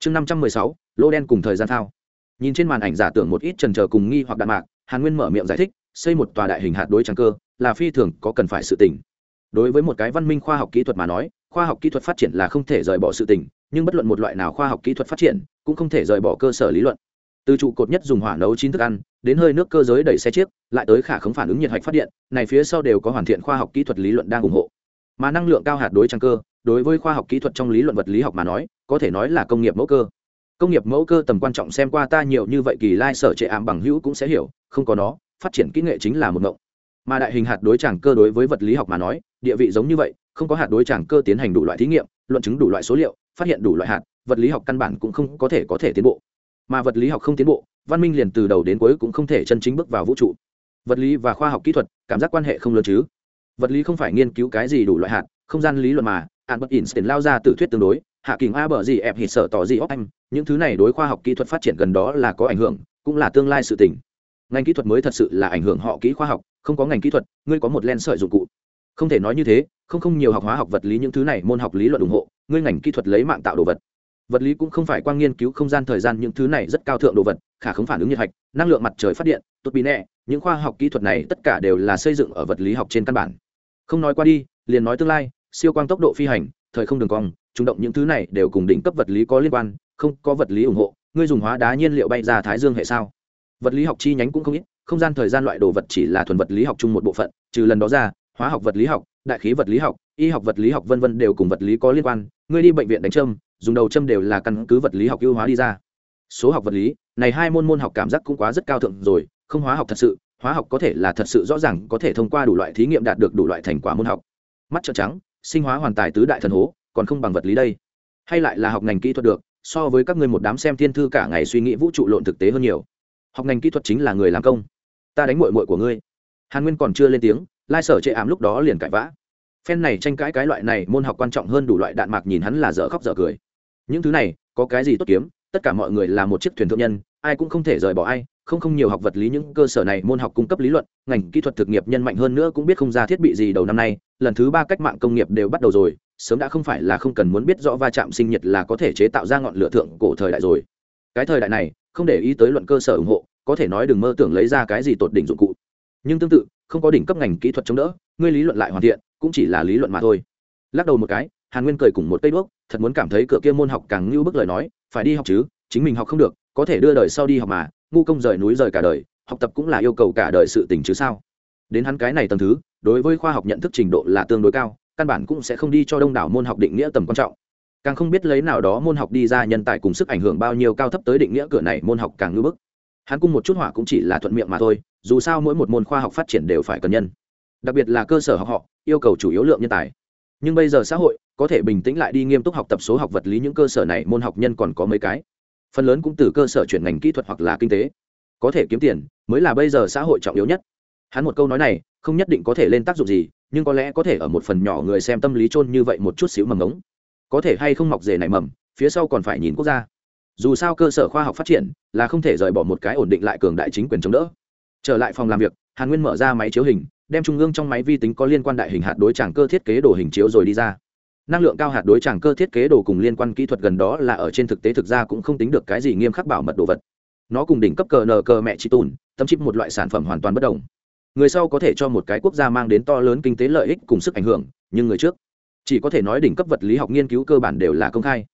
chương năm trăm mười sáu, lô đen cùng thời gian thao. Nhìn trên màn ảnh giả tưởng một ít trần trờ cùng nghi hoặc đạn mạc, hàn nguyên mở miệng giải thích, xây một tòa đại hình hạt đối trắng cơ, là phi thường có cần phải sự tỉnh đối với một cái văn minh khoa học kỹ thuật mà nói, khoa học kỹ thuật phát triển là không thể rời bỏ sự tỉnh nhưng bất luận một loại nào khoa học kỹ thuật phát triển, cũng không thể rời bỏ cơ sở lý luận. Từ trụ cột nhất dùng hỏa nấu chín thức ăn, đến hơi nước cơ giới đẩy xe chiếc, lại tới khả khống phản ứng nhiệt hạch phát điện, này phía sau đều có hoàn thiện khoa học kỹ thuật lý luận đang ủng hộ mà năng lượng cao hạt đối trang cơ, đối với khoa học kỹ thuật trong lý luận vật lý học mà nói, có thể nói là công nghiệp mẫu cơ. Công nghiệp mẫu cơ tầm quan trọng xem qua ta nhiều như vậy kỳ lai sở trệ ảm bằng hữu cũng sẽ hiểu, không có nó, phát triển kỹ nghệ chính là một mộng mà đại hình hạt đối tràng cơ đối với vật lý học mà nói, địa vị giống như vậy, không có hạt đối tràng cơ tiến hành đủ loại thí nghiệm, luận chứng đủ loại số liệu, phát hiện đủ loại hạt, vật lý học căn bản cũng không có thể có thể tiến bộ. Mà vật lý học không tiến bộ, văn minh liền từ đầu đến cuối cũng không thể chân chính bước vào vũ trụ. Vật lý và khoa học kỹ thuật, cảm giác quan hệ không lớn chứ vật lý không phải nghiên cứu cái gì đủ loại hạt, không gian lý luận mà, albert tiền lao ra từ thuyết tương đối, hạ kình a bờ gì ép hít sợ tỏ gì óc anh, những thứ này đối khoa học kỹ thuật phát triển gần đó là có ảnh hưởng, cũng là tương lai sự tình. Ngành kỹ thuật mới thật sự là ảnh hưởng họ kỹ khoa học, không có ngành kỹ thuật, ngươi có một len sợi dụng cụ. Không thể nói như thế, không không nhiều học hóa học vật lý những thứ này môn học lý luận ủng hộ, ngươi ngành kỹ thuật lấy mạng tạo đồ vật. Vật lý cũng không phải quang nghiên cứu không gian thời gian những thứ này rất cao thượng đồ vật, khả không phản ứng nhiệt hạch, năng lượng mặt trời phát điện, tốt bị nẹ những khoa học kỹ thuật này tất cả đều là xây dựng ở vật lý học trên căn bản không nói qua đi, liền nói tương lai, siêu quang tốc độ phi hành, thời không đường cong trung động những thứ này đều cùng đỉnh cấp vật lý có liên quan, không có vật lý ủng hộ, ngươi dùng hóa đá nhiên liệu bay ra thái dương hệ sao? Vật lý học chi nhánh cũng không ít, không gian thời gian loại đồ vật chỉ là thuần vật lý học chung một bộ phận, trừ lần đó ra, hóa học vật lý học, đại khí vật lý học, y học vật lý học vân vân đều cùng vật lý có liên quan, ngươi đi bệnh viện đánh châm, dùng đầu châm đều là căn cứ vật lý học ưu hóa đi ra. Số học vật lý, này hai môn môn học cảm giác cũng quá rất cao thượng rồi, không hóa học thật sự hóa học có thể là thật sự rõ ràng có thể thông qua đủ loại thí nghiệm đạt được đủ loại thành quả môn học. Mắt trợn trắng, sinh hóa hoàn tài tứ đại thần hố, còn không bằng vật lý đây. Hay lại là học ngành kỹ thuật được, so với các ngươi một đám xem thiên thư cả ngày suy nghĩ vũ trụ lộn thực tế hơn nhiều. Học ngành kỹ thuật chính là người làm công. Ta đánh mội mội của ngươi. Hàn nguyên còn chưa lên tiếng, lai sở chệ ảm lúc đó liền cãi vã. Phen này tranh cãi cái loại này môn học quan trọng hơn đủ loại đạn mạc nhìn hắn là dở khóc dở cười. Những thứ này, có cái gì tốt kiếm, tất cả mọi người là một chiếc thuyền thượng nhân, ai cũng không thể rời bỏ ai không không nhiều học vật lý những cơ sở này môn học cung cấp lý luận, ngành kỹ thuật thực nghiệp nhân mạnh hơn nữa cũng biết không ra thiết bị gì đầu năm nay, lần thứ ba cách mạng công nghiệp đều bắt đầu rồi, sớm đã không phải là không cần muốn biết rõ va chạm sinh nhiệt là có thể chế tạo ra ngọn lửa thượng cổ thời đại rồi. Cái thời đại này, không để ý tới luận cơ sở ủng hộ, có thể nói đừng mơ tưởng lấy ra cái gì tột đỉnh dụng cụ. Nhưng tương tự, không có đỉnh cấp ngành kỹ thuật chống đỡ, ngươi lý luận lại hoàn thiện, cũng chỉ là lý luận mà thôi. Lắc đầu một cái, hàn nguyên cười cùng một cây đuốc, thật muốn cảm thấy cửa kia môn học càng như bức lời nói, phải đi học chứ, chính mình học không được, có thể đưa đời sau đi học mà ngu công rời núi rời cả đời, học tập cũng là yêu cầu cả đời sự tình chứ sao? Đến hắn cái này tầng thứ, đối với khoa học nhận thức trình độ là tương đối cao, căn bản cũng sẽ không đi cho đông đảo môn học định nghĩa tầm quan trọng. Càng không biết lấy nào đó môn học đi ra nhân tài cùng sức ảnh hưởng bao nhiêu cao thấp tới định nghĩa cửa này môn học càng ngưỡng bức. Hắn cung một chút hỏa cũng chỉ là thuận miệng mà thôi, dù sao mỗi một môn khoa học phát triển đều phải cần nhân. Đặc biệt là cơ sở học họ, yêu cầu chủ yếu lượng nhân tài. Nhưng bây giờ xã hội, có thể bình tĩnh lại đi nghiêm túc học tập số học vật lý những cơ sở này môn học nhân còn có mấy cái phần lớn cũng từ cơ sở chuyển ngành kỹ thuật hoặc là kinh tế. Có thể kiếm tiền mới là bây giờ xã hội trọng yếu nhất. Hắn một câu nói này không nhất định có thể lên tác dụng gì, nhưng có lẽ có thể ở một phần nhỏ người xem tâm lý chôn như vậy một chút xíu mầm ngống. Có thể hay không mọc rể này mầm, phía sau còn phải nhìn quốc gia. Dù sao cơ sở khoa học phát triển là không thể rời bỏ một cái ổn định lại cường đại chính quyền chống đỡ. Trở lại phòng làm việc, hàn nguyên mở ra máy chiếu hình, đem trung ương trong máy vi tính có liên quan đại hình hạt đối tràng cơ thiết kế đồ hình chiếu rồi đi ra năng lượng cao hạt đối tràng cơ thiết kế đồ cùng liên quan kỹ thuật gần đó là ở trên thực tế thực ra cũng không tính được cái gì nghiêm khắc bảo mật đồ vật. Nó cùng đỉnh cấp cờ nờ cờ mẹ chị tùn tấm chip một loại sản phẩm hoàn toàn bất đồng. Người sau có thể cho một cái quốc gia mang đến to lớn kinh tế lợi ích cùng sức ảnh hưởng, nhưng người trước, chỉ có thể nói đỉnh cấp vật lý học nghiên cứu cơ bản đều là công khai.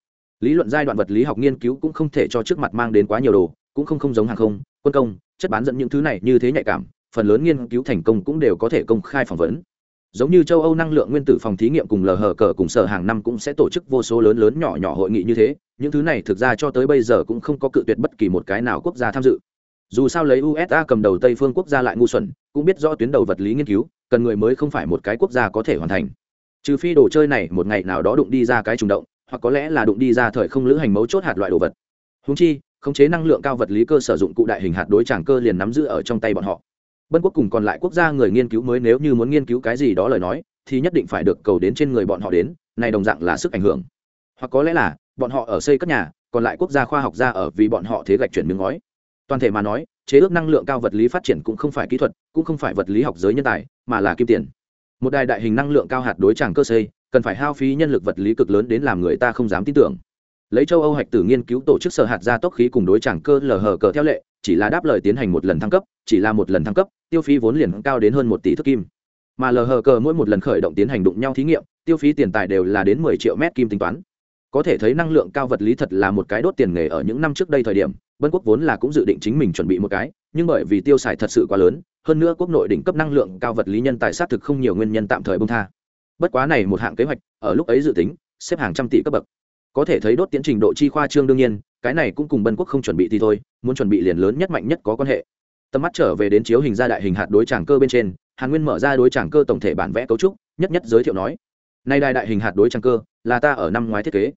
Lý luận giai đoạn vật lý học nghiên cứu cũng không thể cho trước mặt mang đến quá nhiều đồ, cũng không không giống hàng không, quân công, chất bán dẫn những thứ này như thế nhạy cảm, phần lớn nghiên cứu thành công cũng đều có thể công khai phỏng vấn giống như châu âu năng lượng nguyên tử phòng thí nghiệm cùng lờ hờ cờ cùng sở hàng năm cũng sẽ tổ chức vô số lớn lớn nhỏ nhỏ hội nghị như thế, những thứ này thực ra cho tới bây giờ cũng không có cự tuyệt bất kỳ một cái nào quốc gia tham dự. Dù sao lấy usa cầm đầu tây phương quốc gia lại ngu xuẩn, cũng biết rõ tuyến đầu vật lý nghiên cứu, cần người mới không phải một cái quốc gia có thể hoàn thành. Trừ phi đồ chơi này một ngày nào đó đụng đi ra cái trùng động, hoặc có lẽ là đụng đi ra thời không lữ hành mấu chốt hạt loại đồ vật. Húng chi, khống chế năng lượng cao vật lý cơ sử dụng cụ đại hình hạt đối tràng cơ liền nắm giữ ở trong tay bọn họ bân quốc cùng còn lại quốc gia người nghiên cứu mới nếu như muốn nghiên cứu cái gì đó lời nói, thì nhất định phải được cầu đến trên người bọn họ đến, này đồng dạng là sức ảnh hưởng. Hoặc có lẽ là, bọn họ ở xây các nhà, còn lại quốc gia khoa học gia ở vì bọn họ thế gạch chuyển miếng ngói. Toàn thể mà nói, chế ước năng lượng cao vật lý phát triển cũng không phải kỹ thuật, cũng không phải vật lý học giới nhân tài, mà là kim tiền. Một đài đại hình năng lượng cao hạt đối tràng cơ xây, cần phải hao phí nhân lực vật lý cực lớn đến làm người ta không dám tin tưởng. Lấy châu âu hạch tử nghiên cứu tổ chức sở hạt gia tốc khí cùng đối tràng cơ lờ hờ cờ theo lệ, chỉ là đáp lời tiến hành một lần thăng cấp, chỉ là một lần thăng cấp tiêu phí vốn liền cao đến hơn một tỷ thước kim. Mà lờ hờ cờ mỗi một lần khởi động tiến hành đụng nhau thí nghiệm, tiêu phí tiền tài đều là đến mười triệu mét kim tính toán. Có thể thấy năng lượng cao vật lý thật là một cái đốt tiền nghề ở những năm trước đây thời điểm bân quốc vốn là cũng dự định chính mình chuẩn bị một cái, nhưng bởi vì tiêu xài thật sự quá lớn, hơn nữa quốc nội đỉnh cấp năng lượng cao vật lý nhân tài sát thực không nhiều nguyên nhân tạm thời bông tha. Bất quá này một hạng kế hoạch, ở lúc ấy dự tính, xếp hàng trăm tỷ cấp bậc. Có thể thấy đốt tiến trình độ chi khoa trương đương nhiên, cái này cũng cùng bân quốc không chuẩn bị thì thôi, muốn chuẩn bị liền lớn nhất mạnh nhất có quan hệ tầm mắt trở về đến chiếu hình ra đại hình hạt đối tràng cơ bên trên, hàn nguyên mở ra đối tràng cơ tổng thể bản vẽ cấu trúc, nhất nhất giới thiệu nói, nay đài đại hình hạt đối tràng cơ là ta ở năm ngoái thiết kế.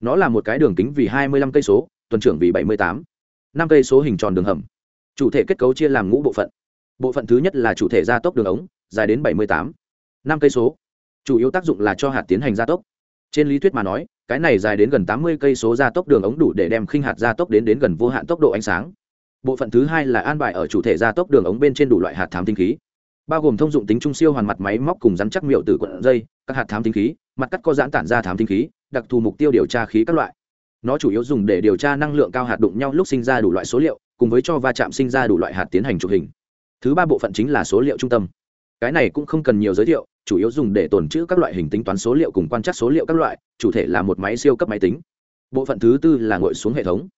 Nó là một cái đường kính vì hai mươi lăm cây số, tuần trưởng vì bảy mươi tám. Năm cây số hình tròn đường hầm. Chủ thể kết cấu chia làm ngũ bộ phận. Bộ phận thứ nhất là chủ thể gia tốc đường ống, dài đến bảy mươi tám. Năm cây số. Chủ yếu tác dụng là cho hạt tiến hành gia tốc. Trên lý thuyết mà nói, cái này dài đến gần tám mươi cây số gia tốc đường ống đủ để đem khinh hạt gia tốc đến đến gần vô hạn tốc độ ánh sáng bộ phận thứ hai là an bài ở chủ thể gia tốc đường ống bên trên đủ loại hạt thám tinh khí. Bao gồm thông dụng tính trung siêu hoàn mặt máy móc cùng rắn chắc miệu từ quận dây, các hạt thám tinh khí, mặt cắt có giãn tản ra thám tinh khí, đặc thù mục tiêu điều tra khí các loại. Nó chủ yếu dùng để điều tra năng lượng cao hạt đụng nhau lúc sinh ra đủ loại số liệu, cùng với cho va chạm sinh ra đủ loại hạt tiến hành chụp hình. Thứ ba bộ phận chính là số liệu trung tâm. Cái này cũng không cần nhiều giới thiệu, chủ yếu dùng để tồn trữ các loại hình tính toán số liệu cùng quan trắc số liệu các loại, chủ thể là một máy siêu cấp máy tính. Bộ phận thứ tư là ngồi xuống hệ thống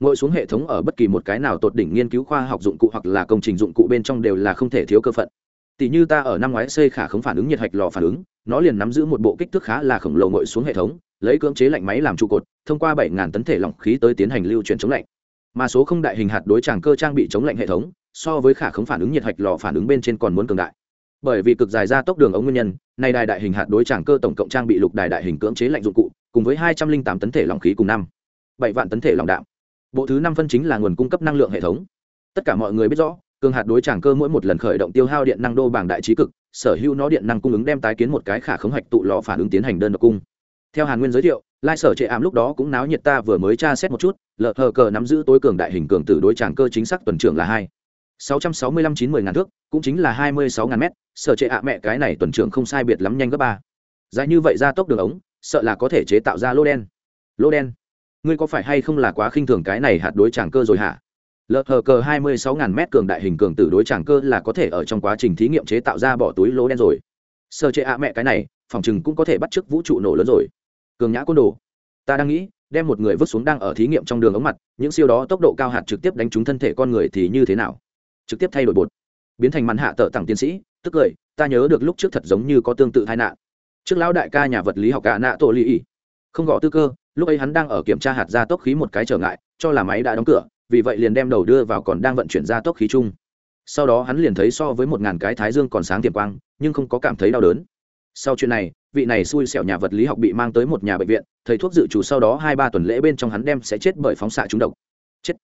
ngồi xuống hệ thống ở bất kỳ một cái nào tột đỉnh nghiên cứu khoa học dụng cụ hoặc là công trình dụng cụ bên trong đều là không thể thiếu cơ phận. Tỷ như ta ở năm ngoái xây khả không phản ứng nhiệt hạch lò phản ứng, nó liền nắm giữ một bộ kích thước khá là khổng lồ ngồi xuống hệ thống, lấy cưỡng chế lạnh máy làm trụ cột, thông qua bảy tấn thể lỏng khí tới tiến hành lưu chuyển chống lạnh. Mà số không đại hình hạt đối tràng cơ trang bị chống lạnh hệ thống, so với khả không phản ứng nhiệt hạch lò phản ứng bên trên còn muốn cường đại. Bởi vì cực dài ra tốc đường ống nguyên nhân, nay đài đại hình hạt đối tràng cơ tổng cộng trang bị lục đài đại hình cưỡng chế lạnh dụng cụ, cùng với hai trăm linh tám tấn thể lỏng khí cùng năm. Bảy vạn tấn thể lỏng đạm bộ thứ năm phân chính là nguồn cung cấp năng lượng hệ thống. Tất cả mọi người biết rõ, cường hạt đối tràng cơ mỗi một lần khởi động tiêu hao điện năng đô bảng đại trí cực, sở hữu nó điện năng cung ứng đem tái kiến một cái khả khống hạch tụ lò phản ứng tiến hành đơn độc cung. Theo hàn nguyên giới thiệu, lai sở trệ ảm lúc đó cũng náo nhiệt ta vừa mới tra xét một chút, lờ hờ cờ nắm giữ tối cường đại hình cường tử đối tràng cơ chính xác tuần trưởng là hai. sáu trăm sáu mươi lăm chín mươi ngàn thước, cũng chính là hai mươi sáu ngàn mét, sở trệ ạ mẹ cái này tuần trưởng không sai biệt lắm nhanh gấp ba. Dài như vậy ra tốc đường ống, sợ là có thể chế tạo ra lô đen. Lô đen ngươi có phải hay không là quá khinh thường cái này hạt đối tràng cơ rồi hả? Lờ hờ cờ hai mươi sáu ngàn mét cường đại hình cường tử đối tràng cơ là có thể ở trong quá trình thí nghiệm chế tạo ra bỏ túi lỗ đen rồi. Sơ chế ạ mẹ cái này, phòng chừng cũng có thể bắt chước vũ trụ nổ lớn rồi. Cường nhã côn đồ. Ta đang nghĩ, đem một người vứt xuống đang ở thí nghiệm trong đường ống mặt, những siêu đó tốc độ cao hạt trực tiếp đánh trúng thân thể con người thì như thế nào? Trực tiếp thay đổi bột. Biến thành màn hạ tợ tặng tiến sĩ, tức cười, ta nhớ được lúc trước thật giống như có tương tự tai nạn. Trước lão đại ca nhà vật lý học cả nạ tổ lì ỉ. Không gõ tư cơ lúc ấy hắn đang ở kiểm tra hạt ra tốc khí một cái trở ngại, cho là máy đã đóng cửa, vì vậy liền đem đầu đưa vào còn đang vận chuyển ra tốc khí chung. Sau đó hắn liền thấy so với một ngàn cái thái dương còn sáng tiềm quang, nhưng không có cảm thấy đau đớn. Sau chuyện này, vị này xui xẻo nhà vật lý học bị mang tới một nhà bệnh viện, thầy thuốc dự trù sau đó hai ba tuần lễ bên trong hắn đem sẽ chết bởi phóng xạ trúng độc. Chết.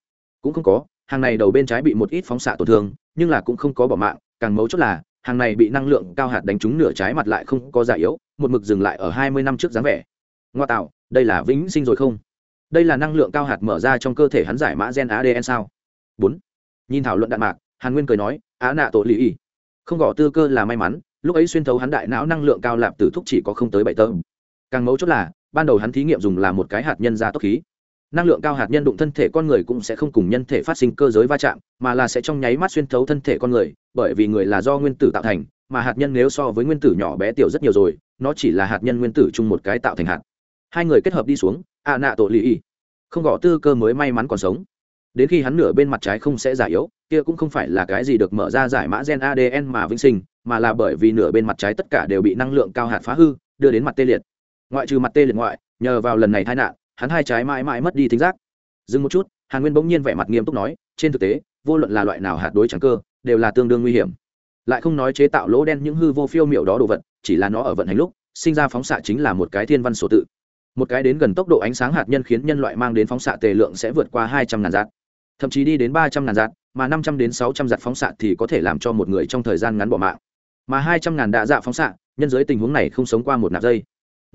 Cũng không có, hàng này đầu bên trái bị một ít phóng xạ tổn thương, nhưng là cũng không có bỏ mạng, càng mấu chốt là, hàng này bị năng lượng cao hạt đánh trúng nửa trái mặt lại không có già yếu, một mực dừng lại ở hai mươi năm trước dáng vẻ. Ngoa tạo đây là vĩnh sinh rồi không? Đây là năng lượng cao hạt mở ra trong cơ thể hắn giải mã gen adn sao? Bốn. Nhìn thảo luận đạn mạc, hàn nguyên cười nói, á nạ tội lý y không gõ tư cơ là may mắn, lúc ấy xuyên thấu hắn đại não năng lượng cao lạp tử thúc chỉ có không tới bảy tơ. Càng mấu chốt là, ban đầu hắn thí nghiệm dùng là một cái hạt nhân ra tốc khí. Năng lượng cao hạt nhân đụng thân thể con người cũng sẽ không cùng nhân thể phát sinh cơ giới va chạm, mà là sẽ trong nháy mắt xuyên thấu thân thể con người, bởi vì người là do nguyên tử tạo thành, mà hạt nhân nếu so với nguyên tử nhỏ bé tiểu rất nhiều rồi, nó chỉ là hạt nhân nguyên tử chung một cái tạo thành hạt hai người kết hợp đi xuống ạ nạ tổ lì y không gõ tư cơ mới may mắn còn sống. Đến khi hắn nửa bên mặt trái không sẽ giả yếu, kia cũng không phải là cái gì được mở ra giải mã gen adn mà vĩnh sinh, mà là bởi vì nửa bên mặt trái tất cả đều bị năng lượng cao hạt phá hư, đưa đến mặt tê liệt. Ngoại trừ mặt tê liệt ngoại, nhờ vào lần này tai nạn, hắn hai trái mãi mãi mất đi thính giác. Dừng một chút, hàn nguyên bỗng nhiên vẻ mặt nghiêm túc nói, trên thực tế, vô luận là loại nào hạt đối trắng cơ, đều là tương đương nguy hiểm. Lại không nói chế tạo lỗ đen những hư vô phiêu miệu đó đồ vật, chỉ là nó ở vận hành lúc, sinh ra phóng xạ chính là một cái thiên văn sổ tự một cái đến gần tốc độ ánh sáng hạt nhân khiến nhân loại mang đến phóng xạ tề lượng sẽ vượt qua hai trăm ngàn dặm. Thậm chí đi đến ba trăm ngàn dặm, mà năm trăm đến sáu trăm dặm phóng xạ thì có thể làm cho một người trong thời gian ngắn bỏ mạng. Mà hai trăm ngàn đạ dạ phóng xạ, nhân giới tình huống này không sống qua một nạp giây.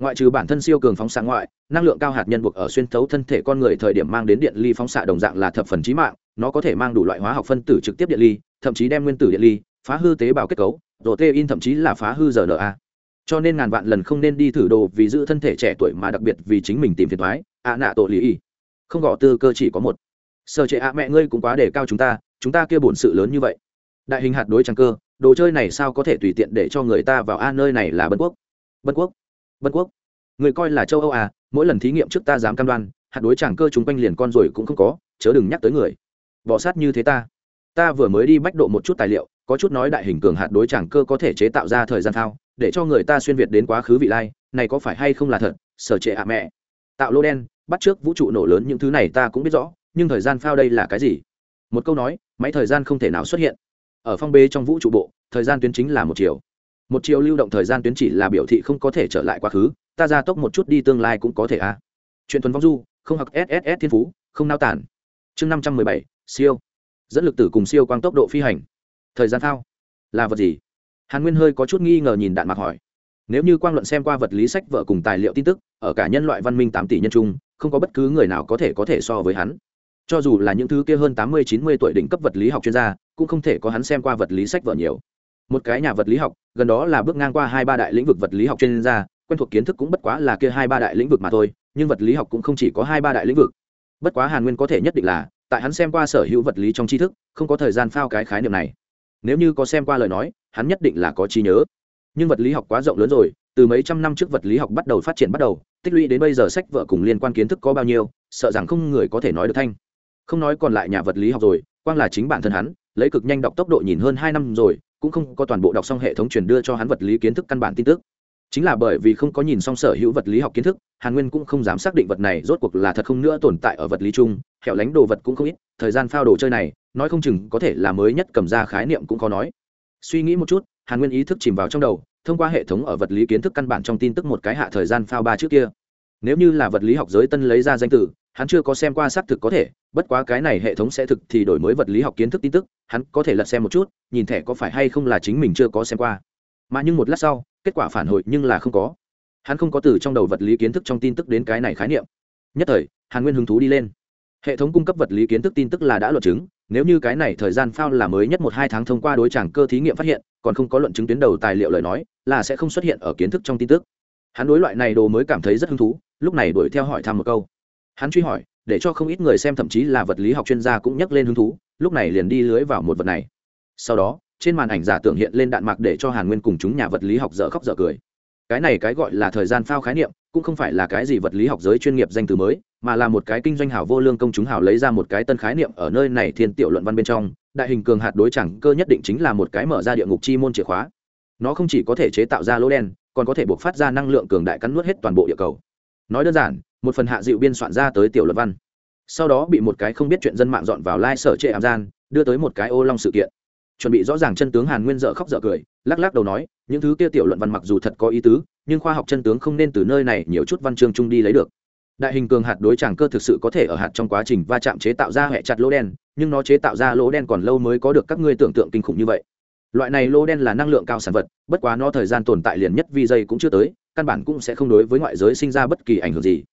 Ngoại trừ bản thân siêu cường phóng xạ ngoại, năng lượng cao hạt nhân buộc ở xuyên thấu thân thể con người thời điểm mang đến điện ly phóng xạ đồng dạng là thập phần trí mạng, nó có thể mang đủ loại hóa học phân tử trực tiếp điện ly, thậm chí đem nguyên tử điện ly, phá hư tế bào kết cấu, protein thậm chí là phá hư rna cho nên ngàn vạn lần không nên đi thử đồ vì giữ thân thể trẻ tuổi mà đặc biệt vì chính mình tìm phiền thoái. Ạ nạ tổ lý y không gõ tư cơ chỉ có một. Sợ trệ ạ, mẹ ngươi cũng quá để cao chúng ta chúng ta kia bổn sự lớn như vậy. Đại hình hạt đối trang cơ, đồ chơi này sao có thể tùy tiện để cho người ta vào a nơi này là bân quốc. Bân quốc bân quốc. Người coi là châu âu à mỗi lần thí nghiệm trước ta dám cam đoan, hạt đối tràng cơ chúng quanh liền con rồi cũng không có, chớ đừng nhắc tới người. Bỏ sát như thế ta. Ta vừa mới đi bách độ một chút tài liệu, có chút nói đại hình cường hạt đối tràng cơ có thể chế tạo ra thời gian thao để cho người ta xuyên việt đến quá khứ vị lai, này có phải hay không là thật, sở trệ ạ mẹ. Tạo lô đen, bắt trước vũ trụ nổ lớn những thứ này ta cũng biết rõ, nhưng thời gian phao đây là cái gì? Một câu nói, máy thời gian không thể nào xuất hiện. Ở phong bê trong vũ trụ bộ, thời gian tuyến chính là một chiều. Một chiều lưu động thời gian tuyến chỉ là biểu thị không có thể trở lại quá khứ, ta ra tốc một chút đi tương lai cũng có thể a à. chuyện thuần vong du, không học sss thiên phú, không nao tản. Chương năm trăm mười bảy, siêu. Dẫn lực tử cùng siêu quang tốc độ phi hành. Thời gian phao, là vật gì? Hàn nguyên hơi có chút nghi ngờ nhìn đạn mạc hỏi, nếu như quang luận xem qua vật lý sách vợ cùng tài liệu tin tức, ở cả nhân loại văn minh tám tỷ nhân trung, không có bất cứ người nào có thể có thể so với hắn. Cho dù là những thứ kia hơn tám mươi, chín mươi tuổi đỉnh cấp vật lý học chuyên gia, cũng không thể có hắn xem qua vật lý sách vợ nhiều. Một cái nhà vật lý học, gần đó là bước ngang qua hai ba đại lĩnh vực vật lý học chuyên gia, quen thuộc kiến thức cũng bất quá là kia hai ba đại lĩnh vực mà thôi, nhưng vật lý học cũng không chỉ có hai ba đại lĩnh vực. Bất quá hàn nguyên có thể nhất định là, tại hắn xem qua sở hữu vật lý trong tri thức, không có thời gian phao cái khái niệm này nếu như có xem qua lời nói, hắn nhất định là có trí nhớ. Nhưng vật lý học quá rộng lớn rồi, từ mấy trăm năm trước vật lý học bắt đầu phát triển bắt đầu, tích lũy đến bây giờ sách vợ cùng liên quan kiến thức có bao nhiêu, sợ rằng không người có thể nói được thanh. Không nói còn lại nhà vật lý học rồi, quang là chính bản thân hắn, lấy cực nhanh đọc tốc độ nhìn hơn hai năm rồi, cũng không có toàn bộ đọc xong hệ thống truyền đưa cho hắn vật lý kiến thức căn bản tin tức. Chính là bởi vì không có nhìn xong sở hữu vật lý học kiến thức, hàn nguyên cũng không dám xác định vật này rốt cuộc là thật không nữa tồn tại ở vật lý chung, hẻo lánh đồ vật cũng không ít, thời gian phao đồ chơi này nói không chừng có thể là mới nhất cầm ra khái niệm cũng khó nói. Suy nghĩ một chút, hàn nguyên ý thức chìm vào trong đầu, thông qua hệ thống ở vật lý kiến thức căn bản trong tin tức một cái hạ thời gian phao ba trước kia. Nếu như là vật lý học giới tân lấy ra danh từ, hắn chưa có xem qua xác thực có thể, bất quá cái này hệ thống sẽ thực thì đổi mới vật lý học kiến thức tin tức, hắn có thể lật xem một chút, nhìn thẻ có phải hay không là chính mình chưa có xem qua. Mà nhưng một lát sau, kết quả phản hồi nhưng là không có. Hắn không có từ trong đầu vật lý kiến thức trong tin tức đến cái này khái niệm. Nhất thời, hàn nguyên hứng thú đi lên hệ thống cung cấp vật lý kiến thức tin tức là đã luận chứng, nếu như cái này thời gian phao là mới nhất một hai tháng thông qua đối tràng cơ thí nghiệm phát hiện, còn không có luận chứng tuyến đầu tài liệu lời nói, là sẽ không xuất hiện ở kiến thức trong tin tức. Hắn đối loại này đồ mới cảm thấy rất hứng thú, lúc này đuổi theo hỏi thăm một câu. Hắn truy hỏi, để cho không ít người xem, thậm chí là vật lý học chuyên gia cũng nhắc lên hứng thú, lúc này liền đi lưới vào một vật này. Sau đó, trên màn ảnh giả tưởng hiện lên đạn mạc để cho hàn nguyên cùng chúng nhà vật lý học dở khóc dở cười. Cái này cái gọi là thời gian phao khái niệm, cũng không phải là cái gì vật lý học giới chuyên nghiệp danh từ mới mà là một cái kinh doanh hảo vô lương công chúng hảo lấy ra một cái tân khái niệm ở nơi này thiên tiểu luận văn bên trong, đại hình cường hạt đối chẳng cơ nhất định chính là một cái mở ra địa ngục chi môn chìa khóa. Nó không chỉ có thể chế tạo ra lỗ đen, còn có thể buộc phát ra năng lượng cường đại cắn nuốt hết toàn bộ địa cầu. Nói đơn giản, một phần hạ dịu biên soạn ra tới tiểu luận văn. Sau đó bị một cái không biết chuyện dân mạng dọn vào lai、like、sở trệ ảm gian, đưa tới một cái ô long sự kiện. Chuẩn bị rõ ràng chân tướng hàn nguyên dợ khóc dợ cười, lắc lắc đầu nói, những thứ kia tiểu luận văn mặc dù thật có ý tứ, nhưng khoa học chân tướng không nên từ nơi này nhiều chút văn chương chung đi lấy được đại hình cường hạt đối tràng cơ thực sự có thể ở hạt trong quá trình va chạm chế tạo ra hệ chặt lỗ đen, nhưng nó chế tạo ra lỗ đen còn lâu mới có được các ngươi tưởng tượng kinh khủng như vậy. Loại này lỗ đen là năng lượng cao sản vật, bất quá nó thời gian tồn tại liền nhất vi giây cũng chưa tới, căn bản cũng sẽ không đối với ngoại giới sinh ra bất kỳ ảnh hưởng gì.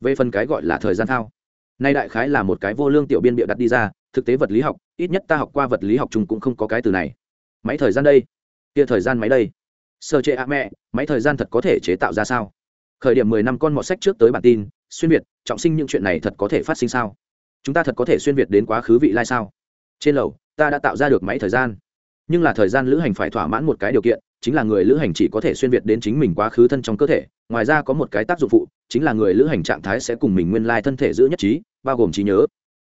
Về phần cái gọi là thời gian thao, nay đại khái là một cái vô lương tiểu biên bịa đặt đi ra, thực tế vật lý học, ít nhất ta học qua vật lý học chung cũng không có cái từ này. Máy thời gian đây, kia thời gian máy đây. Sơ chế à mẹ, máy thời gian thật có thể chế tạo ra sao? Khởi điểm mười năm con mọt sách trước tới bản tin xuyên việt, trọng sinh những chuyện này thật có thể phát sinh sao? Chúng ta thật có thể xuyên việt đến quá khứ vị lai sao? Trên lầu, ta đã tạo ra được máy thời gian. Nhưng là thời gian lữ hành phải thỏa mãn một cái điều kiện, chính là người lữ hành chỉ có thể xuyên việt đến chính mình quá khứ thân trong cơ thể. Ngoài ra có một cái tác dụng phụ, chính là người lữ hành trạng thái sẽ cùng mình nguyên lai thân thể giữ nhất trí, bao gồm trí nhớ.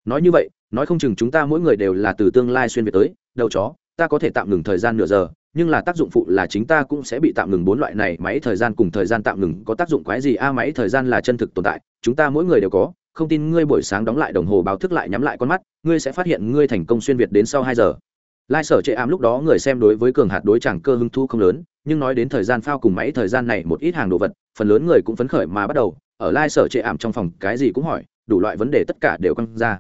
Nói như vậy, nói không chừng chúng ta mỗi người đều là từ tương lai xuyên việt tới, đầu chó ta có thể tạm ngừng thời gian nửa giờ, nhưng là tác dụng phụ là chính ta cũng sẽ bị tạm ngừng bốn loại này, máy thời gian cùng thời gian tạm ngừng có tác dụng quái gì? A, máy thời gian là chân thực tồn tại, chúng ta mỗi người đều có, không tin ngươi buổi sáng đóng lại đồng hồ báo thức lại nhắm lại con mắt, ngươi sẽ phát hiện ngươi thành công xuyên việt đến sau hai giờ. Lai sở chệ ám lúc đó người xem đối với cường hạt đối chẳng cơ hứng thu không lớn, nhưng nói đến thời gian phao cùng máy thời gian này một ít hàng đồ vật, phần lớn người cũng phấn khởi mà bắt đầu, ở lai sở chệ ảm trong phòng cái gì cũng hỏi, đủ loại vấn đề tất cả đều căng ra.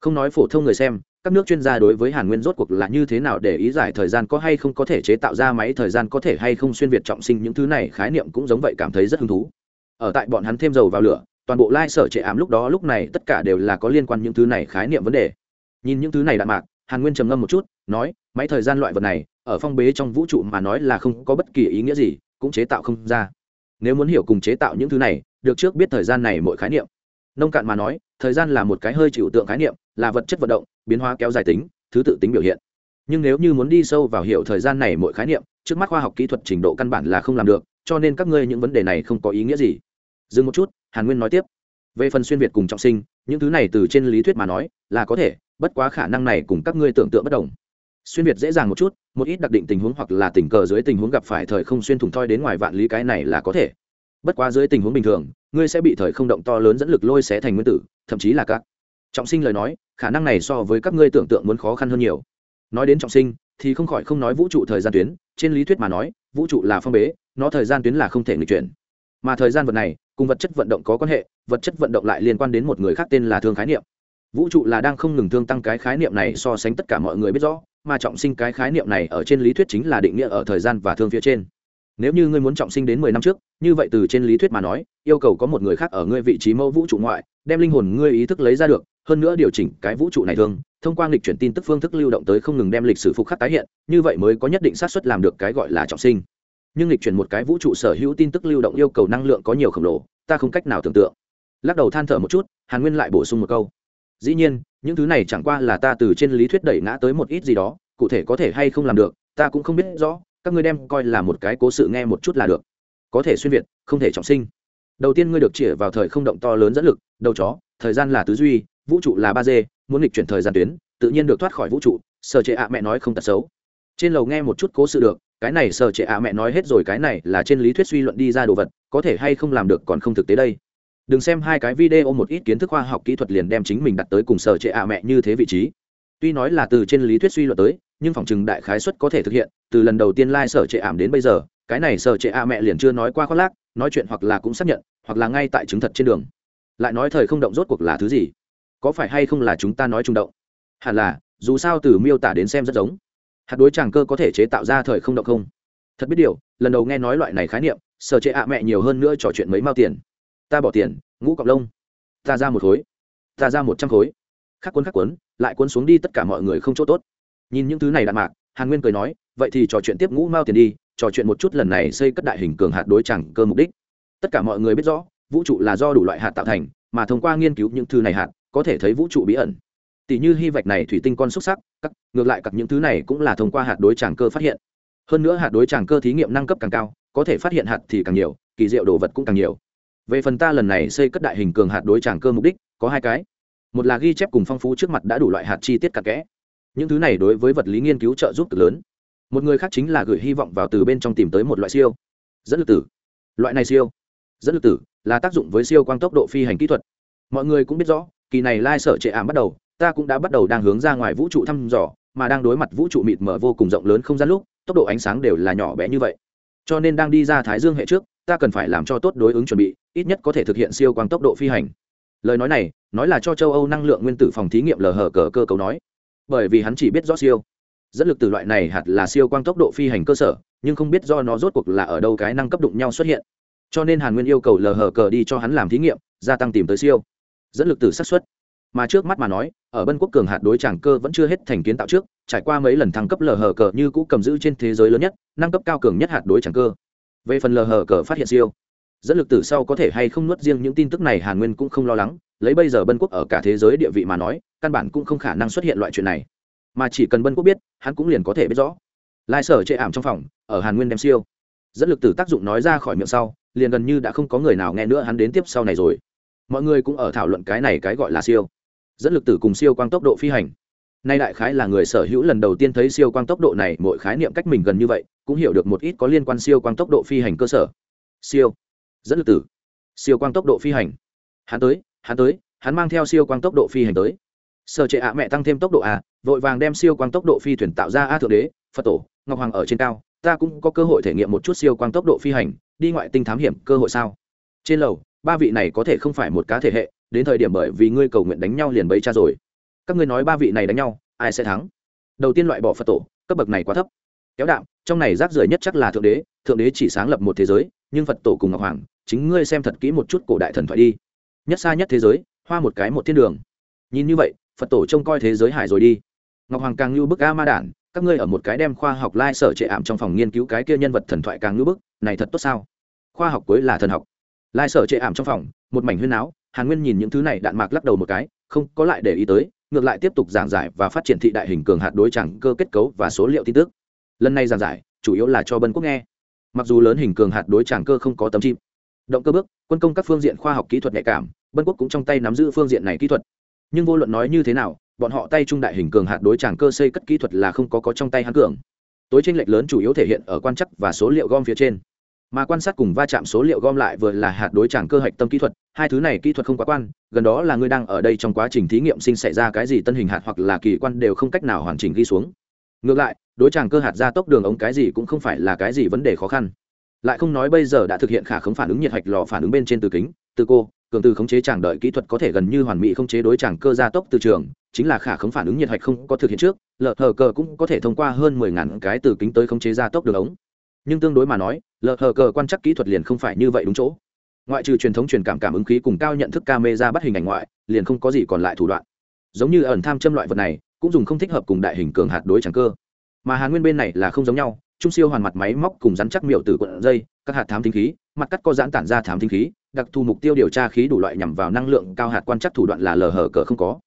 Không nói phổ thông người xem các nước chuyên gia đối với hàn nguyên rốt cuộc là như thế nào để ý giải thời gian có hay không có thể chế tạo ra máy, thời gian có thể hay không xuyên việt trọng sinh, những thứ này khái niệm cũng giống vậy cảm thấy rất hứng thú. Ở tại bọn hắn thêm dầu vào lửa, toàn bộ lai sở trệ ám lúc đó lúc này tất cả đều là có liên quan những thứ này khái niệm vấn đề. Nhìn những thứ này đạn mạc, hàn nguyên trầm ngâm một chút, nói, máy thời gian loại vật này, ở phong bế trong vũ trụ mà nói là không có bất kỳ ý nghĩa gì, cũng chế tạo không ra. Nếu muốn hiểu cùng chế tạo những thứ này, được trước biết thời gian này mỗi khái niệm. Nông cạn mà nói, thời gian là một cái hơi chịu tượng khái niệm là vật chất vận động, biến hóa kéo dài tính, thứ tự tính biểu hiện. Nhưng nếu như muốn đi sâu vào hiểu thời gian này mỗi khái niệm, trước mắt khoa học kỹ thuật trình độ căn bản là không làm được, cho nên các ngươi những vấn đề này không có ý nghĩa gì. Dừng một chút, hàn nguyên nói tiếp. Về phần xuyên việt cùng trọng sinh, những thứ này từ trên lý thuyết mà nói, là có thể, bất quá khả năng này cùng các ngươi tưởng tượng bất đồng. Xuyên việt dễ dàng một chút, một ít đặc định tình huống hoặc là tình cờ dưới tình huống gặp phải thời không xuyên thủng thoi đến ngoài vạn lý cái này là có thể. Bất quá dưới tình huống bình thường, ngươi sẽ bị thời không động to lớn dẫn lực lôi xé thành nguyên tử, thậm chí là các trọng sinh lời nói, khả năng này so với các ngươi tưởng tượng muốn khó khăn hơn nhiều. Nói đến trọng sinh, thì không khỏi không nói vũ trụ thời gian tuyến, trên lý thuyết mà nói, vũ trụ là phong bế, nó thời gian tuyến là không thể nghịch chuyển. Mà thời gian vật này, cùng vật chất vận động có quan hệ, vật chất vận động lại liên quan đến một người khác tên là thương khái niệm. Vũ trụ là đang không ngừng thương tăng cái khái niệm này so sánh tất cả mọi người biết rõ, mà trọng sinh cái khái niệm này ở trên lý thuyết chính là định nghĩa ở thời gian và thương phía trên. Nếu như ngươi muốn trọng sinh đến mười năm trước, như vậy từ trên lý thuyết mà nói, yêu cầu có một người khác ở ngươi vị trí mẫu vũ trụ ngoại, đem linh hồn ngươi ý thức lấy ra được hơn nữa điều chỉnh cái vũ trụ này thường, thông qua lịch chuyển tin tức phương thức lưu động tới không ngừng đem lịch sử phục khắc tái hiện, như vậy mới có nhất định xác suất làm được cái gọi là trọng sinh. Nhưng lịch chuyển một cái vũ trụ sở hữu tin tức lưu động yêu cầu năng lượng có nhiều khổng lồ, ta không cách nào tưởng tượng. Lắc đầu than thở một chút, hàn nguyên lại bổ sung một câu. Dĩ nhiên, những thứ này chẳng qua là ta từ trên lý thuyết đẩy ngã tới một ít gì đó, cụ thể có thể hay không làm được, ta cũng không biết rõ, các ngươi đem coi là một cái cố sự nghe một chút là được. Có thể xuyên việt, không thể trọng sinh. Đầu tiên ngươi được chĩa vào thời không động to lớn dẫn lực, đầu chó, thời gian là tứ duy vũ trụ là ba d, muốn lịch chuyển thời gian tuyến, tự nhiên được thoát khỏi vũ trụ, sở trệ ạ mẹ nói không tật xấu. Trên lầu nghe một chút cố sự được, cái này sở trệ ạ mẹ nói hết rồi, cái này là trên lý thuyết suy luận đi ra đồ vật, có thể hay không làm được còn không thực tế đây. Đừng xem hai cái video một ít kiến thức khoa học kỹ thuật liền đem chính mình đặt tới cùng sở trệ ạ mẹ như thế vị trí. Tuy nói là từ trên lý thuyết suy luận tới, nhưng phòng chừng đại khái suất có thể thực hiện, từ lần đầu tiên lai、like、sở trệ ảm đến bây giờ, cái này sở trệ ạ mẹ liền chưa nói qua khoác lác, nói chuyện hoặc là cũng xác nhận, hoặc là ngay tại chứng thật trên đường. Lại nói thời không động rốt cuộc là thứ gì? Có phải hay không là chúng ta nói trung động? Hẳn là, dù sao từ miêu tả đến xem rất giống. Hạt đối tràng cơ có thể chế tạo ra thời không động không? Thật biết điều, lần đầu nghe nói loại này khái niệm, sở chế ạ mẹ nhiều hơn nữa trò chuyện mấy mao tiền. Ta bỏ tiền, ngũ cọc lông. Ta ra một khối. Ta ra một trăm khối. Khắc cuốn khắc cuốn, lại cuốn xuống đi tất cả mọi người không chỗ tốt. Nhìn những thứ này đạn mạc, hàn nguyên cười nói, vậy thì trò chuyện tiếp ngũ mao tiền đi, trò chuyện một chút lần này xây cất đại hình cường hạt đối chẳng cơ mục đích. Tất cả mọi người biết rõ, vũ trụ là do đủ loại hạt tạo thành, mà thông qua nghiên cứu những thứ này hạt có thể thấy vũ trụ bí ẩn. Tỷ như hy vạch này thủy tinh con xúc sắc, các, ngược lại các những thứ này cũng là thông qua hạt đối tràng cơ phát hiện. Hơn nữa hạt đối tràng cơ thí nghiệm năng cấp càng cao, có thể phát hiện hạt thì càng nhiều, kỳ diệu đồ vật cũng càng nhiều. Về phần ta lần này xây cất đại hình cường hạt đối tràng cơ mục đích, có hai cái. Một là ghi chép cùng phong phú trước mặt đã đủ loại hạt chi tiết cặn kẽ. Những thứ này đối với vật lý nghiên cứu trợ giúp cực lớn. Một người khác chính là gửi hy vọng vào từ bên trong tìm tới một loại siêu. Dẫn lực tử. Loại này siêu. Dẫn lực tử là tác dụng với siêu quang tốc độ phi hành kỹ thuật. Mọi người cũng biết rõ kỳ này lai sở trệ ảm bắt đầu, ta cũng đã bắt đầu đang hướng ra ngoài vũ trụ thăm dò, mà đang đối mặt vũ trụ mịt mở vô cùng rộng lớn không gian lúc, tốc độ ánh sáng đều là nhỏ bé như vậy. Cho nên đang đi ra thái dương hệ trước, ta cần phải làm cho tốt đối ứng chuẩn bị, ít nhất có thể thực hiện siêu quang tốc độ phi hành. Lời nói này, nói là cho châu âu năng lượng nguyên tử phòng thí nghiệm lờ hờ cờ cơ cấu nói. Bởi vì hắn chỉ biết rõ siêu. Dẫn lực từ loại này hạt là siêu quang tốc độ phi hành cơ sở, nhưng không biết do nó rốt cuộc là ở đâu cái năng cấp đụng nhau xuất hiện. Cho nên hàn nguyên yêu cầu lờ hờ cờ đi cho hắn làm thí nghiệm, gia tăng tìm tới siêu dẫn lực từ xác suất. Mà trước mắt mà nói, ở bân quốc cường hạt đối tràng cơ vẫn chưa hết thành kiến tạo trước, trải qua mấy lần thăng cấp lờ hờ cờ như cũ cầm giữ trên thế giới lớn nhất năng cấp cao cường nhất hạt đối tràng cơ. Về phần lờ hờ cờ phát hiện siêu, dẫn lực từ sau có thể hay không nuốt riêng những tin tức này hàn nguyên cũng không lo lắng, lấy bây giờ bân quốc ở cả thế giới địa vị mà nói, căn bản cũng không khả năng xuất hiện loại chuyện này. Mà chỉ cần bân quốc biết, hắn cũng liền có thể biết rõ. Lai sở chệ ảm trong phòng, ở hàn nguyên đem siêu. Dẫn lực từ tác dụng nói ra khỏi miệng sau, liền gần như đã không có người nào nghe nữa hắn đến tiếp sau này rồi mọi người cũng ở thảo luận cái này cái gọi là siêu. Dẫn lực tử cùng siêu quang tốc độ phi hành. Nay đại khái là người sở hữu lần đầu tiên thấy siêu quang tốc độ này mỗi khái niệm cách mình gần như vậy, cũng hiểu được một ít có liên quan siêu quang tốc độ phi hành cơ sở. Siêu. Dẫn lực tử. Siêu quang tốc độ phi hành. Hắn tới hắn tới, hắn mang theo siêu quang tốc độ phi hành tới. Sở trệ ạ, mẹ tăng thêm tốc độ a vội vàng đem siêu quang tốc độ phi thuyền tạo ra a thượng đế, phật tổ, ngọc hoàng ở trên cao, ta cũng có cơ hội thể nghiệm một chút siêu quang tốc độ phi hành, đi ngoại tinh thám hiểm cơ hội sao? Trên lầu ba vị này có thể không phải một cá thể hệ, đến thời điểm bởi vì ngươi cầu nguyện đánh nhau liền bấy cha rồi. Các ngươi nói ba vị này đánh nhau, ai sẽ thắng? Đầu tiên loại bỏ phật tổ, cấp bậc này quá thấp. Kéo đạm, trong này rác rưởi nhất chắc là thượng đế thượng đế chỉ sáng lập một thế giới, nhưng phật tổ cùng ngọc hoàng, chính ngươi xem thật kỹ một chút cổ đại thần thoại đi. Nhất xa nhất thế giới, hoa một cái một thiên đường. Nhìn như vậy, phật tổ trông coi thế giới hải rồi đi. Ngọc hoàng càng lưu bức a ma đản, các ngươi ở một cái đem khoa học lai sở trệ ảm trong phòng nghiên cứu cái kia nhân vật thần thoại càng lưu bức, này thật tốt sao? Khoa học cuối là thần học lai sở chệ ảm trong phòng, một mảnh huyên áo hàn nguyên nhìn những thứ này đạn mạc lắc đầu một cái, không có lại để ý tới, ngược lại tiếp tục giảng giải và phát triển thị đại hình cường hạt đối chẳng cơ kết cấu và số liệu tin tức. Lần này giảng giải, chủ yếu là cho bân quốc nghe. Mặc dù lớn hình cường hạt đối chẳng cơ không có tấm chim. Động cơ bước, quân công các phương diện khoa học kỹ thuật nhạy cảm, bân quốc cũng trong tay nắm giữ phương diện này kỹ thuật. Nhưng vô luận nói như thế nào, bọn họ tay trung đại hình cường hạt đối chẳng cơ xây cất kỹ thuật là không có có trong tay hắn cường. Tối tranh lệch lớn chủ yếu thể hiện ở quan chắc và số liệu gom phía trên mà quan sát cùng va chạm số liệu gom lại vừa là hạt đối tràng cơ hạch tâm kỹ thuật, hai thứ này kỹ thuật không quá quan, gần đó là ngươi đang ở đây trong quá trình thí nghiệm sinh xảy ra cái gì tân hình hạt hoặc là kỳ quan đều không cách nào hoàn chỉnh ghi xuống. Ngược lại, đối tràng cơ hạt ra tốc đường ống cái gì cũng không phải là cái gì vấn đề khó khăn. Lại không nói bây giờ đã thực hiện khả khống phản ứng nhiệt hạch lò phản ứng bên trên từ kính, từ cô, cường từ khống chế tràng đợi kỹ thuật có thể gần như hoàn mỹ khống chế đối tràng cơ gia tốc từ trường, chính là khả khống phản ứng nhiệt hạch không có thực hiện trước lợt hờ cờ cũng có thể thông qua hơn mười ngàn cái từ kính tới khống chế gia tốc đường ống. Nhưng tương đối mà nói lờ hờ cờ quan trắc kỹ thuật liền không phải như vậy đúng chỗ. Ngoại trừ truyền thống truyền cảm cảm ứng khí cùng cao nhận thức camera bắt hình ảnh ngoại, liền không có gì còn lại thủ đoạn. Giống như ẩn tham châm loại vật này, cũng dùng không thích hợp cùng đại hình cường hạt đối tràng cơ. Mà hàn nguyên bên này là không giống nhau, trung siêu hoàn mặt máy móc cùng rắn chắc miệu từ quận dây, các hạt thám thính khí, mặt cắt có giãn tản ra thám thính khí, đặc thù mục tiêu điều tra khí đủ loại nhằm vào năng lượng cao hạt quan chắc thủ đoạn là lờ hờ cờ không có.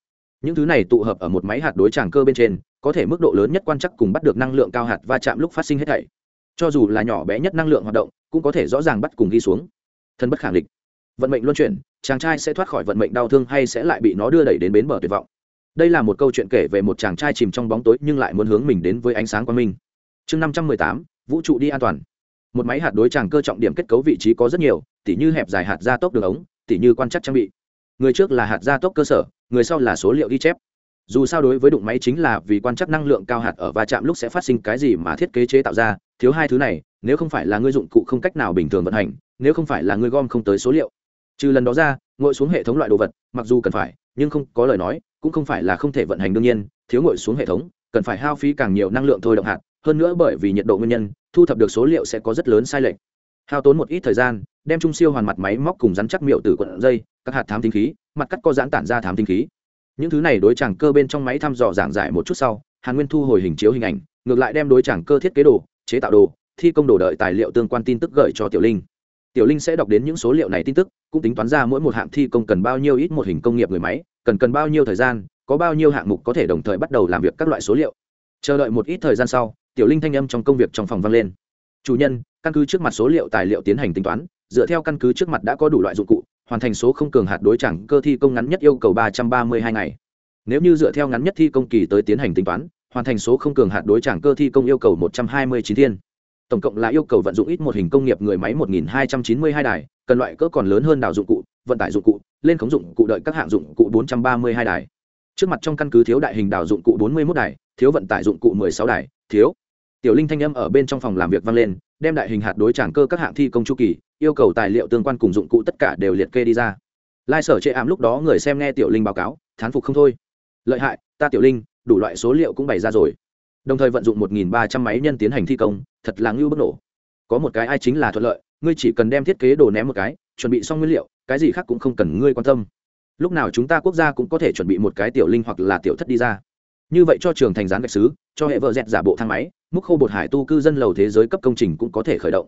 Những thứ này tụ hợp ở một máy hạt đối tràng cơ bên trên, có thể mức độ lớn nhất quan chắc cùng bắt được năng lượng cao hạt va chạm lúc phát sinh hết thảy cho dù là nhỏ bé nhất năng lượng hoạt động, cũng có thể rõ ràng bắt cùng ghi xuống. Thân bất khẳng định vận mệnh luân chuyển, chàng trai sẽ thoát khỏi vận mệnh đau thương hay sẽ lại bị nó đưa đẩy đến bến bờ tuyệt vọng. Đây là một câu chuyện kể về một chàng trai chìm trong bóng tối nhưng lại muốn hướng mình đến với ánh sáng quang minh. Chương năm trăm mười tám, vũ trụ đi an toàn. Một máy hạt đối tràng cơ trọng điểm kết cấu vị trí có rất nhiều, tỉ như hẹp dài hạt gia tốc đường ống, tỉ như quan chắc trang bị. Người trước là hạt gia tốc cơ sở, người sau là số liệu ghi chép dù sao đối với đụng máy chính là vì quan chắc năng lượng cao hạt ở va chạm lúc sẽ phát sinh cái gì mà thiết kế chế tạo ra, thiếu hai thứ này, nếu không phải là ngươi dụng cụ không cách nào bình thường vận hành, nếu không phải là ngươi gom không tới số liệu. Trừ lần đó ra, ngồi xuống hệ thống loại đồ vật, mặc dù cần phải, nhưng không có lời nói, cũng không phải là không thể vận hành đương nhiên, thiếu ngồi xuống hệ thống, cần phải hao phí càng nhiều năng lượng thôi động hạt, hơn nữa bởi vì nhiệt độ nguyên nhân, thu thập được số liệu sẽ có rất lớn sai lệch. Hao tốn một ít thời gian, đem trung siêu hoàn mặt máy móc cùng rắn chắc miệu từ quận dây, các hạt thám tinh khí, mặt cắt có giãn tản ra thám tinh khí những thứ này đối chẳng cơ bên trong máy thăm dò giảng giải một chút sau, hàn nguyên thu hồi hình chiếu hình ảnh, ngược lại đem đối chẳng cơ thiết kế đồ, chế tạo đồ, thi công đồ đợi tài liệu tương quan tin tức gửi cho tiểu linh. Tiểu linh sẽ đọc đến những số liệu này tin tức, cũng tính toán ra mỗi một hạng thi công cần bao nhiêu ít một hình công nghiệp người máy, cần cần bao nhiêu thời gian, có bao nhiêu hạng mục có thể đồng thời bắt đầu làm việc các loại số liệu. Chờ đợi một ít thời gian sau, tiểu linh thanh âm trong công việc trong phòng vang lên. Chủ nhân, căn cứ trước mặt số liệu tài liệu tiến hành tính toán, dựa theo căn cứ trước mặt đã có đủ loại dụng cụ hoàn thành số không cường hạt đối chẳng cơ thi công ngắn nhất yêu cầu ba trăm ba mươi hai ngày. Nếu như dựa theo ngắn nhất thi công kỳ tới tiến hành tính toán, hoàn thành số không cường hạt đối chẳng cơ thi công yêu cầu một trăm hai mươi chín thiên. Tổng cộng là yêu cầu vận dụng ít một hình công nghiệp người máy một nghìn hai trăm chín mươi hai đài, cần loại cỡ còn lớn hơn đào dụng cụ, vận tải dụng cụ, lên khống dụng cụ đợi các hạng dụng cụ bốn trăm ba mươi hai đài. Trước mặt trong căn cứ thiếu đại hình đào dụng cụ bốn mươi 41 đài, thiếu vận tải dụng cụ mười sáu đài, thiếu. Tiểu linh thanh âm ở bên trong phòng làm việc vang lên, đem đại hình hạt đối tràng cơ các hạng thi công chu kỳ yêu cầu tài liệu tương quan cùng dụng cụ tất cả đều liệt kê đi ra. Lai sở chệ ảm lúc đó người xem nghe tiểu linh báo cáo, thán phục không thôi. Lợi hại, ta tiểu linh, đủ loại số liệu cũng bày ra rồi. Đồng thời vận dụng một nghìn ba trăm máy nhân tiến hành thi công, thật là ngưu bất nổ. Có một cái ai chính là thuận lợi, ngươi chỉ cần đem thiết kế đồ ném một cái, chuẩn bị xong nguyên liệu, cái gì khác cũng không cần ngươi quan tâm. Lúc nào chúng ta quốc gia cũng có thể chuẩn bị một cái tiểu linh hoặc là tiểu thất đi ra. Như vậy cho trường thành gián gạch sứ cho hệ vợ dẹt giả bộ thang máy mức khô bột hải tu cư dân lầu thế giới cấp công trình cũng có thể khởi động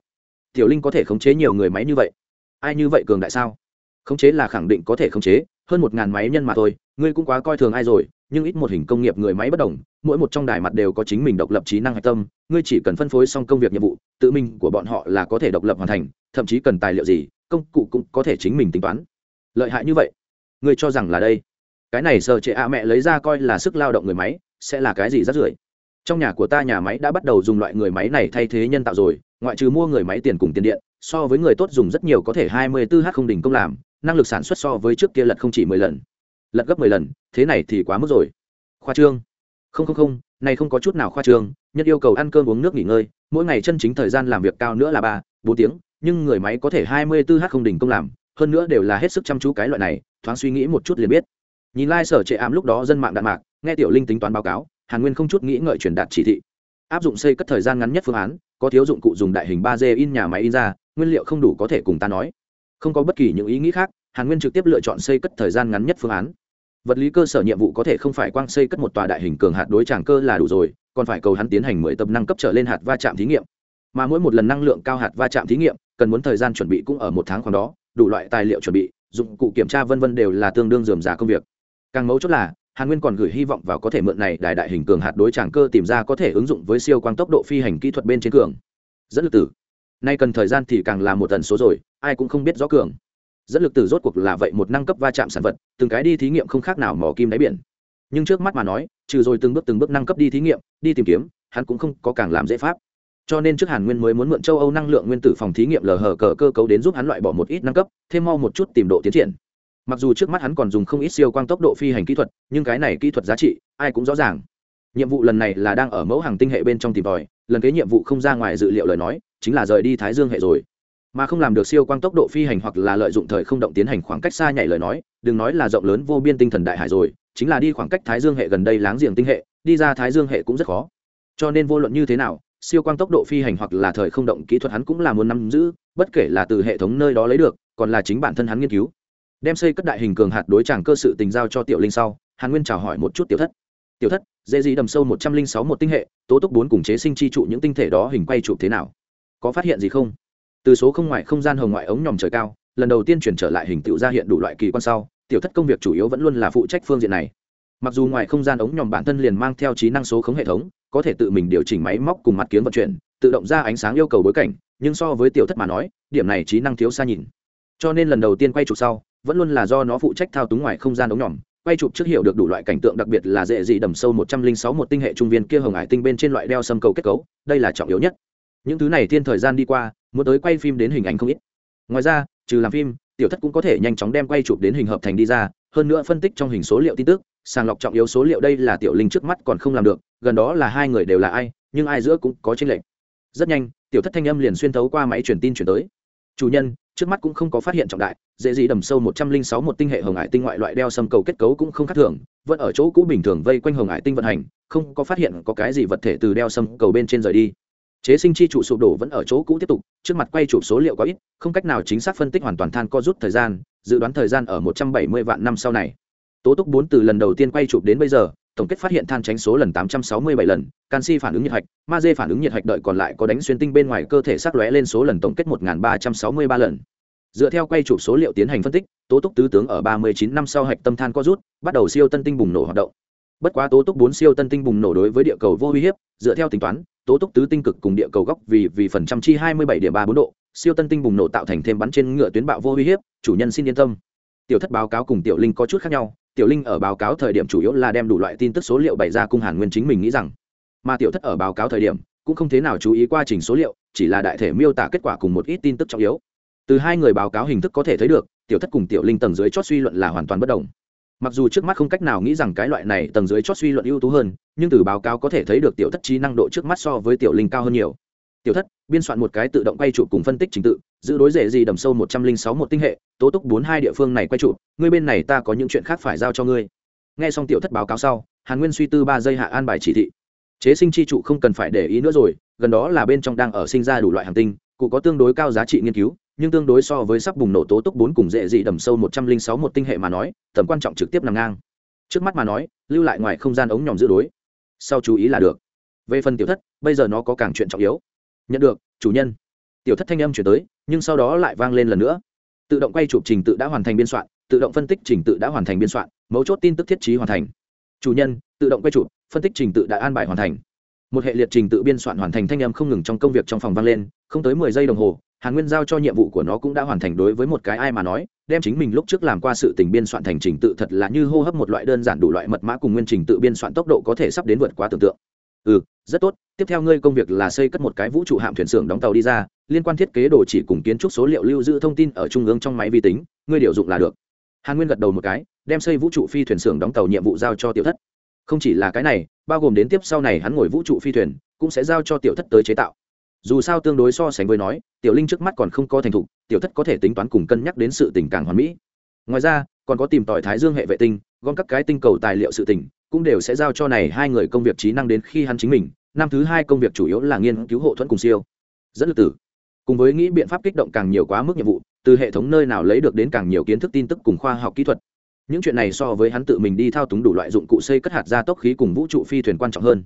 tiểu linh có thể khống chế nhiều người máy như vậy. Ai như vậy cường đại sao? Khống chế là khẳng định có thể khống chế, hơn một ngàn máy nhân mà thôi, ngươi cũng quá coi thường ai rồi, nhưng ít một hình công nghiệp người máy bất đồng, mỗi một trong đài mặt đều có chính mình độc lập trí năng hạch tâm, ngươi chỉ cần phân phối xong công việc nhiệm vụ, tự mình của bọn họ là có thể độc lập hoàn thành, thậm chí cần tài liệu gì, công cụ cũng có thể chính mình tính toán. Lợi hại như vậy? Ngươi cho rằng là đây? Cái này sợ trệ ạ mẹ lấy ra coi là sức lao động người máy, sẽ là cái gì rất rưởi? Trong nhà của ta nhà máy đã bắt đầu dùng loại người máy này thay thế nhân tạo rồi ngoại trừ mua người máy tiền cùng tiền điện, so với người tốt dùng rất nhiều có thể hai mươi 24 h không đỉnh công làm, năng lực sản xuất so với trước kia lật không chỉ mười lần. Lật gấp mười lần, thế này thì quá mức rồi. Khoa trương. Không không không, này không có chút nào khoa trương nhất yêu cầu ăn cơm uống nước nghỉ ngơi, mỗi ngày chân chính thời gian làm việc cao nữa là ba, bốn tiếng, nhưng người máy có thể hai mươi 24 h không đỉnh công làm, hơn nữa đều là hết sức chăm chú cái loại này, thoáng suy nghĩ một chút liền biết. Nhìn lai、like、sở trệ ám lúc đó dân mạng đạn mạc, nghe tiểu linh tính toán báo cáo, hàn nguyên không chút nghĩ ngợi truyền đạt chỉ thị. Áp dụng xây cất thời gian ngắn nhất phương án có thiếu dụng cụ dùng đại hình ba d in nhà máy in ra, nguyên liệu không đủ có thể cùng ta nói. Không có bất kỳ những ý nghĩ khác, hàn nguyên trực tiếp lựa chọn xây cất thời gian ngắn nhất phương án. Vật lý cơ sở nhiệm vụ có thể không phải quang xây cất một tòa đại hình cường hạt đối tràng cơ là đủ rồi, còn phải cầu hắn tiến hành mười tập năng cấp trở lên hạt va chạm thí nghiệm. Mà mỗi một lần năng lượng cao hạt va chạm thí nghiệm, cần muốn thời gian chuẩn bị cũng ở một tháng khoảng đó, đủ loại tài liệu chuẩn bị, dụng cụ kiểm tra vân vân đều là tương đương dườm giả công việc. Càng mấu chốt là hàn nguyên còn gửi hy vọng vào có thể mượn này đại đại hình cường hạt đối tràng cơ tìm ra có thể ứng dụng với siêu quang tốc độ phi hành kỹ thuật bên trên cường. Dẫn lực tử. Nay cần thời gian thì càng là một tần số rồi, ai cũng không biết rõ cường. Dẫn lực tử rốt cuộc là vậy một năng cấp va chạm sản vật, từng cái đi thí nghiệm không khác nào mỏ kim đáy biển. Nhưng trước mắt mà nói, trừ rồi từng bước từng bước năng cấp đi thí nghiệm, đi tìm kiếm, hắn cũng không có càng làm dễ pháp. Cho nên trước hàn nguyên mới muốn mượn châu âu năng lượng nguyên tử phòng thí nghiệm lờ hờ cờ cơ cấu đến giúp hắn loại bỏ một ít năng cấp, thêm mau một chút tìm độ tiến triển mặc dù trước mắt hắn còn dùng không ít siêu quang tốc độ phi hành kỹ thuật, nhưng cái này kỹ thuật giá trị, ai cũng rõ ràng. Nhiệm vụ lần này là đang ở mẫu hàng tinh hệ bên trong tìm tòi, lần kế nhiệm vụ không ra ngoài dự liệu lời nói, chính là rời đi thái dương hệ rồi. Mà không làm được siêu quang tốc độ phi hành hoặc là lợi dụng thời không động tiến hành khoảng cách xa nhảy lời nói, đừng nói là rộng lớn vô biên tinh thần đại hải rồi, chính là đi khoảng cách thái dương hệ gần đây láng giềng tinh hệ, đi ra thái dương hệ cũng rất khó. Cho nên vô luận như thế nào, siêu quang tốc độ phi hành hoặc là thời không động kỹ thuật hắn cũng là muốn nắm giữ, bất kể là từ hệ thống nơi đó lấy được, còn là chính bản thân hắn nghiên cứu đem xây cất đại hình cường hạt đối tràng cơ sự tình giao cho tiểu linh sau, hàn nguyên chào hỏi một chút tiểu thất. Tiểu thất, dễ gì đầm sâu một trăm linh sáu một tinh hệ, tố túc bốn cùng chế sinh chi trụ những tinh thể đó hình quay chụp thế nào? Có phát hiện gì không? Từ số không ngoại không gian hồng ngoại ống nhòm trời cao, lần đầu tiên chuyển trở lại hình tựu ra hiện đủ loại kỳ quan sau, tiểu thất công việc chủ yếu vẫn luôn là phụ trách phương diện này. Mặc dù ngoài không gian ống nhòm bản thân liền mang theo trí năng số khống hệ thống, có thể tự mình điều chỉnh máy móc cùng mặt kiến vận chuyển, tự động ra ánh sáng yêu cầu bối cảnh, nhưng so với tiểu thất mà nói, điểm này trí năng thiếu xa nhìn. Cho nên lần đầu tiên quay chụp sau vẫn luôn là do nó phụ trách thao túng ngoài không gian ống nhòm, quay chụp trước hiểu được đủ loại cảnh tượng đặc biệt là dễ dị đầm sâu một trăm linh sáu một tinh hệ trung viên kia hồng hải tinh bên trên loại đeo sâm cầu kết cấu, đây là trọng yếu nhất. Những thứ này thiên thời gian đi qua, muốn tới quay phim đến hình ảnh không ít. Ngoài ra, trừ làm phim, tiểu thất cũng có thể nhanh chóng đem quay chụp đến hình hợp thành đi ra, hơn nữa phân tích trong hình số liệu tin tức, sàng lọc trọng yếu số liệu đây là tiểu linh trước mắt còn không làm được, gần đó là hai người đều là ai, nhưng ai giữa cũng có tranh lệch. Rất nhanh, tiểu thất thanh âm liền xuyên thấu qua máy truyền tin chuyển tới. Chủ nhân trước mắt cũng không có phát hiện trọng đại, dễ gì đầm sâu một trăm linh sáu một tinh hệ hồng hải tinh ngoại loại đeo xâm cầu kết cấu cũng không khác thường, vẫn ở chỗ cũ bình thường vây quanh hồng hải tinh vận hành, không có phát hiện có cái gì vật thể từ đeo xâm cầu bên trên rời đi. Chế sinh chi trụ sụp đổ vẫn ở chỗ cũ tiếp tục, trước mặt quay chụp số liệu có ít, không cách nào chính xác phân tích hoàn toàn than co rút thời gian, dự đoán thời gian ở một trăm bảy mươi vạn năm sau này. Tố túc bốn từ lần đầu tiên quay chụp đến bây giờ tổng kết phát hiện than tránh số lần tám trăm sáu mươi bảy lần, canxi phản ứng nhiệt hạch magie phản ứng nhiệt hạch đợi còn lại có đánh xuyên tinh bên ngoài cơ thể sắc lóe lên số lần tổng kết một ba trăm sáu mươi ba lần. Dựa theo quay chụp số liệu tiến hành phân tích, tố túc tứ tướng ở ba mươi chín năm sau hạch tâm than co rút, bắt đầu siêu tân tinh bùng nổ hoạt động. Bất quá tố túc bốn siêu tân tinh bùng nổ đối với địa cầu vô uy hiếp, dựa theo tính toán, tố túc tứ tinh cực cùng địa cầu góc vì vì phần trăm chi hai mươi bảy điểm ba bốn độ, siêu tân tinh bùng nổ tạo thành thêm bắn trên ngựa tuyến bạo vô uy hiếp, chủ nhân xin yên tâm tiểu thất báo cáo cùng tiểu linh có chút khác nhau, tiểu linh ở báo cáo thời điểm chủ yếu là đem đủ loại tin tức số liệu bày ra cung hàn nguyên chính mình nghĩ rằng, mà tiểu thất ở báo cáo thời điểm cũng không thế nào chú ý quá trình số liệu, chỉ là đại thể miêu tả kết quả cùng một ít tin tức trọng yếu. Từ hai người báo cáo hình thức có thể thấy được, tiểu thất cùng tiểu linh tầng dưới chót suy luận là hoàn toàn bất đồng. Mặc dù trước mắt không cách nào nghĩ rằng cái loại này tầng dưới chót suy luận ưu tú hơn, nhưng từ báo cáo có thể thấy được tiểu thất trí năng độ trước mắt so với tiểu linh cao hơn nhiều tiểu thất, biên soạn một cái tự động quay trụ cùng phân tích trình tự, giữ đối rể gì đầm sâu một trăm linh sáu một tinh hệ, tố túc bốn hai địa phương này quay trụ ngươi bên này ta có những chuyện khác phải giao cho ngươi. Nghe xong tiểu thất báo cáo sau, hàn nguyên suy tư ba giây hạ an bài chỉ thị. Chế sinh chi trụ không cần phải để ý nữa rồi, gần đó là bên trong đang ở sinh ra đủ loại hành tinh, cụ có tương đối cao giá trị nghiên cứu, nhưng tương đối so với sắp bùng nổ tố túc bốn cùng dễ dị đầm sâu một trăm linh sáu một tinh hệ mà nói, tầm quan trọng trực tiếp nằm ngang. Trước mắt mà nói, lưu lại ngoài không gian ống nhòm giữ đối. Sau chú ý là được. Về phần tiểu thất, bây giờ nó có càng chuyện trọng yếu nhận được, chủ nhân. Tiểu thất thanh âm chuyển tới, nhưng sau đó lại vang lên lần nữa. Tự động quay chụp trình tự đã hoàn thành biên soạn, tự động phân tích trình tự đã hoàn thành biên soạn, mấu chốt tin tức thiết trí hoàn thành. Chủ nhân, tự động quay chụp, phân tích trình tự đã an bài hoàn thành. Một hệ liệt trình tự biên soạn hoàn thành thanh âm không ngừng trong công việc trong phòng vang lên, không tới mười giây đồng hồ, hàn nguyên giao cho nhiệm vụ của nó cũng đã hoàn thành đối với một cái ai mà nói, đem chính mình lúc trước làm qua sự tình biên soạn thành trình tự thật là như hô hấp một loại đơn giản đủ loại mật mã cùng nguyên trình tự biên soạn tốc độ có thể sắp đến vượt quá tưởng tượng ừ rất tốt, tiếp theo ngươi công việc là xây cất một cái vũ trụ hạm thuyền xưởng đóng tàu đi ra, liên quan thiết kế đồ chỉ cùng kiến trúc số liệu lưu giữ thông tin ở trung ương trong máy vi tính, ngươi điều dụng là được. Hàn nguyên gật đầu một cái, đem xây vũ trụ phi thuyền xưởng đóng tàu nhiệm vụ giao cho tiểu thất. Không chỉ là cái này, bao gồm đến tiếp sau này hắn ngồi vũ trụ phi thuyền, cũng sẽ giao cho tiểu thất tới chế tạo. Dù sao tương đối so sánh với nói, tiểu linh trước mắt còn không có thành thục, tiểu thất có thể tính toán cùng cân nhắc đến sự tình càng hoàn mỹ. Ngoài ra, còn có tìm tỏi thái dương hệ vệ tinh, gom các cái tinh cầu tài liệu sự tình cũng đều sẽ giao cho này hai người công việc trí năng đến khi hắn chính mình, năm thứ hai công việc chủ yếu là nghiên cứu hộ thuẫn cùng siêu. Dẫn lực tử. Cùng với nghĩ biện pháp kích động càng nhiều quá mức nhiệm vụ, từ hệ thống nơi nào lấy được đến càng nhiều kiến thức tin tức cùng khoa học kỹ thuật. Những chuyện này so với hắn tự mình đi thao túng đủ loại dụng cụ xây cất hạt ra tốc khí cùng vũ trụ phi thuyền quan trọng hơn.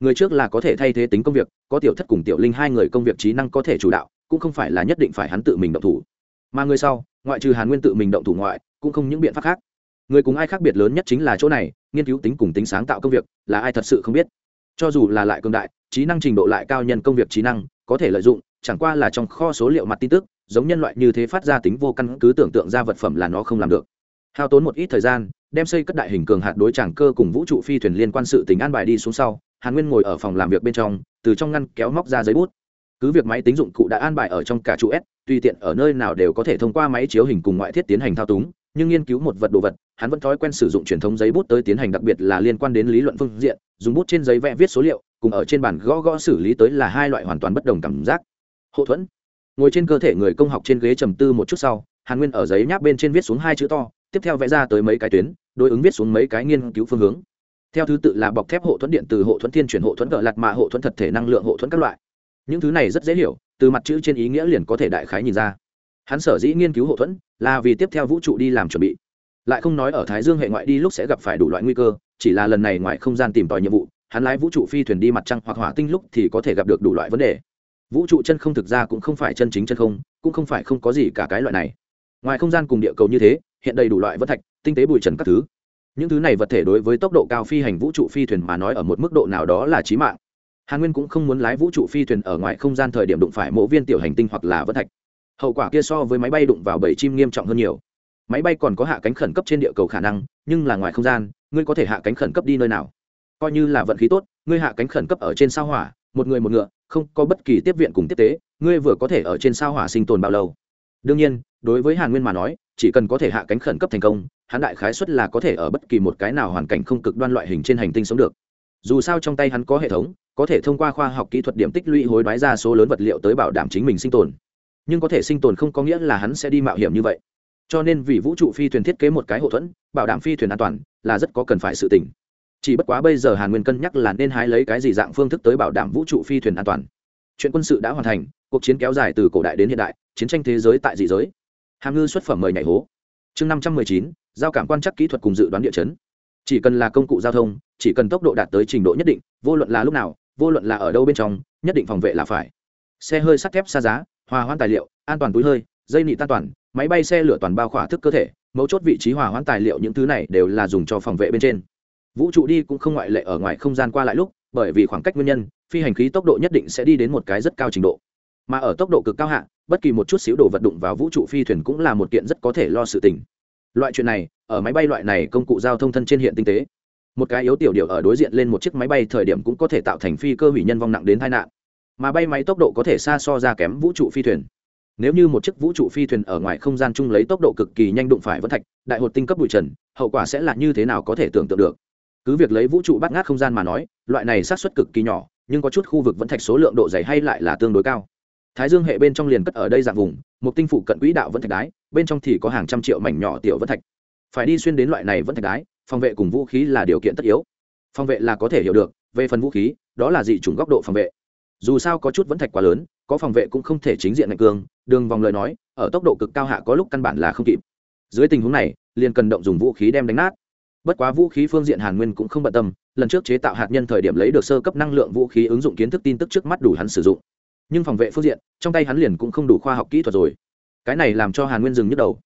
Người trước là có thể thay thế tính công việc, có tiểu thất cùng tiểu linh hai người công việc trí năng có thể chủ đạo, cũng không phải là nhất định phải hắn tự mình động thủ. Mà người sau, ngoại trừ hàn nguyên tự mình động thủ ngoại, cũng không những biện pháp khác người cùng ai khác biệt lớn nhất chính là chỗ này, nghiên cứu tính cùng tính sáng tạo công việc, là ai thật sự không biết. Cho dù là lại cường đại, trí năng trình độ lại cao nhân công việc trí năng, có thể lợi dụng, chẳng qua là trong kho số liệu mặt tin tức, giống nhân loại như thế phát ra tính vô căn cứ tưởng tượng ra vật phẩm là nó không làm được. Hao tốn một ít thời gian, đem xây cất đại hình cường hạt đối tràng cơ cùng vũ trụ phi thuyền liên quan sự tính an bài đi xuống sau, hàn nguyên ngồi ở phòng làm việc bên trong, từ trong ngăn kéo móc ra giấy bút. Cứ việc máy tính dụng cụ đã an bài ở trong cả trụ s, tùy tiện ở nơi nào đều có thể thông qua máy chiếu hình cùng ngoại thiết tiến hành thao túng, nhưng nghiên cứu một vật đồ vật hắn vẫn thói quen sử dụng truyền thống giấy bút tới tiến hành đặc biệt là liên quan đến lý luận phương diện, dùng bút trên giấy vẽ viết số liệu, cùng ở trên bản gõ gõ xử lý tới là hai loại hoàn toàn bất đồng cảm giác. Hậu thuẫn. Ngồi trên cơ thể người công học trên ghế trầm tư một chút sau, hàn nguyên ở giấy nháp bên trên viết xuống hai chữ to, tiếp theo vẽ ra tới mấy cái tuyến, đối ứng viết xuống mấy cái nghiên cứu phương hướng. Theo thứ tự là bọc thép hộ thuẫn điện từ hộ thuẫn thiên chuyển hộ thuẫn cỡ lạt mạ hộ thuẫn thật thể năng lượng hộ thuẫn các loại. Những thứ này rất dễ hiểu, từ mặt chữ trên ý nghĩa liền có thể đại khái nhìn ra. Hắn sở dĩ nghiên cứu hộ thuẫn là vì tiếp theo vũ trụ đi làm chuẩn bị lại không nói ở thái dương hệ ngoại đi lúc sẽ gặp phải đủ loại nguy cơ, chỉ là lần này ngoài không gian tìm tòi nhiệm vụ, hắn lái vũ trụ phi thuyền đi mặt trăng hoặc hỏa tinh lúc thì có thể gặp được đủ loại vấn đề. Vũ trụ chân không thực ra cũng không phải chân chính chân không, cũng không phải không có gì cả cái loại này. Ngoài không gian cùng địa cầu như thế, hiện đầy đủ loại vân thạch, tinh tế bụi trần các thứ. Những thứ này vật thể đối với tốc độ cao phi hành vũ trụ phi thuyền mà nói ở một mức độ nào đó là trí mạng. Hàn nguyên cũng không muốn lái vũ trụ phi thuyền ở ngoài không gian thời điểm đụng phải mộ viên tiểu hành tinh hoặc là vân thạch. Hậu quả kia so với máy bay đụng vào bầy chim nghiêm trọng hơn nhiều máy bay còn có hạ cánh khẩn cấp trên địa cầu khả năng, nhưng là ngoài không gian, ngươi có thể hạ cánh khẩn cấp đi nơi nào? Coi như là vận khí tốt, ngươi hạ cánh khẩn cấp ở trên sao hỏa, một người một ngựa, không có bất kỳ tiếp viện cùng tiếp tế, ngươi vừa có thể ở trên sao hỏa sinh tồn bao lâu? Đương nhiên, đối với hàn nguyên mà nói, chỉ cần có thể hạ cánh khẩn cấp thành công, hắn đại khái xuất là có thể ở bất kỳ một cái nào hoàn cảnh không cực đoan loại hình trên hành tinh sống được. Dù sao trong tay hắn có hệ thống, có thể thông qua khoa học kỹ thuật điểm tích lũy hối đoái ra số lớn vật liệu tới bảo đảm chính mình sinh tồn. Nhưng có thể sinh tồn không có nghĩa là hắn sẽ đi mạo hiểm như vậy cho nên vì vũ trụ phi thuyền thiết kế một cái hậu thuẫn, bảo đảm phi thuyền an toàn, là rất có cần phải sự tỉnh chỉ bất quá bây giờ hàn nguyên cân nhắc là nên hái lấy cái gì dạng phương thức tới bảo đảm vũ trụ phi thuyền an toàn. Chuyện quân sự đã hoàn thành, cuộc chiến kéo dài từ cổ đại đến hiện đại, chiến tranh thế giới tại dị giới. Hàm ngư xuất phẩm mời nhảy hố. Chương năm trăm mười chín, giao cảm quan chắc kỹ thuật cùng dự đoán địa chấn. Chỉ cần là công cụ giao thông, chỉ cần tốc độ đạt tới trình độ nhất định, vô luận là lúc nào, vô luận là ở đâu bên trong, nhất định phòng vệ là phải. Xe hơi sắt thép xa giá, hòa hoãn tài liệu, an toàn túi hơi, dây nị tan toàn máy bay xe lửa toàn bao khỏa thức cơ thể, mấu chốt vị trí hòa hoãn tài liệu những thứ này đều là dùng cho phòng vệ bên trên. Vũ trụ đi cũng không ngoại lệ ở ngoài không gian qua lại lúc, bởi vì khoảng cách nguyên nhân, phi hành khí tốc độ nhất định sẽ đi đến một cái rất cao trình độ. Mà ở tốc độ cực cao hạ, bất kỳ một chút xíu đồ vật đụng vào vũ trụ phi thuyền cũng là một kiện rất có thể lo sự tình. Loại chuyện này, ở máy bay loại này công cụ giao thông thân trên hiện tinh tế. Một cái yếu tiểu điều ở đối diện lên một chiếc máy bay thời điểm cũng có thể tạo thành phi cơ hủy nhân vong nặng đến tai nạn. Mà bay máy tốc độ có thể xa so ra kém vũ trụ phi thuyền nếu như một chiếc vũ trụ phi thuyền ở ngoài không gian chung lấy tốc độ cực kỳ nhanh đụng phải vẫn thạch, đại hột tinh cấp bụi trần, hậu quả sẽ là như thế nào có thể tưởng tượng được? Cứ việc lấy vũ trụ bắt ngát không gian mà nói, loại này sát suất cực kỳ nhỏ, nhưng có chút khu vực vẫn thạch số lượng độ dày hay lại là tương đối cao. Thái dương hệ bên trong liền cất ở đây dạng vùng, một tinh phụ cận quỹ đạo vẫn thạch đái, bên trong thì có hàng trăm triệu mảnh nhỏ tiểu vẫn thạch. Phải đi xuyên đến loại này vẫn thạch đái, phòng vệ cùng vũ khí là điều kiện tất yếu. Phòng vệ là có thể hiểu được, về phần vũ khí, đó là dị chủng góc độ phòng vệ. Dù sao có chút vẫn thạch quá lớn có phòng vệ cũng không thể chính diện mạnh cương, đường vòng lời nói, ở tốc độ cực cao hạ có lúc căn bản là không kịp. Dưới tình huống này, liền cần động dùng vũ khí đem đánh nát. Bất quá vũ khí phương diện hàn nguyên cũng không bận tâm, lần trước chế tạo hạt nhân thời điểm lấy được sơ cấp năng lượng vũ khí ứng dụng kiến thức tin tức trước mắt đủ hắn sử dụng. Nhưng phòng vệ phương diện, trong tay hắn liền cũng không đủ khoa học kỹ thuật rồi. Cái này làm cho hàn nguyên dừng nhức đầu.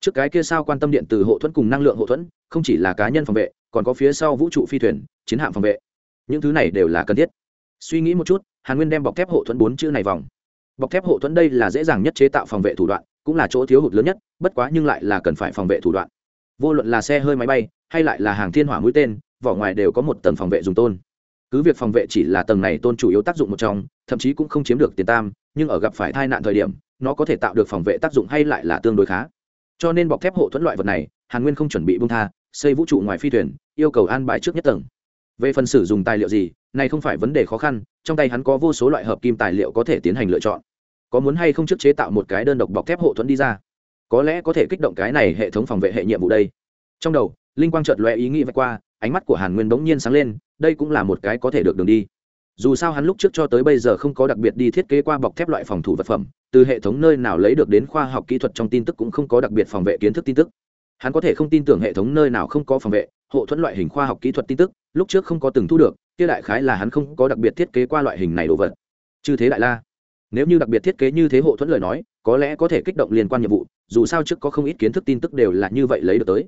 Trước cái kia sao quan tâm điện từ hộ thuẫn cùng năng lượng hộ thuẫn, không chỉ là cá nhân phòng vệ, còn có phía sau vũ trụ phi thuyền, chiến hạm phòng vệ. Những thứ này đều là cần thiết. Suy nghĩ một chút hàn nguyên đem bọc thép hộ thuẫn bốn chữ này vòng. Bọc thép hộ thuẫn đây là dễ dàng nhất chế tạo phòng vệ thủ đoạn, cũng là chỗ thiếu hụt lớn nhất, bất quá nhưng lại là cần phải phòng vệ thủ đoạn. Vô luận là xe hơi máy bay, hay lại là hàng thiên hỏa mũi tên, vỏ ngoài đều có một tầng phòng vệ dùng tôn. Cứ việc phòng vệ chỉ là tầng này tôn chủ yếu tác dụng một trong, thậm chí cũng không chiếm được tiền tam, nhưng ở gặp phải tai nạn thời điểm, nó có thể tạo được phòng vệ tác dụng hay lại là tương đối khá. Cho nên bọc thép hộ thuẫn loại vật này, hàn nguyên không chuẩn bị bung tha, xây vũ trụ ngoài phi thuyền, yêu cầu an bài trước nhất tầng. Về phần sử dụng tài liệu gì, này không phải vấn đề khó khăn trong tay hắn có vô số loại hợp kim tài liệu có thể tiến hành lựa chọn. Có muốn hay không trước chế tạo một cái đơn độc bọc thép hộ thuẫn đi ra? Có lẽ có thể kích động cái này hệ thống phòng vệ hệ nhiệm vụ đây. Trong đầu, linh quang chợt lóe ý nghĩ vạch qua, ánh mắt của hàn nguyên bỗng nhiên sáng lên, đây cũng là một cái có thể được đường đi. Dù sao hắn lúc trước cho tới bây giờ không có đặc biệt đi thiết kế qua bọc thép loại phòng thủ vật phẩm, từ hệ thống nơi nào lấy được đến khoa học kỹ thuật trong tin tức cũng không có đặc biệt phòng vệ kiến thức tin tức. Hắn có thể không tin tưởng hệ thống nơi nào không có phòng vệ, hộ thuẫn loại hình khoa học kỹ thuật tin tức, lúc trước không có từng thu được kia đại khái là hắn không có đặc biệt thiết kế qua loại hình này đồ vật. Chư thế đại la, nếu như đặc biệt thiết kế như thế hộ thuẫn lời nói, có lẽ có thể kích động liên quan nhiệm vụ, dù sao trước có không ít kiến thức tin tức đều là như vậy lấy được tới.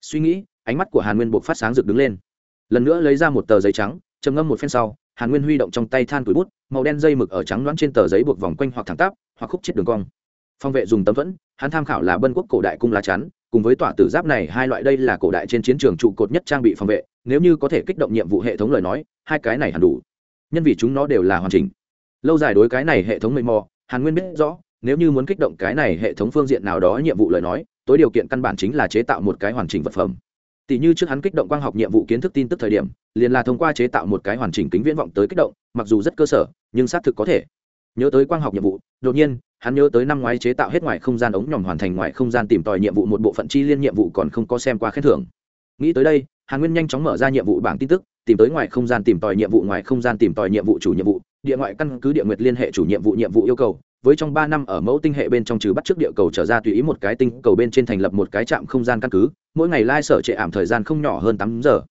Suy nghĩ, ánh mắt của hàn nguyên buộc phát sáng rực đứng lên. Lần nữa lấy ra một tờ giấy trắng, trầm ngâm một phen sau, hàn nguyên huy động trong tay than túi bút, màu đen dây mực ở trắng đoán trên tờ giấy buộc vòng quanh hoặc thẳng tắp, hoặc khúc chết đường cong. Phong vệ dùng tấm thuẫn, hắn tham khảo là bân quốc cổ đại cung lá chắn, cùng với tỏa tử giáp này, hai loại đây là cổ đại trên chiến trường trụ cột nhất trang bị phòng vệ nếu như có thể kích động nhiệm vụ hệ thống lời nói, hai cái này hẳn đủ. Nhân vì chúng nó đều là hoàn chỉnh. Lâu dài đối cái này hệ thống mây mò, hàn nguyên biết rõ, nếu như muốn kích động cái này hệ thống phương diện nào đó nhiệm vụ lời nói, tối điều kiện căn bản chính là chế tạo một cái hoàn chỉnh vật phẩm. Tỷ như trước hắn kích động quang học nhiệm vụ kiến thức tin tức thời điểm, liền là thông qua chế tạo một cái hoàn chỉnh kính viễn vọng tới kích động, mặc dù rất cơ sở, nhưng xác thực có thể. Nhớ tới quang học nhiệm vụ, đột nhiên, hắn nhớ tới năm ngoái chế tạo hết ngoài không gian ống nhòm hoàn thành ngoài không gian tìm tòi nhiệm vụ một bộ phận chi liên nhiệm vụ còn không có xem qua khen thưởng. Nghĩ tới đây hàn nguyên nhanh chóng mở ra nhiệm vụ bảng tin tức tìm tới ngoài không gian tìm tòi nhiệm vụ ngoài không gian tìm tòi nhiệm vụ chủ nhiệm vụ địa ngoại căn cứ địa nguyệt liên hệ chủ nhiệm vụ nhiệm vụ yêu cầu với trong ba năm ở mẫu tinh hệ bên trong trừ bắt trước địa cầu trở ra tùy ý một cái tinh cầu bên trên thành lập một cái trạm không gian căn cứ mỗi ngày lai sở trệ ảm thời gian không nhỏ hơn tám giờ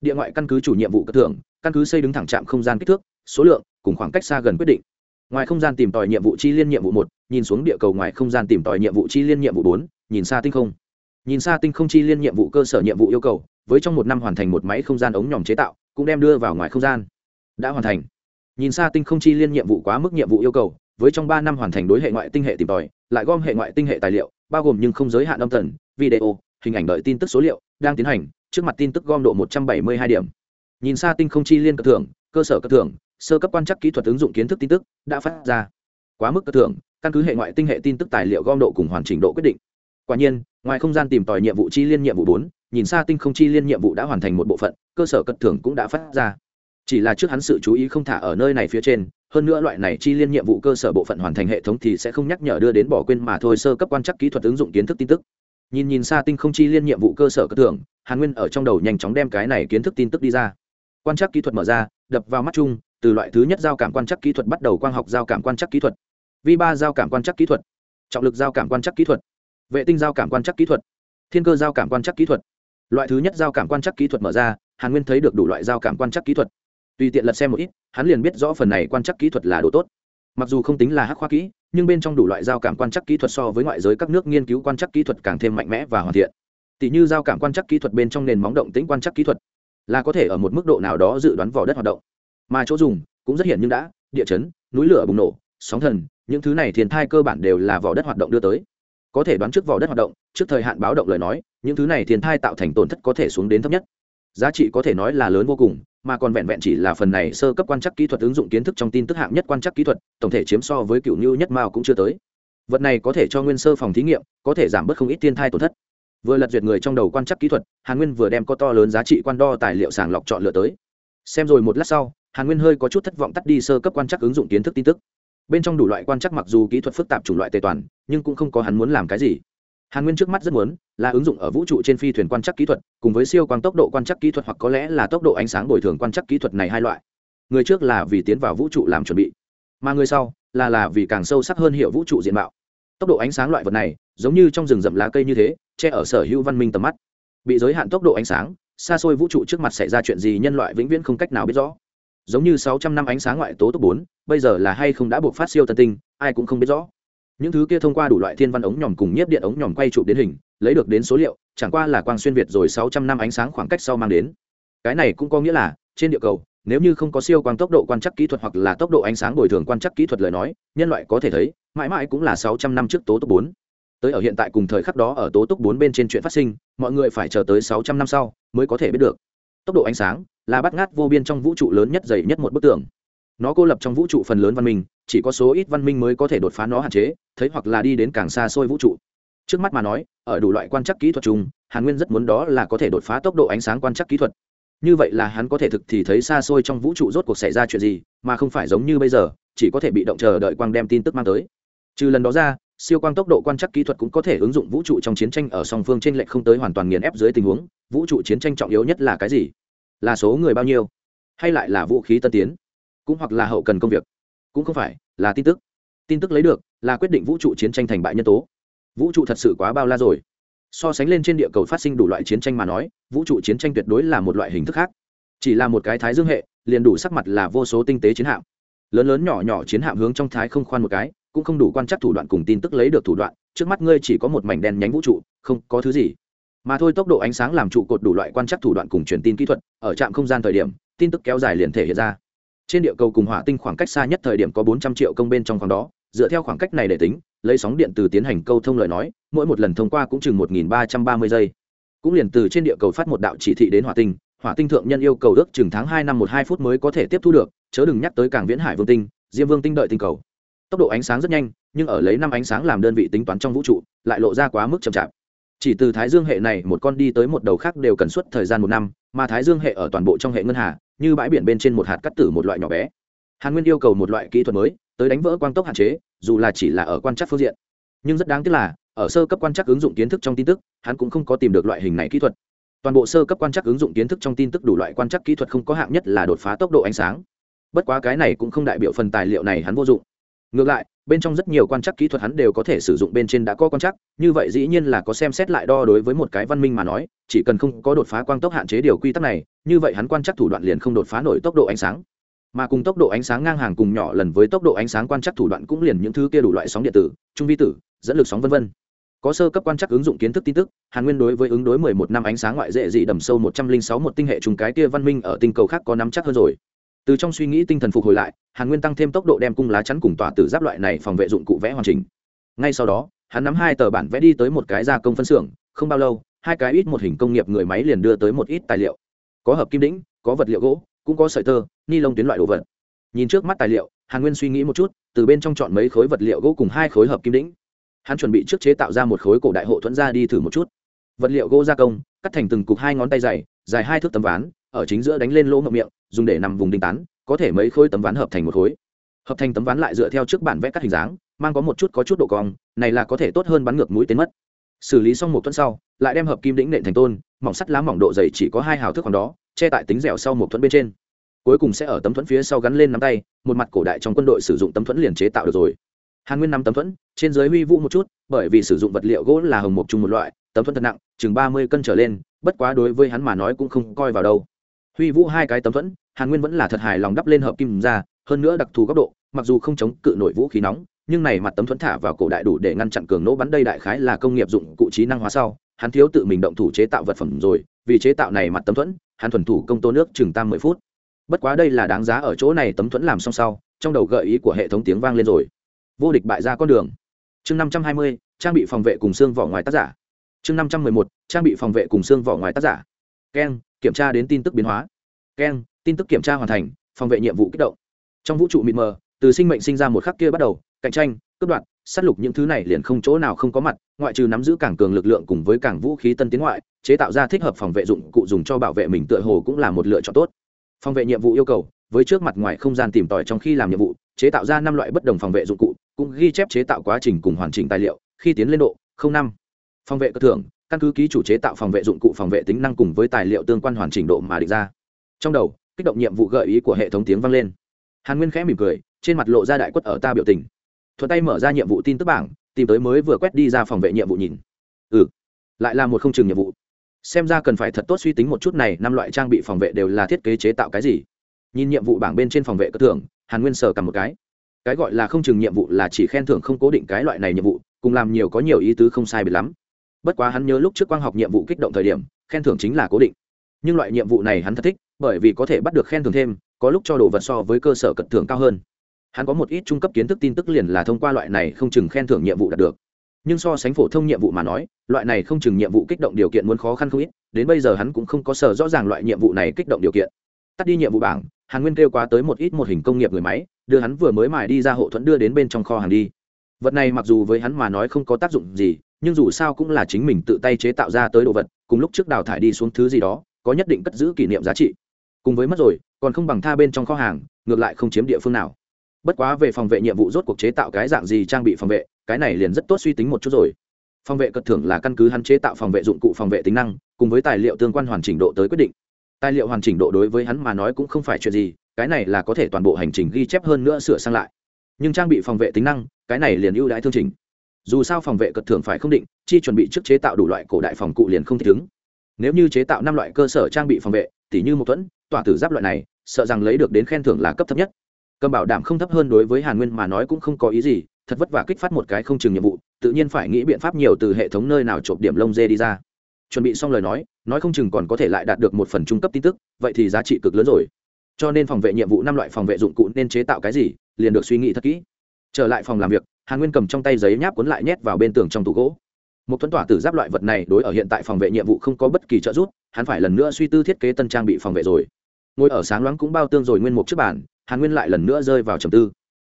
địa ngoại căn cứ chủ nhiệm vụ cất thưởng căn cứ xây đứng thẳng trạm không gian kích thước số lượng cùng khoảng cách xa gần quyết định ngoài không gian tìm tòi nhiệm vụ chi liên nhiệm vụ một nhìn xuống địa cầu ngoài không gian tìm tòi nhiệm vụ chi liên nhiệm vụ bốn nhìn xa tinh không nhìn xa tinh không chi liên nhiệm vụ cơ sở nhiệm vụ yêu cầu với trong một năm hoàn thành một máy không gian ống nhòm chế tạo, cũng đem đưa vào ngoài không gian. Đã hoàn thành. Nhìn xa tinh không chi liên nhiệm vụ quá mức nhiệm vụ yêu cầu, với trong ba năm hoàn thành đối hệ ngoại tinh hệ tìm tòi, lại gom hệ ngoại tinh hệ tài liệu, bao gồm nhưng không giới hạn âm tần video, hình ảnh đợi tin tức số liệu, đang tiến hành, trước mặt tin tức gom độ một trăm bảy mươi hai điểm. Nhìn xa tinh không chi liên cơ thưởng, cơ sở cơ thưởng, sơ cấp quan chắc kỹ thuật ứng dụng kiến thức tin tức, đã phát ra. Quá mức cơ thưởng, căn cứ hệ ngoại tinh hệ tin tức tài liệu gom độ cùng hoàn chỉnh độ quyết định. Quả nhiên, ngoài không gian tìm tòi nhiệm vụ chi liên nhiệm vụ bốn nhìn xa tinh không chi liên nhiệm vụ đã hoàn thành một bộ phận, cơ sở cất thưởng cũng đã phát ra. Chỉ là trước hắn sự chú ý không thả ở nơi này phía trên, hơn nữa loại này chi liên nhiệm vụ cơ sở bộ phận hoàn thành hệ thống thì sẽ không nhắc nhở đưa đến bỏ quên mà thôi, sơ cấp quan chắc kỹ thuật ứng dụng kiến thức tin tức. Nhìn nhìn xa tinh không chi liên nhiệm vụ cơ sở cất thưởng, hàn nguyên ở trong đầu nhanh chóng đem cái này kiến thức tin tức đi ra. Quan chắc kỹ thuật mở ra, đập vào mắt chung, từ loại thứ nhất giao cảm quan chắc kỹ thuật bắt đầu quang học giao cảm quan chắc kỹ thuật. Vi ba giao cảm quan chắc kỹ thuật. Trọng lực giao cảm quan chắc kỹ thuật. Vệ tinh giao cảm quan chắc kỹ thuật. Thiên cơ giao cảm quan chắc kỹ thuật loại thứ nhất giao cảm quan chắc kỹ thuật mở ra, hàn nguyên thấy được đủ loại giao cảm quan chắc kỹ thuật. Tùy tiện lật xem một ít, hắn liền biết rõ phần này quan chắc kỹ thuật là đồ tốt. Mặc dù không tính là hắc khoa kỹ, nhưng bên trong đủ loại giao cảm quan chắc kỹ thuật so với ngoại giới các nước nghiên cứu quan chắc kỹ thuật càng thêm mạnh mẽ và hoàn thiện. Tỷ như giao cảm quan chắc kỹ thuật bên trong nền móng động tĩnh quan chắc kỹ thuật là có thể ở một mức độ nào đó dự đoán vỏ đất hoạt động. Mà chỗ dùng cũng rất hiển nhưng đã, địa chấn, núi lửa bùng nổ, sóng thần, những thứ này thiên thai cơ bản đều là vỏ đất hoạt động đưa tới. Có thể đoán trước vỏ đất hoạt động, trước thời hạn báo động lời nói những thứ này thiên thai tạo thành tổn thất có thể xuống đến thấp nhất. Giá trị có thể nói là lớn vô cùng, mà còn vẹn vẹn chỉ là phần này sơ cấp quan trắc kỹ thuật ứng dụng kiến thức trong tin tức hạng nhất quan trắc kỹ thuật, tổng thể chiếm so với cựu như nhất mao cũng chưa tới. Vật này có thể cho nguyên sơ phòng thí nghiệm, có thể giảm bớt không ít thiên thai tổn thất. Vừa lật duyệt người trong đầu quan trắc kỹ thuật, hàn nguyên vừa đem có to lớn giá trị quan đo tài liệu sàng lọc chọn lựa tới. Xem rồi một lát sau, hàn nguyên hơi có chút thất vọng tắt đi sơ cấp quan trắc ứng dụng kiến thức tin tức. Bên trong đủ loại quan trắc mặc dù kỹ thuật phức tạp chủng loại tề toàn, nhưng cũng không có hắn muốn làm cái gì. Hàn nguyên trước mắt rất muốn là ứng dụng ở vũ trụ trên phi thuyền quan trắc kỹ thuật, cùng với siêu quang tốc độ quan trắc kỹ thuật hoặc có lẽ là tốc độ ánh sáng bồi thường quan trắc kỹ thuật này hai loại. Người trước là vì tiến vào vũ trụ làm chuẩn bị, mà người sau là là vì càng sâu sắc hơn hiệu vũ trụ diện mạo. Tốc độ ánh sáng loại vật này, giống như trong rừng rậm lá cây như thế, che ở sở hữu văn minh tầm mắt. Bị giới hạn tốc độ ánh sáng, xa xôi vũ trụ trước mặt xảy ra chuyện gì nhân loại vĩnh viễn không cách nào biết rõ. Giống như sáu trăm năm ánh sáng ngoại tố tốc bốn, bây giờ là hay không đã buộc phát siêu tân tinh, ai cũng không biết rõ những thứ kia thông qua đủ loại thiên văn ống nhòm cùng nhiếp điện ống nhòm quay chụp đến hình, lấy được đến số liệu, chẳng qua là quang xuyên việt rồi sáu trăm năm ánh sáng khoảng cách sau mang đến. Cái này cũng có nghĩa là, trên địa cầu, nếu như không có siêu quang tốc độ quan trắc kỹ thuật hoặc là tốc độ ánh sáng bồi thường quan trắc kỹ thuật lời nói, nhân loại có thể thấy, mãi mãi cũng là sáu trăm năm trước tố tốc bốn. Tới ở hiện tại cùng thời khắc đó ở tố tốc bốn bên trên chuyện phát sinh, mọi người phải chờ tới sáu trăm năm sau mới có thể biết được. Tốc độ ánh sáng là bắt ngát vô biên trong vũ trụ lớn nhất dày nhất một bức tường nó cô lập trong vũ trụ phần lớn văn minh, chỉ có số ít văn minh mới có thể đột phá nó hạn chế, thấy hoặc là đi đến càng xa xôi vũ trụ. Trước mắt mà nói, ở đủ loại quan trắc kỹ thuật chung, hàn nguyên rất muốn đó là có thể đột phá tốc độ ánh sáng quan trắc kỹ thuật. Như vậy là hắn có thể thực thì thấy xa xôi trong vũ trụ rốt cuộc xảy ra chuyện gì, mà không phải giống như bây giờ, chỉ có thể bị động chờ đợi quang đem tin tức mang tới. Trừ lần đó ra, siêu quang tốc độ quan trắc kỹ thuật cũng có thể ứng dụng vũ trụ trong chiến tranh ở song phương trên lệch không tới hoàn toàn nghiền ép dưới tình huống, vũ trụ chiến tranh trọng yếu nhất là cái gì? Là số người bao nhiêu? Hay lại là vũ khí tân tiến? Cũng hoặc là hậu cần công việc. Cũng không phải, là tin tức. Tin tức lấy được là quyết định vũ trụ chiến tranh thành bại nhân tố. Vũ trụ thật sự quá bao la rồi. So sánh lên trên địa cầu phát sinh đủ loại chiến tranh mà nói, vũ trụ chiến tranh tuyệt đối là một loại hình thức khác. Chỉ là một cái thái dương hệ, liền đủ sắc mặt là vô số tinh tế chiến hạm. Lớn lớn nhỏ nhỏ chiến hạm hướng trong thái không khoan một cái, cũng không đủ quan chắc thủ đoạn cùng tin tức lấy được thủ đoạn, trước mắt ngươi chỉ có một mảnh đen nhánh vũ trụ, không có thứ gì. Mà thôi tốc độ ánh sáng làm trụ cột đủ loại quan chắc thủ đoạn cùng truyền tin kỹ thuật, ở trạm không gian thời điểm, tin tức kéo dài liền thể hiện ra trên địa cầu cùng hỏa tinh khoảng cách xa nhất thời điểm có bốn trăm triệu công bên trong khoảng đó, dựa theo khoảng cách này để tính, lấy sóng điện từ tiến hành câu thông lời nói, mỗi một lần thông qua cũng chừng một nghìn ba trăm ba mươi giây. Cũng liền từ trên địa cầu phát một đạo chỉ thị đến hỏa tinh hỏa tinh thượng nhân yêu cầu ước chừng tháng hai năm một hai phút mới có thể tiếp thu được, chớ đừng nhắc tới cảng viễn hải vương tinh, diêm vương tinh đợi tinh cầu. Tốc độ ánh sáng rất nhanh, nhưng ở lấy năm ánh sáng làm đơn vị tính toán trong vũ trụ, lại lộ ra quá mức chậm chạp. Chỉ từ thái dương hệ này, một con đi tới một đầu khác đều cần suốt thời gian một năm, mà thái dương hệ ở toàn bộ trong hệ ngân hà như bãi biển bên trên một hạt cắt tử một loại nhỏ bé. Hàn nguyên yêu cầu một loại kỹ thuật mới, tới đánh vỡ quang tốc hạn chế, dù là chỉ là ở quan trắc phương diện. Nhưng rất đáng tiếc là, ở sơ cấp quan trắc ứng dụng kiến thức trong tin tức, hắn cũng không có tìm được loại hình này kỹ thuật. Toàn bộ sơ cấp quan trắc ứng dụng kiến thức trong tin tức đủ loại quan trắc kỹ thuật không có hạng nhất là đột phá tốc độ ánh sáng. Bất quá cái này cũng không đại biểu phần tài liệu này hắn vô dụng. Ngược lại bên trong rất nhiều quan trắc kỹ thuật hắn đều có thể sử dụng bên trên đã có quan trắc, như vậy dĩ nhiên là có xem xét lại đo đối với một cái văn minh mà nói, chỉ cần không có đột phá quang tốc hạn chế điều quy tắc này, như vậy hắn quan trắc thủ đoạn liền không đột phá nổi tốc độ ánh sáng. Mà cùng tốc độ ánh sáng ngang hàng cùng nhỏ lần với tốc độ ánh sáng quan trắc thủ đoạn cũng liền những thứ kia đủ loại sóng điện tử, trung vi tử, dẫn lực sóng vân vân. Có sơ cấp quan trắc ứng dụng kiến thức tin tức, hàn nguyên đối với ứng đối mười một năm ánh sáng ngoại dễ dị đầm sâu một trăm linh sáu một tinh hệ trùng cái kia văn minh ở tinh cầu khác có nắm chắc hơn rồi từ trong suy nghĩ tinh thần phục hồi lại, hàn nguyên tăng thêm tốc độ đem cung lá chắn cùng tỏa tử giáp loại này phòng vệ dụng cụ vẽ hoàn chỉnh. Ngay sau đó, hắn nắm hai tờ bản vẽ đi tới một cái gia công phân xưởng, không bao lâu, hai cái ít một hình công nghiệp người máy liền đưa tới một ít tài liệu. Có hợp kim đĩnh, có vật liệu gỗ, cũng có sợi tơ, ni lông tuyến loại đồ vật. Nhìn trước mắt tài liệu, hàn nguyên suy nghĩ một chút, từ bên trong chọn mấy khối vật liệu gỗ cùng hai khối hợp kim đĩnh. Hắn chuẩn bị trước chế tạo ra một khối cổ đại hộ thuẫn ra đi thử một chút. Vật liệu gỗ gia công, cắt thành từng cục hai ngón tay dày dài hai thước tấm ván ở chính giữa đánh lên lỗ ngậm miệng, dùng để nằm vùng đinh tán, có thể mấy khối tấm ván hợp thành một khối. Hợp thành tấm ván lại dựa theo trước bản vẽ các hình dáng, mang có một chút có chút độ cong, này là có thể tốt hơn bắn ngược mũi tên mất. Xử lý xong một tuần sau, lại đem hợp kim đĩnh nện thành tôn, mỏng sắt lá mỏng độ dày chỉ có hai hào thước khoảng đó, che tại tính dẻo sau một thuẫn bên trên. Cuối cùng sẽ ở tấm thuẫn phía sau gắn lên nắm tay, một mặt cổ đại trong quân đội sử dụng tấm thuẫn liền chế tạo được rồi. Hàn nguyên năm tấm thuẫn, trên dưới huy vũ một chút, bởi vì sử dụng vật liệu gỗ là hồng mộc chung một loại, tấm thuẫn thật nặng, chừng ba mươi cân trở lên, bất quá đối với hắn mà nói cũng không coi vào đâu huy vũ hai cái tấm thuẫn, hàn nguyên vẫn là thật hài lòng đắp lên hợp kim ra, hơn nữa đặc thù góc độ, mặc dù không chống cự nổi vũ khí nóng, nhưng này mặt tấm thuẫn thả vào cổ đại đủ để ngăn chặn cường nỗ bắn đây đại khái là công nghiệp dụng cụ trí năng hóa sau, hắn thiếu tự mình động thủ chế tạo vật phẩm rồi, vì chế tạo này mặt tấm thuẫn, hắn thuần thủ công tô nước chừng tam mười phút. Bất quá đây là đáng giá ở chỗ này tấm thuẫn làm xong sau, trong đầu gợi ý của hệ thống tiếng vang lên rồi. Vô địch bại ra con đường. Chương năm trăm hai mươi, trang bị phòng vệ cùng xương vỏ ngoài tác giả. Chương năm trăm mười một, trang bị phòng vệ cùng xương vỏ ngoài tác giả. Keng kiểm tra đến tin tức biến hóa. Keng tin tức kiểm tra hoàn thành, phòng vệ nhiệm vụ kích động. Trong vũ trụ mịt mờ, từ sinh mệnh sinh ra một khắc kia bắt đầu, cạnh tranh, cướp đoạt, sát lục những thứ này liền không chỗ nào không có mặt, ngoại trừ nắm giữ càng cường lực lượng cùng với càng vũ khí tân tiến ngoại, chế tạo ra thích hợp phòng vệ dụng cụ dùng cho bảo vệ mình tựa hồ cũng là một lựa chọn tốt. Phòng vệ nhiệm vụ yêu cầu, với trước mặt ngoài không gian tìm tòi trong khi làm nhiệm vụ, chế tạo ra năm loại bất đồng phòng vệ dụng cụ, cũng ghi chép chế tạo quá trình cùng hoàn chỉnh tài liệu, khi tiến lên độ năm. Phòng vệ cơ thưởng căn cứ ký chủ chế tạo phòng vệ dụng cụ phòng vệ tính năng cùng với tài liệu tương quan hoàn chỉnh độ mà định ra. Trong đầu, kích động nhiệm vụ gợi ý của hệ thống tiếng vang lên. Hàn nguyên khẽ mỉm cười, trên mặt lộ ra đại quất ở ta biểu tình. Thuận tay mở ra nhiệm vụ tin tức bảng, tìm tới mới vừa quét đi ra phòng vệ nhiệm vụ nhìn. Ừ lại là một không chừng nhiệm vụ. Xem ra cần phải thật tốt suy tính một chút này, năm loại trang bị phòng vệ đều là thiết kế chế tạo cái gì. Nhìn nhiệm vụ bảng bên trên phòng vệ cơ thưởng, hàn nguyên sờ cầm một cái. Cái gọi là không chừng nhiệm vụ là chỉ khen thưởng không cố định cái loại này nhiệm vụ, cùng làm nhiều có nhiều ý tứ không sai biệt lắm bất quá hắn nhớ lúc trước quang học nhiệm vụ kích động thời điểm, khen thưởng chính là cố định. Nhưng loại nhiệm vụ này hắn thật thích, bởi vì có thể bắt được khen thưởng thêm, có lúc cho đồ vật so với cơ sở cận thưởng cao hơn. Hắn có một ít trung cấp kiến thức tin tức liền là thông qua loại này không chừng khen thưởng nhiệm vụ đạt được. Nhưng so sánh phổ thông nhiệm vụ mà nói, loại này không chừng nhiệm vụ kích động điều kiện muốn khó khăn không ít, đến bây giờ hắn cũng không có sở rõ ràng loại nhiệm vụ này kích động điều kiện. Tắt đi nhiệm vụ bảng, hàn nguyên kêu quá tới một ít một hình công nghiệp người máy, đưa hắn vừa mới mài đi ra hộ thuẫn đưa đến bên trong kho hàng đi. Vật này mặc dù với hắn mà nói không có tác dụng gì nhưng dù sao cũng là chính mình tự tay chế tạo ra tới đồ vật, cùng lúc trước đào thải đi xuống thứ gì đó, có nhất định cất giữ kỷ niệm giá trị. Cùng với mất rồi, còn không bằng tha bên trong kho hàng, ngược lại không chiếm địa phương nào. Bất quá về phòng vệ nhiệm vụ rốt cuộc chế tạo cái dạng gì trang bị phòng vệ, cái này liền rất tốt suy tính một chút rồi. Phòng vệ cật thưởng là căn cứ hắn chế tạo phòng vệ dụng cụ phòng vệ tính năng, cùng với tài liệu tương quan hoàn chỉnh độ tới quyết định. Tài liệu hoàn chỉnh độ đối với hắn mà nói cũng không phải chuyện gì, cái này là có thể toàn bộ hành trình ghi chép hơn nữa sửa sang lại. Nhưng trang bị phòng vệ tính năng, cái này liền ưu đãi thương trình dù sao phòng vệ cật thưởng phải không định, chi chuẩn bị trước chế tạo đủ loại cổ đại phòng cụ liền không thích ứng nếu như chế tạo năm loại cơ sở trang bị phòng vệ, tỉ như một thuẫn, tỏa tử giáp loại này, sợ rằng lấy được đến khen thưởng là cấp thấp nhất. Cầm bảo đảm không thấp hơn đối với hàn nguyên mà nói cũng không có ý gì, thật vất vả kích phát một cái không chừng nhiệm vụ, tự nhiên phải nghĩ biện pháp nhiều từ hệ thống nơi nào trộm điểm lông dê đi ra. Chuẩn bị xong lời nói nói không chừng còn có thể lại đạt được một phần trung cấp tin tức, vậy thì giá trị cực lớn rồi. Cho nên phòng vệ nhiệm vụ năm loại phòng vệ dụng cụ nên chế tạo cái gì, liền được suy nghĩ thật kỹ. Trở lại phòng làm việc hàn nguyên cầm trong tay giấy nháp cuốn lại nhét vào bên tường trong tủ gỗ. Một thuẫn tỏa tử giáp loại vật này đối ở hiện tại phòng vệ nhiệm vụ không có bất kỳ trợ giúp, hắn phải lần nữa suy tư thiết kế tân trang bị phòng vệ rồi. Ngồi ở sáng loáng cũng bao tương rồi nguyên mục trước bàn, hàn nguyên lại lần nữa rơi vào trầm tư.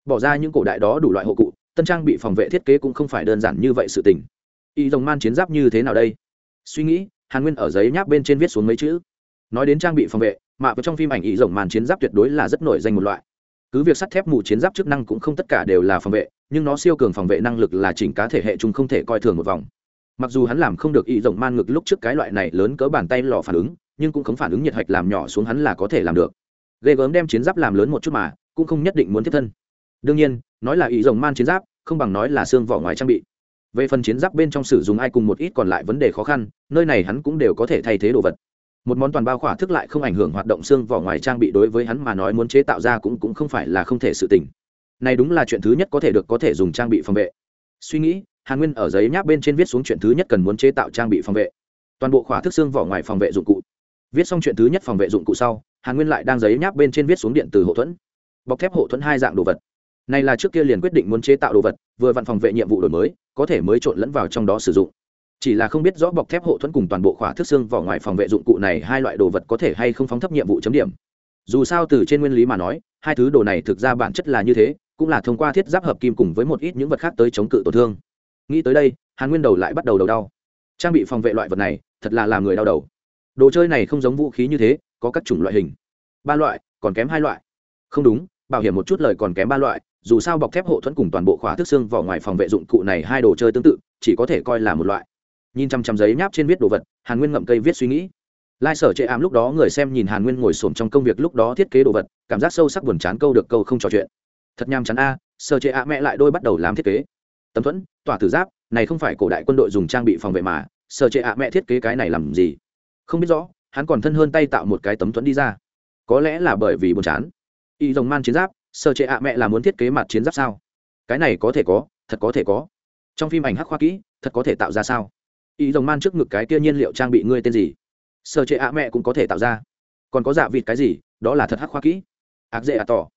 Bỏ ra những cổ đại đó đủ loại hộ cụ, tân trang bị phòng vệ thiết kế cũng không phải đơn giản như vậy sự tình. Y dòng man chiến giáp như thế nào đây? Suy nghĩ, hàn nguyên ở giấy nháp bên trên viết xuống mấy chữ. Nói đến trang bị phòng vệ mạ vào trong phim ảnh y rồng man chiến giáp tuyệt đối là rất nổi danh một loại cứ việc sắt thép mù chiến giáp chức năng cũng không tất cả đều là phòng vệ, nhưng nó siêu cường phòng vệ năng lực là chỉnh cá thể hệ chung không thể coi thường một vòng. Mặc dù hắn làm không được ý rộng man ngực lúc trước cái loại này lớn cỡ bàn tay lò phản ứng, nhưng cũng không phản ứng nhiệt hạch làm nhỏ xuống hắn là có thể làm được. Ghê gớm đem chiến giáp làm lớn một chút mà, cũng không nhất định muốn tiếp thân. Đương nhiên, nói là ý rồng man chiến giáp, không bằng nói là xương vỏ ngoài trang bị. Về phần chiến giáp bên trong sử dụng ai cùng một ít còn lại vấn đề khó khăn, nơi này hắn cũng đều có thể thay thế đồ vật một món toàn bao khỏa thức lại không ảnh hưởng hoạt động xương vỏ ngoài trang bị đối với hắn mà nói muốn chế tạo ra cũng cũng không phải là không thể sự tình. Này đúng là chuyện thứ nhất có thể được có thể dùng trang bị phòng vệ. Suy nghĩ, hàn nguyên ở giấy nháp bên trên viết xuống chuyện thứ nhất cần muốn chế tạo trang bị phòng vệ. Toàn bộ khỏa thức xương vỏ ngoài phòng vệ dụng cụ. Viết xong chuyện thứ nhất phòng vệ dụng cụ sau, hàn nguyên lại đang giấy nháp bên trên viết xuống điện từ hậu thuẫn. Bọc thép hậu thuẫn hai dạng đồ vật. Này là trước kia liền quyết định muốn chế tạo đồ vật, vừa vặn phòng vệ nhiệm vụ đổi mới, có thể mới trộn lẫn vào trong đó sử dụng chỉ là không biết rõ bọc thép hộ thuẫn cùng toàn bộ khỏa thức xương vỏ ngoài phòng vệ dụng cụ này hai loại đồ vật có thể hay không phóng thấp nhiệm vụ chấm điểm. Dù sao từ trên nguyên lý mà nói, hai thứ đồ này thực ra bản chất là như thế, cũng là thông qua thiết giáp hợp kim cùng với một ít những vật khác tới chống cự tổn thương. Nghĩ tới đây, hàn nguyên đầu lại bắt đầu đầu đau. Trang bị phòng vệ loại vật này, thật là làm người đau đầu. Đồ chơi này không giống vũ khí như thế, có các chủng loại hình. Ba loại, còn kém hai loại. Không đúng, bảo hiểm một chút lời còn kém ba loại, dù sao bọc thép hộ thuẫn cùng toàn bộ khóa thức xương vỏ ngoài phòng vệ dụng cụ này hai đồ chơi tương tự, chỉ có thể coi là một loại nhìn chăm chăm giấy nháp trên viết đồ vật, hàn nguyên ngậm cây viết suy nghĩ. Lai sở chệ ám lúc đó người xem nhìn hàn nguyên ngồi xổm trong công việc lúc đó thiết kế đồ vật, cảm giác sâu sắc buồn chán câu được câu không trò chuyện. Thật nham chán a, sở chệ ạ mẹ lại đôi bắt đầu làm thiết kế. Tấm thuẫn, tỏa tử giáp, này không phải cổ đại quân đội dùng trang bị phòng vệ mà, sở chệ ạ mẹ thiết kế cái này làm gì? Không biết rõ, hắn còn thân hơn tay tạo một cái tấm thuẫn đi ra. Có lẽ là bởi vì buồn chán. Y dòng man chiến giáp, sở chệ ạ mẹ là muốn thiết kế mặt chiến giáp sao? Cái này có thể có, thật có thể có. Trong phim ảnh hắc khoa kỹ, thật có thể tạo ra sao? Ý rồng man trước ngực cái kia nhiên liệu trang bị ngươi tên gì? Sơ chế ạ mẹ cũng có thể tạo ra. Còn có dạ vịt cái gì? Đó là thật hắc khoa kỹ. Ác dễ ạ tỏ.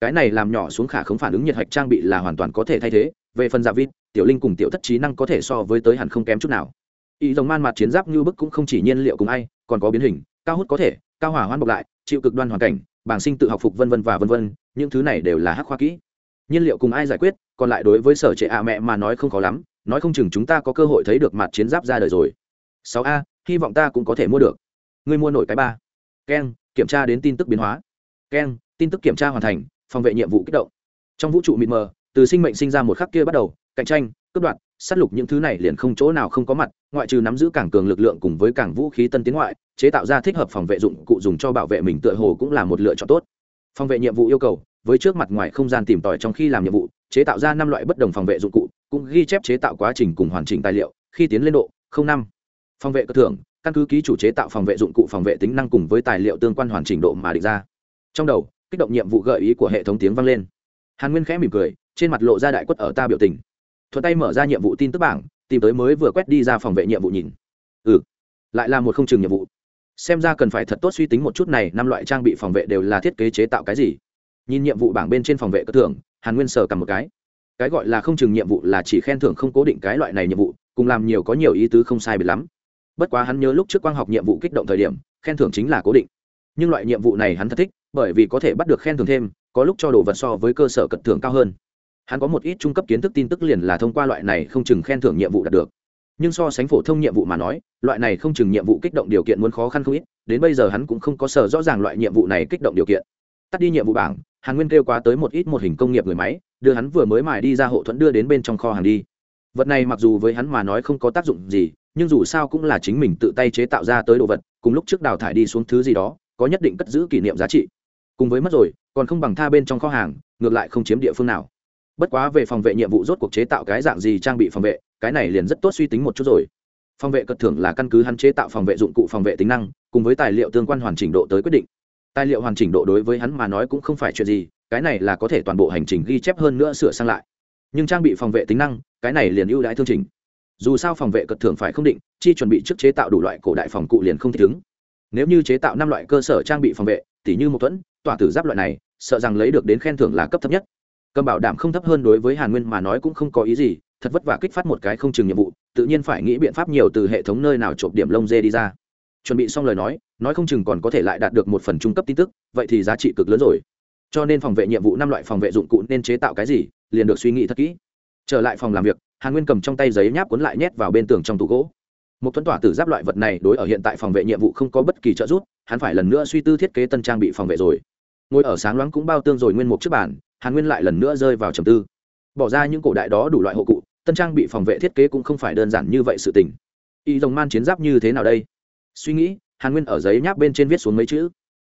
Cái này làm nhỏ xuống khả không phản ứng nhiệt hạch trang bị là hoàn toàn có thể thay thế. Về phần dạ vịt, tiểu linh cùng tiểu thất trí năng có thể so với tới hẳn không kém chút nào. Ý rồng man mặt chiến giáp như bức cũng không chỉ nhiên liệu cùng ai, còn có biến hình, cao hút có thể, cao hỏa hoan bọc lại, chịu cực đoan hoàn cảnh, bảng sinh tự học phục vân vân và vân vân, những thứ này đều là hắc khoa kỹ. Nhiên liệu cùng ai giải quyết, còn lại đối với sở trệ ạ mẹ mà nói không khó lắm nói không chừng chúng ta có cơ hội thấy được mặt chiến giáp ra đời rồi. Sáu a, hy vọng ta cũng có thể mua được. Ngươi mua nổi cái ba. Keng kiểm tra đến tin tức biến hóa. Keng tin tức kiểm tra hoàn thành, phòng vệ nhiệm vụ kích động. Trong vũ trụ mịt mờ, từ sinh mệnh sinh ra một khắc kia bắt đầu, cạnh tranh, cướp đoạt, sát lục những thứ này liền không chỗ nào không có mặt, ngoại trừ nắm giữ càng cường lực lượng cùng với càng vũ khí tân tiến ngoại, chế tạo ra thích hợp phòng vệ dụng cụ dùng cho bảo vệ mình tựa hồ cũng là một lựa chọn tốt. Phòng vệ nhiệm vụ yêu cầu, với trước mặt ngoài không gian tìm tòi trong khi làm nhiệm vụ, chế tạo ra năm loại bất đồng phòng vệ dụng cụ cũng ghi chép chế tạo quá trình cùng hoàn chỉnh tài liệu, khi tiến lên độ năm. Phòng vệ cơ thưởng, căn cứ ký chủ chế tạo phòng vệ dụng cụ phòng vệ tính năng cùng với tài liệu tương quan hoàn chỉnh độ mà định ra. Trong đầu, kích động nhiệm vụ gợi ý của hệ thống tiếng vang lên. Hàn nguyên khẽ mỉm cười, trên mặt lộ ra đại quất ở ta biểu tình. Thuận tay mở ra nhiệm vụ tin tức bảng, tìm tới mới vừa quét đi ra phòng vệ nhiệm vụ nhìn. Ừ lại là một không chừng nhiệm vụ. Xem ra cần phải thật tốt suy tính một chút này, năm loại trang bị phòng vệ đều là thiết kế chế tạo cái gì. Nhìn nhiệm vụ bảng bên trên phòng vệ cơ thưởng, hàn nguyên sờ cầm một cái cái gọi là không chừng nhiệm vụ là chỉ khen thưởng không cố định cái loại này nhiệm vụ, cùng làm nhiều có nhiều ý tứ không sai biệt lắm. Bất quá hắn nhớ lúc trước quang học nhiệm vụ kích động thời điểm, khen thưởng chính là cố định. Nhưng loại nhiệm vụ này hắn thật thích, bởi vì có thể bắt được khen thưởng thêm, có lúc cho đồ vật so với cơ sở cận thưởng cao hơn. Hắn có một ít trung cấp kiến thức tin tức liền là thông qua loại này không chừng khen thưởng nhiệm vụ đạt được. Nhưng so sánh phổ thông nhiệm vụ mà nói, loại này không chừng nhiệm vụ kích động điều kiện muốn khó khăn không ít, đến bây giờ hắn cũng không có sở rõ ràng loại nhiệm vụ này kích động điều kiện. Tắt đi nhiệm vụ bảng, hàn nguyên kêu quá tới một ít một hình công nghiệp người máy đưa hắn vừa mới mài đi ra hộ thuẫn đưa đến bên trong kho hàng đi. Vật này mặc dù với hắn mà nói không có tác dụng gì, nhưng dù sao cũng là chính mình tự tay chế tạo ra tới đồ vật, cùng lúc trước đào thải đi xuống thứ gì đó, có nhất định cất giữ kỷ niệm giá trị. Cùng với mất rồi, còn không bằng tha bên trong kho hàng, ngược lại không chiếm địa phương nào. Bất quá về phòng vệ nhiệm vụ rốt cuộc chế tạo cái dạng gì trang bị phòng vệ, cái này liền rất tốt suy tính một chút rồi. Phòng vệ cật thưởng là căn cứ hắn chế tạo phòng vệ dụng cụ phòng vệ tính năng, cùng với tài liệu tương quan hoàn chỉnh độ tới quyết định. Tài liệu hoàn chỉnh độ đối với hắn mà nói cũng không phải chuyện gì cái này là có thể toàn bộ hành trình ghi chép hơn nữa sửa sang lại. Nhưng trang bị phòng vệ tính năng, cái này liền ưu đãi thương trình dù sao phòng vệ cật thường phải không định, chi chuẩn bị trước chế tạo đủ loại cổ đại phòng cụ liền không thích ứng. Nếu như chế tạo năm loại cơ sở trang bị phòng vệ, tỉ như một thuẫn, tỏa tử giáp loại này, sợ rằng lấy được đến khen thưởng là cấp thấp nhất. Cầm bảo đảm không thấp hơn đối với hàn nguyên mà nói cũng không có ý gì, thật vất vả kích phát một cái không chừng nhiệm vụ, tự nhiên phải nghĩ biện pháp nhiều từ hệ thống nơi nào trộm điểm lông dê đi ra. Chuẩn bị xong lời nói nói không chừng còn có thể lại đạt được một phần trung cấp tin tức, vậy thì giá trị cực lớn rồi cho nên phòng vệ nhiệm vụ năm loại phòng vệ dụng cụ nên chế tạo cái gì, liền được suy nghĩ thật kỹ. Trở lại phòng làm việc, hàn nguyên cầm trong tay giấy nháp cuốn lại nhét vào bên tường trong tủ gỗ. Một thuẫn tỏa tử giáp loại vật này đối ở hiện tại phòng vệ nhiệm vụ không có bất kỳ trợ giúp, hắn phải lần nữa suy tư thiết kế tân trang bị phòng vệ rồi. Ngồi ở sáng loáng cũng bao tương rồi nguyên một chiếc bản hàn nguyên lại lần nữa rơi vào trầm tư. Bỏ ra những cổ đại đó đủ loại hộ cụ, tân trang bị phòng vệ thiết kế cũng không phải đơn giản như vậy sự tình. Y dòng man chiến giáp như thế nào đây? Suy nghĩ, hàn nguyên ở giấy nháp bên trên viết xuống mấy chữ.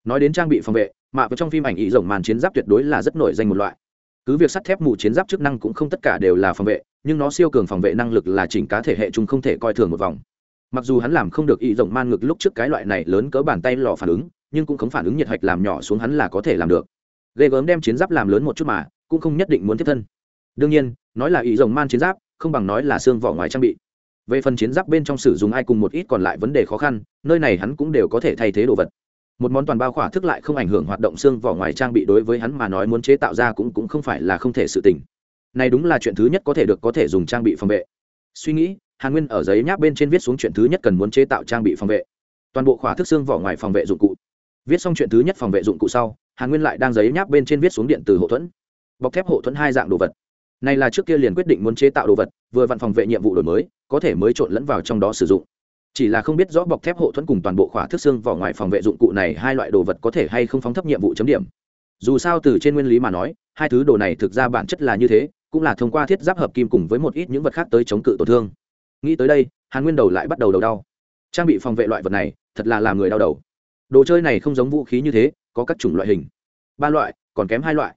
Nói đến trang bị phòng vệ mà trong phim ảnh ý rồng màn chiến giáp tuyệt đối là rất nổi danh một loại. Cứ việc sắt thép mù chiến giáp chức năng cũng không tất cả đều là phòng vệ, nhưng nó siêu cường phòng vệ năng lực là chỉnh cá thể hệ chung không thể coi thường một vòng. Mặc dù hắn làm không được ý rộng man ngực lúc trước cái loại này lớn cỡ bàn tay lò phản ứng, nhưng cũng không phản ứng nhiệt hạch làm nhỏ xuống hắn là có thể làm được. Ghê gớm đem chiến giáp làm lớn một chút mà, cũng không nhất định muốn tiếp thân. Đương nhiên, nói là ý rộng man chiến giáp, không bằng nói là xương vỏ ngoài trang bị. Về phần chiến giáp bên trong sử dụng ai cùng một ít còn lại vấn đề khó khăn, nơi này hắn cũng đều có thể thay thế đồ vật một món toàn bao khỏa thức lại không ảnh hưởng hoạt động xương vỏ ngoài trang bị đối với hắn mà nói muốn chế tạo ra cũng cũng không phải là không thể sự tình. Này đúng là chuyện thứ nhất có thể được có thể dùng trang bị phòng vệ. Suy nghĩ, hàn nguyên ở giấy nháp bên trên viết xuống chuyện thứ nhất cần muốn chế tạo trang bị phòng vệ. Toàn bộ khỏa thức xương vỏ ngoài phòng vệ dụng cụ. Viết xong chuyện thứ nhất phòng vệ dụng cụ sau, hàn nguyên lại đang giấy nháp bên trên viết xuống điện từ hộ thuẫn. Bọc thép hộ thuẫn hai dạng đồ vật. Này là trước kia liền quyết định muốn chế tạo đồ vật, vừa văn phòng vệ nhiệm vụ đổi mới, có thể mới trộn lẫn vào trong đó sử dụng chỉ là không biết rõ bọc thép hộ thuẫn cùng toàn bộ khỏa thức xương vỏ ngoài phòng vệ dụng cụ này hai loại đồ vật có thể hay không phóng thấp nhiệm vụ chấm điểm. Dù sao từ trên nguyên lý mà nói, hai thứ đồ này thực ra bản chất là như thế, cũng là thông qua thiết giáp hợp kim cùng với một ít những vật khác tới chống cự tổn thương. Nghĩ tới đây, hàn nguyên đầu lại bắt đầu đầu đau. Trang bị phòng vệ loại vật này, thật là làm người đau đầu. Đồ chơi này không giống vũ khí như thế, có các chủng loại hình. Ba loại, còn kém hai loại.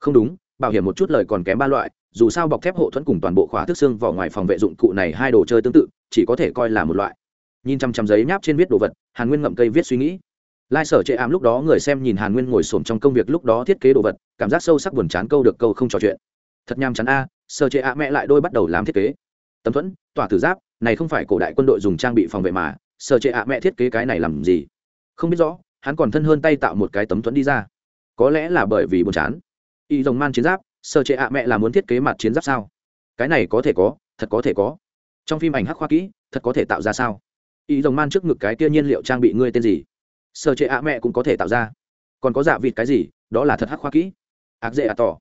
Không đúng, bảo hiểm một chút lời còn kém ba loại, dù sao bọc thép hộ thuẫn cùng toàn bộ khóa thức xương vỏ ngoài phòng vệ dụng cụ này hai đồ chơi tương tự, chỉ có thể coi là một loại nhìn chằm chằm giấy nháp trên viết đồ vật, hàn nguyên ngậm cây viết suy nghĩ. Lai sở chệ ám lúc đó người xem nhìn hàn nguyên ngồi xổm trong công việc lúc đó thiết kế đồ vật, cảm giác sâu sắc buồn chán câu được câu không trò chuyện. Thật nham chán a, sở chệ ạ mẹ lại đôi bắt đầu làm thiết kế. Tấm thuẫn, tỏa tử giáp, này không phải cổ đại quân đội dùng trang bị phòng vệ mà, sở chệ ạ mẹ thiết kế cái này làm gì? Không biết rõ, hắn còn thân hơn tay tạo một cái tấm thuẫn đi ra. Có lẽ là bởi vì buồn chán. Y dòng man chiến giáp, sở chệ ạ mẹ là muốn thiết kế mặt chiến giáp sao? Cái này có thể có, thật có thể có. Trong phim ảnh hắc khoa kỹ, thật có thể tạo ra sao? Ý rồng man trước ngực cái kia nhiên liệu trang bị ngươi tên gì? Sơ chế ạ mẹ cũng có thể tạo ra. Còn có dạ vịt cái gì? Đó là thật hắc khoa kỹ. Ác dễ ạ tỏ.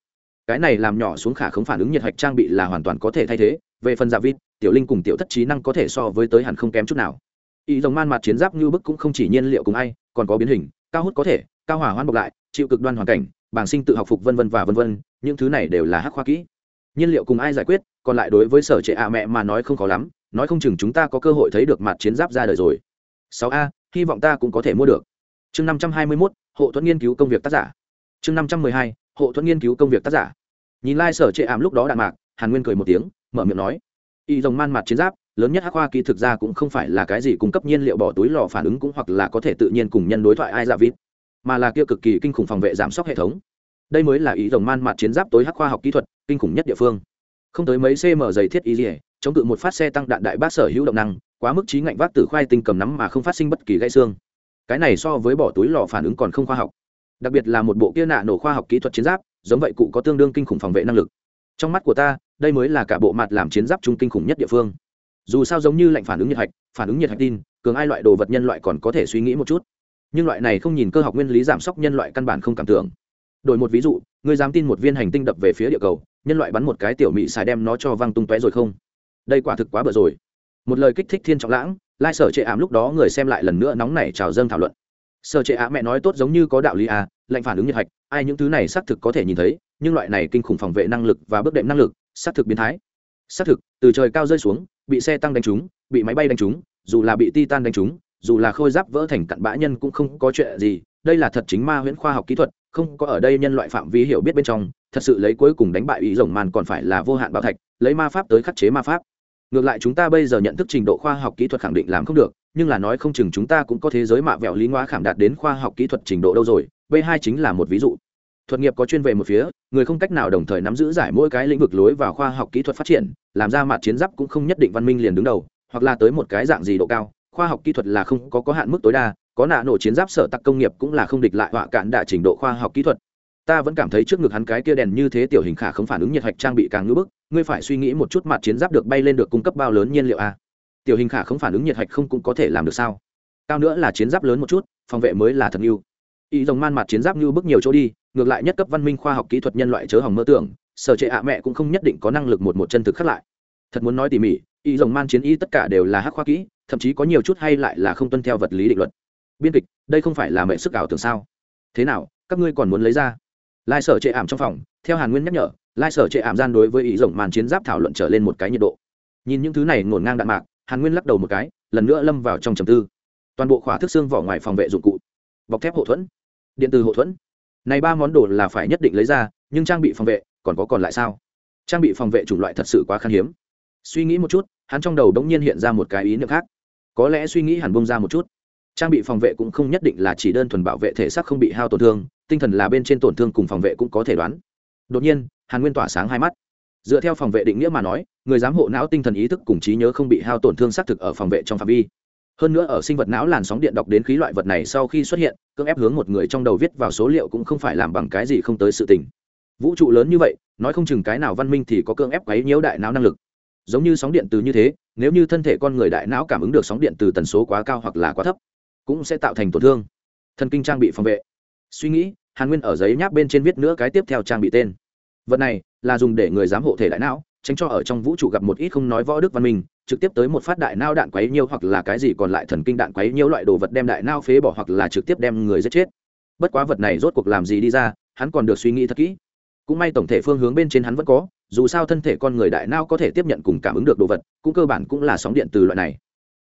Cái này làm nhỏ xuống khả không phản ứng nhiệt hạch trang bị là hoàn toàn có thể thay thế. Về phần dạ vịt, tiểu linh cùng tiểu thất trí năng có thể so với tới hẳn không kém chút nào. Ý rồng man mặt chiến giáp như bức cũng không chỉ nhiên liệu cùng ai, còn có biến hình, cao hút có thể, cao hỏa hoan bọc lại, chịu cực đoan hoàn cảnh, bảng sinh tự học phục vân vân và vân vân, những thứ này đều là hắc khoa kỹ. Nhiên liệu cùng ai giải quyết, còn lại đối với sở trệ ạ mẹ mà nói không khó lắm nói không chừng chúng ta có cơ hội thấy được mặt chiến giáp ra đời rồi. Sáu a, hy vọng ta cũng có thể mua được. Chương năm trăm hai mươi mốt, hộ thuẫn nghiên cứu công việc tác giả. Chương năm trăm mười hai, hộ thuẫn nghiên cứu công việc tác giả. Nhìn lai、like、sở trệ ảm lúc đó đạn mạc, hàn nguyên cười một tiếng, mở miệng nói, y dòng man mặt chiến giáp, lớn nhất hắc hoa kỳ thực ra cũng không phải là cái gì cung cấp nhiên liệu bỏ túi lò phản ứng cũng hoặc là có thể tự nhiên cùng nhân đối thoại ai dạ vít mà là kia cực kỳ kinh khủng phòng vệ giảm sốc hệ thống. Đây mới là ý dòng man mặt chiến giáp tối hắc khoa học kỹ thuật, kinh khủng nhất địa phương. Không tới mấy cm dày thiết y dỉa chống cự một phát xe tăng đạn đại bác sở hữu động năng, quá mức trí ngạnh vác từ khoai tinh cầm nắm mà không phát sinh bất kỳ gãy xương. Cái này so với bỏ túi lò phản ứng còn không khoa học. Đặc biệt là một bộ kia nạ nổ khoa học kỹ thuật chiến giáp, giống vậy cụ có tương đương kinh khủng phòng vệ năng lực. Trong mắt của ta, đây mới là cả bộ mặt làm chiến giáp trung kinh khủng nhất địa phương. Dù sao giống như lạnh phản ứng nhiệt hạch, phản ứng nhiệt hạch tin, cường ai loại đồ vật nhân loại còn có thể suy nghĩ một chút. Nhưng loại này không nhìn cơ học nguyên lý giảm sốc nhân loại căn bản không cảm tưởng. Đổi một ví dụ người dám tin một viên hành tinh đập về phía địa cầu, nhân loại bắn một cái tiểu mị xài đem nó cho văng tung tóe rồi không? Đây quả thực quá bở rồi. Một lời kích thích thiên trọng lãng, lai sở trệ ảm lúc đó người xem lại lần nữa nóng nảy trào dâng thảo luận. Sở trệ á mẹ nói tốt giống như có đạo lý à lệnh phản ứng nhiệt hạch, ai những thứ này xác thực có thể nhìn thấy, nhưng loại này kinh khủng phòng vệ năng lực và bước đệm năng lực, xác thực biến thái. Xác thực, từ trời cao rơi xuống, bị xe tăng đánh trúng, bị máy bay đánh trúng, dù là bị titan đánh trúng, dù là khôi giáp vỡ thành cặn bã nhân cũng không có chuyện gì, đây là thật chính ma huyễn khoa học kỹ thuật, không có ở đây nhân loại phạm vi hiểu biết bên trong, thật sự lấy cuối cùng đánh bại ý rồng màn còn phải là vô hạn bảo thạch, lấy ma pháp tới khắc chế ma pháp ngược lại chúng ta bây giờ nhận thức trình độ khoa học kỹ thuật khẳng định làm không được, nhưng là nói không chừng chúng ta cũng có thế giới mạ vẹo lý ngoá khảm đạt đến khoa học kỹ thuật trình độ đâu rồi, b hai chính là một ví dụ. Thuật nghiệp có chuyên về một phía, người không cách nào đồng thời nắm giữ giải mỗi cái lĩnh vực lối vào khoa học kỹ thuật phát triển, làm ra mặt chiến giáp cũng không nhất định văn minh liền đứng đầu, hoặc là tới một cái dạng gì độ cao, khoa học kỹ thuật là không có có hạn mức tối đa, có nạ nổ chiến giáp sở tặc công nghiệp cũng là không địch lại họa cạn đạ trình độ khoa học kỹ thuật ta vẫn cảm thấy trước ngực hắn cái kia đèn như thế tiểu hình khả không phản ứng nhiệt hạch trang bị càng ngưỡng bức, ngươi phải suy nghĩ một chút mặt chiến giáp được bay lên được cung cấp bao lớn nhiên liệu a. Tiểu hình khả không phản ứng nhiệt hạch không cũng có thể làm được sao? Cao nữa là chiến giáp lớn một chút, phòng vệ mới là thật yêu y dòng man mặt chiến giáp như bước nhiều chỗ đi, ngược lại nhất cấp văn minh khoa học kỹ thuật nhân loại chớ hỏng mơ tưởng, sở trệ ạ mẹ cũng không nhất định có năng lực một một chân thực khắc lại. Thật muốn nói tỉ mỉ, y dòng man chiến y tất cả đều là hắc khoa kỹ, thậm chí có nhiều chút hay lại là không tuân theo vật lý định luật. Biên kịch, đây không phải là mệnh sức ảo tưởng sao? Thế nào, các ngươi còn muốn lấy ra? Lai sở trệ ảm trong phòng, theo hàn nguyên nhắc nhở, lai sở trệ ảm gian đối với ý rộng màn chiến giáp thảo luận trở lên một cái nhiệt độ. Nhìn những thứ này ngổn ngang đạn mạc, hàn nguyên lắc đầu một cái, lần nữa lâm vào trong trầm tư. Toàn bộ khóa thức xương vỏ ngoài phòng vệ dụng cụ, bọc thép hậu thuẫn, điện từ hậu thuẫn. Này ba món đồ là phải nhất định lấy ra, nhưng trang bị phòng vệ, còn có còn lại sao? Trang bị phòng vệ chủng loại thật sự quá khan hiếm. Suy nghĩ một chút, hắn trong đầu đ ỗ n g nhiên hiện ra một cái ý niệm khác. Có lẽ suy nghĩ hẳn bông ra một chút. Trang bị phòng vệ cũng không nhất định là chỉ đơn thuần bảo vệ thể xác không bị hao tổn thương tinh thần là bên trên tổn thương cùng phòng vệ cũng có thể đoán. Đột nhiên, hàn nguyên tỏa sáng hai mắt. Dựa theo phòng vệ định nghĩa mà nói, người giám hộ não tinh thần ý thức cùng trí nhớ không bị hao tổn thương xác thực ở phòng vệ trong phạm vi. Hơn nữa ở sinh vật não làn sóng điện đọc đến khí loại vật này sau khi xuất hiện, cưỡng ép hướng một người trong đầu viết vào số liệu cũng không phải làm bằng cái gì không tới sự tình. Vũ trụ lớn như vậy, nói không chừng cái nào văn minh thì có cưỡng ép quấy nhiễu đại não năng lực. Giống như sóng điện từ như thế, nếu như thân thể con người đại não cảm ứng được sóng điện từ tần số quá cao hoặc là quá thấp, cũng sẽ tạo thành tổn thương. Thần kinh trang bị phòng vệ. Suy nghĩ hàn nguyên ở giấy nháp bên trên viết nữa cái tiếp theo trang bị tên. Vật này là dùng để người giám hộ thể đại não, tránh cho ở trong vũ trụ gặp một ít không nói võ đức văn minh, trực tiếp tới một phát đại nao đạn quấy nhiêu hoặc là cái gì còn lại thần kinh đạn quấy nhiêu loại đồ vật đem đại nao phế bỏ hoặc là trực tiếp đem người giết chết. Bất quá vật này rốt cuộc làm gì đi ra, hắn còn được suy nghĩ thật kỹ. Cũng may tổng thể phương hướng bên trên hắn vẫn có, dù sao thân thể con người đại nao có thể tiếp nhận cùng cảm ứng được đồ vật, cũng cơ bản cũng là sóng điện từ loại này.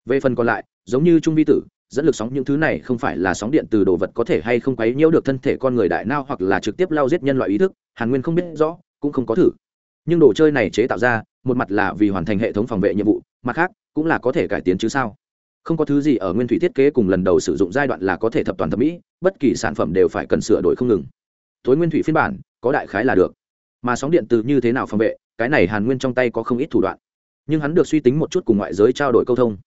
Về phần còn lại, giống như trung vi tử dẫn lực sóng những thứ này không phải là sóng điện từ đồ vật có thể hay không quấy nhiễu được thân thể con người đại nao hoặc là trực tiếp lao giết nhân loại ý thức, hàn nguyên không biết rõ, cũng không có thử. Nhưng đồ chơi này chế tạo ra, một mặt là vì hoàn thành hệ thống phòng vệ nhiệm vụ, mặt khác, cũng là có thể cải tiến chứ sao? Không có thứ gì ở nguyên thủy thiết kế cùng lần đầu sử dụng giai đoạn là có thể thập toàn thẩm mỹ, bất kỳ sản phẩm đều phải cần sửa đổi không ngừng. Tối nguyên thủy phiên bản, có đại khái là được. Mà sóng điện từ như thế nào phòng vệ, cái này hàn nguyên trong tay có không ít thủ đoạn. Nhưng hắn được suy tính một chút cùng ngoại giới trao đổi câu thông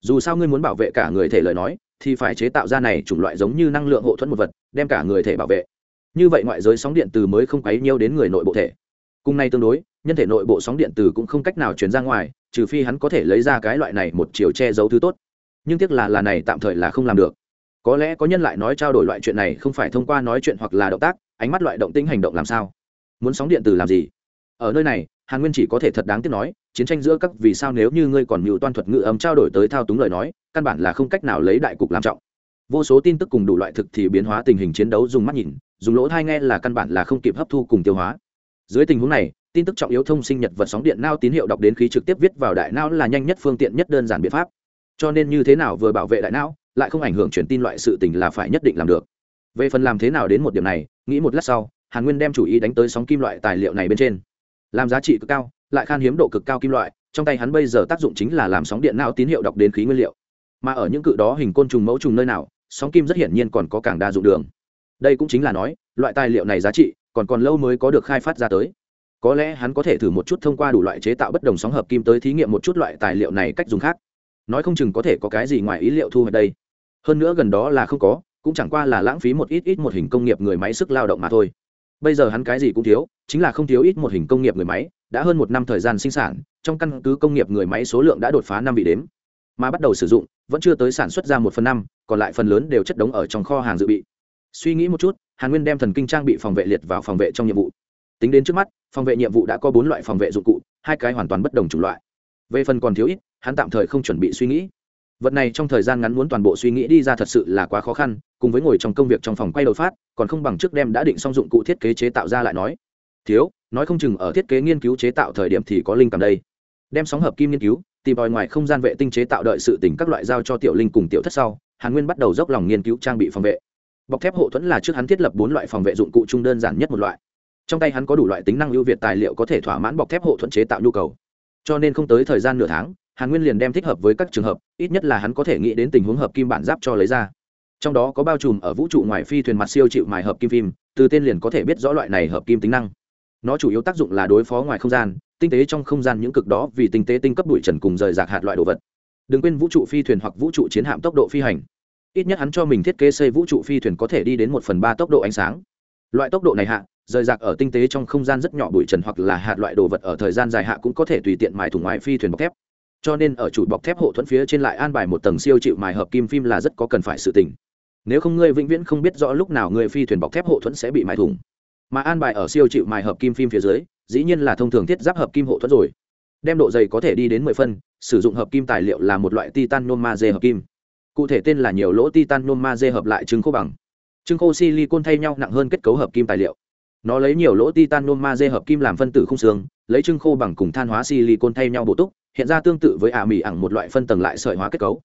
dù sao ngươi muốn bảo vệ cả người thể lời nói, thì phải chế tạo ra này chủng loại giống như năng lượng hộ thuẫn một vật, đem cả người thể bảo vệ. Như vậy ngoại giới sóng điện từ mới không quấy nhiêu đến người nội bộ thể. Cùng này tương đối, nhân thể nội bộ sóng điện từ cũng không cách nào truyền ra ngoài, trừ phi hắn có thể lấy ra cái loại này một chiều che giấu thứ tốt. Nhưng tiếc là là này tạm thời là không làm được. Có lẽ có nhân lại nói trao đổi loại chuyện này không phải thông qua nói chuyện hoặc là động tác, ánh mắt loại động tĩnh hành động làm sao? Muốn sóng điện từ làm gì? Ở nơi này hàn nguyên chỉ có thể thật đáng tiếc nói, chiến tranh giữa các vì sao nếu như ngươi còn mưu toan thuật ngữ âm trao đổi tới thao túng lời nói, căn bản là không cách nào lấy đại cục làm trọng. Vô số tin tức cùng đủ loại thực thì biến hóa tình hình chiến đấu dùng mắt nhìn, dùng lỗ thai nghe là căn bản là không kịp hấp thu cùng tiêu hóa. Dưới tình huống này, tin tức trọng yếu thông sinh nhật vật sóng điện nao tín hiệu đọc đến khí trực tiếp viết vào đại não là nhanh nhất phương tiện nhất đơn giản biện pháp. Cho nên như thế nào vừa bảo vệ đại não lại không ảnh hưởng truyền tin loại sự tình là phải nhất định làm được. Về phần làm thế nào đến một điểm này, nghĩ một lát sau, hàn nguyên đem chủ ý đánh tới sóng kim loại tài liệu này bên trên làm giá trị cực cao, lại khan hiếm độ cực cao kim loại, trong tay hắn bây giờ tác dụng chính là làm sóng điện não tín hiệu đọc đến khí nguyên liệu. Mà ở những cự đó hình côn trùng mẫu trùng nơi nào, sóng kim rất hiển nhiên còn có càng đa dụng đường. Đây cũng chính là nói, loại tài liệu này giá trị, còn còn lâu mới có được khai phát ra tới. Có lẽ hắn có thể thử một chút thông qua đủ loại chế tạo bất đồng sóng hợp kim tới thí nghiệm một chút loại tài liệu này cách dùng khác. Nói không chừng có thể có cái gì ngoài ý liệu thu hoạch đây. Hơn nữa gần đó là không có, cũng chẳng qua là lãng phí một ít ít một hình công nghiệp người máy sức lao động mà thôi bây giờ hắn cái gì cũng thiếu, chính là không thiếu ít một hình công nghiệp người máy, đã hơn một năm thời gian sinh sản, trong căn cứ công nghiệp người máy số lượng đã đột phá năm vị đếm. Mà bắt đầu sử dụng, vẫn chưa tới sản xuất ra một phần năm, còn lại phần lớn đều chất đống ở trong kho hàng dự bị. Suy nghĩ một chút, hàn nguyên đem thần kinh trang bị phòng vệ liệt vào phòng vệ trong nhiệm vụ. Tính đến trước mắt, phòng vệ nhiệm vụ đã có bốn loại phòng vệ dụng cụ, hai cái hoàn toàn bất đồng chủng loại. Về phần còn thiếu ít, hắn tạm thời không chuẩn bị suy nghĩ vật này trong thời gian ngắn muốn toàn bộ suy nghĩ đi ra thật sự là quá khó khăn, cùng với ngồi trong công việc trong phòng quay đầu phát, còn không bằng trước đem đã định xong dụng cụ thiết kế chế tạo ra lại nói. Thiếu, nói không chừng ở thiết kế nghiên cứu chế tạo thời điểm thì có linh cảm đây. Đem sóng hợp kim nghiên cứu, tìm tòi ngoài không gian vệ tinh chế tạo đợi sự tỉnh các loại giao cho tiểu linh cùng tiểu thất sau, hàn nguyên bắt đầu dốc lòng nghiên cứu trang bị phòng vệ. Bọc thép hộ thuẫn là trước hắn thiết lập bốn loại phòng vệ dụng cụ chung đơn giản nhất một loại. Trong tay hắn có đủ loại tính năng ưu việt tài liệu có thể thỏa mãn bọc thép hộ thuẫn chế tạo nhu cầu. Cho nên không tới thời gian nửa tháng hàn nguyên liền đem thích hợp với các trường hợp, ít nhất là hắn có thể nghĩ đến tình huống hợp kim bản giáp cho lấy ra. Trong đó có bao trùm ở vũ trụ ngoài phi thuyền mặt siêu chịu mài hợp kim phim, từ tên liền có thể biết rõ loại này hợp kim tính năng. Nó chủ yếu tác dụng là đối phó ngoài không gian, tinh tế trong không gian những cực đó vì tinh tế tinh cấp bụi trần cùng rời rạc hạt loại đồ vật. Đừng quên vũ trụ phi thuyền hoặc vũ trụ chiến hạm tốc độ phi hành. Ít nhất hắn cho mình thiết kế xây vũ trụ phi thuyền có thể đi đến một phần ba tốc độ ánh sáng. Loại tốc độ này hạ, rời rạc ở tinh tế trong không gian rất nhỏ bụi trần hoặc là hạt loại đồ vật ở thời gian dài hạ cũng có thể tùy tiện mài thủng ngoài phi thuyền bọc thép cho nên ở chủ bọc thép hộ thuẫn phía trên lại an bài một tầng siêu chịu mài hợp kim phim là rất có cần phải sự tình. Nếu không ngươi vĩnh viễn không biết rõ lúc nào người phi thuyền bọc thép hộ thuẫn sẽ bị mài thủng. Mà an bài ở siêu chịu mài hợp kim phim phía dưới, dĩ nhiên là thông thường thiết giáp hợp kim hộ thuẫn rồi. Đem độ dày có thể đi đến mười phân, sử dụng hợp kim tài liệu là một loại titan noma dê hợp kim. Cụ thể tên là nhiều lỗ titan noma dê hợp lại trứng khô bằng. Trứng khô silicon thay nhau nặng hơn kết cấu hợp kim tài liệu nó lấy nhiều lỗ titanium noma dê hợp kim làm phân tử không xương, lấy trưng khô bằng cùng than hóa silicon thay nhau bổ túc, hiện ra tương tự với ả mì ẳng một loại phân tầng lại sợi hóa kết cấu.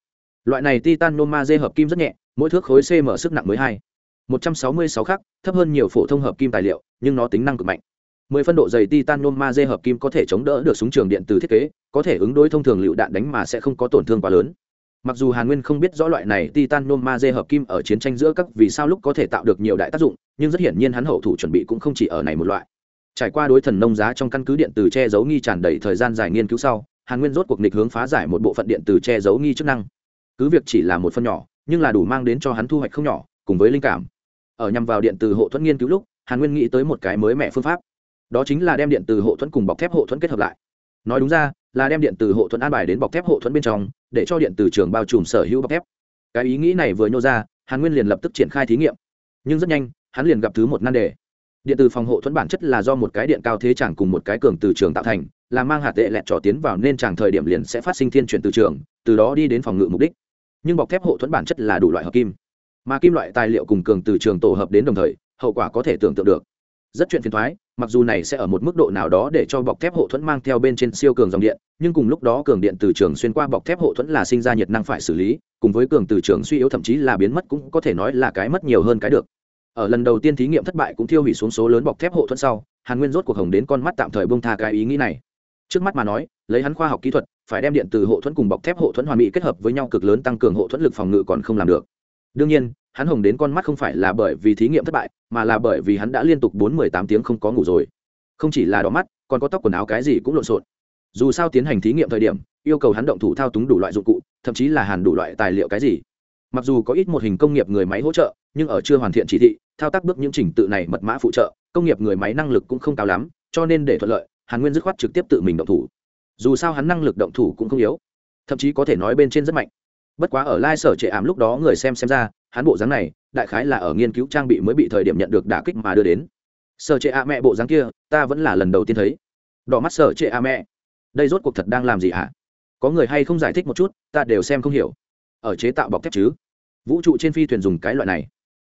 Loại này titanium noma dê hợp kim rất nhẹ, mỗi thước khối cm sức nặng mới hai. Một trăm sáu mươi sáu khắc, thấp hơn nhiều phổ thông hợp kim tài liệu, nhưng nó tính năng cực mạnh. Mười phân độ dày titanium noma dê hợp kim có thể chống đỡ được súng trường điện từ thiết kế, có thể ứng đối thông thường lựu đạn đánh mà sẽ không có tổn thương quá lớn mặc dù hàn nguyên không biết rõ loại này titan noma dê hợp kim ở chiến tranh giữa các vì sao lúc có thể tạo được nhiều đại tác dụng, nhưng rất hiển nhiên hắn hậu thủ chuẩn bị cũng không chỉ ở này một loại. Trải qua đối thần nông giá trong căn cứ điện từ che giấu nghi tràn đầy thời gian dài nghiên cứu sau, hàn nguyên rốt cuộc nịch hướng phá giải một bộ phận điện từ che giấu nghi chức năng. Cứ việc chỉ là một phần nhỏ, nhưng là đủ mang đến cho hắn thu hoạch không nhỏ, cùng với linh cảm. Ở nhằm vào điện từ hộ thuẫn nghiên cứu lúc, hàn nguyên nghĩ tới một cái mới mẻ phương pháp. Đó chính là đem điện từ hộ thuẫn cùng bọc thép hộ thuẫn kết hợp lại. Nói đúng ra, là đem điện từ hộ thuẫn an bài đến bọc thép hộ thuẫn bên trong để cho điện từ trường bao trùm sở hữu bọc thép. Cái ý nghĩ này vừa nhô ra, hàn nguyên liền lập tức triển khai thí nghiệm. Nhưng rất nhanh, hắn liền gặp thứ một nan đề. Điện từ phòng hộ thuẫn bản chất là do một cái điện cao thế chẳng cùng một cái cường từ trường tạo thành, là mang hạt tệ lẹt trò tiến vào nên chẳng thời điểm liền sẽ phát sinh thiên chuyển từ trường, từ đó đi đến phòng ngự mục đích. Nhưng bọc thép hộ thuẫn bản chất là đủ loại hợp kim. Mà kim loại tài liệu cùng cường từ trường tổ hợp đến đồng thời, hậu quả có thể tưởng tượng được. Rất chuyện phiền thoái mặc dù này sẽ ở một mức độ nào đó để cho bọc thép hộ thuẫn mang theo bên trên siêu cường dòng điện, nhưng cùng lúc đó cường điện từ trường xuyên qua bọc thép hộ thuẫn là sinh ra nhiệt năng phải xử lý, cùng với cường từ trường suy yếu thậm chí là biến mất cũng có thể nói là cái mất nhiều hơn cái được. Ở lần đầu tiên thí nghiệm thất bại cũng thiêu hủy xuống số lớn bọc thép hộ thuẫn sau, hàn nguyên rốt cuộc hồng đến con mắt tạm thời bông tha cái ý nghĩ này. Trước mắt mà nói, lấy hắn khoa học kỹ thuật, phải đem điện từ hộ thuẫn cùng bọc thép hộ thuẫn hoàn mỹ kết hợp với nhau cực lớn tăng cường hộ thuẫn lực phòng ngự còn không làm được. Đương nhiên hắn hồng đến con mắt không phải là bởi vì thí nghiệm thất bại, mà là bởi vì hắn đã liên tục bốn mười tám tiếng không có ngủ rồi. Không chỉ là đỏ mắt, còn có tóc quần áo cái gì cũng lộn xộn. Dù sao tiến hành thí nghiệm thời điểm, yêu cầu hắn động thủ thao túng đủ loại dụng cụ, thậm chí là hàn đủ loại tài liệu cái gì. Mặc dù có ít một hình công nghiệp người máy hỗ trợ, nhưng ở chưa hoàn thiện chỉ thị, thao tác bước những trình tự này mật mã phụ trợ, công nghiệp người máy năng lực cũng không cao lắm, cho nên để thuận lợi, hàn nguyên dứt khoát trực tiếp tự mình động thủ. Dù sao hắn năng lực động thủ cũng không yếu, thậm chí có thể nói bên trên rất mạnh. Bất quá ở lai sở trệ ảm lúc đó người xem xem ra hắn bộ dáng này, đại khái là ở nghiên cứu trang bị mới bị thời điểm nhận được đả kích mà đưa đến. Sở trệ a mẹ bộ dáng kia, ta vẫn là lần đầu tiên thấy. Đỏ mắt sở trệ a mẹ. Đây rốt cuộc thật đang làm gì hả? Có người hay không giải thích một chút, ta đều xem không hiểu. Ở chế tạo bọc thép chứ? Vũ trụ trên phi thuyền dùng cái loại này.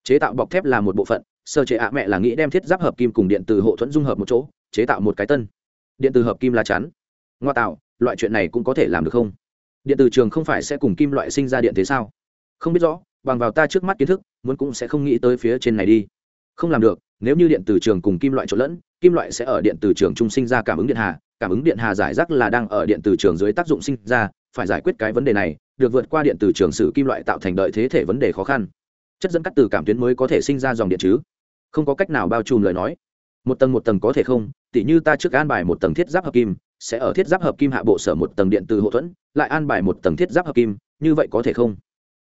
Chế tạo bọc thép là một bộ phận sơ chế a mẹ là nghĩ đem thiết giáp hợp kim cùng điện từ hộ thuẫn dung hợp một chỗ, chế tạo một cái tân. Điện từ hợp kim là chắn. Ngoa tạo, loại chuyện này cũng có thể làm được không? Điện từ trường không phải sẽ cùng kim loại sinh ra điện thế sao? Không biết rõ bằng vào ta trước mắt kiến thức, muốn cũng sẽ không nghĩ tới phía trên này đi. Không làm được, nếu như điện từ trường cùng kim loại trộn lẫn, kim loại sẽ ở điện từ trường trung sinh ra cảm ứng điện hà, cảm ứng điện hà giải rác là đang ở điện từ trường dưới tác dụng sinh ra, phải giải quyết cái vấn đề này, được vượt qua điện từ trường sử kim loại tạo thành đợi thế thể vấn đề khó khăn. Chất dẫn cắt từ cảm tuyến mới có thể sinh ra dòng điện chứ? Không có cách nào bao trùm lời nói. Một tầng một tầng có thể không? Tỉ như ta trước an bài một tầng thiết giáp hợp kim, sẽ ở thiết giáp hợp kim hạ bộ sở một tầng điện từ hậu thuẫn, lại an bài một tầng thiết giáp hợp kim, như vậy có thể không?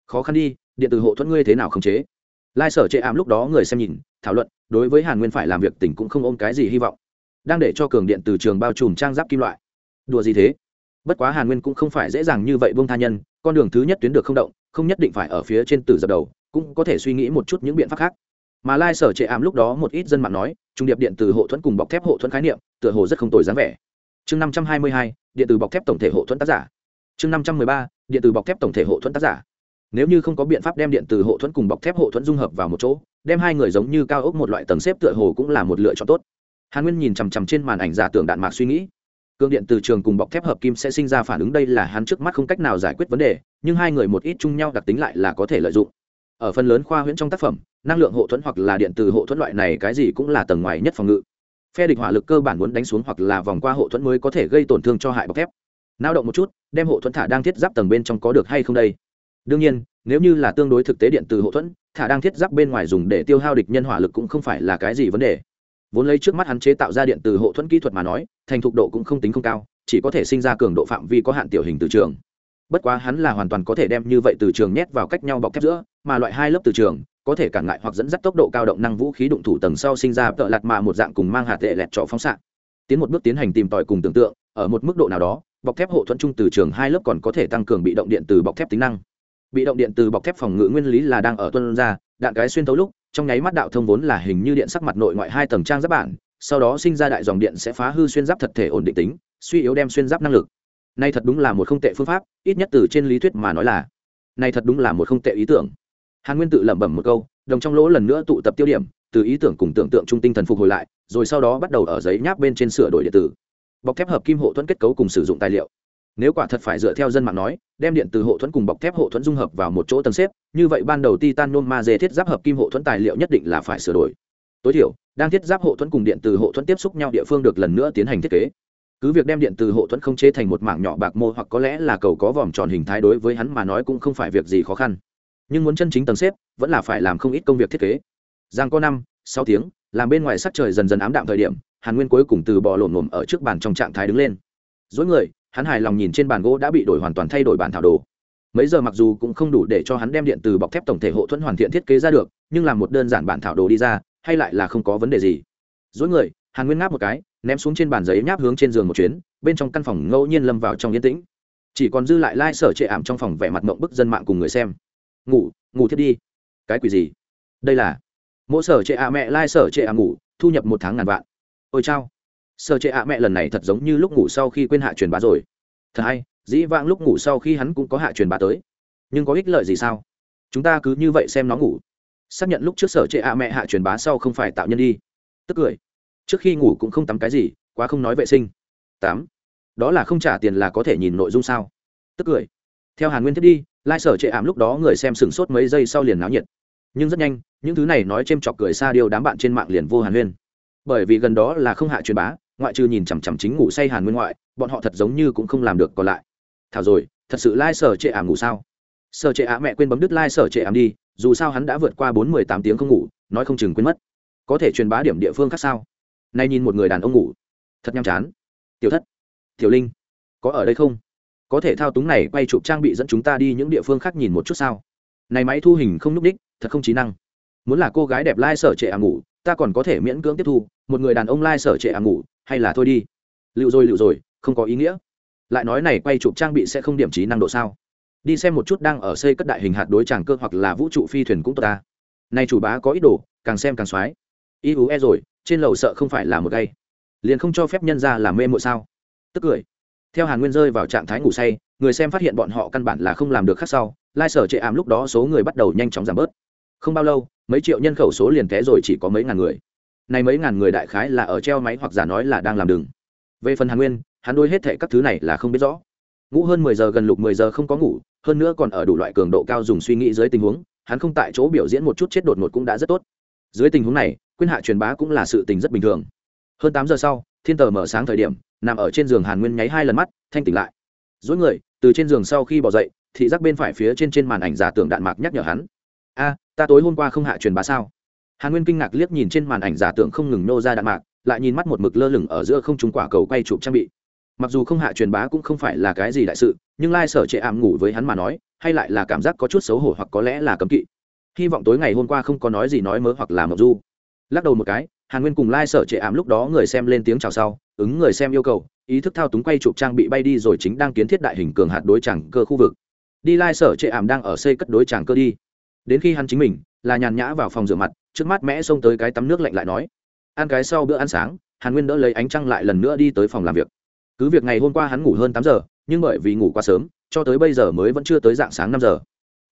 Khó khăn đi điện từ hộ thuẫn ngươi thế nào không chế? Lai sở chệ ảm lúc đó người xem nhìn, thảo luận, đối với hàn nguyên phải làm việc tỉnh cũng không ôm cái gì hy vọng. Đang để cho cường điện từ trường bao trùm trang giáp kim loại. Đùa gì thế? Bất quá hàn nguyên cũng không phải dễ dàng như vậy bông tha nhân, con đường thứ nhất tuyến được không động, không nhất định phải ở phía trên từ dập đầu, cũng có thể suy nghĩ một chút những biện pháp khác. Mà lai sở trệ ảm lúc đó một ít dân mạng nói, trung điệp điện từ hộ thuẫn cùng bọc thép hộ thuẫn khái niệm, tựa hồ rất không tồi dáng vẻ. Chương năm trăm hai mươi hai, điện từ bọc thép tổng thể hộ thuẫn tác giả. Chương năm trăm mười ba, điện từ bọc thép tổng thể hộ thuẫn tác giả nếu như không có biện pháp đem điện từ hộ thuẫn cùng bọc thép hộ thuẫn dung hợp vào một chỗ, đem hai người giống như cao ốc một loại tầng xếp tựa hồ cũng là một lựa chọn tốt. Hàn nguyên nhìn chằm chằm trên màn ảnh giả tưởng đạn mạc suy nghĩ. Cương điện từ trường cùng bọc thép hợp kim sẽ sinh ra phản ứng đây là hắn trước mắt không cách nào giải quyết vấn đề, nhưng hai người một ít chung nhau đặc tính lại là có thể lợi dụng. Ở phần lớn khoa huyễn trong tác phẩm, năng lượng hộ thuẫn hoặc là điện từ hộ thuẫn loại này cái gì cũng là tầng ngoài nhất phòng ngự. Phe địch hỏa lực cơ bản muốn đánh xuống hoặc là vòng qua hộ thuẫn mới có thể gây tổn thương cho hại bọc thép. Nao động một chút, đem hộ thuẫn thả đang thiết giáp tầng bên trong có được hay không đây? Đương nhiên, nếu như là tương đối thực tế điện từ hậu thuẫn, thả đang thiết giáp bên ngoài dùng để tiêu hao địch nhân hỏa lực cũng không phải là cái gì vấn đề. Vốn lấy trước mắt hắn chế tạo ra điện từ hậu thuẫn kỹ thuật mà nói, thành thục độ cũng không tính không cao, chỉ có thể sinh ra cường độ phạm vi có hạn tiểu hình từ trường. Bất quá hắn là hoàn toàn có thể đem như vậy từ trường nhét vào cách nhau bọc thép giữa, mà loại hai lớp từ trường, có thể cản ngại hoặc dẫn dắt tốc độ cao động năng vũ khí đụng thủ tầng sau sinh ra tợ lạt mà một dạng cùng mang hạt tệ lẹt trọ phóng xạ. Tiến một bước tiến hành tìm tòi cùng tưởng tượng, ở một mức độ nào đó, bọc thép hộ thuẫn chung từ trường hai lớp còn có thể tăng cường bị động điện từ bọc thép tính năng bị động điện từ bọc thép phòng ngự nguyên lý là đang ở tuân ra, đạn cái xuyên thấu lúc, trong nháy mắt đạo thông vốn là hình như điện sắc mặt nội ngoại hai tầng trang giáp bản, sau đó sinh ra đại dòng điện sẽ phá hư xuyên giáp thật thể ổn định tính, suy yếu đem xuyên giáp năng lực. Nay thật đúng là một không tệ phương pháp, ít nhất từ trên lý thuyết mà nói là, nay thật đúng là một không tệ ý tưởng. Hàn nguyên tự lẩm bẩm một câu, đồng trong lỗ lần nữa tụ tập tiêu điểm, từ ý tưởng cùng tưởng tượng trung tinh thần phục hồi lại, rồi sau đó bắt đầu ở giấy nháp bên trên sửa đổi điện tử. Bọc thép hợp kim hộ thuẫn kết cấu cùng sử dụng tài liệu nếu quả thật phải dựa theo dân mạng nói, đem điện từ hộ thuẫn cùng bọc thép hộ thuẫn dung hợp vào một chỗ tầng xếp, như vậy ban đầu titan nôm ma dê thiết giáp hợp kim hộ thuẫn tài liệu nhất định là phải sửa đổi. Tối thiểu, đang thiết giáp hộ thuẫn cùng điện từ hộ thuẫn tiếp xúc nhau địa phương được lần nữa tiến hành thiết kế. Cứ việc đem điện từ hộ thuẫn không chế thành một mảng nhỏ bạc mô hoặc có lẽ là cầu có vòm tròn hình thái đối với hắn mà nói cũng không phải việc gì khó khăn. Nhưng muốn chân chính tầng xếp, vẫn là phải làm không ít công việc thiết kế. Giang có năm, sáu tiếng, làm bên ngoài sắc trời dần dần ám đạm thời điểm, hàn nguyên cuối cùng từ bò lổm lổm ở trước bàn trong trạng thái đứng lên. Dối người hắn hài lòng nhìn trên bàn gỗ đã bị đổi hoàn toàn thay đổi bản thảo đồ. Mấy giờ mặc dù cũng không đủ để cho hắn đem điện từ bọc thép tổng thể hộ thuẫn hoàn thiện thiết kế ra được, nhưng làm một đơn giản bản thảo đồ đi ra, hay lại là không có vấn đề gì. Dối người, hàn nguyên ngáp một cái, ném xuống trên bàn giấy nháp hướng trên giường một chuyến, bên trong căn phòng ngẫu nhiên lâm vào trong yên tĩnh. Chỉ còn dư lại lai、like、sở trệ ảm trong phòng vẻ mặt mộng bức dân mạng cùng người xem. Ngủ ngủ thiết đi. Cái quỷ gì? Đây là mỗi sở trệ ạ mẹ lai、like、sở trệ ảm ngủ, thu nhập một tháng ngàn vạn. Ôi chao sở chế ạ mẹ lần này thật giống như lúc ngủ sau khi quên hạ truyền bá rồi. Thật hay, dĩ vãng lúc ngủ sau khi hắn cũng có hạ truyền bá tới. Nhưng có ích lợi gì sao? Chúng ta cứ như vậy xem nó ngủ. Xác nhận lúc trước sở chế ạ mẹ hạ truyền bá sau không phải tạo nhân đi. Tức cười. Trước khi ngủ cũng không tắm cái gì, quá không nói vệ sinh. Tám. Đó là không trả tiền là có thể nhìn nội dung sao? Tức cười. Theo hàn nguyên thiết đi, lai sở trệ ảm lúc đó người xem sửng sốt mấy giây sau liền náo nhiệt. Nhưng rất nhanh, những thứ này nói c h ê m chọc cười xa điều đám bạn trên mạng liền vô hàn huyên bởi vì gần đó là không hạ truyền bá ngoại trừ nhìn chằm chằm chính ngủ say hàn nguyên ngoại, bọn họ thật giống như cũng không làm được còn lại. Thảo rồi, thật sự lai sở trệ ảm ngủ sao? Sở trệ ảm mẹ quên bấm đứt lai sở trệ ảm đi, dù sao hắn đã vượt qua bốn mươi tám tiếng không ngủ, nói không chừng quên mất. Có thể truyền bá điểm địa phương khác sao? Nay nhìn một người đàn ông ngủ. Thật nhàm chán. Tiểu thất. Tiểu linh. Có ở đây không? Có thể thao túng này quay chụp trang bị dẫn chúng ta đi những địa phương khác nhìn một chút sao? Này máy thu hình không n ú c đích, thật không trí năng. Muốn là cô gái đẹp lai、like、sở trệ ảm ngủ, ta còn có thể miễn cưỡng tiếp thu một người đàn ông lai、like、sở trệ à ngủ, hay là thôi đi. Lựu rồi lựu rồi, không có ý nghĩa. Lại nói này, quay chụp trang bị sẽ không điểm trí năng độ sao? Đi xem một chút đang ở xây cất đại hình hạt đối tràng cơ hoặc là vũ trụ phi thuyền cũng tốt ta. Này chủ bá có ít đồ, càng xem càng xoái. E rồi, trên lầu sợ không phải là một gây liền không cho phép nhân ra làm mê mội sao? Tức cười. Theo hàn nguyên rơi vào trạng thái ngủ say, người xem phát hiện bọn họ căn bản là không làm được khác sau, lai sở chệ ảm lúc đó số người bắt đầu nhanh chóng giảm bớt. Không bao lâu, mấy triệu nhân khẩu số liền té rồi chỉ có mấy ngàn người này mấy ngàn người đại khái là ở treo máy hoặc giả nói là đang làm đường. Về phần hàn nguyên, hắn đôi hết thệ các thứ này là không biết rõ. Ngủ hơn mười giờ gần lục mười giờ không có ngủ, hơn nữa còn ở đủ loại cường độ cao dùng suy nghĩ dưới tình huống, hắn không tại chỗ biểu diễn một chút chết đột ngột cũng đã rất tốt. Dưới tình huống này, quyên hạ truyền bá cũng là sự tình rất bình thường. Hơn tám giờ sau, thiên tờ mở sáng thời điểm, nằm ở trên giường hàn nguyên nháy hai lần mắt, thanh tỉnh lại. Dối người, từ trên giường sau khi bỏ dậy, thị giác bên phải phía trên trên màn ảnh giả tưởng đạn mạc nhắc nhở hắn. A, ta tối hôm qua không hạ truyền bá sao? Hàn nguyên kinh ngạc liếc nhìn trên màn ảnh giả tưởng không ngừng nô ra đạn mạc, lại nhìn mắt một mực lơ lửng ở giữa không trúng quả cầu quay chụp trang bị. Mặc dù không hạ truyền bá cũng không phải là cái gì đại sự, nhưng lai sở trệ ảm ngủ với hắn mà nói, hay lại là cảm giác có chút xấu hổ hoặc có lẽ là cấm kỵ. Hy vọng tối ngày hôm qua không có nói gì nói mớ hoặc là mộng du. Lắc đầu một cái, hàn nguyên cùng Lai Sở trệ ảm lúc đó người xem lên tiếng chào sau, ứng người xem yêu cầu, ý thức thao túng quay chụp trang bị bay đi rồi chính đang kiến thiết đại hình cường hạt đối chẳng cơ khu vực. Đi Lai Sở trệ ảm đang ở xây cất đối chẳng cơ đi. Đến khi hắn chính mình, là nhàn nhã vào phòng rửa mặt trước mắt mẽ xông tới cái tắm nước lạnh lại nói, ăn cái sau bữa ăn sáng, hàn nguyên đỡ lấy ánh trăng lại lần nữa đi tới phòng làm việc. Cứ việc ngày hôm qua hắn ngủ hơn tám giờ, nhưng bởi vì ngủ quá sớm, cho tới bây giờ mới vẫn chưa tới dạng sáng năm giờ.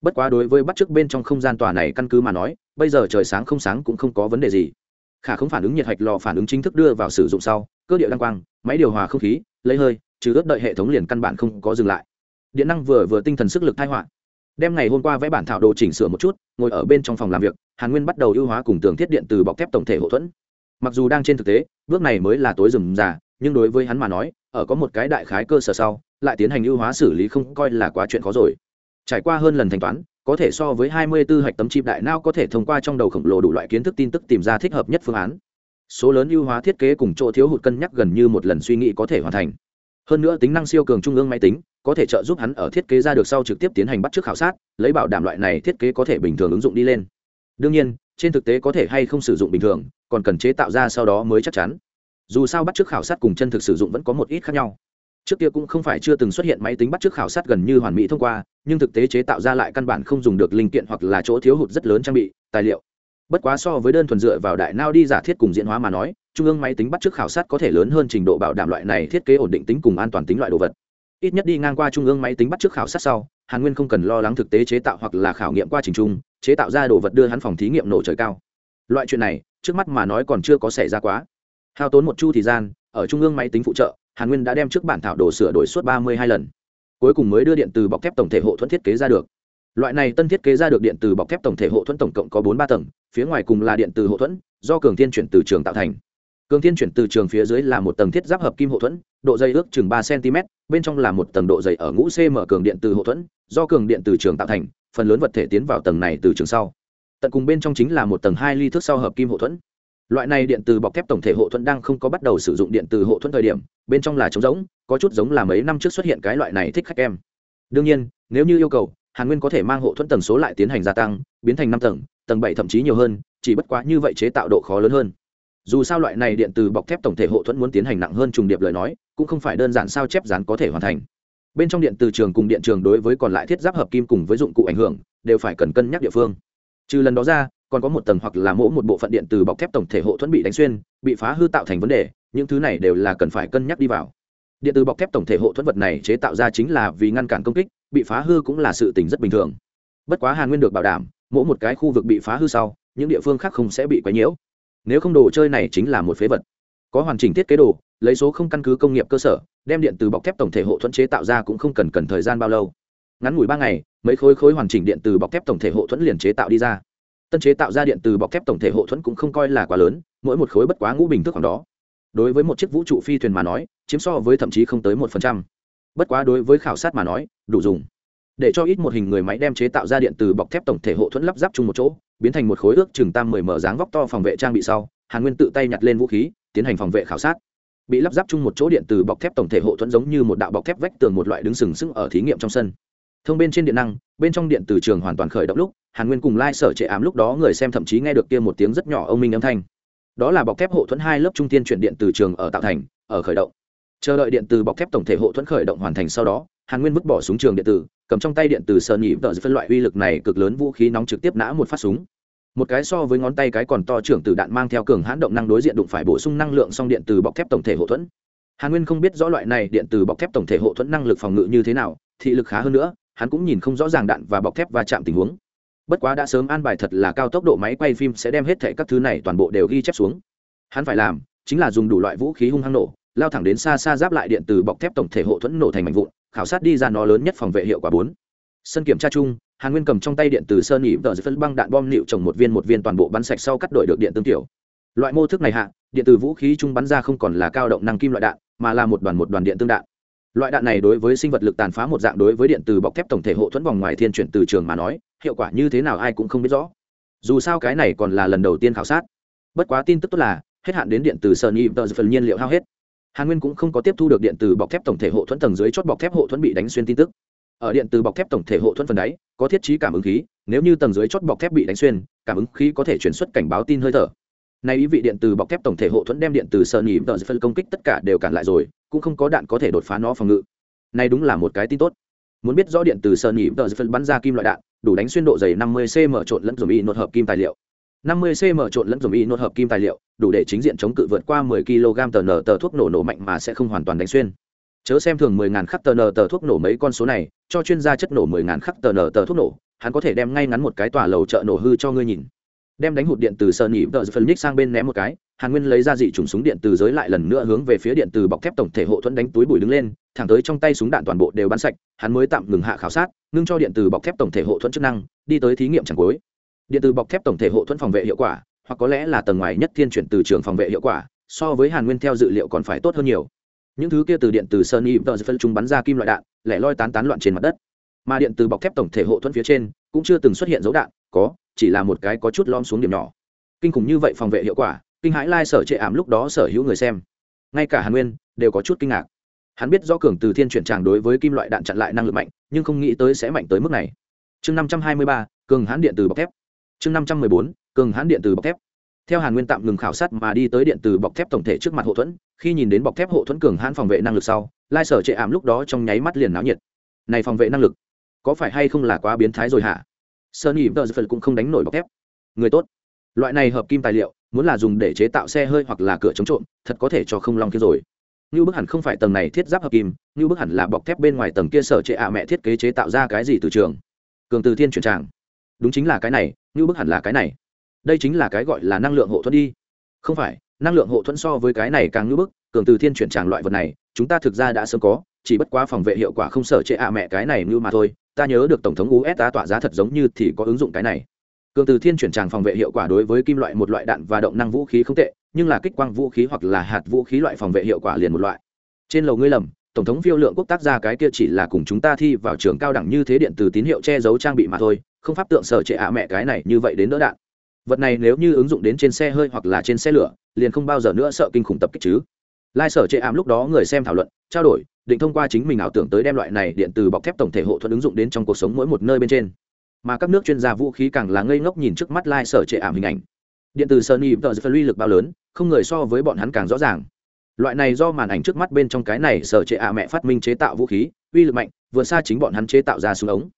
Bất quá đối với bắt chước bên trong không gian tòa này căn cứ mà nói, bây giờ trời sáng không sáng cũng không có vấn đề gì. Khả không phản ứng nhiệt hạch lò phản ứng chính thức đưa vào sử dụng sau, cơ điệu đăng quang, máy điều hòa không khí, lấy hơi, trừ ướt đợi hệ thống liền căn bản không có dừng lại. Điện năng vừa vừa tinh thần sức lực thai họa đem ngày hôm qua vẽ bản thảo đồ chỉnh sửa một chút, ngồi ở bên trong phòng làm việc, hàn nguyên bắt đầu ưu hóa cùng tường thiết điện từ bọc thép tổng thể hậu thuẫn. Mặc dù đang trên thực tế, bước này mới là tối rừng già, nhưng đối với hắn mà nói, ở có một cái đại khái cơ sở sau, lại tiến hành ưu hóa xử lý không coi là quá chuyện khó rồi. Trải qua hơn lần thanh toán, có thể so với 24 hạch tấm chip đại não có thể thông qua trong đầu khổng lồ đủ loại kiến thức tin tức tìm ra thích hợp nhất phương án. Số lớn ưu hóa thiết kế cùng chỗ thiếu hụt cân nhắc gần như một lần suy nghĩ có thể hoàn thành. Hơn nữa tính năng siêu cường trung ương máy tính có thể trợ giúp hắn ở thiết kế ra được sau trực tiếp tiến hành bắt chước khảo sát, lấy bảo đảm loại này thiết kế có thể bình thường ứng dụng đi lên. Đương nhiên, trên thực tế có thể hay không sử dụng bình thường, còn cần chế tạo ra sau đó mới chắc chắn. Dù sao bắt chước khảo sát cùng chân thực sử dụng vẫn có một ít khác nhau. Trước kia cũng không phải chưa từng xuất hiện máy tính bắt chước khảo sát gần như hoàn mỹ thông qua, nhưng thực tế chế tạo ra lại căn bản không dùng được linh kiện hoặc là chỗ thiếu hụt rất lớn trang bị, tài liệu. Bất quá so với đơn thuần dựa vào đại nao đi giả thiết cùng diễn hóa mà nói, trung ương máy tính bắt chước khảo sát có thể lớn hơn trình độ bảo đảm loại này thiết kế ổn định tính cùng an toàn tính loại đồ vật ít nhất đi ngang qua trung ương máy tính bắt trước khảo sát sau, hàn nguyên không cần lo lắng thực tế chế tạo hoặc là khảo nghiệm qua trình chung, chế tạo ra đồ vật đưa hắn phòng thí nghiệm nổ trời cao. Loại chuyện này, trước mắt mà nói còn chưa có xảy ra quá. Hao tốn một chu thời gian, ở trung ương máy tính phụ trợ, hàn nguyên đã đem trước bản thảo đồ sửa đổi suốt ba mươi hai lần. Cuối cùng mới đưa điện từ bọc thép tổng thể hộ thuẫn thiết kế ra được. Loại này tân thiết kế ra được điện từ bọc thép tổng thể hộ thuẫn tổng cộng có bốn ba tầng, phía ngoài cùng là điện từ hộ thuẫn, do cường thiên chuyển từ trường tạo thành cường thiên chuyển từ trường phía dưới là một tầng thiết giáp hợp kim hộ thuẫn, độ dày ước chừng ba cm bên trong là một tầng độ dày ở ngũ cm cường điện từ hộ thuẫn, do cường điện từ trường tạo thành, phần lớn vật thể tiến vào tầng này từ trường sau. Tận cùng bên trong chính là một tầng hai ly thước sau hợp kim hộ thuẫn. Loại này điện từ bọc thép tổng thể hộ thuẫn đang không có bắt đầu sử dụng điện từ hộ thuẫn thời điểm, bên trong là trống rỗng, có chút giống là mấy năm trước xuất hiện cái loại này thích khách em. Đương nhiên, nếu như yêu cầu, hàn nguyên có thể mang hộ thuẫn tầng số lại tiến hành gia tăng, biến thành năm tầng tầng bảy thậm chí nhiều hơn, chỉ bất quá như vậy chế tạo độ khó lớn hơn dù sao loại này điện từ bọc thép tổng thể hộ thuẫn muốn tiến hành nặng hơn trùng điệp lời nói, cũng không phải đơn giản sao chép dán có thể hoàn thành. Bên trong điện từ trường cùng điện trường đối với còn lại thiết giáp hợp kim cùng với dụng cụ ảnh hưởng, đều phải cần cân nhắc địa phương. Trừ lần đó ra, còn có một tầng hoặc là mỗi một bộ phận điện từ bọc thép tổng thể hộ thuẫn bị đánh xuyên, bị phá hư tạo thành vấn đề, những thứ này đều là cần phải cân nhắc đi vào. Điện từ bọc thép tổng thể hộ thuẫn vật này chế tạo ra chính là vì ngăn cản công kích, bị phá hư cũng là sự tình rất bình thường. Bất quá hàn nguyên được bảo đảm mỗi một cái khu vực bị phá hư sau, những địa phương khác không sẽ bị quấy nhiễu nếu không đồ chơi này chính là một phế vật. Có hoàn chỉnh thiết kế đồ, lấy số không căn cứ công nghiệp cơ sở, đem điện từ bọc thép tổng thể hộ thuẫn chế tạo ra cũng không cần cần thời gian bao lâu. Ngắn ngủi ba ngày, mấy khối khối hoàn chỉnh điện từ bọc thép tổng thể hộ thuẫn liền chế tạo đi ra. Tân chế tạo ra điện từ bọc thép tổng thể hộ thuẫn cũng không coi là quá lớn, mỗi một khối bất quá ngũ bình thức khoảng đó. Đối với một chiếc vũ trụ phi thuyền mà nói, chiếm so với thậm chí không tới một phần trăm. Bất quá đối với khảo sát mà nói, đủ dùng để cho ít một hình người máy đem chế tạo ra điện từ bọc thép tổng thể hộ thuẫn lắp ráp chung một chỗ, biến thành một khối ước chừng tam mười mở dáng vóc to phòng vệ trang bị sau, hàn nguyên tự tay nhặt lên vũ khí, tiến hành phòng vệ khảo sát. Bị lắp ráp chung một chỗ điện từ bọc thép tổng thể hộ thuẫn giống như một đạo bọc thép vách tường một loại đứng sừng sững ở thí nghiệm trong sân. Thông bên trên điện năng, bên trong điện từ trường hoàn toàn khởi động lúc, hàn nguyên cùng lai、like、sở trệ ám lúc đó người xem thậm chí nghe được kia một tiếng rất nhỏ ông minh âm thanh. Đó là bọc thép hộ thuẫn hai lớp trung tiên chuyển điện từ trường ở tạo thành, ở khởi động chờ đợi điện từ bọc thép tổng thể hộ thuẫn khởi động hoàn thành sau đó, hàn nguyên vứt bỏ súng trường điện tử, cầm trong tay điện từ sơn nhị vợ phân loại uy lực này cực lớn vũ khí nóng trực tiếp nã một phát súng. Một cái so với ngón tay cái còn to trưởng từ đạn mang theo cường hãn động năng đối diện đụng phải bổ sung năng lượng song điện từ bọc thép tổng thể hộ thuẫn. Hàn nguyên không biết rõ loại này điện từ bọc thép tổng thể hộ thuẫn năng lực phòng ngự như thế nào, thị lực khá hơn nữa, hắn cũng nhìn không rõ ràng đạn và bọc thép va chạm tình huống. Bất quá đã sớm an bài thật là cao tốc độ máy quay phim sẽ đem hết thảy các thứ này toàn bộ đều ghi chép xuống. Hắn phải làm chính là dùng đủ loại vũ khí hung hăng nổ lao thẳng đến xa xa giáp lại điện từ bọc thép tổng thể hộ thuẫn nổ thành mảnh vụn, khảo sát đi ra nó lớn nhất phòng vệ hiệu quả bốn. Sân kiểm tra chung, hàn nguyên cầm trong tay điện từ sơn nhị vợ phân băng đạn bom nịu trồng một viên một viên toàn bộ bắn sạch sau cắt đổi được điện tương tiểu. Loại mô thức này hạ, điện từ vũ khí chung bắn ra không còn là cao động năng kim loại đạn, mà là một đoàn một đoàn điện tương đạn. Loại đạn này đối với sinh vật lực tàn phá một dạng đối với điện từ bọc thép tổng thể hộ thuẫn vòng ngoài thiên chuyển từ trường mà nói, hiệu quả như thế nào ai cũng không biết rõ. Dù sao cái này còn là lần đầu tiên khảo sát. Bất quá tin tức tốt là, hết hạn đến điện từ sơn y tờ phần nhiên liệu hao hết hàn nguyên cũng không có tiếp thu được điện từ bọc thép tổng thể hộ thuẫn tầng dưới chót bọc thép hộ thuẫn bị đánh xuyên tin tức. Ở điện từ bọc thép tổng thể hộ thuẫn phần đáy, có thiết trí cảm ứng khí, nếu như tầng dưới chót bọc thép bị đánh xuyên, cảm ứng khí có thể chuyển xuất cảnh báo tin hơi thở. Nay ý vị điện từ bọc thép tổng thể hộ thuẫn đem điện từ sơn nhị tờ phân công kích tất cả đều cản lại rồi, cũng không có đạn có thể đột phá nó phòng ngự. Này đúng là một cái tin tốt. Muốn biết rõ điện từ sơn nhị tờ phân bắn ra kim loại đạn, đủ đánh xuyên độ dày 50 cm trộn lẫn dùm y nốt hợp kim tài liệu. 50 cm trộn lẫn dùng y nốt hợp kim tài liệu, đủ để chính diện chống cự vượt qua 10 kg tờ nở tờ thuốc nổ nổ mạnh mà sẽ không hoàn toàn đánh xuyên. Chớ xem thường 10.000 khắc tờ nở tờ thuốc nổ mấy con số này, cho chuyên gia chất nổ 10.000 khắc tờ nở tờ thuốc nổ, hắn có thể đem ngay ngắn một cái tòa lầu chợ nổ hư cho ngươi nhìn. Đem đánh hụt điện từ sơn nhị tờ phân nick sang bên ném một cái, hàn nguyên lấy ra dị trùng súng điện từ giới lại lần nữa hướng về phía điện từ bọc thép tổng thể hộ thuẫn đánh túi bụi đứng lên, thẳng tới trong tay súng đạn toàn bộ đều bắn sạch, hắn mới tạm ngừng hạ khảo sát, ngưng cho điện từ bọc thép tổng thể hộ thuẫn chức năng, đi tới thí nghiệm chẳng cuối điện từ bọc thép tổng thể hộ thuẫn phòng vệ hiệu quả, hoặc có lẽ là tầng ngoài nhất thiên chuyển từ trường phòng vệ hiệu quả, so với hàn nguyên theo dự liệu còn phải tốt hơn nhiều. Những thứ kia từ điện từ sơn y tờ phân chúng bắn ra kim loại đạn lẻ loi tán tán loạn trên mặt đất. Mà điện từ bọc thép tổng thể hộ thuẫn phía trên, cũng chưa từng xuất hiện dấu đạn, có, chỉ là một cái có chút lom xuống điểm nhỏ. Kinh khủng như vậy phòng vệ hiệu quả, kinh hãi lai sở chệ ảm lúc đó sở hữu người xem. Ngay cả hàn nguyên, đều có chút kinh ngạc. Hắn biết do cường từ thiên chuyển tràng đối với kim loại đạn chặn lại năng lực mạnh, nhưng không nghĩ tới sẽ mạnh tới mức này. Chương năm trăm hai mươi ba, cường hãn điện từ bọc thép chương năm trăm mười bốn cường hãn điện từ bọc thép theo hàn nguyên tạm ngừng khảo sát mà đi tới điện từ bọc thép tổng thể trước mặt hộ thuẫn khi nhìn đến bọc thép hộ thuẫn cường hãn phòng vệ năng lực sau lai sở chệ ảm lúc đó trong nháy mắt liền náo nhiệt này phòng vệ năng lực có phải hay không là quá biến thái rồi hả Sunny giật cũng không đánh nổi bọc thép. Người tốt. Loại này hợp kim tài liệu, muốn là dùng để chế tạo xe hơi hoặc là cửa chống trộm, thật có thể cho không long kia rồi. Như bức hẳn không phải tầng này thiết giáp hợp kim, như bức hẳn là bọc thép bên ngoài tầng kia sở chế ạ mẹ thiết kế chế tạo ra cái gì từ trường. Cường từ thiên chuyển tràng. Đúng chính là cái này, như bức hẳn là cái này. Đây chính là cái gọi là năng lượng hộ thuẫn đi. Không phải, năng lượng hộ thuẫn so với cái này càng như bức, cường từ thiên chuyển tràng loại vật này, chúng ta thực ra đã sớm có, chỉ bất quá phòng vệ hiệu quả không sở chế ạ mẹ cái này như mà thôi, ta nhớ được tổng thống usa tỏa giá thật giống như thì có ứng dụng cái này cường từ thiên chuyển tràng phòng vệ hiệu quả đối với kim loại một loại đạn và động năng vũ khí không tệ nhưng là kích quang vũ khí hoặc là hạt vũ khí loại phòng vệ hiệu quả liền một loại trên lầu ngươi lầm tổng thống phiêu lượng quốc tác ra cái kia chỉ là cùng chúng ta thi vào trường cao đẳng như thế điện từ tín hiệu che giấu trang bị mà thôi, không pháp tượng sở trệ ạ mẹ cái này như vậy đến đỡ đạn. Vật này nếu như ứng dụng đến trên xe hơi hoặc là trên xe lửa, liền không bao giờ nữa sợ kinh khủng tập kích chứ. Lai sở trệ ảm lúc đó người xem thảo luận, trao đổi, định thông qua chính mình ảo tưởng tới đem loại này điện từ bọc thép tổng thể hộ thuận ứng dụng đến trong cuộc sống mỗi một nơi bên trên. Mà các nước chuyên gia vũ khí càng là ngây ngốc nhìn trước mắt lai sở trệ ảm hình ảnh. Điện từ sony tờ phân uy lực bao lớn, không người so với bọn hắn càng rõ ràng loại này do màn ảnh trước mắt bên trong cái này sở trệ ạ mẹ phát minh chế tạo vũ khí uy lực mạnh vượt xa chính bọn hắn chế tạo ra súng ống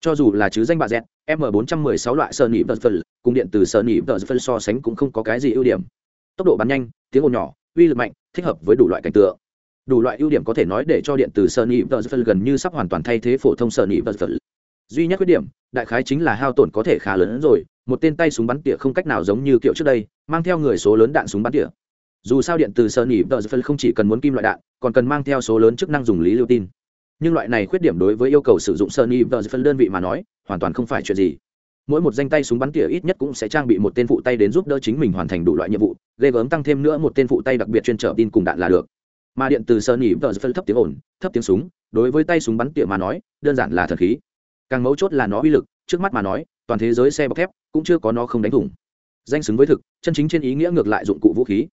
cho dù là chứ danh bà z m 416 loại sơ nỉ vật phân cùng điện từ sơ nỉ vật phân so sánh cũng không có cái gì ưu điểm tốc độ bắn nhanh tiếng ồn nhỏ uy lực mạnh thích hợp với đủ loại cảnh tượng đủ loại ưu điểm có thể nói để cho điện từ vật tử gần như sắp hoàn toàn thay thế phổ thông Sony Versal. Duy nhất khuyết điểm, đại khái chính là hao tổn có thể khá lớn hơn rồi, một tên tay súng bắn tỉa không cách nào giống như kiểu trước đây, mang theo người số lớn đạn súng bắn tỉa. Dù sao điện từ Sony phân không chỉ cần muốn kim loại đạn, còn cần mang theo số lớn chức năng dùng lý lưu tin. Nhưng loại này khuyết điểm đối với yêu cầu sử dụng Sony phân đơn vị mà nói, hoàn toàn không phải chuyện gì. Mỗi một danh tay súng bắn tỉa ít nhất cũng sẽ trang bị một tên phụ tay đến giúp đỡ chính mình hoàn thành đủ loại nhiệm vụ ghê gớm tăng thêm nữa một tên phụ tay đặc biệt chuyên trở tin cùng đạn là được. Mà điện từ sơn nhỉ tờ phân thấp tiếng ồn thấp tiếng súng đối với tay súng bắn tỉa mà nói đơn giản là thần khí. Càng mấu chốt là nó uy lực trước mắt mà nói toàn thế giới xe bọc thép cũng chưa có nó không đánh thủng. Danh xứng với thực chân chính trên ý nghĩa ngược lại dụng cụ vũ khí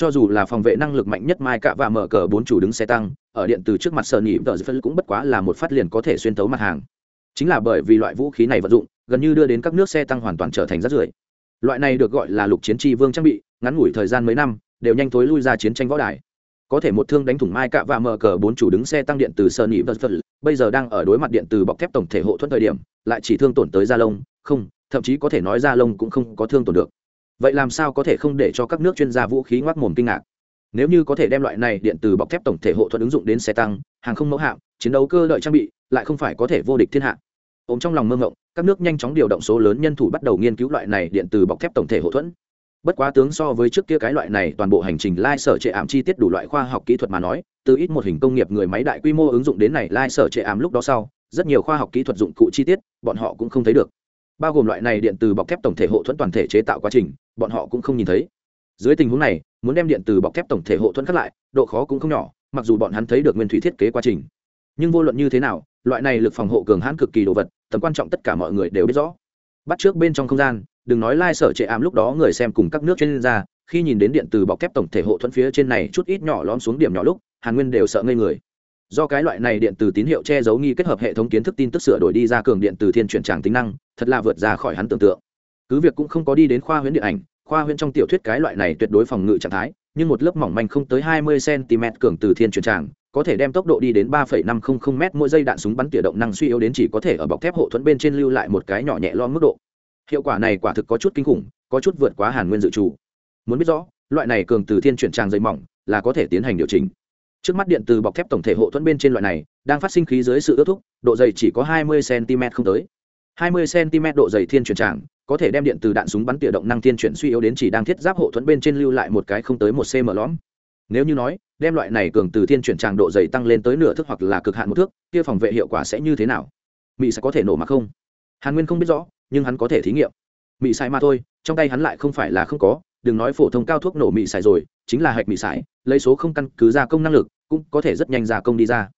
cho dù là phòng vệ năng lực mạnh nhất mai cạ và mở cờ bốn chủ đứng xe tăng, ở điện từ trước mặt sợ nhị tờ phân cũng bất quá là một phát liền có thể xuyên tấu mặt hàng. Chính là bởi vì loại vũ khí này vận dụng, gần như đưa đến các nước xe tăng hoàn toàn trở thành rác rưởi. Loại này được gọi là lục chiến tri vương trang bị, ngắn ngủi thời gian mấy năm, đều nhanh thối lui ra chiến tranh võ đài. Có thể một thương đánh thủng mai cạ và mở cờ bốn chủ đứng xe tăng điện từ sơn nhị vật bây giờ đang ở đối mặt điện từ bọc thép tổng thể hộ thuẫn thời điểm, lại chỉ thương tổn tới da lông không, thậm chí có thể nói da lông cũng không có thương tổn được vậy làm sao có thể không để cho các nước chuyên gia vũ khí ngoác mồm kinh ngạc? Nếu như có thể đem loại này điện từ bọc thép tổng thể hộ thuẫn ứng dụng đến xe tăng, hàng không mẫu hạm, chiến đấu cơ đợi trang bị, lại không phải có thể vô địch thiên hạ. Ôm trong lòng mơ ngộng các nước nhanh chóng điều động số lớn nhân thủ bắt đầu nghiên cứu loại này điện từ bọc thép tổng thể hộ thuẫn. Bất quá tướng so với trước kia cái loại này toàn bộ hành trình lai sở trệ ảm chi tiết đủ loại khoa học kỹ thuật mà nói, từ ít một hình công nghiệp người máy đại quy mô ứng dụng đến này lai sở trệ ảm lúc đó sau, rất nhiều khoa học kỹ thuật dụng cụ chi tiết, bọn họ cũng không thấy được. Bao gồm loại này điện từ bọc thép tổng thể hộ thuẫn toàn thể chế tạo quá trình bọn họ cũng không nhìn thấy. Dưới tình huống này, muốn đem điện từ bọc thép tổng thể hộ thuẫn khắc lại, độ khó cũng không nhỏ, mặc dù bọn hắn thấy được nguyên thủy thiết kế quá trình. Nhưng vô luận như thế nào, loại này lực phòng hộ cường hãn cực kỳ đồ vật, tầm quan trọng tất cả mọi người đều biết rõ. Bắt trước bên trong không gian, đừng nói lai、like、sở trệ ảm lúc đó người xem cùng các nước chuyên gia, khi nhìn đến điện từ bọc thép tổng thể hộ thuẫn phía trên này chút ít nhỏ lom xuống điểm nhỏ lúc, hàn nguyên đều sợ ngây người. Do cái loại này điện từ tín hiệu che giấu nghi kết hợp hệ thống kiến thức tin tức sửa đổi đi ra cường điện từ thiên chuyển tràng tính năng, thật là vượt ra khỏi hắn tưởng tượng cứ việc cũng không có đi đến khoa huyễn điện ảnh khoa huyễn trong tiểu thuyết cái loại này tuyệt đối phòng ngự trạng thái nhưng một lớp mỏng manh không tới hai mươi cm cường từ thiên chuyển tràng có thể đem tốc độ đi đến 3.500 m mỗi giây đạn súng bắn tỉa động năng suy yếu đến chỉ có thể ở bọc thép hộ thuẫn bên trên lưu lại một cái nhỏ nhẹ lo mức độ. Hiệu quả này quả thực có chút kinh khủng, có chút vượt quá Hàn Nguyên dự trù. Muốn biết rõ, loại này cường từ thiên chuyển tràng dây mỏng là có thể tiến hành điều chỉnh. Trước mắt điện từ bọc thép tổng thể hộ thuẫn bên trên loại này đang phát sinh khí dưới sự ước thúc, độ dày chỉ có 20 cm không tới. 20 cm độ dày thiên chuyển tràng, có thể đem điện từ đạn súng bắn tỉa động năng thiên chuyển suy yếu đến chỉ đang thiết giáp hộ thuẫn bên trên lưu lại một cái không tới một cm lõm. Nếu như nói đem loại này cường từ thiên chuyển tràng độ dày tăng lên tới nửa thước hoặc là cực hạn một thước kia phòng vệ hiệu quả sẽ như thế nào? Mỹ sẽ có thể nổ mà không? Hàn nguyên không biết rõ nhưng hắn có thể thí nghiệm. Mỹ sai mà thôi trong tay hắn lại không phải là không có đừng nói phổ thông cao thuốc nổ mỹ sải rồi chính là hạch mỹ sải, lấy số không căn cứ gia công năng lực cũng có thể rất nhanh gia công đi ra.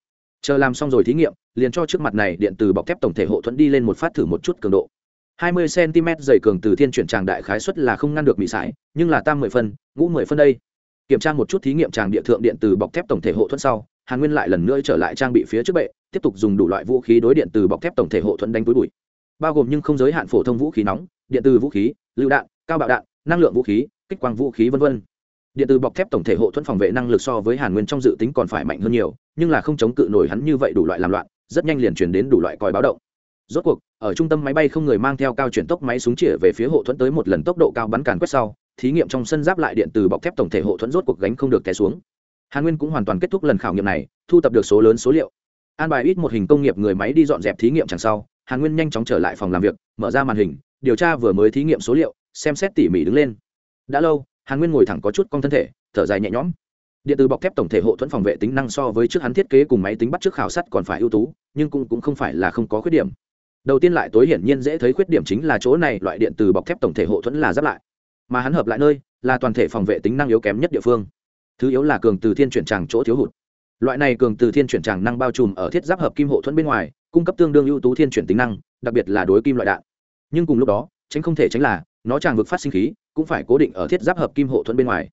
Chờ làm xong rồi thí nghiệm liền cho trước mặt này điện từ bọc thép tổng thể hộ thuẫn đi lên một phát thử một chút cường độ. 20 cm dày cường từ thiên chuyển tràng đại khái suất là không ngăn được bị sải, nhưng là tam 10 phân, ngũ 10 phân đây. Kiểm tra một chút thí nghiệm tràng địa thượng điện từ bọc thép tổng thể hộ thuẫn sau, hàn nguyên lại lần nữa trở lại trang bị phía trước bệ, tiếp tục dùng đủ loại vũ khí đối điện từ bọc thép tổng thể hộ thuẫn đánh túi bụi. Bao gồm nhưng không giới hạn phổ thông vũ khí nóng, điện từ vũ khí, lựu đạn, cao bạo đạn, năng lượng vũ khí, kích quang vũ khí vân vân. điện từ bọc thép tổng thể hộ thuẫn phòng vệ năng lực so với hàn nguyên trong dự tính còn phải mạnh hơn nhiều, nhưng là không chống cự nổi hắn như vậy đủ loại làm loạn, rất nhanh liền truyền đến đủ loại còi báo động rốt cuộc ở trung tâm máy bay không người mang theo cao chuyển tốc máy súng chĩa về phía hộ thuẫn tới một lần tốc độ cao bắn càn quét sau thí nghiệm trong sân giáp lại điện từ bọc thép tổng thể hộ thuẫn rốt cuộc gánh không được té xuống. Hàn nguyên cũng hoàn toàn kết thúc lần khảo nghiệm này thu tập được số lớn số liệu. An bài ít một hình công nghiệp người máy đi dọn dẹp thí nghiệm chẳng sau hàn nguyên nhanh chóng trở lại phòng làm việc mở ra màn hình điều tra vừa mới thí nghiệm số liệu xem xét tỉ mỉ đứng lên. Đã lâu hàn nguyên ngồi thẳng có chút cong thân thể thở dài nhẹ nhõm. Điện từ bọc thép tổng thể hộ thuẫn phòng vệ tính năng so với trước hắn thiết kế cùng máy tính bắt trước khảo sát còn phải ưu tú nhưng cũng, cũng không phải là không có khuyết điểm đầu tiên lại tối hiển nhiên dễ thấy khuyết điểm chính là chỗ này loại điện từ bọc thép tổng thể hộ thuẫn là giáp lại. Mà hắn hợp lại nơi, là toàn thể phòng vệ tính năng yếu kém nhất địa phương. Thứ yếu là cường từ thiên chuyển tràng chỗ thiếu hụt. Loại này cường từ thiên chuyển tràng năng bao trùm ở thiết giáp hợp kim hộ thuẫn bên ngoài, cung cấp tương đương ưu tú thiên chuyển tính năng, đặc biệt là đối kim loại đạn. Nhưng cùng lúc đó, tránh không thể tránh là, nó tràng vực phát sinh khí, cũng phải cố định ở thiết giáp hợp kim hộ thuẫn bên ngoài.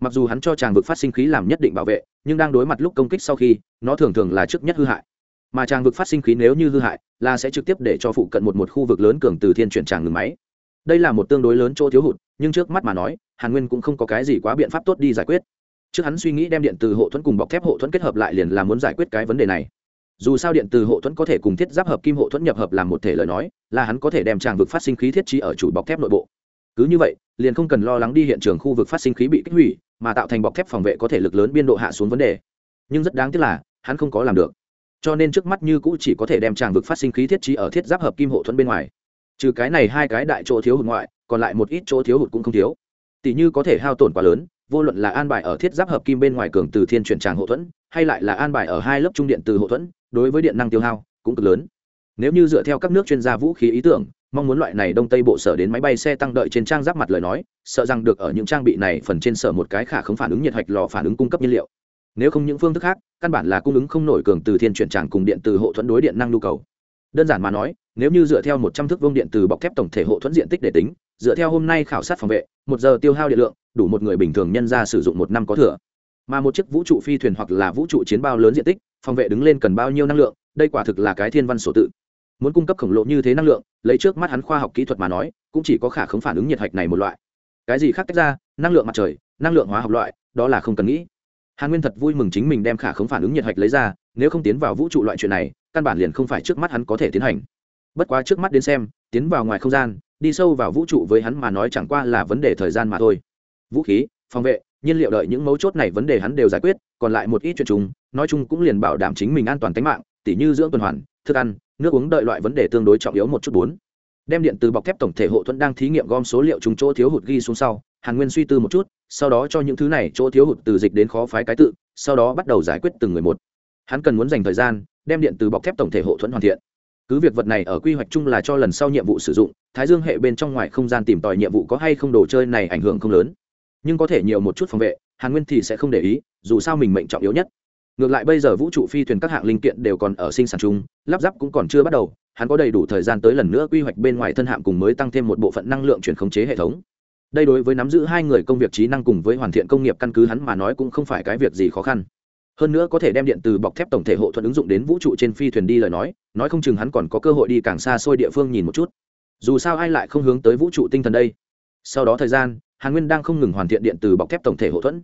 Mặc dù hắn cho tràng vực phát sinh khí làm nhất định bảo vệ, nhưng đang đối mặt lúc công kích sau khi, nó thường thường là trước nhất hư hại mà tràng vực phát sinh khí nếu như hư hại, là sẽ trực tiếp để cho phụ cận một một khu vực lớn cường từ thiên chuyển tràng ngừng máy. Đây là một tương đối lớn chỗ thiếu hụt, nhưng trước mắt mà nói, hàn nguyên cũng không có cái gì quá biện pháp tốt đi giải quyết. Trước hắn suy nghĩ đem điện từ hộ thuẫn cùng bọc thép hộ thuẫn kết hợp lại liền là muốn giải quyết cái vấn đề này. Dù sao điện từ hộ thuẫn có thể cùng thiết giáp hợp kim hộ thuẫn nhập hợp làm một thể lời nói, là hắn có thể đem tràng vực phát sinh khí thiết trí ở chủ bọc thép nội bộ. Cứ như vậy, liền không cần lo lắng đi hiện trường khu vực phát sinh khí bị kích hủy, mà tạo thành bọc thép phòng vệ có thể lực lớn biên độ hạ xuống vấn đề. Nhưng rất đáng tiếc là, hắn không có làm được cho nên trước mắt như cũ chỉ có thể đem tràng vực phát sinh khí thiết trí ở thiết giáp hợp kim hộ thuẫn bên ngoài. Trừ cái này hai cái đại chỗ thiếu hụt ngoại, còn lại một ít chỗ thiếu hụt cũng không thiếu. Tỷ như có thể hao tổn quá lớn, vô luận là an bài ở thiết giáp hợp kim bên ngoài cường từ thiên chuyển tràng hộ thuẫn, hay lại là an bài ở hai lớp trung điện từ hộ thuẫn, đối với điện năng tiêu hao cũng cực lớn. Nếu như dựa theo các nước chuyên gia vũ khí ý tưởng, mong muốn loại này đông tây bộ sở đến máy bay xe tăng đợi trên trang giáp mặt lời nói, sợ rằng được ở những trang bị này phần trên sở một cái khả không phản ứng nhiệt hạch lò phản ứng cung cấp nhiên liệu nếu không những phương thức khác, căn bản là cung ứng không nổi cường từ thiên chuyển tràng cùng điện từ hộ thuẫn đối điện năng nhu cầu. Đơn giản mà nói, nếu như dựa theo một trăm thước vương điện từ bọc thép tổng thể hộ thuẫn diện tích để tính, dựa theo hôm nay khảo sát phòng vệ, một giờ tiêu hao điện lượng, đủ một người bình thường nhân ra sử dụng một năm có thừa. Mà một chiếc vũ trụ phi thuyền hoặc là vũ trụ chiến bao lớn diện tích, phòng vệ đứng lên cần bao nhiêu năng lượng, đây quả thực là cái thiên văn sổ tự. Muốn cung cấp khổng lồ như thế năng lượng, lấy trước mắt hắn khoa học kỹ thuật mà nói, cũng chỉ có khả không phản ứng nhiệt hạch này một loại. Cái gì khác tách ra? Năng lượng mặt trời, năng lượng hóa học loại, đó là không cần nghĩ hàn nguyên thật vui mừng chính mình đem khả không phản ứng nhiệt hạch lấy ra, nếu không tiến vào vũ trụ loại chuyện này, căn bản liền không phải trước mắt hắn có thể tiến hành. Bất quá trước mắt đến xem, tiến vào ngoài không gian, đi sâu vào vũ trụ với hắn mà nói chẳng qua là vấn đề thời gian mà thôi. Vũ khí, phòng vệ, nhiên liệu đợi những mấu chốt này vấn đề hắn đều giải quyết, còn lại một ít chuyện chúng nói chung cũng liền bảo đảm chính mình an toàn tính mạng, tỉ như dưỡng tuần hoàn, thức ăn, nước uống đợi loại vấn đề tương đối trọng yếu một chút bốn. Đem điện từ bọc thép tổng thể hộ thuẫn đang thí nghiệm gom số liệu chúng chỗ thiếu hụt ghi xuống sau hàn nguyên suy tư một chút, sau đó cho những thứ này chỗ thiếu hụt từ dịch đến khó phái cái tự, sau đó bắt đầu giải quyết từng người một. Hắn cần muốn dành thời gian, đem điện từ bọc thép tổng thể hộ thuẫn hoàn thiện. Cứ việc vật này ở quy hoạch chung là cho lần sau nhiệm vụ sử dụng, thái dương hệ bên trong ngoài không gian tìm tòi nhiệm vụ có hay không đồ chơi này ảnh hưởng không lớn. Nhưng có thể nhiều một chút phòng vệ, hàn nguyên thì sẽ không để ý, dù sao mình mệnh trọng yếu nhất. Ngược lại bây giờ vũ trụ phi thuyền các hạng linh kiện đều còn ở sinh sản chung, lắp ráp cũng còn chưa bắt đầu, hắn có đầy đủ thời gian tới lần nữa quy hoạch bên ngoài thân hạm cùng mới tăng thêm một bộ phận năng lượng chuyển khống chế hệ thống đây đối với nắm giữ hai người công việc trí năng cùng với hoàn thiện công nghiệp căn cứ hắn mà nói cũng không phải cái việc gì khó khăn. Hơn nữa có thể đem điện từ bọc thép tổng thể hộ thuận ứng dụng đến vũ trụ trên phi thuyền đi lời nói nói không chừng hắn còn có cơ hội đi càng xa xôi địa phương nhìn một chút. Dù sao ai lại không hướng tới vũ trụ tinh thần đây? Sau đó thời gian, hàn nguyên đang không ngừng hoàn thiện điện từ bọc thép tổng thể hộ thuẫn.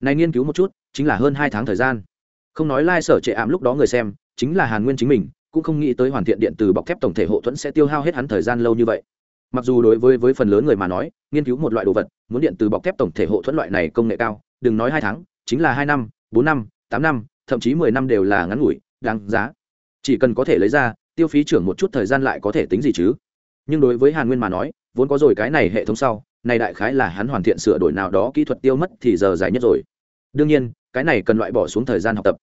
Này nghiên cứu một chút, chính là hơn hai tháng thời gian. Không nói lai、like、sở trệ ảm lúc đó người xem, chính là hàn nguyên chính mình, cũng không nghĩ tới hoàn thiện điện từ bọc thép tổng thể hộ thuẫn sẽ tiêu hao hết hắn thời gian lâu như vậy mặc dù đối với với phần lớn người mà nói, nghiên cứu một loại đồ vật, muốn điện từ bọc thép tổng thể hộ thuẫn loại này công nghệ cao, đừng nói hai tháng, chính là hai năm, bốn năm, tám năm, thậm chí mười năm đều là ngắn ngủi, đáng giá. Chỉ cần có thể lấy ra, tiêu phí trưởng một chút thời gian lại có thể tính gì chứ? Nhưng đối với hàn nguyên mà nói, vốn có rồi cái này hệ thống sau, này đại khái là hắn hoàn thiện sửa đổi nào đó kỹ thuật tiêu mất thì giờ dài nhất rồi. Đương nhiên, cái này cần loại bỏ xuống thời gian học tập.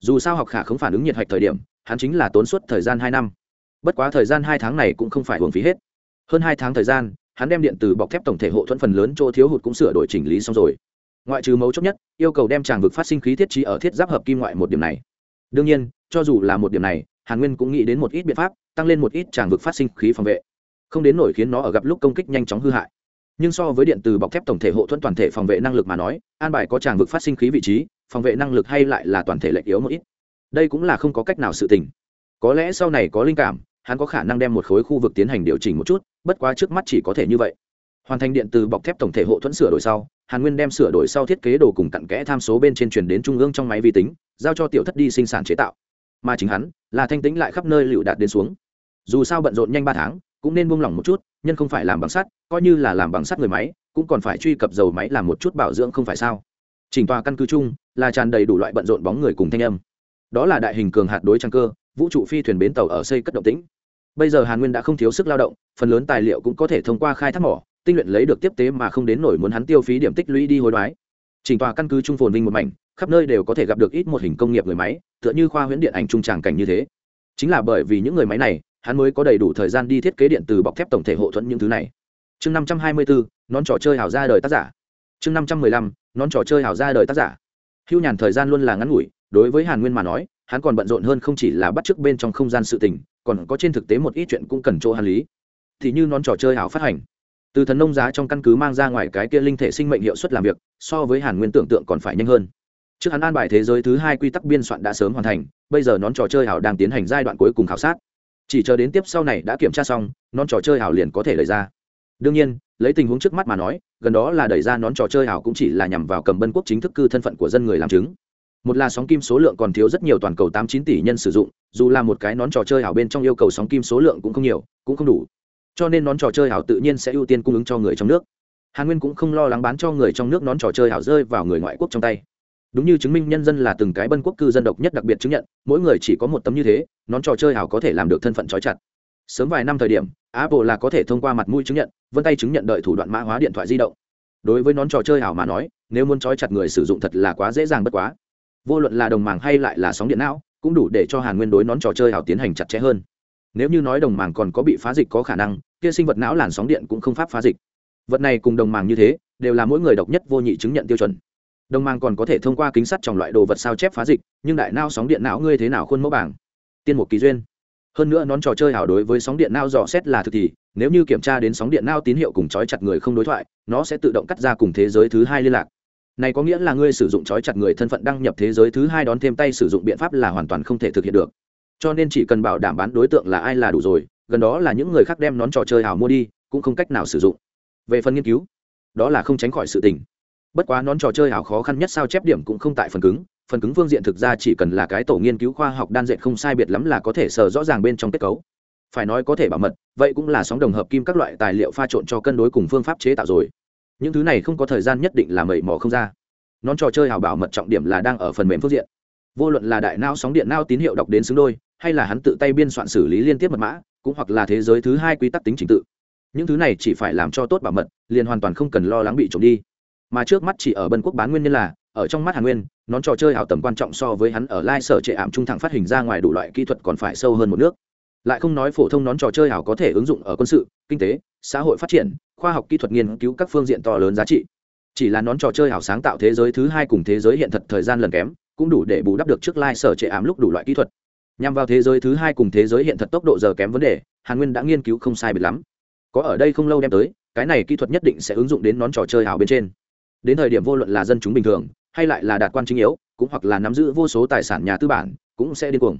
Dù sao học khả không phản ứng nhiệt hạch thời điểm, hắn chính là tốn suốt thời gian hai năm. Bất quá thời gian hai tháng này cũng không phải hưởng phí hết hơn hai tháng thời gian, hắn đem điện từ bọc thép tổng thể hộ thuẫn phần lớn chỗ thiếu hụt cũng sửa đổi chỉnh lý xong rồi. Ngoại trừ mấu chốt nhất, yêu cầu đem tràng vực phát sinh khí thiết trí ở thiết giáp hợp kim ngoại một điểm này. Đương nhiên, cho dù là một điểm này, hàn nguyên cũng nghĩ đến một ít biện pháp, tăng lên một ít tràng vực phát sinh khí phòng vệ. Không đến nổi khiến nó ở gặp lúc công kích nhanh chóng hư hại. Nhưng so với điện từ bọc thép tổng thể hộ thuẫn toàn thể phòng vệ năng lực mà nói, an bài có tràng vực phát sinh khí vị trí, phòng vệ năng lực hay lại là toàn thể lệch yếu một ít. Đây cũng là không có cách nào sự tình. Có lẽ sau này có linh cảm hắn có khả năng đem một khối khu vực tiến hành điều chỉnh một chút, bất quá trước mắt chỉ có thể như vậy. Hoàn thành điện từ bọc thép tổng thể hộ thuẫn sửa đổi sau, hàn nguyên đem sửa đổi sau thiết kế đồ cùng cặn kẽ tham số bên trên truyền đến trung ương trong máy vi tính, giao cho tiểu thất đi sinh sản chế tạo. Mà chính hắn, là thanh tính lại khắp nơi lựu đạt đến xuống. Dù sao bận rộn nhanh ba tháng, cũng nên buông lỏng một chút, nhân không phải làm bằng sắt, coi như là làm bằng sắt người máy, cũng còn phải truy cập dầu máy làm một chút bảo dưỡng không phải sao? Chỉnh tòa căn cứ chung, là tràn đầy đủ loại bận rộn bóng người cùng thanh âm. Đó là đại hình cường hạt đối trang cơ vũ trụ phi thuyền bến tàu ở xây cất động tĩnh. Bây giờ hàn nguyên đã không thiếu sức lao động, phần lớn tài liệu cũng có thể thông qua khai thác mỏ, tinh luyện lấy được tiếp tế mà không đến nổi muốn hắn tiêu phí điểm tích lũy đi hối đoái. Chỉnh tòa căn cứ trung phồn vinh một mảnh, khắp nơi đều có thể gặp được ít một hình công nghiệp người máy, tựa như khoa huyễn điện ảnh trung tràng cảnh như thế. Chính là bởi vì những người máy này, hắn mới có đầy đủ thời gian đi thiết kế điện từ bọc thép tổng thể hộ thuẫn những thứ này. Chương năm trăm hai mươi bốn nón trò chơi hảo ra đời tác giả. Chương năm trăm mười lăm, nón trò chơi hảo ra đời tác giả. Hưu nhàn thời gian luôn là ngắn ngủi, đối với hàn nguyên mà nói hắn còn bận rộn hơn không chỉ là bắt chước bên trong không gian sự tình, còn có trên thực tế một ít chuyện cũng cần chỗ hàn lý. Thì như nón trò chơi ảo phát hành. Từ thần nông giá trong căn cứ mang ra ngoài cái kia linh thể sinh mệnh hiệu suất làm việc, so với hàn nguyên tưởng tượng còn phải nhanh hơn. Trước hắn an bài thế giới thứ hai quy tắc biên soạn đã sớm hoàn thành, bây giờ nón trò chơi ảo đang tiến hành giai đoạn cuối cùng khảo sát. Chỉ chờ đến tiếp sau này đã kiểm tra xong, nón trò chơi ảo liền có thể lấy ra. Đương nhiên, lấy tình huống trước mắt mà nói, gần đó là đẩy ra nón trò chơi ảo cũng chỉ là nhằm vào cầm bân quốc chính thức cư thân phận của dân người làm chứng một là sóng kim số lượng còn thiếu rất nhiều toàn cầu tám chín tỷ nhân sử dụng, dù là một cái nón trò chơi hảo bên trong yêu cầu sóng kim số lượng cũng không nhiều, cũng không đủ. Cho nên nón trò chơi hảo tự nhiên sẽ ưu tiên cung ứng cho người trong nước. Hàn nguyên cũng không lo lắng bán cho người trong nước nón trò chơi hảo rơi vào người ngoại quốc trong tay. Đúng như chứng minh nhân dân là từng cái bân quốc cư dân độc nhất đặc biệt chứng nhận, mỗi người chỉ có một tấm như thế, nón trò chơi hảo có thể làm được thân phận trói chặt. Sớm vài năm thời điểm, apple là có thể thông qua mặt mũi chứng nhận, vân tay chứng nhận đợi thủ đoạn mã hóa điện thoại di động. Đối với nón trò chơi hảo mà nói, nếu muốn trói chặt người sử dụng thật là quá dễ dàng bất quá vô luận là đồng màng hay lại là sóng điện não, cũng đủ để cho hàn nguyên đối nón trò chơi hảo tiến hành chặt chẽ hơn. Nếu như nói đồng màng còn có bị phá dịch có khả năng, kia sinh vật não làn sóng điện cũng không pháp phá dịch. Vật này cùng đồng màng như thế, đều là mỗi người độc nhất vô nhị chứng nhận tiêu chuẩn. Đồng màng còn có thể thông qua kính sắt trong loại đồ vật sao chép phá dịch, nhưng đại não sóng điện não ngươi thế nào khuôn mẫu bảng? Tiên một kỳ duyên. Hơn nữa nón trò chơi hảo đối với sóng điện não dò xét là thực thì, nếu như kiểm tra đến sóng điện não tín hiệu cùng trói chặt người không đối thoại, nó sẽ tự động cắt ra cùng thế giới thứ hai liên lạc này có nghĩa là ngươi sử dụng trói chặt người thân phận đăng nhập thế giới thứ hai đón thêm tay sử dụng biện pháp là hoàn toàn không thể thực hiện được. Cho nên chỉ cần bảo đảm bán đối tượng là ai là đủ rồi, gần đó là những người khác đem nón trò chơi hảo mua đi, cũng không cách nào sử dụng. Về phần nghiên cứu, đó là không tránh khỏi sự tình. Bất quá nón trò chơi hảo khó khăn nhất sao chép điểm cũng không tại phần cứng phần cứng phương diện thực ra chỉ cần là cái tổ nghiên cứu khoa học đan dệt không sai biệt lắm là có thể sờ rõ ràng bên trong kết cấu. Phải nói có thể bảo mật, vậy cũng là sóng đồng hợp kim các loại tài liệu pha trộn cho cân đối cùng phương pháp chế tạo rồi những thứ này không có thời gian nhất định là mẩy mò không ra. Nón trò chơi hảo bảo mật trọng điểm là đang ở phần mềm phương diện. Vô luận là đại não sóng điện não tín hiệu đọc đến xứng đôi, hay là hắn tự tay biên soạn xử lý liên tiếp mật mã, cũng hoặc là thế giới thứ hai quy tắc tính trình tự. Những thứ này chỉ phải làm cho tốt bảo mật, liền hoàn toàn không cần lo lắng bị trộm đi. Mà trước mắt chỉ ở bân quốc bán nguyên nhân là, ở trong mắt hàn nguyên, nón trò chơi hảo tầm quan trọng so với hắn ở lai sở trệ ảm trung thẳng phát hình ra ngoài đủ loại kỹ thuật còn phải sâu hơn một nước lại không nói phổ thông nón trò chơi hảo có thể ứng dụng ở quân sự, kinh tế, xã hội phát triển, khoa học kỹ thuật nghiên cứu các phương diện to lớn giá trị. Chỉ là nón trò chơi hảo sáng tạo thế giới thứ hai cùng thế giới hiện thật thời gian lần kém, cũng đủ để bù đắp được trước lai sở trệ ám lúc đủ loại kỹ thuật. Nhằm vào thế giới thứ hai cùng thế giới hiện thật tốc độ giờ kém vấn đề, hàn nguyên đã nghiên cứu không sai biệt lắm. Có ở đây không lâu đem tới, cái này kỹ thuật nhất định sẽ ứng dụng đến nón trò chơi hảo bên trên. Đến thời điểm vô luận là dân chúng bình thường, hay lại là đạt quan chính yếu, cũng hoặc là nắm giữ vô số tài sản nhà tư bản, cũng sẽ điên cuồng.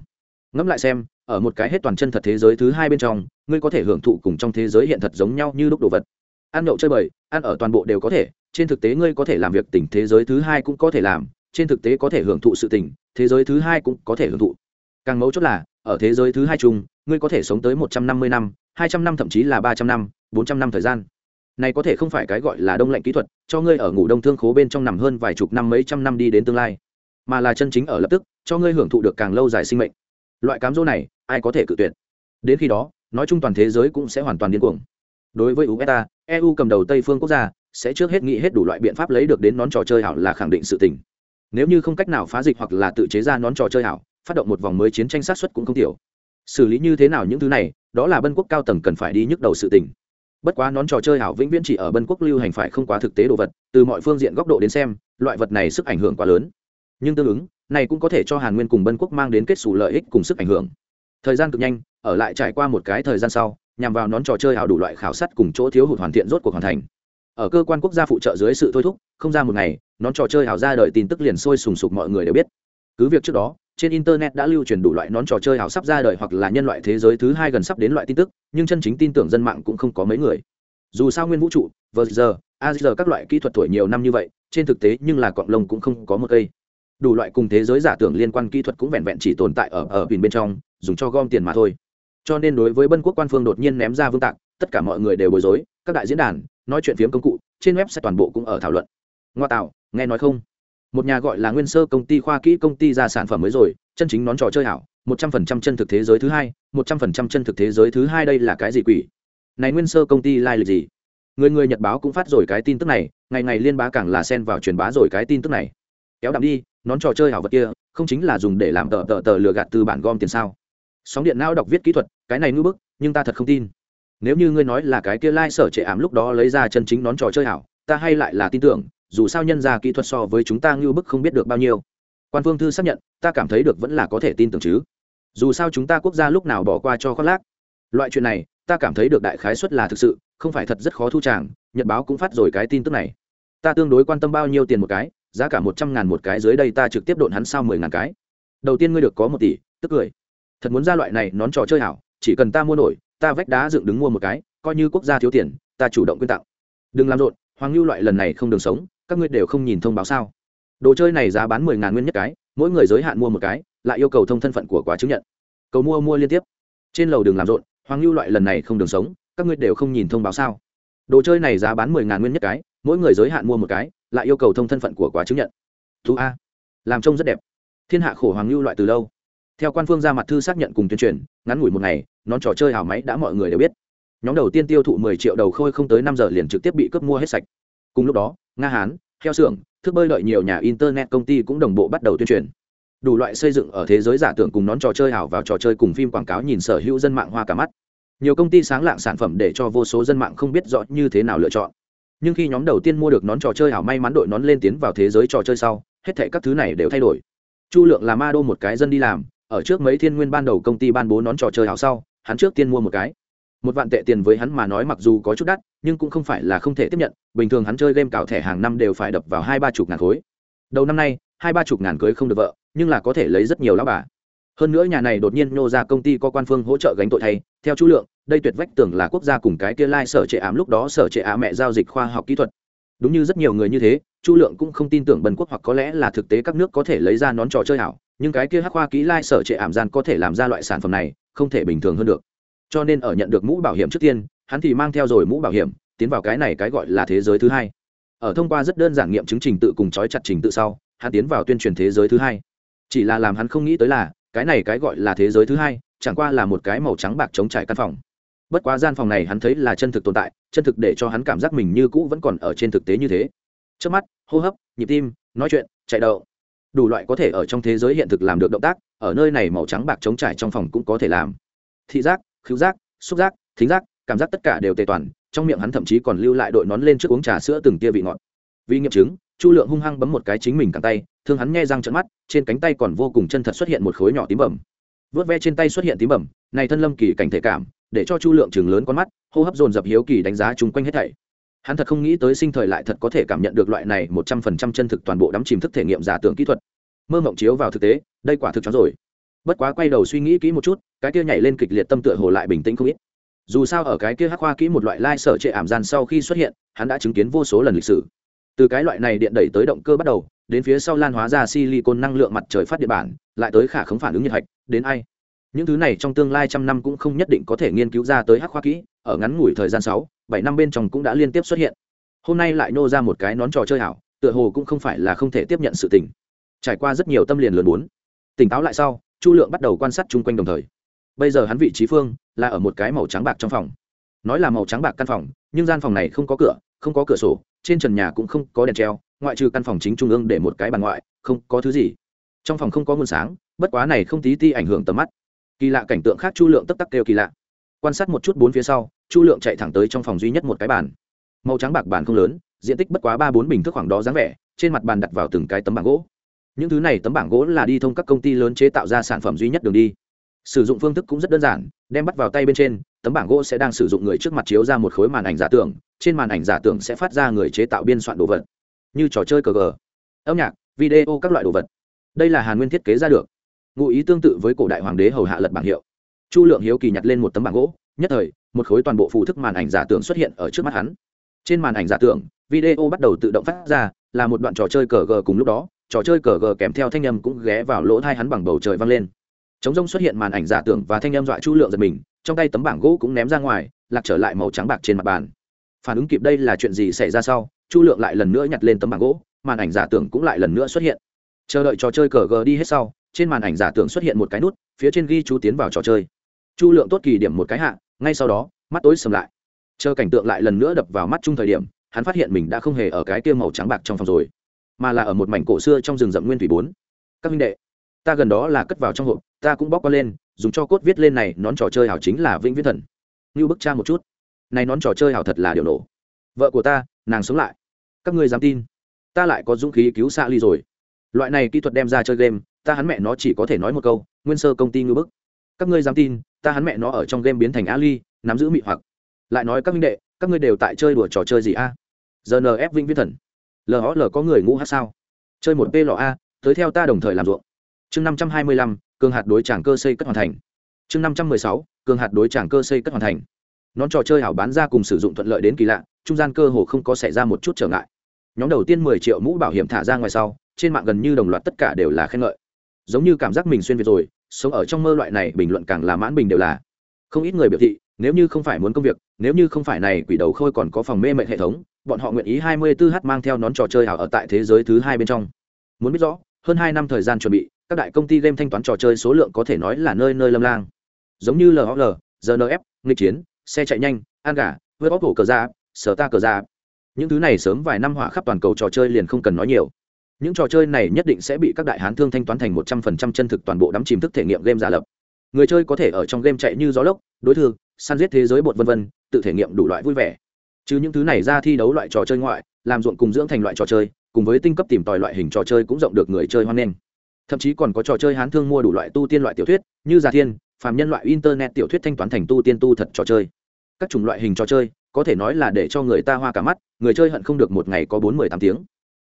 Ngẫm lại xem ở một cái hết toàn chân thật thế giới thứ hai bên trong, ngươi có thể hưởng thụ cùng trong thế giới hiện thật giống nhau như lúc đồ vật. Ăn nhậu chơi bời, ăn ở toàn bộ đều có thể, trên thực tế ngươi có thể làm việc tỉnh thế giới thứ hai cũng có thể làm, trên thực tế có thể hưởng thụ sự tỉnh, thế giới thứ hai cũng có thể hưởng thụ. Càng mấu chốt là, ở thế giới thứ hai chung, ngươi có thể sống tới một trăm năm mươi năm, hai trăm năm thậm chí là ba trăm năm, bốn trăm năm thời gian. Này có thể không phải cái gọi là đông lạnh kỹ thuật, cho ngươi ở ngủ đông thương khố bên trong nằm hơn vài chục năm mấy trăm năm đi đến tương lai, mà là chân chính ở lập tức, cho ngươi hưởng thụ được càng lâu dài sinh mệnh loại cám dỗ này, ai có thể cự tuyệt? Đến khi đó, nói chung toàn thế giới cũng sẽ hoàn toàn điên cuồng. Đối với ueta eu cầm đầu tây phương quốc gia sẽ trước hết nghĩ hết đủ loại biện pháp lấy được đến nón trò chơi ảo là khẳng định sự tình. Nếu như không cách nào phá dịch hoặc là tự chế ra nón trò chơi ảo phát động một vòng mới chiến tranh sát xuất cũng không thiểu. xử lý như thế nào những thứ này, đó là bân quốc cao tầng cần phải đi nhức đầu sự tình. Bất quá nón trò chơi ảo vĩnh viễn chỉ ở bân quốc lưu hành phải không quá thực tế đồ vật, từ mọi phương diện góc độ đến xem, loại vật này sức ảnh hưởng quá lớn. Nhưng tương ứng này cũng có thể cho hàn nguyên cùng bân quốc mang đến kết xù lợi ích cùng sức ảnh hưởng. Thời gian cực nhanh, ở lại trải qua một cái thời gian sau, nhằm vào nón trò chơi ảo đủ loại khảo sát cùng chỗ thiếu hụt hoàn thiện rốt cuộc hoàn thành. Ở cơ quan quốc gia phụ trợ dưới sự thôi thúc, không ra một ngày, nón trò chơi ảo ra đời tin tức liền sôi sùng sục mọi người đều biết. Cứ việc trước đó, trên internet đã lưu truyền đủ loại nón trò chơi ảo sắp ra đời hoặc là nhân loại thế giới thứ hai gần sắp đến loại tin tức, nhưng chân chính tin tưởng dân mạng cũng không có mấy người. Dù sao nguyên vũ trụ vờ giờ a giờ các loại kỹ thuật tuổi nhiều năm như vậy, trên thực tế nhưng là cọng lông cũng không có một cây đủ loại cùng thế giới giả tưởng liên quan kỹ thuật cũng vẹn vẹn chỉ tồn tại ở ở bình bên trong, dùng cho gom tiền mà thôi. Cho nên đối với bân quốc quan phương đột nhiên ném ra vương tạc, tất cả mọi người đều bối rối, các đại diễn đàn, nói chuyện phiếm công cụ, trên web sẽ toàn bộ cũng ở thảo luận. Ngoa tạo, nghe nói không? Một nhà gọi là nguyên sơ công ty khoa kỹ công ty ra sản phẩm mới rồi, chân chính nón trò chơi hảo một trăm phần trăm chân thực thế giới thứ hai, một trăm phần trăm chân thực thế giới thứ hai đây là cái gì quỷ? Này nguyên sơ công ty lai lịch gì? Người người nhật báo cũng phát rồi cái tin tức này, ngày ngày liên bá càng là xen vào truyền bá rồi cái tin tức này kéo đạm đi, nón trò chơi hảo vật kia, không chính là dùng để làm tờ tờ tờ lừa gạt từ bản gom tiền sao? Sóng điện não đọc viết kỹ thuật, cái này ngư bức, nhưng ta thật không tin. Nếu như ngươi nói là cái kia lai、like、sở trệ ảm lúc đó lấy ra chân chính nón trò chơi hảo, ta hay lại là tin tưởng, dù sao nhân ra kỹ thuật so với chúng ta ngư bức không biết được bao nhiêu. Quan phương thư xác nhận, ta cảm thấy được vẫn là có thể tin tưởng chứ. Dù sao chúng ta quốc gia lúc nào bỏ qua cho khoác lác. Loại chuyện này, ta cảm thấy được đại khái suất là thực sự, không phải thật rất khó thu tràng, nhật báo cũng phát rồi cái tin tức này. Ta tương đối quan tâm bao nhiêu tiền một cái giá cả một trăm ngàn một cái dưới đây ta trực tiếp độn hắn sao mười ngàn cái. Đầu tiên ngươi được có một tỷ, tức cười. Thật muốn ra loại này nón trò chơi hảo, chỉ cần ta mua nổi, ta vách đá dựng đứng mua một cái, coi như quốc gia thiếu tiền, ta chủ động quyên tặng. Đừng làm rộn, hoàng lưu loại lần này không đường sống, các ngươi đều không nhìn thông báo sao. Đồ chơi này giá bán mười ngàn nguyên nhất cái, mỗi người giới hạn mua một cái, lại yêu cầu thông thân phận của quá chứng nhận. Cầu mua mua liên tiếp. Trên lầu đường làm rộn, hoàng lưu loại lần này không đường sống, các ngươi đều không nhìn thông báo sao. Đồ chơi này giá bán mười ngàn nguyên nhất cái, mỗi người giới hạn mua một cái lại yêu cầu thông thân phận của quá chứng nhận. Thu a. Làm trông rất đẹp. Thiên hạ khổ hoàng lưu loại từ lâu. Theo quan phương ra mặt thư xác nhận cùng tuyên truyền, ngắn ngủi một ngày, nón trò chơi hảo máy đã mọi người đều biết. Nhóm đầu tiên tiêu thụ mười triệu đầu khôi không tới năm giờ liền trực tiếp bị cướp mua hết sạch. Cùng lúc đó, nga hán theo xưởng thức bơi đợi nhiều nhà internet công ty cũng đồng bộ bắt đầu tuyên truyền. Đủ loại xây dựng ở thế giới giả tưởng cùng nón trò chơi hảo vào trò chơi cùng phim quảng cáo nhìn sở hữu dân mạng hoa cả mắt. Nhiều công ty sáng lạng sản phẩm để cho vô số dân mạng không biết rõ như thế nào lựa chọn nhưng khi nhóm đầu tiên mua được nón trò chơi ảo may mắn đội nón lên tiến vào thế giới trò chơi sau, hết thảy các thứ này đều thay đổi. Chu lượng là ma đô một cái dân đi làm, ở trước mấy thiên nguyên ban đầu công ty ban bố nón trò chơi ảo sau, hắn trước tiên mua một cái. Một vạn tệ tiền với hắn mà nói mặc dù có chút đắt, nhưng cũng không phải là không thể tiếp nhận, bình thường hắn chơi game cào thẻ hàng năm đều phải đập vào hai ba chục ngàn khối. Đầu năm nay, hai ba chục ngàn cưới không được vợ, nhưng là có thể lấy rất nhiều lão bà hơn nữa nhà này đột nhiên nô ra công ty có quan phương hỗ trợ gánh tội thay. Theo chú lượng, đây tuyệt vách tưởng là quốc gia cùng cái kia lai sở trệ ám lúc đó sở trệ á mẹ giao dịch khoa học kỹ thuật. Đúng như rất nhiều người như thế chu lượng cũng không tin tưởng bần quốc hoặc có lẽ là thực tế các nước có thể lấy ra nón trò chơi ảo nhưng cái kia hắc khoa kỹ lai sở trệ ảm gian có thể làm ra loại sản phẩm này, không thể bình thường hơn được. Cho nên ở nhận được mũ bảo hiểm trước tiên, hắn thì mang theo rồi mũ bảo hiểm, tiến vào cái này cái gọi là thế giới thứ hai. Ở thông qua rất đơn giản nghiệm chứng trình tự cùng trói chặt trình tự sau, hắn tiến vào tuyên truyền thế giới thứ hai. Chỉ là làm hắn không nghĩ tới là cái này cái gọi là thế giới thứ hai, chẳng qua là một cái màu trắng bạc chống trải căn phòng. Bất quá gian phòng này hắn thấy là chân thực tồn tại, chân thực để cho hắn cảm giác mình như cũ vẫn còn ở trên thực tế như thế. Trước mắt, hô hấp, nhịp tim, nói chuyện, chạy đậu. Đủ loại có thể ở trong thế giới hiện thực làm được động tác, ở nơi này màu trắng bạc chống trải trong phòng cũng có thể làm. Thị giác, khứu giác, xúc giác, thính giác, cảm giác tất cả đều tề toàn, trong miệng hắn thậm chí còn lưu lại đội nón lên trước uống trà sữa từng tia vị ngọt. Vì nghiệm chứng chu lượng hung hăng bấm một cái chính mình cẳng tay, thương hắn nghe răng trận mắt, trên cánh tay còn vô cùng chân thật xuất hiện một khối nhỏ tím bẩm vớt ve trên tay xuất hiện tím bẩm này thân lâm kỳ cảnh thể cảm, để cho chu lượng chừng lớn con mắt, hô hấp dồn dập hiếu kỳ đánh giá chung quanh hết thảy. Hắn thật không nghĩ tới sinh thời lại thật có thể cảm nhận được loại này một trăm phần trăm chân thực toàn bộ đắm chìm thức thể nghiệm giả tưởng kỹ thuật. Mơ mộng chiếu vào thực tế, đây quả thực chó rồi. Bất quá quay đầu suy nghĩ kỹ một chút, cái kia nhảy lên kịch liệt tâm tựa hồ lại bình tĩnh không ít. Dù sao ở cái kia hắc hoa kỹ một loại lai sở trệ ảm gian sau khi xuất hiện, hắn đã chứng kiến vô số lần lịch sử từ cái loại này điện đẩy tới động cơ bắt đầu, đến phía sau lan hóa ra silicon năng lượng mặt trời phát điện bản, lại tới khả khống phản ứng nhiệt hạch, đến ai? Những thứ này trong tương lai trăm năm cũng không nhất định có thể nghiên cứu ra tới hắc khoa kỹ, ở ngắn ngủi thời gian sáu, bảy năm bên trong cũng đã liên tiếp xuất hiện. Hôm nay lại nô ra một cái nón trò chơi hảo, tựa hồ cũng không phải là không thể tiếp nhận sự tình. Trải qua rất nhiều tâm liền lớn muốn. Tỉnh táo lại sau, chu lượng bắt đầu quan sát chung quanh đồng thời. Bây giờ hắn vị trí phương là ở một cái màu trắng bạc trong phòng. Nói là màu trắng bạc căn phòng, nhưng gian phòng này không có cửa, không có cửa sổ trên trần nhà cũng không có đèn treo, ngoại trừ căn phòng chính trung ương để một cái bàn ngoại, không có thứ gì. Trong phòng không có nguồn sáng, bất quá này không tí ti ảnh hưởng tầm mắt. Kỳ lạ cảnh tượng khác chu lượng tấp tắc kêu kỳ lạ. Quan sát một chút bốn phía sau, chu lượng chạy thẳng tới trong phòng duy nhất một cái bàn. Màu trắng bạc bàn không lớn, diện tích bất quá ba bốn bình thức khoảng đó dáng vẻ, trên mặt bàn đặt vào từng cái tấm bảng gỗ. Những thứ này tấm bảng gỗ là đi thông các công ty lớn chế tạo ra sản phẩm duy nhất đường đi. Sử dụng phương thức cũng rất đơn giản, đem bắt vào tay bên trên tấm bảng gỗ sẽ đang sử dụng người trước mặt chiếu ra một khối màn ảnh giả tưởng, trên màn ảnh giả tưởng sẽ phát ra người chế tạo biên soạn đồ vật, như trò chơi cờ gờ, âm nhạc, video các loại đồ vật. Đây là hàn nguyên thiết kế ra được. Ngụ ý tương tự với cổ đại hoàng đế hầu hạ lật bảng hiệu. Chu lượng hiếu kỳ nhặt lên một tấm bảng gỗ, nhất thời, một khối toàn bộ phụ thức màn ảnh giả tưởng xuất hiện ở trước mắt hắn. Trên màn ảnh giả tưởng, video bắt đầu tự động phát ra, là một đoạn trò chơi cờ gờ cùng lúc đó, trò chơi cờ gờ kèm theo thanh âm cũng ghé vào lỗ thai hắn bằng bầu trời vang lên. Chống rông xuất hiện màn ảnh giả tưởng và thanh âm dọa chu lượng giật mình trong tay tấm bảng gỗ cũng ném ra ngoài, lạc trở lại màu trắng bạc trên mặt bàn. Phản ứng kịp đây là chuyện gì xảy ra sau, chu lượng lại lần nữa nhặt lên tấm bảng gỗ, màn ảnh giả tưởng cũng lại lần nữa xuất hiện. Chờ đợi trò chơi cờ gờ đi hết sau, trên màn ảnh giả tưởng xuất hiện một cái nút, phía trên ghi chú tiến vào trò chơi. Chu lượng tốt kỳ điểm một cái hạ, ngay sau đó, mắt tối sầm lại. Chờ cảnh tượng lại lần nữa đập vào mắt chung thời điểm, hắn phát hiện mình đã không hề ở cái kia màu trắng bạc trong phòng rồi, mà là ở một mảnh cổ xưa trong rừng rậm nguyên thủy bốn. Các minh đệ, ta gần đó là cất vào trong hộp ta cũng bóc qua lên, dùng cho cốt viết lên này, nón trò chơi hảo chính là vĩnh viễn thần. Như bức cha một chút. Này nón trò chơi hảo thật là điều nổ. Vợ của ta, nàng sống lại. Các ngươi dám tin? Ta lại có dũng khí cứu xạ ly rồi. Loại này kỹ thuật đem ra chơi game, ta hắn mẹ nó chỉ có thể nói một câu, nguyên sơ công ty ngư bức. Các ngươi dám tin, ta hắn mẹ nó ở trong game biến thành ali nắm giữ mị hoặc. Lại nói các minh đệ, các ngươi đều tại chơi đùa trò chơi gì a? À? rnf Vinh viễn thần. Lh có người ngũ hát sao? Chơi một p lọ a, tới theo ta đồng thời làm ruộng. Chương năm trăm hai mươi lăm cường hạt đối tràng cơ xây cất hoàn thành. Chương năm trăm mười sáu, cường hạt đối tràng cơ xây cất hoàn thành. Nón trò chơi hảo bán ra cùng sử dụng thuận lợi đến kỳ lạ, trung gian cơ hồ không có xảy ra một chút trở ngại. Nhóm đầu tiên mười triệu mũ bảo hiểm thả ra ngoài sau, trên mạng gần như đồng loạt tất cả đều là khen ngợi. Giống như cảm giác mình xuyên việt rồi, sống ở trong mơ loại này bình luận càng là mãn bình đều là. Không ít người biểu thị, nếu như không phải muốn công việc, nếu như không phải này quỷ đầu khôi còn có phòng mê mệnh hệ thống, bọn họ nguyện ý 24h mang theo nón trò chơi hảo ở tại thế giới thứ hai bên trong. Muốn biết rõ, hơn hai năm thời gian chuẩn bị các đại công ty game thanh toán trò chơi số lượng có thể nói là nơi nơi lâm lang. Giống như lhl rnf nghịch chiến xe chạy nhanh an gà vớt bóp hổ cờ ra sở ta cờ ra những thứ này sớm vài năm hỏa khắp toàn cầu trò chơi liền không cần nói nhiều. Những trò chơi này nhất định sẽ bị các đại hán thương thanh toán thành một trăm phần trăm chân thực toàn bộ đắm chìm thức thể nghiệm game giả lập. Người chơi có thể ở trong game chạy như gió lốc đối thư, săn giết thế giới bột vân vân tự thể nghiệm đủ loại vui vẻ. Chứ những thứ này ra thi đấu loại trò chơi ngoại làm ruộng cùng dưỡng thành loại trò chơi cùng với tinh cấp tìm tòi loại hình trò chơi cũng rộng được người chơi hoan nghênh thậm chí còn có trò chơi hán thương mua đủ loại tu tiên loại tiểu thuyết, như giả thiên, phàm nhân loại internet tiểu thuyết thanh toán thành tu tiên tu thật trò chơi. Các chủng loại hình trò chơi, có thể nói là để cho người ta hoa cả mắt, người chơi hận không được một ngày có bốn mươi tám tiếng.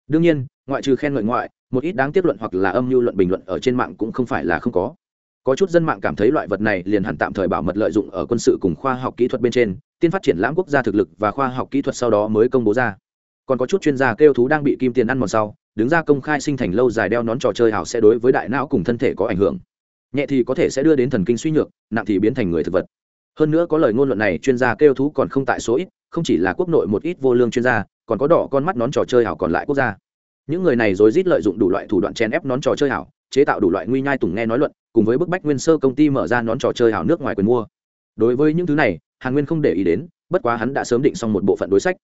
Đương nhiên, ngoại trừ khen ngợi ngoại, một ít đáng tiếp luận hoặc là âm mưu luận bình luận ở trên mạng cũng không phải là không có. Có chút dân mạng cảm thấy loại vật này liền hẳn tạm thời bảo mật lợi dụng ở quân sự cùng khoa học kỹ thuật bên trên, tiên phát triển lãm quốc gia thực lực và khoa học kỹ thuật sau đó mới công bố ra. Còn có chút chuyên gia kêu thú đang bị kim tiền ăn mòn sau đứng ra công khai sinh thành lâu dài đeo nón trò chơi hảo sẽ đối với đại não cùng thân thể có ảnh hưởng. Nhẹ thì có thể sẽ đưa đến thần kinh suy nhược, nặng thì biến thành người thực vật. Hơn nữa có lời ngôn luận này, chuyên gia kêu thú còn không tại số ít, không chỉ là quốc nội một ít vô lương chuyên gia, còn có đỏ con mắt nón trò chơi hảo còn lại quốc gia. Những người này rối rít lợi dụng đủ loại thủ đoạn chen ép nón trò chơi hảo chế tạo đủ loại nguy nhai tùng nghe nói luận, cùng với bức bách nguyên sơ công ty mở ra nón trò chơi hảo nước ngoài quyền mua. Đối với những thứ này, hàn nguyên không để ý đến, bất quá hắn đã sớm định xong một bộ phận đối sách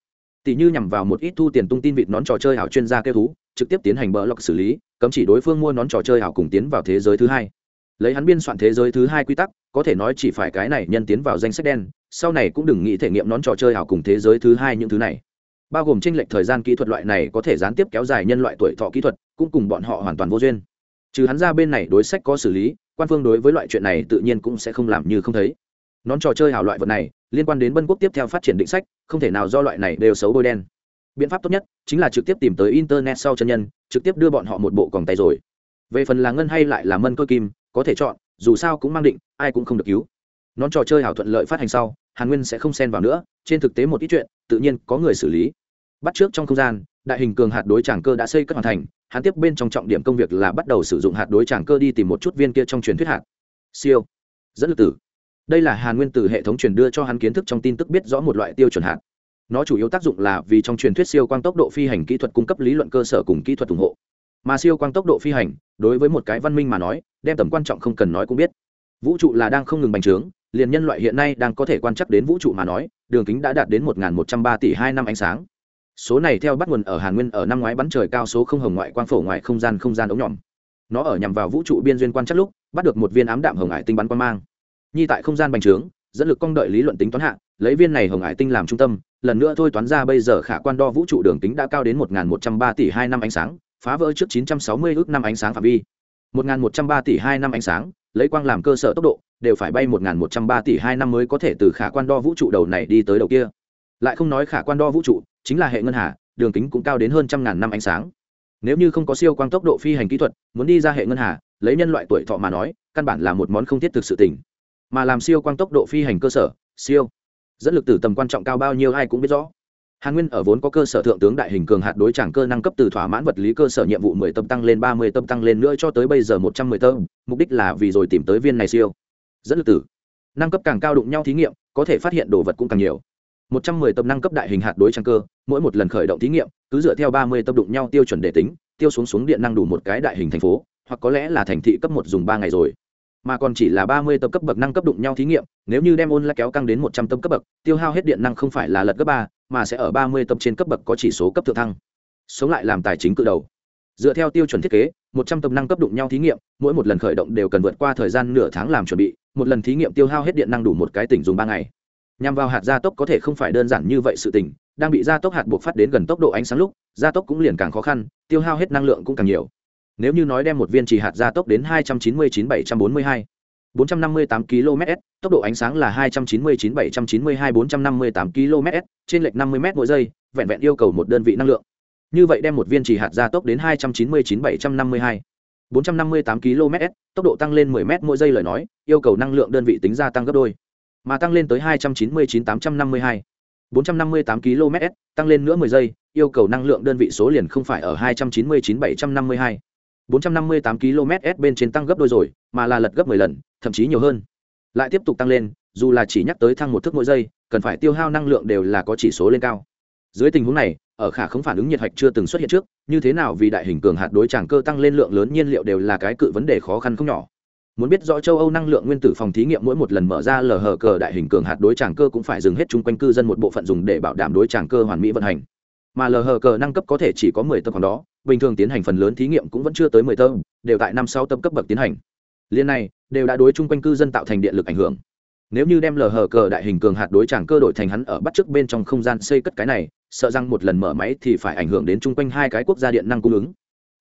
tỷ như nhằm vào một ít thu tiền tung tin vịt nón trò chơi hảo chuyên gia kêu thú, trực tiếp tiến hành bờ lọc xử lý, cấm chỉ đối phương mua nón trò chơi hảo cùng tiến vào thế giới thứ hai. Lấy hắn biên soạn thế giới thứ hai quy tắc, có thể nói chỉ phải cái này nhân tiến vào danh sách đen, sau này cũng đừng nghĩ thể nghiệm nón trò chơi hảo cùng thế giới thứ hai những thứ này. Bao gồm tranh lệch thời gian kỹ thuật loại này có thể gián tiếp kéo dài nhân loại tuổi thọ kỹ thuật, cũng cùng bọn họ hoàn toàn vô duyên. Trừ hắn ra bên này đối sách có xử lý, quan phương đối với loại chuyện này tự nhiên cũng sẽ không làm như không thấy. Nón trò chơi hảo loại vật này liên quan đến bân quốc tiếp theo phát triển định sách, không thể nào do loại này đều xấu bôi đen. Biện pháp tốt nhất chính là trực tiếp tìm tới internet sau chân nhân, trực tiếp đưa bọn họ một bộ còng tay rồi. Về phần là ngân hay lại là mân cơ kim, có thể chọn, dù sao cũng mang định, ai cũng không được cứu. Nón trò chơi hảo thuận lợi phát hành sau, hàn nguyên sẽ không xen vào nữa, trên thực tế một ít chuyện, tự nhiên có người xử lý. Bắt trước trong không gian, đại hình cường hạt đối tràng cơ đã xây cất hoàn thành, hắn tiếp bên trong trọng điểm công việc là bắt đầu sử dụng hạt đối tràng cơ đi tìm một chút viên kia trong truyền thuyết hạt. Siêu. Dẫn lực tử đây là hàn nguyên từ hệ thống truyền đưa cho hắn kiến thức trong tin tức biết rõ một loại tiêu chuẩn hạt. Nó chủ yếu tác dụng là vì trong truyền thuyết siêu quang tốc độ phi hành kỹ thuật cung cấp lý luận cơ sở cùng kỹ thuật ủng hộ. Mà siêu quang tốc độ phi hành, đối với một cái văn minh mà nói, đem tầm quan trọng không cần nói cũng biết. Vũ trụ là đang không ngừng bành trướng, liền nhân loại hiện nay đang có thể quan trắc đến vũ trụ mà nói, đường kính đã đạt đến một một trăm ba tỷ hai năm ánh sáng. Số này theo bắt nguồn ở hàn nguyên ở năm ngoái bắn trời cao số không hồng ngoại quang phổ ngoài không gian không gian ống nhỏm nó ở nhằm vào vũ trụ biên duyên quan trắc lúc, bắt được một viên ám đạm hồng ải tinh bắn quan mang nhi tại không gian bành trướng, dẫn lực công đợi lý luận tính toán hạ, lấy viên này hồng hải tinh làm trung tâm, lần nữa thôi toán ra bây giờ khả quan đo vũ trụ đường tính đã cao đến một một trăm ba tỷ hai năm ánh sáng, phá vỡ trước chín trăm sáu mươi ước năm ánh sáng phạm vi. một một trăm ba tỷ hai năm ánh sáng, lấy quang làm cơ sở tốc độ, đều phải bay một một trăm ba tỷ hai năm mới có thể từ khả quan đo vũ trụ đầu này đi tới đầu kia. Lại không nói khả quan đo vũ trụ, chính là hệ ngân hà, đường kính cũng cao đến hơn trăm ngàn năm ánh sáng. Nếu như không có siêu quang tốc độ phi hành kỹ thuật, muốn đi ra hệ ngân hà, lấy nhân loại tuổi thọ mà nói, căn bản là một món không thiết thực sự tỉnh mà làm siêu quang tốc độ phi hành cơ sở, siêu. Dẫn lực tử tầm quan trọng cao bao nhiêu ai cũng biết rõ. Hàn nguyên ở vốn có cơ sở thượng tướng đại hình cường hạt đối tràng cơ năng cấp từ thỏa mãn vật lý cơ sở nhiệm vụ mười tâm tăng lên ba mươi tâm tăng lên nữa cho tới bây giờ một trăm mười tâm mục đích là vì rồi tìm tới viên này siêu. Dẫn lực tử năng cấp càng cao đụng nhau thí nghiệm, có thể phát hiện đồ vật cũng càng nhiều. Một trăm mười tâm năng cấp đại hình hạt đối tràng cơ, mỗi một lần khởi động thí nghiệm, cứ dựa theo ba mươi tâm đụng nhau tiêu chuẩn để tính, tiêu xuống xuống điện năng đủ một cái đại hình thành phố, hoặc có lẽ là thành thị cấp một dùng ba ngày rồi mà còn chỉ là ba mươi tập cấp bậc năng cấp đụng nhau thí nghiệm, nếu như đem ôn lại kéo căng đến một trăm tâm cấp bậc, tiêu hao hết điện năng không phải là lật cấp ba, mà sẽ ở ba mươi tập trên cấp bậc có chỉ số cấp thượng thăng. Sống lại làm tài chính cự đầu. Dựa theo tiêu chuẩn thiết kế, một trăm tập năng cấp đụng nhau thí nghiệm, mỗi một lần khởi động đều cần vượt qua thời gian nửa tháng làm chuẩn bị, một lần thí nghiệm tiêu hao hết điện năng đủ một cái tỉnh dùng ba ngày. Nhằm vào hạt gia tốc có thể không phải đơn giản như vậy sự tình. đang bị gia tốc hạt buộc phát đến gần tốc độ ánh sáng lúc, gia tốc cũng liền càng khó khăn, tiêu hao hết năng lượng cũng càng nhiều nếu như nói đem một viên trì hạt gia tốc đến 299-742, 458 km/s, tốc độ ánh sáng là 299-792 458 km/s, trên lệch 50 m mỗi giây, vẹn vẹn yêu cầu một đơn vị năng lượng. Như vậy đem một viên trì hạt gia tốc đến 299-752, 458 km/s, tốc độ tăng lên 10 m mỗi giây lời nói, yêu cầu năng lượng đơn vị tính ra tăng gấp đôi, mà tăng lên tới 299-852, 458 km tăng lên nữa 10 giây, yêu cầu năng lượng đơn vị số liền không phải ở 299-752. 458 km/s bên trên tăng gấp đôi rồi, mà là lật gấp 10 lần, thậm chí nhiều hơn. Lại tiếp tục tăng lên, dù là chỉ nhắc tới thăng một thước mỗi giây, cần phải tiêu hao năng lượng đều là có chỉ số lên cao. Dưới tình huống này, ở khả không phản ứng nhiệt hạch chưa từng xuất hiện trước, như thế nào vì đại hình cường hạt đối tràng cơ tăng lên lượng lớn nhiên liệu đều là cái cự vấn đề khó khăn không nhỏ. Muốn biết rõ châu Âu năng lượng nguyên tử phòng thí nghiệm mỗi một lần mở ra lờ hở cờ đại hình cường hạt đối tràng cơ cũng phải dừng hết chung quanh cư dân một bộ phận dùng để bảo đảm đối tràng cơ hoàn mỹ vận hành. Mà lờ hở cờ năng cấp có thể chỉ có 10 tấm còn đó, bình thường tiến hành phần lớn thí nghiệm cũng vẫn chưa tới 10 tấm, đều tại năm sáu tấm cấp bậc tiến hành. Liên này đều đã đối chung quanh cư dân tạo thành điện lực ảnh hưởng. Nếu như đem lờ hở cờ đại hình cường hạt đối tràng cơ đổi thành hắn ở bắt trước bên trong không gian xây cất cái này, sợ rằng một lần mở máy thì phải ảnh hưởng đến chung quanh hai cái quốc gia điện năng cung ứng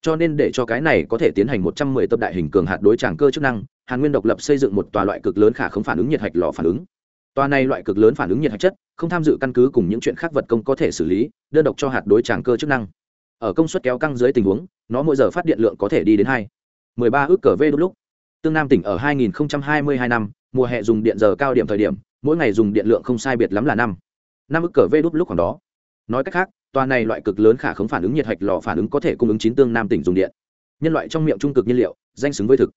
cho nên để cho cái này có thể tiến hành một trăm mười tập đại hình cường hạt đối tràng cơ chức năng hàn nguyên độc lập xây dựng một tòa loại cực lớn khả không phản ứng nhiệt hạch lò phản ứng Toa này loại cực lớn phản ứng nhiệt hạch chất, không tham dự căn cứ cùng những chuyện khác vật công có thể xử lý, đơn độc cho hạt đối tràng cơ chức năng. Ở công suất kéo căng dưới tình huống, nó mỗi giờ phát điện lượng có thể đi đến hai. mười ba ước cờ v đôi lúc. Tương nam tỉnh ở hai nghìn hai mươi hai năm, mùa hè dùng điện giờ cao điểm thời điểm, mỗi ngày dùng điện lượng không sai biệt lắm là năm. Năm ước cờ v đốt lúc khoảng đó. Nói cách khác toa này loại cực lớn khả không phản ứng nhiệt hạch lò phản ứng có thể cung ứng chín tương nam tỉnh dùng điện. Nhân loại trong miệng trung cực nhiên liệu, danh xứng với thực.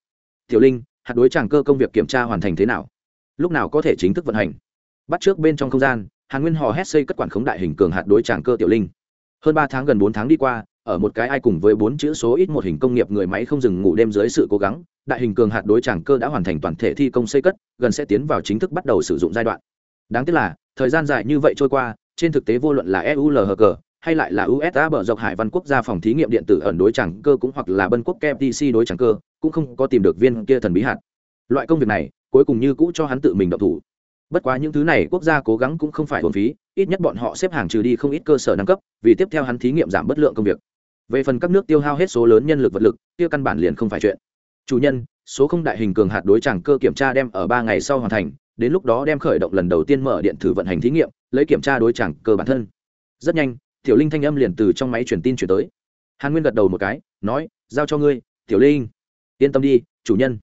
Tiểu linh, hạt đối tràng cơ công việc kiểm tra hoàn thành thế nào? Lúc nào có thể chính thức vận hành. Bắt trước bên trong không gian, hàn nguyên hò hét xây cất quản khống đại hình cường hạt đối tràng cơ tiểu linh. Hơn ba tháng gần bốn tháng đi qua, ở một cái ai cùng với bốn chữ số ít một hình công nghiệp người máy không dừng ngủ đêm dưới sự cố gắng, đại hình cường hạt đối tràng cơ đã hoàn thành toàn thể thi công xây cất, gần sẽ tiến vào chính thức bắt đầu sử dụng giai đoạn. Đáng tiếc là, thời gian dài như vậy trôi qua, trên thực tế vô luận là eulhg hay lại là usa bờ dọc hải văn quốc gia phòng thí nghiệm điện tử ẩn đối chẳng cơ cũng hoặc là bân quốc kftc đối chẳng cơ, cũng không có tìm được viên kia thần bí hạt. Loại công việc này cuối cùng như cũ cho hắn tự mình động thủ. Bất quá những thứ này quốc gia cố gắng cũng không phải hồn phí, ít nhất bọn họ xếp hàng trừ đi không ít cơ sở nâng cấp, vì tiếp theo hắn thí nghiệm giảm bất lượng công việc. Về phần các nước tiêu hao hết số lớn nhân lực vật lực, kia căn bản liền không phải chuyện. Chủ nhân, số không đại hình cường hạt đối chẳng cơ kiểm tra đem ở ba ngày sau hoàn thành, đến lúc đó đem khởi động lần đầu tiên mở điện thử vận hành thí nghiệm, lấy kiểm tra đối chẳng cơ bản thân. Rất nhanh, tiểu linh thanh âm liền từ trong máy truyền tin chuyển tới. Hàn nguyên gật đầu một cái, nói, giao cho ngươi, tiểu linh. Yên tâm đi, chủ nhân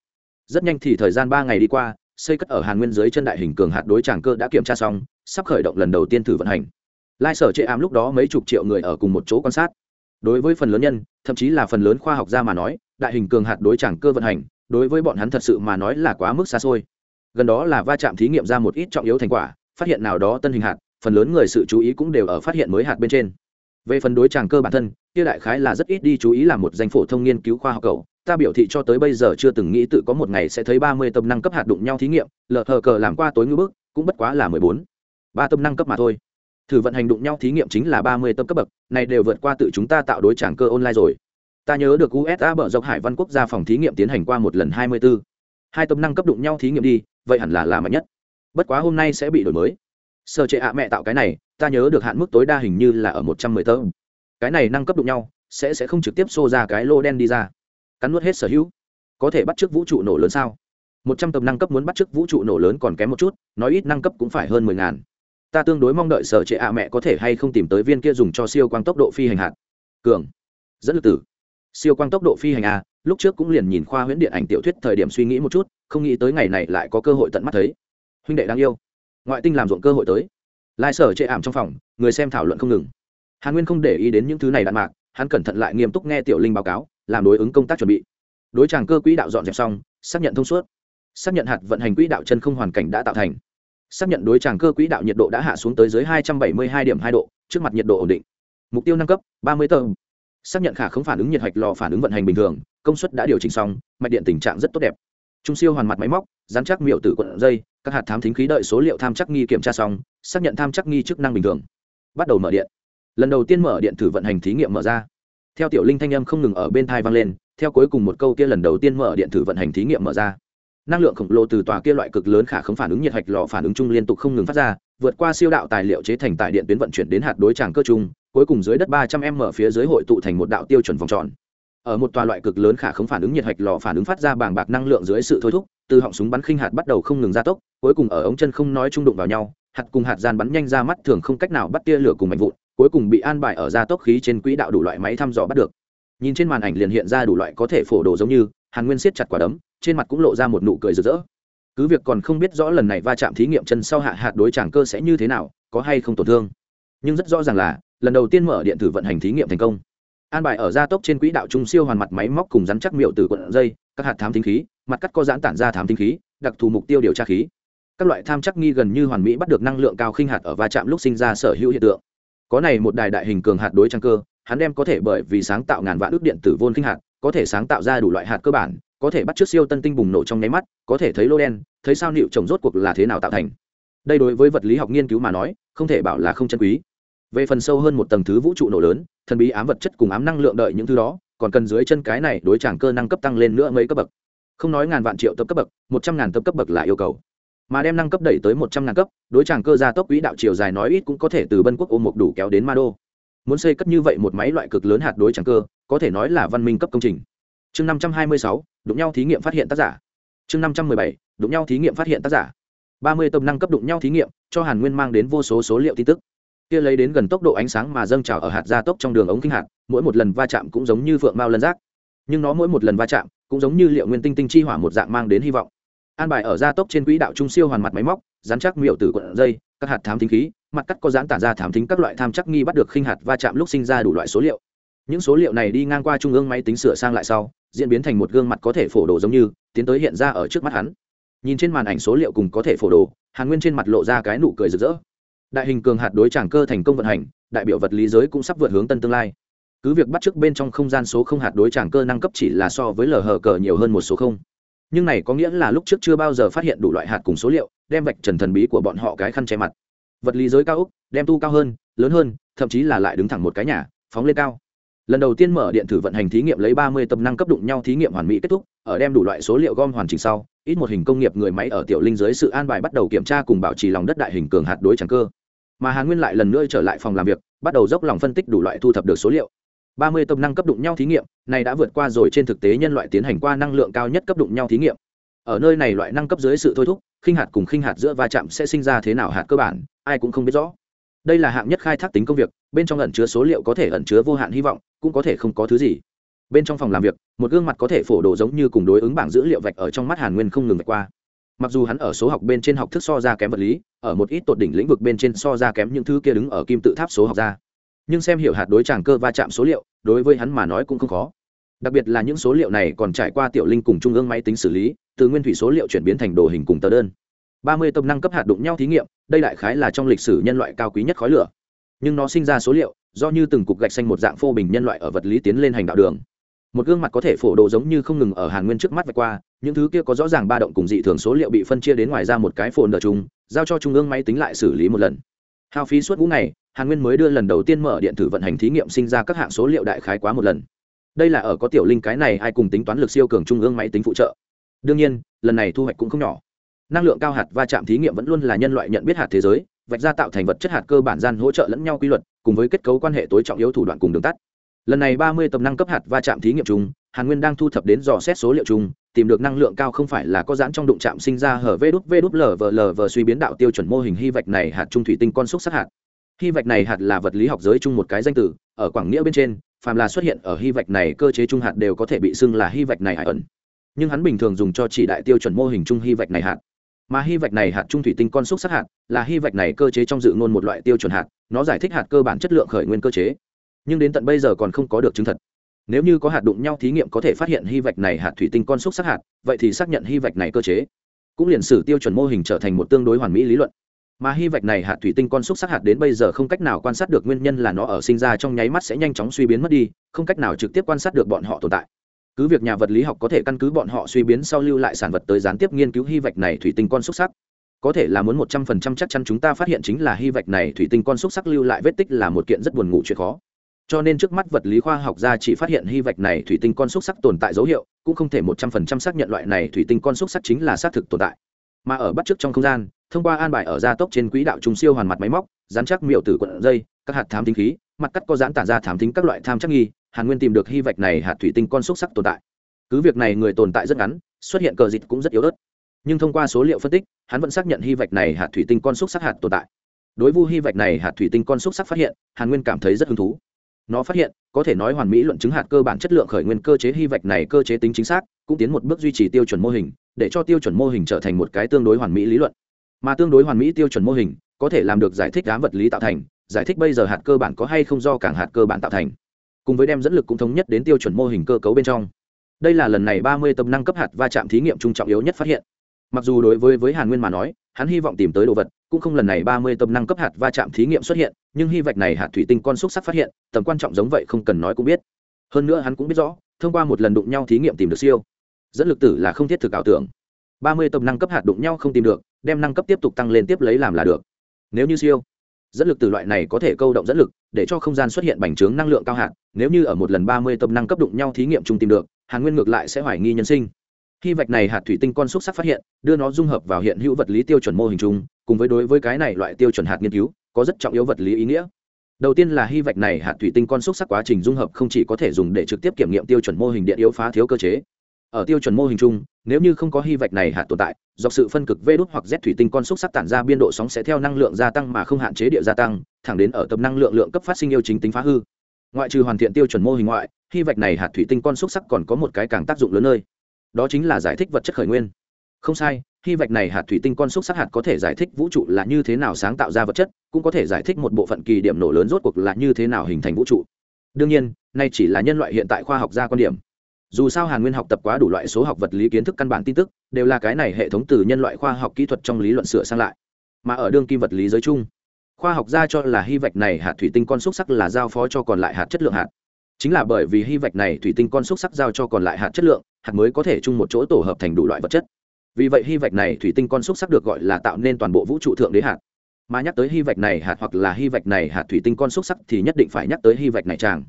rất nhanh thì thời gian ba ngày đi qua, xây cất ở hàn nguyên dưới chân đại hình cường hạt đối tràng cơ đã kiểm tra xong, sắp khởi động lần đầu tiên thử vận hành. Lai sở chệ ám lúc đó mấy chục triệu người ở cùng một chỗ quan sát. Đối với phần lớn nhân, thậm chí là phần lớn khoa học gia mà nói, đại hình cường hạt đối tràng cơ vận hành, đối với bọn hắn thật sự mà nói là quá mức xa xôi. Gần đó là va chạm thí nghiệm ra một ít trọng yếu thành quả, phát hiện nào đó tân hình hạt, phần lớn người sự chú ý cũng đều ở phát hiện mới hạt bên trên. Về phần đối tràng cơ bản thân, kia đại khái là rất ít đi chú ý là một danh phổ thông nghiên cứu khoa học cầu ta biểu thị cho tới bây giờ chưa từng nghĩ tự có một ngày sẽ thấy ba mươi tâm năng cấp hạt đụng nhau thí nghiệm, lờ hờ cờ làm qua tối ngưỡng bước cũng bất quá là mười bốn. Ba tâm năng cấp mà thôi. Thử vận hành đụng nhau thí nghiệm chính là ba mươi tâm cấp bậc, này đều vượt qua tự chúng ta tạo đối trạng cơ online rồi. Ta nhớ được usa bở dọc hải văn quốc gia phòng thí nghiệm tiến hành qua một lần hai mươi b ố hai tâm năng cấp đụng nhau thí nghiệm đi, vậy hẳn là là mạnh nhất. Bất quá hôm nay sẽ bị đổi mới. Sở trẻ ạ mẹ tạo cái này, ta nhớ được hạn mức tối đa hình như là ở một trăm mười tơ cái này năng cấp đụng nhau, sẽ sẽ không trực tiếp xô ra cái lô đen đi ra cắn nuốt hết sở hữu. Có thể bắt t r ư ớ c vũ trụ nổ lớn sao? Một trăm tầm năng cấp muốn bắt t r ư ớ c vũ trụ nổ lớn còn kém một chút, nói ít năng cấp cũng phải hơn mười ngàn. Ta tương đối mong đợi sở trệ ạ mẹ có thể hay không tìm tới viên kia dùng cho siêu quang tốc độ phi hành hạt. Cường. Dẫn lực tử. Siêu quang tốc độ phi hành a lúc trước cũng liền nhìn khoa huyễn điện ảnh tiểu thuyết thời điểm suy nghĩ một chút, không nghĩ tới ngày này lại có cơ hội tận mắt thấy. Huynh đệ đáng yêu. Ngoại tinh làm ruộng cơ hội tới. Lai sở chệ ảm trong phòng, người xem thảo luận không ngừng. Hàn nguyên không để ý đến những thứ này đạn mạc, hắn cẩn thận lại nghiêm túc nghe tiểu linh báo cáo làm đối ứng công tác chuẩn bị. Đối tràng cơ quỹ đạo dọn dẹp xong, xác nhận thông suốt. Xác nhận hạt vận hành quỹ đạo chân không hoàn cảnh đã tạo thành. Xác nhận đối tràng cơ quỹ đạo nhiệt độ đã hạ xuống tới dưới hai trăm bảy mươi hai điểm hai độ, trước mặt nhiệt độ ổn định. Mục tiêu nâng cấp, ba mươi tờ. Xác nhận khả không phản ứng nhiệt hạch lò phản ứng vận hành bình thường, công suất đã điều chỉnh xong, mạch điện tình trạng rất tốt đẹp. Trung siêu hoàn mặt máy móc, dán chắc miệu tử quận dây, các hạt thám thính khí đợi số liệu tham chắc nghi kiểm tra xong, xác nhận tham chắc nghi chức năng bình thường. Bắt đầu mở điện. Lần đầu tiên mở điện thử vận hành thí nghiệm mở ra theo tiểu linh thanh âm không ngừng ở bên thai vang lên, theo cuối cùng một câu kia lần đầu tiên mở điện thử vận hành thí nghiệm mở ra. Năng lượng khổng lồ từ tòa kia loại cực lớn khả không phản ứng nhiệt hạch lò phản ứng chung liên tục không ngừng phát ra, vượt qua siêu đạo tài liệu chế thành tải điện tuyến vận chuyển đến hạt đối tràng cơ chung, cuối cùng dưới đất ba trăm m phía dưới hội tụ thành một đạo tiêu chuẩn vòng tròn. Ở một tòa loại cực lớn khả không phản ứng nhiệt hạch lò phản ứng phát ra bàng bạc năng lượng dưới sự thôi thúc, từ họng súng bắn khinh hạt bắt đầu không ngừng gia tốc, cuối cùng ở ống chân không nói trung đụng vào nhau, hạt cùng hạt gian bắn nhanh ra mắt thường không cách nào bắt tia lửa cùng mạnh vụn cuối cùng bị an bài ở gia tốc khí trên quỹ đạo đủ loại máy thăm dò bắt được. Nhìn trên màn ảnh liền hiện ra đủ loại có thể phổ đồ giống như, hàn nguyên siết chặt quả đấm, trên mặt cũng lộ ra một nụ cười rực rỡ. Cứ việc còn không biết rõ lần này va chạm thí nghiệm chân sau hạ hạt đối tràng cơ sẽ như thế nào, có hay không tổn thương. Nhưng rất rõ ràng là, lần đầu tiên mở điện tử vận hành thí nghiệm thành công. An bài ở gia tốc trên quỹ đạo trung siêu hoàn mặt máy móc cùng rắn chắc miệu từ quận dây, các hạt thám tính khí, mặt cắt có giãn tản ra thám tính khí, đặc thù mục tiêu điều tra khí. Các loại tham chắc nghi gần như hoàn mỹ bắt được năng lượng cao khinh hạt ở va chạm lúc sinh ra sở hữu hiện tượng có này một đài đại hình cường hạt đối trang cơ, hắn đem có thể bởi vì sáng tạo ngàn vạn ước điện tử vôn kinh hạt, có thể sáng tạo ra đủ loại hạt cơ bản, có thể bắt trước siêu tân tinh bùng nổ trong nháy mắt, có thể thấy lô đen, thấy sao nịu trồng rốt cuộc là thế nào tạo thành. Đây đối với vật lý học nghiên cứu mà nói, không thể bảo là không chân quý. Về phần sâu hơn một tầng thứ vũ trụ nổ lớn, thần bí ám vật chất cùng ám năng lượng đợi những thứ đó, còn cần dưới chân cái này đối tràng cơ năng cấp tăng lên nữa mấy cấp bậc. Không nói ngàn vạn triệu tập cấp bậc, một trăm ngàn tập cấp bậc là yêu cầu mà đem năng cấp đẩy tới một trăm ngàn cấp, đối tràng cơ gia tốc quỹ đạo chiều dài nói ít cũng có thể từ bân quốc ôm một đủ kéo đến ma đô. Muốn xây cất như vậy một máy loại cực lớn hạt đối tràng cơ, có thể nói là văn minh cấp công trình. Chương năm trăm hai mươi sáu, đụng nhau thí nghiệm phát hiện tác giả. Chương năm trăm mười bảy, đụng nhau thí nghiệm phát hiện tác giả. Ba mươi tầm năng cấp đụng nhau thí nghiệm, cho hàn nguyên mang đến vô số số liệu tin tức. Kia lấy đến gần tốc độ ánh sáng mà dâng trào ở hạt gia tốc trong đường ống kinh hạt, mỗi một lần va chạm cũng giống như phượng mao lân rác nhưng nó mỗi một lần va chạm, cũng giống như liệu nguyên tinh tinh chi hỏa một dạng mang đến hy vọng an bài ở gia tốc trên quỹ đạo trung siêu hoàn mặt máy móc, dán chắc miệu tử quận dây, các hạt thám thính khí, mặt cắt có dán tản ra thám thính các loại tham chắc nghi bắt được khinh hạt va chạm lúc sinh ra đủ loại số liệu. Những số liệu này đi ngang qua trung ương máy tính sửa sang lại sau, diễn biến thành một gương mặt có thể phổ đồ giống như, tiến tới hiện ra ở trước mắt hắn. Nhìn trên màn ảnh số liệu cùng có thể phổ đồ, hàn nguyên trên mặt lộ ra cái nụ cười rực rỡ. Đại hình cường hạt đối tràng cơ thành công vận hành, đại biểu vật lý giới cũng sắp vượt hướng tân tương lai. Cứ việc bắt trước bên trong không gian số không hạt đối tràng cơ năng cấp chỉ là so với lờ hờ cờ nhiều hơn một số không nhưng này có nghĩa là lúc trước chưa bao giờ phát hiện đủ loại hạt cùng số liệu, đem vạch trần thần bí của bọn họ cái khăn che mặt. Vật lý giới cao úc đem tu cao hơn, lớn hơn, thậm chí là lại đứng thẳng một cái nhà, phóng lên cao. Lần đầu tiên mở điện thử vận hành thí nghiệm lấy ba mươi tầm năng cấp đụng nhau thí nghiệm hoàn mỹ kết thúc, ở đem đủ loại số liệu gom hoàn chỉnh sau, ít một hình công nghiệp người máy ở tiểu linh dưới sự an bài bắt đầu kiểm tra cùng bảo trì lòng đất đại hình cường hạt đối tràng cơ. Mà hà nguyên lại lần nữa trở lại phòng làm việc, bắt đầu dốc lòng phân tích đủ loại thu thập được số liệu ba mươi tâm năng cấp đụng nhau thí nghiệm, này đã vượt qua rồi trên thực tế nhân loại tiến hành qua năng lượng cao nhất cấp đụng nhau thí nghiệm. Ở nơi này loại năng cấp dưới sự thôi thúc, khinh hạt cùng khinh hạt giữa va chạm sẽ sinh ra thế nào hạt cơ bản, ai cũng không biết rõ. Đây là hạng nhất khai thác tính công việc, bên trong ẩn chứa số liệu có thể ẩn chứa vô hạn hy vọng, cũng có thể không có thứ gì. Bên trong phòng làm việc, một gương mặt có thể phổ đồ giống như cùng đối ứng bảng dữ liệu vạch ở trong mắt hàn nguyên không ngừng vạch qua. Mặc dù hắn ở số học bên trên học thức so ra kém vật lý, ở một ít tột đỉnh lĩnh vực bên trên so ra kém những thứ kia đứng ở kim tự tháp số học ra nhưng xem hiểu hạt đối tràng cơ va chạm số liệu, đối với hắn mà nói cũng không khó. Đặc biệt là những số liệu này còn trải qua tiểu linh cùng trung ương máy tính xử lý, từ nguyên thủy số liệu chuyển biến thành đồ hình cùng tờ đơn. Ba mươi tâm năng cấp hạt đụng nhau thí nghiệm, đây đại khái là trong lịch sử nhân loại cao quý nhất khói lửa. Nhưng nó sinh ra số liệu, do như từng cục gạch xanh một dạng phô bình nhân loại ở vật lý tiến lên hành đạo đường. Một gương mặt có thể phổ đồ giống như không ngừng ở hàn nguyên trước mắt vạch qua, những thứ kia có rõ ràng ba động cùng dị thường số liệu bị phân chia đến ngoài ra một cái phồn ở chung, giao cho trung ương máy tính lại xử lý một lần. Hao phí suốt ngũ ngày hàn nguyên mới đưa lần đầu tiên mở điện thử vận hành thí nghiệm sinh ra các hạng số liệu đại khái quá một lần. Đây là ở có tiểu linh cái này ai cùng tính toán lực siêu cường trung ương máy tính phụ trợ. Đương nhiên, lần này thu hoạch cũng không nhỏ. Năng lượng cao hạt va chạm thí nghiệm vẫn luôn là nhân loại nhận biết hạt thế giới, vạch ra tạo thành vật chất hạt cơ bản gian hỗ trợ lẫn nhau quy luật, cùng với kết cấu quan hệ tối trọng yếu thủ đoạn cùng đường tắt. Lần này ba mươi tầm năng cấp hạt va chạm thí nghiệm chung, hàn nguyên đang thu thập đến dò xét số liệu chung, tìm được năng lượng cao không phải là có giãn trong đụng chạm sinh ra hở vê đút vê đút lờ vờ lờ vờ suy biến đạo tiêu chuẩn mô hình hy vạch này hạt trung thủy tinh con xúc sắc hạt hy vạch này hạt là vật lý học giới chung một cái danh từ, ở quảng nghĩa bên trên, phàm là xuất hiện ở hy vạch này cơ chế trung hạt đều có thể bị xưng là hy vạch này hải ẩn. Nhưng hắn bình thường dùng cho chỉ đại tiêu chuẩn mô hình chung hy vạch này hạt. Mà hy vạch này hạt trung thủy tinh con xúc sắc hạt là hy vạch này cơ chế trong dự ngôn một loại tiêu chuẩn hạt, nó giải thích hạt cơ bản chất lượng khởi nguyên cơ chế. Nhưng đến tận bây giờ còn không có được chứng thật. Nếu như có hạt đụng nhau thí nghiệm có thể phát hiện hy vạch này hạt thủy tinh con xúc sắc hạt, vậy thì xác nhận hy vạch này cơ chế cũng liền sử tiêu chuẩn mô hình trở thành một tương đối hoàn mỹ lý luận mà hy vạch này hạt thủy tinh con xúc sắc hạt đến bây giờ không cách nào quan sát được nguyên nhân là nó ở sinh ra trong nháy mắt sẽ nhanh chóng suy biến mất đi, không cách nào trực tiếp quan sát được bọn họ tồn tại. Cứ việc nhà vật lý học có thể căn cứ bọn họ suy biến sau lưu lại sản vật tới gián tiếp nghiên cứu hy vạch này thủy tinh con xúc sắc. Có thể là muốn một trăm phần trăm chắc chắn chúng ta phát hiện chính là hy vạch này thủy tinh con xúc sắc lưu lại vết tích là một kiện rất buồn ngủ chuyện khó. Cho nên trước mắt vật lý khoa học gia chỉ phát hiện hy vạch này thủy tinh con xúc sắc tồn tại dấu hiệu, cũng không thể một trăm phần trăm xác nhận loại này thủy tinh con xúc sắc chính là xác thực tồn tại. Mà ở bắt trước trong không gian thông qua an bài ở gia tốc trên quỹ đạo trùng siêu hoàn mặt máy móc, dán chắc miệu tử quận dây, các hạt thám tính khí, mặt cắt có dán tản ra thám tính các loại tham chắc nghi, hàn nguyên tìm được hy vạch này hạt thủy tinh con xúc sắc tồn tại. Cứ việc này người tồn tại rất ngắn, xuất hiện cờ dịch cũng rất yếu ớt. Nhưng thông qua số liệu phân tích, hắn vẫn xác nhận hy vạch này hạt thủy tinh con xúc sắc hạt tồn tại. Đối vu hy vạch này hạt thủy tinh con xúc sắc phát hiện, hàn nguyên cảm thấy rất hứng thú. Nó phát hiện, có thể nói hoàn mỹ luận chứng hạt cơ bản chất lượng khởi nguyên cơ chế hy vạch này cơ chế tính chính xác, cũng tiến một bước duy trì tiêu chuẩn mô hình, để cho tiêu chuẩn mô hình trở thành một cái tương đối hoàn mỹ lý luận mà tương đối hoàn mỹ tiêu chuẩn mô hình, có thể làm được giải thích đám vật lý tạo thành, giải thích bây giờ hạt cơ bản có hay không do cảng hạt cơ bản tạo thành. Cùng với đem dẫn lực cũng thống nhất đến tiêu chuẩn mô hình cơ cấu bên trong. Đây là lần này ba mươi tâm năng cấp hạt va chạm thí nghiệm trung trọng yếu nhất phát hiện. Mặc dù đối với với hàn nguyên mà nói, hắn hy vọng tìm tới đồ vật, cũng không lần này ba mươi tâm năng cấp hạt va chạm thí nghiệm xuất hiện, nhưng hy vạch này hạt thủy tinh con xúc sắc phát hiện, tầm quan trọng giống vậy không cần nói cũng biết. Hơn nữa hắn cũng biết rõ, thông qua một lần đụng nhau thí nghiệm tìm được siêu. Dẫn lực tử là không thiết thực ảo tưởng. Ba mươi tầm năng cấp hạt đụng nhau không tìm được đem năng cấp tiếp tục tăng lên tiếp lấy làm là được. Nếu như siêu dẫn lực từ loại này có thể câu động dẫn lực để cho không gian xuất hiện bành trướng năng lượng cao hạn, nếu như ở một lần ba mươi tâm năng cấp đụng nhau thí nghiệm chung tìm được hàn nguyên ngược lại sẽ hoài nghi nhân sinh. Khi vạch này hạt thủy tinh con xúc sắc phát hiện đưa nó dung hợp vào hiện hữu vật lý tiêu chuẩn mô hình chung cùng với đối với cái này loại tiêu chuẩn hạt nghiên cứu có rất trọng yếu vật lý ý nghĩa. Đầu tiên là hy vạch này hạt thủy tinh con xúc sắc quá trình dung hợp không chỉ có thể dùng để trực tiếp kiểm nghiệm tiêu chuẩn mô hình điện yếu phá thiếu cơ chế ở tiêu chuẩn mô hình chung, nếu như không có hy vạch này hạt tồn tại, do sự phân cực vê đốt hoặc z thủy tinh con xúc sắc tản ra biên độ sóng sẽ theo năng lượng gia tăng mà không hạn chế địa gia tăng, thẳng đến ở tập năng lượng lượng cấp phát sinh yêu chính tính phá hư. Ngoại trừ hoàn thiện tiêu chuẩn mô hình ngoại, hy vạch này hạt thủy tinh con xúc sắc còn có một cái càng tác dụng lớn nơi. Đó chính là giải thích vật chất khởi nguyên. Không sai, hy vạch này hạt thủy tinh con xúc sắc hạt có thể giải thích vũ trụ là như thế nào sáng tạo ra vật chất, cũng có thể giải thích một bộ phận kỳ điểm nổ lớn rốt cuộc là như thế nào hình thành vũ trụ. Đương nhiên, nay chỉ là nhân loại hiện tại khoa học gia quan điểm dù sao hàn nguyên học tập quá đủ loại số học vật lý kiến thức căn bản tin tức, đều là cái này hệ thống từ nhân loại khoa học kỹ thuật trong lý luận sửa sang lại. Mà ở đương kim vật lý giới chung, khoa học gia cho là hy vạch này hạt thủy tinh con xúc sắc là giao phó cho còn lại hạt chất lượng hạt. Chính là bởi vì hy vạch này thủy tinh con xúc sắc giao cho còn lại hạt chất lượng, hạt mới có thể chung một chỗ tổ hợp thành đủ loại vật chất. Vì vậy hy vạch này thủy tinh con xúc sắc được gọi là tạo nên toàn bộ vũ trụ thượng đế hạt. Mà nhắc tới hy vạch này hạt hoặc là hy vạch này hạt thủy tinh con xúc sắc thì nhất định phải nhắc tới hy vạch này chàng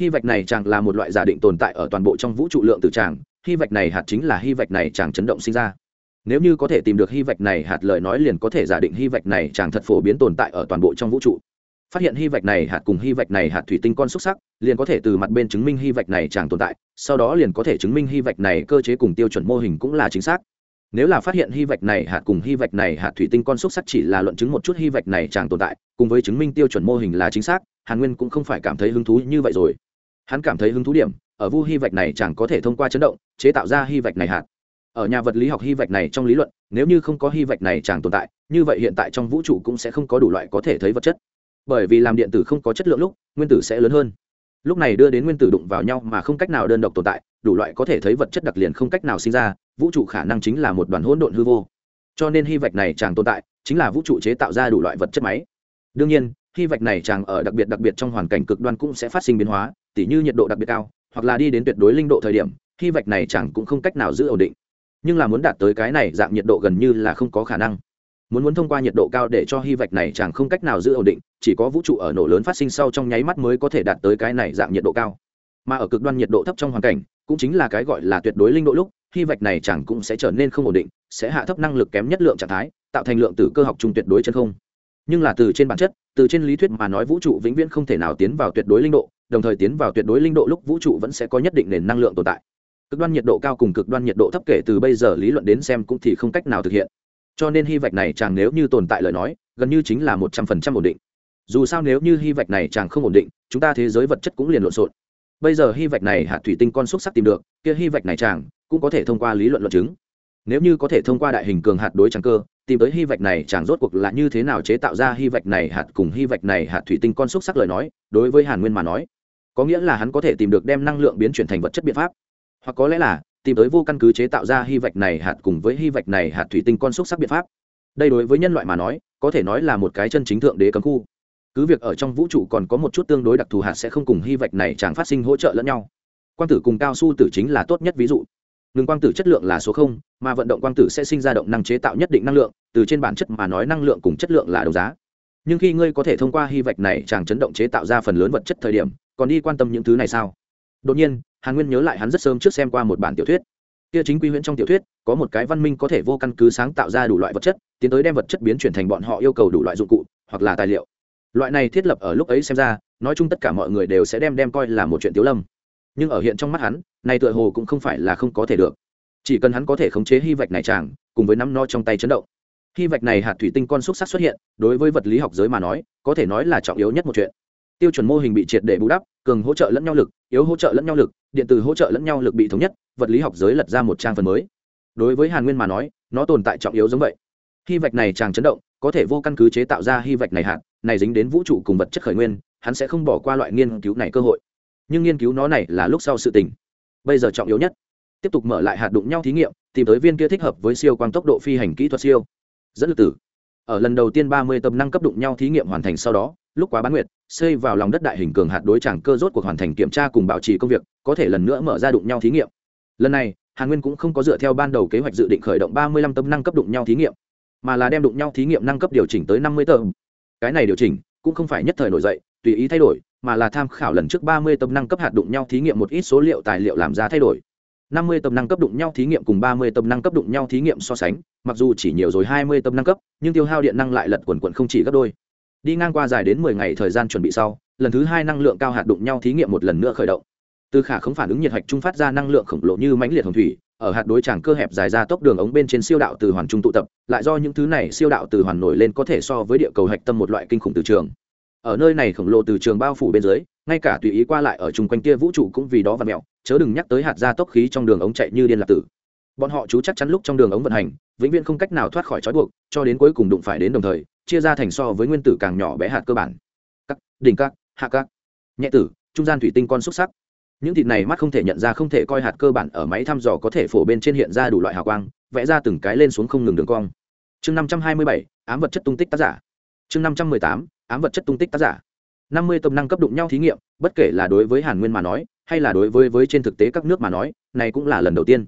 hy vạch này chẳng là một loại giả định tồn tại ở toàn bộ trong vũ trụ lượng từ tràng hy vạch này hạt chính là hy vạch này chẳng chấn động sinh ra nếu như có thể tìm được hy vạch này hạt lời nói liền có thể giả định hy vạch này chẳng thật phổ biến tồn tại ở toàn bộ trong vũ trụ phát hiện hy vạch này hạt cùng hy vạch này hạt thủy tinh con xúc sắc liền có thể từ mặt bên chứng minh hy vạch này chẳng tồn tại sau đó liền có thể chứng minh hy vạch này cơ chế cùng tiêu chuẩn mô hình cũng là chính xác nếu là phát hiện hy vạch này hạt cùng hy vạch này hạt thủy tinh con xúc sắc chỉ là luận chứng một chút hy vạch này chẳng tồn tại cùng với chứng minh tiêu chuẩn mô hình là chính xác hàn nguyên cũng không phải cảm thấy hứng thú như vậy rồi. Hắn cảm thấy hứng thú điểm, ở vu hy vạch này chẳng có thể thông qua chấn động, chế tạo ra hy vạch này hạt. Ở nhà vật lý học hy vạch này trong lý luận, nếu như không có hy vạch này chẳng tồn tại, như vậy hiện tại trong vũ trụ cũng sẽ không có đủ loại có thể thấy vật chất. Bởi vì làm điện tử không có chất lượng lúc, nguyên tử sẽ lớn hơn. Lúc này đưa đến nguyên tử đụng vào nhau mà không cách nào đơn độc tồn tại, đủ loại có thể thấy vật chất đặc liền không cách nào sinh ra, vũ trụ khả năng chính là một đoàn hỗn độn hư vô. Cho nên hy vạch này chẳng tồn tại, chính là vũ trụ chế tạo ra đủ loại vật chất máy. Đương nhiên hy vạch này chàng ở đặc biệt đặc biệt trong hoàn cảnh cực đoan cũng sẽ phát sinh biến hóa, tỉ như nhiệt độ đặc biệt cao, hoặc là đi đến tuyệt đối linh độ thời điểm hy vạch này chẳng cũng không cách nào giữ ổn định. Nhưng là muốn đạt tới cái này, dạng nhiệt độ gần như là không có khả năng. Muốn muốn thông qua nhiệt độ cao để cho hy vạch này chẳng không cách nào giữ ổn định, chỉ có vũ trụ ở nổ lớn phát sinh sau trong nháy mắt mới có thể đạt tới cái này dạng nhiệt độ cao. Mà ở cực đoan nhiệt độ thấp trong hoàn cảnh, cũng chính là cái gọi là tuyệt đối linh độ lúc, hy vạch này chẳng cũng sẽ trở nên không ổn định, sẽ hạ thấp năng lực kém nhất lượng trạng thái, tạo thành lượng tử cơ học chung tuyệt đối chân không nhưng là từ trên bản chất, từ trên lý thuyết mà nói vũ trụ vĩnh viễn không thể nào tiến vào tuyệt đối linh độ, đồng thời tiến vào tuyệt đối linh độ lúc vũ trụ vẫn sẽ có nhất định nền năng lượng tồn tại. Cực đoan nhiệt độ cao cùng cực đoan nhiệt độ thấp kể từ bây giờ lý luận đến xem cũng thì không cách nào thực hiện. Cho nên hy vạch này chàng nếu như tồn tại lời nói, gần như chính là một trăm phần trăm ổn định. Dù sao nếu như hy vạch này chàng không ổn định, chúng ta thế giới vật chất cũng liền lộn xộn. Bây giờ hy vạch này hạt thủy tinh con xúc sắc tìm được, kia hy vạch này chàng cũng có thể thông qua lý luận luận chứng. Nếu như có thể thông qua đại hình cường hạt đối tràng cơ tìm tới hy vạch này chàng rốt cuộc là như thế nào chế tạo ra hy vạch này hạt cùng hy vạch này hạt thủy tinh con xúc sắc lời nói, đối với hàn nguyên mà nói. Có nghĩa là hắn có thể tìm được đem năng lượng biến chuyển thành vật chất biện pháp. Hoặc có lẽ là, tìm tới vô căn cứ chế tạo ra hy vạch này hạt cùng với hy vạch này hạt thủy tinh con xúc sắc biện pháp. Đây đối với nhân loại mà nói, có thể nói là một cái chân chính thượng đế cấm khu. Cứ việc ở trong vũ trụ còn có một chút tương đối đặc thù hạt sẽ không cùng hy vạch này chẳng phát sinh hỗ trợ lẫn nhau. Quan tử cùng cao su tử chính là tốt nhất ví dụ ngừng quang tử chất lượng là số không, mà vận động quang tử sẽ sinh ra động năng chế tạo nhất định năng lượng, từ trên bản chất mà nói năng lượng cùng chất lượng là đấu giá. Nhưng khi ngươi có thể thông qua hy vạch này chàng chấn động chế tạo ra phần lớn vật chất thời điểm, còn đi quan tâm những thứ này sao? Đột nhiên, hàn nguyên nhớ lại hắn rất sớm trước xem qua một bản tiểu thuyết. Kia chính quy huyễn trong tiểu thuyết, có một cái văn minh có thể vô căn cứ sáng tạo ra đủ loại vật chất, tiến tới đem vật chất biến chuyển thành bọn họ yêu cầu đủ loại dụng cụ, hoặc là tài liệu. Loại này thiết lập ở lúc ấy xem ra, nói chung tất cả mọi người đều sẽ đem đem coi là một chuyện tiếu lâm nhưng ở hiện trong mắt hắn, này tựa hồ cũng không phải là không có thể được. Chỉ cần hắn có thể khống chế hy vạch này chàng, cùng với nắm no trong tay chấn động. Hy vạch này hạt thủy tinh con xúc sắc xuất hiện, đối với vật lý học giới mà nói, có thể nói là trọng yếu nhất một chuyện. Tiêu chuẩn mô hình bị triệt để bù đắp, cường hỗ trợ lẫn nhau lực, yếu hỗ trợ lẫn nhau lực, điện từ hỗ trợ lẫn nhau lực bị thống nhất, vật lý học giới lật ra một trang phần mới. Đối với hàn nguyên mà nói, nó tồn tại trọng yếu giống vậy. Hy vạch này chàng chấn động, có thể vô căn cứ chế tạo ra hy vạch này hạt, này dính đến vũ trụ cùng vật chất khởi nguyên, hắn sẽ không bỏ qua loại nghiên cứu này cơ hội nhưng nghiên cứu nó này là lúc sau sự tình. Bây giờ trọng yếu nhất, tiếp tục mở lại hạt đụng nhau thí nghiệm, tìm tới viên kia thích hợp với siêu quang tốc độ phi hành kỹ thuật siêu. Dẫn lực tử. Ở lần đầu tiên ba mươi tầm năng cấp đụng nhau thí nghiệm hoàn thành sau đó, lúc quá bán nguyệt, xây vào lòng đất đại hình cường hạt đối tràng cơ rốt cuộc hoàn thành kiểm tra cùng bảo trì công việc, có thể lần nữa mở ra đụng nhau thí nghiệm. Lần này, hàn nguyên cũng không có dựa theo ban đầu kế hoạch dự định khởi động ba mươi lăm tấm năng cấp đụng nhau thí nghiệm, mà là đem đụng nhau thí nghiệm năng cấp điều chỉnh tới năm mươi tấm cái này điều chỉnh cũng không phải nhất thời nổi dậy, tùy ý thay đổi mà là tham khảo lần trước ba mươi tấm năng cấp hạt đụng nhau thí nghiệm một ít số liệu tài liệu làm ra thay đổi. năm mươi tấm năng cấp đụng nhau thí nghiệm cùng ba mươi tấm năng cấp đụng nhau thí nghiệm so sánh, mặc dù chỉ nhiều rồi hai mươi tấm năng cấp, nhưng tiêu hao điện năng lại lật quần quần không chỉ gấp đôi. Đi ngang qua dài đến mười ngày thời gian chuẩn bị sau, lần thứ hai năng lượng cao hạt đụng nhau thí nghiệm một lần nữa khởi động. Từ khả không phản ứng nhiệt hạch trung phát ra năng lượng khổng lồ như mãnh liệt hồng thủy, ở hạt đối tràng cơ hẹp dài ra tốc đường ống bên trên siêu đạo từ hoàn trung tụ tập, lại do những thứ này siêu đạo từ hoàn nổi lên có thể so với địa cầu hạch tâm một loại kinh khủng từ trường ở nơi này khổng lồ từ trường bao phủ bên dưới, ngay cả tùy ý qua lại ở chung quanh kia vũ trụ cũng vì đó và mẹo, chớ đừng nhắc tới hạt gia tốc khí trong đường ống chạy như điên lạc tử. Bọn họ chú chắc chắn lúc trong đường ống vận hành, vĩnh viễn không cách nào thoát khỏi trói buộc, cho đến cuối cùng đụng phải đến đồng thời, chia ra thành so với nguyên tử càng nhỏ bé hạt cơ bản. Các, đỉnh các, hạ các. Nhẹ tử, trung gian thủy tinh con xúc sắc. Những thịt này mắt không thể nhận ra, không thể coi hạt cơ bản ở máy thăm dò có thể phổ bên trên hiện ra đủ loại hào quang, vẽ ra từng cái lên xuống không ngừng đường cong. Chương năm trăm hai mươi bảy, ám vật chất tung tích tác giả. Chương năm trăm mười tám ám vật chất tung tích tác giả. năm mươi tầm năng cấp đụng nhau thí nghiệm, bất kể là đối với hàn nguyên mà nói, hay là đối với với trên thực tế các nước mà nói, này cũng là lần đầu tiên.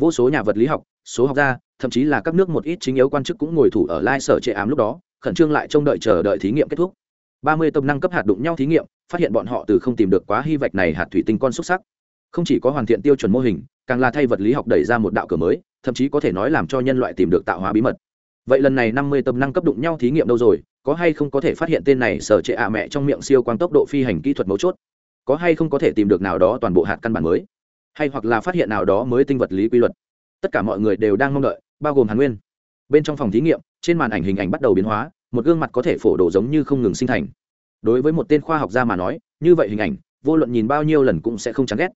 Vô số nhà vật lý học, số học gia, thậm chí là các nước một ít chính yếu quan chức cũng ngồi thủ ở lai sở chế ám lúc đó, khẩn trương lại trông đợi chờ đợi thí nghiệm kết thúc. ba mươi tầm năng cấp hạt đụng nhau thí nghiệm, phát hiện bọn họ từ không tìm được quá hy vạch này hạt thủy tinh con xúc sắc. Không chỉ có hoàn thiện tiêu chuẩn mô hình, càng là thay vật lý học đẩy ra một đạo cửa mới, thậm chí có thể nói làm cho nhân loại tìm được tạo hóa bí mật vậy lần này năm mươi tầm năng cấp đụng nhau thí nghiệm đâu rồi? Có hay không có thể phát hiện tên này sở trệ ạ mẹ trong miệng siêu quang tốc độ phi hành kỹ thuật mấu chốt? Có hay không có thể tìm được nào đó toàn bộ hạt căn bản mới? Hay hoặc là phát hiện nào đó mới tinh vật lý quy luật? Tất cả mọi người đều đang mong đợi, bao gồm hàn nguyên. Bên trong phòng thí nghiệm, trên màn ảnh hình ảnh bắt đầu biến hóa, một gương mặt có thể phổ đồ giống như không ngừng sinh thành. Đối với một tên khoa học gia mà nói, như vậy hình ảnh, vô luận nhìn bao nhiêu lần cũng sẽ không chán ghét.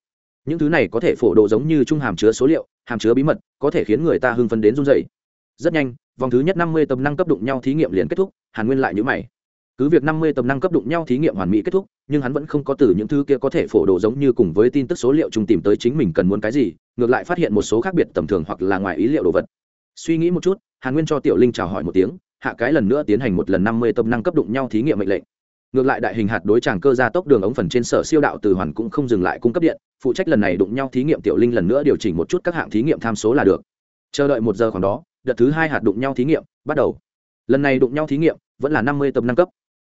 Những thứ này có thể phổ đồ giống như trung hàm chứa số liệu, hàm chứa bí mật, có thể khiến người ta hưng phấn đến run dày rất nhanh vòng thứ nhất năm mươi tầm năng cấp đụng nhau thí nghiệm liền kết thúc, hàn nguyên lại nhữ mày. Cứ việc năm mươi tầm năng cấp đụng nhau thí nghiệm hoàn mỹ kết thúc, nhưng hắn vẫn không có từ những thứ kia có thể phổ đồ giống như cùng với tin tức số liệu chung tìm tới chính mình cần muốn cái gì, ngược lại phát hiện một số khác biệt tầm thường hoặc là ngoài ý liệu đồ vật. Suy nghĩ một chút, hàn nguyên cho tiểu linh chào hỏi một tiếng, hạ cái lần nữa tiến hành một lần năm mươi tầm năng cấp đụng nhau thí nghiệm mệnh lệnh. Ngược lại đại hình hạt đối tràng cơ gia tốc đường ống phần trên sở siêu đạo từ hoàn cũng không dừng lại cung cấp điện, phụ trách lần này đụng nhau thí nghiệm tiểu linh lần nữa điều chỉnh một chút các hạng thí nghiệm tham số là được. Chờ đợi một giờ khoảng đó đợt thứ hai hạt đụng nhau thí nghiệm, bắt đầu. Lần này đụng nhau thí nghiệm vẫn là năm mươi tầm năng cấp.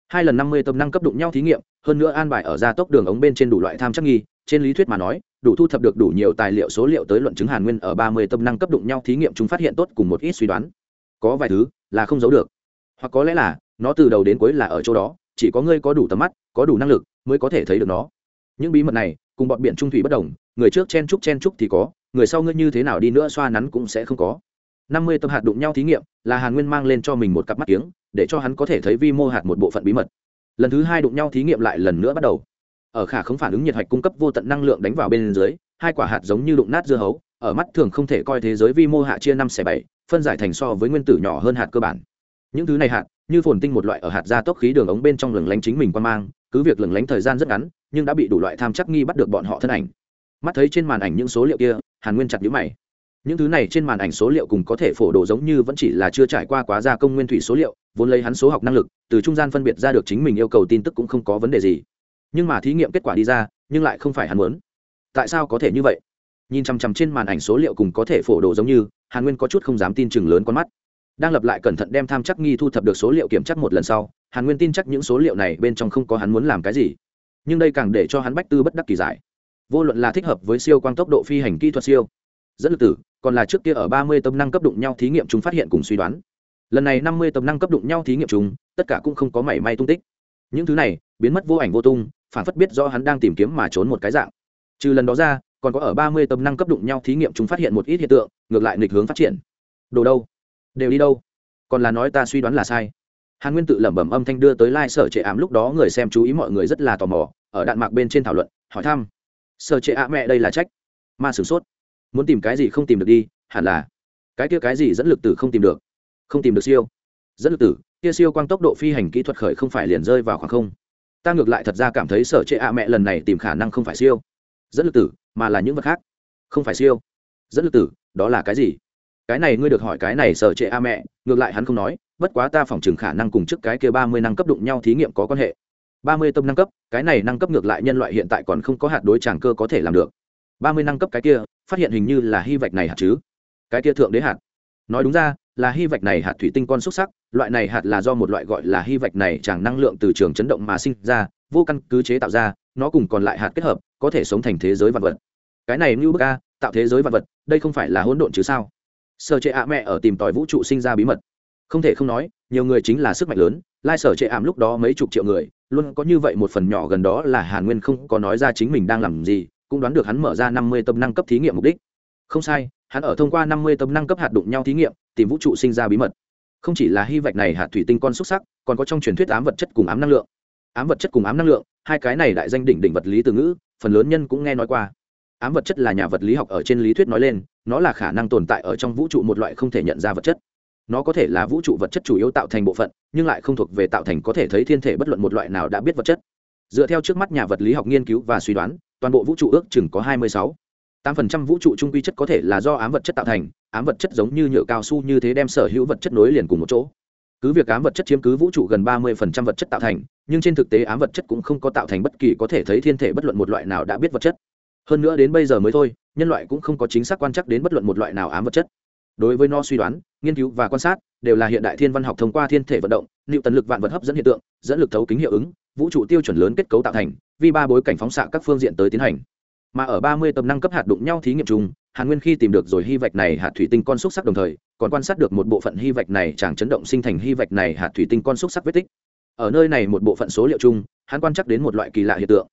Hai lần năm mươi tầm năng cấp đụng nhau thí nghiệm, hơn nữa an bài ở gia tốc đường ống bên trên đủ loại tham chắc nghi, trên lý thuyết mà nói, đủ thu thập được đủ nhiều tài liệu số liệu tới luận chứng hàn nguyên ở ba mươi tầm năng cấp đụng nhau thí nghiệm chúng phát hiện tốt cùng một ít suy đoán. Có vài thứ là không giấu được. Hoặc có lẽ là, nó từ đầu đến cuối là ở chỗ đó, chỉ có ngươi có đủ tầm mắt, có đủ năng lực mới có thể thấy được nó. Những bí mật này, cùng bọn biển trung thủy bất đồng, người trước chen trúc chen trúc thì có, người sau ngươi như thế nào đi nữa xoa nắn cũng sẽ không có năm mươi tâm hạt đụng nhau thí nghiệm, là hàn nguyên mang lên cho mình một cặp mắt kiếng, để cho hắn có thể thấy vi mô hạt một bộ phận bí mật. Lần thứ hai đụng nhau thí nghiệm lại lần nữa bắt đầu. Ở khả không phản ứng nhiệt hạch cung cấp vô tận năng lượng đánh vào bên dưới, hai quả hạt giống như đụng nát dưa hấu, ở mắt thường không thể coi thế giới vi mô hạ chia năm xẻ bảy, phân giải thành so với nguyên tử nhỏ hơn hạt cơ bản. Những thứ này hạt, như phồn tinh một loại ở hạt ra tốc khí đường ống bên trong lừng lánh chính mình quan mang, cứ việc lừng lánh thời gian rất ngắn, nhưng đã bị đủ loại tham chắc nghi bắt được bọn họ thân ảnh. Mắt thấy trên màn ảnh những số liệu kia, hàn nguyên chặt nhữ mày những thứ này trên màn ảnh số liệu cùng có thể phổ đồ giống như vẫn chỉ là chưa trải qua quá gia công nguyên thủy số liệu, vốn lấy hắn số học năng lực, từ trung gian phân biệt ra được chính mình yêu cầu tin tức cũng không có vấn đề gì. Nhưng mà thí nghiệm kết quả đi ra, nhưng lại không phải hắn muốn. Tại sao có thể như vậy? Nhìn chằm chằm trên màn ảnh số liệu cùng có thể phổ đồ giống như, hàn nguyên có chút không dám tin chừng lớn con mắt. Đang lập lại cẩn thận đem tham chắc nghi thu thập được số liệu kiểm chắc một lần sau, hàn nguyên tin chắc những số liệu này bên trong không có hắn muốn làm cái gì. Nhưng đây càng để cho hắn bách tư bất đắc kỳ giải. Vô luận là thích hợp với siêu quang tốc độ phi hành kỹ thuật siêu. Dẫn lực tử còn là trước kia ở ba mươi tấm năng cấp đụng nhau thí nghiệm chúng phát hiện cùng suy đoán. Lần này năm mươi tấm năng cấp đụng nhau thí nghiệm chúng, tất cả cũng không có mảy may tung tích. Những thứ này, biến mất vô ảnh vô tung, phản phất biết do hắn đang tìm kiếm mà trốn một cái dạng. Trừ lần đó ra, còn có ở ba mươi tấm năng cấp đụng nhau thí nghiệm chúng phát hiện một ít hiện tượng, ngược lại nghịch hướng phát triển. Đồ đâu? Đều đi đâu? Còn là nói ta suy đoán là sai. Hàn nguyên tự lẩm bẩm âm thanh đưa tới lai、like、sở trệ ảm lúc đó người xem chú ý mọi người rất là tò mò, ở đạn mạc bên trên thảo luận, hỏi thăm. Sở trệ ạ mẹ, đây là trách. Ma sửng sốt muốn tìm cái gì không tìm được đi, hẳn là cái kia cái gì dẫn lực tử không tìm được. Không tìm được siêu. Dẫn lực tử, kia siêu quang tốc độ phi hành kỹ thuật khởi không phải liền rơi vào khoảng không. Ta ngược lại thật ra cảm thấy sở trệ ạ mẹ lần này tìm khả năng không phải siêu. Dẫn lực tử, mà là những vật khác. Không phải siêu. Dẫn lực tử, đó là cái gì? Cái này ngươi được hỏi cái này sở trệ a mẹ, ngược lại hắn không nói, bất quá ta phỏng chừng khả năng cùng trước cái kia ba mươi năng cấp đụng nhau thí nghiệm có quan hệ. ba mươi tâm năng cấp, cái này năng cấp ngược lại nhân loại hiện tại còn không có hạt đối tràng cơ có thể làm được ba mươi năm cấp cái kia, phát hiện hình như là hy vạch này hạt chứ. Cái kia thượng đế hạt. Nói đúng ra, là hy vạch này hạt thủy tinh con xúc sắc, loại này hạt là do một loại gọi là hy vạch này chẳng năng lượng từ trường chấn động mà sinh ra, vô căn cứ chế tạo ra, nó cùng còn lại hạt kết hợp, có thể sống thành thế giới vật vật. Cái này như bức a, tạo thế giới vật vật, đây không phải là hỗn độn chứ sao? Sở trệ ạ mẹ ở tìm tòi vũ trụ sinh ra bí mật. Không thể không nói, nhiều người chính là sức mạnh lớn, lai sở trệ ảm lúc đó mấy chục triệu người, luôn có như vậy một phần nhỏ gần đó là hàn nguyên không có nói ra chính mình đang làm gì cũng đoán được hắn mở ra năm mươi tâm năng cấp thí nghiệm mục đích. Không sai, hắn ở thông qua năm mươi tâm năng cấp hạt đụng nhau thí nghiệm, tìm vũ trụ sinh ra bí mật. Không chỉ là hy vạch này hạt thủy tinh con xúc sắc, còn có trong truyền thuyết ám vật chất cùng ám năng lượng. Ám vật chất cùng ám năng lượng, hai cái này đại danh đỉnh đỉnh vật lý từ ngữ, phần lớn nhân cũng nghe nói qua. Ám vật chất là nhà vật lý học ở trên lý thuyết nói lên, nó là khả năng tồn tại ở trong vũ trụ một loại không thể nhận ra vật chất. Nó có thể là vũ trụ vật chất chủ yếu tạo thành bộ phận, nhưng lại không thuộc về tạo thành có thể thấy thiên thể bất luận một loại nào đã biết vật chất. Dựa theo trước mắt nhà vật lý học nghiên cứu và suy đoán toàn bộ vũ trụ ước chừng có hai mươi sáu. Tám phần trăm vũ trụ trung quy chất có thể là do ám vật chất tạo thành, ám vật chất giống như nhựa cao su như thế đem sở hữu vật chất nối liền cùng một chỗ. Cứ việc ám vật chất chiếm cứ vũ trụ gần ba mươi phần trăm vật chất tạo thành, nhưng trên thực tế ám vật chất cũng không có tạo thành bất kỳ có thể thấy thiên thể bất luận một loại nào đã biết vật chất. Hơn nữa đến bây giờ mới thôi, nhân loại cũng không có chính xác quan chắc đến bất luận một loại nào ám vật chất. Đối với nó suy đoán, nghiên cứu và quan sát đều là hiện đại thiên văn học thông qua thiên thể vận động liệu tần lực vạn vật hấp dẫn hiện tượng, dẫn lực thấu kính hiệu ứng vũ trụ tiêu chuẩn lớn kết cấu tạo thành, vì ba bối cảnh phóng xạ các phương diện tới tiến hành. Mà ở ba mươi tầm năng cấp hạt đụng nhau thí nghiệm chung, hàn nguyên khi tìm được rồi hy vạch này hạt thủy tinh con xúc sắc đồng thời, còn quan sát được một bộ phận hy vạch này chẳng chấn động sinh thành hy vạch này hạt thủy tinh con xúc sắc vết tích. Ở nơi này một bộ phận số liệu chung, hắn quan chắc đến một loại kỳ lạ hiện tượng.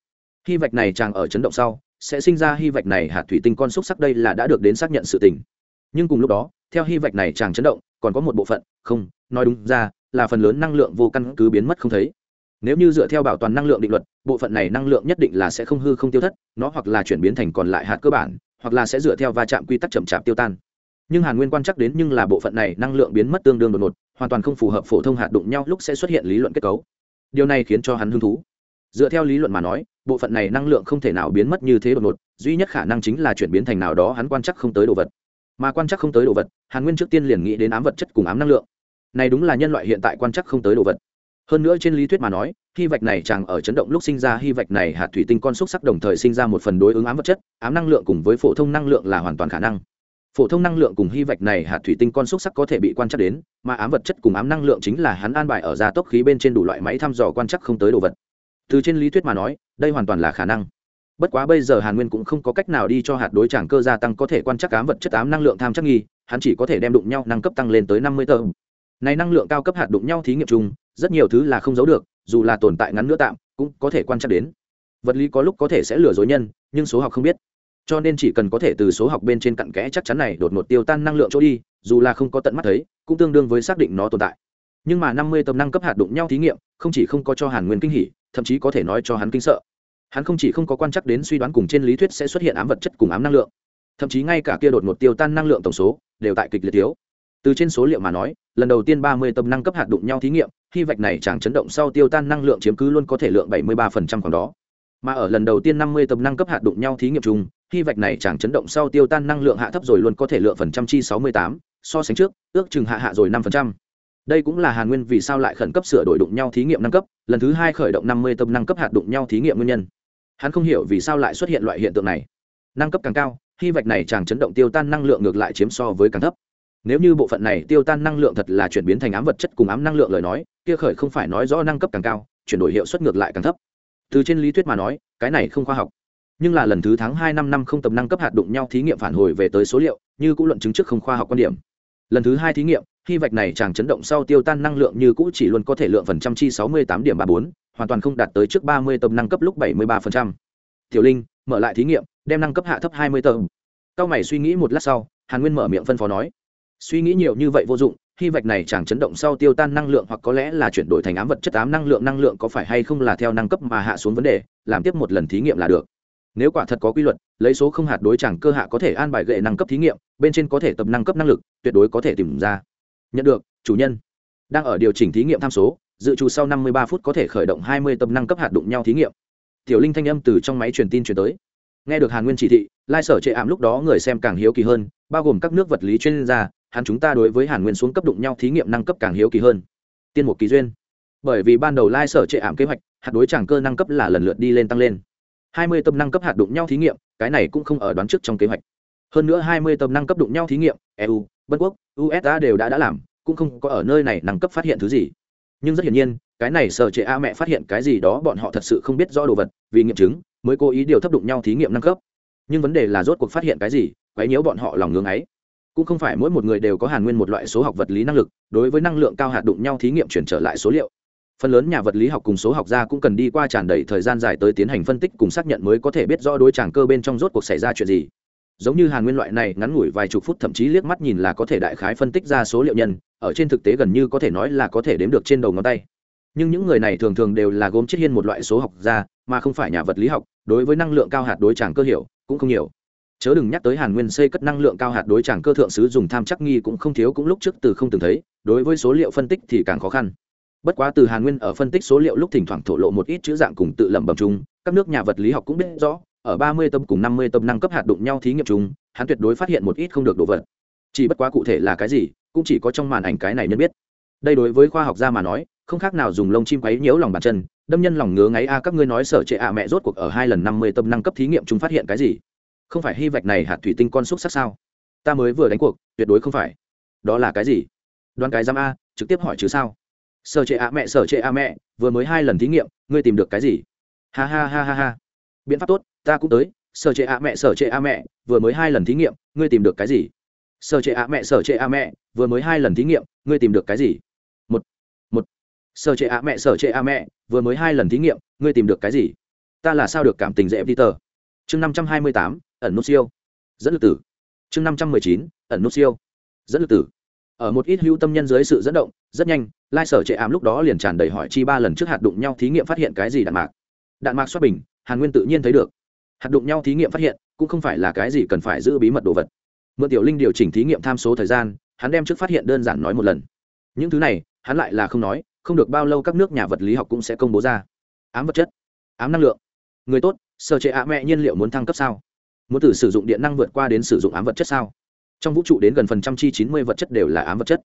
Hy vạch này chàng ở chấn động sau, sẽ sinh ra hy vạch này hạt thủy tinh con xúc sắc đây là đã được đến xác nhận sự tình. Nhưng cùng lúc đó, theo hy vạch này chàng chấn động, còn có một bộ phận, không, nói đúng ra, là phần lớn năng lượng vô căn cứ biến mất không thấy nếu như dựa theo bảo toàn năng lượng định luật, bộ phận này năng lượng nhất định là sẽ không hư không tiêu thất, nó hoặc là chuyển biến thành còn lại hạt cơ bản, hoặc là sẽ dựa theo va chạm quy tắc chậm chạp tiêu tan. Nhưng hàn nguyên quan chắc đến nhưng là bộ phận này năng lượng biến mất tương đương đột ngột, hoàn toàn không phù hợp phổ thông hạt đụng nhau lúc sẽ xuất hiện lý luận kết cấu. Điều này khiến cho hắn hứng thú. Dựa theo lý luận mà nói, bộ phận này năng lượng không thể nào biến mất như thế đột ngột, duy nhất khả năng chính là chuyển biến thành nào đó hắn quan chắc không tới đồ vật. Mà quan chắc không tới đồ vật, hàn nguyên trước tiên liền nghĩ đến ám vật chất cùng ám năng lượng. Này đúng là nhân loại hiện tại quan chắc không tới đồ vật hơn nữa trên lý thuyết mà nói, hy vạch này chẳng ở chấn động lúc sinh ra, hy vạch này hạt thủy tinh con xúc sắc đồng thời sinh ra một phần đối ứng ám vật chất, ám năng lượng cùng với phổ thông năng lượng là hoàn toàn khả năng. Phổ thông năng lượng cùng hy vạch này hạt thủy tinh con xúc sắc có thể bị quan trắc đến, mà ám vật chất cùng ám năng lượng chính là hắn an bài ở gia tốc khí bên trên đủ loại máy thăm dò quan trắc không tới đồ vật. Từ trên lý thuyết mà nói, đây hoàn toàn là khả năng. Bất quá bây giờ hàn nguyên cũng không có cách nào đi cho hạt đối tràng cơ gia tăng có thể quan trắc ám vật chất, ám năng lượng tham chắc nghi, hắn chỉ có thể đem đụng nhau năng cấp tăng lên tới năm mươi tờ này năng lượng cao cấp hạt đụng nhau thí nghiệm chung, rất nhiều thứ là không giấu được, dù là tồn tại ngắn nữa tạm, cũng có thể quan trắc đến. Vật lý có lúc có thể sẽ lừa dối nhân, nhưng số học không biết. Cho nên chỉ cần có thể từ số học bên trên cặn kẽ chắc chắn này đột ngột tiêu tan năng lượng chỗ đi, dù là không có tận mắt thấy, cũng tương đương với xác định nó tồn tại. Nhưng mà năm mươi tầm năng cấp hạt đụng nhau thí nghiệm, không chỉ không có cho hàn nguyên kinh hỉ, thậm chí có thể nói cho hắn kinh sợ. Hắn không chỉ không có quan chắc đến suy đoán cùng trên lý thuyết sẽ xuất hiện ám vật chất cùng ám năng lượng, thậm chí ngay cả kia đột ngột tiêu tan năng lượng tổng số, đều tại kịch liệt thiếu từ trên số liệu mà nói, lần đầu tiên ba mươi tầm năng cấp hạt đụng nhau thí nghiệm, khi vạch này chẳng chấn động sau tiêu tan năng lượng chiếm cứ luôn có thể lượng bảy mươi ba phần trăm khoảng đó. Mà ở lần đầu tiên năm mươi tầm năng cấp hạt đụng nhau thí nghiệm chung, khi vạch này chẳng chấn động sau tiêu tan năng lượng hạ thấp rồi luôn có thể lượng phần trăm chi sáu mươi tám, so sánh trước, ước chừng hạ hạ rồi năm phần trăm. Đây cũng là hàn nguyên vì sao lại khẩn cấp sửa đổi đụng nhau thí nghiệm nâng cấp, lần thứ hai khởi động năm mươi năng cấp hạt đụng nhau thí nghiệm nguyên nhân. Hắn không hiểu vì sao lại xuất hiện loại hiện tượng này. Năng cấp càng cao, khi vạch này chàng chấn động tiêu tan năng lượng ngược lại chiếm so với càng thấp nếu như bộ phận này tiêu tan năng lượng thật là chuyển biến thành ám vật chất cùng ám năng lượng lời nói, kia khởi không phải nói rõ năng cấp càng cao, chuyển đổi hiệu suất ngược lại càng thấp. Từ trên lý thuyết mà nói, cái này không khoa học. Nhưng là lần thứ tháng hai năm năm không tầm năng cấp hạt đụng nhau thí nghiệm phản hồi về tới số liệu, như cũng luận chứng trước không khoa học quan điểm. Lần thứ hai thí nghiệm khi vạch này chàng chấn động sau tiêu tan năng lượng như cũ chỉ luôn có thể lượng phần trăm chi sáu mươi tám điểm ba bốn, hoàn toàn không đạt tới trước ba mươi tầm năng cấp lúc bảy mươi ba phần trăm. Tiểu linh, mở lại thí nghiệm, đem năng cấp hạ thấp hai mươi tầm cao mày suy nghĩ một lát sau, hàn nguyên mở miệng phân phó nói suy nghĩ nhiều như vậy vô dụng, hy vạch này chẳng chấn động sau tiêu tan năng lượng hoặc có lẽ là chuyển đổi thành ám vật chất ám năng lượng năng lượng có phải hay không là theo năng cấp mà hạ xuống vấn đề, làm tiếp một lần thí nghiệm là được. Nếu quả thật có quy luật, lấy số không hạt đối chẳng cơ hạ có thể an bài gệ năng cấp thí nghiệm, bên trên có thể tập năng cấp năng lực, tuyệt đối có thể tìm ra. Nhận được, chủ nhân. Đang ở điều chỉnh thí nghiệm tham số, dự trù sau năm mươi ba phút có thể khởi động hai mươi tập năng cấp hạt đụng nhau thí nghiệm. Tiểu linh thanh âm từ trong máy truyền tin truyền tới. Nghe được hàn nguyên chỉ thị, lai sở trệ ảm lúc đó người xem càng hiếu kỳ hơn, bao gồm các nước vật lý chuyên gia hắn chúng ta đối với hàn nguyên xuống cấp đụng nhau thí nghiệm năng cấp càng hiếu kỳ hơn. Tiên một kỳ duyên. Bởi vì ban đầu lai sở trệ ảm kế hoạch, hạt đối tràng cơ năng cấp là lần lượt đi lên tăng lên. Hai mươi tâm năng cấp hạt đụng nhau thí nghiệm, cái này cũng không ở đoán trước trong kế hoạch. Hơn nữa hai mươi tâm năng cấp đụng nhau thí nghiệm eu bất quốc usa đều đã đã làm, cũng không có ở nơi này năng cấp phát hiện thứ gì. Nhưng rất hiển nhiên, cái này sở trệ a mẹ phát hiện cái gì đó bọn họ thật sự không biết rõ đồ vật, vì nghiệm chứng, mới cố ý điều thấp đụng nhau thí nghiệm năng cấp. Nhưng vấn đề là rốt cuộc phát hiện cái gì, quấy nhiễu bọn họ lòng ngưng ấy cũng không phải mỗi một người đều có hàn nguyên một loại số học vật lý năng lực, đối với năng lượng cao hạt đụng nhau thí nghiệm chuyển trở lại số liệu. Phần lớn nhà vật lý học cùng số học gia cũng cần đi qua tràn đầy thời gian dài tới tiến hành phân tích cùng xác nhận mới có thể biết rõ đối tràng cơ bên trong rốt cuộc xảy ra chuyện gì. Giống như hàn nguyên loại này ngắn ngủi vài chục phút thậm chí liếc mắt nhìn là có thể đại khái phân tích ra số liệu nhân, ở trên thực tế gần như có thể nói là có thể đếm được trên đầu ngón tay. Nhưng những người này thường thường đều là gốm chiết hiên một loại số học gia, mà không phải nhà vật lý học, đối với năng lượng cao hạt đối tràng cơ hiểu cũng không nhiều chớ đừng nhắc tới hàn nguyên xây cất năng lượng cao hạt đối chàng cơ thượng sứ dùng tham chắc nghi cũng không thiếu cũng lúc trước từ không từng thấy, đối với số liệu phân tích thì càng khó khăn. Bất quá từ hàn nguyên ở phân tích số liệu lúc thỉnh thoảng thổ lộ một ít chữ dạng cùng tự lẩm bẩm chung, các nước nhà vật lý học cũng biết rõ, ở ba mươi tâm cùng năm mươi tâm năng cấp hạt đụng nhau thí nghiệm chung, hắn tuyệt đối phát hiện một ít không được đồ vật. Chỉ bất quá cụ thể là cái gì, cũng chỉ có trong màn ảnh cái này nhân biết. Đây đối với khoa học gia mà nói, không khác nào dùng lông chim quấy nhiễu lòng bàn chân, đâm nhân lòng ngứa ngáy a, các ngươi nói sở trệ ạ mẹ rốt cuộc ở hai lần năm mươi tâm năng cấp thí nghiệm chúng phát hiện cái gì? Không phải hy vạch này hạt thủy tinh con xúc sắc sao? Ta mới vừa đánh cuộc, tuyệt đối không phải. Đó là cái gì? Đoán cái giam a, trực tiếp hỏi chứ sao? Sở trệ ạ mẹ, sở trệ ạ mẹ, vừa mới hai lần thí nghiệm, ngươi tìm được cái gì? Ha ha ha ha ha. Biện pháp tốt, ta cũng tới. Sở trệ ạ mẹ, sở trệ ạ mẹ, vừa mới hai lần thí nghiệm, ngươi tìm được cái gì? Sở trệ ạ mẹ, sở trệ ạ mẹ, vừa mới hai lần thí nghiệm, ngươi tìm được cái gì? Một. Một. Sở trệ ạ mẹ, sở trệ ạ mẹ, vừa mới hai lần thí nghiệm, ngươi tìm được cái gì? Ta là sao được cảm tình dễ peter chương năm trăm hai mươi tám ẩn nút siêu. Dẫn lực tử. Chương năm trăm mười chín, ẩn nút siêu. Dẫn lực tử. Ở một ít hữu tâm nhân dưới sự dẫn động, rất nhanh, lai sở trệ ám lúc đó liền tràn đầy hỏi chi ba lần trước hạt đụng nhau thí nghiệm phát hiện cái gì đạn mạc. Đạn mạc xoát bình, hàn nguyên tự nhiên thấy được. Hạt đụng nhau thí nghiệm phát hiện, cũng không phải là cái gì cần phải giữ bí mật đồ vật. Mượn tiểu linh điều chỉnh thí nghiệm tham số thời gian, hắn đem trước phát hiện đơn giản nói một lần. Những thứ này, hắn lại là không nói, không được bao lâu các nước nhà vật lý học cũng sẽ công bố ra. Ám vật chất, ám năng lượng. Người tốt, sở trệ ạ mẹ nhiên liệu muốn thăng cấp sao? Muốn từ sử dụng điện năng vượt qua đến sử dụng ám vật chất sao? Trong vũ trụ đến gần phần trăm chi chín mươi vật chất đều là ám vật chất.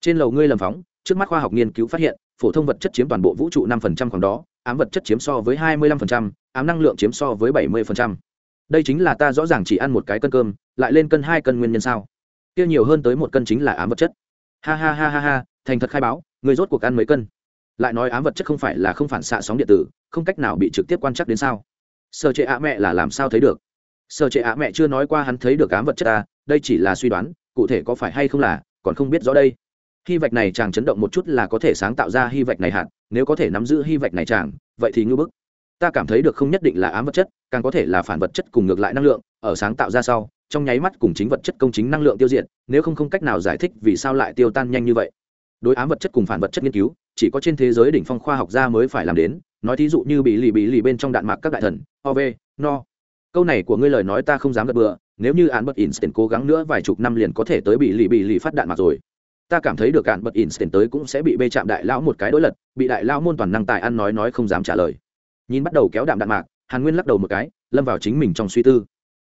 Trên lầu ngươi lầm phóng, trước mắt khoa học nghiên cứu phát hiện, phổ thông vật chất chiếm toàn bộ vũ trụ năm phần trăm khoảng đó, ám vật chất chiếm so với hai mươi lăm phần trăm, ám năng lượng chiếm so với bảy mươi phần trăm. Đây chính là ta rõ ràng chỉ ăn một cái cân cơm, lại lên cân hai cân nguyên nhân sao? Kia nhiều hơn tới một cân chính là ám vật chất. Ha ha ha ha ha, thành thật khai báo người rốt cuộc ăn mấy cân? Lại nói ám vật chất không phải là không phản xạ sóng điện tử, không cách nào bị trực tiếp quan trắc đến sao? Sơ chế ạ mẹ là làm sao thấy được? Sở chế ạ mẹ chưa nói qua hắn thấy được ám vật chất ta, đây chỉ là suy đoán, cụ thể có phải hay không là, còn không biết rõ đây. Hy vạch này chàng chấn động một chút là có thể sáng tạo ra hy vạch này hạt, nếu có thể nắm giữ hy vạch này chàng, vậy thì ngưỡng bức. Ta cảm thấy được không nhất định là ám vật chất, càng có thể là phản vật chất cùng ngược lại năng lượng, ở sáng tạo ra sau, trong nháy mắt cùng chính vật chất công chính năng lượng tiêu diệt, nếu không không cách nào giải thích vì sao lại tiêu tan nhanh như vậy. Đối ám vật chất cùng phản vật chất nghiên cứu, chỉ có trên thế giới đỉnh phong khoa học gia mới phải làm đến, nói thí dụ như bị lì bị lì bên trong đạn mạc các đại thần ov no câu này của ngươi lời nói ta không dám gật bừa, nếu như án bật instant cố gắng nữa vài chục năm liền có thể tới bị lì bị lì phát đạn mạc rồi. Ta cảm thấy được án bật instant tới cũng sẽ bị bê chạm đại lão một cái đối lật, bị đại lão môn toàn năng tài ăn nói nói không dám trả lời. Nhìn bắt đầu kéo đạm đạn mạc, hàn nguyên lắc đầu một cái, lâm vào chính mình trong suy tư.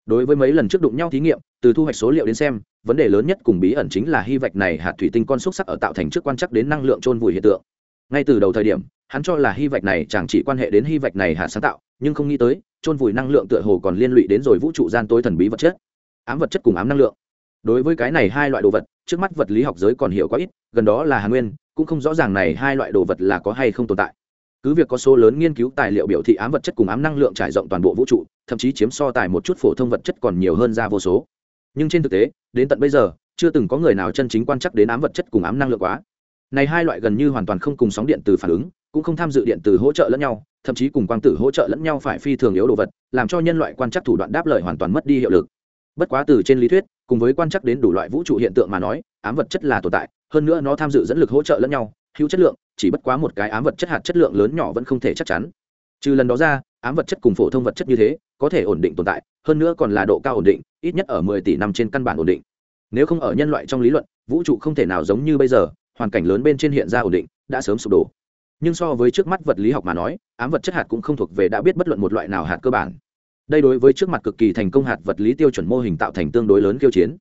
Đối với mấy lần trước đụng nhau thí nghiệm, từ thu hoạch số liệu đến xem, vấn đề lớn nhất cùng bí ẩn chính là hy vạch này hạt thủy tinh con xúc sắc ở tạo thành trước quan chắc đến năng lượng trôn vùi hiện tượng. Ngay từ đầu thời điểm, hắn cho là hy vạch này chẳng chỉ quan hệ đến hy vạch này hạt sáng tạo, nhưng không nghĩ tới trôn vùi năng lượng tựa hồ còn liên lụy đến rồi vũ trụ gian tối thần bí vật chất. Ám vật chất cùng ám năng lượng. Đối với cái này hai loại đồ vật, trước mắt vật lý học giới còn hiểu quá ít, gần đó là hà nguyên, cũng không rõ ràng này hai loại đồ vật là có hay không tồn tại. Cứ việc có số lớn nghiên cứu tài liệu biểu thị ám vật chất cùng ám năng lượng trải rộng toàn bộ vũ trụ, thậm chí chiếm so tài một chút phổ thông vật chất còn nhiều hơn ra vô số. Nhưng trên thực tế, đến tận bây giờ, chưa từng có người nào chân chính quan chắc đến ám vật chất cùng ám năng lượng quá. Này hai loại gần như hoàn toàn không cùng sóng điện từ phản ứng, cũng không tham dự điện từ hỗ trợ lẫn nhau thậm chí cùng quang tử hỗ trợ lẫn nhau phải phi thường yếu đồ vật, làm cho nhân loại quan chắc thủ đoạn đáp lời hoàn toàn mất đi hiệu lực. Bất quá từ trên lý thuyết, cùng với quan chắc đến đủ loại vũ trụ hiện tượng mà nói, ám vật chất là tồn tại, hơn nữa nó tham dự dẫn lực hỗ trợ lẫn nhau, hữu chất lượng, chỉ bất quá một cái ám vật chất hạt chất lượng lớn nhỏ vẫn không thể chắc chắn. Trừ lần đó ra, ám vật chất cùng phổ thông vật chất như thế, có thể ổn định tồn tại, hơn nữa còn là độ cao ổn định, ít nhất ở mười tỷ năm trên căn bản ổn định. Nếu không ở nhân loại trong lý luận, vũ trụ không thể nào giống như bây giờ, hoàn cảnh lớn bên trên hiện ra ổn định, đã sớm sụp đổ nhưng so với trước mắt vật lý học mà nói, ám vật chất hạt cũng không thuộc về đã biết bất luận một loại nào hạt cơ bản. Đây đối với trước mặt cực kỳ thành công hạt vật lý tiêu chuẩn mô hình tạo thành tương đối lớn kiêu chiến.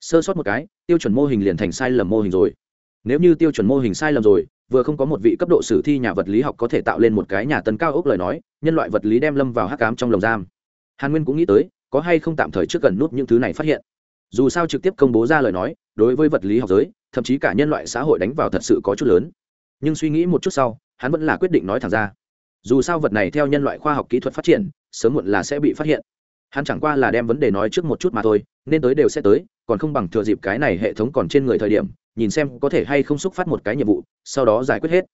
Sơ sót một cái, tiêu chuẩn mô hình liền thành sai lầm mô hình rồi. Nếu như tiêu chuẩn mô hình sai lầm rồi, vừa không có một vị cấp độ sử thi nhà vật lý học có thể tạo lên một cái nhà tân cao ốc lời nói, nhân loại vật lý đem lâm vào hắc cám trong lồng giam. Hàn nguyên cũng nghĩ tới, có hay không tạm thời trước gần nút những thứ này phát hiện. Dù sao trực tiếp công bố ra lời nói, đối với vật lý học giới, thậm chí cả nhân loại xã hội đánh vào thật sự có chút lớn. Nhưng suy nghĩ một chút sau hắn vẫn là quyết định nói thẳng ra. Dù sao vật này theo nhân loại khoa học kỹ thuật phát triển, sớm muộn là sẽ bị phát hiện. Hắn chẳng qua là đem vấn đề nói trước một chút mà thôi, nên tới đều sẽ tới, còn không bằng thừa dịp cái này hệ thống còn trên người thời điểm, nhìn xem có thể hay không xúc phát một cái nhiệm vụ, sau đó giải quyết hết.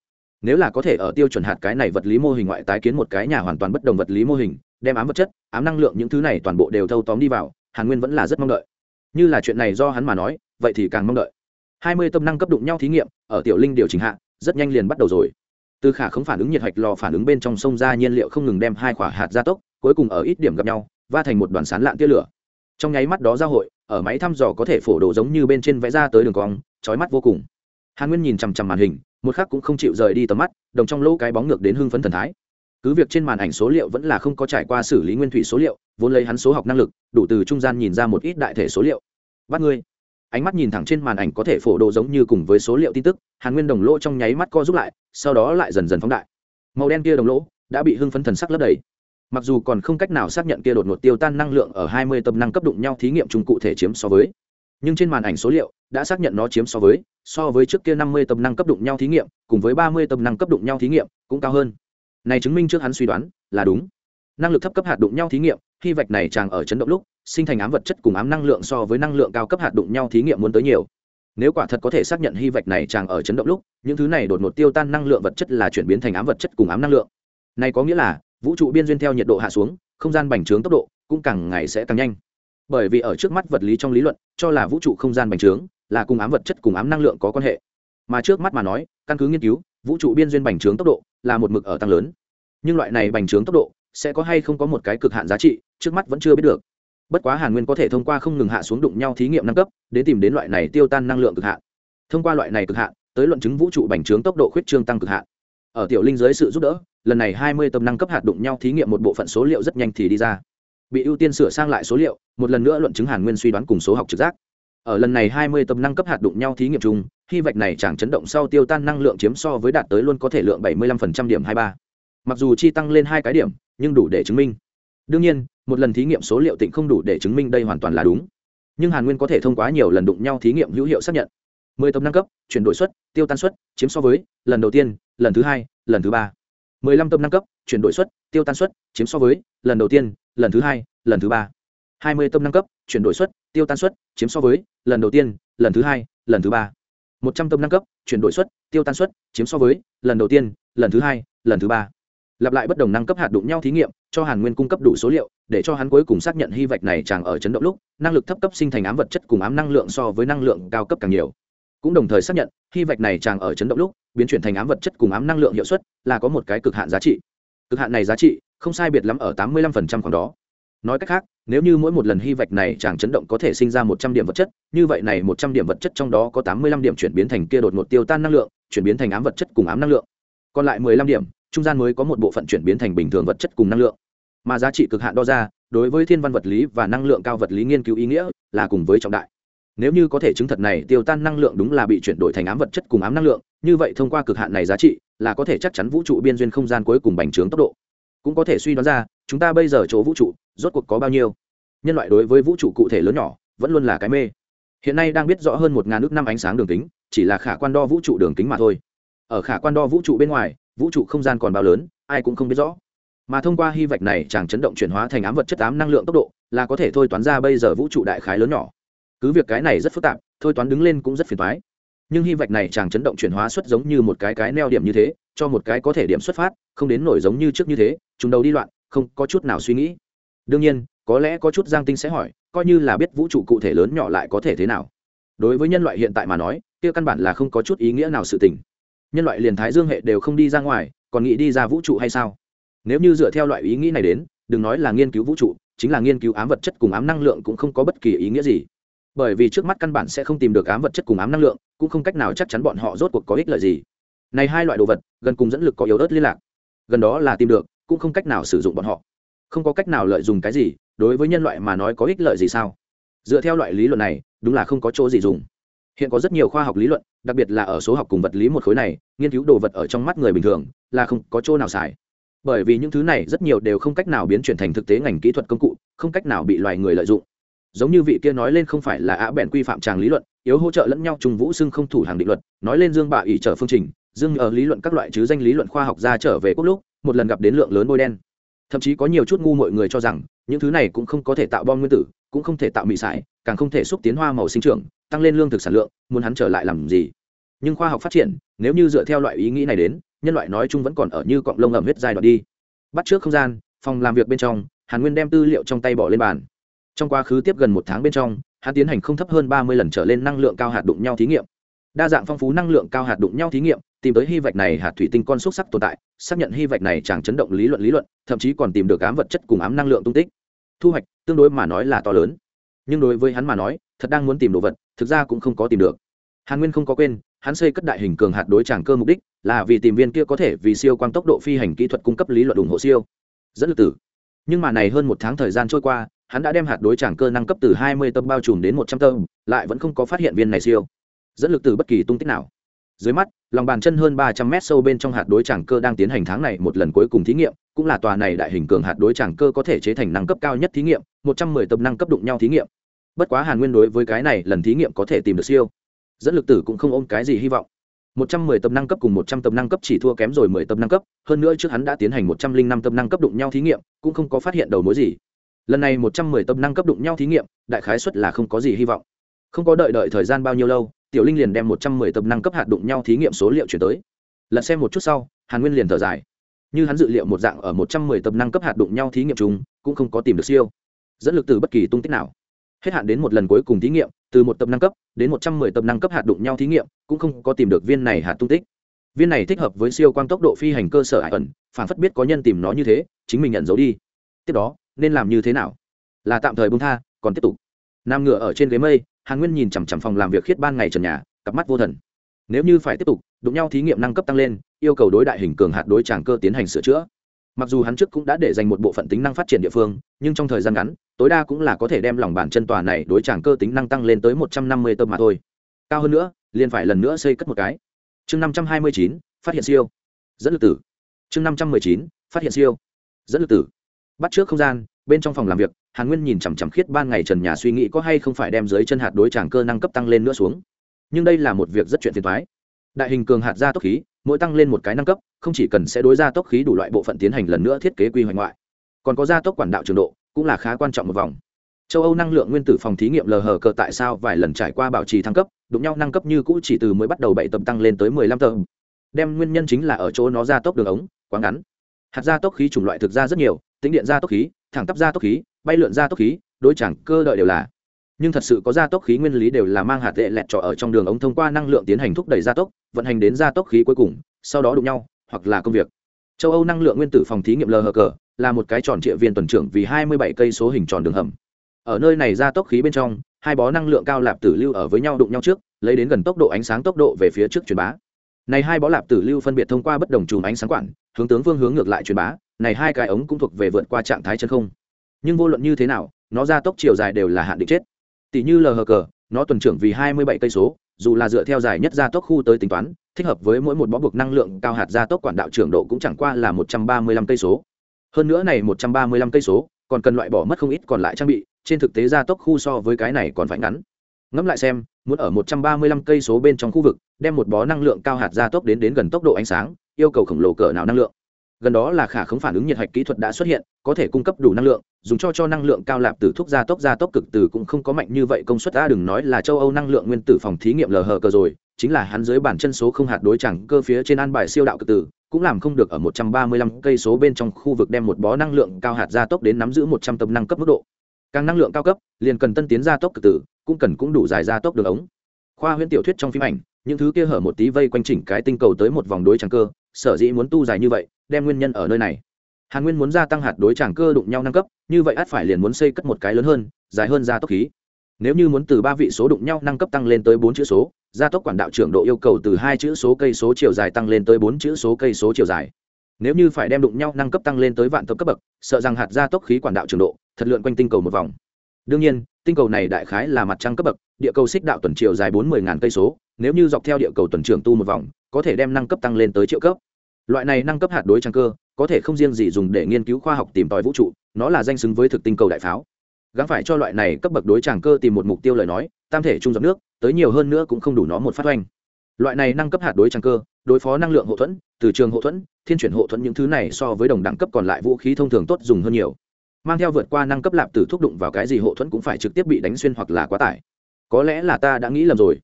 Nếu là có thể ở tiêu chuẩn hạt cái này vật lý mô hình ngoại tái kiến một cái nhà hoàn toàn bất đồng vật lý mô hình, đem ám vật chất, ám năng lượng những thứ này toàn bộ đều thâu tóm đi vào, hàn nguyên vẫn là rất mong đợi. Như là chuyện này do hắn mà nói, vậy thì càng mong đợi. Hai mươi tâm năng cấp đụng nhau thí nghiệm, ở tiểu linh điều chỉnh hạ, rất nhanh liền bắt đầu rồi từ khả không phản ứng nhiệt hạch lò phản ứng bên trong sông ra nhiên liệu không ngừng đem hai quả hạt gia tốc, cuối cùng ở ít điểm gặp nhau, va thành một đoàn sán lạng tia lửa. Trong nháy mắt đó giao hội, ở máy thăm dò có thể phổ đồ giống như bên trên vẽ ra tới đường cong trói mắt vô cùng. Hàn nguyên nhìn chằm chằm màn hình, một khắc cũng không chịu rời đi tầm mắt, đồng trong lỗ cái bóng ngược đến hưng phấn thần thái. Cứ việc trên màn ảnh số liệu vẫn là không có trải qua xử lý nguyên thủy số liệu, vốn lấy hắn số học năng lực, đủ từ trung gian nhìn ra một ít đại thể số liệu. Bắt ngươi ánh mắt nhìn thẳng trên màn ảnh có thể phổ đồ giống như cùng với số liệu tin tức, hàn nguyên đồng lỗ trong nháy mắt co rút lại, sau đó lại dần dần phóng đại. Màu đen kia đồng lỗ đã bị hưng phấn thần sắc lấp đầy. Mặc dù còn không cách nào xác nhận kia đột ngột tiêu tan năng lượng ở hai mươi tâm năng cấp đụng nhau thí nghiệm chung cụ thể chiếm so với, nhưng trên màn ảnh số liệu đã xác nhận nó chiếm so với so với trước kia năm mươi tâm năng cấp đụng nhau thí nghiệm, cùng với ba mươi tâm năng cấp đụng nhau thí nghiệm cũng cao hơn. Này chứng minh trước hắn suy đoán là đúng. Năng lực thấp cấp hạt đụng nhau thí nghiệm khi vạch này chàng ở chấn động lúc, sinh thành ám vật chất cùng ám năng lượng so với năng lượng cao cấp hạt đụng nhau thí nghiệm muốn tới nhiều. Nếu quả thật có thể xác nhận hy vạch này chàng ở chấn động lúc, những thứ này đột ngột tiêu tan năng lượng vật chất là chuyển biến thành ám vật chất cùng ám năng lượng. Này có nghĩa là, vũ trụ biên duyên theo nhiệt độ hạ xuống, không gian bành trướng tốc độ cũng càng ngày sẽ càng nhanh. Bởi vì ở trước mắt vật lý trong lý luận, cho là vũ trụ không gian bành trướng là cùng ám vật chất cùng ám năng lượng có quan hệ. Mà trước mắt mà nói, căn cứ nghiên cứu, vũ trụ biên duyên bành trướng tốc độ là một mực ở tăng lớn. Nhưng loại này bành trướng tốc độ sẽ có hay không có một cái cực hạn giá trị trước mắt vẫn chưa biết được. Bất quá hàn nguyên có thể thông qua không ngừng hạ xuống đụng nhau thí nghiệm nâng cấp, đến tìm đến loại này tiêu tan năng lượng cực hạn. Thông qua loại này cực hạn, tới luận chứng vũ trụ bành trướng tốc độ khuyết trương tăng cực hạn. Ở tiểu linh dưới sự giúp đỡ, lần này hai mươi tầm năng cấp hạt đụng nhau thí nghiệm một bộ phận số liệu rất nhanh thì đi ra. Bị ưu tiên sửa sang lại số liệu, một lần nữa luận chứng hàn nguyên suy đoán cùng số học trực giác. Ở lần này hai mươi tầm năng cấp hạt đụng nhau thí nghiệm chung, hy vạch này chẳng chấn động sau tiêu tan năng lượng chiếm so với đạt tới luôn có thể lượng bảy mươi 75% điểm hai ba. Mặc dù chi tăng lên hai cái điểm, nhưng đủ để chứng minh đương nhiên, một lần thí nghiệm số liệu tịnh không đủ để chứng minh đây hoàn toàn là đúng. Nhưng hàn nguyên có thể thông qua nhiều lần đụng nhau thí nghiệm hữu hiệu xác nhận. Mười tấm năng cấp, chuyển đổi suất, tiêu tan suất, chiếm so với, lần đầu tiên, lần thứ hai, lần thứ ba. Mười lăm tấm năng cấp, chuyển đổi suất, tiêu tan suất, chiếm so với, lần đầu tiên, lần thứ hai, lần thứ ba. Hai mươi tấm năng cấp, chuyển đổi suất, tiêu tan suất, chiếm so với, lần đầu tiên, lần thứ hai, lần thứ ba. Một trăm tấm năng cấp, chuyển đổi suất, tiêu tan suất, chiếm so với, lần đầu tiên, lần thứ hai, lần thứ ba lặp lại bất đồng năng cấp hạt đụng nhau thí nghiệm, cho hàn nguyên cung cấp đủ số liệu, để cho hắn cuối cùng xác nhận hy vạch này chàng ở chấn động lúc, năng lực thấp cấp sinh thành ám vật chất cùng ám năng lượng so với năng lượng cao cấp càng nhiều. Cũng đồng thời xác nhận, hy vạch này chàng ở chấn động lúc, biến chuyển thành ám vật chất cùng ám năng lượng hiệu suất là có một cái cực hạn giá trị. Cực hạn này giá trị, không sai biệt lắm ở tám mươi lăm phần trăm khoảng đó. Nói cách khác, nếu như mỗi một lần hy vạch này chàng chấn động có thể sinh ra một trăm điểm vật chất, như vậy này một trăm điểm vật chất trong đó có tám mươi lăm điểm chuyển biến thành kia đột ngột tiêu tan năng lượng, chuyển biến thành ám vật chất cùng ám năng lượng. Còn lại mười lăm điểm trung gian mới có một bộ phận chuyển biến thành bình thường vật chất cùng năng lượng. Mà giá trị cực hạn đo ra, đối với thiên văn vật lý và năng lượng cao vật lý nghiên cứu ý nghĩa là cùng với trọng đại. Nếu như có thể chứng thật này, tiêu tan năng lượng đúng là bị chuyển đổi thành ám vật chất cùng ám năng lượng, như vậy thông qua cực hạn này giá trị là có thể chắc chắn vũ trụ biên duyên không gian cuối cùng bành trướng tốc độ. Cũng có thể suy đoán ra, chúng ta bây giờ chỗ vũ trụ rốt cuộc có bao nhiêu. Nhân loại đối với vũ trụ cụ thể lớn nhỏ vẫn luôn là cái mê. Hiện nay đang biết rõ hơn một ngàn nước năm ánh sáng đường kính, chỉ là khả quan đo vũ trụ đường kính mà thôi. Ở khả quan đo vũ trụ bên ngoài vũ trụ không gian còn bao lớn, ai cũng không biết rõ. Mà thông qua hy vạch này chàng chấn động chuyển hóa thành ám vật chất ám năng lượng tốc độ, là có thể thôi toán ra bây giờ vũ trụ đại khái lớn nhỏ. Cứ việc cái này rất phức tạp, thôi toán đứng lên cũng rất phiền thoái nhưng hy vạch này chàng chấn động chuyển hóa xuất giống như một cái cái neo điểm như thế, cho một cái có thể điểm xuất phát, không đến nổi giống như trước như thế, chúng đầu đi loạn, không có chút nào suy nghĩ. Đương nhiên, có lẽ có chút giang tinh sẽ hỏi, coi như là biết vũ trụ cụ thể lớn nhỏ lại có thể thế nào. Đối với nhân loại hiện tại mà nói, kia căn bản là không có chút ý nghĩa nào sự tình nhân loại liền thái dương hệ đều không đi ra ngoài, còn nghĩ đi ra vũ trụ hay sao? Nếu như dựa theo loại ý nghĩ này đến, đừng nói là nghiên cứu vũ trụ, chính là nghiên cứu ám vật chất cùng ám năng lượng cũng không có bất kỳ ý nghĩa gì. Bởi vì trước mắt căn bản sẽ không tìm được ám vật chất cùng ám năng lượng, cũng không cách nào chắc chắn bọn họ rốt cuộc có ích lợi gì. Này hai loại đồ vật, gần cùng dẫn lực có yếu ớt liên lạc. Gần đó là tìm được, cũng không cách nào sử dụng bọn họ. Không có cách nào lợi dụng cái gì, đối với nhân loại mà nói có ích lợi gì sao? Dựa theo loại lý luận này, đúng là không có chỗ gì dùng hiện có rất nhiều khoa học lý luận, đặc biệt là ở số học cùng vật lý một khối này, nghiên cứu đồ vật ở trong mắt người bình thường, là không có chỗ nào xài. Bởi vì những thứ này rất nhiều đều không cách nào biến chuyển thành thực tế ngành kỹ thuật công cụ, không cách nào bị loài người lợi dụng. Giống như vị kia nói lên không phải là á bèn quy phạm tràng lý luận, yếu hỗ trợ lẫn nhau trùng vũ xưng không thủ hàng định luật, nói lên dương bạ ỷ trở phương trình, dương ở lý luận các loại chứ danh lý luận khoa học ra trở về quốc lúc, một lần gặp đến lượng lớn bôi đen. Thậm chí có nhiều chút ngu mọi người cho rằng, những thứ này cũng không có thể tạo bom nguyên tử, cũng không thể tạo mị sải, càng không thể xúc tiến hoa màu sinh trưởng tăng lên lương thực sản lượng, muốn hắn trở lại làm gì? Nhưng khoa học phát triển, nếu như dựa theo loại ý nghĩ này đến, nhân loại nói chung vẫn còn ở như cọng lông ẩm huyết giai đoạn đi. Bắt trước không gian, phòng làm việc bên trong, hàn nguyên đem tư liệu trong tay bỏ lên bàn. Trong quá khứ tiếp gần một tháng bên trong, hắn tiến hành không thấp hơn ba mươi lần trở lên năng lượng cao hạt đụng nhau thí nghiệm. Đa dạng phong phú năng lượng cao hạt đụng nhau thí nghiệm, tìm tới hy vạch này hạt thủy tinh con xúc sắc tồn tại, xác nhận hy vạch này chẳng chấn động lý luận lý luận, thậm chí còn tìm được ám vật chất cùng ám năng lượng tung tích. Thu hoạch tương đối mà nói là to lớn. Nhưng đối với hắn mà nói thật đang muốn tìm đồ vật, thực ra cũng không có tìm được. Hàn nguyên không có quên, hắn xây cất đại hình cường hạt đối tràng cơ mục đích là vì tìm viên kia có thể vì siêu quang tốc độ phi hành kỹ thuật cung cấp lý luận ủng hộ siêu. Dẫn lực tử. Nhưng mà này hơn một tháng thời gian trôi qua, hắn đã đem hạt đối tràng cơ năng cấp từ hai mươi tâm bao trùm đến một trăm tâm lại vẫn không có phát hiện viên này siêu. Dẫn lực từ bất kỳ tung tích nào. Dưới mắt, lòng bàn chân hơn ba trăm mét sâu bên trong hạt đối tràng cơ đang tiến hành tháng này một lần cuối cùng thí nghiệm, cũng là tòa này đại hình cường hạt đối tràng cơ có thể chế thành năng cấp cao nhất thí nghiệm, một trăm mười tâm năng cấp đụng nhau thí nghiệm bất quá hàn nguyên đối với cái này lần thí nghiệm có thể tìm được siêu. Dẫn lực tử cũng không ôm cái gì hy vọng. Một trăm mười tập năng cấp cùng một trăm tập năng cấp chỉ thua kém rồi mười tập năng cấp, hơn nữa trước hắn đã tiến hành một trăm linh năm tập năng cấp đụng nhau thí nghiệm, cũng không có phát hiện đầu mối gì. Lần này một trăm mười tập năng cấp đụng nhau thí nghiệm, đại khái suất là không có gì hy vọng. Không có đợi đợi thời gian bao nhiêu lâu, tiểu linh liền đem một trăm mười tập năng cấp hạt đụng nhau thí nghiệm số liệu chuyển tới. Lần xem một chút sau, hàn nguyên liền thở dài. Như hắn dự liệu một dạng ở một trăm mười tập năng cấp hạt đụng nhau thí nghiệm chúng cũng không có tìm được siêu. Dẫn lực từ bất kỳ tung tích nào hết hạn đến một lần cuối cùng thí nghiệm, từ một tập năng cấp đến một trăm mười tập năng cấp hạt đụng nhau thí nghiệm, cũng không có tìm được viên này hạt tung tích. Viên này thích hợp với siêu quang tốc độ phi hành cơ sở hải ẩn, phản phất biết có nhân tìm nó như thế, chính mình nhận dấu đi. Tiếp đó, nên làm như thế nào? Là tạm thời bung tha, còn tiếp tục. Nam ngựa ở trên ghế mây, hàn nguyên nhìn chằm chằm phòng làm việc khiết ban ngày trần nhà, cặp mắt vô thần. Nếu như phải tiếp tục, đụng nhau thí nghiệm năng cấp tăng lên, yêu cầu đối đại hình cường hạt đối tràng cơ tiến hành sửa chữa mặc dù hắn trước cũng đã để dành một bộ phận tính năng phát triển địa phương, nhưng trong thời gian ngắn, tối đa cũng là có thể đem lòng bàn chân tòa này đối tràng cơ tính năng tăng lên tới một trăm năm mươi tôm mà thôi. Cao hơn nữa, liền phải lần nữa xây cất một cái. Chương năm trăm hai mươi chín, phát hiện siêu. Dẫn lực tử. Chương năm trăm mười chín, phát hiện siêu. Dẫn lực tử. Bắt trước không gian, bên trong phòng làm việc, hàn nguyên nhìn chằm chằm khiết ban ngày trần nhà suy nghĩ có hay không phải đem dưới chân hạt đối tràng cơ năng cấp tăng lên nữa xuống. Nhưng đây là một việc rất chuyện phiền thoái đại hình cường hạt gia tốc khí, mỗi tăng lên một cái nâng cấp, không chỉ cần sẽ đối gia tốc khí đủ loại bộ phận tiến hành lần nữa thiết kế quy hoạch ngoại, còn có gia tốc quản đạo trường độ, cũng là khá quan trọng một vòng. Châu âu năng lượng nguyên tử phòng thí nghiệm lờ cờ tại sao vài lần trải qua bảo trì thăng cấp, đụng nhau năng cấp như cũ chỉ từ mới bắt đầu bảy tầm tăng lên tới mười lăm tầm. Đem nguyên nhân chính là ở chỗ nó gia tốc đường ống, quá ngắn. Hạt gia tốc khí chủng loại thực ra rất nhiều, tính điện gia tốc khí, thẳng tắp gia tốc khí, bay lượn gia tốc khí, đối chẳng cơ đợi đều là nhưng thật sự có gia tốc khí nguyên lý đều là mang hạt tệ lẹt trọ ở trong đường ống thông qua năng lượng tiến hành thúc đẩy gia tốc, vận hành đến gia tốc khí cuối cùng, sau đó đụng nhau, hoặc là công việc. Châu âu năng lượng nguyên tử phòng thí nghiệm lờ cờ là một cái tròn trịa viên tuần trưởng vì hai mươi bảy cây số hình tròn đường hầm. Ở nơi này gia tốc khí bên trong, hai bó năng lượng cao lạp tử lưu ở với nhau đụng nhau trước, lấy đến gần tốc độ ánh sáng tốc độ về phía trước truyền bá. Này hai bó lạp tử lưu phân biệt thông qua bất đồng chùm ánh sáng quản, hướng tướng phương hướng ngược lại truyền bá, này hai cái ống cũng thuộc về vượt qua trạng thái chân không. Nhưng vô luận như thế nào, nó gia tốc chiều dài đều là hạn định chết tỷ như lờ cờ nó tuần trưởng vì hai mươi bảy cây số, dù là dựa theo dài nhất gia tốc khu tới tính toán, thích hợp với mỗi một bó buộc năng lượng cao hạt gia tốc quản đạo trưởng độ cũng chẳng qua là một trăm ba mươi lăm cây số. Hơn nữa này một trăm ba mươi lăm cây số, còn cần loại bỏ mất không ít còn lại trang bị, trên thực tế gia tốc khu so với cái này còn phải ngắn. Ngẫm lại xem, muốn ở một trăm ba mươi lăm cây số bên trong khu vực, đem một bó năng lượng cao hạt gia tốc đến đến gần tốc độ ánh sáng, yêu cầu khổng lồ cỡ nào năng lượng? Gần đó là khả khống phản ứng nhiệt hạch kỹ thuật đã xuất hiện có thể cung cấp đủ năng lượng dùng cho cho năng lượng cao lạp từ thuốc gia tốc gia tốc cực từ cũng không có mạnh như vậy công suất ta đừng nói là châu âu năng lượng nguyên tử phòng thí nghiệm lờ hờ cờ rồi chính là hắn dưới bản chân số không hạt đối chẳng cơ phía trên an bài siêu đạo cực tử cũng làm không được ở 135 cây số bên trong khu vực đem một bó năng lượng cao hạt gia tốc đến nắm giữ 100 tâm năng cấp mức độ. Càng năng lượng cao cấp, liền cần tân tiến gia tốc cực tử, cũng cần cũng đủ dài gia tốc đường ống. Khoa huyễn tiểu thuyết trong phim ảnh, những thứ kia hở một tí vây quanh chỉnh cái tinh cầu tới một vòng đối chẳng cơ, sở dĩ muốn tu dài như vậy, đem nguyên nhân ở nơi này. Hàn Nguyên muốn gia tăng hạt đối tràng cơ đụng nhau nâng cấp, như vậy ắt phải liền muốn xây cất một cái lớn hơn, dài hơn gia tốc khí. Nếu như muốn từ ba vị số đụng nhau nâng cấp tăng lên tới bốn chữ số, gia tốc quản đạo trưởng độ yêu cầu từ hai chữ số cây số chiều dài tăng lên tới bốn chữ số cây số chiều dài nếu như phải đem đụng nhau nâng cấp tăng lên tới vạn tốc cấp bậc sợ rằng hạt gia tốc khí quản đạo trường độ thật lượn quanh tinh cầu một vòng đương nhiên tinh cầu này đại khái là mặt trăng cấp bậc, địa cầu xích đạo tuần chiều dài bốn mươi ngàn cây số, nếu như dọc theo địa cầu tuần trường tu một vòng, có thể đem năng cấp tăng lên tới triệu cấp. Loại này năng cấp hạt đối trang cơ, có thể không riêng gì dùng để nghiên cứu khoa học tìm tòi vũ trụ, nó là danh xứng với thực tinh cầu đại pháo. Gắng phải cho loại này cấp bậc đối tràng cơ tìm một mục tiêu lời nói, tam thể trung dọc nước, tới nhiều hơn nữa cũng không đủ nó một phát oanh loại này năng cấp hạt đối tràng cơ, đối phó năng lượng hậu thuẫn, từ trường hậu thuẫn, thiên chuyển hậu thuẫn những thứ này so với đồng đẳng cấp còn lại vũ khí thông thường tốt dùng hơn nhiều mang theo vượt qua năng cấp lạp tử thúc đụng vào cái gì hậu thuẫn cũng phải trực tiếp bị đánh xuyên hoặc là quá tải. Có lẽ là ta đã nghĩ lầm rồi.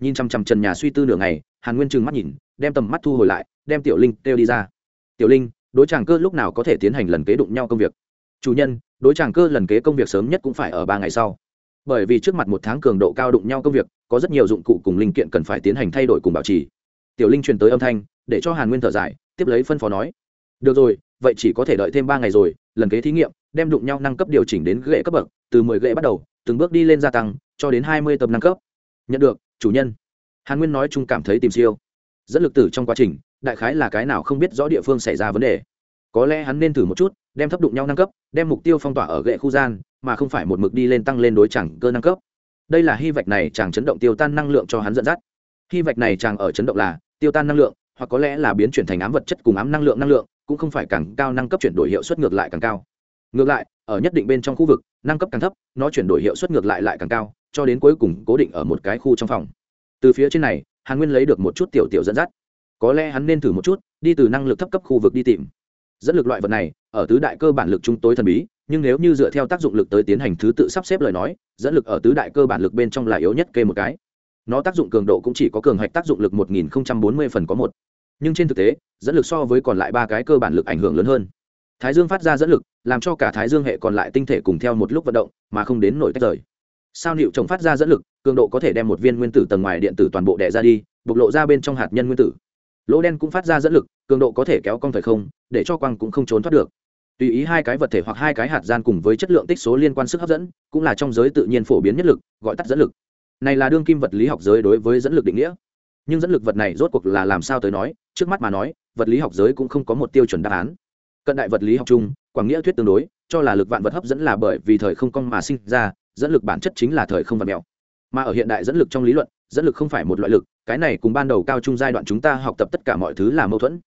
Nhìn chằm chằm trần nhà suy tư nửa ngày, hàn nguyên trừng mắt nhìn, đem tầm mắt thu hồi lại, đem tiểu linh kêu đi ra. Tiểu linh, đối tràng cơ lúc nào có thể tiến hành lần kế đụng nhau công việc? Chủ nhân, đối tràng cơ lần kế công việc sớm nhất cũng phải ở ba ngày sau. Bởi vì trước mặt một tháng cường độ cao đụng nhau công việc, có rất nhiều dụng cụ cùng linh kiện cần phải tiến hành thay đổi cùng bảo trì. Tiểu linh truyền tới âm thanh, để cho hàn nguyên thở dài, tiếp lấy phân phó nói. Được rồi vậy chỉ có thể đợi thêm ba ngày rồi, lần kế thí nghiệm, đem đụng nhau nâng cấp điều chỉnh đến ghệ cấp bậc, từ mười ghệ bắt đầu, từng bước đi lên gia tăng, cho đến hai mươi tập nâng cấp. Nhận được, chủ nhân. Hàn nguyên nói chung cảm thấy tìm siêu. Dẫn lực tử trong quá trình, đại khái là cái nào không biết rõ địa phương xảy ra vấn đề. Có lẽ hắn nên thử một chút, đem thấp đụng nhau nâng cấp, đem mục tiêu phong tỏa ở ghế khu gian, mà không phải một mực đi lên tăng lên đối chẳng cơ nâng cấp. Đây là hy vạch này chàng chấn động tiêu tan năng lượng cho hắn dẫn dắt. Hy vạch này chàng ở chấn động là tiêu tan năng lượng hoặc có lẽ là biến chuyển thành ám vật chất cùng ám năng lượng năng lượng, cũng không phải càng cao năng cấp chuyển đổi hiệu suất ngược lại càng cao. Ngược lại, ở nhất định bên trong khu vực, năng cấp càng thấp, nó chuyển đổi hiệu suất ngược lại lại càng cao, cho đến cuối cùng cố định ở một cái khu trong phòng. Từ phía trên này, hàn nguyên lấy được một chút tiểu tiểu dẫn dắt. Có lẽ hắn nên thử một chút, đi từ năng lực thấp cấp khu vực đi tìm. Dẫn lực loại vật này, ở tứ đại cơ bản lực trung tối thần bí, nhưng nếu như dựa theo tác dụng lực tới tiến hành thứ tự sắp xếp lời nói, dẫn lực ở tứ đại cơ bản lực bên trong là yếu nhất kê một cái nó tác dụng cường độ cũng chỉ có cường hạch tác dụng lực một nghìn bốn mươi phần có một. Nhưng trên thực tế, dẫn lực so với còn lại ba cái cơ bản lực ảnh hưởng lớn hơn. Thái dương phát ra dẫn lực, làm cho cả thái dương hệ còn lại tinh thể cùng theo một lúc vận động, mà không đến nổi tách rời. Sao nịu trồng phát ra dẫn lực, cường độ có thể đem một viên nguyên tử tầng ngoài điện tử toàn bộ đẻ ra đi, bộc lộ ra bên trong hạt nhân nguyên tử. Lỗ đen cũng phát ra dẫn lực, cường độ có thể kéo cong thời không, để cho quang cũng không trốn thoát được. Tùy ý hai cái vật thể hoặc hai cái hạt gian cùng với chất lượng tích số liên quan sức hấp dẫn, cũng là trong giới tự nhiên phổ biến nhất lực, gọi tắt dẫn lực này là đương kim vật lý học giới đối với dẫn lực định nghĩa. Nhưng dẫn lực vật này rốt cuộc là làm sao tới nói, trước mắt mà nói, vật lý học giới cũng không có một tiêu chuẩn đáp án. Cận đại vật lý học chung, quảng nghĩa thuyết tương đối, cho là lực vạn vật hấp dẫn là bởi vì thời không cong mà sinh ra, dẫn lực bản chất chính là thời không vật mèo mà ở hiện đại dẫn lực trong lý luận, dẫn lực không phải một loại lực, cái này cùng ban đầu cao trung giai đoạn chúng ta học tập tất cả mọi thứ là mâu thuẫn.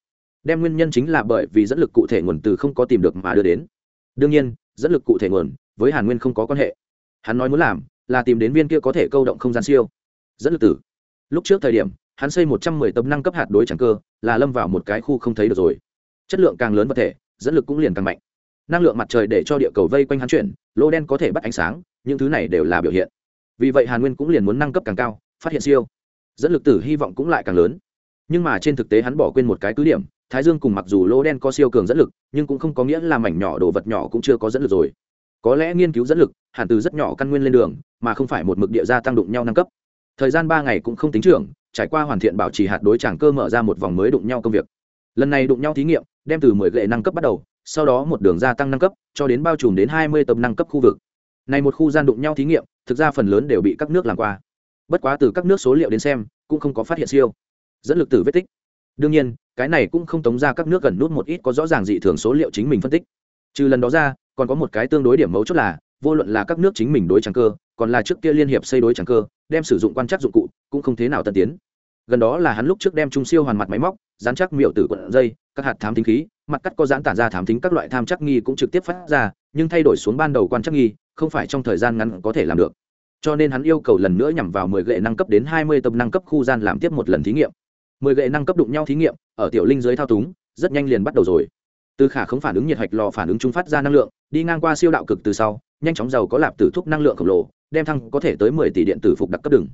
Đem nguyên nhân chính là bởi vì dẫn lực cụ thể nguồn từ không có tìm được mà đưa đến. Đương nhiên, dẫn lực cụ thể nguồn với hàn nguyên không có quan hệ. Hắn nói muốn làm là tìm đến viên kia có thể câu động không gian siêu. Dẫn lực tử. Lúc trước thời điểm, hắn xây một trăm mười tấm năng cấp hạt đối tràng cơ, là lâm vào một cái khu không thấy được rồi. Chất lượng càng lớn vật thể, dẫn lực cũng liền càng mạnh. Năng lượng mặt trời để cho địa cầu vây quanh hắn chuyển lô đen có thể bắt ánh sáng, những thứ này đều là biểu hiện. Vì vậy hàn nguyên cũng liền muốn năng cấp càng cao, phát hiện siêu. Dẫn lực tử hy vọng cũng lại càng lớn. Nhưng mà trên thực tế hắn bỏ quên một cái cứ điểm, thái dương cùng mặc dù lô đen có siêu cường dẫn lực, nhưng cũng không có nghĩa là mảnh nhỏ đồ vật nhỏ cũng chưa có dẫn lực rồi có lẽ nghiên cứu dẫn lực, hẳn từ rất nhỏ căn nguyên lên đường, mà không phải một mực địa gia tăng đụng nhau nâng cấp. Thời gian ba ngày cũng không tính trưởng, trải qua hoàn thiện bảo trì hạt đối tràng cơ mở ra một vòng mới đụng nhau công việc. Lần này đụng nhau thí nghiệm, đem từ mười gậy năng cấp bắt đầu, sau đó một đường gia tăng năng cấp, cho đến bao trùm đến hai mươi tầm năng cấp khu vực. Này một khu gian đụng nhau thí nghiệm, thực ra phần lớn đều bị các nước làm qua. Bất quá từ các nước số liệu đến xem, cũng không có phát hiện siêu. Dẫn lực từ vết tích. Đương nhiên, cái này cũng không tống ra các nước gần nút một ít có rõ ràng dị thường số liệu chính mình phân tích trừ lần đó ra, còn có một cái tương đối điểm mấu chốt là, vô luận là các nước chính mình đối trắng cơ, còn là trước kia liên hiệp xây đối trắng cơ, đem sử dụng quan trắc dụng cụ, cũng không thế nào tân tiến. Gần đó là hắn lúc trước đem trung siêu hoàn mặt máy móc, dán chắc miệu tử quận dây, các hạt thám thính khí, mặt cắt có dán tản ra thám thính các loại tham chắc nghi cũng trực tiếp phát ra, nhưng thay đổi xuống ban đầu quan trắc nghi, không phải trong thời gian ngắn có thể làm được. Cho nên hắn yêu cầu lần nữa nhằm vào 10 gậy năng cấp đến 20 tập năng cấp khu gian làm tiếp một lần thí nghiệm. 10 gậy năng cấp đụng nhau thí nghiệm, ở tiểu linh dưới thao túng, rất nhanh liền bắt đầu rồi từ khả không phản ứng nhiệt hạch lò phản ứng trung phát ra năng lượng, đi ngang qua siêu đạo cực từ sau, nhanh chóng giàu có lạp tử thúc năng lượng khổng lồ, đem thăng có thể tới 10 tỷ điện tử phục đặc cấp đường.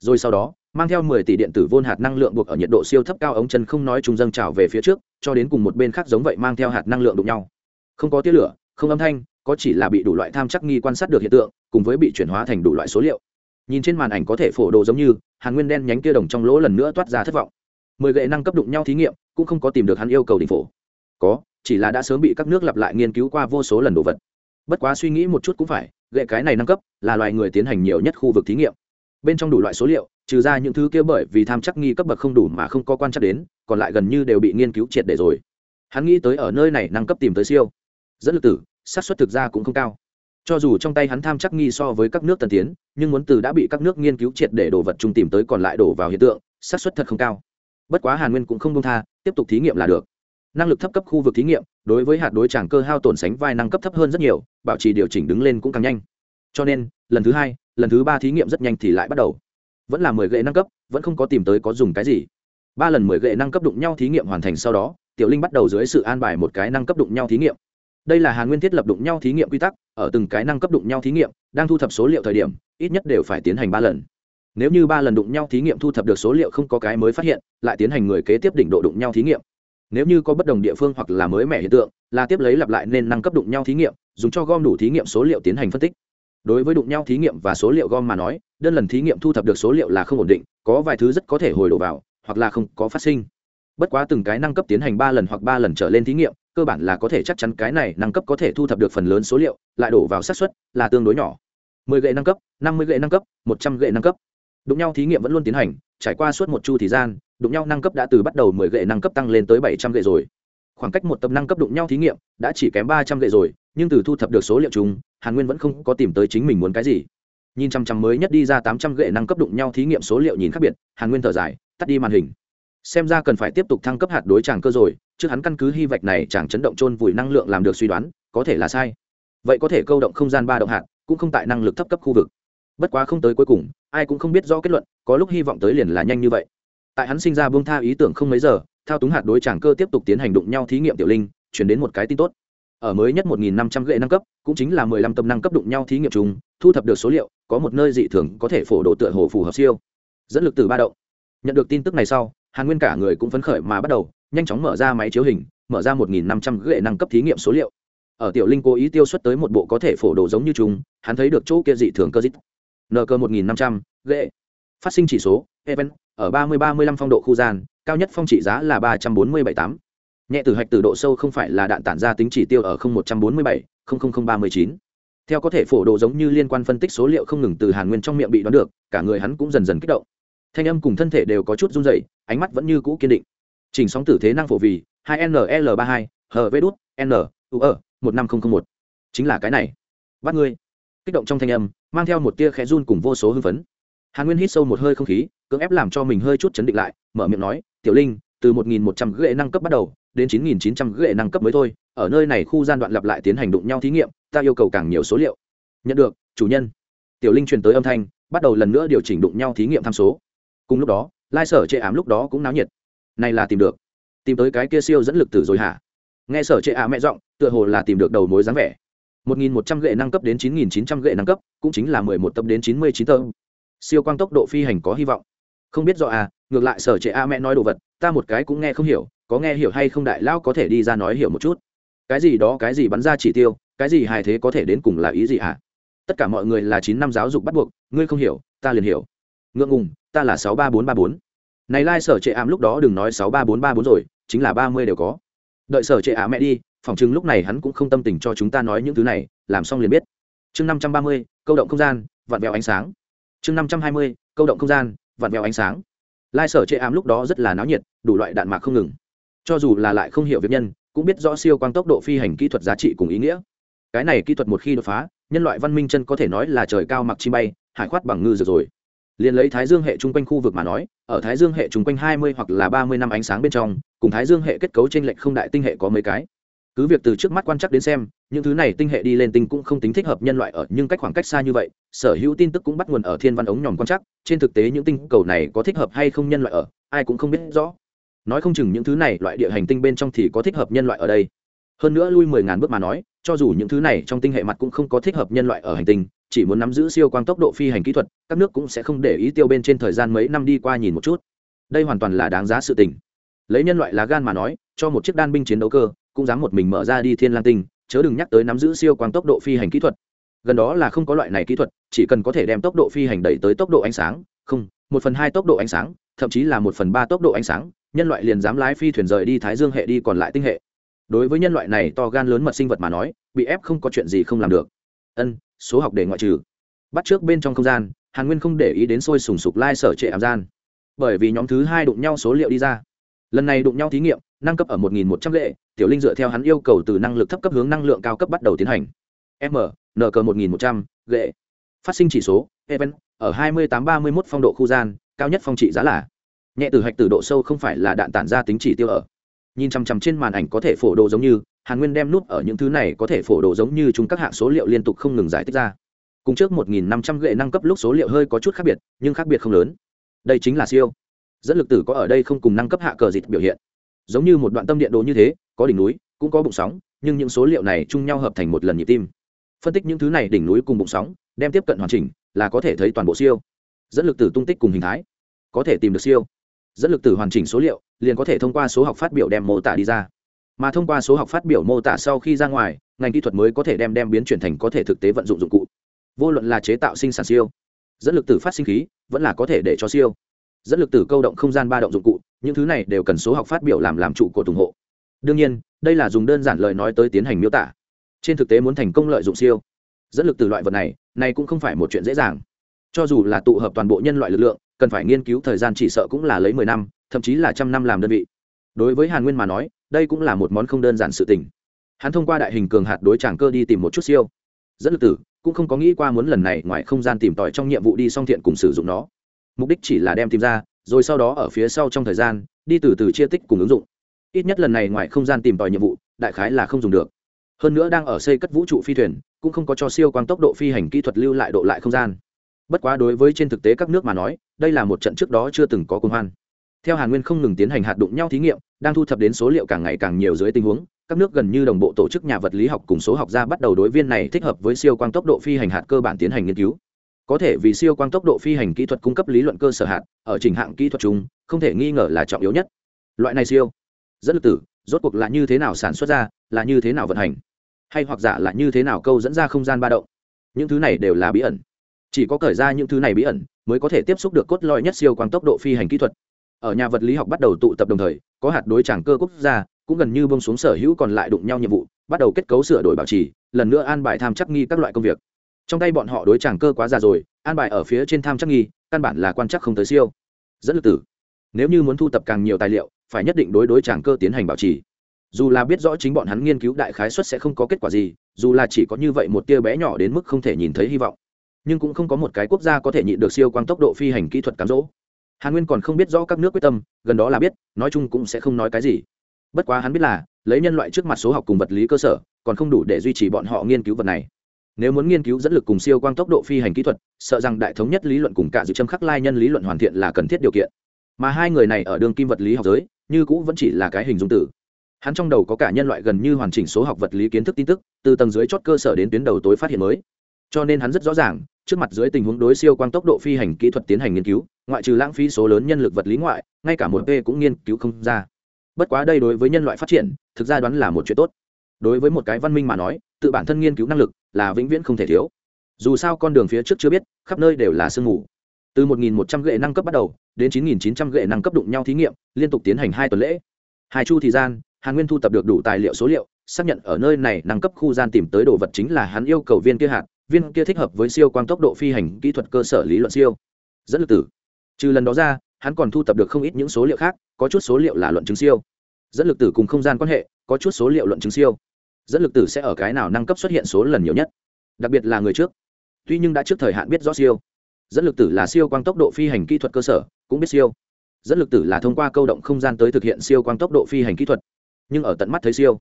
Rồi sau đó, mang theo 10 tỷ điện tử vôn hạt năng lượng buộc ở nhiệt độ siêu thấp cao ống chân không nói trung dâng trào về phía trước, cho đến cùng một bên khác giống vậy mang theo hạt năng lượng đụng nhau. Không có tia lửa, không âm thanh, có chỉ là bị đủ loại tham chắc nghi quan sát được hiện tượng, cùng với bị chuyển hóa thành đủ loại số liệu. Nhìn trên màn ảnh có thể phổ đồ giống như, hàn nguyên đen nhánh kia đồng trong lỗ lần nữa toát ra thất vọng. Mười gậy năng cấp đụng nhau thí nghiệm, cũng không có tìm được hắn yêu cầu đỉnh phổ. Có chỉ là đã sớm bị các nước lặp lại nghiên cứu qua vô số lần đồ vật. Bất quá suy nghĩ một chút cũng phải, gậy cái này nâng cấp, là loài người tiến hành nhiều nhất khu vực thí nghiệm. Bên trong đủ loại số liệu, trừ ra những thứ kia bởi vì tham chắc nghi cấp bậc không đủ mà không có quan chắc đến, còn lại gần như đều bị nghiên cứu triệt để rồi. Hắn nghĩ tới ở nơi này nâng cấp tìm tới siêu. Dẫn lực tử, xác suất thực ra cũng không cao. Cho dù trong tay hắn tham chắc nghi so với các nước tân tiến, nhưng muốn từ đã bị các nước nghiên cứu triệt để đồ vật chung tìm tới còn lại đổ vào hiện tượng, xác suất thật không cao. Bất quá hàn nguyên cũng không công tha, tiếp tục thí nghiệm là được năng lực thấp cấp khu vực thí nghiệm, đối với hạt đối tràng cơ hao tổn sánh vai năng cấp thấp hơn rất nhiều, bảo trì điều chỉnh đứng lên cũng càng nhanh. Cho nên, lần thứ hai, lần thứ ba thí nghiệm rất nhanh thì lại bắt đầu. Vẫn là mười gậy năng cấp, vẫn không có tìm tới có dùng cái gì. Ba lần mười gậy năng cấp đụng nhau thí nghiệm hoàn thành sau đó, tiểu linh bắt đầu dưới sự an bài một cái năng cấp đụng nhau thí nghiệm. Đây là hàn nguyên thiết lập đụng nhau thí nghiệm quy tắc, ở từng cái năng cấp đụng nhau thí nghiệm, đang thu thập số liệu thời điểm, ít nhất đều phải tiến hành ba lần. Nếu như ba lần đụng nhau thí nghiệm thu thập được số liệu không có cái mới phát hiện, lại tiến hành người kế tiếp đỉnh độ đụng nhau thí nghiệm nếu như có bất đồng địa phương hoặc là mới mẻ hiện tượng, là tiếp lấy lặp lại nên năng cấp đụng nhau thí nghiệm, dùng cho gom đủ thí nghiệm số liệu tiến hành phân tích. Đối với đụng nhau thí nghiệm và số liệu gom mà nói, đơn lần thí nghiệm thu thập được số liệu là không ổn định, có vài thứ rất có thể hồi đổ vào, hoặc là không có phát sinh. Bất quá từng cái năng cấp tiến hành ba lần hoặc ba lần trở lên thí nghiệm, cơ bản là có thể chắc chắn cái này năng cấp có thể thu thập được phần lớn số liệu, lại đổ vào xác suất là tương đối nhỏ. Mười gậy năng cấp, năm mươi gậy năng cấp, một trăm gậy năng cấp đụng nhau thí nghiệm vẫn luôn tiến hành, trải qua suốt một chu thời gian, đụng nhau năng cấp đã từ bắt đầu mười gậy năng cấp tăng lên tới bảy trăm gậy rồi. Khoảng cách một tập năng cấp đụng nhau thí nghiệm đã chỉ kém ba trăm gậy rồi, nhưng từ thu thập được số liệu chúng hàn nguyên vẫn không có tìm tới chính mình muốn cái gì. Nhìn chăm chăm mới nhất đi ra tám trăm gậy năng cấp đụng nhau thí nghiệm số liệu nhìn khác biệt, hàn nguyên thở dài, tắt đi màn hình. Xem ra cần phải tiếp tục thăng cấp hạt đối tràng cơ rồi chứ hắn căn cứ hy vạch này chẳng chấn động trôn vùi năng lượng làm được suy đoán, có thể là sai. Vậy có thể câu động không gian ba động hạt, cũng không tại năng lực thấp cấp khu vực bất quá không tới cuối cùng, ai cũng không biết rõ kết luận, có lúc hy vọng tới liền là nhanh như vậy. Tại hắn sinh ra buông tha ý tưởng không mấy giờ, thao túng hạt đối tràng cơ tiếp tục tiến hành đụng nhau thí nghiệm tiểu linh, chuyển đến một cái tin tốt. Ở mới nhất 1.500 gậy năng cấp, cũng chính là 15 tâm năng cấp đụng nhau thí nghiệm chung, thu thập được số liệu, có một nơi dị thường có thể phổ độ tựa hồ phù hợp siêu. Dẫn lực từ ba động. Nhận được tin tức này sau, hàn nguyên cả người cũng phấn khởi mà bắt đầu, nhanh chóng mở ra máy chiếu hình, mở ra 1.500 gậy năng cấp thí nghiệm số liệu. Ở tiểu linh cố ý tiêu xuất tới một bộ có thể phổ đồ giống như chúng hắn thấy được chỗ kia dị thường cơ dít nờ cơ 1.500 gậy phát sinh chỉ số event ở 30-35 phong độ khu gian cao nhất phong trị giá là 347,8. nhẹ tử hạch từ độ sâu không phải là đạn tản ra tính chỉ tiêu ở 0147 00039 theo có thể phổ độ giống như liên quan phân tích số liệu không ngừng từ hàn nguyên trong miệng bị đoán được cả người hắn cũng dần dần kích động. Thanh âm cùng thân thể đều có chút run rẩy ánh mắt vẫn như cũ kiên định. Chỉnh sóng tử thế năng phổ vì 2 nl 32 hv đút n u ở một năm nghìn một. Chính là cái này. Bắt ngươi. Kích động trong thanh âm mang theo một tia khẽ run cùng vô số hưng phấn. Hàn nguyên hít sâu một hơi không khí, cưỡng ép làm cho mình hơi chút chấn định lại, mở miệng nói, tiểu linh, từ một nghìn một trăm ghệ năng cấp bắt đầu, đến chín nghìn chín trăm ghệ năng cấp mới thôi, ở nơi này khu gian đoạn lặp lại tiến hành đụng nhau thí nghiệm, ta yêu cầu càng nhiều số liệu. Nhận được, chủ nhân. Tiểu linh truyền tới âm thanh, bắt đầu lần nữa điều chỉnh đụng nhau thí nghiệm tham số. Cùng lúc đó, lai sở chệ ám lúc đó cũng náo nhiệt. Này là tìm được. Tìm tới cái kia siêu dẫn lực tử rồi hả? Nghe sở chệ ám mẹ giọng, tựa hồ là tìm được đầu mối dáng vẻ. 1.100 gệ năng cấp đến 9.900 gệ năng cấp, cũng chính là 11 tập đến 99 tơ siêu quang tốc độ phi hành có hy vọng. Không biết do à ngược lại sở trệ a mẹ nói đồ vật, ta một cái cũng nghe không hiểu, có nghe hiểu hay không đại lao có thể đi ra nói hiểu một chút. Cái gì đó, cái gì bắn ra chỉ tiêu, cái gì hài thế có thể đến cùng là ý gì à? tất cả mọi người là chín năm giáo dục bắt buộc, ngươi không hiểu, ta liền hiểu. Ngượng ngùng, ta là sáu ba bốn ba bốn. Này lai、like、sở trệ lúc đó đừng nói sáu ba bốn ba bốn rồi, chính là ba mươi đều có. Đợi sở trệ ám mẹ đi phỏng chừng lúc này hắn cũng không tâm tình cho chúng ta nói những thứ này, làm xong liền biết. Chương năm trăm ba mươi, câu động không gian vạn vẹo ánh sáng. Chương năm trăm hai mươi, câu động không gian vạn vẹo ánh sáng. Lai sở chệ ám lúc đó rất là náo nhiệt, đủ loại đạn mạc không ngừng. Cho dù là lại không hiểu việc nhân, cũng biết rõ siêu quang tốc độ phi hành kỹ thuật giá trị cùng ý nghĩa. Cái này kỹ thuật một khi đột phá, nhân loại văn minh chân có thể nói là trời cao mặc chi bay, hải khoát bằng ngư rồi rồi. Liền lấy thái dương hệ chung quanh khu vực mà nói, ở thái dương hệ chung quanh hai mươi hoặc là ba mươi năm ánh sáng bên trong, cùng thái dương hệ kết cấu t r ê n lệch không đại tinh hệ có mấy cái cứ việc từ trước mắt quan chắc đến xem, những thứ này tinh hệ đi lên tinh cũng không tính thích hợp nhân loại ở nhưng cách khoảng cách xa như vậy, sở hữu tin tức cũng bắt nguồn ở thiên văn ống nhòm quan chắc, trên thực tế những tinh cầu này có thích hợp hay không nhân loại ở, ai cũng không biết rõ. Nói không chừng những thứ này loại địa hành tinh bên trong thì có thích hợp nhân loại ở đây. Hơn nữa lui mười ngàn bước mà nói, cho dù những thứ này trong tinh hệ mặt cũng không có thích hợp nhân loại ở hành tinh, chỉ muốn nắm giữ siêu quang tốc độ phi hành kỹ thuật, các nước cũng sẽ không để ý tiêu bên trên thời gian mấy năm đi qua nhìn một chút. Đây hoàn toàn là đáng giá sự tình. Lấy nhân loại lá gan mà nói, cho một chiếc đan binh chiến đấu cơ cũng dám một mình mở ra đi thiên lang tinh, chớ đừng nhắc tới nắm giữ siêu quang tốc độ phi hành kỹ thuật. Gần đó là không có loại này kỹ thuật, chỉ cần có thể đem tốc độ phi hành đẩy tới tốc độ ánh sáng, không, một phần hai tốc độ ánh sáng, thậm chí là một phần ba tốc độ ánh sáng, nhân loại liền dám lái phi thuyền rời đi thái dương hệ đi còn lại tinh hệ. Đối với nhân loại này to gan lớn mật sinh vật mà nói, bị ép không có chuyện gì không làm được. Ân, số học để ngoại trừ. Bắt trước bên trong không gian, hàn nguyên không để ý đến sôi sùng sục lai sở trệ ảm gian. Bởi vì nhóm thứ hai đụng nhau số liệu đi ra lần này đụng nhau thí nghiệm, năng cấp ở một nghìn một trăm lệ, tiểu linh dựa theo hắn yêu cầu từ năng lực thấp cấp hướng năng lượng cao cấp bắt đầu tiến hành. M, n cờ một nghìn một trăm lệ. Phát sinh chỉ số even ở hai mươi tám ba mươi một phong độ khu gian, cao nhất phong trị giá là. Nhẹ từ hạch từ độ sâu không phải là đạn tản ra tính chỉ tiêu ở. Nhìn chằm chằm trên màn ảnh có thể phổ đồ giống như, hàn nguyên đem nút ở những thứ này có thể phổ đồ giống như chúng các hạng số liệu liên tục không ngừng giải thích ra. Cùng trước một nghìn năm năng cấp lúc số liệu hơi có chút khác biệt, nhưng khác biệt không lớn. Đây chính là siêu dẫn lực tử có ở đây không cùng năng cấp hạ cờ dịch biểu hiện. Giống như một đoạn tâm điện đồ như thế, có đỉnh núi, cũng có bụng sóng, nhưng những số liệu này chung nhau hợp thành một lần nhịp tim. Phân tích những thứ này đỉnh núi cùng bụng sóng, đem tiếp cận hoàn chỉnh, là có thể thấy toàn bộ siêu. Dẫn lực tử tung tích cùng hình thái, có thể tìm được siêu. Dẫn lực tử hoàn chỉnh số liệu, liền có thể thông qua số học phát biểu đem mô tả đi ra. Mà thông qua số học phát biểu mô tả sau khi ra ngoài, ngành kỹ thuật mới có thể đem đem biến chuyển thành có thể thực tế vận dụng dụng cụ. Vô luận là chế tạo sinh sản siêu, dẫn lực tử phát sinh khí, vẫn là có thể để cho siêu dẫn lực tử câu động không gian ba động dụng cụ, những thứ này đều cần số học phát biểu làm làm trụ của ủng hộ. Đương nhiên, đây là dùng đơn giản lời nói tới tiến hành miêu tả. Trên thực tế muốn thành công lợi dụng siêu dẫn lực từ loại vật này này cũng không phải một chuyện dễ dàng. Cho dù là tụ hợp toàn bộ nhân loại lực lượng, cần phải nghiên cứu thời gian chỉ sợ cũng là lấy mười năm, thậm chí là trăm năm làm đơn vị. Đối với hàn nguyên mà nói, đây cũng là một món không đơn giản sự tình. Hắn thông qua đại hình cường hạt đối tràng cơ đi tìm một chút siêu dẫn lực tử cũng không có nghĩ qua muốn lần này ngoài không gian tìm tòi trong nhiệm vụ đi song thiện cùng sử dụng nó mục đích chỉ là đem tìm ra, rồi sau đó ở phía sau trong thời gian, đi từ từ chia tích cùng ứng dụng. Ít nhất lần này ngoài không gian tìm tòi nhiệm vụ, đại khái là không dùng được. Hơn nữa đang ở xây cất vũ trụ phi thuyền, cũng không có cho siêu quang tốc độ phi hành kỹ thuật lưu lại độ lại không gian. Bất quá đối với trên thực tế các nước mà nói, đây là một trận trước đó chưa từng có công hoan. Theo hàn nguyên không ngừng tiến hành hạt đụng nhau thí nghiệm, đang thu thập đến số liệu càng ngày càng nhiều dưới tình huống, các nước gần như đồng bộ tổ chức nhà vật lý học cùng số học gia bắt đầu đối viên này thích hợp với siêu quang tốc độ phi hành hạt cơ bản tiến hành nghiên cứu có thể vì siêu quang tốc độ phi hành kỹ thuật cung cấp lý luận cơ sở hạt, ở trình hạng kỹ thuật chung, không thể nghi ngờ là trọng yếu nhất. Loại này siêu dẫn lực tử, rốt cuộc là như thế nào sản xuất ra, là như thế nào vận hành? Hay hoặc giả là như thế nào câu dẫn ra không gian ba động? Những thứ này đều là bí ẩn. Chỉ có cởi ra những thứ này bí ẩn, mới có thể tiếp xúc được cốt lõi nhất siêu quang tốc độ phi hành kỹ thuật. Ở nhà vật lý học bắt đầu tụ tập đồng thời, có hạt đối tràng cơ quốc gia, cũng gần như bông xuống sở hữu còn lại đụng nhau nhiệm vụ, bắt đầu kết cấu sửa đổi bảo trì, lần nữa an bài tham chắc nghi các loại công việc trong tay bọn họ đối chàng cơ quá già rồi, an bài ở phía trên tham chắc nghi, căn bản là quan chắc không tới siêu. Dẫn lực tử. Nếu như muốn thu tập càng nhiều tài liệu, phải nhất định đối đối chàng cơ tiến hành bảo trì. Dù là biết rõ chính bọn hắn nghiên cứu đại khái suất sẽ không có kết quả gì, dù là chỉ có như vậy một tia bé nhỏ đến mức không thể nhìn thấy hy vọng. Nhưng cũng không có một cái quốc gia có thể nhịn được siêu quang tốc độ phi hành kỹ thuật cám dỗ. Hàn nguyên còn không biết rõ các nước quyết tâm, gần đó là biết, nói chung cũng sẽ không nói cái gì. Bất quá hắn biết là, lấy nhân loại trước mặt số học cùng vật lý cơ sở, còn không đủ để duy trì bọn họ nghiên cứu vật này nếu muốn nghiên cứu dẫn lực cùng siêu quang tốc độ phi hành kỹ thuật, sợ rằng đại thống nhất lý luận cùng cả dự châm khắc lai nhân lý luận hoàn thiện là cần thiết điều kiện. Mà hai người này ở đường kim vật lý học giới, như cũ vẫn chỉ là cái hình dung tử. Hắn trong đầu có cả nhân loại gần như hoàn chỉnh số học vật lý kiến thức tin tức, từ tầng dưới chót cơ sở đến tuyến đầu tối phát hiện mới. Cho nên hắn rất rõ ràng, trước mặt dưới tình huống đối siêu quang tốc độ phi hành kỹ thuật tiến hành nghiên cứu, ngoại trừ lãng phí số lớn nhân lực vật lý ngoại, ngay cả một p cũng nghiên cứu không ra. Bất quá đây đối với nhân loại phát triển, thực ra đoán là một chuyện tốt. Đối với một cái văn minh mà nói, tự bản thân nghiên cứu năng lực là vĩnh viễn không thể thiếu. Dù sao con đường phía trước chưa biết, khắp nơi đều là sương mù. Từ 1.100 gệ năng cấp bắt đầu, đến 9.900 gệ năng cấp đụng nhau thí nghiệm, liên tục tiến hành hai tuần lễ. Hai chu thời gian, hàn nguyên thu tập được đủ tài liệu số liệu, xác nhận ở nơi này năng cấp khu gian tìm tới đồ vật chính là hắn yêu cầu viên kia hạt, viên kia thích hợp với siêu quang tốc độ phi hành kỹ thuật cơ sở lý luận siêu. Dẫn lực tử. Trừ lần đó ra, hắn còn thu tập được không ít những số liệu khác, có chút số liệu là luận chứng siêu. Dẫn lực tử cùng không gian quan hệ, có chút số liệu luận chứng siêu dẫn lực tử sẽ ở cái nào năng cấp xuất hiện số lần nhiều nhất, đặc biệt là người trước. Tuy nhưng đã trước thời hạn biết rõ siêu. Dẫn lực tử là siêu quang tốc độ phi hành kỹ thuật cơ sở, cũng biết siêu. Dẫn lực tử là thông qua câu động không gian tới thực hiện siêu quang tốc độ phi hành kỹ thuật, nhưng ở tận mắt thấy siêu.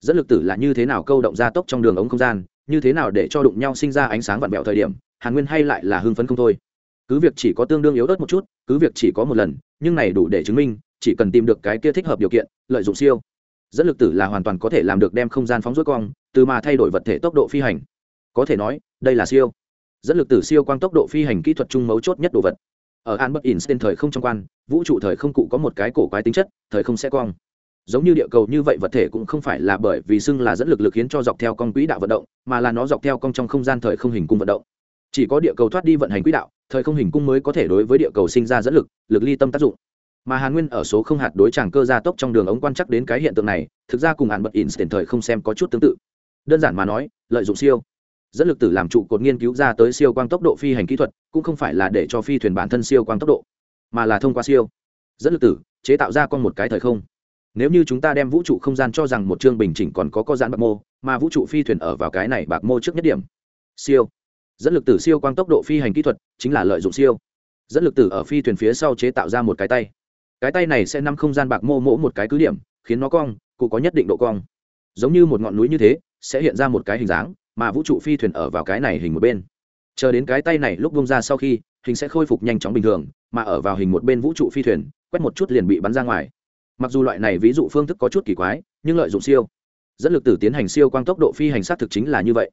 Dẫn lực tử là như thế nào câu động gia tốc trong đường ống không gian, như thế nào để cho đụng nhau sinh ra ánh sáng vặn vẹo thời điểm, hàn nguyên hay lại là hưng phấn không thôi. Cứ việc chỉ có tương đương yếu ớt một chút, cứ việc chỉ có một lần, nhưng này đủ để chứng minh, chỉ cần tìm được cái kia thích hợp điều kiện, lợi dụng siêu dẫn lực tử là hoàn toàn có thể làm được đem không gian phóng rối cong, từ mà thay đổi vật thể tốc độ phi hành. Có thể nói, đây là siêu. Dẫn lực tử siêu quang tốc độ phi hành kỹ thuật trung mấu chốt nhất đồ vật. Ở an bất in tên thời không trong quan, vũ trụ thời không cụ có một cái cổ quái tính chất, thời không sẽ cong. Giống như địa cầu như vậy vật thể cũng không phải là bởi vì xưng là dẫn lực lực khiến cho dọc theo con quỹ đạo vận động, mà là nó dọc theo cong trong không gian thời không hình cung vận động. Chỉ có địa cầu thoát đi vận hành quỹ đạo, thời không hình cung mới có thể đối với địa cầu sinh ra dẫn lực lực ly tâm tác dụng mà hàn nguyên ở số không hạt đối tràng cơ gia tốc trong đường ống quan chắc đến cái hiện tượng này, thực ra cùng hạn bật in tiền thời không xem có chút tương tự. Đơn giản mà nói, lợi dụng siêu. Dẫn lực tử làm trụ cột nghiên cứu ra tới siêu quang tốc độ phi hành kỹ thuật, cũng không phải là để cho phi thuyền bản thân siêu quang tốc độ, mà là thông qua siêu. Dẫn lực tử, chế tạo ra con một cái thời không. Nếu như chúng ta đem vũ trụ không gian cho rằng một chương bình chỉnh còn có có giãn bạc mô, mà vũ trụ phi thuyền ở vào cái này bạc mô trước nhất điểm. Siêu. Dẫn lực tử siêu quang tốc độ phi hành kỹ thuật chính là lợi dụng siêu. Dẫn lực tử ở phi thuyền phía sau chế tạo ra một cái tay cái tay này sẽ nắm không gian bạc mô mỗ một cái cứ điểm, khiến nó cong, cụ có nhất định độ cong. Giống như một ngọn núi như thế, sẽ hiện ra một cái hình dáng, mà vũ trụ phi thuyền ở vào cái này hình một bên. Chờ đến cái tay này lúc bung ra sau khi, hình sẽ khôi phục nhanh chóng bình thường, mà ở vào hình một bên vũ trụ phi thuyền, quét một chút liền bị bắn ra ngoài. Mặc dù loại này ví dụ phương thức có chút kỳ quái, nhưng lợi dụng siêu, dẫn lực tử tiến hành siêu quang tốc độ phi hành sát thực chính là như vậy.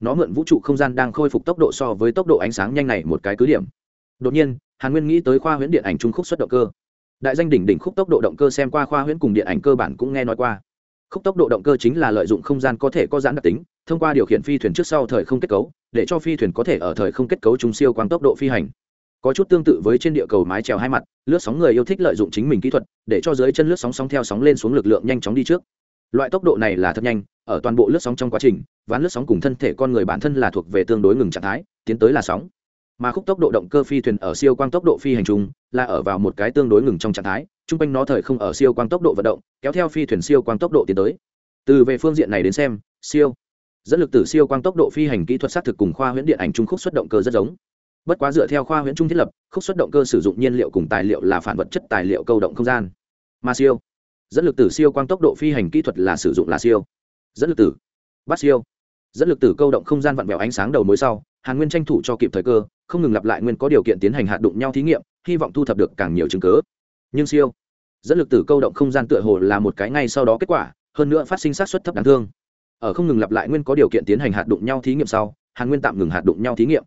Nó mượn vũ trụ không gian đang khôi phục tốc độ so với tốc độ ánh sáng nhanh này một cái cứ điểm. Đột nhiên, hàn nguyên nghĩ tới khoa huyễn điện ảnh trung khúc xuất động cơ đại danh đỉnh đỉnh khúc tốc độ động cơ xem qua khoa huyễn cùng điện ảnh cơ bản cũng nghe nói qua. Khúc tốc độ động cơ chính là lợi dụng không gian có thể có giãn đặc tính, thông qua điều khiển phi thuyền trước sau thời không kết cấu, để cho phi thuyền có thể ở thời không kết cấu chúng siêu quang tốc độ phi hành. Có chút tương tự với trên địa cầu mái trèo hai mặt, lướt sóng người yêu thích lợi dụng chính mình kỹ thuật, để cho dưới chân lướt sóng sóng theo sóng lên xuống lực lượng nhanh chóng đi trước. Loại tốc độ này là thật nhanh, ở toàn bộ lướt sóng trong quá trình, ván lướt sóng cùng thân thể con người bản thân là thuộc về tương đối ngừng trạng thái, tiến tới là sóng mà khúc tốc độ động cơ phi thuyền ở siêu quang tốc độ phi hành trung là ở vào một cái tương đối ngừng trong trạng thái, chung quanh nó thời không ở siêu quang tốc độ vận động, kéo theo phi thuyền siêu quang tốc độ tiến tới. Từ về phương diện này đến xem, siêu, dẫn lực từ siêu quang tốc độ phi hành kỹ thuật xác thực cùng khoa huyễn điện ảnh trung khúc xuất động cơ rất giống. Bất quá dựa theo khoa huyễn trung thiết lập, khúc xuất động cơ sử dụng nhiên liệu cùng tài liệu là phản vật chất tài liệu câu động không gian. Mà siêu, dẫn lực tử siêu quang tốc độ phi hành kỹ thuật là sử dụng là siêu, dẫn lực tử bắt siêu, dẫn lực tử câu động không gian vặn vẹo ánh sáng đầu mối sau hàn nguyên tranh thủ cho kịp thời cơ, không ngừng lặp lại nguyên có điều kiện tiến hành hạt đụng nhau thí nghiệm, hy vọng thu thập được càng nhiều chứng cứ. Nhưng siêu, dẫn lực tử câu động không gian tựa hồ là một cái ngay sau đó kết quả, hơn nữa phát sinh sát xuất thấp đáng thương. Ở không ngừng lặp lại nguyên có điều kiện tiến hành hạt đụng nhau thí nghiệm sau, hàn nguyên tạm ngừng hạt đụng nhau thí nghiệm.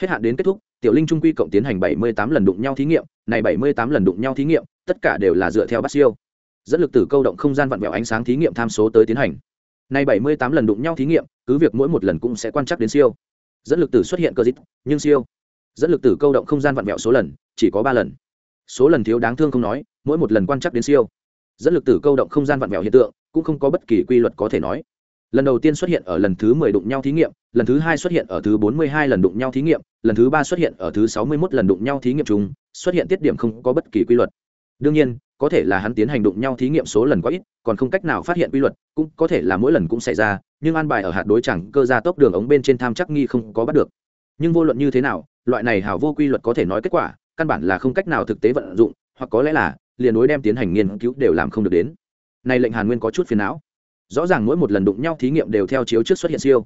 Hết hạn đến kết thúc, tiểu linh trung quy cộng tiến hành bảy mươi tám lần đụng nhau thí nghiệm, này bảy mươi tám lần đụng nhau thí nghiệm, tất cả đều là dựa theo bắt siêu. Dẫn lực tử câu động không gian vặn vẹo ánh sáng thí nghiệm tham số tới tiến hành. Này bảy mươi tám lần đụng nhau thí nghiệm, cứ việc mỗi một lần cũng sẽ quan trắc đến siêu dẫn lực tử xuất hiện cơ dít, nhưng siêu. Dẫn lực tử câu động không gian vặn vẹo số lần, chỉ có ba lần. Số lần thiếu đáng thương không nói, mỗi một lần quan trắc đến siêu. Dẫn lực tử câu động không gian vặn vẹo hiện tượng, cũng không có bất kỳ quy luật có thể nói. Lần đầu tiên xuất hiện ở lần thứ mười đụng nhau thí nghiệm, lần thứ hai xuất hiện ở thứ bốn mươi hai lần đụng nhau thí nghiệm, lần thứ ba xuất hiện ở thứ sáu mươi mốt lần đụng nhau thí nghiệm chung, xuất hiện tiết điểm không có bất kỳ quy luật. Đương nhiên, có thể là hắn tiến hành đụng nhau thí nghiệm số lần quá ít, còn không cách nào phát hiện quy luật, cũng có thể là mỗi lần cũng xảy ra nhưng an bài ở hạt đối chẳng cơ ra tốc đường ống bên trên tham chắc nghi không có bắt được. Nhưng vô luận như thế nào, loại này hảo vô quy luật có thể nói kết quả, căn bản là không cách nào thực tế vận dụng, hoặc có lẽ là, liền đối đem tiến hành nghiên cứu đều làm không được đến. Này lệnh hàn nguyên có chút phiền não. Rõ ràng mỗi một lần đụng nhau thí nghiệm đều theo chiếu trước xuất hiện siêu.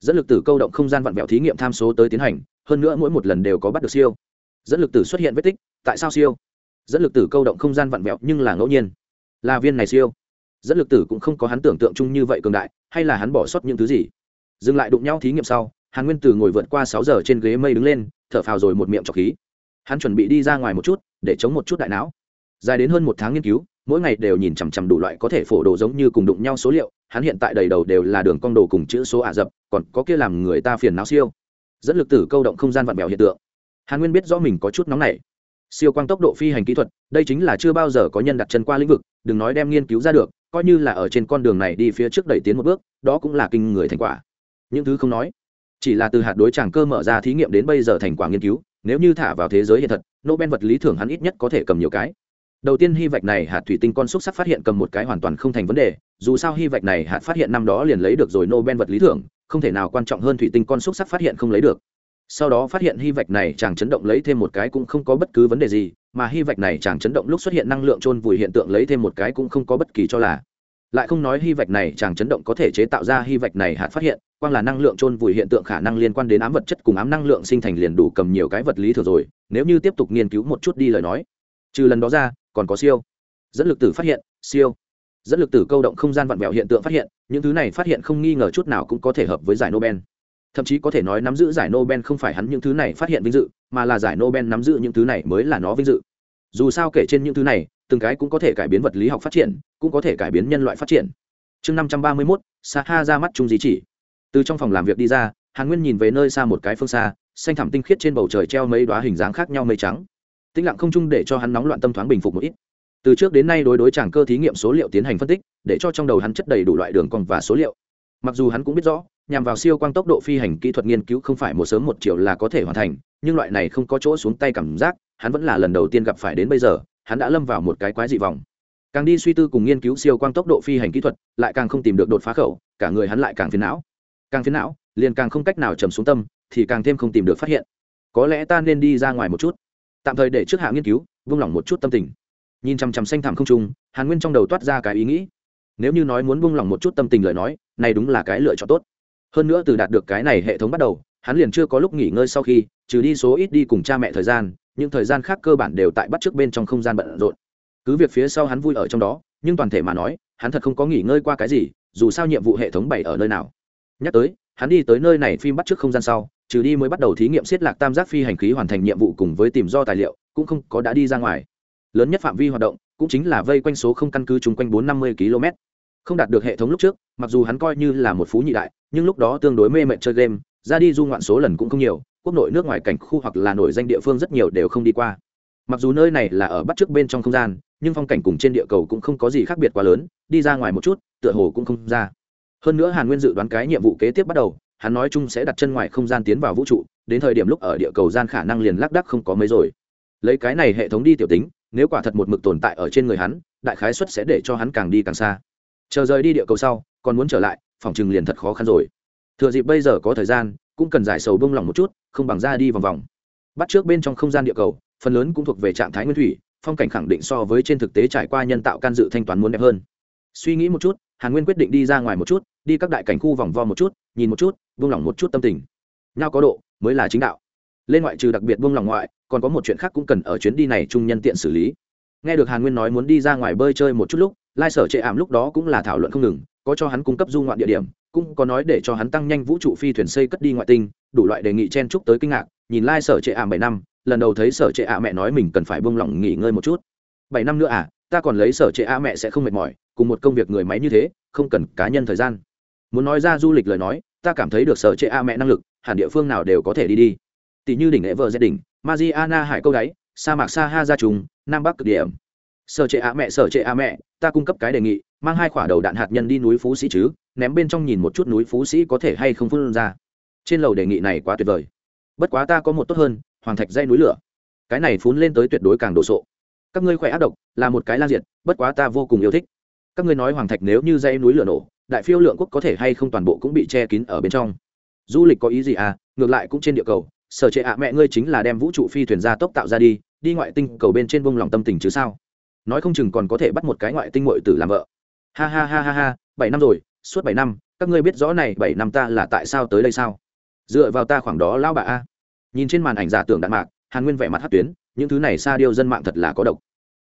Dẫn lực tử câu động không gian vặn vẹo thí nghiệm tham số tới tiến hành, hơn nữa mỗi một lần đều có bắt được siêu. Dẫn lực tử xuất hiện vết tích, tại sao siêu? Dẫn lực tử câu động không gian vặn vẹo nhưng là ngẫu nhiên. Là viên này siêu dẫn lực tử cũng không có hắn tưởng tượng chung như vậy cường đại, hay là hắn bỏ sót những thứ gì. Dừng lại đụng nhau thí nghiệm sau, hàn nguyên tử ngồi vượt qua sáu giờ trên ghế mây đứng lên, thở phào rồi một miệng trọc khí. Hắn chuẩn bị đi ra ngoài một chút, để chống một chút đại não. Dài đến hơn một tháng nghiên cứu, mỗi ngày đều nhìn chằm chằm đủ loại có thể phổ đồ giống như cùng đụng nhau số liệu, hắn hiện tại đầy đầu đều là đường cong đồ cùng chữ số ả rập, còn có kia làm người ta phiền não siêu. Dẫn lực tử câu động không gian vặn bèo hiện tượng. Hàn nguyên biết rõ mình có chút nóng này siêu quang tốc độ phi hành kỹ thuật, đây chính là chưa bao giờ có nhân đặt chân qua lĩnh vực, đừng nói đem nghiên cứu ra được coi như là ở trên con đường này đi phía trước đẩy tiến một bước, đó cũng là kinh người thành quả. Những thứ không nói, chỉ là từ hạt đối tràng cơ mở ra thí nghiệm đến bây giờ thành quả nghiên cứu, nếu như thả vào thế giới hiện thật, nobel vật lý thưởng hắn ít nhất có thể cầm nhiều cái. Đầu tiên hy vạch này hạt thủy tinh con xúc sắc phát hiện cầm một cái hoàn toàn không thành vấn đề, dù sao hy vạch này hạt phát hiện năm đó liền lấy được rồi nobel vật lý thưởng, không thể nào quan trọng hơn thủy tinh con xúc sắc phát hiện không lấy được sau đó phát hiện hy vạch này chàng chấn động lấy thêm một cái cũng không có bất cứ vấn đề gì, mà hy vạch này chàng chấn động lúc xuất hiện năng lượng trôn vùi hiện tượng lấy thêm một cái cũng không có bất kỳ cho là. Lại không nói hy vạch này chàng chấn động có thể chế tạo ra hy vạch này hạt phát hiện, quang là năng lượng trôn vùi hiện tượng khả năng liên quan đến ám vật chất cùng ám năng lượng sinh thành liền đủ cầm nhiều cái vật lý thừa rồi, nếu như tiếp tục nghiên cứu một chút đi lời nói. Trừ lần đó ra, còn có siêu. Dẫn lực tử phát hiện, siêu. Dẫn lực tử câu động không gian vặn vẹo hiện tượng phát hiện, những thứ này phát hiện không nghi ngờ chút nào cũng có thể hợp với giải nobel thậm chí có thể nói nắm giữ giải nobel không phải hắn những thứ này phát hiện vinh dự, mà là giải nobel nắm giữ những thứ này mới là nó vinh dự. Dù sao kể trên những thứ này, từng cái cũng có thể cải biến vật lý học phát triển, cũng có thể cải biến nhân loại phát triển. Chương năm trăm ba mươi mốt sa ha ra mắt chung di chỉ. Từ trong phòng làm việc đi ra, hàn nguyên nhìn về nơi xa một cái phương xa, xanh thẳm tinh khiết trên bầu trời treo mấy đoá hình dáng khác nhau mây trắng. Tĩnh lặng không chung để cho hắn nóng loạn tâm thoáng bình phục một ít. Từ trước đến nay đối đối chàng cơ thí nghiệm số liệu tiến hành phân tích, để cho trong đầu hắn chất đầy đủ loại đường cong và số liệu. Mặc dù hắn cũng biết rõ nhằm vào siêu quang tốc độ phi hành kỹ thuật nghiên cứu không phải một sớm một chiều là có thể hoàn thành, nhưng loại này không có chỗ xuống tay cảm giác, hắn vẫn là lần đầu tiên gặp phải đến bây giờ, hắn đã lâm vào một cái quái dị vòng. Càng đi suy tư cùng nghiên cứu siêu quang tốc độ phi hành kỹ thuật, lại càng không tìm được đột phá khẩu, cả người hắn lại càng phiền não. Càng phiền não, liền càng không cách nào trầm xuống tâm, thì càng thêm không tìm được phát hiện. Có lẽ ta nên đi ra ngoài một chút. Tạm thời để trước hạ nghiên cứu, vung lòng một chút tâm tình. Nhìn chằm chằm xanh thảm không trung, hàn nguyên trong đầu toát ra cái ý nghĩ. Nếu như nói muốn buông lỏng một chút tâm tình lời nói, này đúng là cái lựa chọn tốt hơn nữa từ đạt được cái này hệ thống bắt đầu, hắn liền chưa có lúc nghỉ ngơi sau khi, trừ đi số ít đi cùng cha mẹ thời gian, những thời gian khác cơ bản đều tại bắt trước bên trong không gian bận rộn. Cứ việc phía sau hắn vui ở trong đó, nhưng toàn thể mà nói, hắn thật không có nghỉ ngơi qua cái gì, dù sao nhiệm vụ hệ thống bảy ở nơi nào. Nhắc tới, hắn đi tới nơi này phim bắt trước không gian sau, trừ đi mới bắt đầu thí nghiệm xiết lạc tam giác phi hành khí hoàn thành nhiệm vụ cùng với tìm do tài liệu, cũng không có đã đi ra ngoài. Lớn nhất phạm vi hoạt động, cũng chính là vây quanh số không căn cứ chung quanh bốn năm mươi km không đạt được hệ thống lúc trước, mặc dù hắn coi như là một phú nhị đại, nhưng lúc đó tương đối mê mệt chơi game, ra đi du ngoạn số lần cũng không nhiều, quốc nội nước ngoài cảnh khu hoặc là nổi danh địa phương rất nhiều đều không đi qua. Mặc dù nơi này là ở bắt trước bên trong không gian, nhưng phong cảnh cùng trên địa cầu cũng không có gì khác biệt quá lớn, đi ra ngoài một chút, tựa hồ cũng không ra. Hơn nữa hàn nguyên dự đoán cái nhiệm vụ kế tiếp bắt đầu, hắn nói chung sẽ đặt chân ngoài không gian tiến vào vũ trụ, đến thời điểm lúc ở địa cầu gian khả năng liền lác đắc không có mấy rồi. Lấy cái này hệ thống đi tiểu tính, nếu quả thật một mực tồn tại ở trên người hắn, đại khái xuất sẽ để cho hắn càng đi càng xa chờ rời đi địa cầu sau, còn muốn trở lại, phòng chừng liền thật khó khăn rồi. Thừa dịp bây giờ có thời gian, cũng cần giải sầu bông lòng một chút, không bằng ra đi vòng vòng. Bắt trước bên trong không gian địa cầu, phần lớn cũng thuộc về trạng thái nguyên thủy, phong cảnh khẳng định so với trên thực tế trải qua nhân tạo can dự thanh toán muốn đẹp hơn. Suy nghĩ một chút, hàn nguyên quyết định đi ra ngoài một chút, đi các đại cảnh khu vòng vo một chút, nhìn một chút, buông lỏng một chút tâm tình. Nhau có độ, mới là chính đạo. Lên ngoại trừ đặc biệt buông lỏng ngoại, còn có một chuyện khác cũng cần ở chuyến đi này chung nhân tiện xử lý. Nghe được hàn nguyên nói muốn đi ra ngoài bơi chơi một chút lúc lai sở trệ ảm lúc đó cũng là thảo luận không ngừng, có cho hắn cung cấp du ngoạn địa điểm, cũng có nói để cho hắn tăng nhanh vũ trụ phi thuyền xây cất đi ngoại tinh, đủ loại đề nghị chen chúc tới kinh ngạc. Nhìn lai sở trệ ảm bảy năm, lần đầu thấy sở trệ ạ mẹ nói mình cần phải buông lỏng nghỉ ngơi một chút. Bảy năm nữa à ta còn lấy sở trệ ạ mẹ sẽ không mệt mỏi, cùng một công việc người máy như thế, không cần cá nhân thời gian. Muốn nói ra du lịch lời nói, ta cảm thấy được sở trệ ạ mẹ năng lực, hẳn địa phương nào đều có thể đi đi. Tỷ như đỉnh lễ vợ gia đình mariana hải câu đáy, sa mạc sa ha gia trùng, nam bắc cực điểm. Sở trệ ạ mẹ, sở trệ ạ mẹ ta cung cấp cái đề nghị, mang hai quả đầu đạn hạt nhân đi núi phú sĩ chứ, ném bên trong nhìn một chút núi phú sĩ có thể hay không phun ra. Trên lầu đề nghị này quá tuyệt vời. Bất quá ta có một tốt hơn, hoàng thạch dây núi lửa. Cái này phun lên tới tuyệt đối càng đồ sộ. Các ngươi khỏe ác độc, là một cái lan diệt, bất quá ta vô cùng yêu thích. Các ngươi nói hoàng thạch nếu như dây núi lửa nổ, đại phiêu lượng quốc có thể hay không toàn bộ cũng bị che kín ở bên trong? Du lịch có ý gì à? Ngược lại cũng trên địa cầu, sở trệ ạ mẹ ngươi chính là đem vũ trụ phi thuyền ra tốc tạo ra đi đi ngoại tinh cầu bên trên bông lòng tâm tình chứ sao? Nói không chừng còn có thể bắt một cái ngoại tinh mội tử làm vợ. Ha ha ha ha ha, bảy năm rồi, suốt bảy năm, các ngươi biết rõ này bảy năm ta là tại sao tới đây sao? Dựa vào ta khoảng đó lao bà a. Nhìn trên màn ảnh giả tưởng đạn mạc, hàn nguyên vẻ mặt hát tuyến, những thứ này xa điêu dân mạng thật là có độc.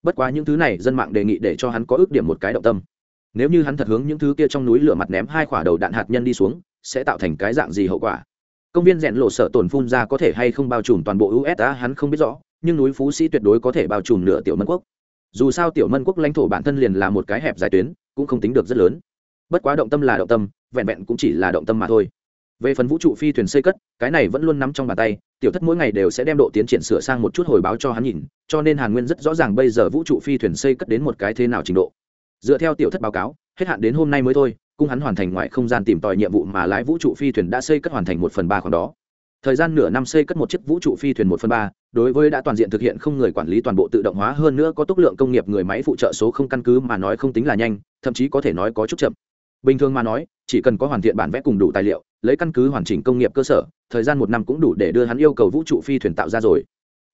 Bất quá những thứ này dân mạng đề nghị để cho hắn có ước điểm một cái động tâm. Nếu như hắn thật hướng những thứ kia trong núi lửa mặt ném hai quả đầu đạn hạt nhân đi xuống, sẽ tạo thành cái dạng gì hậu quả? Công viên rèn lộ sở tổn phun ra có thể hay không bao trùm toàn bộ usa hắn không biết rõ, nhưng núi phú sĩ tuyệt đối có thể bao trùm nửa tiểu mân quốc dù sao tiểu mân quốc lãnh thổ bản thân liền là một cái hẹp dài tuyến, cũng không tính được rất lớn. Bất quá động tâm là động tâm, vẹn vẹn cũng chỉ là động tâm mà thôi. Về phần vũ trụ phi thuyền xây cất, cái này vẫn luôn nắm trong bàn tay, tiểu thất mỗi ngày đều sẽ đem độ tiến triển sửa sang một chút hồi báo cho hắn nhìn, cho nên hàn nguyên rất rõ ràng bây giờ vũ trụ phi thuyền xây cất đến một cái thế nào trình độ. Dựa theo tiểu thất báo cáo, hết hạn đến hôm nay mới thôi, cung hắn hoàn thành ngoài không gian tìm tòi nhiệm vụ mà lái vũ trụ phi thuyền đã xây cất hoàn thành một phần ba khoảng đó thời gian nửa năm xây cất một chiếc vũ trụ phi thuyền một phần ba, đối với đã toàn diện thực hiện không người quản lý toàn bộ tự động hóa hơn nữa có tốc lượng công nghiệp người máy phụ trợ số không căn cứ mà nói không tính là nhanh, thậm chí có thể nói có chút chậm. Bình thường mà nói, chỉ cần có hoàn thiện bản vẽ cùng đủ tài liệu, lấy căn cứ hoàn chỉnh công nghiệp cơ sở, thời gian một năm cũng đủ để đưa hắn yêu cầu vũ trụ phi thuyền tạo ra rồi.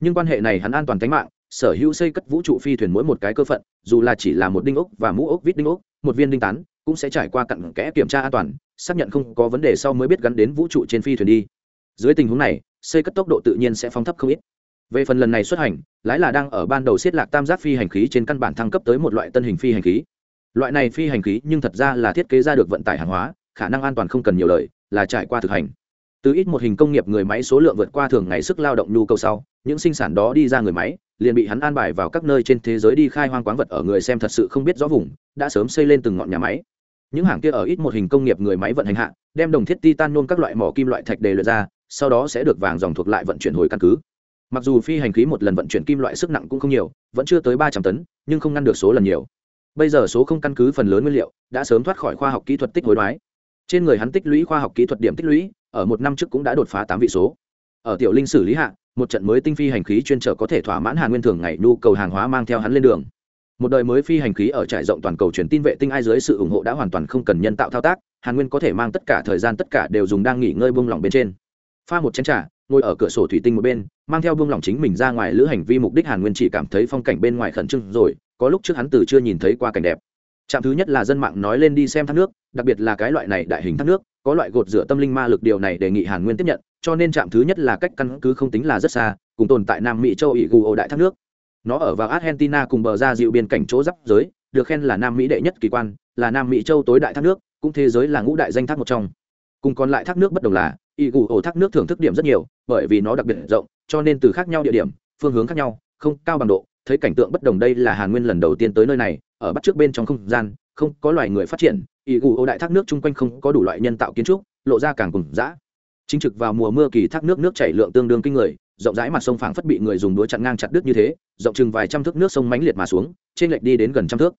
Nhưng quan hệ này hắn an toàn tính mạng, sở hữu xây cất vũ trụ phi thuyền mỗi một cái cơ phận, dù là chỉ là một đinh ốc và mũ ốc vít đinh ốc, một viên đinh tán, cũng sẽ trải qua cặn kẽ kiểm tra an toàn, xác nhận không có vấn đề sau mới biết gắn đến vũ trụ trên phi thuyền đi dưới tình huống này, xây cất tốc độ tự nhiên sẽ phóng thấp không ít. Về phần lần này xuất hành, lái là đang ở ban đầu xiết lạc tam giác phi hành khí trên căn bản thăng cấp tới một loại tân hình phi hành khí. Loại này phi hành khí nhưng thật ra là thiết kế ra được vận tải hàng hóa, khả năng an toàn không cần nhiều lời, là trải qua thực hành. Từ ít một hình công nghiệp người máy số lượng vượt qua thường ngày sức lao động nhu cầu sau, những sinh sản đó đi ra người máy, liền bị hắn an bài vào các nơi trên thế giới đi khai hoang quáng vật ở người xem thật sự không biết rõ vùng, đã sớm xây lên từng ngọn nhà máy. Những hàng kia ở ít một hình công nghiệp người máy vận hành hạ, đem đồng thiết titan nôn các loại mỏ kim loại thạch đề luyện ra sau đó sẽ được vàng dòng thuộc lại vận chuyển hồi căn cứ. Mặc dù phi hành khí một lần vận chuyển kim loại sức nặng cũng không nhiều, vẫn chưa tới ba trăm tấn, nhưng không ngăn được số lần nhiều. Bây giờ số không căn cứ phần lớn nguyên liệu đã sớm thoát khỏi khoa học kỹ thuật tích hối đoái. Trên người hắn tích lũy khoa học kỹ thuật điểm tích lũy, ở một năm trước cũng đã đột phá tám vị số. Ở tiểu linh xử lý hạ, một trận mới tinh phi hành khí chuyên trở có thể thỏa mãn hàn nguyên thường ngày nhu cầu hàng hóa mang theo hắn lên đường. Một đời mới phi hành khí ở trải rộng toàn cầu truyền tin vệ tinh ai dưới sự ủng hộ đã hoàn toàn không cần nhân tạo thao tác, hàn nguyên có thể mang tất cả thời gian tất cả đều dùng đang nghỉ ngơi buông lỏng bên trên pha một chén trà, ngồi ở cửa sổ thủy tinh một bên, mang theo buông lỏng chính mình ra ngoài lữ hành vi mục đích hàn nguyên chỉ cảm thấy phong cảnh bên ngoài khẩn trương rồi, có lúc trước hắn từ chưa nhìn thấy qua cảnh đẹp. Trạm thứ nhất là dân mạng nói lên đi xem thác nước, đặc biệt là cái loại này đại hình thác nước, có loại gột rửa tâm linh ma lực điều này đề nghị hàn nguyên tiếp nhận, cho nên trạm thứ nhất là cách căn cứ không tính là rất xa, cùng tồn tại nam mỹ châu ỵ gù ổ đại thác nước. Nó ở vào argentina cùng bờ ra dịu biên cảnh chỗ giáp giới, được khen là nam mỹ đệ nhất kỳ quan, là nam mỹ châu tối đại thác nước, cũng thế giới là ngũ đại danh thác một trong. Cùng còn lại thác nước bất đồng là ỵ gù ổ thác nước thưởng thức điểm rất nhiều, bởi vì nó đặc biệt rộng, cho nên từ khác nhau địa điểm, phương hướng khác nhau, không cao bằng độ. Thấy cảnh tượng bất đồng đây là hàn nguyên lần đầu tiên tới nơi này, ở bắt trước bên trong không gian, không có loài người phát triển ỵ gù ổ đại thác nước chung quanh không có đủ loại nhân tạo kiến trúc, lộ ra càng cùng dã. Chính trực vào mùa mưa kỳ thác nước nước chảy lượng tương đương kinh người, rộng rãi mặt sông phảng phất bị người dùng đũa chặn ngang chặt đứt như thế, rộng chừng vài trăm thước nước sông mãnh liệt mà xuống trên lệch đi đến gần trăm thước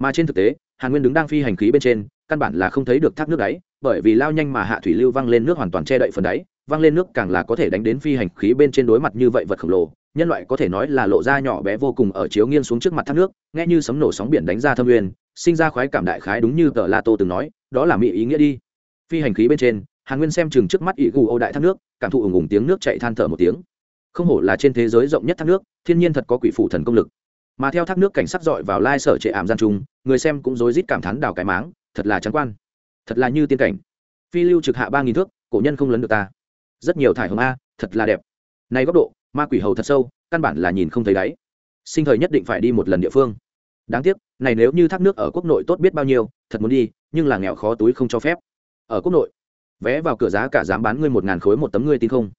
mà trên thực tế, hàn nguyên đứng đang phi hành khí bên trên, căn bản là không thấy được thác nước đáy, bởi vì lao nhanh mà hạ thủy lưu văng lên nước hoàn toàn che đậy phần đáy văng lên nước càng là có thể đánh đến phi hành khí bên trên đối mặt như vậy vật khổng lồ, nhân loại có thể nói là lộ ra nhỏ bé vô cùng ở chiếu nghiêng xuống trước mặt thác nước, nghe như sấm nổ sóng biển đánh ra thâm uyên sinh ra khoái cảm đại khái đúng như tờ la tô từng nói, đó là mỹ ý nghĩa đi. Phi hành khí bên trên, hàn nguyên xem chừng trước mắt ỵ gù ô đại thác nước, cảm thụ ủng ủng tiếng nước chạy than thở một tiếng. Không hổ là trên thế giới rộng nhất thác nước, thiên nhiên thật có quỷ phụ thần công lực mà theo thác nước cảnh sắc dọi vào lai sở trệ ảm gian trung, người xem cũng rối rít cảm thán đào cái máng, thật là trắng quan. Thật là như tiên cảnh. Phi lưu trực hạ ba nghìn thước, cổ nhân không lấn được ta. Rất nhiều thải hồng a, thật là đẹp. Nay góc độ, ma quỷ hầu thật sâu, căn bản là nhìn không thấy đáy. Sinh thời nhất định phải đi một lần địa phương. Đáng tiếc, này nếu như thác nước ở quốc nội tốt biết bao nhiêu, thật muốn đi, nhưng là nghèo khó túi không cho phép. Ở quốc nội, vé vào cửa giá cả dám bán ngươi một ngàn khối một tấm ngươi tin không?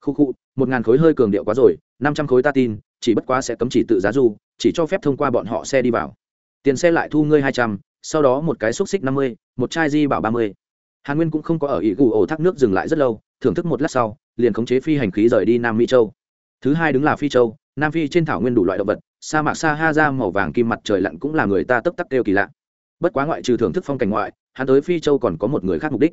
Khu khu, một ngàn khối hơi cường điệu quá rồi, năm trăm khối ta tin, chỉ bất quá sẽ cấm chỉ tự giá du chỉ cho phép thông qua bọn họ xe đi vào. Tiền xe lại thu ngươi hai trăm, sau đó một cái xúc xích năm mươi, một chai di bảo ba mươi. Hàn nguyên cũng không có ở ý gù ổ thác nước dừng lại rất lâu, thưởng thức một lát sau, liền khống chế phi hành khí rời đi nam mỹ châu. Thứ hai đứng là phi châu, nam phi trên thảo nguyên đủ loại động vật, sa mạc sa ha ra màu vàng kim mặt trời lặn cũng là người ta tấp tắc kêu kỳ lạ. Bất quá ngoại trừ thưởng thức phong cảnh ngoại, hắn tới phi châu còn có một người khác mục đích.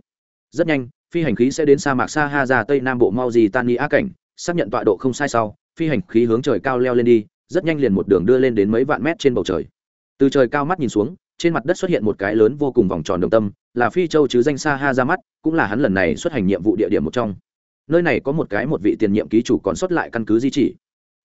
Rất nhanh, phi hành khí sẽ đến sa mạc sa ha ra tây nam bộ mau gì tani á cảnh, xác nhận tọa độ không sai sau, phi hành khí hướng trời cao leo lên đi rất nhanh liền một đường đưa lên đến mấy vạn mét trên bầu trời. Từ trời cao mắt nhìn xuống, trên mặt đất xuất hiện một cái lớn vô cùng vòng tròn đồng tâm, là phi châu chứ danh sa ha ra mắt, cũng là hắn lần này xuất hành nhiệm vụ địa điểm một trong. Nơi này có một cái một vị tiền nhiệm ký chủ còn xuất lại căn cứ di chỉ.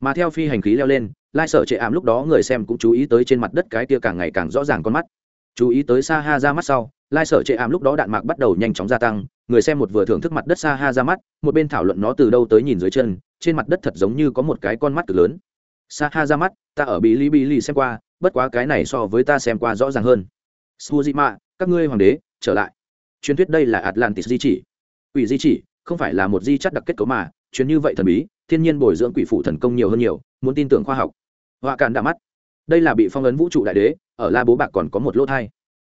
Mà theo phi hành khí leo lên, lai sở trệ ảm lúc đó người xem cũng chú ý tới trên mặt đất cái tia càng ngày càng rõ ràng con mắt. Chú ý tới sa ha ra mắt sau, lai sở trệ ảm lúc đó đạn mạc bắt đầu nhanh chóng gia tăng, người xem một vừa thưởng thức mặt đất sa ha ra mắt, một bên thảo luận nó từ đâu tới nhìn dưới chân, trên mặt đất thật giống như có một cái con mắt cực lớn sa ha ra mắt, ta ở bí lý bí lý xem qua, bất quá cái này so với ta xem qua rõ ràng hơn. Suzima các ngươi hoàng đế, trở lại. Truyền thuyết đây là atlantis di chỉ. Quỷ di chỉ, không phải là một di chất đặc kết cấu mà chuyến như vậy thần bí, thiên nhiên bồi dưỡng quỷ phụ thần công nhiều hơn nhiều, muốn tin tưởng khoa học. Họa cản đã mắt. Đây là bị phong ấn vũ trụ đại đế, ở la bố bạc còn có một lỗ thai.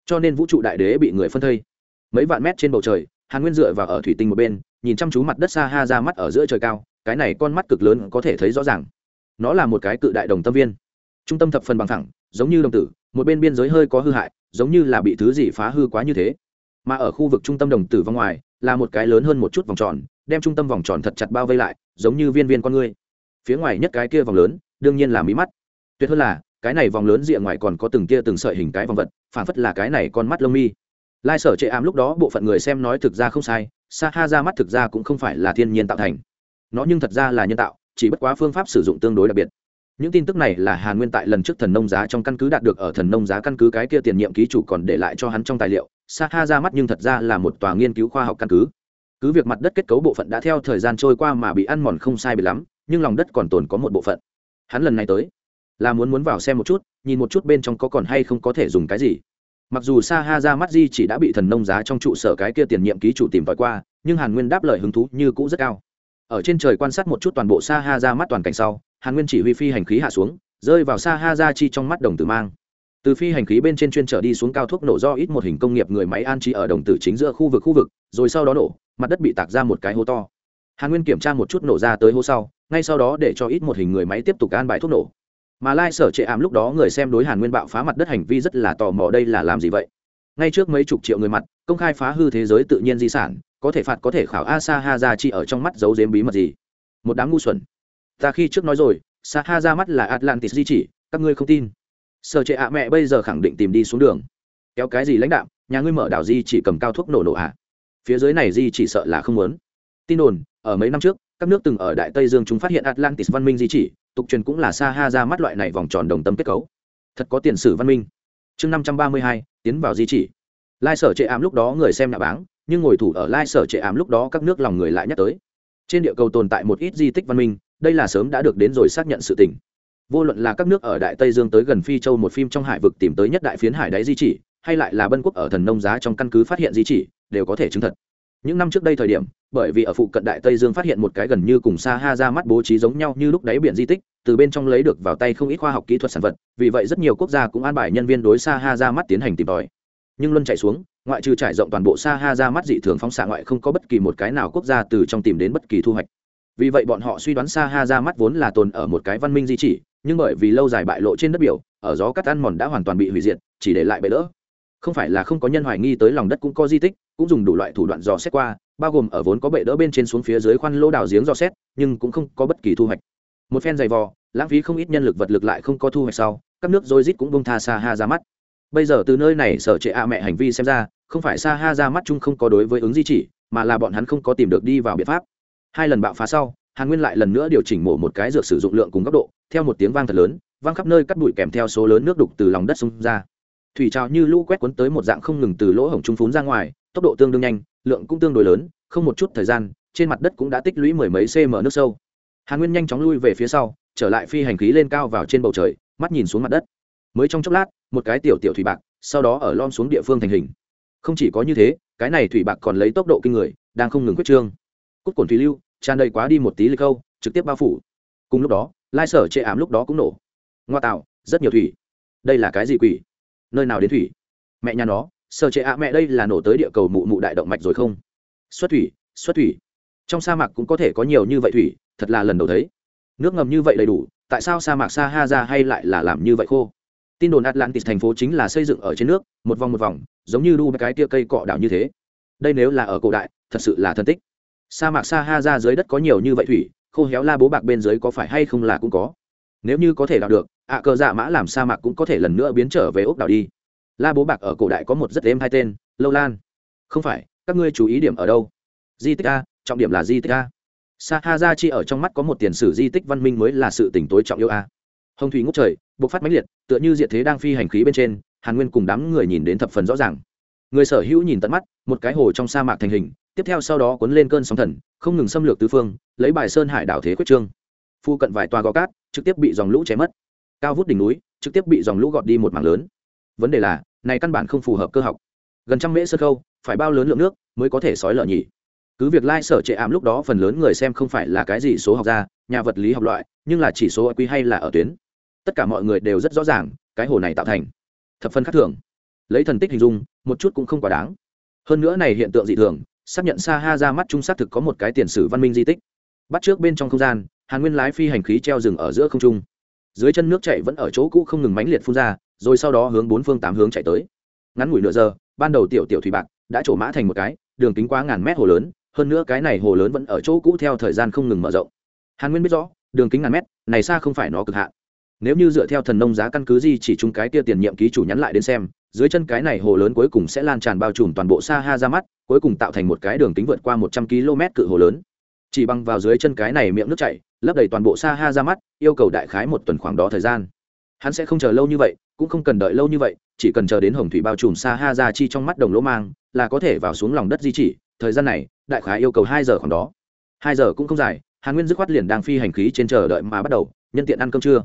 Cho nên vũ trụ đại đế bị người phân thây. Mấy vạn mét trên bầu trời, hàn nguyên dựa vào ở thủy tinh một bên, nhìn chăm chú mặt đất xa ha ra mắt ở giữa trời cao, cái này con mắt cực lớn có thể thấy rõ ràng nó là một cái cự đại đồng tâm viên. Trung tâm thập phần bằng thẳng, giống như đồng tử, một bên biên giới hơi có hư hại, giống như là bị thứ gì phá hư quá như thế. Mà ở khu vực trung tâm đồng tử vòng ngoài, là một cái lớn hơn một chút vòng tròn, đem trung tâm vòng tròn thật chặt bao vây lại, giống như viên viên con ngươi. Phía ngoài nhất cái kia vòng lớn, đương nhiên là mí mắt. Tuyệt hơn là, cái này vòng lớn rìa ngoài còn có từng kia từng sợi hình cái vòng vật phản phất là cái này con mắt lông mi. Lai sở chệ ám lúc đó bộ phận người xem nói thực ra không sai sa ha ra mắt thực ra cũng không phải là thiên nhiên tạo thành. Nó nhưng thật ra là nhân tạo chỉ bất quá phương pháp sử dụng tương đối đặc biệt. Những tin tức này là hàn nguyên tại lần trước thần nông giá trong căn cứ đạt được ở thần nông giá căn cứ cái kia tiền nhiệm ký chủ còn để lại cho hắn trong tài liệu. Sa ha ra mắt nhưng thật ra là một tòa nghiên cứu khoa học căn cứ. Cứ việc mặt đất kết cấu bộ phận đã theo thời gian trôi qua mà bị ăn mòn không sai bị lắm, nhưng lòng đất còn tồn có một bộ phận. Hắn lần này tới, là muốn muốn vào xem một chút, nhìn một chút bên trong có còn hay không có thể dùng cái gì. Mặc dù sa ha ra mắt di chỉ đã bị thần nông giá trong trụ sở cái kia tiền nhiệm ký chủ tìm tòi qua, nhưng hàn nguyên đáp lời hứng thú như cũ rất cao ở trên trời quan sát một chút toàn bộ sa ha ra mắt toàn cảnh sau, hàn nguyên chỉ huy phi hành khí hạ xuống, rơi vào sa ha ra chi trong mắt đồng tử mang. Từ phi hành khí bên trên chuyên trở đi xuống cao thuốc nổ do ít một hình công nghiệp người máy an trí ở đồng tử chính giữa khu vực khu vực, rồi sau đó nổ, mặt đất bị tạc ra một cái hố to. Hàn nguyên kiểm tra một chút nổ ra tới hố sau, ngay sau đó để cho ít một hình người máy tiếp tục an bài thuốc nổ. Mà lai sở trệ ảm lúc đó người xem đối hàn nguyên bạo phá mặt đất hành vi rất là tò mò đây là làm gì vậy? Ngay trước mấy chục triệu người mặt, công khai phá hư thế giới tự nhiên di sản có thể phạt có thể khảo a sa ha ra chi ở trong mắt giấu giếm bí mật gì? Một đám ngu xuẩn. Ta khi trước nói rồi sa ha ra mắt là atlantis di chỉ, các ngươi không tin. Sở trệ ạ mẹ bây giờ khẳng định tìm đi xuống đường. Kéo cái gì lãnh đạo nhà ngươi mở đảo di chỉ cầm cao thuốc nổ nổ ạ à? phía dưới này di chỉ sợ là không muốn. Tin đồn, ở mấy năm trước, các nước từng ở đại tây dương chúng phát hiện atlantis văn minh di chỉ, tục truyền cũng là sa ha ra mắt loại này vòng tròn đồng tâm kết cấu. Thật có tiền sử văn minh. Chương năm trăm ba mươi hai, tiến vào di chỉ. Lai sở trệ ám lúc đó người xem nạ báng nhưng ngồi thủ ở lai sở trệ ám lúc đó các nước lòng người lại nhắc tới. Trên địa cầu tồn tại một ít di tích văn minh, đây là sớm đã được đến rồi xác nhận sự tình. Vô luận là các nước ở đại tây dương tới gần phi châu một phim trong hải vực tìm tới nhất đại phiến hải đáy di chỉ, hay lại là bân quốc ở thần nông giá trong căn cứ phát hiện di chỉ, đều có thể chứng thật. Những năm trước đây thời điểm, bởi vì ở phụ cận đại tây dương phát hiện một cái gần như cùng xa ha ra mắt bố trí giống nhau như lúc đáy biển di tích, từ bên trong lấy được vào tay không ít khoa học kỹ thuật sản vật, vì vậy rất nhiều quốc gia cũng an bài nhân viên đối xa ha ra mắt tiến hành tìm tòi. Nhưng luân chạy xuống ngoại trừ trải rộng toàn bộ sa ha ra mắt dị thường phóng xạ ngoại không có bất kỳ một cái nào quốc gia từ trong tìm đến bất kỳ thu hoạch. Vì vậy bọn họ suy đoán sa ha ra mắt vốn là tồn ở một cái văn minh di chỉ, nhưng bởi vì lâu dài bại lộ trên đất biểu, ở gió cắt ăn mòn đã hoàn toàn bị hủy diệt, chỉ để lại bệ đỡ không phải là không có nhân hoài nghi tới lòng đất cũng có di tích, cũng dùng đủ loại thủ đoạn dò xét qua, bao gồm ở vốn có bệ đỡ bên trên xuống phía dưới khoan lỗ đào giếng dò xét, nhưng cũng không có bất kỳ thu hoạch. Một phen dày vò, lãng phí không ít nhân lực vật lực lại không có thu hoạch sau, các nước dôi dít cũng bông tha sa ha ra mắt. Bây giờ từ nơi này sở trệ a mẹ hành vi xem ra không phải sa ha ra mắt chung không có đối với ứng di chỉ, mà là bọn hắn không có tìm được đi vào biện pháp. Hai lần bạo phá sau, hàn nguyên lại lần nữa điều chỉnh mổ một cái dược sử dụng lượng cùng góc độ, theo một tiếng vang thật lớn, vang khắp nơi cắt bụi kèm theo số lớn nước đục từ lòng đất xông ra. Thủy trào như lũ quét cuốn tới một dạng không ngừng từ lỗ hổng trung phún ra ngoài, tốc độ tương đương nhanh, lượng cũng tương đối lớn, không một chút thời gian, trên mặt đất cũng đã tích lũy mười mấy cm nước sâu. Hàn nguyên nhanh chóng lui về phía sau, trở lại phi hành khí lên cao vào trên bầu trời, mắt nhìn xuống mặt đất. Mới trong chốc lát, một cái tiểu tiểu thủy bạc, sau đó ở lom xuống địa phương thành hình không chỉ có như thế, cái này thủy bạc còn lấy tốc độ kinh người, đang không ngừng quyết trương. Cút cồn thủy lưu, tràn đầy quá đi một tí lịch câu, trực tiếp bao phủ. Cùng lúc đó, lai sở chệ ám lúc đó cũng nổ. Ngoa tạo, rất nhiều thủy. Đây là cái gì quỷ? Nơi nào đến thủy? Mẹ nhà nó, sở chệ ạ mẹ đây là nổ tới địa cầu mụ mụ đại động mạch rồi không? Xuất thủy xuất thủy. Trong sa mạc cũng có thể có nhiều như vậy thủy, thật là lần đầu thấy. Nước ngầm như vậy đầy đủ, tại sao sa mạc sa ha ra hay lại là làm như vậy khô? Tin đồn atlantis thành phố chính là xây dựng ở trên nước, một vòng một vòng giống như đu cái tia cây cọ đảo như thế. Đây nếu là ở cổ đại, thật sự là thân tích. Sa mạc sa ha ra dưới đất có nhiều như vậy thủy, khô héo la bố bạc bên dưới có phải hay không là cũng có. Nếu như có thể đào được, ạ cờ dạ mã làm sa mạc cũng có thể lần nữa biến trở về ốc đảo đi. La bố bạc ở cổ đại có một rất êm hai tên, lâu lan. Không phải, các ngươi chú ý điểm ở đâu? Di tích a, trọng điểm là di tích a. Sa ha ra chi ở trong mắt có một tiền sử di tích văn minh mới là sự tỉnh tối trọng yêu a. Hồng thủy ngốc trời, bộc phát mãnh liệt, tựa như diện thế đang phi hành khí bên trên hàn nguyên cùng đám người nhìn đến thập phần rõ ràng. Người sở hữu nhìn tận mắt, một cái hồ trong sa mạc thành hình, tiếp theo sau đó cuốn lên cơn sóng thần, không ngừng xâm lược tứ phương, lấy bài sơn hải đảo thế quyết trương. Phu cận vài toa gò cát, trực tiếp bị dòng lũ chém mất. Cao vút đỉnh núi, trực tiếp bị dòng lũ gọt đi một mảng lớn. Vấn đề là, này căn bản không phù hợp cơ học. Gần trăm mễ sơ khâu, phải bao lớn lượng nước mới có thể sói lở nhỉ? Cứ việc lai sở trệ ảm lúc đó phần lớn người xem không phải là cái gì số học gia, nhà vật lý học loại, nhưng là chỉ số quy hay là ở tuyến. Tất cả mọi người đều rất rõ ràng, cái hồ này tạo thành thập phân khác thường. Lấy thần tích hình dung, một chút cũng không quá đáng. Hơn nữa này hiện tượng dị thường, xác nhận sa ha ra mắt trung xác thực có một cái tiền sử văn minh di tích. Bắt trước bên trong không gian, hàn nguyên lái phi hành khí treo rừng ở giữa không trung. Dưới chân nước chạy vẫn ở chỗ cũ không ngừng mãnh liệt phun ra, rồi sau đó hướng bốn phương tám hướng chạy tới. Ngắn ngủi nửa giờ, ban đầu tiểu tiểu thủy bạc đã trổ mã thành một cái, đường kính quá ngàn mét hồ lớn, hơn nữa cái này hồ lớn vẫn ở chỗ cũ theo thời gian không ngừng mở rộng. Hàn nguyên biết rõ, đường kính ngàn mét, này xa không phải nó cực hạn nếu như dựa theo thần nông giá căn cứ gì chỉ chung cái kia tiền nhiệm ký chủ nhắn lại đến xem, dưới chân cái này hồ lớn cuối cùng sẽ lan tràn bao trùm toàn bộ sa ha ra mắt, cuối cùng tạo thành một cái đường kính vượt qua một trăm km cự hồ lớn. Chỉ bằng vào dưới chân cái này miệng nước chảy, lấp đầy toàn bộ sa ha ra mắt, yêu cầu đại khái một tuần khoảng đó thời gian. Hắn sẽ không chờ lâu như vậy, cũng không cần đợi lâu như vậy, chỉ cần chờ đến hồng thủy bao trùm sa ha ra chi trong mắt đồng lỗ mang, là có thể vào xuống lòng đất di chỉ, thời gian này, đại khái yêu cầu hai giờ khoảng đó. Hai giờ cũng không dài, hàn nguyên dứt khoát liền đang phi hành khí trên chờ đợi mà bắt đầu, nhân tiện ăn cơm trưa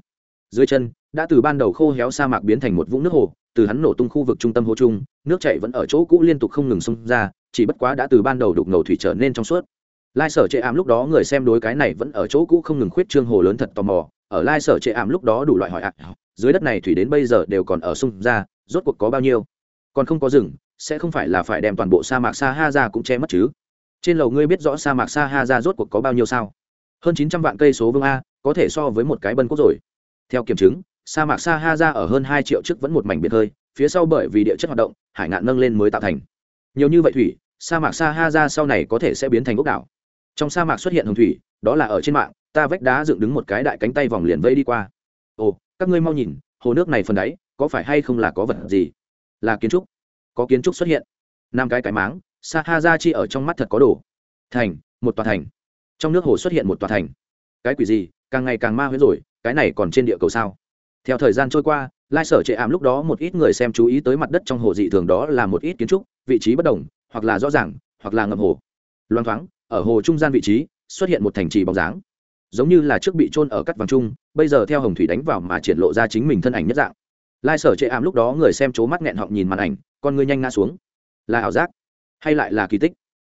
dưới chân, đã từ ban đầu khô héo sa mạc biến thành một vũng nước hồ, từ hắn nổ tung khu vực trung tâm hồ trung nước chảy vẫn ở chỗ cũ liên tục không ngừng xông ra, chỉ bất quá đã từ ban đầu đục ngầu thủy trở nên trong suốt. Lai sở chệ ảm lúc đó người xem đối cái này vẫn ở chỗ cũ không ngừng khuyết trương hồ lớn thật tò mò, ở lai sở chệ ảm lúc đó đủ loại hỏi ạ, dưới đất này thủy đến bây giờ đều còn ở sông ra, rốt cuộc có bao nhiêu? Còn không có rừng, sẽ không phải là phải đem toàn bộ sa mạc sa ha ra cũng che mất chứ? Trên lầu ngươi biết rõ sa mạc sa ha ra rốt cuộc có bao nhiêu sao? Hơn chín trăm vạn cây số vương a, có thể so với một cái bân quốc rồi theo kiểm chứng, sa mạc sa ha ra ở hơn hai triệu trước vẫn một mảnh biệt hơi, phía sau bởi vì địa chất hoạt động, hải ngạn nâng lên mới tạo thành. Nhiều như vậy thủy, sa mạc sa ha ra sau này có thể sẽ biến thành ốc đảo. Trong sa mạc xuất hiện hồng thủy, đó là ở trên mạng, ta vách đá dựng đứng một cái đại cánh tay vòng liền vây đi qua. Ồ, các ngươi mau nhìn, hồ nước này phần đáy, có phải hay không là có vật gì? Là kiến trúc. Có kiến trúc xuất hiện. Năm cái cái máng sa ha ra chi ở trong mắt thật có đồ. Thành, một tòa thành. Trong nước hồ xuất hiện một tòa thành. Cái quỷ gì? Càng ngày càng ma huyễn rồi cái này còn trên địa cầu sao? Theo thời gian trôi qua, lai sở chệ ảm lúc đó một ít người xem chú ý tới mặt đất trong hồ dị thường đó là một ít kiến trúc, vị trí bất đồng, hoặc là rõ ràng, hoặc là ngầm hồ. Loang thoáng, ở hồ trung gian vị trí, xuất hiện một thành trì bóng dáng. Giống như là trước bị trôn ở cắt vàng trung bây giờ theo hồng thủy đánh vào mà triển lộ ra chính mình thân ảnh nhất dạng. Lai sở chệ ảm lúc đó người xem c mắt nghẹn họng nhìn màn ảnh, con người nhanh ngã xuống. Là ảo giác, hay lại là kỳ tích?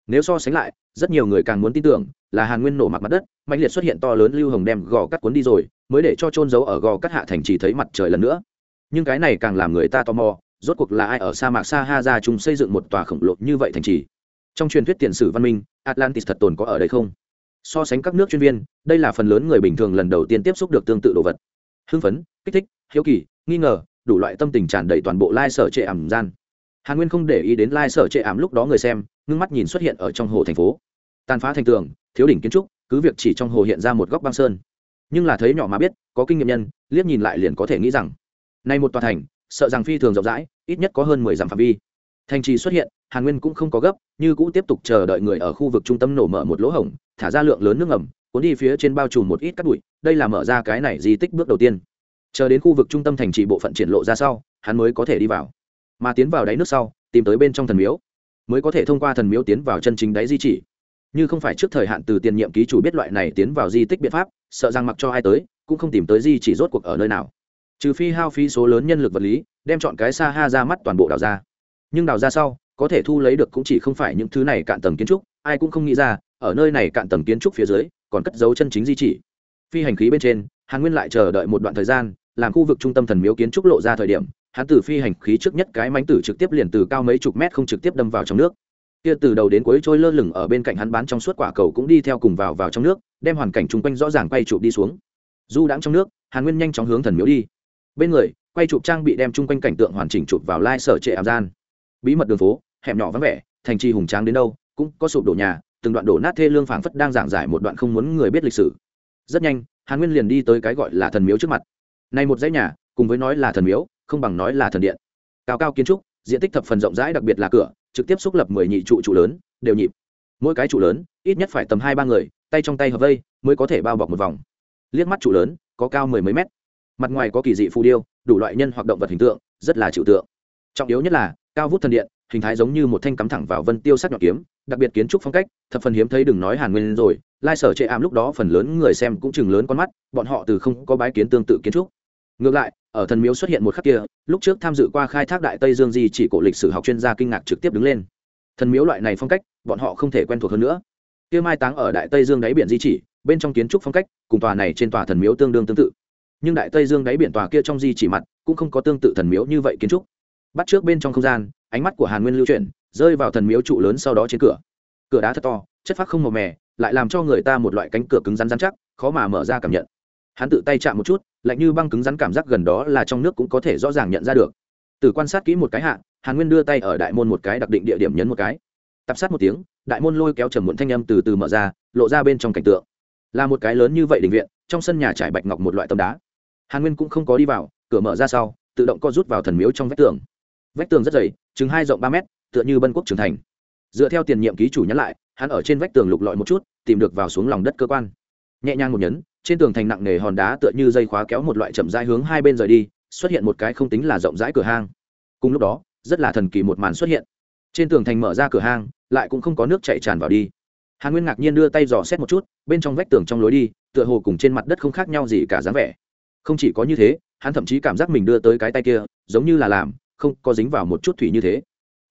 Nếu so sánh lại, rất nhiều người càng muốn tin tưởng là hàn nguyên nổ mặt mặt đất mạnh liệt xuất hiện to lớn lưu hồng đem gò cắt cuốn đi rồi mới để cho trôn giấu ở gò cắt hạ thành chỉ thấy mặt trời lần nữa. Nhưng cái này càng làm người ta tò mò, rốt cuộc là ai ở sa mạc sa ha ra chung xây dựng một tòa khổng lồ như vậy thành trì? Trong truyền thuyết tiền sử văn minh, atlantis thật tồn có ở đây không? So sánh các nước chuyên viên, đây là phần lớn người bình thường lần đầu tiên tiếp xúc được tương tự đồ vật. Hưng phấn, kích thích, hiếu kỳ, nghi ngờ, đủ loại tâm tình tràn đầy toàn bộ lai sở trệ ảm gian. Hàn nguyên không để ý đến lai sở trệ ảm lúc đó người xem, ngưng mắt nhìn xuất hiện ở trong hồ thành phố. Tàn phá thành tường, thiếu đỉnh kiến trúc, cứ việc chỉ trong hồ hiện ra một góc băng sơn nhưng là thấy nhỏ mà biết, có kinh nghiệm nhân, liếc nhìn lại liền có thể nghĩ rằng, nay một tòa thành, sợ rằng phi thường rộng rãi, ít nhất có hơn mười dặm phạm vi. Thành trì xuất hiện, hàn nguyên cũng không có gấp, như cũ tiếp tục chờ đợi người ở khu vực trung tâm nổ mở một lỗ hổng, thả ra lượng lớn nước ngầm, cuốn đi phía trên bao trùm một ít cát bụi, đây là mở ra cái này di tích bước đầu tiên. Chờ đến khu vực trung tâm thành trì bộ phận triển lộ ra sau, hắn mới có thể đi vào. Mà tiến vào đáy nước sau, tìm tới bên trong thần miếu, mới có thể thông qua thần miếu tiến vào chân chính đáy di chỉ như không phải trước thời hạn từ tiền nhiệm ký chủ biết loại này tiến vào di tích biện pháp, sợ rằng mặc cho ai tới, cũng không tìm tới di chỉ rốt cuộc ở nơi nào. Trừ phi hao phí số lớn nhân lực vật lý, đem chọn cái xa ha ra mắt toàn bộ đào ra. Nhưng đào ra sau, có thể thu lấy được cũng chỉ không phải những thứ này cạn tầng kiến trúc, ai cũng không nghĩ ra, ở nơi này cạn tầng kiến trúc phía dưới, còn cất dấu chân chính di chỉ. Phi hành khí bên trên, hàn nguyên lại chờ đợi một đoạn thời gian, làm khu vực trung tâm thần miếu kiến trúc lộ ra thời điểm, hắn từ phi hành khí trước nhất cái mánh tử trực tiếp liền từ cao mấy chục mét không trực tiếp đâm vào trong nước kia từ đầu đến cuối trôi lơ lửng ở bên cạnh hắn bán trong suốt quả cầu cũng đi theo cùng vào vào trong nước, đem hoàn cảnh chung quanh rõ ràng quay chụp đi xuống. Du đãng trong nước, hàn nguyên nhanh chóng hướng thần miếu đi. Bên người, quay chụp trang bị đem chung quanh cảnh tượng hoàn chỉnh chụp vào lai sở trệ ảm gian. Bí mật đường phố, hẻm nhỏ vắng vẻ, thành trì hùng tráng đến đâu, cũng có sụp đổ nhà, từng đoạn đổ nát thê lương phảng phất đang giảng giải một đoạn không muốn người biết lịch sử. Rất nhanh, hàn nguyên liền đi tới cái gọi là thần miếu trước mặt. Này một dãy nhà, cùng với nói là thần miếu, không bằng nói là thần điện. Cao cao kiến trúc, diện tích thập phần rộng rãi đặc biệt là cửa trực tiếp xúc lập mười nhị trụ trụ lớn, đều nhịp. Mỗi cái trụ lớn, ít nhất phải tầm hai ba người, tay trong tay hợp vây, mới có thể bao bọc một vòng. Liếc mắt trụ lớn, có cao mười mấy mét. Mặt ngoài có kỳ dị phù điêu, đủ loại nhân hoặc động vật hình tượng, rất là trừu tượng. Trọng yếu nhất là, cao vút thần điện, hình thái giống như một thanh cắm thẳng vào vân tiêu sắc nhọn kiếm, đặc biệt kiến trúc phong cách, thập phần hiếm thấy đừng nói hàn nguyên rồi, lai sở chệ ảm lúc đó phần lớn người xem cũng chừng lớn con mắt, bọn họ từ không có bái kiến tương tự kiến trúc ngược lại, ở thần miếu xuất hiện một khắc kia, lúc trước tham dự qua khai thác đại tây dương di chỉ cổ lịch sử học chuyên gia kinh ngạc trực tiếp đứng lên. Thần miếu loại này phong cách, bọn họ không thể quen thuộc hơn nữa. Kia mai táng ở đại tây dương đáy biển di chỉ, bên trong kiến trúc phong cách, cùng tòa này trên tòa thần miếu tương đương tương tự. Nhưng đại tây dương đáy biển tòa kia trong di chỉ mặt, cũng không có tương tự thần miếu như vậy kiến trúc. Bắt trước bên trong không gian, ánh mắt của hàn nguyên lưu chuyển, rơi vào thần miếu trụ lớn sau đó trên cửa. Cửa đá thật to, chất phát không màu mè, lại làm cho người ta một loại cánh cửa cứng rắn rắn chắc, khó mà mở ra cảm nhận hắn tự tay chạm một chút, lạnh như băng cứng rắn cảm giác gần đó là trong nước cũng có thể rõ ràng nhận ra được. Từ quan sát kỹ một cái hạ, hàn nguyên đưa tay ở đại môn một cái đặc định địa điểm nhấn một cái. Tập sát một tiếng, đại môn lôi kéo trầm muộn thanh âm từ từ mở ra, lộ ra bên trong cảnh tượng. Là một cái lớn như vậy định viện, trong sân nhà trải bạch ngọc một loại tấm đá. Hàn nguyên cũng không có đi vào, cửa mở ra sau, tự động co rút vào thần miếu trong vách tường. Vách tường rất dày, chừng hai rộng ba mét, tựa như bân quốc trưởng thành. Dựa theo tiền nhiệm ký chủ nhắn lại, hắn ở trên vách tường lục lọi một chút, tìm được vào xuống lòng đất cơ quan. Nhẹ nhàng một nhấn trên tường thành nặng nề hòn đá tựa như dây khóa kéo một loại chậm rãi hướng hai bên rời đi, xuất hiện một cái không tính là rộng rãi cửa hang. Cùng lúc đó, rất là thần kỳ một màn xuất hiện. Trên tường thành mở ra cửa hang, lại cũng không có nước chạy tràn vào đi. Hàn nguyên ngạc nhiên đưa tay dò xét một chút, bên trong vách tường trong lối đi, tựa hồ cùng trên mặt đất không khác nhau gì cả dáng vẻ. Không chỉ có như thế, hắn thậm chí cảm giác mình đưa tới cái tay kia, giống như là làm, không có dính vào một chút thủy như thế.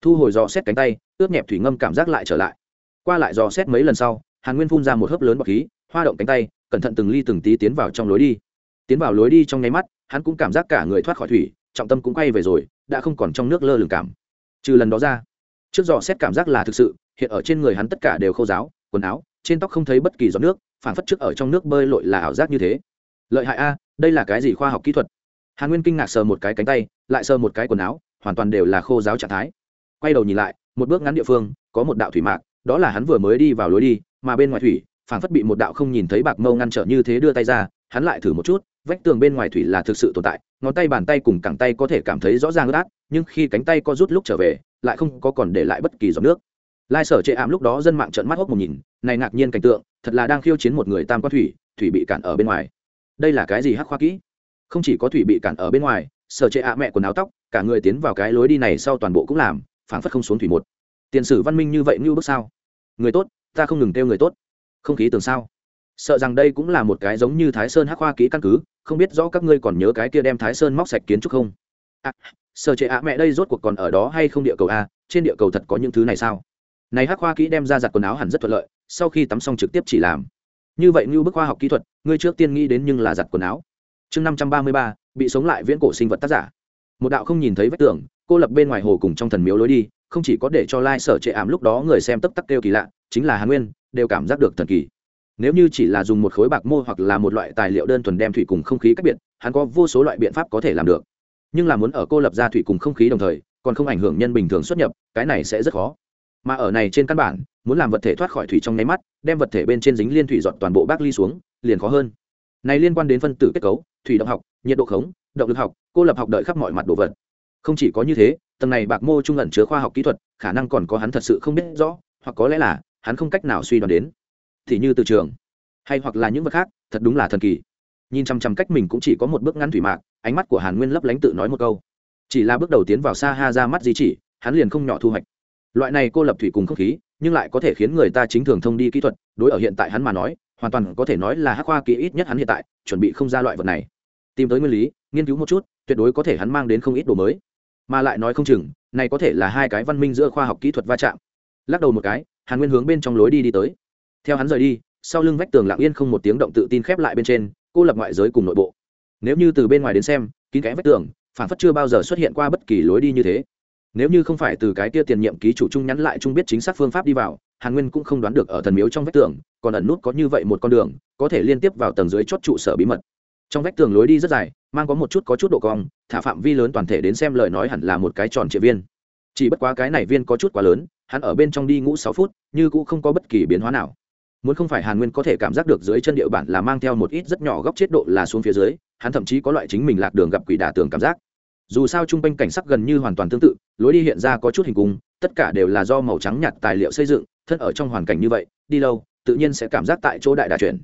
Thu hồi dò xét cánh tay, ướt nhẹp thủy ngâm cảm giác lại trở lại. Qua lại dò xét mấy lần sau, hàn nguyên phun ra một hớp lớn bọc khí, hoa động cánh tay cẩn thận từng ly từng tí tiến vào trong lối đi. Tiến vào lối đi trong nháy mắt, hắn cũng cảm giác cả người thoát khỏi thủy, trọng tâm cũng quay về rồi, đã không còn trong nước lơ lửng cảm. Trừ lần đó ra, trước dò xét cảm giác là thực sự, hiện ở trên người hắn tất cả đều khô giáo quần áo, trên tóc không thấy bất kỳ giọt nước phản phất trước ở trong nước bơi lội là ảo giác như thế. Lợi hại a, đây là cái gì khoa học kỹ thuật? Hàn nguyên kinh ngạc sờ một cái cánh tay, lại sờ một cái quần áo, hoàn toàn đều là khô giáo trạng thái. Quay đầu nhìn lại, một bước ngắn địa phương, có một đạo thủy mạc, đó là hắn vừa mới đi vào lối đi, mà bên ngoài thủy phản phất bị một đạo không nhìn thấy bạc mâu ngăn trở như thế đưa tay ra, hắn lại thử một chút, vách tường bên ngoài thủy là thực sự tồn tại, ngón tay bàn tay cùng cẳng tay có thể cảm thấy rõ ràng ướt át, nhưng khi cánh tay co rút lúc trở về, lại không có còn để lại bất kỳ giọt nước. Lai sở chệ ảm lúc đó dân mạng trợn mắt hốc một nhìn, này ngạc nhiên cảnh tượng, thật là đang khiêu chiến một người tam quan thủy thủy bị cản ở bên ngoài. Đây là cái gì hắc khoa kỹ? Không chỉ có thủy bị cản ở bên ngoài, sở chệ ạ mẹ quần áo tóc, cả người tiến vào cái lối đi này sau toàn bộ cũng làm, phảng phất không xuống thủy một. Tiền sử văn minh như vậy như bước sao? Người tốt, ta không ngừng kêu người tốt không khí tường sao? Sợ rằng đây cũng là một cái giống như thái sơn hắc khoa kỹ căn cứ không biết rõ các ngươi còn nhớ cái kia đem thái sơn móc sạch kiến trúc không? À, sợ trệ ạ mẹ đây rốt cuộc còn ở đó hay không địa cầu a trên địa cầu thật có những thứ này sao? Này hắc khoa kỹ đem ra giặt quần áo hẳn rất thuận lợi sau khi tắm xong trực tiếp chỉ làm. Như vậy như bức khoa học kỹ thuật ngươi trước tiên nghĩ đến nhưng là giặt quần áo. Chương năm trăm ba mươi ba bị sống lại viễn cổ sinh vật tác giả. Một đạo không nhìn thấy vách tường cô lập bên ngoài hồ cùng trong thần miếu lối đi không chỉ có để cho lai sở trệ ảm lúc đó người xem tấp tắc kêu kỳ lạ chính là Hà nguyên đều cảm giác được thần kỳ. Nếu như chỉ là dùng một khối bạc mô hoặc là một loại tài liệu đơn thuần đem thủy cùng không khí cách biệt, hắn có vô số loại biện pháp có thể làm được. Nhưng là muốn ở cô lập ra thủy cùng không khí đồng thời, còn không ảnh hưởng nhân bình thường xuất nhập, cái này sẽ rất khó. Mà ở này trên căn bản, muốn làm vật thể thoát khỏi thủy trong nháy mắt, đem vật thể bên trên dính liên thủy dọn toàn bộ bác ly xuống, liền khó hơn. Này liên quan đến phân tử kết cấu, thủy động học, nhiệt độ khống, động lực học, cô lập học đợi khắp mọi mặt đồ vật. Không chỉ có như thế, tầng này bạc mô trung ẩn chứa khoa học kỹ thuật, khả năng còn có hắn thật sự không biết rõ, hoặc có lẽ là hắn không cách nào suy đoán đến. Thì như từ trường, hay hoặc là những vật khác, thật đúng là thần kỳ. Nhìn chằm chằm cách mình cũng chỉ có một bước ngắn thủy mạc, ánh mắt của hàn nguyên lấp lánh tự nói một câu. Chỉ là bước đầu tiến vào xa ha ra mắt gì chỉ, hắn liền không nhỏ thu hoạch. Loại này cô lập thủy cùng không khí, nhưng lại có thể khiến người ta chính thường thông đi kỹ thuật, đối ở hiện tại hắn mà nói, hoàn toàn có thể nói là hắc khoa kỹ ít nhất hắn hiện tại, chuẩn bị không ra loại vật này. Tìm tới nguyên lý, nghiên cứu một chút, tuyệt đối có thể hắn mang đến không ít đồ mới. Mà lại nói không chừng, này có thể là hai cái văn minh giữa khoa học kỹ thuật va chạm. Lắc đầu một cái hàn nguyên hướng bên trong lối đi đi tới. Theo hắn rời đi, sau lưng vách tường lặng yên không một tiếng động tự tin khép lại bên trên, cô lập ngoại giới cùng nội bộ. Nếu như từ bên ngoài đến xem, kín kẽ vách tường, phản phất chưa bao giờ xuất hiện qua bất kỳ lối đi như thế. Nếu như không phải từ cái kia tiền nhiệm ký chủ trung nhắn lại trung biết chính xác phương pháp đi vào, hàn nguyên cũng không đoán được ở thần miếu trong vách tường, còn ẩn nút có như vậy một con đường, có thể liên tiếp vào tầng dưới chót trụ sở bí mật. Trong vách tường lối đi rất dài, mang có một chút có chút độ cong, thả phạm vi lớn toàn thể đến xem lời nói hẳn là một cái tròn triệu viên. Chỉ bất quá cái này viên có chút quá lớn hắn ở bên trong đi ngũ sáu phút, như cũng không có bất kỳ biến hóa nào. Muốn không phải hàn nguyên có thể cảm giác được dưới chân địa bản là mang theo một ít rất nhỏ góc chết độ là xuống phía dưới, hắn thậm chí có loại chính mình lạc đường gặp quỷ đả tường cảm giác. Dù sao chung quanh cảnh sắc gần như hoàn toàn tương tự, lối đi hiện ra có chút hình cung, tất cả đều là do màu trắng nhạt tài liệu xây dựng, thân ở trong hoàn cảnh như vậy, đi lâu, tự nhiên sẽ cảm giác tại chỗ đại đà chuyển.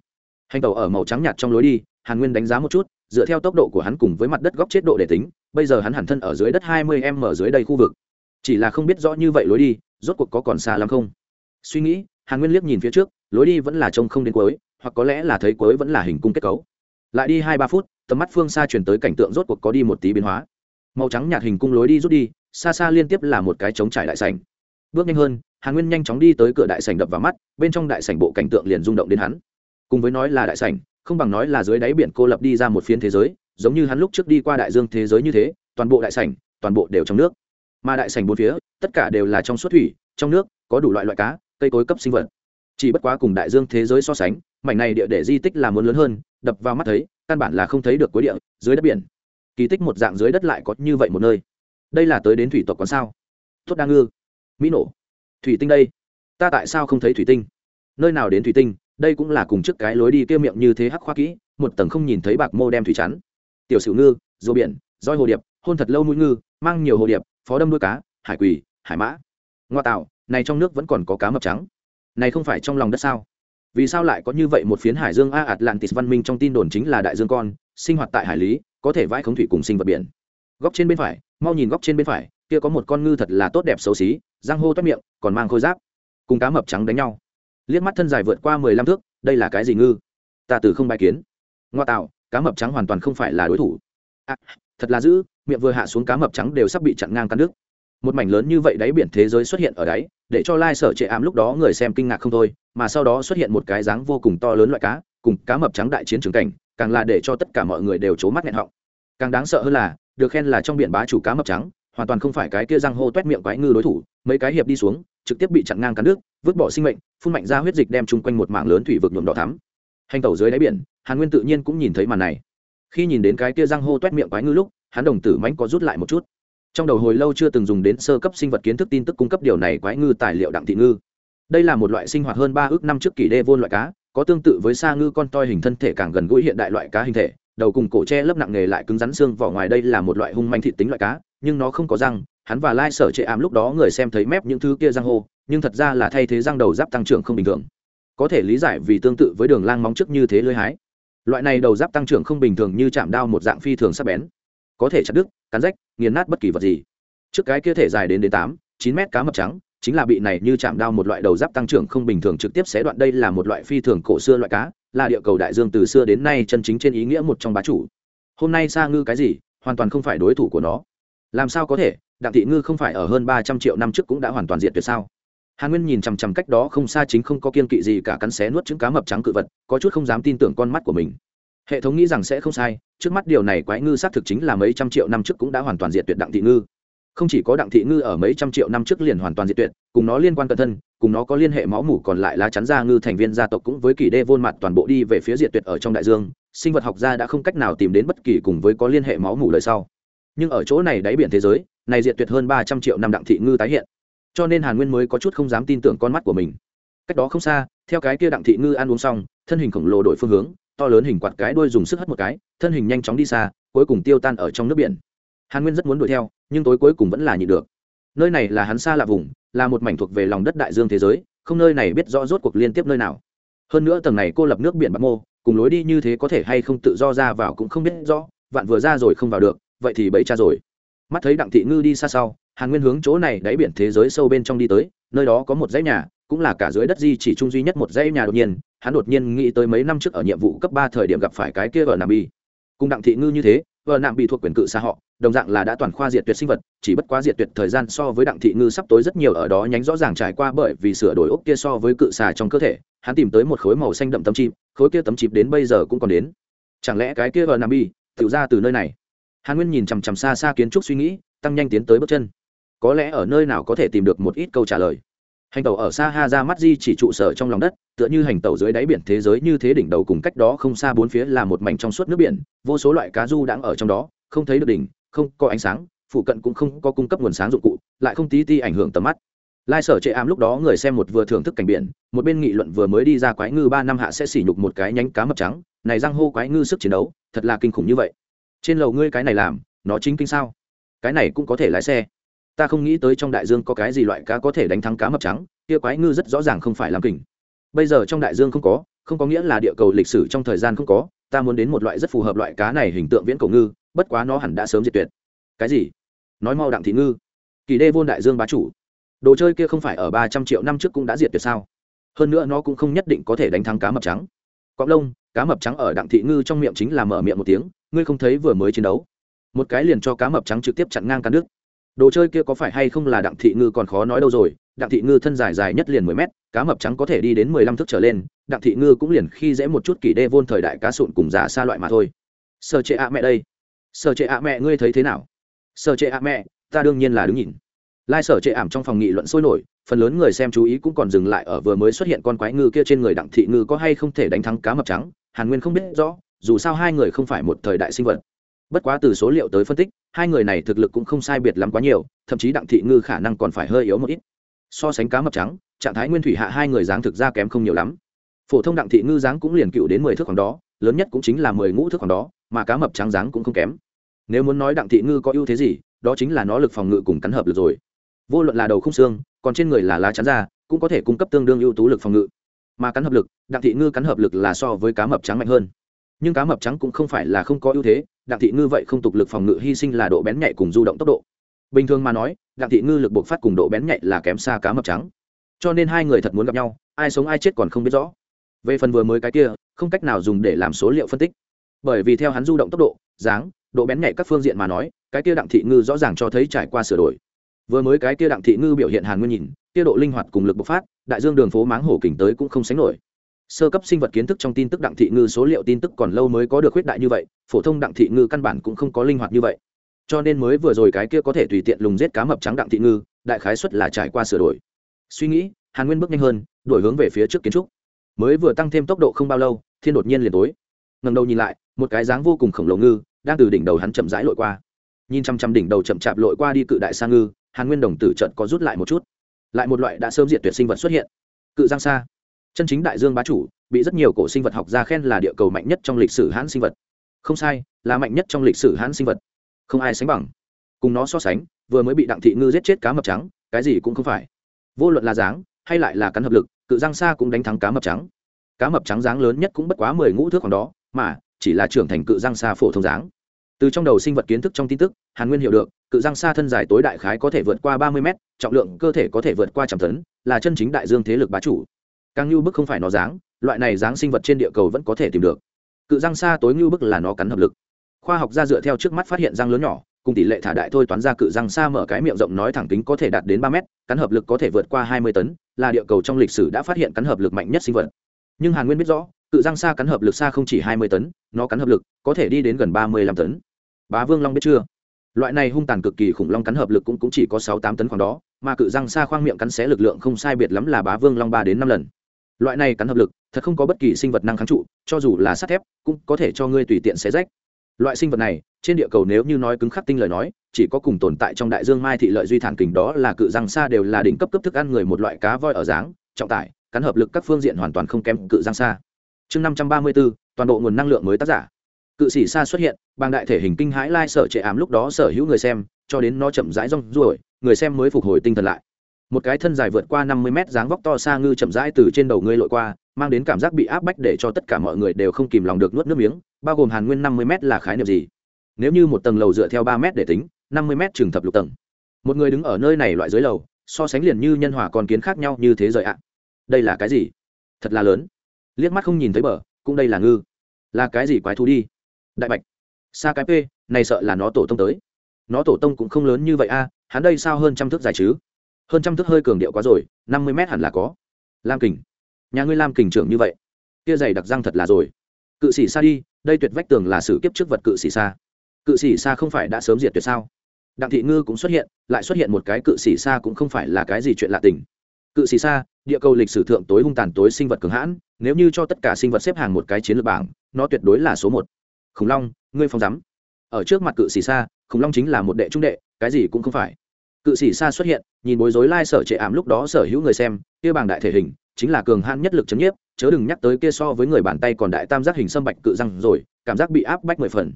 Hành tàu ở màu trắng nhạt trong lối đi, hàn nguyên đánh giá một chút, dựa theo tốc độ của hắn cùng với mặt đất góc chết độ để tính, bây giờ hắn hẳn thân ở dưới đất hai mươi m ở dưới đây khu vực. Chỉ là không biết rõ như vậy lối đi rốt cuộc có còn xa lắm không? Suy nghĩ, hàn nguyên liếc nhìn phía trước, lối đi vẫn là trông không đến cuối, hoặc có lẽ là thấy cuối vẫn là hình cung kết cấu. Lại đi hai ba phút, tầm mắt phương xa chuyển tới cảnh tượng rốt cuộc có đi một tí biến hóa. Màu trắng nhạt hình cung lối đi rút đi, xa xa liên tiếp là một cái trống trải đại sảnh. Bước nhanh hơn, hàn nguyên nhanh chóng đi tới cửa đại sảnh đập vào mắt, bên trong đại sảnh bộ cảnh tượng liền rung động đến hắn. Cùng với nói là đại sảnh, không bằng nói là dưới đáy biển cô lập đi ra một phiến thế giới, giống như hắn lúc trước đi qua đại dương thế giới như thế, toàn bộ đại sảnh, toàn bộ đều trong nước mà đại sảnh bốn phía, tất cả đều là trong suốt thủy, trong nước, có đủ loại loại cá, cây cối cấp sinh vật. Chỉ bất quá cùng đại dương thế giới so sánh, mảnh này địa để di tích là muốn lớn hơn, đập vào mắt thấy, căn bản là không thấy được cuối địa, dưới đất biển. Kỳ tích một dạng dưới đất lại có như vậy một nơi. Đây là tới đến thủy tộc còn sao? Tốt đa ngư. Mỹ nổ. Thủy tinh đây. Ta tại sao không thấy thủy tinh? Nơi nào đến thủy tinh, đây cũng là cùng trước cái lối đi kia miệng như thế hắc khoa kỹ, một tầng không nhìn thấy bạc mô đem thủy chắn. Tiểu sử ngư rùa biển roi hồ điệp, hôn thật lâu mũi ngư, mang nhiều hồ điệp phó đâm đuôi cá hải quỳ hải mã. Ngoa tạo này trong nước vẫn còn có cá mập trắng. Này không phải trong lòng đất sao? Vì sao lại có như vậy một phiến hải dương a atlantis văn minh trong tin đồn chính là đại dương con sinh hoạt tại hải lý có thể vãi khống thủy cùng sinh vật biển. Góc trên bên phải mau nhìn góc trên bên phải kia có một con ngư thật là tốt đẹp xấu xí răng hô toét miệng còn mang khôi giáp. Cùng cá mập trắng đánh nhau. Liếc mắt thân dài vượt qua mười lăm thước đây là cái gì ngư? Ta từ không bài kiến. Ngoa tạo cá mập trắng hoàn toàn không phải là đối thủ. À, thật là dữ, miệng vừa hạ xuống cá mập trắng đều sắp bị chặn ngang cắn đứt. Một mảnh lớn như vậy đáy biển thế giới xuất hiện ở đáy, để cho lai sở trệ ám lúc đó người xem kinh ngạc không thôi, mà sau đó xuất hiện một cái dáng vô cùng to lớn loại cá, cùng cá mập trắng đại chiến trường cảnh, càng là để cho tất cả mọi người đều c mắt nghẹn họng. Càng đáng sợ hơn là, được khen là trong biển bá chủ cá mập trắng, hoàn toàn không phải cái kia răng hô t miệng quái ngư đối thủ, mấy cái hiệp đi xuống, trực tiếp bị chặn ngang cắn nước vứt bỏ sinh mệnh, phun mạnh ra huyết dịch đem chung quanh một mảng lớn thủy vực nhuộm đỏ thắm. Hành tẩu dưới đáy biển, hàn nguyên tự nhiên cũng nhìn thấy màn này khi nhìn đến cái kia răng hô toét miệng quái ngư lúc, hắn đồng tử mánh có rút lại một chút. Trong đầu hồi lâu chưa từng dùng đến sơ cấp sinh vật kiến thức tin tức cung cấp điều này quái ngư tài liệu đặng thị ngư. Đây là một loại sinh hoạt hơn ba ước năm trước kỷ đê vôn loại cá, có tương tự với sa ngư con toi hình thân thể càng gần gũi hiện đại loại cá hình thể, đầu cùng cổ tre lớp nặng nghề lại cứng rắn xương vỏ ngoài đây là một loại hung manh thị tính loại cá, nhưng nó không có răng, hắn và lai sở chệ ám lúc đó người xem thấy mép những thứ kia răng hô, nhưng thật ra là thay thế răng đầu giáp tăng trưởng không bình thường. Có thể lý giải vì tương tự với đường lang móng trước như thế lưới hái loại này đầu giáp tăng trưởng không bình thường như chạm đao một dạng phi thường sắc bén. Có thể chặt đứt, cắn rách, nghiền nát bất kỳ vật gì. Trước cái kia thể dài đến đến tám, chín mét cá mập trắng, chính là bị này như chạm đao một loại đầu giáp tăng trưởng không bình thường trực tiếp xé đoạn. Đây là một loại phi thường cổ xưa loại cá, là địa cầu đại dương từ xưa đến nay chân chính trên ý nghĩa một trong bá chủ. Hôm nay sa ngư cái gì, hoàn toàn không phải đối thủ của nó. Làm sao có thể, đặng thị ngư không phải ở hơn ba trăm triệu năm trước cũng đã hoàn toàn diệt tuyệt sao? Hàn nguyên nhìn chằm chằm cách đó không xa chính không có kiên kỵ gì cả cắn xé nuốt trứng cá mập trắng cự vật, có chút không dám tin tưởng con mắt của mình. Hệ thống nghĩ rằng sẽ không sai, trước mắt điều này quái ngư xác thực chính là mấy trăm triệu năm trước cũng đã hoàn toàn diệt tuyệt đặng thị ngư. Không chỉ có đặng thị ngư ở mấy trăm triệu năm trước liền hoàn toàn diệt tuyệt, cùng nó liên quan cận thân, cùng nó có liên hệ máu mủ còn lại lá chắn da ngư thành viên gia tộc cũng với kỳ đê vôn mặt toàn bộ đi về phía diệt tuyệt ở trong đại dương, sinh vật học gia đã không cách nào tìm đến bất kỳ cùng với có liên hệ máu mủ lời sau. Nhưng ở chỗ này đáy biển thế giới, này diệt tuyệt hơn ba trăm triệu năm đặng thị ngư tái hiện cho nên hàn nguyên mới có chút không dám tin tưởng con mắt của mình cách đó không xa theo cái kia đặng thị ngư ăn uống xong thân hình khổng lồ đổi phương hướng to lớn hình quạt cái đuôi dùng sức hất một cái thân hình nhanh chóng đi xa cuối cùng tiêu tan ở trong nước biển hàn nguyên rất muốn đuổi theo nhưng tối cuối cùng vẫn là nhịn được nơi này là hắn xa lạ vùng là một mảnh thuộc về lòng đất đại dương thế giới không nơi này biết rõ rốt cuộc liên tiếp nơi nào hơn nữa tầng này cô lập nước biển bắc mô cùng lối đi như thế có thể hay không tự do ra vào cũng không biết rõ vạn vừa ra rồi không vào được vậy thì bẫy cha rồi mắt thấy đặng thị ngư đi xa sau hàn nguyên hướng chỗ này đáy biển thế giới sâu bên trong đi tới, nơi đó có một dãy nhà, cũng là cả dưới đất di chỉ chung duy nhất một dãy nhà đột nhiên, hắn đột nhiên nghĩ tới mấy năm trước ở nhiệm vụ cấp ba thời điểm gặp phải cái kia ở nạm bi cùng đặng thị ngư như thế vợ nạm bị thuộc quyền cự xa họ, đồng dạng là đã toàn khoa diệt tuyệt sinh vật, chỉ bất quá diệt tuyệt thời gian so với đặng thị ngư sắp tối rất nhiều ở đó nhánh rõ ràng trải qua bởi vì sửa đổi ốc kia so với cự xà trong cơ thể, hắn tìm tới một khối màu xanh đậm tấm chip khối kia tấm chip đến bây giờ cũng còn đến. Chẳng lẽ cái kia vợ nạm bi tự ra từ nơi này? Hàn nguyên nhìn chằm chằm xa xa kiến trúc suy nghĩ, tăng nhanh tiến tới bước chân có lẽ ở nơi nào có thể tìm được một ít câu trả lời. Hành tàu ở xa ha ra mắt di chỉ trụ sở trong lòng đất, tựa như hành tàu dưới đáy biển thế giới như thế đỉnh đầu cùng cách đó không xa bốn phía là một mảnh trong suốt nước biển, vô số loại cá du đang ở trong đó, không thấy được đỉnh, không có ánh sáng, phụ cận cũng không có cung cấp nguồn sáng dụng cụ, lại không tí ti ảnh hưởng tầm mắt. Lai sở chệ ám lúc đó người xem một vừa thưởng thức cảnh biển, một bên nghị luận vừa mới đi ra quái ngư ba năm hạ sẽ sỉ nhục một cái nhánh cá mập trắng, này răng hô quái ngư sức chiến đấu, thật là kinh khủng như vậy. Trên lầu ngươi cái này làm, nó chính kinh sao? Cái này cũng có thể lái xe ta không nghĩ tới trong đại dương có cái gì loại cá có thể đánh thắng cá mập trắng, kia quái ngư rất rõ ràng không phải làm kình. Bây giờ trong đại dương không có không có nghĩa là địa cầu lịch sử trong thời gian không có, ta muốn đến một loại rất phù hợp loại cá này hình tượng viễn cầu ngư, bất quá nó hẳn đã sớm diệt tuyệt. Cái gì? Nói mau đặng thị ngư. Kỳ đê vôn đại dương bá chủ. Đồ chơi kia không phải ở ba trăm triệu năm trước cũng đã diệt tuyệt sao? Hơn nữa nó cũng không nhất định có thể đánh thắng cá mập trắng. Cọp lông, cá mập trắng ở đặng thị ngư trong miệng chính là mở miệng một tiếng, ngươi không thấy vừa mới chiến đấu. Một cái liền cho cá mập trắng trực tiếp chặn ngang cắn nước đồ chơi kia có phải hay không là đặng thị ngư còn khó nói đâu rồi, đặng thị ngư thân dài dài nhất liền mười mét, cá mập trắng có thể đi đến mười lăm thước trở lên, đặng thị ngư cũng liền khi dễ một chút kỳ đê vôn thời đại cá sụn cùng giả xa loại mà thôi. Sợ trệ ạ mẹ đây. Sợ trệ ạ mẹ ngươi thấy thế nào? Sợ trệ ạ mẹ, ta đương nhiên là đứng nhìn. Lai sở trệ ảm trong phòng nghị luận sôi nổi, phần lớn người xem chú ý cũng còn dừng lại ở vừa mới xuất hiện con quái ngư kia trên người đặng thị ngư có hay không thể đánh thắng cá mập trắng, hàn nguyên không biết rõ, dù sao hai người không phải một thời đại sinh vật bất quá từ số liệu tới phân tích, hai người này thực lực cũng không sai biệt lắm quá nhiều, thậm chí đặng thị ngư khả năng còn phải hơi yếu một ít. So sánh cá mập trắng, trạng thái nguyên thủy hạ hai người dáng thực ra kém không nhiều lắm. Phổ thông đặng thị ngư dáng cũng liền cựu đến mười thước khoảng đó, lớn nhất cũng chính là mười ngũ thước khoảng đó, mà cá mập trắng dáng cũng không kém. Nếu muốn nói đặng thị ngư có ưu thế gì, đó chính là nó lực phòng ngự cùng cắn hợp lực rồi. Vô luận là đầu không xương, còn trên người là lá chắn da cũng có thể cung cấp tương đương ưu tú lực phòng ngự. Mà cắn hợp lực, đặng thị ngư cắn hợp lực là so với cá mập trắng mạnh hơn. Nhưng cá mập trắng cũng không phải là không có ưu thế đặng thị ngư vậy không tục lực phòng ngự hy sinh là độ bén nhạy cùng du động tốc độ. Bình thường mà nói, đặng thị ngư lực buộc phát cùng độ bén nhạy là kém xa cá mập trắng. Cho nên hai người thật muốn gặp nhau, ai sống ai chết còn không biết rõ. Về phần vừa mới cái kia, không cách nào dùng để làm số liệu phân tích. Bởi vì theo hắn du động tốc độ, dáng, độ bén nhạy các phương diện mà nói, cái kia đặng thị ngư rõ ràng cho thấy trải qua sửa đổi. Vừa mới cái kia đặng thị ngư biểu hiện hàn nguyên nhìn, kia độ linh hoạt cùng lực bộc phát, đại dương đường phố máng hổ kình tới cũng không sánh nổi sơ cấp sinh vật kiến thức trong tin tức đặng thị ngư số liệu tin tức còn lâu mới có được khuyết đại như vậy, phổ thông đặng thị ngư căn bản cũng không có linh hoạt như vậy. Cho nên mới vừa rồi cái kia có thể tùy tiện lùng giết cá mập trắng đặng thị ngư, đại khái xuất là trải qua sửa đổi. Suy nghĩ, hàn nguyên bước nhanh hơn, đổi hướng về phía trước kiến trúc. Mới vừa tăng thêm tốc độ không bao lâu, thiên đột nhiên liền tối. Ngầm đầu nhìn lại, một cái dáng vô cùng khổng lồ ngư, đang từ đỉnh đầu hắn chậm rãi lội qua. Nhìn chăm chăm đỉnh đầu chậm chạp lội qua đi cự đại sa ngư, hàn nguyên đồng tử trận có rút lại một chút. Lại một loại đã sớm diệt tuyệt sinh vật xuất hiện. Cự giang sa chân chính đại dương bá chủ, bị rất nhiều cổ sinh vật học ra khen là địa cầu mạnh nhất trong lịch sử hãn sinh vật. Không sai, là mạnh nhất trong lịch sử hãn sinh vật. Không ai sánh bằng. Cùng nó so sánh, vừa mới bị đặng thị ngư giết chết cá mập trắng, cái gì cũng không phải. Vô luận là dáng, hay lại là cắn hợp lực, cự giang sa cũng đánh thắng cá mập trắng. Cá mập trắng dáng lớn nhất cũng bất quá mười ngũ thước khoảng đó, mà chỉ là trưởng thành cự giang sa phổ thông dáng. Từ trong đầu sinh vật kiến thức trong tin tức, hàn nguyên hiểu được, cự giang sa thân dài tối đại khái có thể vượt qua ba mươi mét, trọng lượng cơ thể có thể vượt qua trăm tấn, là chân chính đại dương thế lực bá chủ càng như bức không phải nó dáng loại này dáng sinh vật trên địa cầu vẫn có thể tìm được. Cự răng xa tối như bức là nó cắn hợp lực. Khoa học gia dựa theo trước mắt phát hiện răng lớn nhỏ cùng tỷ lệ thả đại thôi toán ra cự răng xa mở cái miệng rộng nói thẳng tính có thể đạt đến ba mét cắn hợp lực có thể vượt qua hai mươi tấn là địa cầu trong lịch sử đã phát hiện cắn hợp lực mạnh nhất sinh vật. Nhưng hàn nguyên biết rõ cự răng xa cắn hợp lực xa không chỉ hai mươi tấn nó cắn hợp lực có thể đi đến gần ba mươi lăm tấn. Bá vương long biết chưa? Loại này hung tàn cực kỳ khủng long cắn hợp lực cũng, cũng chỉ có sáu tám tấn khoảng đó mà cự răng xa khoang miệng cắn xé lực lượng không sai biệt lắm là bá vương long ba đến năm lần loại này cắn hợp lực, thật không có bất kỳ sinh vật năng kháng trụ, cho dù là sắt thép, cũng có thể cho ngươi tùy tiện xé rách. Loại sinh vật này, trên địa cầu nếu như nói cứng khắc tinh lời nói, chỉ có cùng tồn tại trong đại dương mai thị lợi duy thản kình đó là cự răng xa đều là đỉnh cấp cấp thức ăn người một loại cá voi ở dáng, trọng tải, cắn hợp lực các phương diện hoàn toàn không kém cự răng xa chương năm trăm ba mươi bốn, toàn bộ nguồn năng lượng mới tác giả. Cự sĩ xa xuất hiện bằng đại thể hình kinh hãi lai sở trệ ám lúc đó sở hữu người xem, cho đến nó chậm rãi rong ruổi, người xem mới phục hồi tinh thần lại một cái thân dài vượt qua năm mươi mét dáng vóc to xa ngư chậm rãi từ trên đầu ngươi lội qua, mang đến cảm giác bị áp bách để cho tất cả mọi người đều không kìm lòng được nuốt nước miếng, bao gồm hàn nguyên năm mươi mét là khái niệm gì? Nếu như một tầng lầu dựa theo ba mét để tính, năm mươi mét trường thập lục tầng. Một người đứng ở nơi này loại dưới lầu, so sánh liền như nhân hòa còn kiến khác nhau như thế rời ạ. Đây là cái gì? Thật là lớn. Liếc mắt không nhìn thấy bờ, cũng đây là ngư. Là cái gì quái thú đi? Đại bạch. Xa cái p, này sợ là nó tổ tông tới. Nó tổ tông cũng không lớn như vậy a, hắn đây sao hơn trăm thước dài chứ? Hơn trăm thước hơi cường điệu quá rồi, năm mươi mét hẳn là có. Lam kình, nhà ngươi lam kình trưởng như vậy, kia dày đặc răng thật là rồi. Cự sĩ xa đi, đây tuyệt vách tường là sử kiếp trước vật cự sĩ xa cự sĩ xa không phải đã sớm diệt tuyệt sao? Đặng thị ngư cũng xuất hiện, lại xuất hiện một cái cự sĩ xa cũng không phải là cái gì chuyện lạ tình. Cự sĩ xa địa cầu lịch sử thượng tối hung tàn tối sinh vật cường hãn, nếu như cho tất cả sinh vật xếp hàng một cái chiến lược bảng, nó tuyệt đối là số một. Khủng long, ngươi phong rắm ở trước mặt cự sĩ xa khủng long chính là một đệ trung đệ, cái gì cũng không phải cự sĩ xa xuất hiện, nhìn bối rối lai sở trệ ảm lúc đó sở hữu người xem, kia bảng đại thể hình, chính là cường hãn nhất lực chấn nhiếp, chớ đừng nhắc tới kia so với người bàn tay còn đại tam giác hình sâm bạch cự răng rồi, cảm giác bị áp bách mười phần.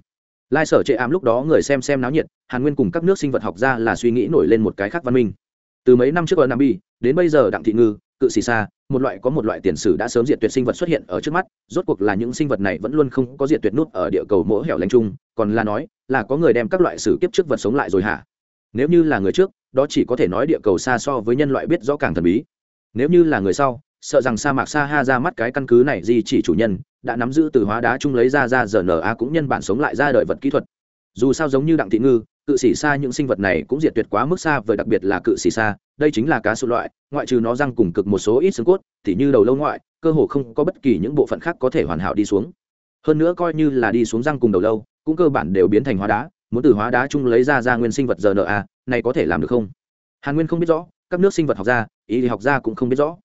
Lai sở trệ ảm lúc đó người xem xem náo nhiệt, hàn nguyên cùng các nước sinh vật học ra là suy nghĩ nổi lên một cái khác văn minh. Từ mấy năm trước ở nam bi đến bây giờ đặng thị ngư, cự xì xa một loại có một loại tiền sử đã sớm diệt tuyệt sinh vật xuất hiện ở trước mắt, rốt cuộc là những sinh vật này vẫn luôn không có diệt tuyệt nút ở địa cầu mỗi hẻo lánh chung còn là nói là có người đem các loại sử kiếp trước vật sống lại rồi hả? Nếu như là người trước, đó chỉ có thể nói địa cầu xa so với nhân loại biết rõ càng thần bí. Nếu như là người sau, sợ rằng sa mạc sa ha ra mắt cái căn cứ này gì chỉ chủ nhân, đã nắm giữ từ hóa đá chung lấy ra ra rna cũng nhân bản sống lại ra đời vật kỹ thuật. Dù sao giống như đặng thị ngư, cự sĩ xa những sinh vật này cũng diệt tuyệt quá mức xa vời đặc biệt là cự sĩ xa, đây chính là cá sụ loại, ngoại trừ nó răng cùng cực một số ít xương cốt, thì như đầu lâu ngoại, cơ hồ không có bất kỳ những bộ phận khác có thể hoàn hảo đi xuống. Hơn nữa coi như là đi xuống răng cùng đầu lâu, cũng cơ bản đều biến thành hóa đá muốn từ hóa đá chung lấy ra ra nguyên sinh vật rna, này có thể làm được không? Hàn nguyên không biết rõ, các nước sinh vật học gia, ý thì học gia cũng không biết rõ.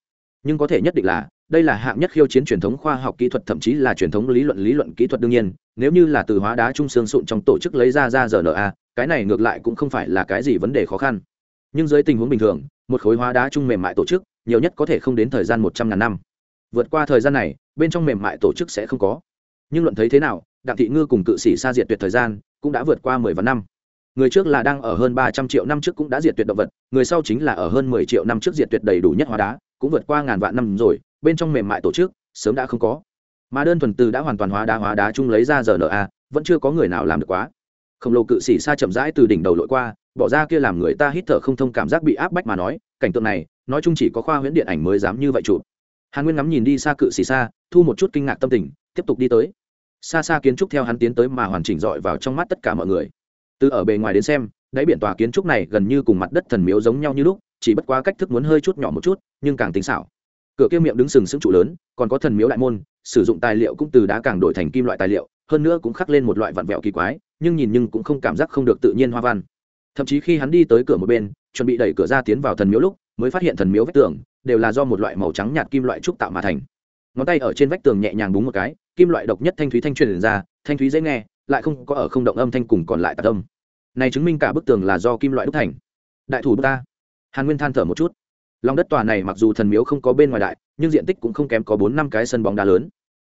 Nhưng có thể nhất định là, đây là hạng nhất khiêu chiến truyền thống khoa học kỹ thuật, thậm chí là truyền thống lý luận lý luận kỹ thuật đương nhiên. Nếu như là từ hóa đá trung xương sụn trong tổ chức lấy ra ra rna, cái này ngược lại cũng không phải là cái gì vấn đề khó khăn. Nhưng dưới tình huống bình thường, một khối hóa đá chung mềm mại tổ chức, nhiều nhất có thể không đến thời gian một trăm ngàn năm. Vượt qua thời gian này, bên trong mềm mại tổ chức sẽ không có. Nhưng luận thấy thế nào, đặng thị ngư cùng cự sĩ xa diệt tuyệt thời gian cũng đã vượt qua mười vạn năm. Người trước là đang ở hơn ba trăm triệu năm trước cũng đã diệt tuyệt động vật, người sau chính là ở hơn mười triệu năm trước diệt tuyệt đầy đủ nhất hóa đá, cũng vượt qua ngàn vạn năm rồi, bên trong mềm mại tổ chức, sớm đã không có. Mà đơn thuần từ đã hoàn toàn hóa đá hóa đá chung lấy ra giờ rna vẫn chưa có người nào làm được quá. Khổng lồ cự sĩ xa chậm rãi từ đỉnh đầu lội qua, bỏ ra kia làm người ta hít thở không thông cảm giác bị áp bách mà nói, cảnh tượng này, nói chung chỉ có khoa huyễn điện ảnh mới dám như vậy chụp. Hàn nguyên ngắm nhìn đi xa cự sĩ xa, thu một chút kinh ngạc tâm tình, tiếp tục đi tới xa xa kiến trúc theo hắn tiến tới mà hoàn chỉnh dọi vào trong mắt tất cả mọi người. Từ ở bề ngoài đến xem, đáy biển tòa kiến trúc này gần như cùng mặt đất thần miếu giống nhau như lúc, chỉ bất quá cách thức muốn hơi chút nhỏ một chút, nhưng càng tính xảo. Cửa kia miệng đứng sừng sững trụ lớn, còn có thần miếu đại môn, sử dụng tài liệu cũng từ đá càng đổi thành kim loại tài liệu, hơn nữa cũng khắc lên một loại vặn vẹo kỳ quái, nhưng nhìn nhưng cũng không cảm giác không được tự nhiên hoa văn. Thậm chí khi hắn đi tới cửa một bên, chuẩn bị đẩy cửa ra tiến vào thần miếu lúc, mới phát hiện thần miếu vách tường đều là do một loại màu trắng nhạt kim loại trúc tạo mà thành. Ngón tay ở trên vách tường nhẹ nhàng búng một cái kim loại độc nhất thanh thúy thanh truyền ra, thanh thúy dễ nghe, lại không có ở không động âm thanh cùng còn lại tạc âm. Này chứng minh cả bức tường là do kim loại đúc thành. Đại thủ ta. Hàn nguyên than thở một chút. Lòng đất tòa này mặc dù thần miếu không có bên ngoài đại, nhưng diện tích cũng không kém có bốn năm cái sân bóng đá lớn.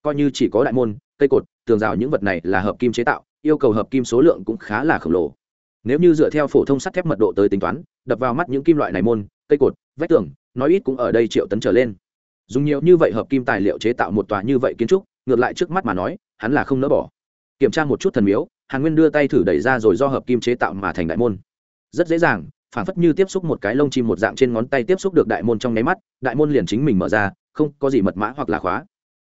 Coi như chỉ có đại môn, cây cột, tường rào những vật này là hợp kim chế tạo, yêu cầu hợp kim số lượng cũng khá là khổng lồ. Nếu như dựa theo phổ thông sắt thép mật độ tới tính toán, đập vào mắt những kim loại này môn, cây cột, vách tường, nói ít cũng ở đây triệu tấn trở lên. Dùng nhiều như vậy hợp kim tài liệu chế tạo một tòa như vậy kiến trúc ngược lại trước mắt mà nói, hắn là không nỡ bỏ. Kiểm tra một chút thần miếu, hàn nguyên đưa tay thử đẩy ra rồi do hợp kim chế tạo mà thành đại môn. Rất dễ dàng phản phất như tiếp xúc một cái lông chim một dạng trên ngón tay tiếp xúc được đại môn trong nháy mắt, đại môn liền chính mình mở ra, không có gì mật mã hoặc là khóa.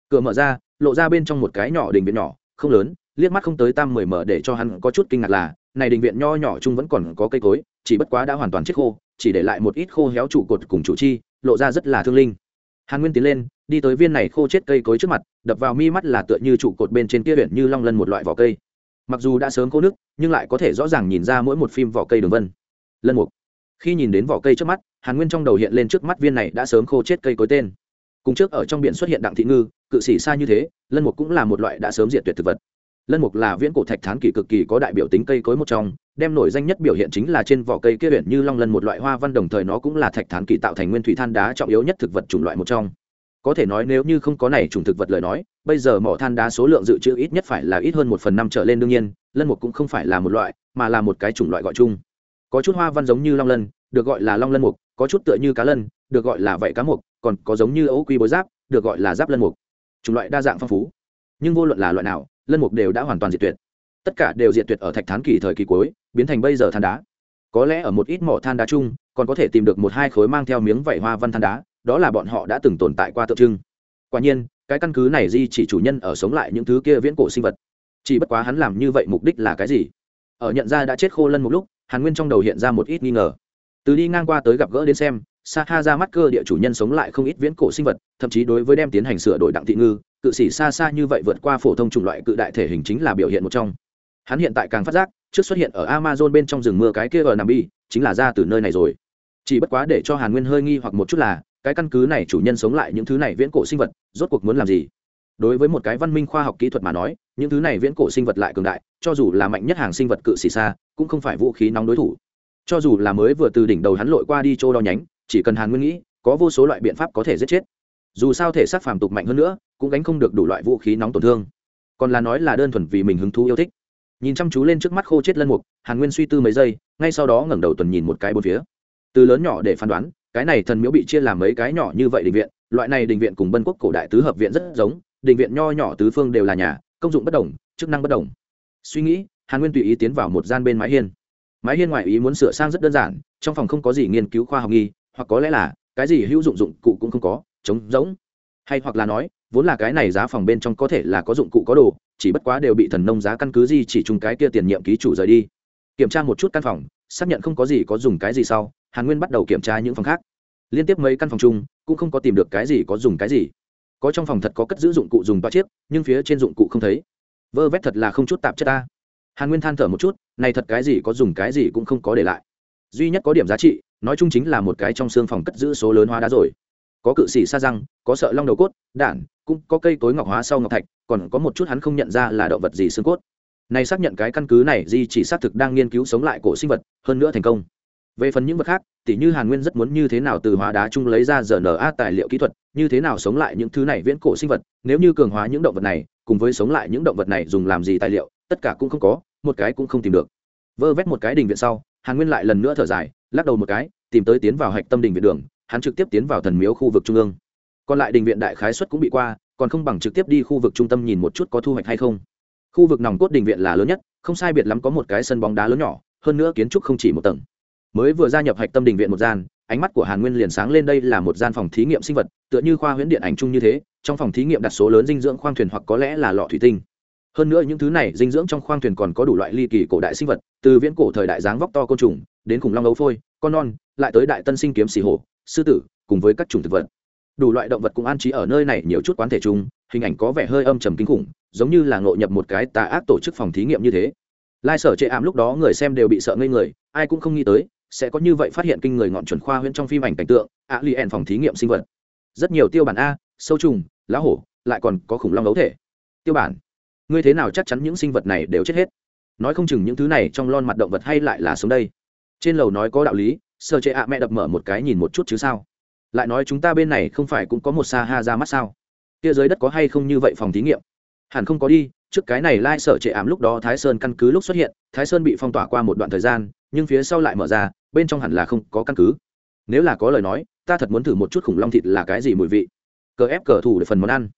Cửa mở ra, lộ ra bên trong một cái nhỏ đình viện nhỏ, không lớn, liếc mắt không tới tam mười mở để cho hắn có chút kinh ngạc là, này đình viện nho nhỏ chung vẫn còn có cây cối, chỉ bất quá đã hoàn toàn chết khô, chỉ để lại một ít khô héo trụ cột cùng trụ chi, lộ ra rất là thương linh hàn nguyên tiến lên, đi tới viên này khô chết cây cối trước mặt, đập vào mi mắt là tựa như trụ cột bên trên kia huyện như long lân một loại vỏ cây. Mặc dù đã sớm khô nước, nhưng lại có thể rõ ràng nhìn ra mỗi một phim vỏ cây đường vân. Lân mục. Khi nhìn đến vỏ cây trước mắt, hàn nguyên trong đầu hiện lên trước mắt viên này đã sớm khô chết cây cối tên. Cùng trước ở trong biển xuất hiện đặng thị ngư, cự sĩ xa như thế, lân mục cũng là một loại đã sớm diệt tuyệt thực vật lân mục là viễn cổ thạch thán kỳ cực kỳ có đại biểu tính cây cối một trong, đem nổi danh nhất biểu hiện chính là trên vỏ cây kia huyện như long lân một loại hoa văn đồng thời nó cũng là thạch thán kỳ tạo thành nguyên thủy than đá trọng yếu nhất thực vật chủng loại một trong. Có thể nói nếu như không có này chủng thực vật lời nói, bây giờ mỏ than đá số lượng dự trữ ít nhất phải là ít hơn một phần năm trở lên đương nhiên, lân mục cũng không phải là một loại, mà là một cái chủng loại gọi chung. Có chút hoa văn giống như long lân, được gọi là long lân mục, có chút tựa như cá lân, được gọi là vậy cá mục, còn có giống như ấu quy bối giáp, được gọi là giáp lân mục. Chủng loại đa dạng phong phú, nhưng vô luận là loại nào lân mục đều đã hoàn toàn diệt tuyệt. Tất cả đều diệt tuyệt ở thạch thán kỳ thời kỳ cuối, biến thành bây giờ than đá. Có lẽ ở một ít mỏ than đá chung, còn có thể tìm được một hai khối mang theo miếng vảy hoa văn than đá, đó là bọn họ đã từng tồn tại qua tượng trưng. Quả nhiên, cái căn cứ này di chỉ chủ nhân ở sống lại những thứ kia viễn cổ sinh vật. Chỉ bất quá hắn làm như vậy mục đích là cái gì? Ở nhận ra đã chết khô lân một lúc, hàn nguyên trong đầu hiện ra một ít nghi ngờ. Từ đi ngang qua tới gặp gỡ đến xem sa ha ra mắt cơ địa chủ nhân sống lại không ít viễn cổ sinh vật, thậm chí đối với đem tiến hành sửa đổi đặng thị ngư, cự sĩ xa xa như vậy vượt qua phổ thông chủng loại cự đại thể hình chính là biểu hiện một trong. Hắn hiện tại càng phát giác, trước xuất hiện ở amazon bên trong rừng mưa cái kia ở Nam bi, chính là ra từ nơi này rồi. Chỉ bất quá để cho hàn nguyên hơi nghi hoặc một chút là, cái căn cứ này chủ nhân sống lại những thứ này viễn cổ sinh vật, rốt cuộc muốn làm gì? Đối với một cái văn minh khoa học kỹ thuật mà nói, những thứ này viễn cổ sinh vật lại cường đại, cho dù là mạnh nhất hàng sinh vật cự xì xa, cũng không phải vũ khí nóng đối thủ. Cho dù là mới vừa từ đỉnh đầu hắn lội qua đi chỗ đo nhánh chỉ cần hàn nguyên nghĩ, có vô số loại biện pháp có thể giết chết. Dù sao thể xác phàm tục mạnh hơn nữa, cũng gánh không được đủ loại vũ khí nóng tổn thương. Còn là nói là đơn thuần vì mình hứng thú yêu thích. Nhìn chăm chú lên trước mắt khô chết lân mục, hàn nguyên suy tư mấy giây, ngay sau đó ngẩng đầu tuần nhìn một cái bốn phía. Từ lớn nhỏ để phán đoán, cái này thần miếu bị chia làm mấy cái nhỏ như vậy định viện, loại này định viện cùng bân quốc cổ đại tứ hợp viện rất giống định viện nho nhỏ tứ phương đều là nhà, công dụng bất đồng, chức năng bất đồng. Suy nghĩ, hàn nguyên tùy ý tiến vào một gian bên mái hiên. Mái hiên ngoại ý muốn sửa sang rất đơn giản, trong phòng không có gì nghiên cứu khoa học nghi hoặc có lẽ là cái gì hữu dụng dụng cụ cũng không có, trống rỗng. Hay hoặc là nói, vốn là cái này giá phòng bên trong có thể là có dụng cụ có đồ, chỉ bất quá đều bị thần nông giá căn cứ gì chỉ chung cái kia tiền nhiệm ký chủ rời đi. Kiểm tra một chút căn phòng, xác nhận không có gì có dùng cái gì sau, hàn nguyên bắt đầu kiểm tra những phòng khác. Liên tiếp mấy căn phòng chung, cũng không có tìm được cái gì có dùng cái gì. Có trong phòng thật có cất giữ dụng cụ dùng ba chiếc, nhưng phía trên dụng cụ không thấy. Vơ vét thật là không chút tạp chất ta. Hàn nguyên than thở một chút, này thật cái gì có dùng cái gì cũng không có để lại. Duy nhất có điểm giá trị nói chung chính là một cái trong xương phòng cất giữ số lớn hóa đá rồi. Có cự sĩ sa răng, có sợ long đầu cốt đản cũng có cây tối ngọc hóa sau ngọc thạch, còn có một chút hắn không nhận ra là động vật gì xương cốt. Này xác nhận cái căn cứ này di chỉ xác thực đang nghiên cứu sống lại cổ sinh vật, hơn nữa thành công. Về phần những vật khác, tỉ như hàn nguyên rất muốn như thế nào từ hóa đá chung lấy ra rna tài liệu kỹ thuật, như thế nào sống lại những thứ này viễn cổ sinh vật, nếu như cường hóa những động vật này, cùng với sống lại những động vật này dùng làm gì tài liệu, tất cả cũng không có, một cái cũng không tìm được. Vơ vét một cái đình viện sau, hàn nguyên lại lần nữa thở dài lắc đầu một cái, tìm tới tiến vào hạch tâm đình viện đường, hắn trực tiếp tiến vào thần miếu khu vực trung ương. Còn lại đình viện đại khái xuất cũng bị qua, còn không bằng trực tiếp đi khu vực trung tâm nhìn một chút có thu hoạch hay không. Khu vực nòng cốt đình viện là lớn nhất, không sai biệt lắm có một cái sân bóng đá lớn nhỏ, hơn nữa kiến trúc không chỉ một tầng. Mới vừa gia nhập hạch tâm đình viện một gian, ánh mắt của hàn nguyên liền sáng lên đây là một gian phòng thí nghiệm sinh vật, tựa như khoa huyễn điện ảnh chung như thế, trong phòng thí nghiệm đặt số lớn dinh dưỡng khoang thuyền hoặc có lẽ là lọ thủy tinh. Hơn nữa những thứ này dinh dưỡng trong khoang thuyền còn có đủ loại ly kỳ cổ đại sinh vật, từ viễn cổ thời đại dáng vóc to côn trùng đến khủng long ấu phôi, con non, lại tới đại tân sinh kiếm xì hổ, sư tử, cùng với các chủng thực vật. Đủ loại động vật cũng an trí ở nơi này nhiều chút quán thể chung, hình ảnh có vẻ hơi âm trầm kinh khủng, giống như là ngộ nhập một cái tà ác tổ chức phòng thí nghiệm như thế. Lai sở chệ ảm lúc đó người xem đều bị sợ ngây người, ai cũng không nghĩ tới, sẽ có như vậy phát hiện kinh người ngọn chuẩn khoa huyễn trong phim ảnh cảnh tượng, ạ li ẻn phòng thí nghiệm sinh vật. Rất nhiều tiêu bản a, sâu trùng, lá hổ, lại còn có khủng long ấu thể. Tiêu bản, ngươi thế nào chắc chắn những sinh vật này đều chết hết? Nói không chừng những thứ này trong lon mặt động vật hay lại là sống đây? Trên lầu nói có đạo lý sơ chế ạ mẹ đập mở một cái nhìn một chút chứ sao? Lại nói chúng ta bên này không phải cũng có một sa ha ra mắt sao? Kia dưới đất có hay không như vậy phòng thí nghiệm? Hẳn không có đi, trước cái này lai sở trệ ảm lúc đó thái sơn căn cứ lúc xuất hiện, thái sơn bị phong tỏa qua một đoạn thời gian, nhưng phía sau lại mở ra, bên trong hẳn là không có căn cứ. Nếu là có lời nói, ta thật muốn thử một chút khủng long thịt là cái gì mùi vị. Cờ ép cờ thủ để phần món ăn.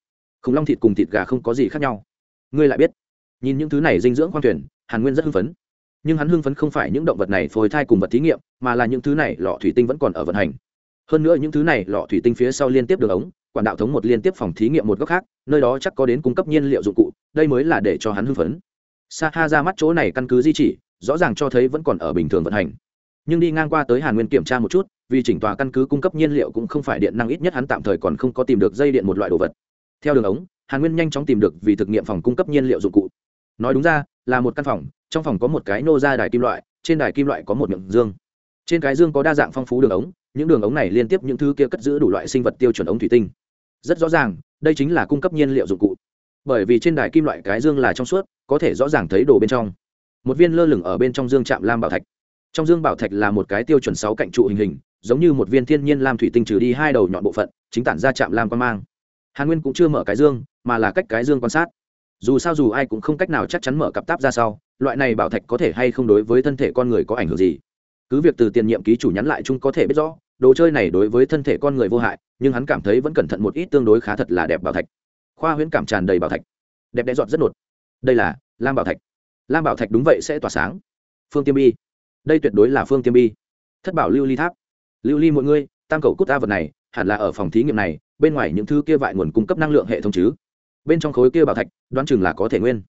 Khủng long thịt cùng thịt gà không có gì khác nhau. Ngươi lại biết. Nhìn những thứ này dinh dưỡng khoang thuyền, hàn nguyên rất hưng phấn nhưng hắn hưng phấn không phải những động vật này phôi thai cùng vật thí nghiệm, mà là những thứ này lọ thủy tinh vẫn còn ở vận hành. Hơn nữa những thứ này lọ thủy tinh phía sau liên tiếp đường ống, quản đạo thống một liên tiếp phòng thí nghiệm một góc khác, nơi đó chắc có đến cung cấp nhiên liệu dụng cụ, đây mới là để cho hắn hưng phấn. Sa ha ra mắt chỗ này căn cứ di chỉ, rõ ràng cho thấy vẫn còn ở bình thường vận hành. Nhưng đi ngang qua tới hàn nguyên kiểm tra một chút, vì chỉnh tòa căn cứ cung cấp nhiên liệu cũng không phải điện năng ít nhất hắn tạm thời còn không có tìm được dây điện một loại đồ vật. Theo đường ống, hàn nguyên nhanh chóng tìm được vì thực nghiệm phòng cung cấp nhiên liệu dụng cụ. Nói đúng ra, là một căn phòng trong phòng có một cái nô ra đài kim loại, trên đài kim loại có một miệng dương. Trên cái dương có đa dạng phong phú đường ống, những đường ống này liên tiếp những thứ kia cất giữ đủ loại sinh vật tiêu chuẩn ống thủy tinh. Rất rõ ràng, đây chính là cung cấp nhiên liệu dụng cụ. Bởi vì trên đài kim loại cái dương là trong suốt, có thể rõ ràng thấy đồ bên trong. Một viên lơ lửng ở bên trong dương chạm lam bảo thạch. Trong dương bảo thạch là một cái tiêu chuẩn sáu cạnh trụ hình hình, giống như một viên thiên nhiên lam thủy tinh trừ đi hai đầu nhọn bộ phận, chính tản ra chạm lam quan mang. Hàn nguyên cũng chưa mở cái dương, mà là cách cái dương quan sát dù sao dù ai cũng không cách nào chắc chắn mở cặp táp ra sau loại này bảo thạch có thể hay không đối với thân thể con người có ảnh hưởng gì? Cứ việc từ tiền nhiệm ký chủ nhắn lại chung có thể biết rõ đồ chơi này đối với thân thể con người vô hại nhưng hắn cảm thấy vẫn cẩn thận một ít tương đối khá thật là đẹp bảo thạch. Khoa huyễn cảm tràn đầy bảo thạch. Đẹp đẽ giọt rất nột. Đây là lam bảo thạch. Lam bảo thạch đúng vậy sẽ tỏa sáng. Phương tiêm bi. Đây tuyệt đối là phương tiêm bi. Thất bảo lưu ly tháp. Lưu ly mọi ngươi, tam cầu cút ta vật này hẳn là ở phòng thí nghiệm này bên ngoài những thứ kia vại nguồn cung cấp năng lượng hệ thống chứ? Bên trong khối kia bảo thạch, đoán chừng là có thể nguyên.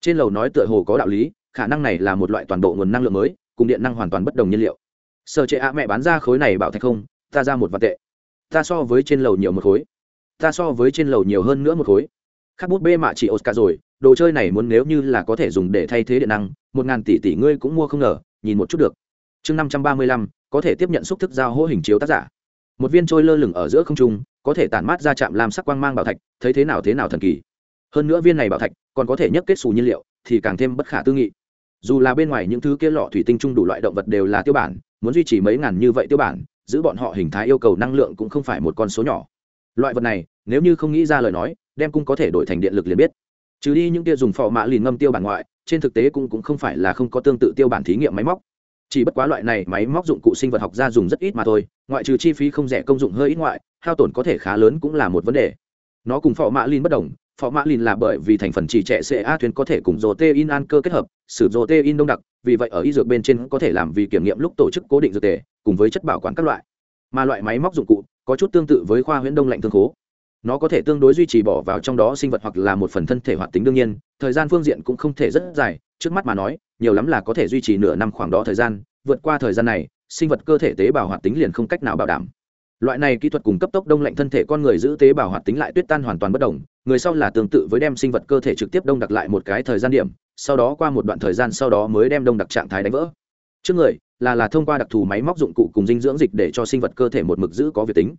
Trên lầu nói tựa hồ có đạo lý, khả năng này là một loại toàn bộ nguồn năng lượng mới, cùng điện năng hoàn toàn bất đồng nhiên liệu. Sở trệ ạ mẹ bán ra khối này bảo thạch không, ta ra một vạn tệ. Ta so với trên lầu nhiều một khối. Ta so với trên lầu nhiều hơn nữa một khối. Khác bút bê mạ chỉ oscar rồi, đồ chơi này muốn nếu như là có thể dùng để thay thế điện năng, một ngàn tỷ tỷ ngươi cũng mua không ngờ, nhìn một chút được. Chương năm trăm ba mươi lăm, có thể tiếp nhận xúc thức giao hỗ hình chiếu tác giả. Một viên trôi lơ lửng ở giữa không trung có thể tản mát ra chạm làm sắc quang mang bảo thạch, thấy thế nào thế nào thần kỳ. Hơn nữa viên này bảo thạch còn có thể nhấc kết xù nhiên liệu, thì càng thêm bất khả tư nghị. Dù là bên ngoài những thứ kia lọ thủy tinh chung đủ loại động vật đều là tiêu bản, muốn duy trì mấy ngàn như vậy tiêu bản, giữ bọn họ hình thái yêu cầu năng lượng cũng không phải một con số nhỏ. Loại vật này, nếu như không nghĩ ra lời nói, đem cũng có thể đổi thành điện lực liền biết. Trừ đi những kia dùng phò mã lìn ngâm tiêu bản ngoại, trên thực tế cũng cũng không phải là không có tương tự tiêu bản thí nghiệm máy móc chỉ bất quá loại này máy móc dụng cụ sinh vật học ra dùng rất ít mà thôi, ngoại trừ chi phí không rẻ công dụng hơi ít ngoại, hao tổn có thể khá lớn cũng là một vấn đề. Nó cùng phò mã lìn bất đồng, phò mã lìn là bởi vì thành phần trì trẻ ca thuyền có thể cùng protein an cơ kết hợp, sử protein đông đặc, vì vậy ở y dược bên trên có thể làm vì kiểm nghiệm lúc tổ chức cố định dược tề, cùng với chất bảo quản các loại. Mà loại máy móc dụng cụ có chút tương tự với khoa huyễn đông lạnh thương khố nó có thể tương đối duy trì bỏ vào trong đó sinh vật hoặc là một phần thân thể hoạt tính đương nhiên, thời gian phương diện cũng không thể rất dài, trước mắt mà nói, nhiều lắm là có thể duy trì nửa năm khoảng đó thời gian, vượt qua thời gian này, sinh vật cơ thể tế bào hoạt tính liền không cách nào bảo đảm. Loại này kỹ thuật cùng cấp tốc đông lạnh thân thể con người giữ tế bào hoạt tính lại tuyết tan hoàn toàn bất đồng, người sau là tương tự với đem sinh vật cơ thể trực tiếp đông đặc lại một cái thời gian điểm, sau đó qua một đoạn thời gian sau đó mới đem đông đặc trạng thái đánh vỡ. Trước người, là là thông qua đặc thù máy móc dụng cụ cùng dinh dưỡng dịch để cho sinh vật cơ thể một mực giữ có việc tính.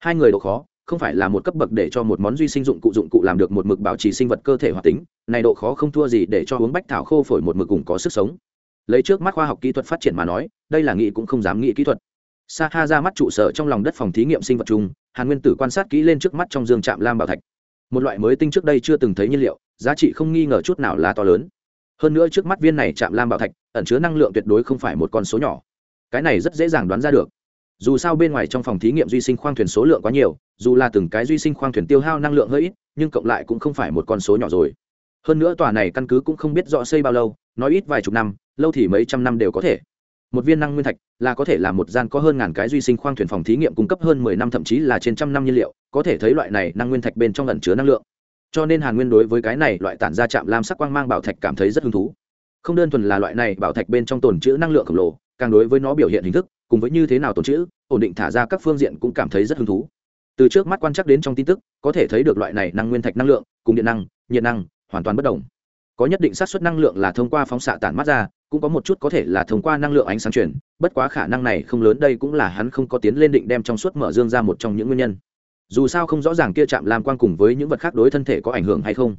Hai người độ khó không phải là một cấp bậc để cho một món duy sinh dụng cụ dụng cụ làm được một mực bảo trì sinh vật cơ thể hoạt tính, này độ khó không thua gì để cho uống bách thảo khô phổi một mực cùng có sức sống. Lấy trước mắt khoa học kỹ thuật phát triển mà nói, đây là nghĩ cũng không dám nghĩ kỹ thuật. Sa ha ra mắt trụ sở trong lòng đất phòng thí nghiệm sinh vật chung, hàn nguyên tử quan sát kỹ lên trước mắt trong dương trạm lam bảo thạch. Một loại mới tinh trước đây chưa từng thấy nhiên liệu, giá trị không nghi ngờ chút nào là to lớn. Hơn nữa trước mắt viên này chạm lam bảo thạch, ẩn chứa năng lượng tuyệt đối không phải một con số nhỏ. Cái này rất dễ dàng đoán ra được dù sao bên ngoài trong phòng thí nghiệm duy sinh khoang thuyền số lượng quá nhiều, dù là từng cái duy sinh khoang thuyền tiêu hao năng lượng hơi ít, nhưng cộng lại cũng không phải một con số nhỏ rồi. Hơn nữa tòa này căn cứ cũng không biết rõ xây bao lâu, nói ít vài chục năm, lâu thì mấy trăm năm đều có thể. Một viên năng nguyên thạch là có thể là một gian có hơn ngàn cái duy sinh khoang thuyền phòng thí nghiệm cung cấp hơn mười năm, thậm chí là trên trăm năm nhiên liệu, có thể thấy loại này năng nguyên thạch bên trong ẩn chứa năng lượng. Cho nên hàn nguyên đối với cái này loại tản ra chạm lam sắc quang mang bảo thạch cảm thấy rất hứng thú. Không đơn thuần là loại này bảo thạch bên trong tồn chữ năng lượng khổng lồ, càng đối với nó biểu hiện hình thức cùng với như thế nào tồn chữ ổn định thả ra các phương diện cũng cảm thấy rất hứng thú. Từ trước mắt quan chắc đến trong tin tức, có thể thấy được loại này năng nguyên thạch năng lượng, cùng điện năng, nhiệt năng, hoàn toàn bất đồng. Có nhất định xác suất năng lượng là thông qua phóng xạ tản mắt ra, cũng có một chút có thể là thông qua năng lượng ánh sáng truyền bất quá khả năng này không lớn, đây cũng là hắn không có tiến lên định đem trong suốt mở dương ra một trong những nguyên nhân. Dù sao không rõ ràng kia chạm làm quang cùng với những vật khác đối thân thể có ảnh hưởng hay không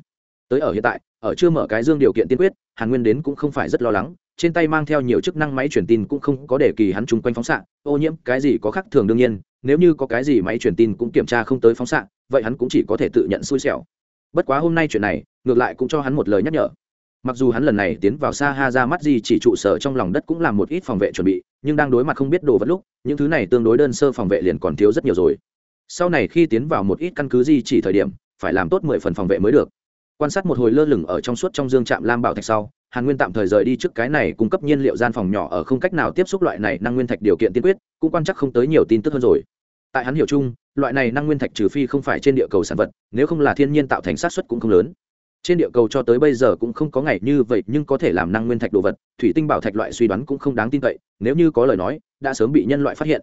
tới ở hiện tại, ở chưa mở cái dương điều kiện tiên quyết, hàn nguyên đến cũng không phải rất lo lắng, trên tay mang theo nhiều chức năng máy truyền tin cũng không có để kỳ hắn chung quanh phóng xạ, ô nhiễm cái gì có khác thường đương nhiên, nếu như có cái gì máy truyền tin cũng kiểm tra không tới phóng xạ, vậy hắn cũng chỉ có thể tự nhận xui xẻo. Bất quá hôm nay chuyện này, ngược lại cũng cho hắn một lời nhắc nhở. Mặc dù hắn lần này tiến vào xa ha ra mắt gì chỉ trụ sở trong lòng đất cũng làm một ít phòng vệ chuẩn bị, nhưng đang đối mặt không biết đồ vật lúc, những thứ này tương đối đơn sơ phòng vệ liền còn thiếu rất nhiều rồi. Sau này khi tiến vào một ít căn cứ gì chỉ thời điểm, phải làm tốt mười phần phòng vệ mới được quan sát một hồi lơ lửng ở trong suốt trong dương trạm lam bảo thạch sau, hàn nguyên tạm thời rời đi trước cái này cung cấp nhiên liệu gian phòng nhỏ ở không cách nào tiếp xúc loại này năng nguyên thạch điều kiện tiên quyết, cũng quan chắc không tới nhiều tin tức hơn rồi. Tại hắn hiểu chung, loại này năng nguyên thạch trừ phi không phải trên địa cầu sản vật, nếu không là thiên nhiên tạo thành sát xuất cũng không lớn. Trên địa cầu cho tới bây giờ cũng không có ngày như vậy nhưng có thể làm năng nguyên thạch đồ vật, thủy tinh bảo thạch loại suy đoán cũng không đáng tin cậy, nếu như có lời nói, đã sớm bị nhân loại phát hiện.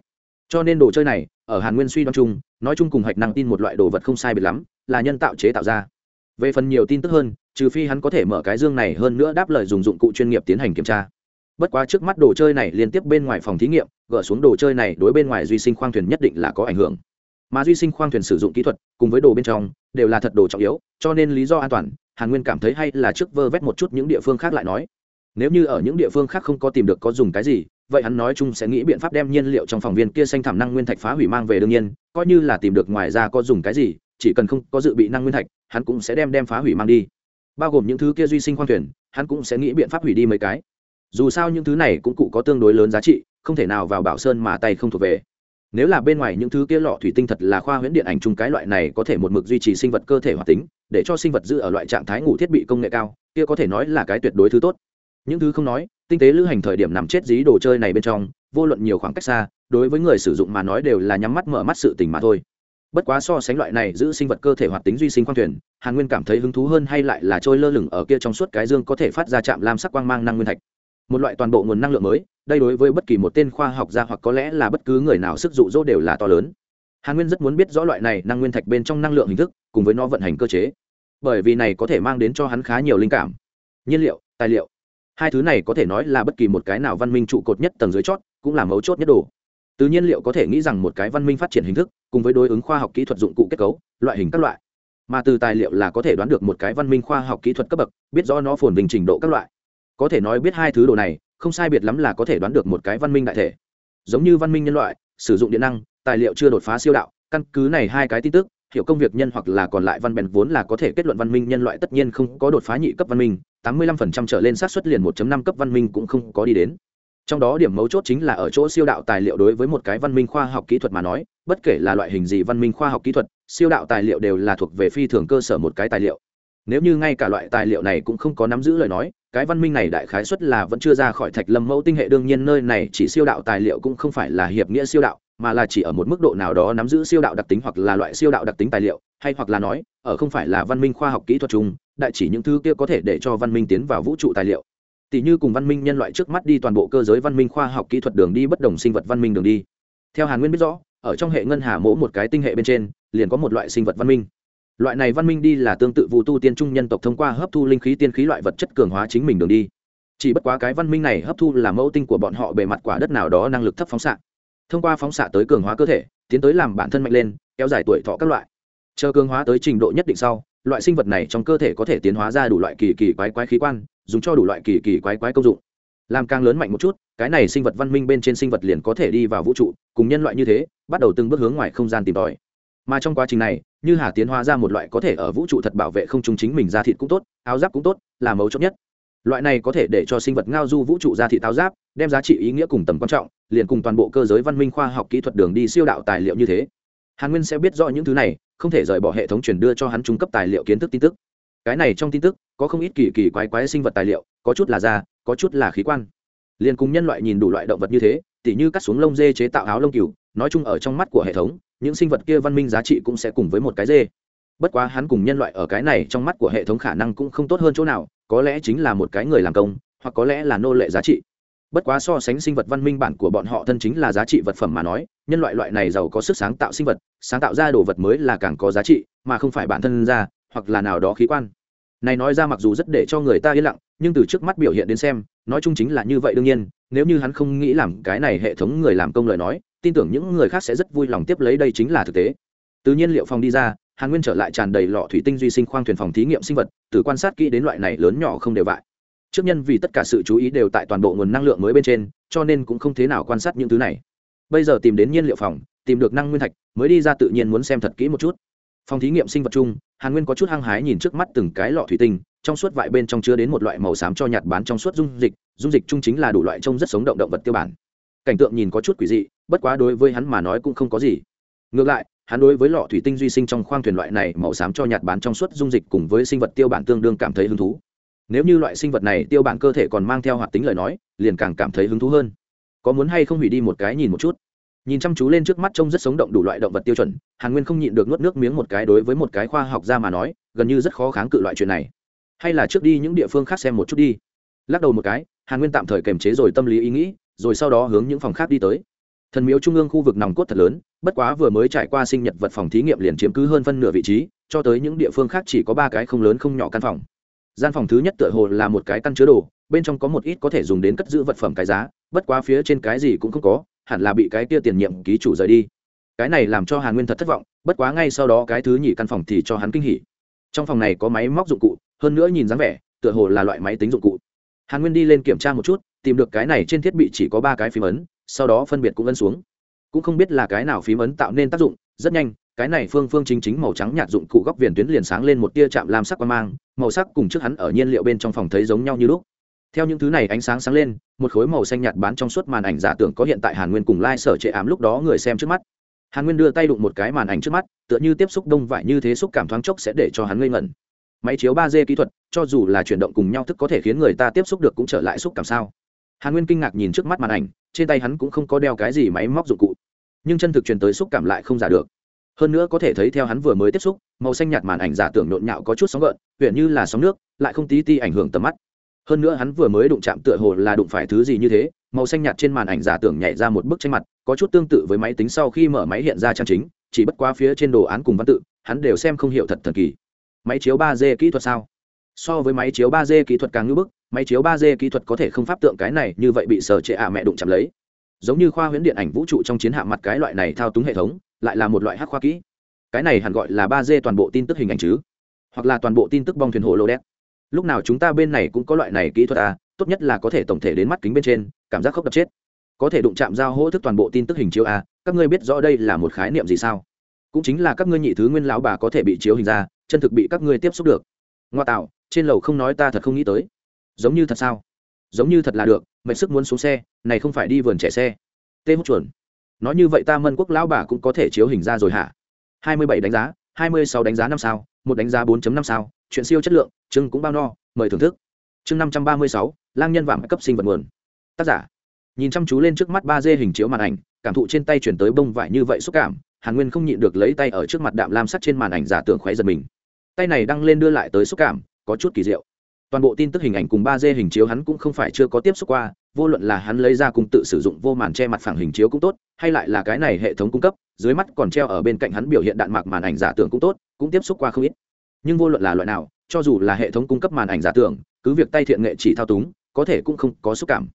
Cho nên đồ chơi này, ở hàn nguyên suy đoán chung, nói chung cùng hạch năng tin một loại đồ vật không sai biệt lắm, là nhân tạo chế tạo ra về phần nhiều tin tức hơn, trừ phi hắn có thể mở cái dương này hơn nữa đáp lời dùng dụng cụ chuyên nghiệp tiến hành kiểm tra. Bất quá trước mắt đồ chơi này liên tiếp bên ngoài phòng thí nghiệm, gỡ xuống đồ chơi này đối bên ngoài duy sinh khoang thuyền nhất định là có ảnh hưởng. Mà duy sinh khoang thuyền sử dụng kỹ thuật, cùng với đồ bên trong, đều là thật đồ trọng yếu, cho nên lý do an toàn, hàn nguyên cảm thấy hay là trước vơ vét một chút những địa phương khác lại nói. Nếu như ở những địa phương khác không có tìm được có dùng cái gì, vậy hắn nói chung sẽ nghĩ biện pháp đem nhiên liệu trong phòng viên kia xanh thảm năng nguyên thạch phá hủy mang về đương nhiên, coi như là tìm được ngoài ra có dùng cái gì, chỉ cần không có dự bị năng nguyên thạch hắn cũng sẽ đem đem phá hủy mang đi. Bao gồm những thứ kia duy sinh khoang thuyền, hắn cũng sẽ nghĩ biện pháp hủy đi mấy cái. Dù sao những thứ này cũng cụ có tương đối lớn giá trị, không thể nào vào bảo sơn mà tay không thuộc về. Nếu là bên ngoài những thứ kia lọ thủy tinh thật là khoa huyễn điện ảnh chung cái loại này có thể một mực duy trì sinh vật cơ thể hoạt tính, để cho sinh vật giữ ở loại trạng thái ngủ thiết bị công nghệ cao, kia có thể nói là cái tuyệt đối thứ tốt. Những thứ không nói, tinh tế lữ hành thời điểm nằm chết dí đồ chơi này bên trong, vô luận nhiều khoảng cách xa, đối với người sử dụng mà nói đều là nhắm mắt mở mắt sự tình mà thôi bất quá so sánh loại này giữ sinh vật cơ thể hoạt tính duy sinh khoang thuyền, hàn nguyên cảm thấy hứng thú hơn hay lại là trôi lơ lửng ở kia trong suốt cái dương có thể phát ra chạm lam sắc quang mang năng nguyên thạch. Một loại toàn bộ nguồn năng lượng mới, đây đối với bất kỳ một tên khoa học gia hoặc có lẽ là bất cứ người nào sức dụ dỗ đều là to lớn. Hàn nguyên rất muốn biết rõ loại này năng nguyên thạch bên trong năng lượng hình thức, cùng với nó vận hành cơ chế. Bởi vì này có thể mang đến cho hắn khá nhiều linh cảm. Nhiên liệu, tài liệu. Hai thứ này có thể nói là bất kỳ một cái nào văn minh trụ cột nhất tầng dưới chót, cũng là mấu chốt nhất đồ từ nhiên liệu có thể nghĩ rằng một cái văn minh phát triển hình thức, cùng với đối ứng khoa học kỹ thuật dụng cụ kết cấu, loại hình các loại. Mà từ tài liệu là có thể đoán được một cái văn minh khoa học kỹ thuật cấp bậc, biết rõ nó phồn vinh trình độ các loại. Có thể nói biết hai thứ đồ này, không sai biệt lắm là có thể đoán được một cái văn minh đại thể. Giống như văn minh nhân loại, sử dụng điện năng, tài liệu chưa đột phá siêu đạo, căn cứ này hai cái tin tức, hiểu công việc nhân hoặc là còn lại văn bèn vốn là có thể kết luận văn minh nhân loại tất nhiên không có đột phá nhị cấp văn minh, tám mươi lăm phần trăm trở lên sát xuất liền một năm cấp văn minh cũng không có đi đến trong đó điểm mấu chốt chính là ở chỗ siêu đạo tài liệu đối với một cái văn minh khoa học kỹ thuật mà nói, bất kể là loại hình gì văn minh khoa học kỹ thuật, siêu đạo tài liệu đều là thuộc về phi thường cơ sở một cái tài liệu. Nếu như ngay cả loại tài liệu này cũng không có nắm giữ lời nói, cái văn minh này đại khái xuất là vẫn chưa ra khỏi thạch lâm mẫu tinh hệ, đương nhiên nơi này chỉ siêu đạo tài liệu cũng không phải là hiệp nghĩa siêu đạo, mà là chỉ ở một mức độ nào đó nắm giữ siêu đạo đặc tính hoặc là loại siêu đạo đặc tính tài liệu, hay hoặc là nói, ở không phải là văn minh khoa học kỹ thuật chung, đại chỉ những thứ kia có thể để cho văn minh tiến vào vũ trụ tài liệu tỷ như cùng văn minh nhân loại trước mắt đi toàn bộ cơ giới văn minh khoa học kỹ thuật đường đi bất đồng sinh vật văn minh đường đi. Theo hàn nguyên biết rõ, ở trong hệ ngân hà mỗ một cái tinh hệ bên trên, liền có một loại sinh vật văn minh. Loại này văn minh đi là tương tự vụ tu tiên trung nhân tộc thông qua hấp thu linh khí tiên khí loại vật chất cường hóa chính mình đường đi. Chỉ bất quá cái văn minh này hấp thu là mẫu tinh của bọn họ bề mặt quả đất nào đó năng lực thấp phóng xạ. Thông qua phóng xạ tới cường hóa cơ thể, tiến tới làm bản thân mạnh lên, kéo dài tuổi thọ các loại. Chờ cường hóa tới trình độ nhất định sau, loại sinh vật này trong cơ thể có thể tiến hóa ra đủ loại kỳ kỳ quái quái khí quan dùng cho đủ loại kỳ kỳ quái quái công dụng. Làm càng lớn mạnh một chút, cái này sinh vật văn minh bên trên sinh vật liền có thể đi vào vũ trụ, cùng nhân loại như thế, bắt đầu từng bước hướng ngoài không gian tìm tòi. Mà trong quá trình này, như hà tiến hóa ra một loại có thể ở vũ trụ thật bảo vệ không chúng chính mình ra thịt cũng tốt, áo giáp cũng tốt, là mấu chốt nhất. Loại này có thể để cho sinh vật ngao du vũ trụ ra thị táo giáp, đem giá trị ý nghĩa cùng tầm quan trọng, liền cùng toàn bộ cơ giới văn minh khoa học kỹ thuật đường đi siêu đạo tài liệu như thế. Hàn nguyên sẽ biết rõ những thứ này, không thể rời bỏ hệ thống truyền đưa cho hắn trung cấp tài liệu kiến thức tin tức cái này trong tin tức, có không ít kỳ kỳ quái quái sinh vật tài liệu, có chút là da, có chút là khí quan. Liền cùng nhân loại nhìn đủ loại động vật như thế, tỉ như cắt xuống lông dê chế tạo áo lông cừu, nói chung ở trong mắt của hệ thống, những sinh vật kia văn minh giá trị cũng sẽ cùng với một cái dê. Bất quá hắn cùng nhân loại ở cái này trong mắt của hệ thống khả năng cũng không tốt hơn chỗ nào, có lẽ chính là một cái người làm công, hoặc có lẽ là nô lệ giá trị. Bất quá so sánh sinh vật văn minh bản của bọn họ thân chính là giá trị vật phẩm mà nói, nhân loại loại này giàu có sức sáng tạo sinh vật, sáng tạo ra đồ vật mới là càng có giá trị, mà không phải bản thân ra hoặc là nào đó khí quan. Này nói ra mặc dù rất để cho người ta yên lặng, nhưng từ trước mắt biểu hiện đến xem, nói chung chính là như vậy đương nhiên, nếu như hắn không nghĩ làm cái này hệ thống người làm công lời nói, tin tưởng những người khác sẽ rất vui lòng tiếp lấy đây chính là thực tế. Từ nhiên liệu phòng đi ra, hàn nguyên trở lại tràn đầy lọ thủy tinh duy sinh khoang thuyền phòng thí nghiệm sinh vật, từ quan sát kỹ đến loại này lớn nhỏ không đều vại. Trước nhân vì tất cả sự chú ý đều tại toàn bộ nguồn năng lượng mới bên trên, cho nên cũng không thế nào quan sát những thứ này. Bây giờ tìm đến nhiên liệu phòng, tìm được năng nguyên thạch, mới đi ra tự nhiên muốn xem thật kỹ một chút phòng thí nghiệm sinh vật chung, hàn nguyên có chút hăng hái nhìn trước mắt từng cái lọ thủy tinh, trong suốt vại bên trong chứa đến một loại màu xám cho nhạt bán trong suốt dung dịch dung dịch chung chính là đủ loại trông rất sống động động vật tiêu bản. Cảnh tượng nhìn có chút quỷ dị, bất quá đối với hắn mà nói cũng không có gì. Ngược lại, hắn đối với lọ thủy tinh duy sinh trong khoang thuyền loại này màu xám cho nhạt bán trong suốt dung dịch cùng với sinh vật tiêu bản tương đương cảm thấy hứng thú. Nếu như loại sinh vật này tiêu bản cơ thể còn mang theo hoạt tính lời nói, liền càng cảm thấy hứng thú hơn. Có muốn hay không hủy đi một cái nhìn một chút? Nhìn chăm chú lên trước mắt trông rất sống động đủ loại động vật tiêu chuẩn, hàn nguyên không nhịn được nuốt nước miếng một cái đối với một cái khoa học gia mà nói, gần như rất khó kháng cự loại chuyện này. Hay là trước đi những địa phương khác xem một chút đi. Lắc đầu một cái, hàn nguyên tạm thời kềm chế rồi tâm lý ý nghĩ, rồi sau đó hướng những phòng khác đi tới. Thần miếu trung ương khu vực nòng cốt thật lớn, bất quá vừa mới trải qua sinh nhật vật phòng thí nghiệm liền chiếm cứ hơn phân nửa vị trí, cho tới những địa phương khác chỉ có ba cái không lớn không nhỏ căn phòng. Gian phòng thứ nhất tựa hồ là một cái căn chứa đồ, bên trong có một ít có thể dùng đến cất giữ vật phẩm cái giá, bất quá phía trên cái gì cũng không có hẳn là bị cái kia tiền nhiệm ký chủ rời đi. Cái này làm cho hàn nguyên thật thất vọng, bất quá ngay sau đó cái thứ nhì căn phòng thì cho hắn kinh hỉ. Trong phòng này có máy móc dụng cụ, hơn nữa nhìn dáng vẻ, tựa hồ là loại máy tính dụng cụ. Hàn nguyên đi lên kiểm tra một chút, tìm được cái này trên thiết bị chỉ có ba cái phím ấn, sau đó phân biệt cũng ấn xuống. Cũng không biết là cái nào phím ấn tạo nên tác dụng, rất nhanh, cái này phương phương chính chính màu trắng nhạt dụng cụ góc viền tuyến liền sáng lên một tia chạm làm sắc qua mang, màu sắc cùng trước hắn ở nhiên liệu bên trong phòng thấy giống nhau như lúc theo những thứ này ánh sáng sáng lên, một khối màu xanh nhạt bán trong suốt màn ảnh giả tưởng có hiện tại hàn nguyên cùng lai、like、sở trệ ám lúc đó người xem trước mắt. Hàn nguyên đưa tay đụng một cái màn ảnh trước mắt, tựa như tiếp xúc đông vải như thế xúc cảm thoáng chốc sẽ để cho hắn ngây ngẩn. Máy chiếu ba d kỹ thuật, cho dù là chuyển động cùng nhau thức có thể khiến người ta tiếp xúc được cũng trở lại xúc cảm sao? Hàn nguyên kinh ngạc nhìn trước mắt màn ảnh, trên tay hắn cũng không có đeo cái gì máy móc dụng cụ. Nhưng chân thực truyền tới xúc cảm lại không giả được. Hơn nữa có thể thấy theo hắn vừa mới tiếp xúc, màu xanh nhạt màn ảnh giả tưởng nhộn nhạo có chút sóng gợn huyện như là sóng nước, lại không tí ti ảnh hưởng tầm mắt hơn nữa hắn vừa mới đụng chạm tựa hồ là đụng phải thứ gì như thế, màu xanh nhạt trên màn ảnh giả tưởng nhảy ra một bức tranh mặt, có chút tương tự với máy tính sau khi mở máy hiện ra trang chính, chỉ bất qua phía trên đồ án cùng văn tự, hắn đều xem không hiểu thật thần kỳ. Máy chiếu ba d kỹ thuật sao? So với máy chiếu ba d kỹ thuật càng ngưỡng bức, máy chiếu ba d kỹ thuật có thể không pháp tượng cái này, như vậy bị sở trệ ạ mẹ đụng chạm lấy. Giống như khoa huyễn điện ảnh vũ trụ trong chiến hạm mặt cái loại này thao túng hệ thống, lại là một loại hắc khoa kỹ. Cái này hẳn gọi là ba d toàn bộ tin tức hình ảnh chứ? Hoặc là toàn bộ tin tức bong thuyền hồ lô đét lúc nào chúng ta bên này cũng có loại này kỹ thuật à tốt nhất là có thể tổng thể đến mắt kính bên trên, cảm giác khóc đập chết. Có thể đụng chạm giao hỗ thức toàn bộ tin tức hình chiếu à các ngươi biết rõ đây là một khái niệm gì sao? Cũng chính là các ngươi nhị thứ nguyên lão bà có thể bị chiếu hình ra, chân thực bị các ngươi tiếp xúc được. Ngoa tạo, trên lầu không nói ta thật không nghĩ tới. Giống như thật sao? Giống như thật là được, mệt sức muốn xuống xe, này không phải đi vườn trẻ xe. Tê hút chuẩn nói như vậy ta mân quốc lão bà cũng có thể chiếu hình ra rồi hả? Hai mươi bảy đánh giá, hai mươi sáu đánh giá năm sao, một đánh giá 4 năm sao chuyện siêu chất lượng, chương cũng bao no, mời thưởng thức. Chương năm trăm ba mươi sáu, lang nhân vàng cấp sinh vật nguồn. Tác giả. Nhìn chăm chú lên trước mắt ba d hình chiếu màn ảnh, cảm thụ trên tay chuyển tới bông vải như vậy xúc cảm, hàn nguyên không nhịn được lấy tay ở trước mặt đạm lam sắt trên màn ảnh giả tưởng khoáy giật mình. Tay này đăng lên đưa lại tới xúc cảm, có chút kỳ diệu. Toàn bộ tin tức hình ảnh cùng ba d hình chiếu hắn cũng không phải chưa có tiếp xúc qua, vô luận là hắn lấy ra cùng tự sử dụng vô màn che mặt phẳng hình chiếu cũng tốt, hay lại là cái này hệ thống cung cấp, dưới mắt còn treo ở bên cạnh hắn biểu hiện đạn mạc màn ảnh giả tưởng cũng tốt, cũng tiếp xúc qua không ít nhưng vô luận là loại nào, cho dù là hệ thống cung cấp màn ảnh giả tưởng, cứ việc tay thiện nghệ chỉ thao túng, có thể cũng không có xúc cảm.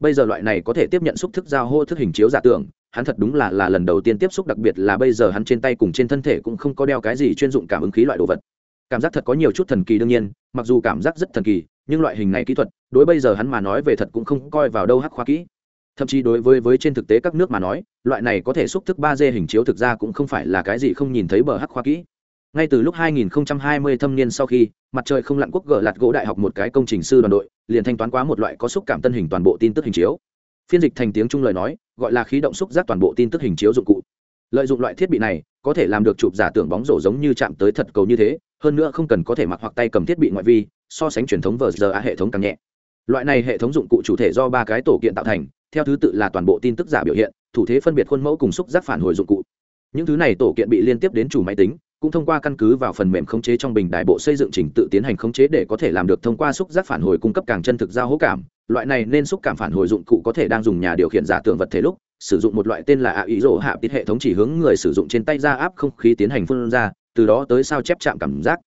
Bây giờ loại này có thể tiếp nhận xúc thức giao hô thức hình chiếu giả tưởng, hắn thật đúng là là lần đầu tiên tiếp xúc, đặc biệt là bây giờ hắn trên tay cùng trên thân thể cũng không có đeo cái gì chuyên dụng cảm ứng khí loại đồ vật. Cảm giác thật có nhiều chút thần kỳ đương nhiên, mặc dù cảm giác rất thần kỳ, nhưng loại hình này kỹ thuật, đối bây giờ hắn mà nói về thật cũng không coi vào đâu hắc khoa kỹ. Thậm chí đối với với trên thực tế các nước mà nói, loại này có thể xúc thức ba d hình chiếu thực ra cũng không phải là cái gì không nhìn thấy bờ hắc khoa kỹ ngay từ lúc 2020 thâm niên sau khi, mặt trời không lặn quốc gỡ lạt gỗ đại học một cái công trình sư đoàn đội, liền thanh toán quá một loại có xúc cảm tân hình toàn bộ tin tức hình chiếu. Phiên dịch thành tiếng trung lời nói, gọi là khí động xúc giác toàn bộ tin tức hình chiếu dụng cụ. Lợi dụng loại thiết bị này, có thể làm được chụp giả tưởng bóng rổ giống như chạm tới thật cầu như thế, hơn nữa không cần có thể mặc hoặc tay cầm thiết bị ngoại vi, so sánh truyền thống vờ giờ hệ thống càng nhẹ. Loại này hệ thống dụng cụ chủ thể do ba cái tổ kiện tạo thành, theo thứ tự là toàn bộ tin tức giả biểu hiện, thủ thế phân biệt khuôn mẫu cùng xúc giác phản hồi dụng cụ. Những thứ này tổ kiện bị liên tiếp đến chủ máy tính cũng thông qua căn cứ vào phần mềm khống chế trong bình đại bộ xây dựng trình tự tiến hành khống chế để có thể làm được thông qua xúc giác phản hồi cung cấp càng chân thực giao hỗ cảm. Loại này nên xúc cảm phản hồi dụng cụ có thể đang dùng nhà điều khiển giả tưởng vật thể lúc, sử dụng một loại tên là ạ ý rỗ hạ tiết hệ thống chỉ hướng người sử dụng trên tay ra áp không khí tiến hành phun ra, từ đó tới sao chép chạm cảm giác.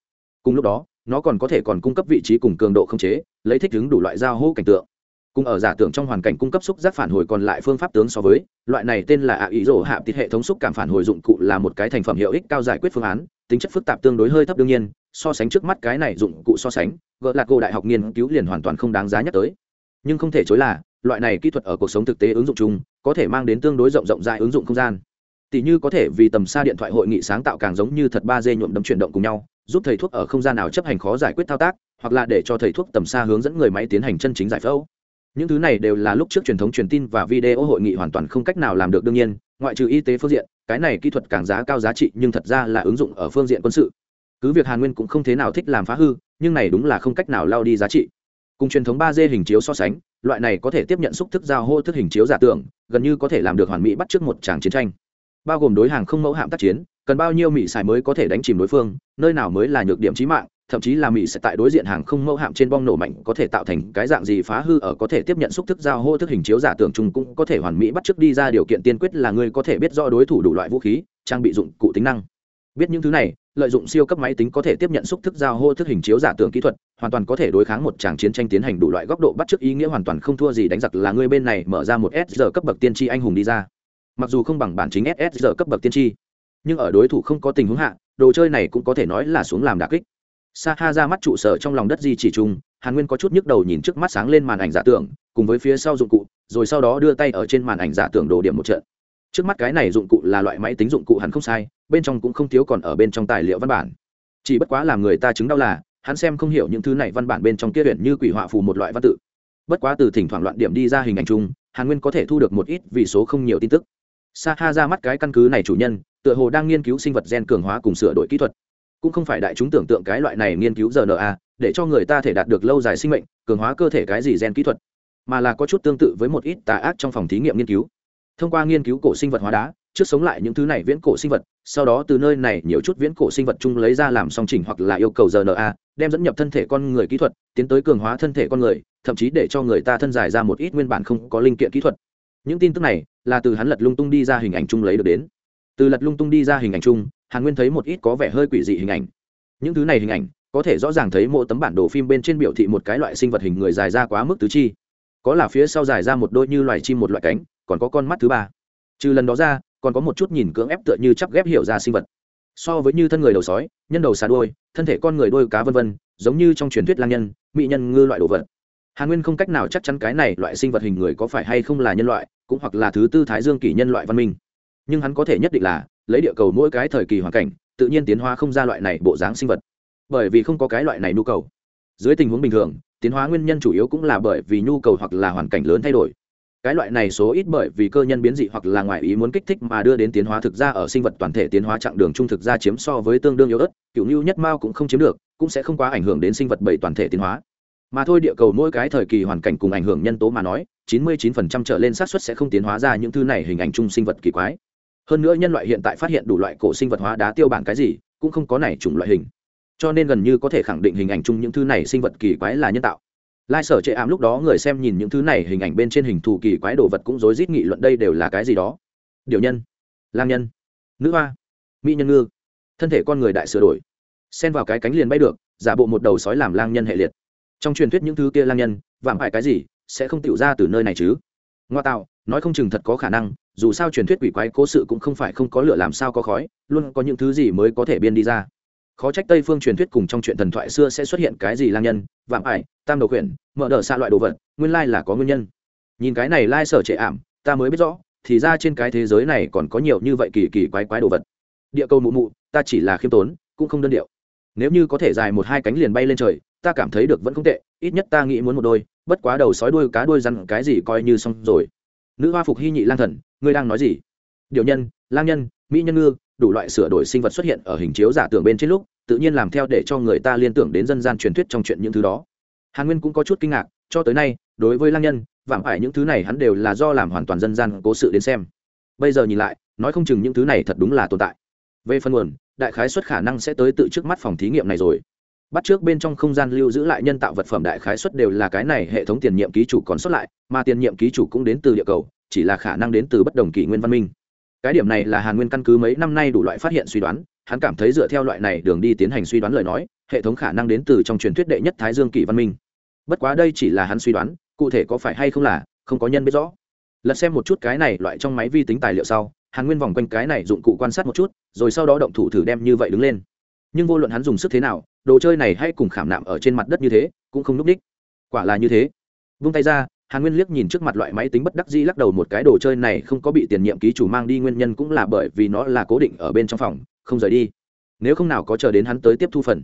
Cùng lúc đó, nó còn có thể còn cung cấp vị trí cùng cường độ không chế, lấy thích ứng đủ loại giao hô cảnh tượng cùng ở giả tưởng trong hoàn cảnh cung cấp xúc giác phản hồi còn lại phương pháp tướng so với, loại này tên là ạ ý rổ hạ tiết hệ thống xúc cảm phản hồi dụng cụ là một cái thành phẩm hiệu ích cao giải quyết phương án, tính chất phức tạp tương đối hơi thấp đương nhiên, so sánh trước mắt cái này dụng cụ so sánh, gỡ lạc cô đại học nghiên cứu liền hoàn toàn không đáng giá nhắc tới. Nhưng không thể chối là, loại này kỹ thuật ở cuộc sống thực tế ứng dụng chung, có thể mang đến tương đối rộng rộng rãi ứng dụng không gian. Tỷ như có thể vì tầm xa điện thoại hội nghị sáng tạo càng giống như thật ba d nhuộm đấm chuyển động cùng nhau, giúp thầy thuốc ở không gian nào chấp hành khó giải quyết thao tác, hoặc là để cho thầy thuốc tầm xa hướng dẫn người máy tiến hành chân chính giải phẫu những thứ này đều là lúc trước truyền thống truyền tin và video hội nghị hoàn toàn không cách nào làm được đương nhiên, ngoại trừ y tế phương diện, cái này kỹ thuật càng giá cao giá trị, nhưng thật ra là ứng dụng ở phương diện quân sự. Cứ việc hàn nguyên cũng không thế nào thích làm phá hư, nhưng này đúng là không cách nào lao đi giá trị. Cùng truyền thống ba d hình chiếu so sánh, loại này có thể tiếp nhận xúc thức giao hô thức hình chiếu giả tưởng, gần như có thể làm được hoàn mỹ bắt trước một tràng chiến tranh. Bao gồm đối hàng không mẫu hạm tác chiến, cần bao nhiêu mỹ xài mới có thể đánh chìm đối phương, nơi nào mới là nhược điểm trí mạng thậm chí là mỹ sẽ tại đối diện hàng không mẫu hạm trên bom nổ mạnh có thể tạo thành cái dạng gì phá hư ở có thể tiếp nhận xúc thức giao hô thức hình chiếu giả tưởng chung cũng có thể hoàn mỹ bắt trước đi ra điều kiện tiên quyết là người có thể biết rõ đối thủ đủ loại vũ khí, trang bị dụng cụ tính năng. Biết những thứ này, lợi dụng siêu cấp máy tính có thể tiếp nhận xúc thức giao hô thức hình chiếu giả tưởng kỹ thuật, hoàn toàn có thể đối kháng một tràng chiến tranh tiến hành đủ loại góc độ bắt chước ý nghĩa hoàn toàn không thua gì đánh giặc là người bên này mở ra một s giờ cấp bậc tiên tri anh hùng đi ra. Mặc dù không bằng bản chính ss giờ cấp bậc tiên tri, nhưng ở đối thủ không có tình huống hạ, đồ chơi này cũng có thể nói là xuống làm đà kích sa ha ra mắt trụ sở trong lòng đất di chỉ chung, hàn nguyên có chút nhức đầu nhìn trước mắt sáng lên màn ảnh giả tưởng, cùng với phía sau dụng cụ, rồi sau đó đưa tay ở trên màn ảnh giả tưởng đồ điểm một trận. Trước mắt cái này dụng cụ là loại máy tính dụng cụ hắn không sai, bên trong cũng không thiếu còn ở bên trong tài liệu văn bản. Chỉ bất quá làm người ta chứng đau là, hắn xem không hiểu những thứ này văn bản bên trong kia huyện như quỷ họa phù một loại văn tự. Bất quá từ thỉnh thoảng loạn điểm đi ra hình ảnh chung, hàn nguyên có thể thu được một ít vì số không nhiều tin tức. Sa ha ra mắt cái căn cứ này chủ nhân, tựa hồ đang nghiên cứu sinh vật gen cường hóa cùng sửa đổi kỹ thuật cũng không phải đại chúng tưởng tượng cái loại này nghiên cứu rna để cho người ta thể đạt được lâu dài sinh mệnh, cường hóa cơ thể cái gì gen kỹ thuật, mà là có chút tương tự với một ít tà ác trong phòng thí nghiệm nghiên cứu. Thông qua nghiên cứu cổ sinh vật hóa đá, trước sống lại những thứ này viễn cổ sinh vật, sau đó từ nơi này nhiều chút viễn cổ sinh vật chung lấy ra làm song chỉnh hoặc là yêu cầu rna đem dẫn nhập thân thể con người kỹ thuật, tiến tới cường hóa thân thể con người, thậm chí để cho người ta thân giải ra một ít nguyên bản không có linh kiện kỹ thuật. Những tin tức này là từ hắn lật lung tung đi ra hình ảnh chung lấy được đến. Từ lật lung tung đi ra hình ảnh chung hàn nguyên thấy một ít có vẻ hơi quỷ dị hình ảnh. Những thứ này hình ảnh, có thể rõ ràng thấy mỗi tấm bản đồ phim bên trên biểu thị một cái loại sinh vật hình người dài ra quá mức tứ chi. Có là phía sau dài ra một đôi như loài chim một loại cánh, còn có con mắt thứ ba. Trừ lần đó ra, còn có một chút nhìn cưỡng ép tựa như chắp ghép hiểu ra sinh vật. So với như thân người đầu sói, nhân đầu xà đôi thân thể con người đôi cá vân vân, giống như trong truyền thuyết lang nhân, mỹ nhân ngư loại đồ vật. Hàn nguyên không cách nào chắc chắn cái này loại sinh vật hình người có phải hay không là nhân loại, cũng hoặc là thứ tư thái dương kỷ nhân loại văn minh nhưng hắn có thể nhất định là lấy địa cầu mỗi cái thời kỳ hoàn cảnh, tự nhiên tiến hóa không ra loại này bộ dáng sinh vật. Bởi vì không có cái loại này nhu cầu. Dưới tình huống bình thường, tiến hóa nguyên nhân chủ yếu cũng là bởi vì nhu cầu hoặc là hoàn cảnh lớn thay đổi. Cái loại này số ít bởi vì cơ nhân biến dị hoặc là ngoài ý muốn kích thích mà đưa đến tiến hóa thực ra ở sinh vật toàn thể tiến hóa chặng đường trung thực ra chiếm so với tương đương yếu ớt cựu như nhất mao cũng không chiếm được, cũng sẽ không quá ảnh hưởng đến sinh vật bảy toàn thể tiến hóa. Mà thôi địa cầu mỗi cái thời kỳ hoàn cảnh cùng ảnh hưởng nhân tố mà nói 99% trở lên xác suất sẽ không tiến hóa ra những thứ này hình ảnh chung sinh vật kỳ quái hơn nữa nhân loại hiện tại phát hiện đủ loại cổ sinh vật hóa đá tiêu bản cái gì, cũng không có này chủng loại hình. Cho nên gần như có thể khẳng định hình ảnh chung những thứ này sinh vật kỳ quái là nhân tạo. Lai sở chệ ảm lúc đó người xem nhìn những thứ này hình ảnh bên trên hình thù kỳ quái đồ vật cũng rối rít nghị luận đây đều là cái gì đó. Điều nhân, lang nhân, nữ hoa, mỹ nhân ngư, thân thể con người đại sửa đổi. Xen vào cái cánh liền bay được, giả bộ một đầu sói làm lang nhân hệ liệt. Trong truyền thuyết những thứ kia lang nhân, vạm phải cái gì, sẽ không tiểu ra từ nơi này chứ. Ngoa tạo, nói không chừng thật có khả năng dù sao truyền thuyết quỷ quái cố sự cũng không phải không có lửa làm sao có khói, luôn có những thứ gì mới có thể biên đi ra. Khó trách tây phương truyền thuyết cùng trong chuyện thần thoại xưa sẽ xuất hiện cái gì lang nhân, vạm ải, tam đầu khuyển, mở đờ xa loại đồ vật, nguyên lai là có nguyên nhân. Nhìn cái này lai sở trệ ảm, ta mới biết rõ, thì ra trên cái thế giới này còn có nhiều như vậy kỳ kỳ quái quái đồ vật. Địa cầu mụ mụ, ta chỉ là khiêm tốn, cũng không đơn điệu. Nếu như có thể dài một hai cánh liền bay lên trời, ta cảm thấy được vẫn không tệ, ít nhất ta nghĩ muốn một đôi, bất quá đầu sói đuôi cá đuôi răn cái gì coi như xong rồi. Nữ hoa phục hy nhị lang thần ngươi đang nói gì? Điều nhân, lang nhân, mỹ nhân ngư, đủ loại sửa đổi sinh vật xuất hiện ở hình chiếu giả tưởng bên trên lúc, tự nhiên làm theo để cho người ta liên tưởng đến dân gian truyền thuyết trong chuyện những thứ đó. Hàn nguyên cũng có chút kinh ngạc, cho tới nay, đối với lang nhân, vạm ải những thứ này hắn đều là do làm hoàn toàn dân gian cố sự đến xem. Bây giờ nhìn lại, nói không chừng những thứ này thật đúng là tồn tại. Về phần nguồn, đại khái xuất khả năng sẽ tới tự trước mắt phòng thí nghiệm này rồi. Bắt trước bên trong không gian lưu giữ lại nhân tạo vật phẩm đại khái xuất đều là cái này hệ thống tiền nhiệm ký chủ còn xuất lại, mà tiền nhiệm ký chủ cũng đến từ địa cầu chỉ là khả năng đến từ bất đồng kỷ nguyên văn minh. Cái điểm này là hàn nguyên căn cứ mấy năm nay đủ loại phát hiện suy đoán, hắn cảm thấy dựa theo loại này đường đi tiến hành suy đoán lời nói, hệ thống khả năng đến từ trong truyền thuyết đệ nhất thái dương kỷ văn minh. Bất quá đây chỉ là hắn suy đoán, cụ thể có phải hay không là, không có nhân biết rõ. Lật xem một chút cái này loại trong máy vi tính tài liệu sau, hàn nguyên vòng quanh cái này dụng cụ quan sát một chút, rồi sau đó động thủ thử đem như vậy đứng lên. Nhưng vô luận hắn dùng sức thế nào, đồ chơi này hay cùng khảm nạm ở trên mặt đất như thế, cũng không núp đích. Quả là như thế. Vung tay ra hàn nguyên liếc nhìn trước mặt loại máy tính bất đắc dĩ lắc đầu một cái, đồ chơi này không có bị tiền nhiệm ký chủ mang đi, nguyên nhân cũng là bởi vì nó là cố định ở bên trong phòng, không rời đi. Nếu không nào có chờ đến hắn tới tiếp thu phần.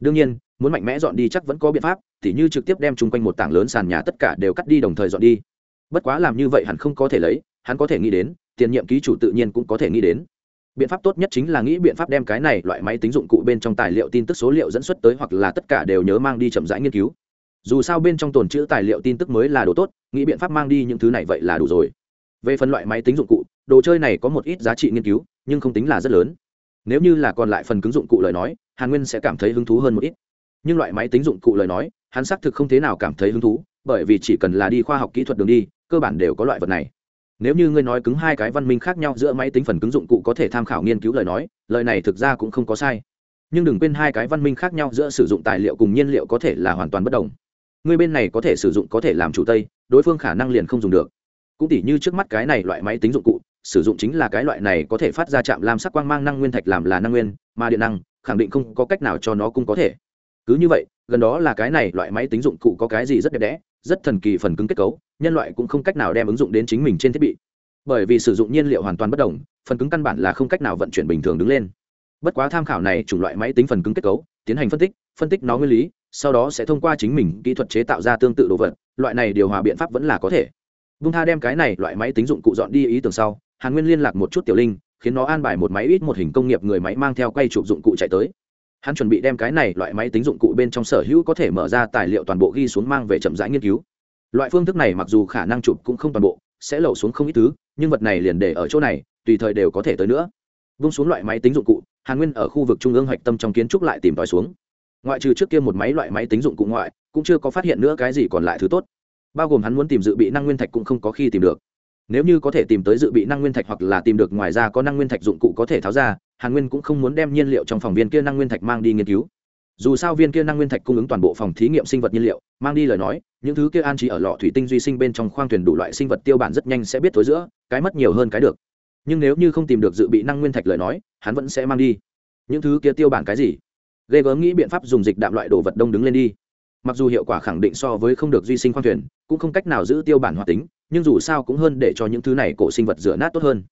Đương nhiên, muốn mạnh mẽ dọn đi chắc vẫn có biện pháp thì như trực tiếp đem chung quanh một tảng lớn sàn nhà tất cả đều cắt đi đồng thời dọn đi. Bất quá làm như vậy hắn không có thể lấy, hắn có thể nghĩ đến, tiền nhiệm ký chủ tự nhiên cũng có thể nghĩ đến. Biện pháp tốt nhất chính là nghĩ biện pháp đem cái này loại máy tính dụng cụ bên trong tài liệu, tin tức số liệu dẫn xuất tới hoặc là tất cả đều nhớ mang đi chậm rãi nghiên cứu dù sao bên trong tồn chữ tài liệu tin tức mới là đồ tốt, nghĩ biện pháp mang đi những thứ này vậy là đủ rồi. Về phần loại máy tính dụng cụ, đồ chơi này có một ít giá trị nghiên cứu, nhưng không tính là rất lớn. Nếu như là còn lại phần cứng dụng cụ lời nói, hàn nguyên sẽ cảm thấy hứng thú hơn một ít. Nhưng loại máy tính dụng cụ lời nói, hắn xác thực không thế nào cảm thấy hứng thú, bởi vì chỉ cần là đi khoa học kỹ thuật đường đi, cơ bản đều có loại vật này. Nếu như ngươi nói cứng hai cái văn minh khác nhau giữa máy tính phần cứng dụng cụ có thể tham khảo nghiên cứu lời nói, lời này thực ra cũng không có sai. Nhưng đừng quên hai cái văn minh khác nhau giữa sử dụng tài liệu cùng nhiên liệu có thể là hoàn toàn bất đồng ngươi bên này có thể sử dụng có thể làm chủ tây, đối phương khả năng liền không dùng được. Cũng tỉ như trước mắt cái này loại máy tính dụng cụ, sử dụng chính là cái loại này có thể phát ra chạm làm sắc quang mang năng nguyên thạch làm là năng nguyên, mà điện năng, khẳng định không có cách nào cho nó cũng có thể. Cứ như vậy, gần đó là cái này loại máy tính dụng cụ có cái gì rất đẹp đẽ, rất thần kỳ phần cứng kết cấu, nhân loại cũng không cách nào đem ứng dụng đến chính mình trên thiết bị. Bởi vì sử dụng nhiên liệu hoàn toàn bất đồng, phần cứng căn bản là không cách nào vận chuyển bình thường đứng lên. Bất quá tham khảo này chủng loại máy tính phần cứng kết cấu, tiến hành phân tích phân tích nó nguyên lý sau đó sẽ thông qua chính mình kỹ thuật chế tạo ra tương tự đồ vật, loại này điều hòa biện pháp vẫn là có thể. Vung tha đem cái này loại máy tính dụng cụ dọn đi ý tưởng sau, hàn nguyên liên lạc một chút tiểu linh, khiến nó an bài một máy ít một hình công nghiệp người máy mang theo quay chụp dụng cụ chạy tới. Hắn chuẩn bị đem cái này loại máy tính dụng cụ bên trong sở hữu có thể mở ra tài liệu toàn bộ ghi xuống mang về chậm rãi nghiên cứu. Loại phương thức này mặc dù khả năng chụp cũng không toàn bộ, sẽ lậu xuống không ít thứ, nhưng vật này liền để ở chỗ này, tùy thời đều có thể tới nữa. Vung xuống loại máy tính dụng cụ, hàn nguyên ở khu vực trung ương hạch tâm trong kiến trúc lại tìm tòi xuống ngoại trừ trước kia một máy loại máy tính dụng cụ ngoại, cũng chưa có phát hiện nữa cái gì còn lại thứ tốt. Bao gồm hắn muốn tìm dự bị năng nguyên thạch cũng không có khi tìm được. Nếu như có thể tìm tới dự bị năng nguyên thạch hoặc là tìm được ngoài ra có năng nguyên thạch dụng cụ có thể tháo ra, hàn nguyên cũng không muốn đem nhiên liệu trong phòng viên kia năng nguyên thạch mang đi nghiên cứu. Dù sao viên kia năng nguyên thạch cung ứng toàn bộ phòng thí nghiệm sinh vật nhiên liệu, mang đi lời nói, những thứ kia an trí ở lọ thủy tinh duy sinh bên trong khoang thuyền đủ loại sinh vật tiêu bản rất nhanh sẽ biết tối giữa, cái mất nhiều hơn cái được. Nhưng nếu như không tìm được dự bị năng nguyên thạch lời nói, hắn vẫn sẽ mang đi. Những thứ kia tiêu bản cái gì? Ghê gớm nghĩ biện pháp dùng dịch đạm loại đồ vật đông đứng lên đi. Mặc dù hiệu quả khẳng định so với không được duy sinh khoang thuyền, cũng không cách nào giữ tiêu bản hoạt tính, nhưng dù sao cũng hơn để cho những thứ này cổ sinh vật rửa nát tốt hơn.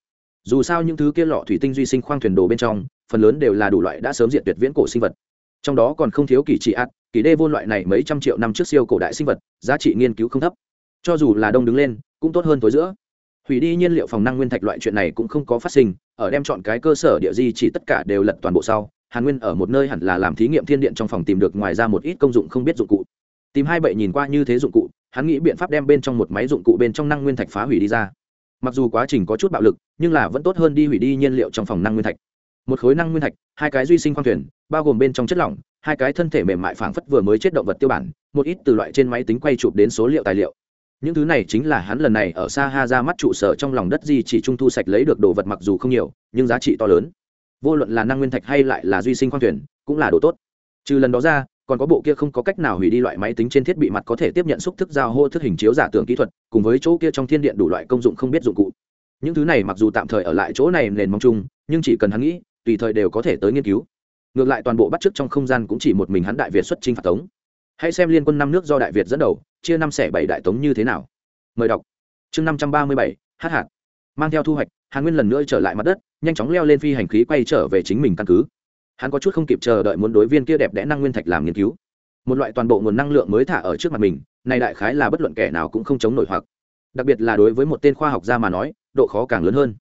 Dù sao những thứ kia lọ thủy tinh duy sinh khoang thuyền đồ bên trong, phần lớn đều là đủ loại đã sớm diện tuyệt viễn cổ sinh vật. Trong đó còn không thiếu kỳ trị ác, kỳ đê vô loại này mấy trăm triệu năm trước siêu cổ đại sinh vật, giá trị nghiên cứu không thấp. Cho dù là đông đứng lên, cũng tốt hơn tối giữa. Hủy đi nhiên liệu phòng năng nguyên thạch loại chuyện này cũng không có phát sinh, ở đem chọn cái cơ sở địa di chỉ tất cả đều lật toàn bộ sau hàn nguyên ở một nơi hẳn là làm thí nghiệm thiên điện trong phòng tìm được ngoài ra một ít công dụng không biết dụng cụ. Tìm hai bậy nhìn qua như thế dụng cụ, hắn nghĩ biện pháp đem bên trong một máy dụng cụ bên trong năng nguyên thạch phá hủy đi ra. Mặc dù quá trình có chút bạo lực, nhưng là vẫn tốt hơn đi hủy đi nhiên liệu trong phòng năng nguyên thạch. Một khối năng nguyên thạch, hai cái duy sinh khoang thuyền, bao gồm bên trong chất lỏng, hai cái thân thể mềm mại phảng phất vừa mới chết động vật tiêu bản, một ít từ loại trên máy tính quay chụp đến số liệu tài liệu. Những thứ này chính là hắn lần này ở sa ha ra mắt trụ sở trong lòng đất gì chỉ trung thu sạch lấy được đồ vật mặc dù không nhiều, nhưng giá trị to lớn vô luận là năng nguyên thạch hay lại là duy sinh khoang thuyền, cũng là đồ tốt. Trừ lần đó ra, còn có bộ kia không có cách nào hủy đi loại máy tính trên thiết bị mặt có thể tiếp nhận xúc thức giao hô thức hình chiếu giả tưởng kỹ thuật, cùng với chỗ kia trong thiên điện đủ loại công dụng không biết dụng cụ. Những thứ này mặc dù tạm thời ở lại chỗ này nền mong chung, nhưng chỉ cần hắn nghĩ, tùy thời đều có thể tới nghiên cứu. Ngược lại toàn bộ bắt chước trong không gian cũng chỉ một mình hắn đại việt xuất chinh phạt tống. Hãy xem liên quân năm nước do đại việt dẫn đầu, chia năm xẻ bảy đại tống như thế nào. Mời đọc. Chương năm trăm ba mươi bảy h hạt mang theo thu hoạch, hàn nguyên lần nữa trở lại mặt đất, nhanh chóng leo lên phi hành khí quay trở về chính mình căn cứ. Hắn có chút không kịp chờ đợi muốn đối viên kia đẹp đẽ năng nguyên thạch làm nghiên cứu. Một loại toàn bộ nguồn năng lượng mới thả ở trước mặt mình, này đại khái là bất luận kẻ nào cũng không chống nổi hoặc. Đặc biệt là đối với một tên khoa học gia mà nói, độ khó càng lớn hơn.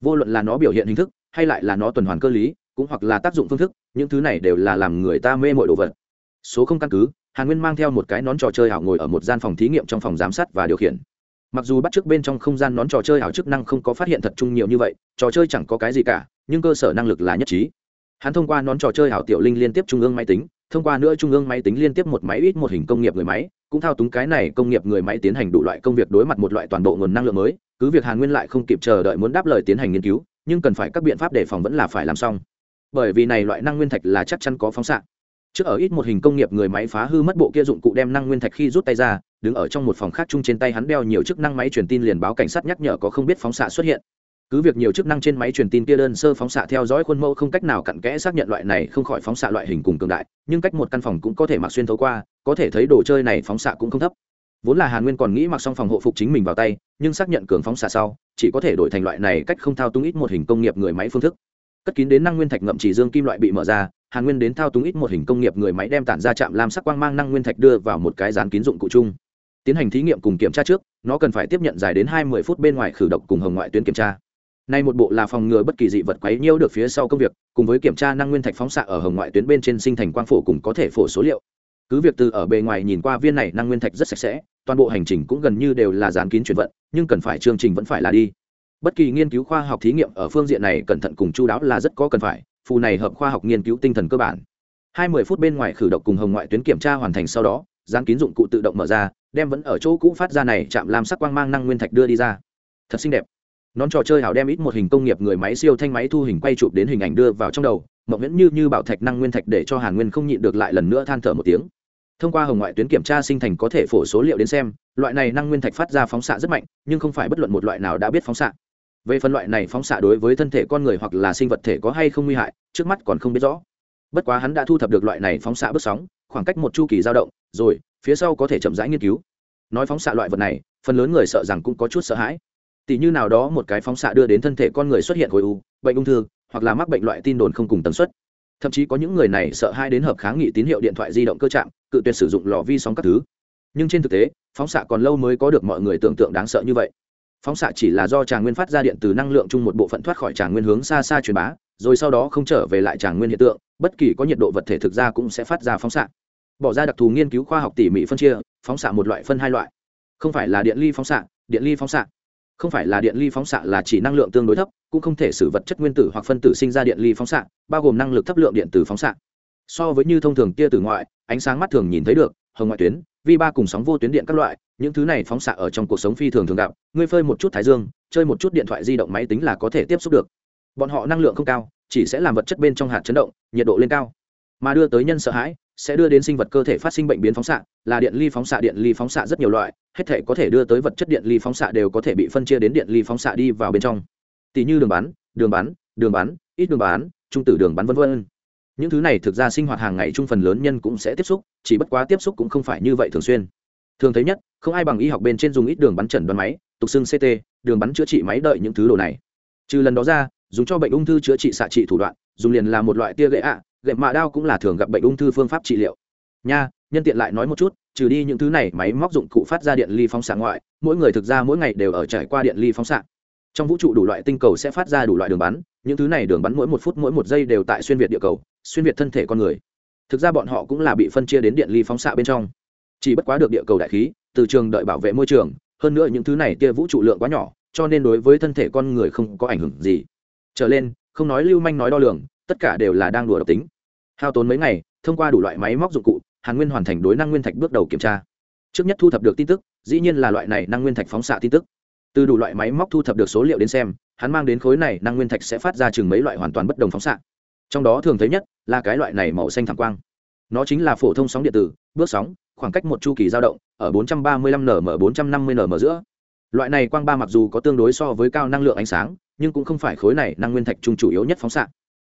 Vô luận là nó biểu hiện hình thức, hay lại là nó tuần hoàn cơ lý, cũng hoặc là tác dụng phương thức, những thứ này đều là làm người ta mê mội đồ vật. Số không căn cứ, hàn nguyên mang theo một cái nón trò chơi ảo ngồi ở một gian phòng thí nghiệm trong phòng giám sát và điều khiển mặc dù bắt t r ư ớ c bên trong không gian nón trò chơi ảo chức năng không có phát hiện thật chung nhiều như vậy, trò chơi chẳng có cái gì cả, nhưng cơ sở năng lực là nhất trí. Hắn thông qua nón trò chơi ảo tiểu linh liên tiếp trung ương máy tính, thông qua nữa trung ương máy tính liên tiếp một máy ít một hình công nghiệp người máy, cũng thao túng cái này công nghiệp người máy tiến hành đủ loại công việc đối mặt một loại toàn bộ nguồn năng lượng mới, cứ việc hàn nguyên lại không kịp chờ đợi muốn đáp lời tiến hành nghiên cứu, nhưng cần phải các biện pháp đề phòng vẫn là phải làm xong. Bởi vì này loại năng nguyên thạch là chắc chắn có phóng xạ. Trước ở ít một hình công nghiệp người máy phá hư mất bộ kia dụng cụ đem năng nguyên thạch khi rút tay ra đứng ở trong một phòng khác chung trên tay hắn đeo nhiều chức năng máy truyền tin liền báo cảnh sát nhắc nhở có không biết phóng xạ xuất hiện. Cứ việc nhiều chức năng trên máy truyền tin kia đơn sơ phóng xạ theo dõi khuôn mẫu không cách nào cặn kẽ xác nhận loại này không khỏi phóng xạ loại hình cùng cường đại, nhưng cách một căn phòng cũng có thể mặc xuyên thấu qua, có thể thấy đồ chơi này phóng xạ cũng không thấp. Vốn là hàn nguyên còn nghĩ mặc xong phòng hộ phục chính mình vào tay, nhưng xác nhận cường phóng xạ sau, chỉ có thể đổi thành loại này cách không thao túng ít một hình công nghiệp người máy phương thức. Cất kín đến năng nguyên thạch ngậm chỉ dương kim loại bị mở ra, hàn nguyên đến thao túng ít một hình công nghiệp người máy đem tản ra chạm làm sắc quang mang năng nguyên thạch đưa vào một cái dán kín dụng cụ chung tiến hành thí nghiệm cùng kiểm tra trước nó cần phải tiếp nhận dài đến hai mươi phút bên ngoài khử độc cùng hồng ngoại tuyến kiểm tra Nay một bộ là phòng ngừa bất kỳ dị vật quấy nhiễu được phía sau công việc, cùng với kiểm tra năng nguyên thạch phóng xạ ở hồng ngoại tuyến bên trên sinh thành quang phổ cùng có thể phổ số liệu. Cứ việc từ ở bề ngoài nhìn qua viên này năng nguyên thạch rất sạch sẽ, toàn bộ hành trình cũng gần như đều là dán kín chuyển vận, nhưng cần phải chương trình vẫn phải là đi. Bất kỳ nghiên cứu khoa học thí nghiệm ở phương diện này cẩn thận cùng chu đáo là rất có cần phải, phù này hợp khoa học nghiên cứu tinh thần cơ bản hai mươi phút bên ngoài khử độc cùng hồng ngoại tuyến kiểm tra hoàn thành sau đó dán kín dụng cụ tự động mở ra đem vẫn ở chỗ cũ phát ra này chạm làm sắc quang mang năng nguyên thạch đưa đi ra. Thật xinh đẹp. Nón trò chơi hảo đem ít một hình công nghiệp người máy siêu thanh máy thu hình quay chụp đến hình ảnh đưa vào trong đầu, mộng viễn như như bảo thạch năng nguyên thạch để cho hàn nguyên không nhịn được lại lần nữa than thở một tiếng. Thông qua hồng ngoại tuyến kiểm tra sinh thành có thể phổ số liệu đến xem, loại này năng nguyên thạch phát ra phóng xạ rất mạnh, nhưng không phải bất luận một loại nào đã biết phóng xạ. Về phân loại này phóng xạ đối với thân thể con người hoặc là sinh vật thể có hay không nguy hại, trước mắt còn không biết rõ. Bất quá hắn đã thu thập được loại này phóng xạ bước sóng, khoảng cách một chu kỳ dao động, rồi phía sau có thể chậm rãi nghiên cứu. Nói phóng xạ loại vật này, phần lớn người sợ rằng cũng có chút sợ hãi. Tỷ như nào đó một cái phóng xạ đưa đến thân thể con người xuất hiện khối u, bệnh ung thư, hoặc là mắc bệnh loại tin đồn không cùng tần suất. Thậm chí có những người này sợ hai đến hợp kháng nghị tín hiệu điện thoại di động cơ trạng cự tuyệt sử dụng lò vi sóng các thứ. Nhưng trên thực tế, phóng xạ còn lâu mới có được mọi người tưởng tượng đáng sợ như vậy. Phóng xạ chỉ là do tràng nguyên phát ra điện từ năng lượng chung một bộ phận thoát khỏi tràng nguyên hướng xa xa truyền bá, rồi sau đó không trở về lại tràng nguyên hiện tượng, bất kỳ có nhiệt độ vật thể thực ra cũng sẽ phát ra phóng xạ bỏ ra đặc thù nghiên cứu khoa học tỉ mỉ phân chia, phóng xạ một loại phân hai loại. Không phải là điện ly phóng xạ, điện ly phóng xạ. Không phải là điện ly phóng xạ là chỉ năng lượng tương đối thấp, cũng không thể xử vật chất nguyên tử hoặc phân tử sinh ra điện ly phóng xạ, bao gồm năng lực thấp lượng điện tử phóng xạ. So với như thông thường tia tử ngoại, ánh sáng mắt thường nhìn thấy được, hồng ngoại tuyến, vi ba cùng sóng vô tuyến điện các loại, những thứ này phóng xạ ở trong cuộc sống phi thường thường gặp, ngươi phơi một chút thái dương, chơi một chút điện thoại di động máy tính là có thể tiếp xúc được. Bọn họ năng lượng không cao, chỉ sẽ làm vật chất bên trong hạt chấn động, nhiệt độ lên cao. Mà đưa tới nhân sợ hãi sẽ đưa đến sinh vật cơ thể phát sinh bệnh biến phóng xạ là điện ly phóng xạ điện ly phóng xạ rất nhiều loại hết thể có thể đưa tới vật chất điện ly phóng xạ đều có thể bị phân chia đến điện ly phóng xạ đi vào bên trong. Tỷ như đường bắn đường bắn đường bắn ít đường bắn trung tử đường bắn vân vân. Những thứ này thực ra sinh hoạt hàng ngày chung phần lớn nhân cũng sẽ tiếp xúc chỉ bất quá tiếp xúc cũng không phải như vậy thường xuyên. Thường thấy nhất không ai bằng y học bên trên dùng ít đường bắn chẩn đoán máy tục xưng ct đường bắn chữa trị máy đợi những thứ đồ này. Trừ lần đó ra dùng cho bệnh ung thư chữa trị xạ trị thủ đoạn dùng liền là một loại tia gậy ạ à, gậy mạ đao cũng là thường gặp bệnh ung thư phương pháp trị liệu. Nha, nhân tiện lại nói một chút, trừ đi những thứ này, máy móc dụng cụ phát ra điện ly phóng xạ ngoại, mỗi người thực ra mỗi ngày đều ở trải qua điện ly phóng xạ. Trong vũ trụ đủ loại tinh cầu sẽ phát ra đủ loại đường bắn, những thứ này đường bắn mỗi một phút mỗi một giây đều tại xuyên việt địa cầu, xuyên việt thân thể con người. Thực ra bọn họ cũng là bị phân chia đến điện ly phóng xạ bên trong. Chỉ bất quá được địa cầu đại khí, từ trường đợi bảo vệ môi trường, hơn nữa những thứ này tia vũ trụ lượng quá nhỏ, cho nên đối với thân thể con người không có ảnh hưởng gì. Trở lên, không nói lưu manh nói đo lường tất cả đều là đang đùa độc tính. Hao tốn mấy ngày, thông qua đủ loại máy móc dụng cụ, hàn nguyên hoàn thành đối năng nguyên thạch bước đầu kiểm tra. Trước nhất thu thập được tin tức, dĩ nhiên là loại này năng nguyên thạch phóng xạ tin tức. Từ đủ loại máy móc thu thập được số liệu đến xem, hắn mang đến khối này năng nguyên thạch sẽ phát ra chừng mấy loại hoàn toàn bất đồng phóng xạ. Trong đó thường thấy nhất là cái loại này màu xanh thảm quang. Nó chính là phổ thông sóng điện tử, bước sóng, khoảng cách một chu kỳ dao động, ở 435 nm 450 nm giữa. Loại này quang ba mặc dù có tương đối so với cao năng lượng ánh sáng, nhưng cũng không phải khối này năng nguyên thạch trung chủ yếu nhất phóng xạ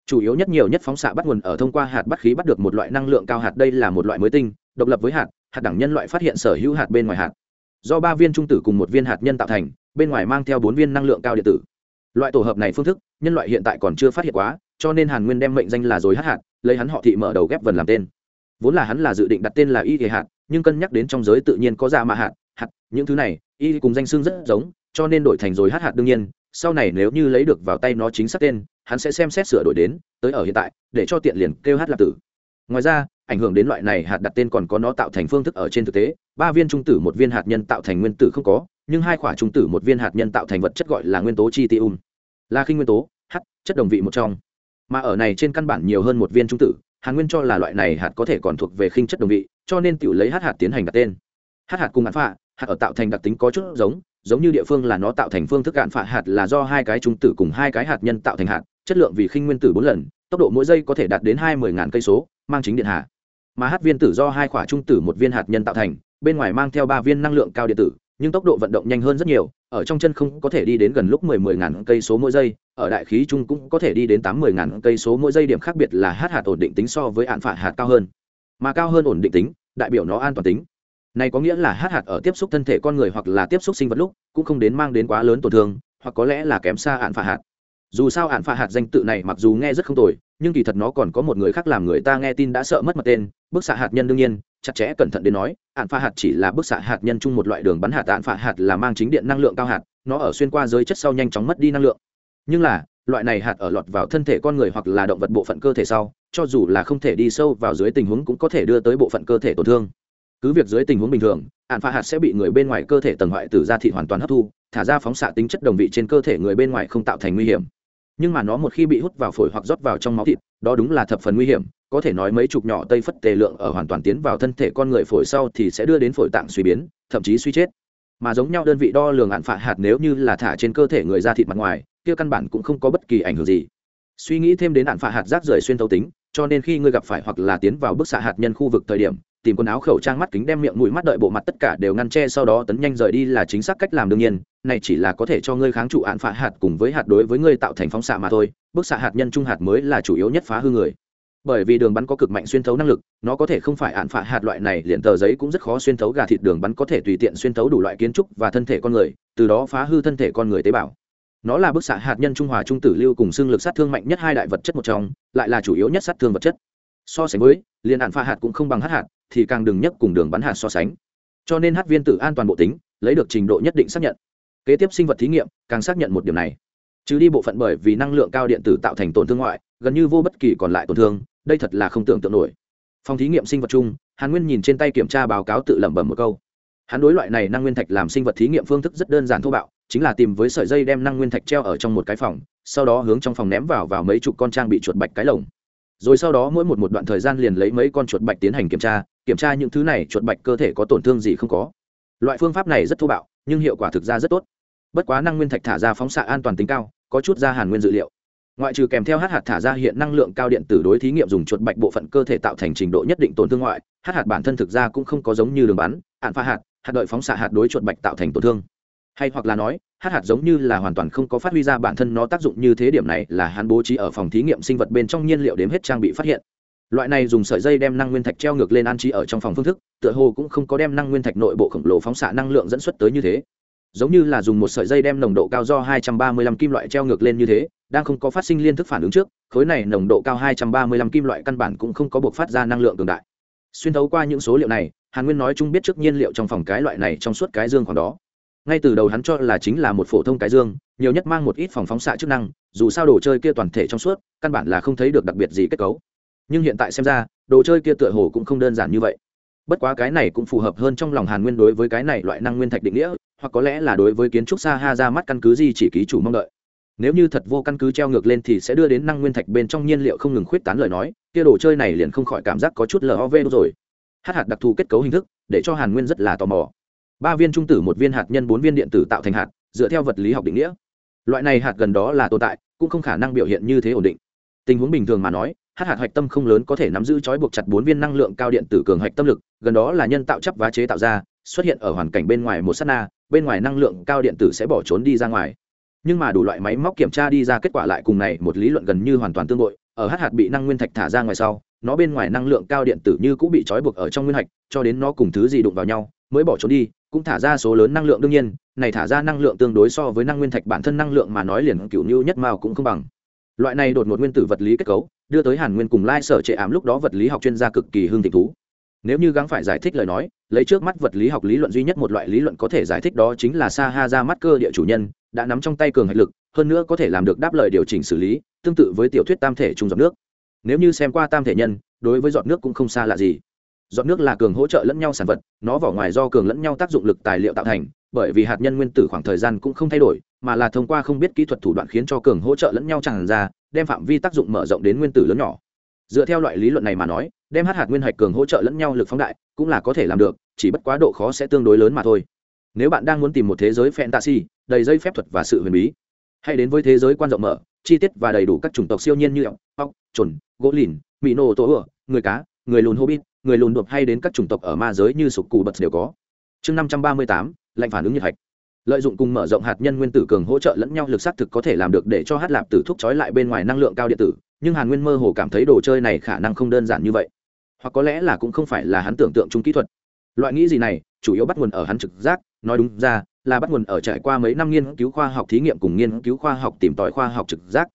chủ yếu nhất nhiều nhất phóng xạ bắt nguồn ở thông qua hạt bắt khí bắt được một loại năng lượng cao hạt, đây là một loại mới tinh, độc lập với hạt hạt đẳng nhân loại phát hiện sở hữu hạt bên ngoài hạt. Do ba viên trung tử cùng một viên hạt nhân tạo thành, bên ngoài mang theo bốn viên năng lượng cao điện tử. Loại tổ hợp này phương thức, nhân loại hiện tại còn chưa phát hiện quá, cho nên hàn nguyên đem mệnh danh là dối hát hạt, lấy hắn họ thị mở đầu ghép vần làm tên. Vốn là hắn là dự định đặt tên là y thể hạt, nhưng cân nhắc đến trong giới tự nhiên có Ra mạ hạt hạt, những thứ này, y cùng danh xương rất giống, cho nên đổi thành dối hát hạt đương nhiên, sau này nếu như lấy được vào tay nó chính xác tên hắn sẽ xem xét sửa đổi đến, tới ở hiện tại, để cho tiện liền kêu hát lạc tử. Ngoài ra, ảnh hưởng đến loại này hạt đặt tên còn có nó tạo thành phương thức ở trên thực tế, ba viên trung tử một viên hạt nhân tạo thành nguyên tử không có, nhưng hai quả trung tử một viên hạt nhân tạo thành vật chất gọi là nguyên tố chi tium là khinh nguyên tố h chất đồng vị một trong. Mà ở này trên căn bản nhiều hơn một viên trung tử, hàn nguyên cho là loại này hạt có thể còn thuộc về khinh chất đồng vị, cho nên tiểu lấy h hạt tiến hành đặt tên. H hạt cùng hạt phạ, hạt ở tạo thành đặc tính có chút giống giống như địa phương là nó tạo thành phương thức cạn phạ hạt là do hai cái trung tử cùng hai cái hạt nhân tạo thành hạt chất lượng vì khinh nguyên tử bốn lần, tốc độ mỗi giây có thể đạt đến hai mươi ngàn cây số, mang chính điện hạ. Mà hát viên tử do hai quả trung tử một viên hạt nhân tạo thành, bên ngoài mang theo ba viên năng lượng cao điện tử, nhưng tốc độ vận động nhanh hơn rất nhiều, ở trong chân không có thể đi đến gần lúc mười mười ngàn cây số mỗi giây, ở đại khí trung cũng có thể đi đến tám mươi ngàn cây số mỗi giây, điểm khác biệt là hát hạt ổn định tính so với hạn phả hạt cao hơn. Mà cao hơn ổn định tính, đại biểu nó an toàn tính. Này có nghĩa là hát hạt ở tiếp xúc thân thể con người hoặc là tiếp xúc sinh vật lúc, cũng không đến mang đến quá lớn tổn thương, hoặc có lẽ là kém xa hạn phả hạt dù sao hạn phạ hạt danh tự này mặc dù nghe rất không tồi, nhưng kỳ thật nó còn có một người khác làm người ta nghe tin đã sợ mất mặt tên, bức xạ hạt nhân đương nhiên, chặt chẽ cẩn thận đến nói hạn phạ hạt chỉ là bức xạ hạt nhân chung một loại đường bắn hạt hạn phạ hạt là mang chính điện năng lượng cao hạt, nó ở xuyên qua giới chất sau nhanh chóng mất đi năng lượng. Nhưng là, loại này hạt ở lọt vào thân thể con người hoặc là động vật bộ phận cơ thể sau, cho dù là không thể đi sâu vào dưới tình huống cũng có thể đưa tới bộ phận cơ thể tổn thương. Cứ việc dưới tình huống bình thường hạn phạ hạt sẽ bị người bên ngoài cơ thể tầng hoại tử ra thị hoàn toàn hấp thu thả ra phóng xạ tính chất đồng vị trên cơ thể người bên ngoài không tạo thành nguy hiểm. Nhưng mà nó một khi bị hút vào phổi hoặc rót vào trong máu thịt, đó đúng là thập phần nguy hiểm, có thể nói mấy chục nhỏ tây phất tề lượng ở hoàn toàn tiến vào thân thể con người phổi sau thì sẽ đưa đến phổi tạng suy biến, thậm chí suy chết. Mà giống nhau đơn vị đo lường hạn phạ hạt nếu như là thả trên cơ thể người ra thịt mặt ngoài, kia căn bản cũng không có bất kỳ ảnh hưởng gì. Suy nghĩ thêm đến hạn phạ hạt rác rời xuyên thấu tính, cho nên khi ngươi gặp phải hoặc là tiến vào bức xạ hạt nhân khu vực thời điểm, tìm quần áo khẩu trang mắt kính đem miệng mũi mắt đợi bộ mặt tất cả đều ngăn che sau đó tấn nhanh rời đi là chính xác cách làm đương nhiên này chỉ là có thể cho ngươi kháng trụ án phạ hạt cùng với hạt đối với ngươi tạo thành phóng xạ mà thôi, bức xạ hạt nhân trung hạt mới là chủ yếu nhất phá hư người. Bởi vì đường bắn có cực mạnh xuyên thấu năng lực, nó có thể không phải án phạ hạt loại này, liền tờ giấy cũng rất khó xuyên thấu gà thịt đường bắn có thể tùy tiện xuyên thấu đủ loại kiến trúc và thân thể con người, từ đó phá hư thân thể con người tế bào. Nó là bức xạ hạt nhân trung hòa trung tử lưu cùng xương lực sát thương mạnh nhất hai đại vật chất một trong, lại là chủ yếu nhất sát thương vật chất. So sánh với, liền án phạ hạt cũng không bằng hát hạt, thì càng đừng nhất cùng đường bắn hạt so sánh. Cho nên hát viên tử an toàn bộ tính, lấy được trình độ nhất định xác nhận kế tiếp sinh vật thí nghiệm, càng xác nhận một điểm này. Trừ đi bộ phận bởi vì năng lượng cao điện tử tạo thành tổn thương ngoại, gần như vô bất kỳ còn lại tổn thương, đây thật là không tưởng tượng nổi. Phòng thí nghiệm sinh vật chung, hàn nguyên nhìn trên tay kiểm tra báo cáo tự lẩm bẩm một câu. Hắn đối loại này năng nguyên thạch làm sinh vật thí nghiệm phương thức rất đơn giản thô bạo, chính là tìm với sợi dây đem năng nguyên thạch treo ở trong một cái phòng, sau đó hướng trong phòng ném vào vào mấy chục con trang bị chuột bạch cái lồng. Rồi sau đó mỗi một một đoạn thời gian liền lấy mấy con chuột bạch tiến hành kiểm tra kiểm tra những thứ này chuột bạch cơ thể có tổn thương gì không có. Loại phương pháp này rất thô bạo, nhưng hiệu quả thực ra rất tốt bất quá năng nguyên thạch thả ra phóng xạ an toàn tính cao, có chút ra hàn nguyên dự liệu. Ngoại trừ kèm theo hát hạt thả ra hiện năng lượng cao điện tử đối thí nghiệm dùng chuột bạch bộ phận cơ thể tạo thành trình độ nhất định tổn thương ngoại, hát hạt bản thân thực ra cũng không có giống như đường bắn hạn pha hạt hạt đợi phóng xạ hạt đối chuột bạch tạo thành tổn thương. Hay hoặc là nói, hát hạt giống như là hoàn toàn không có phát huy ra bản thân nó tác dụng như thế điểm này là hắn bố trí ở phòng thí nghiệm sinh vật bên trong nhiên liệu đếm hết trang bị phát hiện. Loại này dùng sợi dây đem năng nguyên thạch treo ngược lên an trí ở trong phòng phương thức, tựa hồ cũng không có đem năng nguyên thạch nội bộ khổng lồ phóng xạ năng lượng dẫn xuất tới như thế giống như là dùng một sợi dây đem nồng độ cao do 235 kim loại treo ngược lên như thế, đang không có phát sinh liên thức phản ứng trước, khối này nồng độ cao 235 kim loại căn bản cũng không có buộc phát ra năng lượng cường đại. Xuyên thấu qua những số liệu này, hàn nguyên nói chung biết trước nhiên liệu trong phòng cái loại này trong suốt cái dương khoảng đó. Ngay từ đầu hắn cho là chính là một phổ thông cái dương, nhiều nhất mang một ít phòng phóng xạ chức năng, dù sao đồ chơi kia toàn thể trong suốt, căn bản là không thấy được đặc biệt gì kết cấu. Nhưng hiện tại xem ra, đồ chơi kia tựa hồ cũng không đơn giản như vậy. Bất quá cái này cũng phù hợp hơn trong lòng hàn nguyên đối với cái này loại năng nguyên thạch định nghĩa hoặc có lẽ là đối với kiến trúc xa ha ra mắt căn cứ gì chỉ ký chủ mong đợi. Nếu như thật vô căn cứ treo ngược lên thì sẽ đưa đến năng nguyên thạch bên trong nhiên liệu không ngừng khuyết tán lời nói, kia đồ chơi này liền không khỏi cảm giác có chút lov rồi. Hát hạt đặc thù kết cấu hình thức, để cho hàn nguyên rất là tò mò. Ba viên trung tử, một viên hạt nhân, bốn viên điện tử tạo thành hạt, dựa theo vật lý học định nghĩa. Loại này hạt gần đó là tồn tại, cũng không khả năng biểu hiện như thế ổn định. Tình huống bình thường mà nói hát hạt hạch tâm không lớn có thể nắm giữ trói buộc chặt bốn viên năng lượng cao điện tử cường hạch tâm lực, gần đó là nhân tạo chấp và chế tạo ra xuất hiện ở hoàn cảnh bên ngoài một s á t na, bên ngoài năng lượng cao điện tử sẽ bỏ trốn đi ra ngoài. Nhưng mà đủ loại máy móc kiểm tra đi ra kết quả lại cùng này một lý luận gần như hoàn toàn tương đội ở hát hạt bị năng nguyên thạch thả ra ngoài sau, nó bên ngoài năng lượng cao điện tử như cũng bị trói buộc ở trong nguyên hạch, cho đến nó cùng thứ gì đụng vào nhau, mới bỏ trốn đi, cũng thả ra số lớn năng lượng đương nhiên, này thả ra năng lượng tương đối so với năng nguyên thạch bản thân năng lượng mà nói liền cựu như nhất mao cũng không bằng. Loại này đột ngột nguyên tử vật lý kết cấu, đưa tới hàn nguyên cùng lai sở trệ ám lúc đó vật lý học chuyên gia cực kỳ hưng thịnh thú nếu như gắng phải giải thích lời nói, lấy trước mắt vật lý học lý luận duy nhất một loại lý luận có thể giải thích đó chính là sa ha ra mắt cơ địa chủ nhân, đã nắm trong tay cường hạch lực, hơn nữa có thể làm được đáp lời điều chỉnh xử lý, tương tự với tiểu thuyết tam thể trung giọt nước. Nếu như xem qua tam thể nhân, đối với giọt nước cũng không xa lạ gì. Giọt nước là cường hỗ trợ lẫn nhau sản vật, nó vỏ ngoài do cường lẫn nhau tác dụng lực tài liệu tạo thành, bởi vì hạt nhân nguyên tử khoảng thời gian cũng không thay đổi, mà là thông qua không biết kỹ thuật thủ đoạn khiến cho cường hỗ trợ lẫn nhau tràn ra, đem phạm vi tác dụng mở rộng đến nguyên tử lớn nhỏ dựa theo loại lý luận này mà nói, đem hát hạt nguyên hạch cường hỗ trợ lẫn nhau lực phóng đại, cũng là có thể làm được, chỉ bất quá độ khó sẽ tương đối lớn mà thôi. Nếu bạn đang muốn tìm một thế giới fantasy, đầy dây phép thuật và sự huyền bí, hãy đến với thế giới quan rộng mở, chi tiết và đầy đủ các chủng tộc siêu nhiên như ốc ốc chuẩn gỗ lìn mỹ nô tố ửa, người cá, người lùn hobbit, người lùn đột hay đến các chủng tộc ở ma giới như sục cù bật đều có. Chương năm trăm ba mươi tám lạnh phản ứng nhiệt hạch lợi dụng cùng mở rộng hạt nhân nguyên tử cường hỗ trợ lẫn nhau lực xác thực có thể làm được để cho hát lạp tử thúc trói lại bên ngoài năng lượng cao điện tử, nhưng hàn nguyên mơ hồ cảm thấy đồ chơi này khả năng không đơn giản như vậy. Hoặc có lẽ là cũng không phải là hắn tưởng tượng chung kỹ thuật. Loại nghĩ gì này, chủ yếu bắt nguồn ở hắn trực giác, nói đúng ra, là bắt nguồn ở trải qua mấy năm nghiên cứu khoa học thí nghiệm cùng nghiên cứu khoa học tìm tòi khoa học trực giác.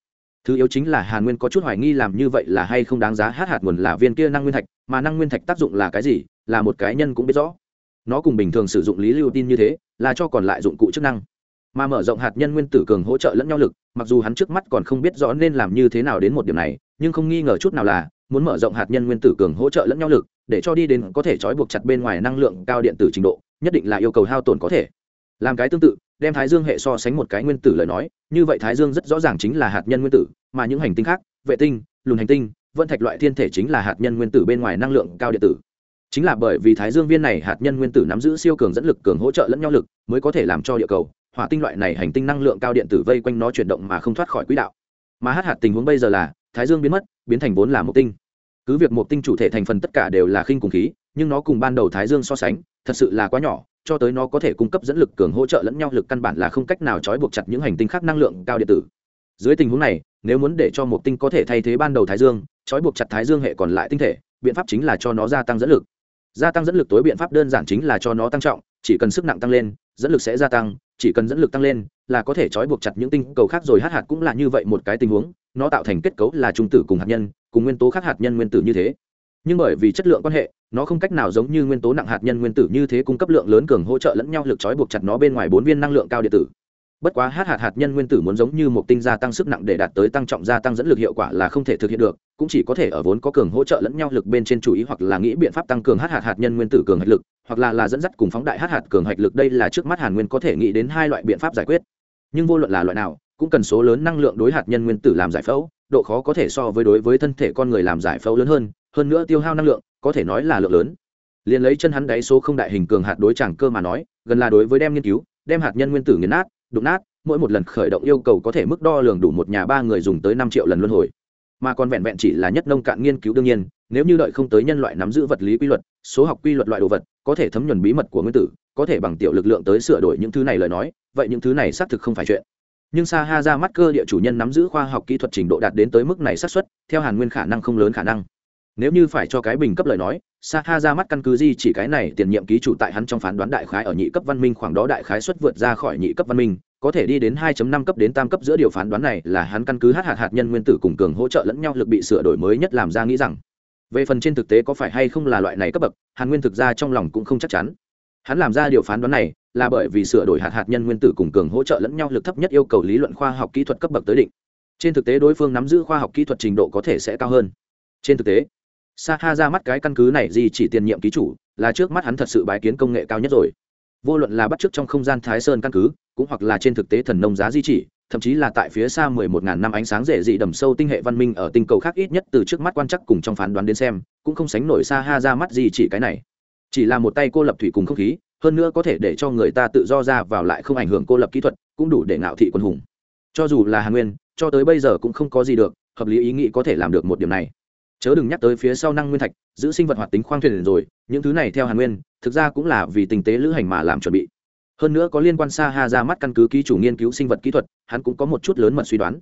Thứ yếu chính là hàn nguyên có chút hoài nghi làm như vậy là hay không đáng giá hát hạt nguồn là viên kia năng nguyên thạch, mà năng nguyên thạch tác dụng là cái gì, là một cái nhân cũng biết rõ nó cùng bình thường sử dụng lý lưu tin như thế, là cho còn lại dụng cụ chức năng. Mà mở rộng hạt nhân nguyên tử cường hỗ trợ lẫn nhau lực, mặc dù hắn trước mắt còn không biết rõ nên làm như thế nào đến một điểm này, nhưng không nghi ngờ chút nào là, muốn mở rộng hạt nhân nguyên tử cường hỗ trợ lẫn nhau lực, để cho đi đến có thể trói buộc chặt bên ngoài năng lượng cao điện tử trình độ, nhất định là yêu cầu hao tổn có thể. Làm cái tương tự, đem thái dương hệ so sánh một cái nguyên tử lời nói, như vậy thái dương rất rõ ràng chính là hạt nhân nguyên tử, mà những hành tinh khác, vệ tinh lùn hành tinh vân thạch loại thiên thể chính là hạt nhân nguyên tử bên ngoài năng lượng cao điện tử chính là bởi vì thái dương viên này hạt nhân nguyên tử nắm giữ siêu cường dẫn lực cường hỗ trợ lẫn nhau lực, mới có thể làm cho địa cầu, hỏa tinh loại này hành tinh năng lượng cao điện tử vây quanh nó chuyển động mà không thoát khỏi quỹ đạo. Mà hát hạt tình huống bây giờ là, thái dương biến mất, biến thành vốn là một tinh. Cứ việc một tinh chủ thể thành phần tất cả đều là khinh cùng khí, nhưng nó cùng ban đầu thái dương so sánh, thật sự là quá nhỏ, cho tới nó có thể cung cấp dẫn lực cường hỗ trợ lẫn nhau lực căn bản là không cách nào trói buộc chặt những hành tinh khác năng lượng cao điện tử. Dưới tình huống này, nếu muốn để cho một tinh có thể thay thế ban đầu thái dương, trói buộc chặt thái dương hệ còn lại tinh thể, biện pháp chính là cho nó gia tăng dẫn lực gia tăng dẫn lực tối biện pháp đơn giản chính là cho nó tăng trọng, chỉ cần sức nặng tăng lên, dẫn lực sẽ gia tăng, chỉ cần dẫn lực tăng lên là có thể trói buộc chặt những tinh cầu khác rồi hát hạt cũng là như vậy một cái tình huống, nó tạo thành kết cấu là trung tử cùng hạt nhân, cùng nguyên tố khác hạt nhân nguyên tử như thế. Nhưng bởi vì chất lượng quan hệ, nó không cách nào giống như nguyên tố nặng hạt nhân nguyên tử như thế cung cấp lượng lớn cường hỗ trợ lẫn nhau lực trói buộc chặt nó bên ngoài bốn viên năng lượng cao điện tử bất quá hát hạt hạt nhân nguyên tử muốn giống như một tinh gia tăng sức nặng để đạt tới tăng trọng gia tăng dẫn lực hiệu quả là không thể thực hiện được, cũng chỉ có thể ở vốn có cường hỗ trợ lẫn nhau lực bên trên chủ ý hoặc là nghĩ biện pháp tăng cường hát hạt hạt nhân nguyên tử cường hạch lực, hoặc là là dẫn dắt cùng phóng đại hát hạt cường hạch lực, đây là trước mắt hàn nguyên có thể nghĩ đến hai loại biện pháp giải quyết. Nhưng vô luận là loại nào, cũng cần số lớn năng lượng đối hạt nhân nguyên tử làm giải phẫu, độ khó có thể so với đối với thân thể con người làm giải phẫu lớn hơn hơn nữa tiêu hao năng lượng, có thể nói là lượng lớn. Liền lấy chân hắn đáy số không đại hình cường hạt đối chẳng cơ mà nói, gần là đối với đem nghiên cứu, đem hạt nhân nguyên tử nghiền nát đụng nát, mỗi một lần khởi động yêu cầu có thể mức đo lường đủ một nhà ba người dùng tới năm triệu lần luân hồi. Mà còn vẹn vẹn chỉ là nhất nông cạn nghiên cứu đương nhiên, nếu như đợi không tới nhân loại nắm giữ vật lý quy luật, số học quy luật loại đồ vật, có thể thấm nhuần bí mật của nguyên tử, có thể bằng tiểu lực lượng tới sửa đổi những thứ này lời nói, vậy những thứ này xác thực không phải chuyện. Nhưng sa ha ra mắt cơ địa chủ nhân nắm giữ khoa học kỹ thuật trình độ đạt đến tới mức này xác suất, theo hàn nguyên khả năng không lớn khả năng. Nếu như phải cho cái bình cấp lời nói sa ha ra mắt căn cứ gì chỉ cái này tiền nhiệm ký chủ tại hắn trong phán đoán đại khái ở nhị cấp văn minh, khoảng đó đại khái xuất vượt ra khỏi nhị cấp văn minh, có thể đi đến 2.5 cấp đến tam cấp giữa điều phán đoán này là hắn căn cứ hạt hạt hạt nhân nguyên tử cùng cường hỗ trợ lẫn nhau lực bị sửa đổi mới nhất làm ra nghĩ rằng. Về phần trên thực tế có phải hay không là loại này cấp bậc hàn nguyên thực ra trong lòng cũng không chắc chắn. Hắn làm ra điều phán đoán này là bởi vì sửa đổi hạt hạt nhân nguyên tử cùng cường hỗ trợ lẫn nhau lực thấp nhất yêu cầu lý luận khoa học kỹ thuật cấp bậc tới định. Trên thực tế đối phương nắm giữ khoa học kỹ thuật trình độ có thể sẽ cao hơn. Trên thực tế sa ha ra mắt cái căn cứ này gì chỉ tiền nhiệm ký chủ, là trước mắt hắn thật sự bái kiến công nghệ cao nhất rồi. Vô luận là bắt chước trong không gian thái sơn căn cứ, cũng hoặc là trên thực tế thần nông giá di chỉ, thậm chí là tại phía xa mười một ngàn năm ánh sáng rể dị đầm sâu tinh hệ văn minh ở tinh cầu khác ít nhất từ trước mắt quan chắc cùng trong phán đoán đến xem, cũng không sánh nổi xa ha ra mắt gì chỉ cái này. Chỉ là một tay cô lập thủy cùng không khí, hơn nữa có thể để cho người ta tự do ra vào lại không ảnh hưởng cô lập kỹ thuật, cũng đủ để ngạo thị quân hùng. Cho dù là Hà nguyên, cho tới bây giờ cũng không có gì được, hợp lý ý nghĩ có thể làm được một điểm này chớ đừng nhắc tới phía sau năng nguyên thạch, giữ sinh vật hoạt tính khoang thuyền rồi, những thứ này theo hàn nguyên, thực ra cũng là vì tình tế lữ hành mà làm chuẩn bị. Hơn nữa có liên quan xa ha ra mắt căn cứ ký chủ nghiên cứu sinh vật kỹ thuật, hắn cũng có một chút lớn mật suy đoán.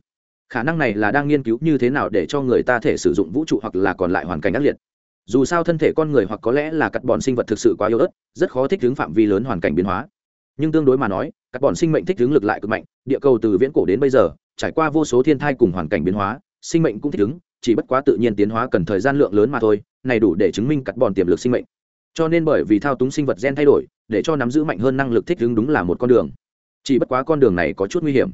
Khả năng này là đang nghiên cứu như thế nào để cho người ta thể sử dụng vũ trụ hoặc là còn lại hoàn cảnh ác liệt. Dù sao thân thể con người hoặc có lẽ là cắt bọn sinh vật thực sự quá yếu ớt, rất khó thích ứng phạm vi lớn hoàn cảnh biến hóa. Nhưng tương đối mà nói, cắt bọn sinh mệnh thích ứng lực lại cực mạnh, địa cầu từ viễn cổ đến bây giờ, trải qua vô số thiên thai cùng hoàn cảnh biến hóa, sinh mệnh cũng thích ứng chỉ bất quá tự nhiên tiến hóa cần thời gian lượng lớn mà thôi, này đủ để chứng minh cắt bòn tiềm lực sinh mệnh. Cho nên bởi vì thao túng sinh vật gen thay đổi, để cho nắm giữ mạnh hơn năng lực thích ứng đúng là một con đường. Chỉ bất quá con đường này có chút nguy hiểm.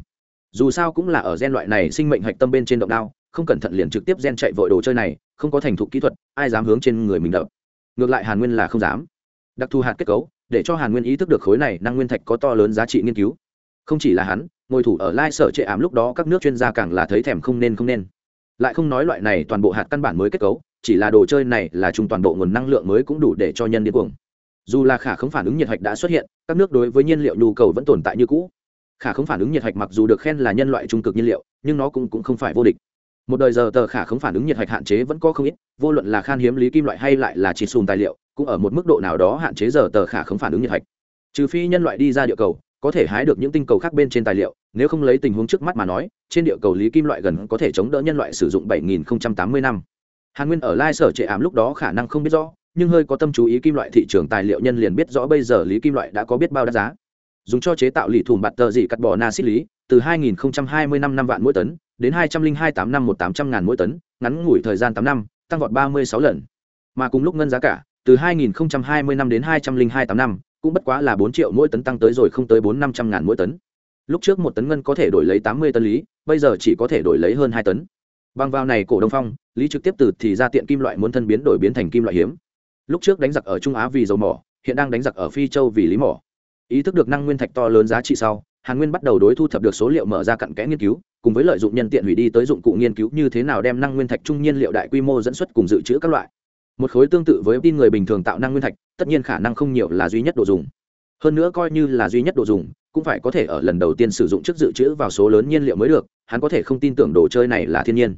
Dù sao cũng là ở gen loại này sinh mệnh hạch tâm bên trên động đao, không cẩn thận liền trực tiếp gen chạy vội đồ chơi này, không có thành thục kỹ thuật, ai dám hướng trên người mình đập. Ngược lại hàn nguyên là không dám. Đặc thù hạt kết cấu, để cho hàn nguyên ý thức được khối này năng nguyên thạch có to lớn giá trị nghiên cứu. Không chỉ là hắn, ngồi thủ ở lai sở trệ ảm lúc đó các nước chuyên gia càng là thấy thèm không nên không nên lại không nói loại này toàn bộ hạt căn bản mới kết cấu chỉ là đồ chơi này là chung toàn bộ nguồn năng lượng mới cũng đủ để cho nhân điên cuồng. Dù là khả không phản ứng nhiệt hạch đã xuất hiện các nước đối với nhiên liệu nhu cầu vẫn tồn tại như cũ. Khả không phản ứng nhiệt hạch mặc dù được khen là nhân loại trung cực nhiên liệu nhưng nó cũng, cũng không phải vô địch. Một đời giờ tờ khả không phản ứng nhiệt hạch hạn chế vẫn có không ít vô luận là khan hiếm lý kim loại hay lại là chỉ xùn tài liệu cũng ở một mức độ nào đó hạn chế giờ tờ khả không phản ứng nhiệt hạch. Trừ phi nhân loại đi ra địa cầu có thể hái được những tinh cầu khác bên trên tài liệu nếu không lấy tình huống trước mắt mà nói trên địa cầu lý kim loại gần có thể chống đỡ nhân loại sử dụng 7080 năm. Hàn nguyên ở lai sở trệ ảm lúc đó khả năng không biết rõ nhưng hơi có tâm chú ý kim loại thị trường tài liệu nhân liền biết rõ bây giờ lý kim loại đã có biết bao đắt giá. Dùng cho chế tạo lì thùng bạt tờ dị cắt bỏ na xích lý từ 2020 năm năm vạn mỗi tấn đến 202,8 năm một tám trăm ngàn mỗi tấn ngắn ngủi thời gian tám năm tăng vọt 36 lần. Mà cùng lúc ngân giá cả từ 2020 năm đến 202,8 năm cũng bất quá là 4 triệu mỗi tấn tăng tới rồi không tới bốn năm trăm ngàn mỗi tấn. Lúc trước một tấn ngân có thể đổi lấy 80 tấn lý, bây giờ chỉ có thể đổi lấy hơn hai tấn. Bằng vào này cổ đông phong, lý trực tiếp từ thì ra tiện kim loại muốn thân biến đổi biến thành kim loại hiếm. Lúc trước đánh giặc ở trung á vì dầu mỏ, hiện đang đánh giặc ở phi châu vì lý mỏ. Ý thức được năng nguyên thạch to lớn giá trị sau, hàn nguyên bắt đầu đối thu thập được số liệu mở ra cặn kẽ nghiên cứu, cùng với lợi dụng nhân tiện hủy đi tới dụng cụ nghiên cứu như thế nào đem năng nguyên thạch trung nhiên liệu đại quy mô dẫn xuất cùng dự trữ các loại một khối tương tự với tin người bình thường tạo năng nguyên thạch, tất nhiên khả năng không nhiều là duy nhất đồ dùng. Hơn nữa coi như là duy nhất đồ dùng, cũng phải có thể ở lần đầu tiên sử dụng trước dự trữ vào số lớn nhiên liệu mới được, hắn có thể không tin tưởng đồ chơi này là thiên nhiên.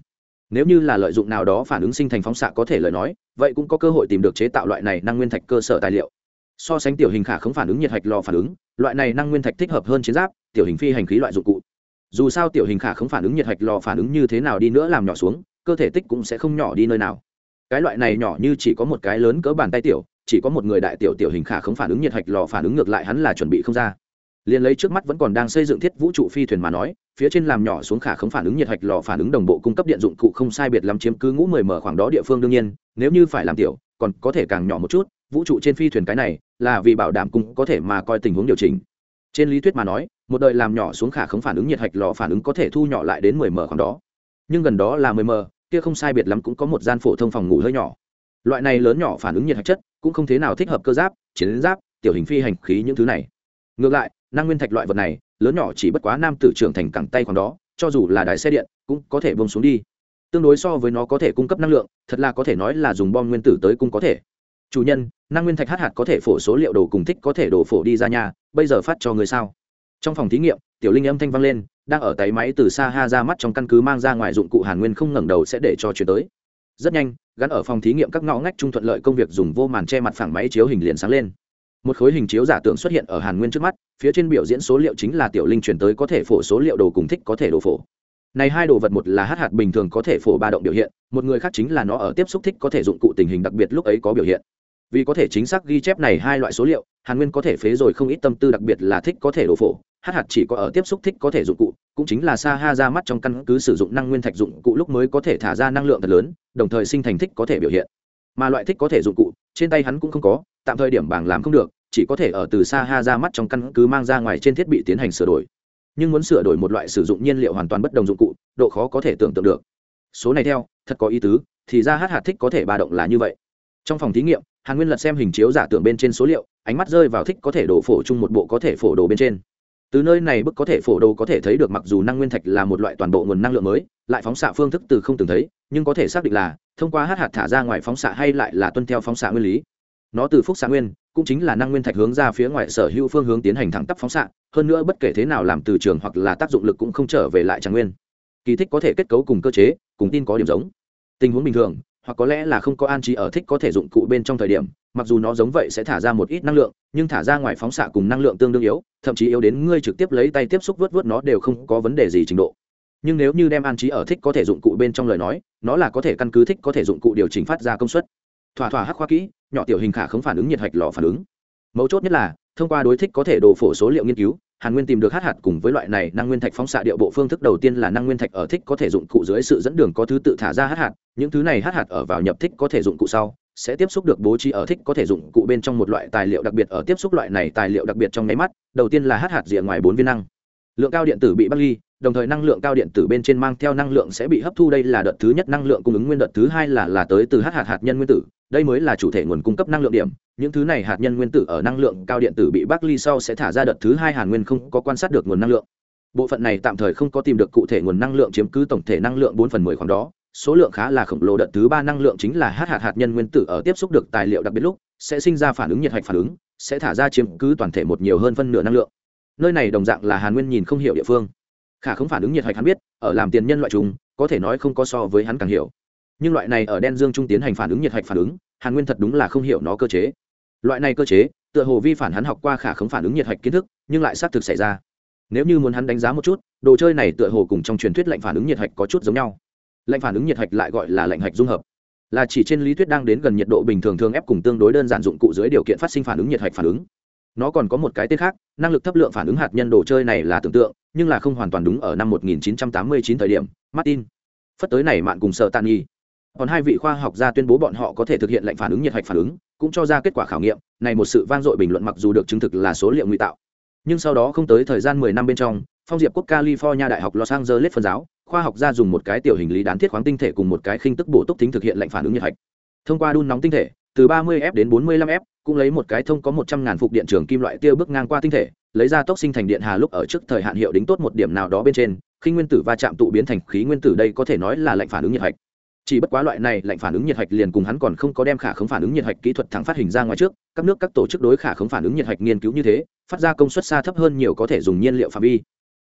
Nếu như là lợi dụng nào đó phản ứng sinh thành phóng xạ có thể lời nói, vậy cũng có cơ hội tìm được chế tạo loại này năng nguyên thạch cơ sở tài liệu. So sánh tiểu hình khả không phản ứng nhiệt hạch lò phản ứng, loại này năng nguyên thạch thích hợp hơn chiến giáp, tiểu hình phi hành khí loại dụng cụ. Dù sao tiểu hình khả không phản ứng nhiệt hạch lò phản ứng như thế nào đi nữa làm nhỏ xuống, cơ thể tích cũng sẽ không nhỏ đi nơi nào cái loại này nhỏ như chỉ có một cái lớn cỡ bàn tay tiểu, chỉ có một người đại tiểu tiểu hình khả không phản ứng nhiệt hạch lò phản ứng ngược lại hắn là chuẩn bị không ra. Liền lấy trước mắt vẫn còn đang xây dựng thiết vũ trụ phi thuyền mà nói, phía trên làm nhỏ xuống khả không phản ứng nhiệt hạch lò phản ứng đồng bộ cung cấp điện dụng cụ không sai biệt lắm chiếm cứ ngũ mười mở khoảng đó địa phương đương nhiên, nếu như phải làm tiểu, còn có thể càng nhỏ một chút, vũ trụ trên phi thuyền cái này là vì bảo đảm cung có thể mà coi tình huống điều chỉnh. Trên lý thuyết mà nói, một đời làm nhỏ xuống khả không phản ứng nhiệt hạch lò phản ứng có thể thu nhỏ lại đến mười mở khoảng đó. Nhưng gần đó là mười mở kia không sai biệt lắm cũng có một gian phổ thông phòng ngủ hơi nhỏ. Loại này lớn nhỏ phản ứng nhiệt hạch chất cũng không thế nào thích hợp cơ giáp, chiến giáp, tiểu hình phi hành khí những thứ này. Ngược lại, năng nguyên thạch loại vật này, lớn nhỏ chỉ bất quá nam tử trưởng thành cẳng tay khoảng đó, cho dù là đài xe điện, cũng có thể bông xuống đi. Tương đối so với nó có thể cung cấp năng lượng, thật là có thể nói là dùng bom nguyên tử tới cũng có thể. Chủ nhân, năng nguyên thạch hát hạt có thể phổ số liệu đồ cùng thích có thể đổ phổ đi ra nhà, bây giờ phát cho người sao? Trong phòng thí nghiệm, tiểu linh âm thanh vang lên đang ở tay máy từ xa ha ra mắt trong căn cứ mang ra ngoài dụng cụ hàn nguyên không ngẩng đầu sẽ để cho chuyển tới. Rất nhanh, gắn ở phòng thí nghiệm các ngõ ngách trung thuận lợi công việc dùng vô màn che mặt phẳng máy chiếu hình liền sáng lên. Một khối hình chiếu giả tưởng xuất hiện ở hàn nguyên trước mắt, phía trên biểu diễn số liệu chính là tiểu linh chuyển tới có thể phổ số liệu đồ cùng thích có thể đồ phổ. Này hai đồ vật một là hát hạt bình thường có thể phổ ba động biểu hiện, một người khác chính là nó ở tiếp xúc thích có thể dụng cụ tình hình đặc biệt lúc ấy có biểu hiện. Vì có thể chính xác ghi chép này hai loại số liệu, hàn nguyên có thể phế rồi không ít tâm tư đặc biệt là thích có thể đồ phổ hát hạt chỉ có ở tiếp xúc thích có thể dụng cụ, cũng chính là sa ha ra mắt trong căn cứ sử dụng năng nguyên thạch dụng cụ lúc mới có thể thả ra năng lượng thật lớn, đồng thời sinh thành thích có thể biểu hiện. Mà loại thích có thể dụng cụ, trên tay hắn cũng không có, tạm thời điểm bảng làm không được, chỉ có thể ở từ sa ha ra mắt trong căn cứ mang ra ngoài trên thiết bị tiến hành sửa đổi. Nhưng muốn sửa đổi một loại sử dụng nhiên liệu hoàn toàn bất đồng dụng cụ, độ khó có thể tưởng tượng được. Số này theo, thật có ý tứ, thì ra hát hạt thích có thể ba động là như vậy. Trong phòng thí nghiệm, hàn nguyên lật xem hình chiếu giả tưởng bên trên số liệu, ánh mắt rơi vào thích có thể đổ phổ chung một bộ có thể phổ đồ bên trên từ nơi này bức có thể phổ đồ có thể thấy được mặc dù năng nguyên thạch là một loại toàn bộ nguồn năng lượng mới, lại phóng xạ phương thức từ không từng thấy, nhưng có thể xác định là thông qua hát hạt thả ra ngoài phóng xạ hay lại là tuân theo phóng xạ nguyên lý. Nó từ phúc xạ nguyên, cũng chính là năng nguyên thạch hướng ra phía ngoài sở hữu phương hướng tiến hành thẳng tắp phóng xạ, hơn nữa bất kể thế nào làm từ trường hoặc là tác dụng lực cũng không trở về lại trạng nguyên. Kỳ thích có thể kết cấu cùng cơ chế, cùng tin có điểm giống. Tình huống bình thường hoặc có lẽ là không có an trí ở thích có thể dụng cụ bên trong thời điểm, mặc dù nó giống vậy sẽ thả ra một ít năng lượng, nhưng thả ra ngoài phóng xạ cùng năng lượng tương đương yếu, thậm chí yếu đến ngươi trực tiếp lấy tay tiếp xúc vớt vớt nó đều không có vấn đề gì trình độ. Nhưng nếu như đem an trí ở thích có thể dụng cụ bên trong lời nói, nó là có thể căn cứ thích có thể dụng cụ điều chỉnh phát ra công suất. Thỏa thỏa hắc khoa kỹ, nhỏ tiểu hình khả không phản ứng nhiệt hạch lò phản ứng. Mấu chốt nhất là, thông qua đối thích có thể đồ phổ số liệu nghiên cứu hàn nguyên tìm được hát hạt cùng với loại này năng nguyên thạch phóng xạ điệu bộ phương thức đầu tiên là năng nguyên thạch ở thích có thể dụng cụ dưới sự dẫn đường có thứ tự thả ra hát hạt, những thứ này hát hạt ở vào nhập thích có thể dụng cụ sau, sẽ tiếp xúc được bố trí ở thích có thể dụng cụ bên trong một loại tài liệu đặc biệt ở tiếp xúc loại này tài liệu đặc biệt trong nháy mắt, đầu tiên là hát hạt rìa ngoài bốn viên năng. Lượng cao điện tử bị bắt ly, đồng thời năng lượng cao điện tử bên trên mang theo năng lượng sẽ bị hấp thu, đây là đợt thứ nhất năng lượng cung ứng nguyên đợt thứ hai là là tới từ hát hạt hạt nhân nguyên tử đây mới là chủ thể nguồn cung cấp năng lượng điểm. Những thứ này hạt nhân nguyên tử ở năng lượng cao điện tử bị bác ly sau sẽ thả ra đợt thứ hai hàn nguyên không có quan sát được nguồn năng lượng. Bộ phận này tạm thời không có tìm được cụ thể nguồn năng lượng chiếm cứ tổng thể năng lượng bốn phần mười khoảng đó. Số lượng khá là khổng lồ, đợt thứ ba năng lượng chính là hát hạt hạt nhân nguyên tử ở tiếp xúc được tài liệu đặc biệt lúc, sẽ sinh ra phản ứng nhiệt hạch phản ứng, sẽ thả ra chiếm cứ toàn thể một nhiều hơn phân nửa năng lượng. Nơi này đồng dạng là hàn nguyên nhìn không hiểu địa phương. Khả không phản ứng nhiệt hạch hắn biết, ở làm tiền nhân loại chúng, có thể nói không có so với hắn càng hiểu nhưng loại này ở đen dương trung tiến hành phản ứng nhiệt hạch phản ứng, hàn nguyên thật đúng là không hiểu nó cơ chế. Loại này cơ chế, tựa hồ vi phản hắn học qua khả không phản ứng nhiệt hạch kiến thức, nhưng lại xác thực xảy ra. Nếu như muốn hắn đánh giá một chút, đồ chơi này tựa hồ cùng trong truyền thuyết lạnh phản ứng nhiệt hạch có chút giống nhau. Lạnh phản ứng nhiệt hạch lại gọi là lạnh hạch dung hợp. Là chỉ trên lý thuyết đang đến gần nhiệt độ bình thường thường ép cùng tương đối đơn giản dụng cụ dưới điều kiện phát sinh phản ứng nhiệt hạch phản ứng. Nó còn có một cái tên khác, năng lực thấp lượng phản ứng hạt nhân đồ chơi này là tưởng tượng, nhưng là không hoàn toàn đúng ở năm 1989 thời điểm. Martin, phất tới này mạn cùng sợ tàn nghi còn hai vị khoa học gia tuyên bố bọn họ có thể thực hiện lệnh phản ứng nhiệt hạch phản ứng, cũng cho ra kết quả khảo nghiệm. Này một sự vang dội bình luận mặc dù được chứng thực là số liệu ngụy tạo, nhưng sau đó không tới thời gian 10 năm bên trong, phong diệp quốc california đại học los angeles phân giáo, khoa học gia dùng một cái tiểu hình lý đán thiết khoáng tinh thể cùng một cái khinh tức bổ túc tính thực hiện lệnh phản ứng nhiệt hạch. Thông qua đun nóng tinh thể, từ 30 f đến 45 f, cũng lấy một cái thông có 100 ngàn phục điện trường kim loại tiêu bước ngang qua tinh thể, lấy ra tốc sinh thành điện hà lúc ở trước thời hạn hiệu đính tốt một điểm nào đó bên trên, khi nguyên tử va chạm tụ biến thành khí nguyên tử đây có thể nói là lệnh phản ứng nhiệt hạch chỉ bất quá loại này lệnh phản ứng nhiệt hạch liền cùng hắn còn không có đem khả khống phản ứng nhiệt hạch kỹ thuật thẳng phát hình ra ngoài trước, các nước các tổ chức đối khả khống phản ứng nhiệt hạch nghiên cứu như thế, phát ra công suất xa thấp hơn nhiều có thể dùng nhiên liệu phạm vi.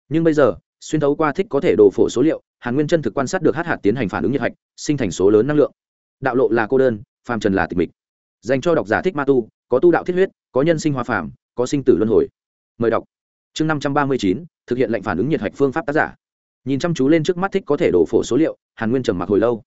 Nhưng bây giờ, xuyên thấu qua thích có thể đồ phổ số liệu, hàn nguyên chân thực quan sát được hát hạt tiến hành phản ứng nhiệt hạch, sinh thành số lớn năng lượng. Đạo lộ là cô đơn, phàm trần là tịch mịch. Dành cho độc giả thích ma tu, có tu đạo thiết huyết, có nhân sinh hoa phàm, có sinh tử luân hồi. Mời đọc. Chương năm trăm ba mươi chín, thực hiện lệnh phản ứng nhiệt hạch phương pháp tác giả. Nhìn chăm chú lên trước mắt thích có thể đổ phổ số liệu, hàn nguyên trầm mặc hồi lâu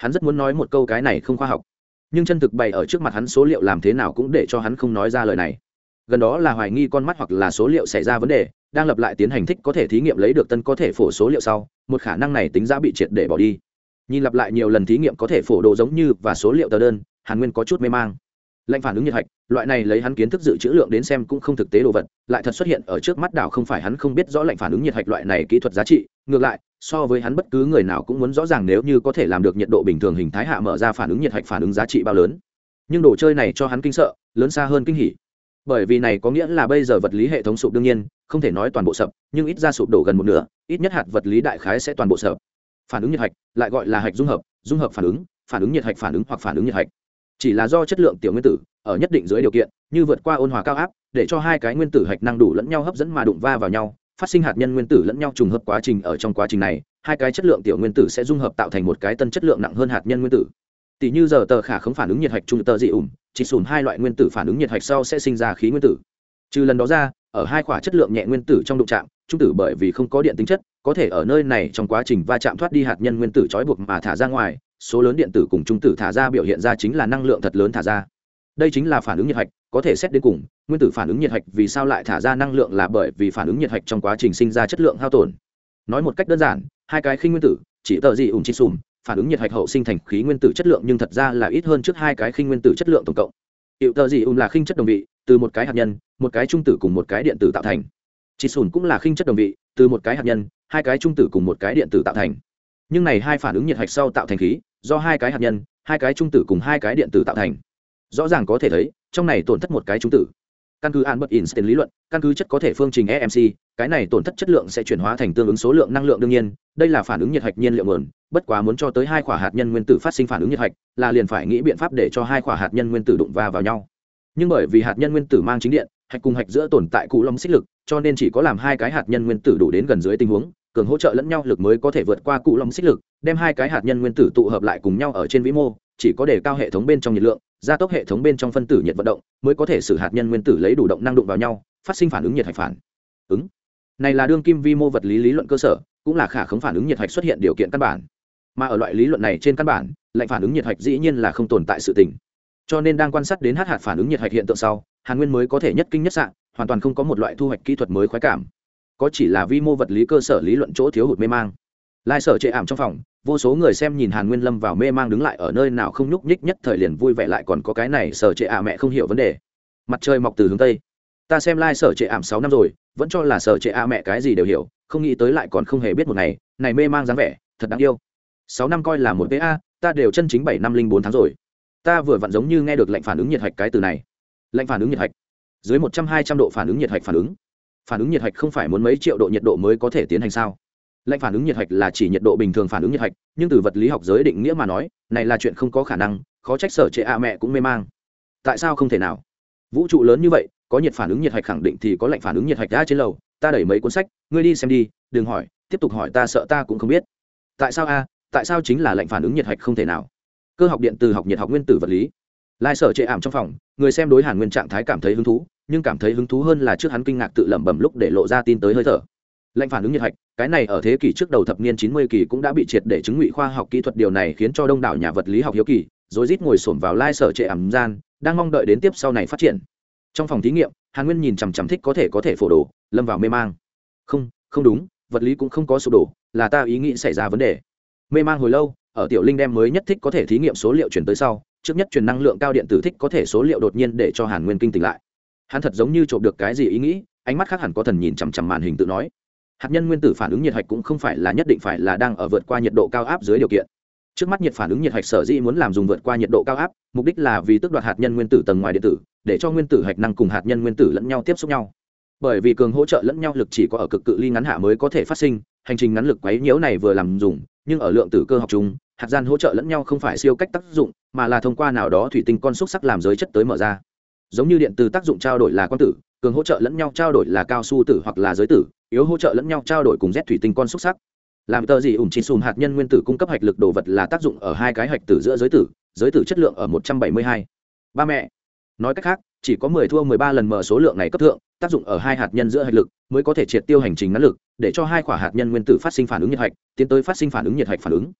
hắn rất muốn nói một câu cái này không khoa học. Nhưng chân thực bày ở trước mặt hắn số liệu làm thế nào cũng để cho hắn không nói ra lời này. Gần đó là hoài nghi con mắt hoặc là số liệu xảy ra vấn đề, đang lập lại tiến hành thích có thể thí nghiệm lấy được tân có thể phổ số liệu sau, một khả năng này tính ra bị triệt để bỏ đi. Nhìn lặp lại nhiều lần thí nghiệm có thể phổ đồ giống như và số liệu tờ đơn, hàn nguyên có chút mê mang lệnh phản ứng nhiệt hạch, loại này lấy hắn kiến thức dự trữ lượng đến xem cũng không thực tế đồ vật, lại thật xuất hiện ở trước mắt đảo không phải hắn không biết rõ lệnh phản ứng nhiệt hạch loại này kỹ thuật giá trị, ngược lại, so với hắn bất cứ người nào cũng muốn rõ ràng nếu như có thể làm được nhiệt độ bình thường hình thái hạ mở ra phản ứng nhiệt hạch phản ứng giá trị bao lớn. Nhưng đồ chơi này cho hắn kinh sợ, lớn xa hơn kinh hỉ. Bởi vì này có nghĩa là bây giờ vật lý hệ thống sụp đương nhiên, không thể nói toàn bộ sập, nhưng ít ra sụp đổ gần một nửa, ít nhất hạt vật lý đại khái sẽ toàn bộ sập. Phản ứng nhiệt hạch, lại gọi là hạch dung hợp dung hợp phản ứng phản ứng nhiệt hạch phản ứng hoặc phản ứng nhiệt hạch chỉ là do chất lượng tiểu nguyên tử, ở nhất định dưới điều kiện, như vượt qua ôn hòa cao áp, để cho hai cái nguyên tử hạch năng đủ lẫn nhau hấp dẫn mà đụng va vào nhau, phát sinh hạt nhân nguyên tử lẫn nhau trùng hợp quá trình ở trong quá trình này, hai cái chất lượng tiểu nguyên tử sẽ dung hợp tạo thành một cái tân chất lượng nặng hơn hạt nhân nguyên tử. Tỷ như giờ tờ khả không phản ứng nhiệt hạch trung tờ dị ủng, chỉ sùn hai loại nguyên tử phản ứng nhiệt hạch sau sẽ sinh ra khí nguyên tử. Trừ lần đó ra, ở hai khỏa chất lượng nhẹ nguyên tử trong đụng chạm, trung tử bởi vì không có điện tính chất, có thể ở nơi này trong quá trình va chạm thoát đi hạt nhân nguyên tử trói buộc mà thả ra ngoài số lớn điện tử cùng trung tử thả ra biểu hiện ra chính là năng lượng thật lớn thả ra. Đây chính là phản ứng nhiệt hạch, có thể xét đến cùng, nguyên tử phản ứng nhiệt hạch vì sao lại thả ra năng lượng là bởi vì phản ứng nhiệt hạch trong quá trình sinh ra chất lượng hao tổn. Nói một cách đơn giản, hai cái khinh nguyên tử, chỉ tờ gì ủng chi sùm, phản ứng nhiệt hạch hậu sinh thành khí nguyên tử chất lượng nhưng thật ra là ít hơn trước hai cái khinh nguyên tử chất lượng tổng cộng. Hiệu tờ gì ủng là khinh chất đồng vị, từ một cái hạt nhân, một cái trung tử cùng một cái điện tử tạo thành. Chi sùn cũng là khinh chất đồng vị, từ một cái hạt nhân, hai cái trung tử cùng một cái điện tử tạo thành. Nhưng này hai phản ứng nhiệt hạch sau tạo thành khí do hai cái hạt nhân, hai cái trung tử cùng hai cái điện tử tạo thành. Rõ ràng có thể thấy, trong này tổn thất một cái trung tử. Căn cứ albert einstein lý luận, căn cứ chất có thể phương trình emc cái này tổn thất chất lượng sẽ chuyển hóa thành tương ứng số lượng năng lượng đương nhiên, đây là phản ứng nhiệt hạch nhiên liệu nguồn, bất quá muốn cho tới hai quả hạt nhân nguyên tử phát sinh phản ứng nhiệt hạch, là liền phải nghĩ biện pháp để cho hai quả hạt nhân nguyên tử đụng va vào nhau. Nhưng bởi vì hạt nhân nguyên tử mang chính điện, hạch cùng hạch giữa tồn tại cụ long xích lực, cho nên chỉ có làm hai cái hạt nhân nguyên tử đủ đến gần dưới tình huống cường hỗ trợ lẫn nhau lực mới có thể vượt qua cụ lòng xích lực, đem hai cái hạt nhân nguyên tử tụ hợp lại cùng nhau ở trên vĩ mô, chỉ có để cao hệ thống bên trong nhiệt lượng, gia tốc hệ thống bên trong phân tử nhiệt vận động, mới có thể xử hạt nhân nguyên tử lấy đủ động năng đụng vào nhau, phát sinh phản ứng nhiệt hạch phản. Ứng. Này là đương kim vi mô vật lý lý luận cơ sở, cũng là khả khống phản ứng nhiệt hạch xuất hiện điều kiện căn bản. Mà ở loại lý luận này trên căn bản, lệnh phản ứng nhiệt hạch dĩ nhiên là không tồn tại sự tình. Cho nên đang quan sát đến hát hạt phản ứng nhiệt hạch hiện tượng sau, hàn nguyên mới có thể nhất kinh nhất sạn hoàn toàn không có một loại thu hoạch kỹ thuật mới khoái cảm có chỉ là vi mô vật lý cơ sở lý luận chỗ thiếu hụt mê mang. Lai sở chệ ảm trong phòng, vô số người xem nhìn hàn nguyên lâm vào mê mang đứng lại ở nơi nào không nhúc nhích nhất thời liền vui vẻ lại còn có cái này sở trệ ả mẹ không hiểu vấn đề. Mặt trời mọc từ hướng tây. Ta xem lai、like、sở trệ ảm sáu năm rồi, vẫn cho là sở trệ ả mẹ cái gì đều hiểu, không nghĩ tới lại còn không hề biết một ngày, này mê mang dáng vẻ, thật đáng yêu. Sáu năm coi là một pa ta đều chân chính bảy năm linh bốn tháng rồi. Ta vừa vặn giống như nghe được lệnh phản ứng nhiệt hạch cái từ này. Lệnh phản ứng nhiệt hạch. Dưới một trăm hai trăm độ phản ứng nhiệt hạch phản ứng phản ứng nhiệt hạch không phải muốn mấy triệu độ nhiệt độ mới có thể tiến hành sao? Lệnh phản ứng nhiệt hạch là chỉ nhiệt độ bình thường phản ứng nhiệt hạch, nhưng từ vật lý học giới định nghĩa mà nói, này là chuyện không có khả năng, khó trách sở trệ a mẹ cũng mê mang. Tại sao không thể nào? Vũ trụ lớn như vậy, có nhiệt phản ứng nhiệt hạch khẳng định thì có lệnh phản ứng nhiệt hạch ra trên lầu, ta đẩy mấy cuốn sách, ngươi đi xem đi, đừng hỏi, tiếp tục hỏi ta sợ ta cũng không biết. Tại sao a? Tại sao chính là lệnh phản ứng nhiệt hạch không thể nào? Cơ học điện từ học nhiệt học nguyên tử vật lý. Lai sở trệ ảm trong phòng, người xem đối hàn nguyên trạng thái cảm thấy hứng thú nhưng cảm thấy hứng thú hơn là trước hắn kinh ngạc tự lẩm bẩm lúc để lộ ra tin tới hơi thở. Lệnh phản ứng nhiệt hạch, cái này ở thế kỷ trước đầu thập niên chín mươi kỳ cũng đã bị triệt để chứng ngụy khoa học kỹ thuật điều này khiến cho đông đảo nhà vật lý học hiếu kỳ rồi rít ngồi xổm vào lai sở trệ ẩm gian, đang mong đợi đến tiếp sau này phát triển. Trong phòng thí nghiệm, hàn nguyên nhìn chằm chằm thích có thể có thể phổ đồ, lâm vào mê mang. Không không đúng, vật lý cũng không có sụp đổ, là ta ý nghĩ xảy ra vấn đề. Mê mang hồi lâu, ở tiểu linh đem mới nhất thích có thể thí nghiệm số liệu chuyển tới sau, trước nhất truyền năng lượng cao điện tử thích có thể số liệu đột nhiên để cho hàn nguyên kinh tỉnh lại hắn thật giống như trộm được cái gì ý nghĩ ánh mắt khác hẳn có thần nhìn chằm chằm màn hình tự nói. Hạt nhân nguyên tử phản ứng nhiệt hạch cũng không phải là nhất định phải là đang ở vượt qua nhiệt độ cao áp dưới điều kiện. Trước mắt nhiệt phản ứng nhiệt hạch sở dĩ muốn làm dùng vượt qua nhiệt độ cao áp mục đích là vì tước đoạt hạt nhân nguyên tử tầng ngoài điện tử để cho nguyên tử hạch năng cùng hạt nhân nguyên tử lẫn nhau tiếp xúc nhau. Bởi vì cường hỗ trợ lẫn nhau lực chỉ có ở cực cự ly ngắn hạ mới có thể phát sinh hành trình ngắn lực quấy nhiễu này vừa làm dùng nhưng ở lượng tử cơ học chúng, hạt gian hỗ trợ lẫn nhau không phải siêu cách tác dụng mà là thông qua nào đó thủy tinh con xúc sắc làm giới chất tới mở ra giống như điện từ tác dụng trao đổi là quan tử, cường hỗ trợ lẫn nhau trao đổi là cao su tử hoặc là giới tử, yếu hỗ trợ lẫn nhau trao đổi cùng rét thủy tinh con xúc sắc. Làm tờ gì ủng chỉ xùm hạt nhân nguyên tử cung cấp hạch lực đồ vật là tác dụng ở hai cái hạch tử giữa giới tử giới tử chất lượng ở một trăm bảy mươi hai. Ba mẹ. Nói cách khác, chỉ có mười thua mười ba lần mở số lượng này cấp thượng, tác dụng ở hai hạt nhân giữa hạch lực mới có thể triệt tiêu hành trình ngắn lực, để cho hai quả hạt nhân nguyên tử phát sinh phản ứng nhiệt hạch, tiến tới phát sinh phản ứng nhiệt hạch phản ứng.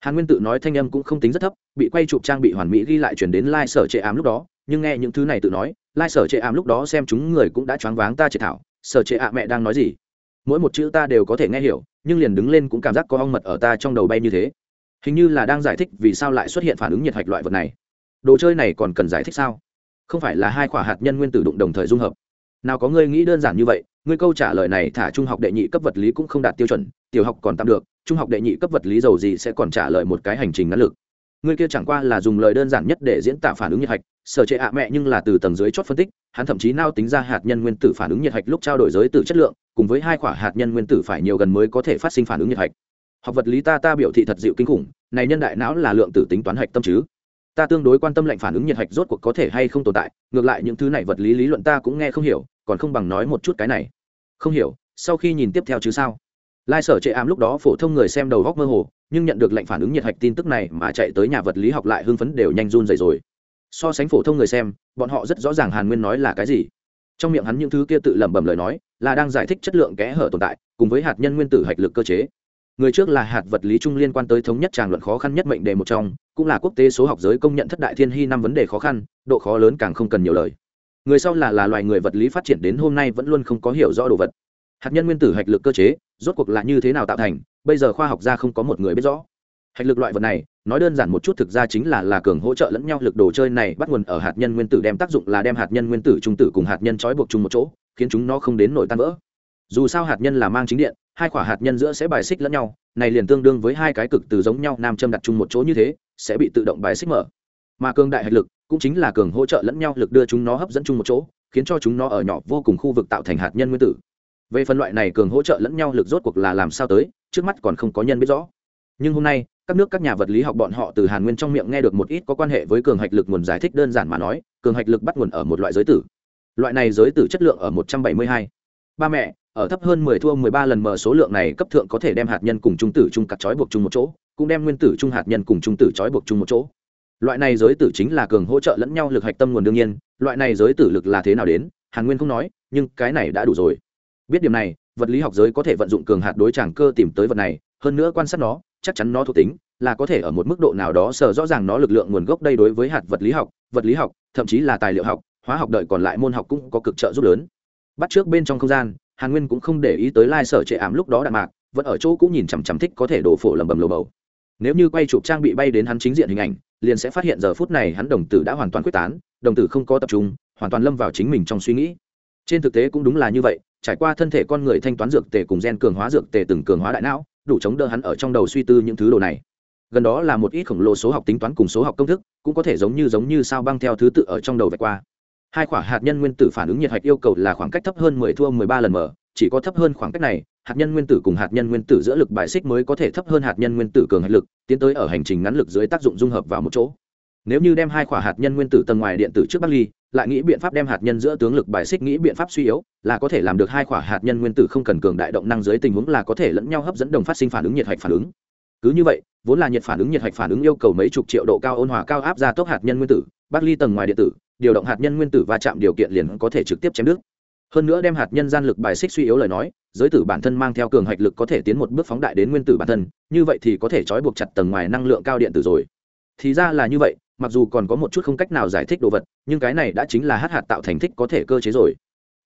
Hàn nguyên tử nói thanh âm cũng không tính rất thấp, bị quay chụp trang bị hoàn mỹ ghi lại chuyển đến lai、like、sở trệ ám lúc đó nhưng nghe những thứ này tự nói, lai sở trệ ảm lúc đó xem chúng người cũng đã choáng váng ta triệt thảo. Sở trệ ạ mẹ đang nói gì? Mỗi một chữ ta đều có thể nghe hiểu, nhưng liền đứng lên cũng cảm giác có ong mật ở ta trong đầu bay như thế. Hình như là đang giải thích vì sao lại xuất hiện phản ứng nhiệt hạch loại vật này. Đồ chơi này còn cần giải thích sao? Không phải là hai quả hạt nhân nguyên tử đụng đồng thời dung hợp. Nào có ngươi nghĩ đơn giản như vậy, ngươi câu trả lời này thả trung học đệ nhị cấp vật lý cũng không đạt tiêu chuẩn, tiểu học còn tạm được, trung học đệ nhị cấp vật lý giàu gì sẽ còn trả lời một cái hành trình ngắn lực. Ngươi kia chẳng qua là dùng lời đơn giản nhất để diễn tả phản ứng nhiệt hạch sở trệ ạ mẹ nhưng là từ tầng dưới chót phân tích, hắn thậm chí nao tính ra hạt nhân nguyên tử phản ứng nhiệt hạch lúc trao đổi giới tử chất lượng, cùng với hai quả hạt nhân nguyên tử phải nhiều gần mới có thể phát sinh phản ứng nhiệt hạch. Học vật lý ta ta biểu thị thật dịu kinh khủng, này nhân đại não là lượng tử tính toán hạch tâm chứ. Ta tương đối quan tâm lệnh phản ứng nhiệt hạch rốt cuộc có thể hay không tồn tại, ngược lại những thứ này vật lý lý luận ta cũng nghe không hiểu, còn không bằng nói một chút cái này. Không hiểu, sau khi nhìn tiếp theo chứ sao? Lai sở chệ ám lúc đó phổ thông người xem đầu góc mơ hồ, nhưng nhận được lệnh phản ứng nhiệt hạch tin tức này mà chạy tới nhà vật lý học lại hưng phấn đều nhanh run dày rồi so sánh phổ thông người xem, bọn họ rất rõ ràng hàn nguyên nói là cái gì. Trong miệng hắn những thứ kia tự lẩm bẩm lời nói, là đang giải thích chất lượng kẽ hở tồn tại, cùng với hạt nhân nguyên tử hạch lực cơ chế. Người trước là hạt vật lý chung liên quan tới thống nhất tràng luận khó khăn nhất mệnh đề một trong, cũng là quốc tế số học giới công nhận thất đại thiên hy năm vấn đề khó khăn, độ khó lớn càng không cần nhiều lời. Người sau là là loài người vật lý phát triển đến hôm nay vẫn luôn không có hiểu rõ đồ vật. Hạt nhân nguyên tử hạch lực cơ chế, rốt cuộc là như thế nào tạo thành, bây giờ khoa học gia không có một người biết rõ hạch lực loại vật này, nói đơn giản một chút thực ra chính là là cường hỗ trợ lẫn nhau lực đồ chơi này bắt nguồn ở hạt nhân nguyên tử đem tác dụng là đem hạt nhân nguyên tử trung tử cùng hạt nhân trói buộc chung một chỗ, khiến chúng nó không đến nổi tan vỡ. Dù sao hạt nhân là mang chính điện, hai quả hạt nhân giữa sẽ bài xích lẫn nhau, này liền tương đương với hai cái cực từ giống nhau, nam châm đặt chung một chỗ như thế, sẽ bị tự động bài xích mở. Mà cường đại hạch lực cũng chính là cường hỗ trợ lẫn nhau lực đưa chúng nó hấp dẫn chung một chỗ, khiến cho chúng nó ở nhỏ vô cùng khu vực tạo thành hạt nhân nguyên tử. Về phân loại này cường hỗ trợ lẫn nhau lực rốt cuộc là làm sao tới, trước mắt còn không có nhân biết rõ. Nhưng hôm nay các nước các nhà vật lý học bọn họ từ hàn nguyên trong miệng nghe được một ít có quan hệ với cường hạch lực nguồn giải thích đơn giản mà nói, cường hạch lực bắt nguồn ở một loại giới tử. Loại này giới tử chất lượng ở một trăm bảy mươi hai. Ba mẹ, ở thấp hơn mười thua mười ba lần mở số lượng này cấp thượng có thể đem hạt nhân cùng trung tử chung cặt trói buộc chung một chỗ, cũng đem nguyên tử chung hạt nhân cùng trung tử trói buộc chung một chỗ. Loại này giới tử chính là cường hỗ trợ lẫn nhau lực hạch tâm nguồn đương nhiên, loại này giới tử lực là thế nào đến, hàn nguyên không nói, nhưng cái này đã đủ rồi. Biết điểm này, vật lý học giới có thể vận dụng cường hạt đối tràng cơ tìm tới vật này, hơn nữa quan sát nó chắc chắn nó thuộc tính, là có thể ở một mức độ nào đó sở rõ ràng nó lực lượng nguồn gốc đây đối với hạt vật lý học, vật lý học, thậm chí là tài liệu học, hóa học đợi còn lại môn học cũng có cực trợ giúp lớn. Bắt trước bên trong không gian, hàn nguyên cũng không để ý tới lai sở trệ ảm lúc đó đạn mạc, vẫn ở chỗ cũng nhìn chằm chằm thích có thể đổ phổ lầm bầm lồ bầu. Nếu như quay chụp trang bị bay đến hắn chính diện hình ảnh, liền sẽ phát hiện giờ phút này hắn đồng tử đã hoàn toàn quyết tán, đồng tử không có tập trung, hoàn toàn lâm vào chính mình trong suy nghĩ. Trên thực tế cũng đúng là như vậy, trải qua thân thể con người thanh toán dược tề cùng gen cường hóa dược tề từng cường hóa đại não đủ chống đỡ hắn ở trong đầu suy tư những thứ đồ này. Gần đó là một ít khổng lồ số học tính toán cùng số học công thức, cũng có thể giống như giống như sao băng theo thứ tự ở trong đầu vạch qua. Hai khoảng hạt nhân nguyên tử phản ứng nhiệt hạch yêu cầu là khoảng cách thấp hơn 10 thua 13 lần mở, chỉ có thấp hơn khoảng cách này, hạt nhân nguyên tử cùng hạt nhân nguyên tử giữa lực bài xích mới có thể thấp hơn hạt nhân nguyên tử cường hạch lực, tiến tới ở hành trình ngắn lực dưới tác dụng dung hợp vào một chỗ nếu như đem hai quả hạt nhân nguyên tử tầng ngoài điện tử trước bắc ly, lại nghĩ biện pháp đem hạt nhân giữa tướng lực bài xích nghĩ biện pháp suy yếu, là có thể làm được hai quả hạt nhân nguyên tử không cần cường đại động năng dưới tình huống là có thể lẫn nhau hấp dẫn đồng phát sinh phản ứng nhiệt hạch phản ứng. Cứ như vậy, vốn là nhiệt phản ứng nhiệt hạch phản ứng yêu cầu mấy chục triệu độ cao ôn hòa cao áp ra tốc hạt nhân nguyên tử, bắc ly tầng ngoài điện tử, điều động hạt nhân nguyên tử va chạm điều kiện liền có thể trực tiếp chém đứt. Hơn nữa đem hạt nhân gian lực bài xích suy yếu lời nói, giới tử bản thân mang theo cường hạch lực có thể tiến một bước phóng đại đến nguyên tử bản thân, như vậy thì có thể trói buộc chặt tầng ngoài năng lượng cao điện tử rồi. Thì ra là như vậy mặc dù còn có một chút không cách nào giải thích đồ vật, nhưng cái này đã chính là hát hạt tạo thành thích có thể cơ chế rồi.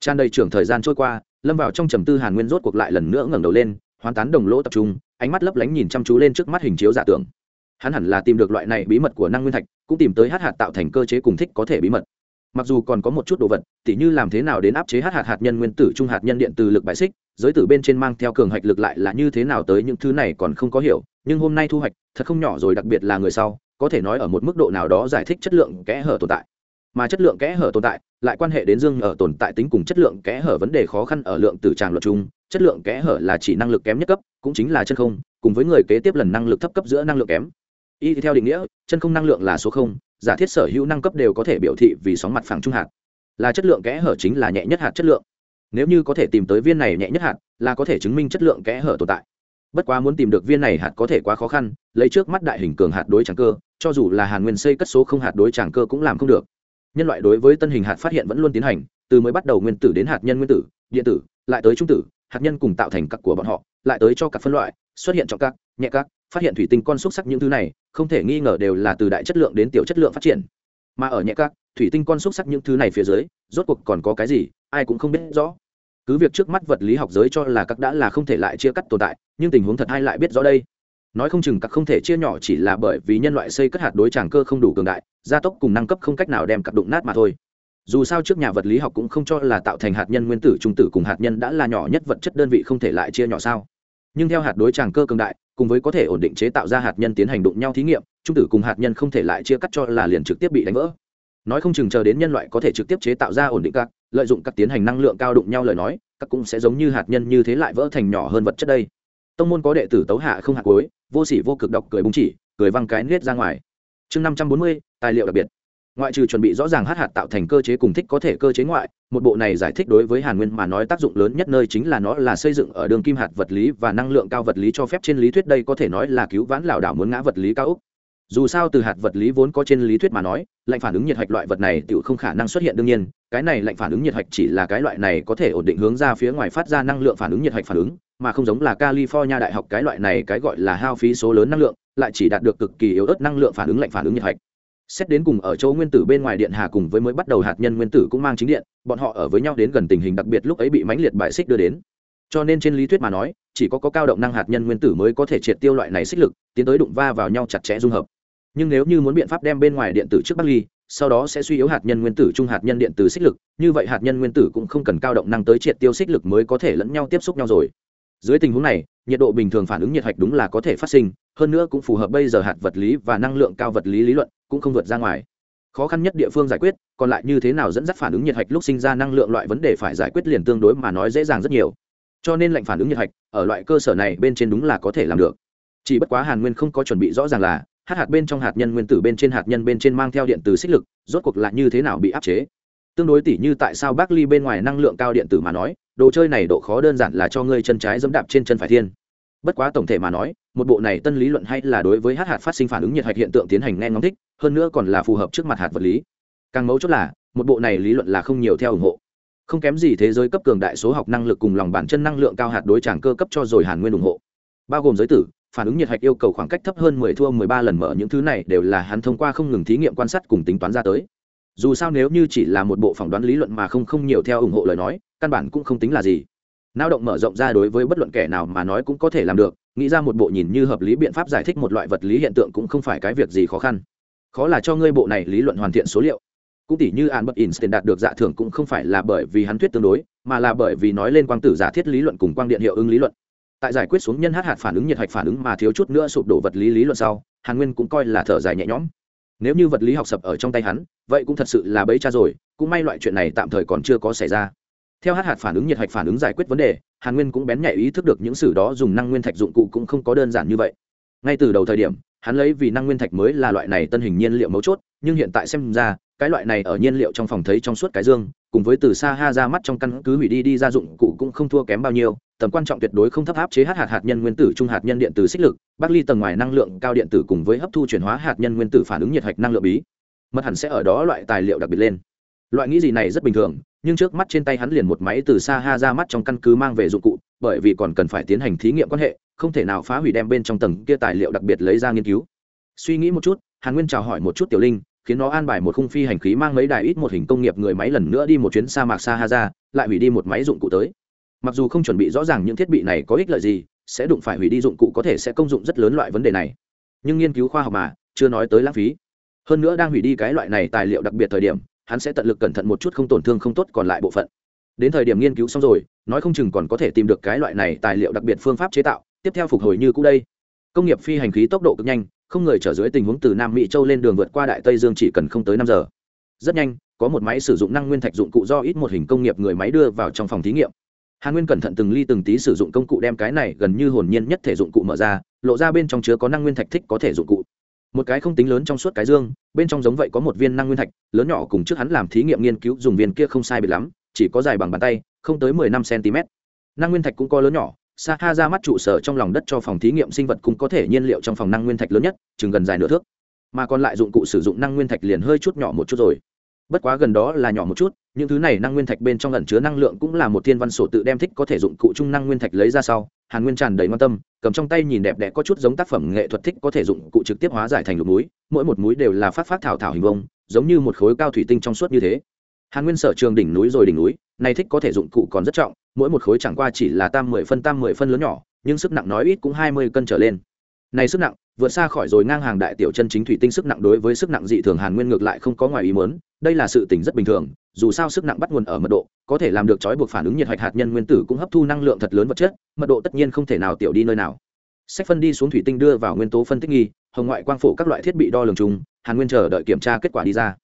Tràn đầy trưởng thời gian trôi qua, lâm vào trong trầm tư hàn nguyên rốt cuộc lại lần nữa ngẩng đầu lên, hoán tán đồng lỗ tập trung, ánh mắt lấp lánh nhìn chăm chú lên trước mắt hình chiếu giả tưởng. Hắn hẳn là tìm được loại này bí mật của năng nguyên thạch, cũng tìm tới hát hạt tạo thành cơ chế cùng thích có thể bí mật. Mặc dù còn có một chút đồ vật, tỉ như làm thế nào đến áp chế hát hạt hạt nhân nguyên tử trung hạt nhân điện từ lực bại xích, giới tử bên trên mang theo cường hạch lực lại là như thế nào tới những thứ này còn không có hiểu, nhưng hôm nay thu hoạch thật không nhỏ rồi, đặc biệt là người sau có thể nói ở một mức độ nào đó giải thích chất lượng kẽ hở tồn tại. Mà chất lượng kẽ hở tồn tại lại quan hệ đến dương ở tồn tại tính cùng chất lượng kẽ hở vấn đề khó khăn ở lượng tử tràng luật chung. Chất lượng kẽ hở là chỉ năng lực kém nhất cấp, cũng chính là chân không, cùng với người kế tiếp lần năng lực thấp cấp giữa năng lượng kém. Y theo định nghĩa, chân không năng lượng là số không, giả thiết sở hữu năng cấp đều có thể biểu thị vì sóng mặt phẳng trung hạt. Là chất lượng kẽ hở chính là nhẹ nhất hạt chất lượng. Nếu như có thể tìm tới viên này nhẹ nhất hạt, là có thể chứng minh chất lượng kẽ hở tồn tại. Bất quá muốn tìm được viên này hạt có thể quá khó khăn, lấy trước mắt đại hình cường hạt đối trắng cơ cho dù là hàn nguyên xây cất số không hạt đối tràng cơ cũng làm không được. Nhân loại đối với tân hình hạt phát hiện vẫn luôn tiến hành, từ mới bắt đầu nguyên tử đến hạt nhân nguyên tử, điện tử, lại tới trung tử, hạt nhân cùng tạo thành các của bọn họ, lại tới cho các phân loại, xuất hiện trọng các, nhẹ các, phát hiện thủy tinh con xúc sắc những thứ này, không thể nghi ngờ đều là từ đại chất lượng đến tiểu chất lượng phát triển. Mà ở nhẹ các, thủy tinh con xúc sắc những thứ này phía dưới, rốt cuộc còn có cái gì, ai cũng không biết rõ. Cứ việc trước mắt vật lý học giới cho là các đã là không thể lại chia cắt tồn tại, nhưng tình huống thật hay lại biết rõ đây nói không chừng các không thể chia nhỏ chỉ là bởi vì nhân loại xây cất hạt đối tràng cơ không đủ cường đại, gia tốc cùng năng cấp không cách nào đem cặp đụng nát mà thôi. Dù sao trước nhà vật lý học cũng không cho là tạo thành hạt nhân nguyên tử, trung tử cùng hạt nhân đã là nhỏ nhất vật chất đơn vị không thể lại chia nhỏ sao. Nhưng theo hạt đối tràng cơ cường đại, cùng với có thể ổn định chế tạo ra hạt nhân tiến hành đụng nhau thí nghiệm, trung tử cùng hạt nhân không thể lại chia cắt cho là liền trực tiếp bị đánh vỡ. Nói không chừng chờ đến nhân loại có thể trực tiếp chế tạo ra ổn định các, lợi dụng các tiến hành năng lượng cao đụng nhau lời nói, các cũng sẽ giống như hạt nhân như thế lại vỡ thành nhỏ hơn vật chất đây. Tông môn có đệ tử tấu hạ không hạt cuối vô sỉ vô cực đọc cười búng chỉ, cười văng cái nết ra ngoài. Chương năm trăm bốn mươi, tài liệu đặc biệt. Ngoại trừ chuẩn bị rõ ràng hát hạt tạo thành cơ chế cùng thích có thể cơ chế ngoại, một bộ này giải thích đối với hàn nguyên mà nói tác dụng lớn nhất nơi chính là nó là xây dựng ở đường kim hạt vật lý và năng lượng cao vật lý cho phép trên lý thuyết đây có thể nói là cứu vãn lảo đảo muốn ngã vật lý cao úc dù sao từ hạt vật lý vốn có trên lý thuyết mà nói, lạnh phản ứng nhiệt hạch loại vật này tự không khả năng xuất hiện đương nhiên, cái này lạnh phản ứng nhiệt hạch chỉ là cái loại này có thể ổn định hướng ra phía ngoài phát ra năng lượng phản ứng nhiệt hạch phản ứng, mà không giống là california đại học cái loại này cái gọi là hao phí số lớn năng lượng, lại chỉ đạt được cực kỳ yếu ớt năng lượng phản ứng lạnh phản ứng nhiệt hạch. Xét đến cùng ở chỗ nguyên tử bên ngoài điện hà cùng với mới bắt đầu hạt nhân nguyên tử cũng mang chính điện, bọn họ ở với nhau đến gần tình hình đặc biệt lúc ấy bị mãnh liệt bại xích đưa đến. Cho nên trên lý thuyết mà nói, chỉ có có cao động năng hạt nhân nguyên tử mới có thể triệt tiêu loại này xích lực, tiến tới đụng va vào nhau chặt chẽ dung hợp nhưng nếu như muốn biện pháp đem bên ngoài điện tử trước bắc ly, sau đó sẽ suy yếu hạt nhân nguyên tử, trung hạt nhân điện tử xích lực, như vậy hạt nhân nguyên tử cũng không cần cao động năng tới triệt tiêu xích lực mới có thể lẫn nhau tiếp xúc nhau rồi. Dưới tình huống này, nhiệt độ bình thường phản ứng nhiệt hạch đúng là có thể phát sinh, hơn nữa cũng phù hợp bây giờ hạt vật lý và năng lượng cao vật lý lý luận, cũng không vượt ra ngoài. Khó khăn nhất địa phương giải quyết, còn lại như thế nào dẫn dắt phản ứng nhiệt hạch lúc sinh ra năng lượng loại vấn đề phải giải quyết liền tương đối mà nói dễ dàng rất nhiều. Cho nên lệnh phản ứng nhiệt hạch, ở loại cơ sở này bên trên đúng là có thể làm được. Chỉ bất quá hàn nguyên không có chuẩn bị rõ ràng là hát hạt bên trong hạt nhân nguyên tử bên trên hạt nhân bên trên mang theo điện tử xích lực, rốt cuộc lại như thế nào bị áp chế? Tương đối tỉ như tại sao bác ly bên ngoài năng lượng cao điện tử mà nói, đồ chơi này độ khó đơn giản là cho ngươi chân trái dẫm đạp trên chân phải thiên. Bất quá tổng thể mà nói, một bộ này tân lý luận hay là đối với hát hạt phát sinh phản ứng nhiệt hạch hiện tượng tiến hành nghe ngóng thích, hơn nữa còn là phù hợp trước mặt hạt vật lý. Càng mấu chốt là, một bộ này lý luận là không nhiều theo ủng hộ. Không kém gì thế giới cấp cường đại số học năng lực cùng lòng bản chân năng lượng cao hạt đối tràng cơ cấp cho rồi hàn nguyên ủng hộ. Bao gồm giới tử phản ứng nhiệt hạch yêu cầu khoảng cách thấp hơn mười thua mười ba lần mở những thứ này đều là hắn thông qua không ngừng thí nghiệm quan sát cùng tính toán ra tới. Dù sao nếu như chỉ là một bộ phỏng đoán lý luận mà không không nhiều theo ủng hộ lời nói căn bản cũng không tính là gì. Nao động mở rộng ra đối với bất luận kẻ nào mà nói cũng có thể làm được nghĩ ra một bộ nhìn như hợp lý biện pháp giải thích một loại vật lý hiện tượng cũng không phải cái việc gì khó khăn. Khó là cho ngươi bộ này lý luận hoàn thiện số liệu. Cũng tỷ như Albert Einstein đạt được dạ thưởng cũng không phải là bởi vì hắn thuyết tương đối, mà là bởi vì nói lên quang tử giả thiết lý luận cùng quang điện hiệu ứng lý luận. Tại giải quyết xuống nhân hát hạt phản ứng nhiệt hạch phản ứng mà thiếu chút nữa sụp đổ vật lý lý luận sau, Hàn Nguyên cũng coi là thở dài nhẹ nhõm. Nếu như vật lý học sập ở trong tay hắn, vậy cũng thật sự là bấy cha rồi, cũng may loại chuyện này tạm thời còn chưa có xảy ra. Theo hát hạt phản ứng nhiệt hạch phản ứng giải quyết vấn đề, Hàn Nguyên cũng bén nhạy ý thức được những sự đó dùng năng nguyên thạch dụng cụ cũng không có đơn giản như vậy. Ngay từ đầu thời điểm, hắn lấy vì năng nguyên thạch mới là loại này tân hình nhiên liệu mấu chốt, nhưng hiện tại xem ra, cái loại này ở nhiên liệu trong phòng thấy trong suốt cái dương cùng với từ xa ha ra mắt trong căn cứ hủy đi đi ra dụng cụ cũng không thua kém bao nhiêu tầm quan trọng tuyệt đối không thấp áp chế hát hạt hạt nhân nguyên tử trung hạt nhân điện tử xích lực bác ly tầng ngoài năng lượng cao điện tử cùng với hấp thu chuyển hóa hạt nhân nguyên tử phản ứng nhiệt hạch năng lượng bí. Mật hẳn sẽ ở đó loại tài liệu đặc biệt lên. Loại nghĩ gì này rất bình thường, nhưng trước mắt trên tay hắn liền một máy từ xa ha ra mắt trong căn cứ mang về dụng cụ, bởi vì còn cần phải tiến hành thí nghiệm quan hệ, không thể nào phá hủy đem bên trong tầng kia tài liệu đặc biệt lấy ra nghiên cứu. Suy nghĩ một chút, hàn nguyên chào hỏi một chút tiểu linh, khiến nó an bài một khung phi hành khí mang mấy đài ít một hình công nghiệp người máy lần nữa đi một chuyến sa mạc xa ha ra, lại hủy đi một máy dụng cụ tới mặc dù không chuẩn bị rõ ràng những thiết bị này có ích lợi gì, sẽ đụng phải hủy đi dụng cụ có thể sẽ công dụng rất lớn loại vấn đề này. Nhưng nghiên cứu khoa học mà, chưa nói tới lãng phí. Hơn nữa đang hủy đi cái loại này tài liệu đặc biệt thời điểm, hắn sẽ tận lực cẩn thận một chút không tổn thương không tốt còn lại bộ phận. Đến thời điểm nghiên cứu xong rồi, nói không chừng còn có thể tìm được cái loại này tài liệu đặc biệt phương pháp chế tạo, tiếp theo phục hồi như cũ đây. Công nghiệp phi hành khí tốc độ cực nhanh, không người trở dưới tình huống từ nam mỹ châu lên đường vượt qua đại tây dương chỉ cần không tới năm giờ. Rất nhanh, có một máy sử dụng năng nguyên thạch dụng cụ do ít một hình công nghiệp người máy đưa vào trong phòng thí nghiệm hàn nguyên cẩn thận từng ly từng tí sử dụng công cụ đem cái này gần như hồn nhiên nhất thể dụng cụ mở ra, lộ ra bên trong chứa có năng nguyên thạch thích có thể dụng cụ. Một cái không tính lớn trong suốt cái dương, bên trong giống vậy có một viên năng nguyên thạch, lớn nhỏ cùng trước hắn làm thí nghiệm nghiên cứu dùng viên kia không sai biệt lắm, chỉ có dài bằng bàn tay, không tới mười năm cm năng nguyên thạch cũng có lớn nhỏ sa ha ra mắt trụ sở trong lòng đất cho phòng thí nghiệm sinh vật cũng có thể nhiên liệu trong phòng năng nguyên thạch lớn nhất, chừng gần dài nửa thước. Mà còn lại dụng cụ sử dụng năng nguyên thạch liền hơi chút nhỏ một chút rồi. Bất quá gần đó là nhỏ một chút những thứ này năng nguyên thạch bên trong ẩn chứa năng lượng cũng là một thiên văn sổ tự đem thích có thể dụng cụ chung năng nguyên thạch lấy ra sau, hàn nguyên tràn đầy quan tâm, cầm trong tay nhìn đẹp đẽ có chút giống tác phẩm nghệ thuật thích có thể dụng cụ trực tiếp hóa giải thành lục núi, mỗi một núi đều là phát phát thảo thảo hình vông giống như một khối cao thủy tinh trong suốt như thế. Hàn nguyên sở trường đỉnh núi rồi đỉnh núi, này thích có thể dụng cụ còn rất trọng, mỗi một khối chẳng qua chỉ là tam mười phân tam mười phân lớn nhỏ, nhưng sức nặng nói ít cũng hai mươi cân trở lên. Này sức nặng, vượt xa khỏi rồi ngang hàng đại tiểu chân chính thủy tinh sức nặng đối với sức nặng dị thường hàn nguyên ngược lại không có ngoài ý muốn, đây là sự tình rất bình thường dù sao sức nặng bắt nguồn ở mật độ, có thể làm được trói buộc phản ứng nhiệt hạch hạt nhân nguyên tử cũng hấp thu năng lượng thật lớn vật chất, mật độ tất nhiên không thể nào tiểu đi nơi nào. Sách phân đi xuống thủy tinh đưa vào nguyên tố phân tích nghi, hồng ngoại quang phổ các loại thiết bị đo lường chung, hàn nguyên chờ đợi kiểm tra kết quả đi ra.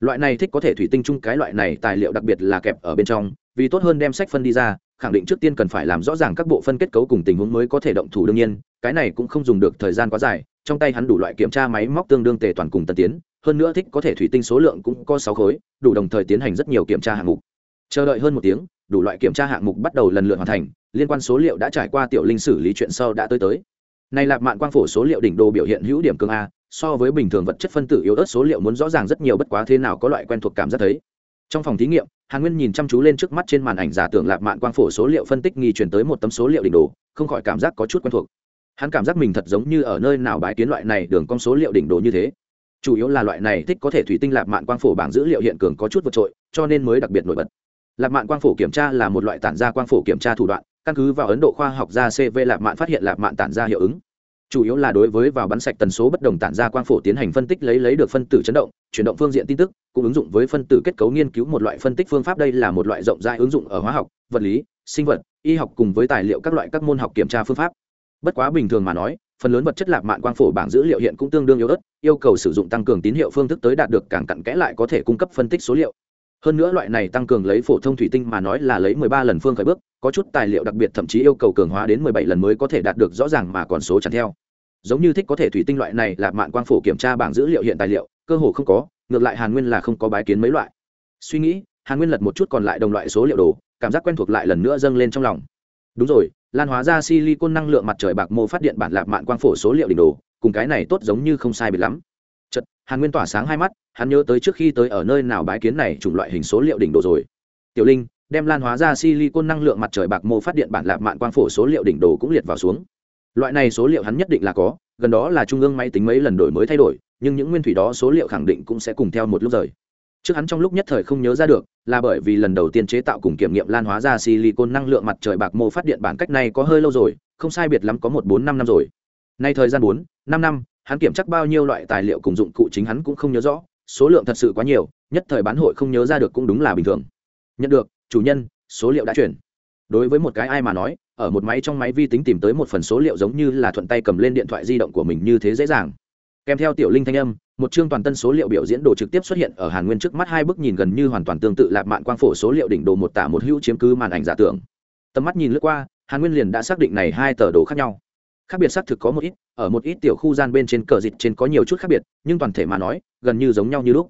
Loại này thích có thể thủy tinh chung cái loại này tài liệu đặc biệt là kẹp ở bên trong, vì tốt hơn đem sách phân đi ra, khẳng định trước tiên cần phải làm rõ ràng các bộ phân kết cấu cùng tình huống mới có thể động thủ đương nhiên, cái này cũng không dùng được thời gian quá dài, trong tay hắn đủ loại kiểm tra máy móc tương đương tề toàn cùng tân tiến hơn nữa thích có thể thủy tinh số lượng cũng có sáu khối, đủ đồng thời tiến hành rất nhiều kiểm tra hạng mục. Chờ đợi hơn một tiếng, đủ loại kiểm tra hạng mục bắt đầu lần lượt hoàn thành, liên quan số liệu đã trải qua tiểu linh xử lý chuyện sau đã tới tới. Này lạp mạn quang phổ số liệu đỉnh đồ biểu hiện hữu điểm cường a, so với bình thường vật chất phân tử yếu ớt số liệu muốn rõ ràng rất nhiều bất quá thế nào có loại quen thuộc cảm giác thấy. Trong phòng thí nghiệm, hàn nguyên nhìn chăm chú lên trước mắt trên màn ảnh giả tưởng lạp mạn quang phổ số liệu phân tích nghi chuyển tới một tấm số liệu đỉnh đồ, không khỏi cảm giác có chút quen thuộc. Hắn cảm giác mình thật giống như ở nơi nào bái kiến loại này đường con số liệu đỉnh đồ như thế chủ yếu là loại này thích có thể thủy tinh lạp mạn quang phổ bảng dữ liệu hiện cường có chút vượt trội, cho nên mới đặc biệt nổi bật. Lạp mạn quang phổ kiểm tra là một loại tản ra quang phổ kiểm tra thủ đoạn, căn cứ vào ấn độ khoa học gia cv lạp mạn phát hiện lạp mạn tản ra hiệu ứng. Chủ yếu là đối với vào bắn sạch tần số bất đồng tản ra quang phổ tiến hành phân tích lấy lấy được phân tử chấn động, chuyển động phương diện tin tức, cũng ứng dụng với phân tử kết cấu nghiên cứu một loại phân tích phương pháp đây là một loại rộng rãi ứng dụng ở hóa học, vật lý, sinh vật, y học cùng với tài liệu các loại các môn học kiểm tra phương pháp. Bất quá bình thường mà nói phần lớn vật chất lạc mạn quang phổ bảng dữ liệu hiện cũng tương đương yếu ớt, yêu cầu sử dụng tăng cường tín hiệu phương thức tới đạt được càng cặn kẽ lại có thể cung cấp phân tích số liệu. Hơn nữa loại này tăng cường lấy phổ thông thủy tinh mà nói là lấy 13 lần phương khởi bước, có chút tài liệu đặc biệt thậm chí yêu cầu cường hóa đến 17 lần mới có thể đạt được rõ ràng mà còn số chẳng theo. Giống như thích có thể thủy tinh loại này là mạn quang phổ kiểm tra bảng dữ liệu hiện tài liệu, cơ hồ không có, ngược lại hàn nguyên là không có bái kiến mấy loại. Suy nghĩ, hàn nguyên lật một chút còn lại đồng loại số liệu đồ, cảm giác quen thuộc lại lần nữa dâng lên trong lòng. Đúng rồi lan hóa ra silicon năng lượng mặt trời bạc mô phát điện bản lạc mạn quang phổ số liệu đỉnh đồ, cùng cái này tốt giống như không sai biệt lắm. Chật hàn nguyên tỏa sáng hai mắt, hắn nhớ tới trước khi tới ở nơi nào bái kiến này chủng loại hình số liệu đỉnh đồ rồi. Tiểu linh, đem lan hóa ra silicon năng lượng mặt trời bạc mô phát điện bản lạc mạn quang phổ số liệu đỉnh đồ cũng liệt vào xuống. Loại này số liệu hắn nhất định là có, gần đó là trung ương máy tính mấy lần đổi mới thay đổi, nhưng những nguyên thủy đó số liệu khẳng định cũng sẽ cùng theo một lúc rời trước hắn trong lúc nhất thời không nhớ ra được, là bởi vì lần đầu tiên chế tạo cùng kiểm nghiệm lan hóa ra silicon năng lượng mặt trời bạc mô phát điện bản cách này có hơi lâu rồi, không sai biệt lắm có một bốn năm năm rồi. Nay thời gian bốn, năm năm, hắn kiểm chắc bao nhiêu loại tài liệu cùng dụng cụ chính hắn cũng không nhớ rõ, số lượng thật sự quá nhiều, nhất thời bán hội không nhớ ra được cũng đúng là bình thường. Nhận được, chủ nhân, số liệu đã chuyển. Đối với một cái ai mà nói, ở một máy trong máy vi tính tìm tới một phần số liệu giống như là thuận tay cầm lên điện thoại di động của mình như thế dễ dàng. Kèm theo tiểu linh thanh âm một chương toàn tân số liệu biểu diễn đồ trực tiếp xuất hiện ở hàn nguyên trước mắt, hai bức nhìn gần như hoàn toàn tương tự lạc mạn quang phổ số liệu đỉnh đồ một tả một hữu chiếm cứ màn ảnh giả tưởng. Tầm mắt nhìn lướt qua, hàn nguyên liền đã xác định này hai tờ đồ khác nhau. Khác biệt xác thực có một ít, ở một ít tiểu khu gian bên trên cờ dịch trên có nhiều chút khác biệt, nhưng toàn thể mà nói, gần như giống nhau như lúc.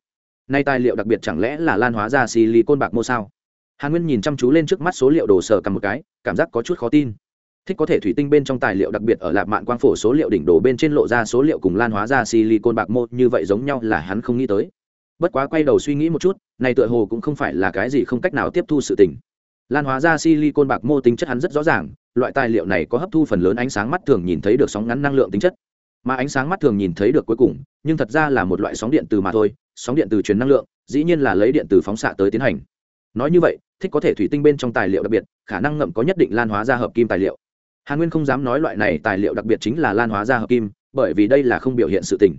Nay tài liệu đặc biệt chẳng lẽ là lan hóa ra silicon bạc mô sao? Hàn nguyên nhìn chăm chú lên trước mắt số liệu đồ sở cầm một cái, cảm giác có chút khó tin thích có thể thủy tinh bên trong tài liệu đặc biệt ở lạp mạn quang phổ số liệu đỉnh đồ bên trên lộ ra số liệu cùng lan hóa ra silicon bạc mô như vậy giống nhau là hắn không nghĩ tới. Bất quá quay đầu suy nghĩ một chút, này tựa hồ cũng không phải là cái gì không cách nào tiếp thu sự tình. Lan hóa ra silicon bạc mô tính chất hắn rất rõ ràng, loại tài liệu này có hấp thu phần lớn ánh sáng mắt thường nhìn thấy được sóng ngắn năng lượng tính chất. Mà ánh sáng mắt thường nhìn thấy được cuối cùng, nhưng thật ra là một loại sóng điện từ mà thôi, sóng điện từ truyền năng lượng, dĩ nhiên là lấy điện từ phóng xạ tới tiến hành. Nói như vậy, thích có thể thủy tinh bên trong tài liệu đặc biệt, khả năng ngậm có nhất định lan hóa ra hợp kim tài liệu hàn nguyên không dám nói loại này tài liệu đặc biệt chính là lan hóa ra hợp kim, bởi vì đây là không biểu hiện sự tình.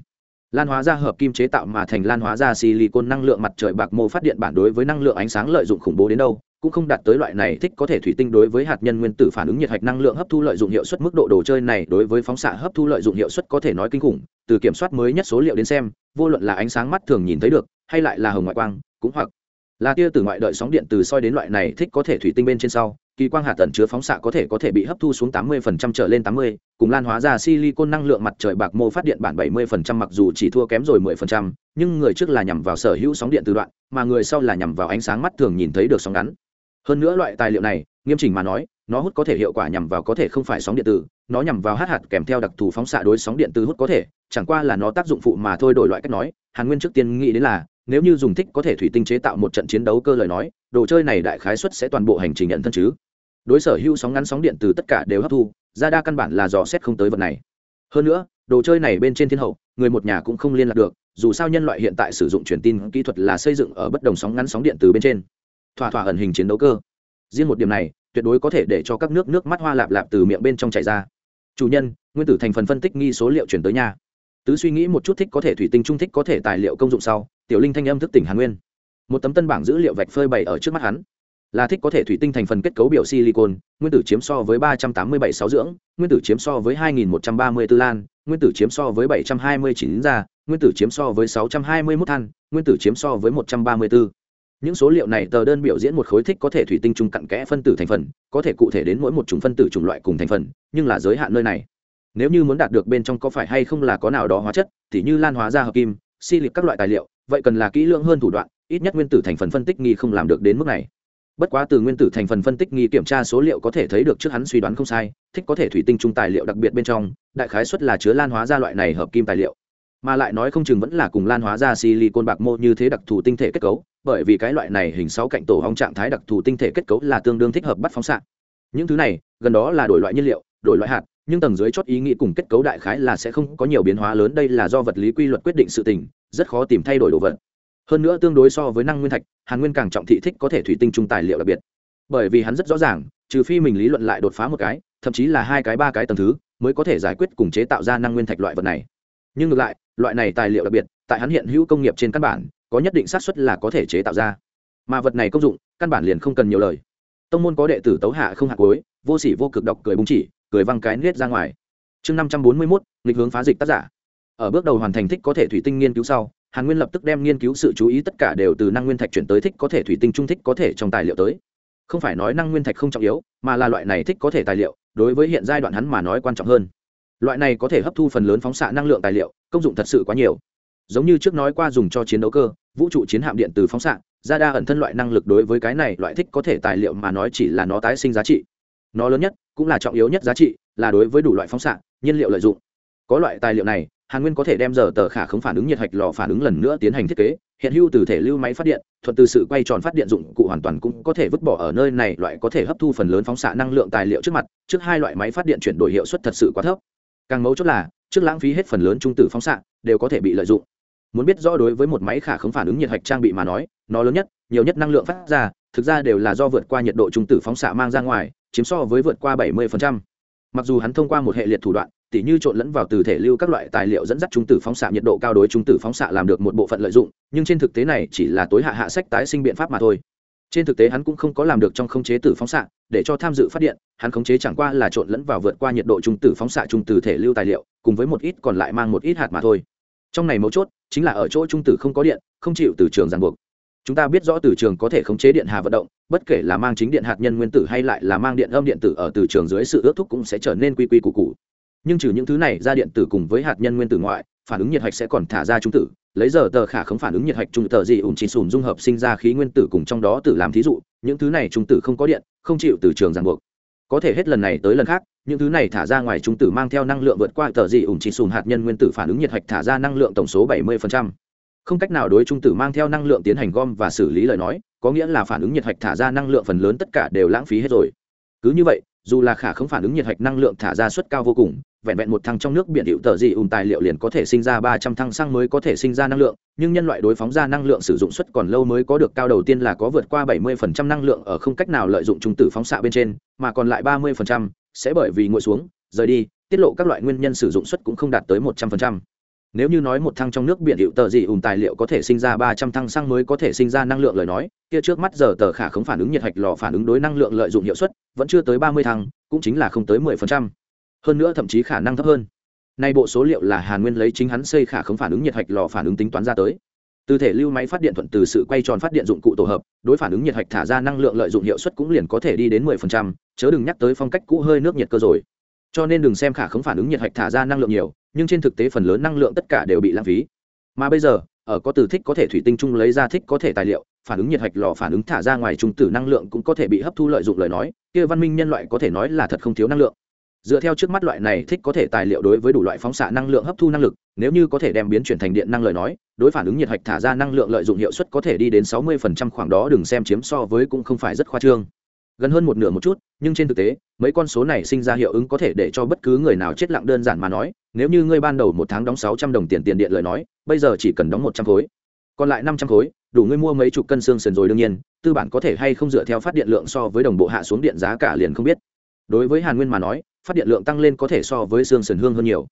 Lan hóa ra hợp kim chế tạo mà thành lan hóa ra silicon năng lượng mặt trời bạc mô phát điện bản đối với năng lượng ánh sáng lợi dụng khủng bố đến đâu, cũng không đạt tới loại này thích có thể thủy tinh đối với hạt nhân nguyên tử phản ứng nhiệt hạch năng lượng hấp thu lợi dụng hiệu suất mức độ đồ chơi này đối với phóng xạ hấp thu lợi dụng hiệu suất có thể nói kinh khủng, từ kiểm soát mới nhất số liệu đến xem, vô luận là ánh sáng mắt thường nhìn thấy được, hay lại là hồng ngoại quang, cũng hoặc là tia từ ngoại đợi sóng điện từ soi đến loại này thích có thể thủy tinh bên trên sau kỳ quang hạt tần chứa phóng xạ có thể có thể bị hấp thu xuống 80% trở lên 80, cùng lan hóa ra silicon năng lượng mặt trời bạc mô phát điện bản 70% mặc dù chỉ thua kém rồi 10%, nhưng người trước là nhằm vào sở hữu sóng điện từ đoạn, mà người sau là nhằm vào ánh sáng mắt thường nhìn thấy được sóng ngắn. Hơn nữa loại tài liệu này, nghiêm chỉnh mà nói, nó hút có thể hiệu quả nhằm vào có thể không phải sóng điện tử, nó nhằm vào hát hạt kèm theo đặc thù phóng xạ đối sóng điện từ hút có thể, chẳng qua là nó tác dụng phụ mà thôi đổi loại cách nói, Hàn Nguyên trước tiên nghĩ đến là nếu như dùng thích có thể thủy tinh chế tạo một trận chiến đấu cơ lời nói đồ chơi này đại khái suất sẽ toàn bộ hành trình nhận thân chứ đối sở hữu sóng ngắn sóng điện từ tất cả đều hấp thu, ra đa căn bản là dò xét không tới vật này. Hơn nữa, đồ chơi này bên trên thiên hậu, người một nhà cũng không liên lạc được, dù sao nhân loại hiện tại sử dụng truyền tin kỹ thuật là xây dựng ở bất đồng sóng ngắn sóng điện từ bên trên. Thỏa thỏa ẩn hình chiến đấu cơ. Riêng một điểm này, tuyệt đối có thể để cho các nước nước mắt hoa lạp lạp từ miệng bên trong chảy ra. Chủ nhân, nguyên tử thành phần phân tích nghi số liệu chuyển tới nhà tứ suy nghĩ một chút thích có thể thủy tinh trung thích có thể tài liệu công dụng sau, tiểu linh thanh âm thức tỉnh hàn nguyên. Một tấm tân bảng dữ liệu vạch phơi bày ở trước mắt hắn là thích có thể thủy tinh thành phần kết cấu biểu silicon, nguyên tử chiếm so với ba trăm tám mươi bảy sáu dưỡng, nguyên tử chiếm so với hai nghìn một trăm ba mươi tư lan, nguyên tử chiếm so với bảy trăm hai mươi chín da nguyên tử chiếm so với sáu trăm hai mươi mốt than, nguyên tử chiếm so với một trăm ba mươi bốn những số liệu này tờ đơn biểu diễn một khối thích có thể thủy tinh trung cặn kẽ phân tử thành phần, có thể cụ thể đến mỗi một chủng phân tử chủng loại cùng thành phần, nhưng là giới hạn nơi này. Nếu như muốn đạt được bên trong có phải hay không là có nào đó hóa chất, thì như lan hóa ra hợp kim, si lịch các loại tài liệu, vậy cần là kỹ lưỡng hơn thủ đoạn, ít nhất nguyên tử thành phần phân tích nghi không làm được đến mức này bất quá từ nguyên tử thành phần phân tích nghi kiểm tra số liệu có thể thấy được trước hắn suy đoán không sai, thích có thể thủy tinh trung tài liệu đặc biệt bên trong, đại khái xuất là chứa lan hóa ra loại này hợp kim tài liệu. Mà lại nói không chừng vẫn là cùng lan hóa ra silicon bạc mô như thế đặc thù tinh thể kết cấu, bởi vì cái loại này hình sáu cạnh tổ hong trạng thái đặc thù tinh thể kết cấu là tương đương thích hợp bắt phóng xạ. Những thứ này, gần đó là đổi loại nhiên liệu, đổi loại hạt, nhưng tầng dưới chót ý nghĩ cùng kết cấu đại khái là sẽ không có nhiều biến hóa lớn, đây là do vật lý quy luật quyết định sự tình, rất khó tìm thay đổi đồ vật hơn nữa tương đối so với năng nguyên thạch, hàn nguyên càng trọng thị thích có thể thủy tinh trung tài liệu đặc biệt. Bởi vì hắn rất rõ ràng, trừ phi mình lý luận lại đột phá một cái, thậm chí là hai cái, ba cái tầng thứ, mới có thể giải quyết cùng chế tạo ra năng nguyên thạch loại vật này. Nhưng ngược lại, loại này tài liệu đặc biệt, tại hắn hiện hữu công nghiệp trên căn bản, có nhất định xác suất là có thể chế tạo ra. Mà vật này công dụng, căn bản liền không cần nhiều lời. Tông môn có đệ tử tấu hạ không hạt cối vô sỉ vô cực độc cười búng chỉ, cười văng cái nết ra ngoài. Chương năm trăm bốn mươi mốt, nghịch hướng phá dịch tác giả. Ở bước đầu hoàn thành thích có thể thủy tinh nghiên cứu sau hàn nguyên lập tức đem nghiên cứu sự chú ý tất cả đều từ năng nguyên thạch chuyển tới thích có thể thủy tinh trung thích có thể trong tài liệu tới. Không phải nói năng nguyên thạch không trọng yếu, mà là loại này thích có thể tài liệu, đối với hiện giai đoạn hắn mà nói quan trọng hơn. Loại này có thể hấp thu phần lớn phóng xạ năng lượng tài liệu, công dụng thật sự quá nhiều. Giống như trước nói qua dùng cho chiến đấu cơ, vũ trụ chiến hạm điện từ phóng xạ, ra đa ẩn thân loại năng lực đối với cái này loại thích có thể tài liệu mà nói chỉ là nó tái sinh giá trị. Nó lớn nhất cũng là trọng yếu nhất giá trị, là đối với đủ loại phóng xạ, nhiên liệu lợi dụng. Có loại tài liệu này hàn nguyên có thể đem giờ tờ khả không phản ứng nhiệt hạch lò phản ứng lần nữa tiến hành thiết kế, hiện hữu từ thể lưu máy phát điện thuận từ sự quay tròn phát điện dụng cụ hoàn toàn cũng có thể vứt bỏ ở nơi này, loại có thể hấp thu phần lớn phóng xạ năng lượng tài liệu trước mặt, trước hai loại máy phát điện chuyển đổi hiệu suất thật sự quá thấp càng mấu chốt là, trước lãng phí hết phần lớn trung tử phóng xạ, đều có thể bị lợi dụng muốn biết rõ đối với một máy khả không phản ứng nhiệt hạch trang bị mà nói, nó lớn nhất, nhiều nhất năng lượng phát ra, thực ra đều là do vượt qua nhiệt độ trung tử phóng xạ mang ra ngoài, chiếm so với vượt qua 70%. mặc dù hắn thông qua một hệ liệt thủ đoạn tỉ như trộn lẫn vào từ thể lưu các loại tài liệu dẫn dắt trung tử phóng xạ nhiệt độ cao đối trung tử phóng xạ làm được một bộ phận lợi dụng, nhưng trên thực tế này chỉ là tối hạ hạ sách tái sinh biện pháp mà thôi. Trên thực tế hắn cũng không có làm được trong khống chế tử phóng xạ, để cho tham dự phát điện, hắn khống chế chẳng qua là trộn lẫn vào vượt qua nhiệt độ trung tử phóng xạ trung tử thể lưu tài liệu, cùng với một ít còn lại mang một ít hạt mà thôi. Trong này mấu chốt chính là ở chỗ trung tử không có điện, không chịu từ trường ràng buộc. Chúng ta biết rõ từ trường có thể khống chế điện hà vận động, bất kể là mang chính điện hạt nhân nguyên tử hay lại là mang điện âm điện tử ở từ trường dưới sự ước thúc cũng sẽ trở nên quy quy củ cụ nhưng trừ những thứ này ra điện tử cùng với hạt nhân nguyên tử ngoại, phản ứng nhiệt hạch sẽ còn thả ra trung tử. Lấy giờ tờ khả không phản ứng nhiệt hạch trung tờ gì ủng chỉ sùn dung hợp sinh ra khí nguyên tử cùng trong đó tử làm thí dụ, những thứ này trung tử không có điện, không chịu từ trường ràng buộc. Có thể hết lần này tới lần khác, những thứ này thả ra ngoài trung tử mang theo năng lượng vượt qua tờ gì ủng chỉ sùn hạt nhân nguyên tử phản ứng nhiệt hạch thả ra năng lượng tổng số 70%. không cách nào đối trung tử mang theo năng lượng tiến hành gom và xử lý lời nói, có nghĩa là phản ứng nhiệt hạch thả ra năng lượng phần lớn tất cả đều lãng phí hết rồi. Cứ như vậy, dù là khả không phản ứng nhiệt hạch năng lượng thả ra suất cao vô cùng vẹn vẹn một thăng trong nước biển hữu tờ dị ùn tài liệu liền có thể sinh ra ba trăm thăng xăng mới có thể sinh ra năng lượng, nhưng nhân loại đối phóng ra năng lượng sử dụng suất còn lâu mới có được cao đầu tiên là có vượt qua bảy mươi phần trăm năng lượng ở không cách nào lợi dụng trung tử phóng xạ bên trên, mà còn lại ba mươi phần trăm sẽ bởi vì ngồi xuống, rời đi, tiết lộ các loại nguyên nhân sử dụng suất cũng không đạt tới một trăm phần trăm. Nếu như nói một thăng trong nước biển hiệu tờ gì ùn tài liệu có thể sinh ra ba trăm thăng xăng mới có thể sinh ra năng lượng lời nói, kia trước mắt giờ tờ khả không phản ứng nhiệt hạch lò phản ứng đối năng lượng lợi dụng hiệu suất vẫn chưa tới ba mươi thăng, cũng chính là không tới mười phần trăm hơn nữa thậm chí khả năng thấp hơn. Nay bộ số liệu là hàn nguyên lấy chính hắn xây khả không phản ứng nhiệt hạch lò phản ứng tính toán ra tới. Từ thể lưu máy phát điện thuận từ sự quay tròn phát điện dụng cụ tổ hợp, đối phản ứng nhiệt hạch thả ra năng lượng lợi dụng hiệu suất cũng liền có thể đi đến mười phần trăm, chớ đừng nhắc tới phong cách cũ hơi nước nhiệt cơ rồi. Cho nên đừng xem khả không phản ứng nhiệt hạch thả ra năng lượng nhiều, nhưng trên thực tế phần lớn năng lượng tất cả đều bị lãng phí. Mà bây giờ, ở có từ thích có thể thủy tinh chung lấy ra thích có thể tài liệu, phản ứng nhiệt hạch lò phản ứng thả ra ngoài trung tử năng lượng cũng có thể bị hấp thu lợi dụng lời nói, kia văn minh nhân loại có thể nói là thật không thiếu năng lượng dựa theo trước mắt loại này thích có thể tài liệu đối với đủ loại phóng xạ năng lượng hấp thu năng lực, nếu như có thể đem biến chuyển thành điện năng lời nói, đối phản ứng nhiệt hạch thả ra năng lượng lợi dụng hiệu suất có thể đi đến sáu mươi phần trăm khoảng đó đừng xem chiếm so với cũng không phải rất khoa trương. Gần hơn một nửa một chút, nhưng trên thực tế, mấy con số này sinh ra hiệu ứng có thể để cho bất cứ người nào chết lặng đơn giản mà nói, nếu như ngươi ban đầu một tháng đóng sáu trăm đồng tiền tiền điện lời nói, bây giờ chỉ cần đóng một trăm khối, còn lại năm trăm khối, đủ ngươi mua mấy chục cân xương sườn rồi đương nhiên, tư bản có thể hay không dựa theo phát điện lượng so với đồng bộ hạ xuống điện giá cả liền không biết. Đối với hàn nguyên mà nói phát điện lượng tăng lên có thể so với xương sườn hương hơn nhiều.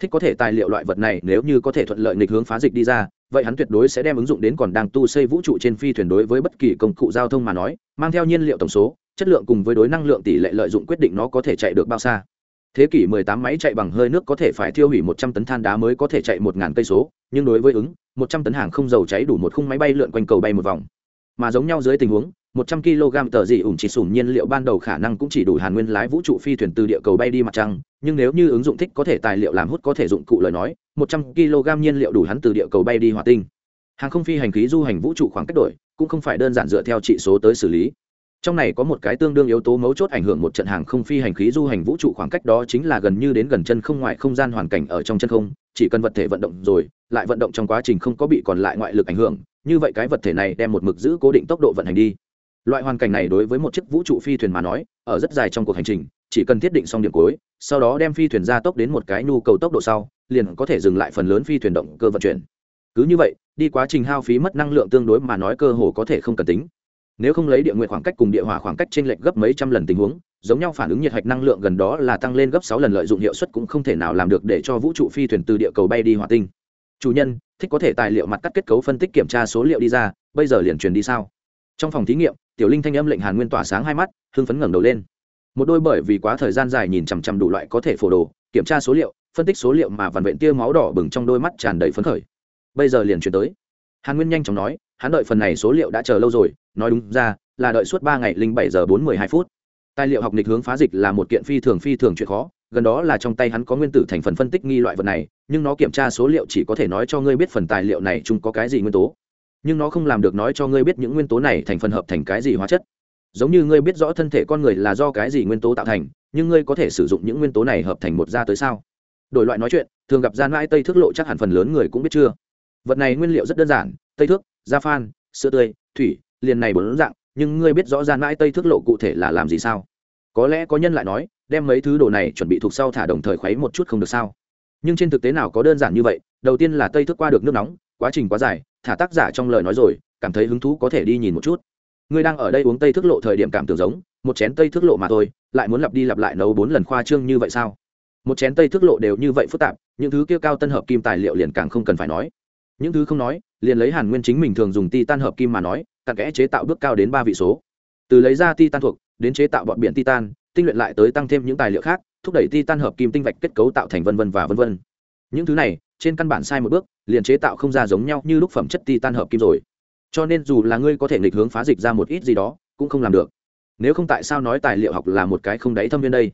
Thích có thể tài liệu loại vật này nếu như có thể thuận lợi nghịch hướng phá dịch đi ra, vậy hắn tuyệt đối sẽ đem ứng dụng đến còn đang tu xây vũ trụ trên phi thuyền đối với bất kỳ công cụ giao thông mà nói, mang theo nhiên liệu tổng số, chất lượng cùng với đối năng lượng tỷ lệ lợi dụng quyết định nó có thể chạy được bao xa. Thế kỷ 18 máy chạy bằng hơi nước có thể phải tiêu hủy 100 tấn than đá mới có thể chạy 1.000 cây số, nhưng đối với ứng 100 tấn hàng không dầu cháy đủ một khung máy bay lượn quanh cầu bay một vòng. Mà giống nhau dưới tình huống 100 kg tờ dị ủng chỉ sủng nhiên liệu ban đầu khả năng cũng chỉ đủ hàn nguyên lái vũ trụ phi thuyền từ địa cầu bay đi mặt trăng, nhưng nếu như ứng dụng thích có thể tài liệu làm hút có thể dụng cụ lời nói 100 kg nhiên liệu đủ hắn từ địa cầu bay đi hỏa tinh. Hàng không phi hành khí du hành vũ trụ khoảng cách đổi, cũng không phải đơn giản dựa theo trị số tới xử lý. Trong này có một cái tương đương yếu tố mấu chốt ảnh hưởng một trận hàng không phi hành khí du hành vũ trụ khoảng cách đó chính là gần như đến gần chân không ngoại không gian hoàn cảnh ở trong chân không, chỉ cần vật thể vận động rồi, lại vận động trong quá trình không có bị còn lại ngoại lực ảnh hưởng, như vậy cái vật thể này đem một mực giữ cố định tốc độ vận hành đi loại hoàn cảnh này đối với một chiếc vũ trụ phi thuyền mà nói, ở rất dài trong cuộc hành trình, chỉ cần thiết định xong điểm cuối, sau đó đem phi thuyền ra tốc đến một cái nhu cầu tốc độ sau, liền có thể dừng lại phần lớn phi thuyền động cơ vận chuyển. Cứ như vậy, đi quá trình hao phí mất năng lượng tương đối mà nói cơ hồ có thể không cần tính. Nếu không lấy địa nguyện khoảng cách cùng địa hỏa khoảng cách trên lệch gấp mấy trăm lần tình huống, giống nhau phản ứng nhiệt hạch năng lượng gần đó là tăng lên gấp sáu lần lợi dụng hiệu suất cũng không thể nào làm được để cho vũ trụ phi thuyền từ địa cầu bay đi hỏa tinh. Chủ nhân, thích có thể tài liệu mặt cắt kết cấu phân tích kiểm tra số liệu đi ra, bây giờ liền truyền đi sao? Trong phòng thí nghiệm, tiểu linh thanh âm lệnh hàn nguyên tỏa sáng hai mắt, hưng phấn ngẩng đầu lên. Một đôi bởi vì quá thời gian dài nhìn chằm chằm đủ loại có thể phổ đồ, kiểm tra số liệu, phân tích số liệu mà vằn vện tia máu đỏ bừng trong đôi mắt tràn đầy phấn khởi. Bây giờ liền chuyển tới. Hàn nguyên nhanh chóng nói, hắn đợi phần này số liệu đã chờ lâu rồi, nói đúng ra, là đợi suốt ba ngày linh bảy giờ bốn mươi hai phút. Tài liệu học nghịch hướng phá dịch là một kiện phi thường phi thường chuyện khó, gần đó là trong tay hắn có nguyên tử thành phần phân tích nghi loại vật này, nhưng nó kiểm tra số liệu chỉ có thể nói cho ngươi biết phần tài liệu này chung có cái gì nguyên tố nhưng nó không làm được nói cho ngươi biết những nguyên tố này thành phần hợp thành cái gì hóa chất. Giống như ngươi biết rõ thân thể con người là do cái gì nguyên tố tạo thành, nhưng ngươi có thể sử dụng những nguyên tố này hợp thành một da tới sao? Đổi loại nói chuyện, thường gặp gian mãi tây thức lộ chắc hẳn phần lớn người cũng biết chưa? Vật này nguyên liệu rất đơn giản, tây thước, da phan, sữa tươi, thủy, liền này bốn dạng, nhưng ngươi biết rõ gian mãi tây thức lộ cụ thể là làm gì sao? Có lẽ có nhân lại nói, đem mấy thứ đồ này chuẩn bị thuộc sau thả đồng thời khuấy một chút không được sao? Nhưng trên thực tế nào có đơn giản như vậy, đầu tiên là tây thức qua được nước nóng quá trình quá dài, thả tác giả trong lời nói rồi, cảm thấy hứng thú có thể đi nhìn một chút. Ngươi đang ở đây uống tây thức lộ thời điểm cảm tưởng giống, một chén tây thức lộ mà thôi, lại muốn lặp đi lặp lại nấu bốn lần khoa trương như vậy sao? Một chén tây thức lộ đều như vậy phức tạp, những thứ kia cao tân hợp kim tài liệu liền càng không cần phải nói. Những thứ không nói, liền lấy hàn nguyên chính mình thường dùng ti tan hợp kim mà nói, cặn kẽ chế tạo bước cao đến ba vị số. Từ lấy ra ti tan thuộc, đến chế tạo bọn biển titan, tinh luyện lại tới tăng thêm những tài liệu khác, thúc đẩy titan hợp kim tinh vạch kết cấu tạo thành vân vân và vân vân. Những thứ này trên căn bản sai một bước, liền chế tạo không ra giống nhau như lúc phẩm chất titan hợp kim rồi. Cho nên dù là ngươi có thể nghịch hướng phá dịch ra một ít gì đó, cũng không làm được. Nếu không tại sao nói tài liệu học là một cái không đáy thâm viên đây?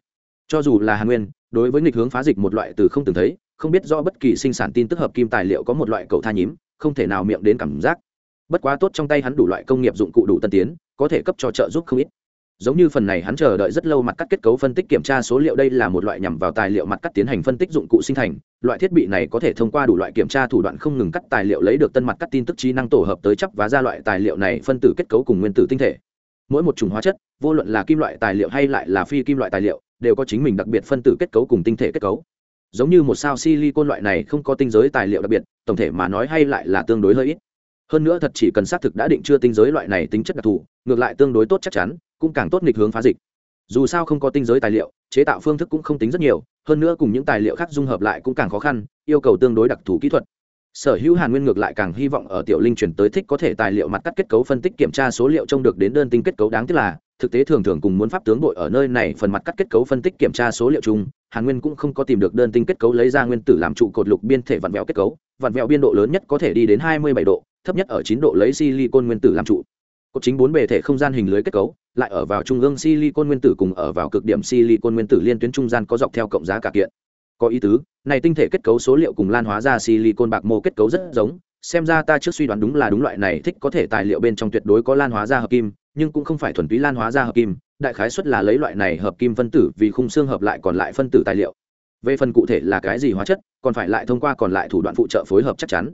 Cho dù là hàn nguyên, đối với nghịch hướng phá dịch một loại từ không từng thấy, không biết do bất kỳ sinh sản tin tức hợp kim tài liệu có một loại cầu tha nhím, không thể nào miệng đến cảm giác. Bất quá tốt trong tay hắn đủ loại công nghiệp dụng cụ đủ tân tiến, có thể cấp cho trợ giúp không ít giống như phần này hắn chờ đợi rất lâu mặt cắt kết cấu phân tích kiểm tra số liệu đây là một loại nhằm vào tài liệu mặt cắt tiến hành phân tích dụng cụ sinh thành. Loại thiết bị này có thể thông qua đủ loại kiểm tra thủ đoạn không ngừng cắt tài liệu lấy được tân mặt cắt tin tức trí năng tổ hợp tới chấp và ra loại tài liệu này phân tử kết cấu cùng nguyên tử tinh thể. Mỗi một chủng hóa chất, vô luận là kim loại tài liệu hay lại là phi kim loại tài liệu, đều có chính mình đặc biệt phân tử kết cấu cùng tinh thể kết cấu. Giống như một sao silicon loại này không có tinh giới tài liệu đặc biệt, tổng thể mà nói hay lại là tương đối hơi ít. Hơn nữa thật chỉ cần xác thực đã định chưa tinh giới loại này tính chất đặc thù, ngược lại tương đối tốt chắc chắn cũng càng tốt nghịch hướng phá dịch. Dù sao không có tinh giới tài liệu, chế tạo phương thức cũng không tính rất nhiều, hơn nữa cùng những tài liệu khác dung hợp lại cũng càng khó khăn, yêu cầu tương đối đặc thù kỹ thuật. Sở hữu hàn nguyên ngược lại càng hy vọng ở tiểu linh chuyển tới thích có thể tài liệu mặt cắt kết cấu phân tích kiểm tra số liệu trông được đến đơn tinh kết cấu đáng tiếc là, thực tế thường thường cùng muốn pháp tướng đội ở nơi này phần mặt cắt kết cấu phân tích kiểm tra số liệu chung, hàn nguyên cũng không có tìm được đơn tinh kết cấu lấy ra nguyên tử làm trụ cột lục biên thể vặn vẹo kết cấu, vặn vẹo biên độ lớn nhất có thể đi đến hai mươi bảy độ, thấp nhất ở chín độ lấy silicon nguyên tử làm trụ. Cột chính bốn bề thể không gian hình lưới kết cấu lại ở vào trung ương silicon nguyên tử cùng ở vào cực điểm silicon nguyên tử liên tuyến trung gian có dọc theo cộng giá cả kiện. Có ý tứ, này tinh thể kết cấu số liệu cùng lan hóa ra silicon bạc mô kết cấu rất giống, xem ra ta trước suy đoán đúng là đúng loại này thích có thể tài liệu bên trong tuyệt đối có lan hóa ra hợp kim, nhưng cũng không phải thuần túy lan hóa ra hợp kim, đại khái suất là lấy loại này hợp kim phân tử vì khung xương hợp lại còn lại phân tử tài liệu. Về phần cụ thể là cái gì hóa chất, còn phải lại thông qua còn lại thủ đoạn phụ trợ phối hợp chắc chắn.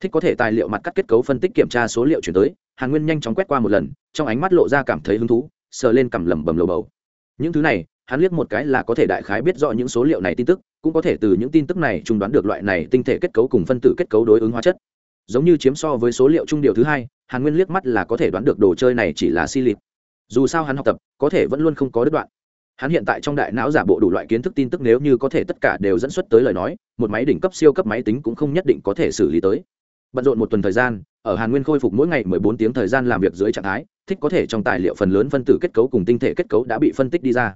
Thích có thể tài liệu mặt cắt kết cấu phân tích kiểm tra số liệu chuyển tới hàn nguyên nhanh chóng quét qua một lần, trong ánh mắt lộ ra cảm thấy hứng thú, sờ lên cằm lẩm bẩm lầu bầu. Những thứ này, hắn liếc một cái là có thể đại khái biết rõ những số liệu này tin tức, cũng có thể từ những tin tức này trung đoán được loại này tinh thể kết cấu cùng phân tử kết cấu đối ứng hóa chất. Giống như chiếm so với số liệu trung điều thứ hai, hàn nguyên liếc mắt là có thể đoán được đồ chơi này chỉ là si lịp dù sao hắn học tập, có thể vẫn luôn không có đứt đoạn. Hắn hiện tại trong đại não giả bộ đủ loại kiến thức tin tức nếu như có thể tất cả đều dẫn xuất tới lời nói, một máy đỉnh cấp siêu cấp máy tính cũng không nhất định có thể xử lý tới bận rộn một tuần thời gian, ở hàn nguyên khôi phục mỗi ngày 14 tiếng thời gian làm việc dưới trạng thái, thích có thể trong tài liệu phần lớn phân tử kết cấu cùng tinh thể kết cấu đã bị phân tích đi ra.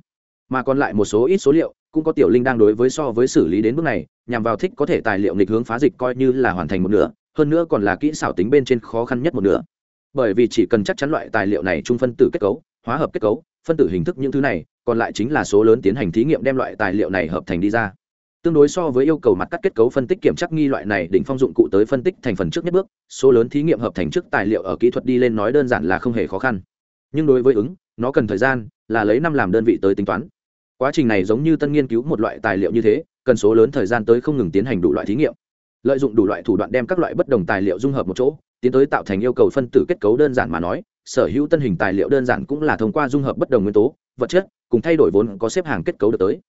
Mà còn lại một số ít số liệu, cũng có tiểu linh đang đối với so với xử lý đến bước này, nhằm vào thích có thể tài liệu nghịch hướng phá dịch coi như là hoàn thành một nửa, hơn nữa còn là kỹ xảo tính bên trên khó khăn nhất một nửa. Bởi vì chỉ cần chắc chắn loại tài liệu này chung phân tử kết cấu, hóa hợp kết cấu, phân tử hình thức những thứ này, còn lại chính là số lớn tiến hành thí nghiệm đem loại tài liệu này hợp thành đi ra tương đối so với yêu cầu mặt cắt kết cấu phân tích kiểm tra nghi loại này, đỉnh phong dụng cụ tới phân tích thành phần trước nhất bước, số lớn thí nghiệm hợp thành trước tài liệu ở kỹ thuật đi lên nói đơn giản là không hề khó khăn. Nhưng đối với ứng, nó cần thời gian, là lấy năm làm đơn vị tới tính toán. Quá trình này giống như tân nghiên cứu một loại tài liệu như thế, cần số lớn thời gian tới không ngừng tiến hành đủ loại thí nghiệm. Lợi dụng đủ loại thủ đoạn đem các loại bất đồng tài liệu dung hợp một chỗ, tiến tới tạo thành yêu cầu phân tử kết cấu đơn giản mà nói, sở hữu tân hình tài liệu đơn giản cũng là thông qua dung hợp bất đồng nguyên tố, vật chất, cùng thay đổi vốn có xếp hàng kết cấu được tới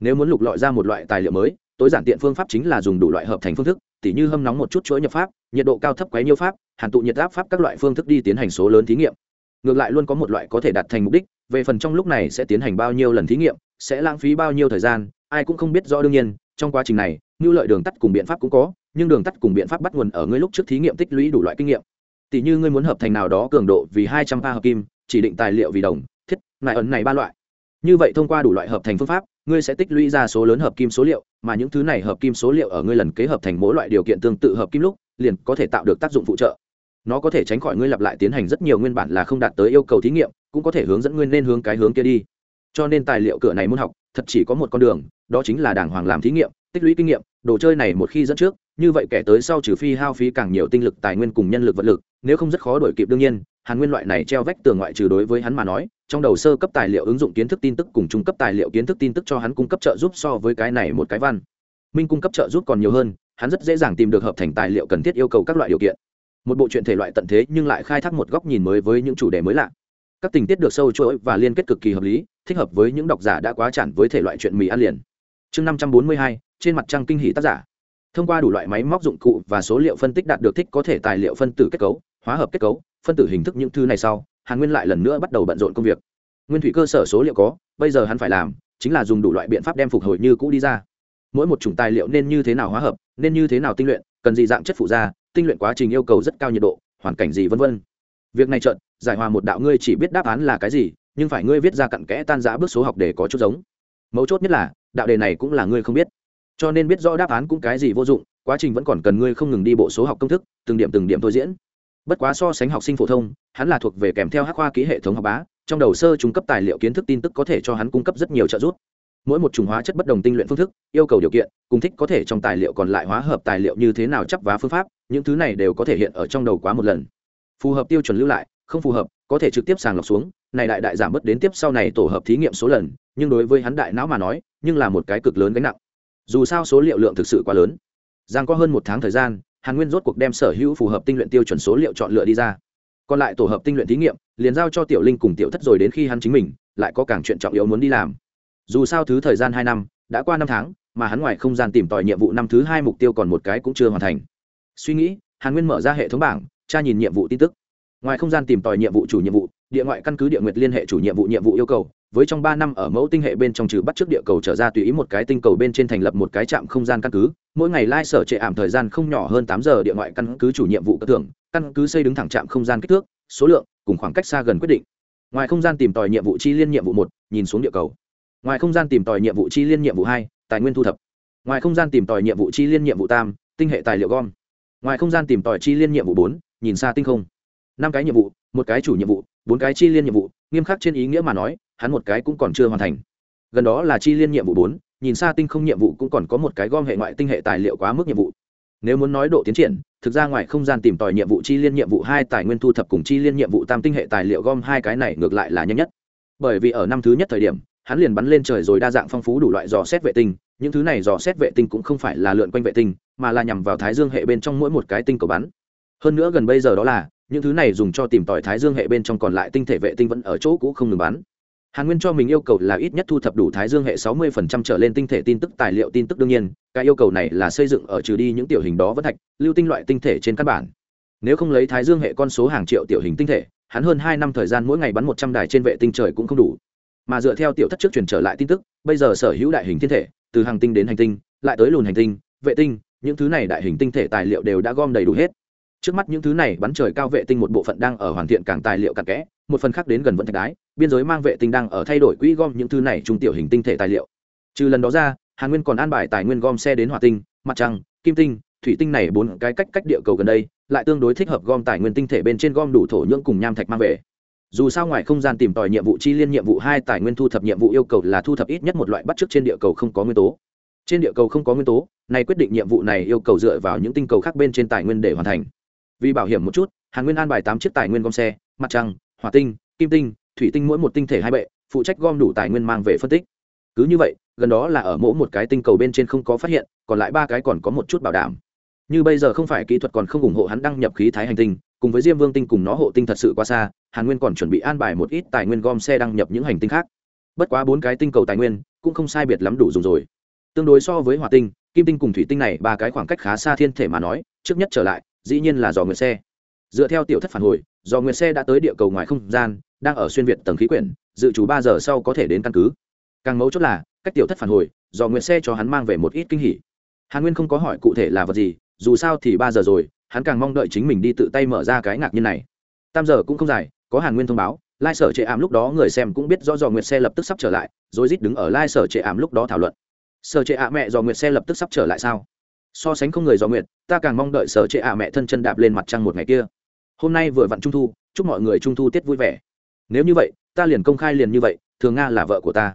nếu muốn lục lọi ra một loại tài liệu mới, tối giản tiện phương pháp chính là dùng đủ loại hợp thành phương thức, tỉ như hâm nóng một chút chuỗi nhập pháp, nhiệt độ cao thấp quấy nhiêu pháp, hàn tụ nhiệt áp pháp các loại phương thức đi tiến hành số lớn thí nghiệm. Ngược lại luôn có một loại có thể đạt thành mục đích, về phần trong lúc này sẽ tiến hành bao nhiêu lần thí nghiệm, sẽ lãng phí bao nhiêu thời gian, ai cũng không biết rõ đương nhiên, trong quá trình này, như lợi đường tắt cùng biện pháp cũng có, nhưng đường tắt cùng biện pháp bắt nguồn ở ngươi lúc trước thí nghiệm tích lũy đủ loại kinh nghiệm. Tỷ như ngươi muốn hợp thành nào đó cường độ vì hai trăm ba hợp kim, chỉ định tài liệu vì đồng, thiết nại ấn này ba loại. Như vậy thông qua đủ loại hợp thành phương pháp ngươi sẽ tích lũy ra số lớn hợp kim số liệu, mà những thứ này hợp kim số liệu ở ngươi lần kế hợp thành mỗi loại điều kiện tương tự hợp kim lúc, liền có thể tạo được tác dụng phụ trợ. Nó có thể tránh khỏi ngươi lặp lại tiến hành rất nhiều nguyên bản là không đạt tới yêu cầu thí nghiệm, cũng có thể hướng dẫn ngươi nên hướng cái hướng kia đi. Cho nên tài liệu cửa này môn học, thật chỉ có một con đường, đó chính là đàng hoàng làm thí nghiệm, tích lũy kinh nghiệm, đồ chơi này một khi dẫn trước như vậy kẻ tới sau trừ phi hao phí càng nhiều tinh lực, tài nguyên cùng nhân lực vật lực, nếu không rất khó đổi kịp đương nhiên, hàn nguyên loại này treo vách tường ngoại trừ đối với hắn mà nói, trong đầu sơ cấp tài liệu ứng dụng kiến thức tin tức cùng trung cấp tài liệu kiến thức tin tức cho hắn cung cấp trợ giúp so với cái này một cái văn. Minh cung cấp trợ giúp còn nhiều hơn, hắn rất dễ dàng tìm được hợp thành tài liệu cần thiết yêu cầu các loại điều kiện. Một bộ truyện thể loại tận thế nhưng lại khai thác một góc nhìn mới với những chủ đề mới lạ. Các tình tiết được sâu chuỗi và liên kết cực kỳ hợp lý, thích hợp với những độc giả đã quá chản với thể loại chuyện mì ăn liền. Chương năm trăm bốn mươi hai, trên mặt trăng kinh hỷ tác giả thông qua đủ loại máy móc dụng cụ và số liệu phân tích đạt được thích có thể tài liệu phân tử kết cấu, hóa hợp kết cấu, phân tử hình thức những thứ này sau, hàn nguyên lại lần nữa bắt đầu bận rộn công việc. Nguyên thủy cơ sở số liệu có, bây giờ hắn phải làm chính là dùng đủ loại biện pháp đem phục hồi như cũ đi ra. Mỗi một chủng tài liệu nên như thế nào hóa hợp, nên như thế nào tinh luyện, cần gì dạng chất phụ da tinh luyện quá trình yêu cầu rất cao nhiệt độ, hoàn cảnh gì vân vân. Việc này trợn giải hòa một đạo ngươi chỉ biết đáp án là cái gì, nhưng phải ngươi viết ra cặn kẽ tan giã bước số học để có chút giống. Mấu chốt nhất là, đạo đề này cũng là ngươi không biết cho nên biết rõ đáp án cũng cái gì vô dụng, quá trình vẫn còn cần ngươi không ngừng đi bộ số học công thức, từng điểm từng điểm thôi diễn. Bất quá so sánh học sinh phổ thông, hắn là thuộc về kèm theo hắc khoa ký hệ thống học bá, trong đầu sơ trung cấp tài liệu kiến thức tin tức có thể cho hắn cung cấp rất nhiều trợ giúp. Mỗi một chủng hóa chất bất đồng tinh luyện phương thức, yêu cầu điều kiện, cùng thích có thể trong tài liệu còn lại hóa hợp tài liệu như thế nào chấp vá phương pháp, những thứ này đều có thể hiện ở trong đầu quá một lần. Phù hợp tiêu chuẩn lưu lại, không phù hợp, có thể trực tiếp sàng lọc xuống, này đại đại giảm bớt đến tiếp sau này tổ hợp thí nghiệm số lần, nhưng đối với hắn đại não mà nói, nhưng là một cái cực lớn gánh nặng dù sao số liệu lượng thực sự quá lớn. Giang có hơn một tháng thời gian, hàn nguyên rốt cuộc đem sở hữu phù hợp tinh luyện tiêu chuẩn số liệu chọn lựa đi ra. Còn lại tổ hợp tinh luyện thí nghiệm, liền giao cho tiểu linh cùng tiểu thất rồi đến khi hắn chính mình, lại có càng chuyện trọng yếu muốn đi làm. Dù sao thứ thời gian hai năm, đã qua năm tháng, mà hắn ngoài không gian tìm tòi nhiệm vụ năm thứ hai mục tiêu còn một cái cũng chưa hoàn thành. Suy nghĩ, hàn nguyên mở ra hệ thống bảng, tra nhìn nhiệm vụ tin tức. Ngoài không gian tìm tòi nhiệm vụ chủ nhiệm vụ, địa ngoại căn cứ địa nguyệt liên hệ chủ nhiệm vụ nhiệm vụ yêu cầu với trong ba năm ở mẫu tinh hệ bên trong trừ bắt trước địa cầu trở ra tùy ý một cái tinh cầu bên trên thành lập một cái trạm không gian căn cứ, mỗi ngày lai sở trệ ảm thời gian không nhỏ hơn tám giờ địa ngoại căn cứ chủ nhiệm vụ cơ thường căn cứ xây đứng thẳng trạm không gian kích thước, số lượng, cùng khoảng cách xa gần quyết định. Ngoài không gian tìm tòi nhiệm vụ chi liên nhiệm vụ một, nhìn xuống địa cầu. Ngoài không gian tìm tòi nhiệm vụ chi liên nhiệm vụ hai, tài nguyên thu thập. Ngoài không gian tìm tòi nhiệm vụ chi liên nhiệm vụ tam, tinh hệ tài liệu gom. Ngoài không gian tìm tòi chi liên nhiệm vụ bốn, nhìn xa tinh không. Năm cái nhiệm vụ, một cái chủ nhiệm vụ, bốn cái chi liên nhiệm vụ, nghiêm khắc trên ý nghĩa mà nói hắn một cái cũng còn chưa hoàn thành. Gần đó là chi liên nhiệm vụ bốn, nhìn xa tinh không nhiệm vụ cũng còn có một cái gom hệ ngoại tinh hệ tài liệu quá mức nhiệm vụ. Nếu muốn nói độ tiến triển, thực ra ngoài không gian tìm tòi nhiệm vụ chi liên nhiệm vụ hai, tài nguyên thu thập cùng chi liên nhiệm vụ tam tinh hệ tài liệu gom hai cái này ngược lại là nhanh nhất. Bởi vì ở năm thứ nhất thời điểm, hắn liền bắn lên trời rồi đa dạng phong phú đủ loại dò xét vệ tinh, những thứ này dò xét vệ tinh cũng không phải là lượn quanh vệ tinh, mà là nhằm vào thái dương hệ bên trong mỗi một cái tinh cầu bắn. Hơn nữa gần bây giờ đó là, những thứ này dùng cho tìm tòi thái dương hệ bên trong còn lại tinh thể vệ tinh vẫn ở chỗ cũ không ngừng bắn hàn nguyên cho mình yêu cầu là ít nhất thu thập đủ thái dương hệ 60% trở lên tinh thể tin tức, tài liệu tin tức đương nhiên, cái yêu cầu này là xây dựng ở trừ đi những tiểu hình đó vẫn thạch, lưu tinh loại tinh thể trên căn bản. Nếu không lấy thái dương hệ con số hàng triệu tiểu hình tinh thể, hắn hơn hai năm thời gian mỗi ngày bắn một trăm đài trên vệ tinh trời cũng không đủ. Mà dựa theo tiểu thất trước truyền trở lại tin tức, bây giờ sở hữu đại hình thiên thể, từ hàng tinh đến hành tinh, lại tới lùn hành tinh, vệ tinh, những thứ này đại hình tinh thể tài liệu đều đã gom đầy đủ hết. Trước mắt những thứ này bắn trời cao vệ tinh một bộ phận đang ở hoàn thiện càng tài liệu càng kẽ một phần khác đến gần vận thạch đái, biên giới mang vệ tinh đang ở thay đổi quỹ gom những thứ này trung tiểu hình tinh thể tài liệu. Trừ lần đó ra, hàn nguyên còn an bài tài nguyên gom xe đến hỏa tinh, mặt trăng, kim tinh, thủy tinh này bốn cái cách cách địa cầu gần đây, lại tương đối thích hợp gom tài nguyên tinh thể bên trên gom đủ thổ nhưỡng cùng nham thạch mang về. Dù sao ngoài không gian tìm tòi nhiệm vụ chi liên nhiệm vụ hai tài nguyên thu thập nhiệm vụ yêu cầu là thu thập ít nhất một loại bắt chước trên địa cầu không có nguyên tố. Trên địa cầu không có nguyên tố, này quyết định nhiệm vụ này yêu cầu dựa vào những tinh cầu khác bên trên tài nguyên để hoàn thành. Vì bảo hiểm một chút, hàn nguyên an bài tám chiếc tài nguyên gom xe, mặt trăng hỏa tinh, kim tinh, thủy tinh mỗi một tinh thể hai bệ, phụ trách gom đủ tài nguyên mang về phân tích. Cứ như vậy, gần đó là ở mỗi một cái tinh cầu bên trên không có phát hiện, còn lại ba cái còn có một chút bảo đảm. Như bây giờ không phải kỹ thuật còn không ủng hộ hắn đăng nhập khí thái hành tinh, cùng với diêm vương tinh cùng nó hộ tinh thật sự quá xa, hàn nguyên còn chuẩn bị an bài một ít tài nguyên gom xe đăng nhập những hành tinh khác. Bất quá bốn cái tinh cầu tài nguyên, cũng không sai biệt lắm đủ dùng rồi. Tương đối so với hòa tinh, kim tinh cùng thủy tinh này ba cái khoảng cách khá xa thiên thể mà nói, trước nhất trở lại, dĩ nhiên là dò nguyệt xe. Dựa theo tiểu thất phản hồi do nguyệt xe đã tới địa cầu ngoài không gian, đang ở xuyên việt tầng khí quyển, dự trù ba giờ sau có thể đến căn cứ. Càng mấu chốt là, cách tiểu thất phản hồi, do nguyệt xe cho hắn mang về một ít kinh hỉ. Hàn nguyên không có hỏi cụ thể là vật gì, dù sao thì ba giờ rồi, hắn càng mong đợi chính mình đi tự tay mở ra cái ngạc nhiên này. Tam giờ cũng không dài, có hàn nguyên thông báo, lai sở trệ ảm lúc đó người xem cũng biết rõ dò nguyệt xe lập tức sắp trở lại, rồi rít đứng ở lai sở trệ ảm lúc đó thảo luận. Sở trệ ạ mẹ dò nguyệt xe lập tức sắp trở lại sao? So sánh không người dò nguyệt, ta càng mong đợi sở trệ ạ mẹ thân chân đạp lên mặt trăng một ngày kia hôm nay vừa vặn trung thu, chúc mọi người trung thu tiết vui vẻ. Nếu như vậy, ta liền công khai liền như vậy, thường nga là vợ của ta.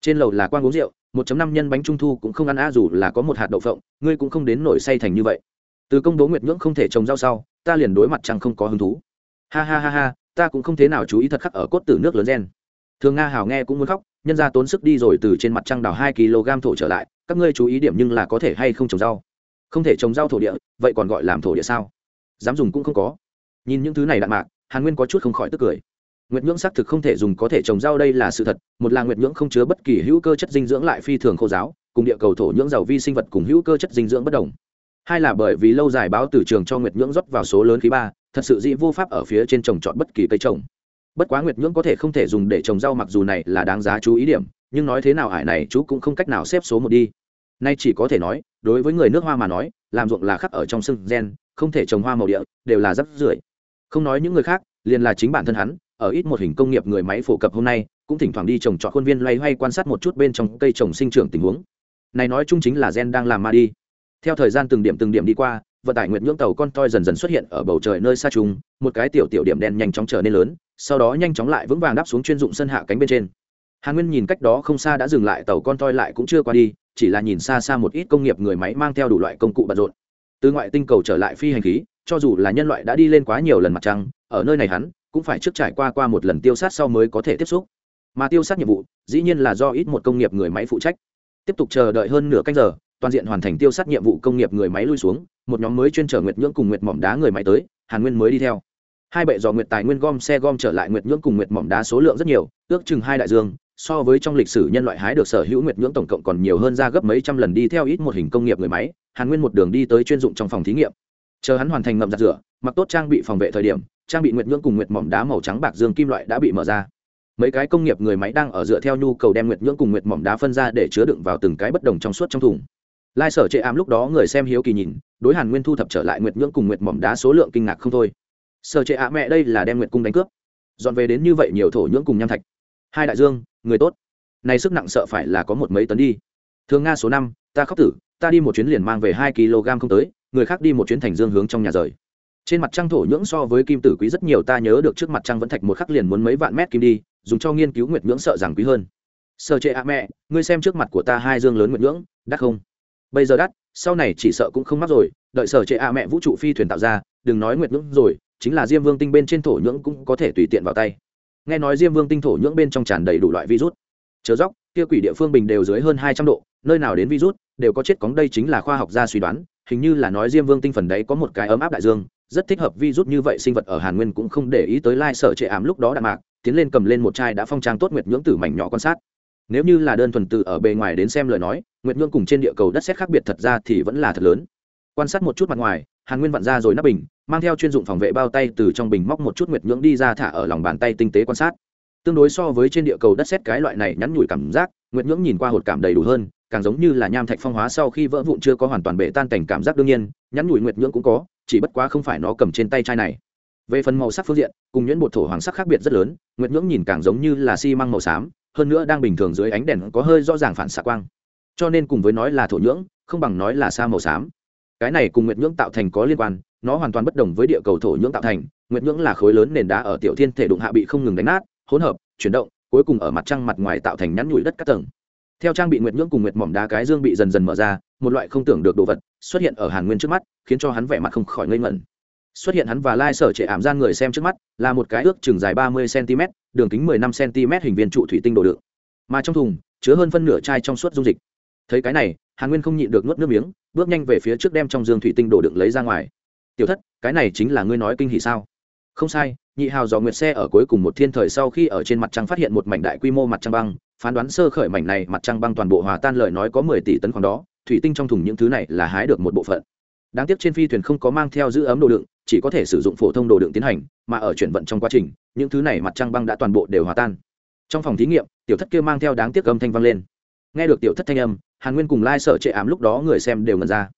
Trên lầu là quan uống rượu, một chấm năm nhân bánh trung thu cũng không ăn a dù là có một hạt đậu phộng, ngươi cũng không đến nổi say thành như vậy. Từ công bố nguyệt nhưỡng không thể trồng rau sau, ta liền đối mặt trăng không có hứng thú. Ha ha ha ha, ta cũng không thế nào chú ý thật khắc ở cốt tử nước lớn gen. Thường nga hào nghe cũng muốn khóc, nhân ra tốn sức đi rồi từ trên mặt trăng đào hai kg thổ trở lại, các ngươi chú ý điểm nhưng là có thể hay không trồng rau? Không thể trồng rau thổ địa, vậy còn gọi làm thổ địa sao? Dám dùng cũng không có nhìn những thứ này đạn mạc, hàn nguyên có chút không khỏi tức cười. Nguyệt nhưỡng xác thực không thể dùng có thể trồng rau đây là sự thật, một là nguyệt nhưỡng không chứa bất kỳ hữu cơ chất dinh dưỡng lại phi thường khô giáo, cùng địa cầu thổ nhưỡng giàu vi sinh vật cùng hữu cơ chất dinh dưỡng bất đồng. Hai là bởi vì lâu dài báo từ trường cho nguyệt nhưỡng rót vào số lớn khí ba, thật sự dĩ vô pháp ở phía trên trồng trọt bất kỳ cây trồng. Bất quá nguyệt nhưỡng có thể không thể dùng để trồng rau mặc dù này là đáng giá chú ý điểm, nhưng nói thế nào ải này chú cũng không cách nào xếp số một đi. Nay chỉ có thể nói, đối với người nước hoa mà nói, làm ruộng là khắc ở trong sưng gen, không thể trồng hoa màu địa, đều là rất rưởi không nói những người khác, liền là chính bản thân hắn, ở ít một hình công nghiệp người máy phổ cập hôm nay, cũng thỉnh thoảng đi trồng trọt khuôn viên loay hoay quan sát một chút bên trong cây trồng sinh trưởng tình huống. Này nói chung chính là gen đang làm ma đi. Theo thời gian từng điểm từng điểm đi qua, vận tải nguyện nhưỡng tàu con toi dần dần xuất hiện ở bầu trời nơi xa chúng. một cái tiểu tiểu điểm đen nhanh chóng trở nên lớn, sau đó nhanh chóng lại vững vàng đáp xuống chuyên dụng sân hạ cánh bên trên. Hàn nguyên nhìn cách đó không xa đã dừng lại tàu con toi lại cũng chưa qua đi, chỉ là nhìn xa xa một ít công nghiệp người máy mang theo đủ loại công cụ bận rộn. Từ ngoại tinh cầu trở lại phi hành khí cho dù là nhân loại đã đi lên quá nhiều lần mặt trăng, ở nơi này hắn cũng phải trước trải qua qua một lần tiêu sát sau mới có thể tiếp xúc. Mà tiêu sát nhiệm vụ dĩ nhiên là do ít một công nghiệp người máy phụ trách. Tiếp tục chờ đợi hơn nửa canh giờ, toàn diện hoàn thành tiêu sát nhiệm vụ công nghiệp người máy lui xuống, một nhóm mới chuyên chở nguyệt nhưỡng cùng nguyệt mỏm đá người máy tới, hàn nguyên mới đi theo. Hai bệ dò nguyệt tài nguyên gom xe gom trở lại nguyệt nhưỡng cùng nguyệt mỏm đá số lượng rất nhiều, ước chừng hai đại dương, so với trong lịch sử nhân loại hái được sở hữu nguyệt nhưỡng tổng cộng còn nhiều hơn ra gấp mấy trăm lần đi theo ít một hình công nghiệp người máy. Hàn nguyên một đường đi tới chuyên dụng trong phòng thí nghiệm chờ hắn hoàn thành ngậm giặt rửa, mặc tốt trang bị phòng vệ thời điểm, trang bị nguyệt nhưỡng cùng nguyệt mỏm đá màu trắng bạc dương kim loại đã bị mở ra. Mấy cái công nghiệp người máy đang ở dựa theo nhu cầu đem nguyệt nhưỡng cùng nguyệt mỏm đá phân ra để chứa đựng vào từng cái bất đồng trong suốt trong thùng. Lai sở chệ ám lúc đó người xem hiếu kỳ nhìn, đối hàn nguyên thu thập trở lại nguyệt nhưỡng cùng nguyệt mỏm đá số lượng kinh ngạc không thôi. Sở chệ ạ mẹ, đây là đem nguyệt cung đánh cướp. Dọn về đến như vậy nhiều thổ nhưỡng cùng nham thạch. Hai đại dương, người tốt. Này sức nặng sợ phải là có một mấy tấn đi. Thường nga số năm, ta khóc tử, ta đi một chuyến liền mang về hai kg không tới người khác đi một chuyến thành dương hướng trong nhà rời. Trên mặt trăng thổ nhưỡng so với kim tử quý rất nhiều, ta nhớ được trước mặt trăng vẫn thạch một khắc liền muốn mấy vạn mét kim đi, dùng cho nghiên cứu nguyệt nhưỡng sợ rằng quý hơn. Sợ trệ ạ, mẹ, ngươi xem trước mặt của ta hai dương lớn nguyệt nhưỡng, đắt không? Bây giờ đắt, sau này chỉ sợ cũng không mắc rồi, đợi sở trệ ạ, mẹ vũ trụ phi thuyền tạo ra, đừng nói nguyệt nhưỡng rồi, chính là diêm vương tinh bên trên thổ nhưỡng cũng có thể tùy tiện vào tay. Nghe nói diêm vương tinh thổ nhưỡng bên trong tràn đầy đủ loại virus. Chớ dốc, kia quỷ địa phương bình đều dưới hơn hai trăm độ, nơi nào đến virus, đều có chết cóng đây chính là khoa học gia suy đoán hình như là nói diêm vương tinh phần đấy có một cái ấm áp đại dương, rất thích hợp virus như vậy sinh vật ở hàn nguyên cũng không để ý tới lai sở trệ ám lúc đó đạn mạc, tiến lên cầm lên một chai đã phong trang tốt nguyệt nhưỡng tử mảnh nhỏ quan sát. Nếu như là đơn thuần từ ở bề ngoài đến xem lời nói, nguyệt nhưỡng cùng trên địa cầu đất xét khác biệt thật ra thì vẫn là thật lớn. Quan sát một chút mặt ngoài, hàn nguyên vặn ra rồi nắp bình, mang theo chuyên dụng phòng vệ bao tay từ trong bình móc một chút nguyệt nhưỡng đi ra thả ở lòng bàn tay tinh tế quan sát. Tương đối so với trên địa cầu đất xét cái loại này nhắn nhủi cảm giác, nguyệt nhưỡng nhìn qua hột cảm đầy đủ hơn càng giống như là nham thạch phong hóa sau khi vỡ vụn chưa có hoàn toàn bể tan cảnh cảm giác đương nhiên, nhắn nhủi nguyệt nhưỡng cũng có, chỉ bất quá không phải nó cầm trên tay chai này. Về phần màu sắc phương diện, cùng nhuyễn bột thổ hoàng sắc khác biệt rất lớn, nguyệt nhưỡng nhìn càng giống như là xi măng màu xám, hơn nữa đang bình thường dưới ánh đèn có hơi rõ ràng phản xạ quang. Cho nên cùng với nói là thổ nhưỡng, không bằng nói là sa màu xám. Cái này cùng nguyệt nhưỡng tạo thành có liên quan, nó hoàn toàn bất đồng với địa cầu thổ nhưỡng tạo thành, nguyệt nhưỡng là khối lớn nền đá ở tiểu thiên thể đụng hạ bị không ngừng đánh nát, hỗn hợp, chuyển động, cuối cùng ở mặt trăng mặt ngoài tạo thành nhắn nhủi đất các tầng theo trang bị nguyệt nhưỡng cùng nguyệt mỏm đá cái dương bị dần dần mở ra, một loại không tưởng được đồ vật xuất hiện ở hàn nguyên trước mắt, khiến cho hắn vẻ mặt không khỏi ngây ngẩn. Xuất hiện hắn và lai sở trệ ảm gian người xem trước mắt, là một cái ước chừng dài ba mươi cm đường kính mười năm cm hình viên trụ thủy tinh đồ đựng. Mà trong thùng, chứa hơn phân nửa chai trong suốt dung dịch. Thấy cái này, hàn nguyên không nhịn được nuốt nước miếng, bước nhanh về phía trước đem trong dương thủy tinh đồ đựng lấy ra ngoài. Tiểu thất, cái này chính là ngươi nói kinh hỷ sao? Không sai, nhị hào dò nguyệt xe ở cuối cùng một thiên thời sau khi ở trên mặt trăng phát hiện một mảnh đại quy mô mặt trăng băng phán đoán sơ khởi mảnh này mặt trăng băng toàn bộ hòa tan lời nói có mười tỷ tấn khoảng đó, thủy tinh trong thùng những thứ này là hái được một bộ phận. Đáng tiếc trên phi thuyền không có mang theo giữ ấm đồ đựng, chỉ có thể sử dụng phổ thông đồ đựng tiến hành, mà ở chuyển vận trong quá trình, những thứ này mặt trăng băng đã toàn bộ đều hòa tan. Trong phòng thí nghiệm, tiểu thất kia mang theo đáng tiếc âm thanh vang lên. Nghe được tiểu thất thanh âm, hàn nguyên cùng lai sở trệ ám lúc đó người xem đều ngần ra.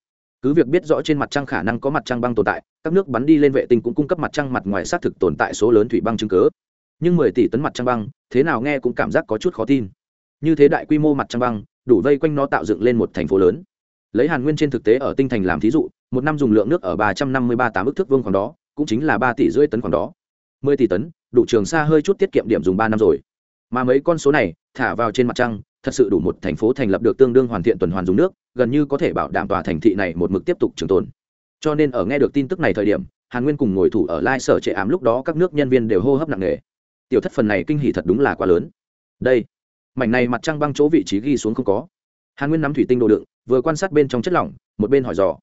Cứ việc biết rõ trên mặt trăng khả năng có mặt trăng băng tồn tại, các nước bắn đi lên vệ tinh cũng cung cấp mặt trăng mặt ngoài xác thực tồn tại số lớn thủy băng chứng cớ nhưng mười tỷ tấn mặt trăng băng, thế nào nghe cũng cảm giác có chút khó tin. Như thế đại quy mô mặt trăng băng, đủ vây quanh nó tạo dựng lên một thành phố lớn. Lấy hàn nguyên trên thực tế ở tinh thành làm thí dụ, một năm dùng lượng nước ở ba trăm năm mươi ba tám ức thước vương khoảng đó, cũng chính là ba tỷ rưỡi tấn khoảng đó. Mười tỷ tấn, đủ trường xa hơi chút tiết kiệm điểm dùng ba năm rồi. Mà mấy con số này, thả vào trên mặt trăng, thật sự đủ một thành phố thành lập được tương đương hoàn thiện tuần hoàn dùng nước, gần như có thể bảo đảm tòa thành thị này một mực tiếp tục trường tồn. Cho nên ở nghe được tin tức này thời điểm, hàn nguyên cùng ngồi thủ ở lai sở trệ ám lúc đó các nước nhân viên đều hô hấp nặng nề tiểu thất phần này kinh hỉ thật đúng là quá lớn. Đây, mảnh này mặt trăng băng chỗ vị trí ghi xuống không có. Hàn nguyên nắm thủy tinh đồ đựng, vừa quan sát bên trong chất lỏng, một bên hỏi dò.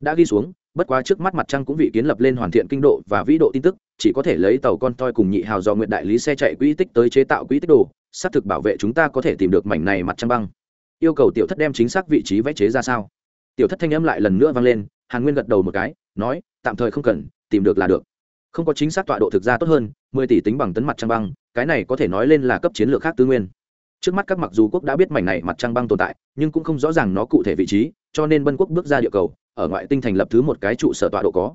Đã ghi xuống, bất quá trước mắt mặt trăng cũng vị kiến lập lên hoàn thiện kinh độ và vĩ độ tin tức, chỉ có thể lấy tàu con toi cùng nhị hào do nguyện đại lý xe chạy quỹ tích tới chế tạo quỹ tích đồ, xác thực bảo vệ chúng ta có thể tìm được mảnh này mặt trăng băng. Yêu cầu tiểu thất đem chính xác vị trí vẽ chế ra sao? Tiểu thất thanh âm lại lần nữa vang lên, hàn nguyên gật đầu một cái, nói, tạm thời không cần, tìm được là được không có chính xác tọa độ thực ra tốt hơn, mười tỷ tính bằng tấn mặt trăng băng, cái này có thể nói lên là cấp chiến lược khác tư nguyên. Trước mắt các mặc dù quốc đã biết mảnh này mặt trăng băng tồn tại, nhưng cũng không rõ ràng nó cụ thể vị trí, cho nên bân quốc bước ra địa cầu, ở ngoại tinh thành lập thứ một cái trụ sở tọa độ có.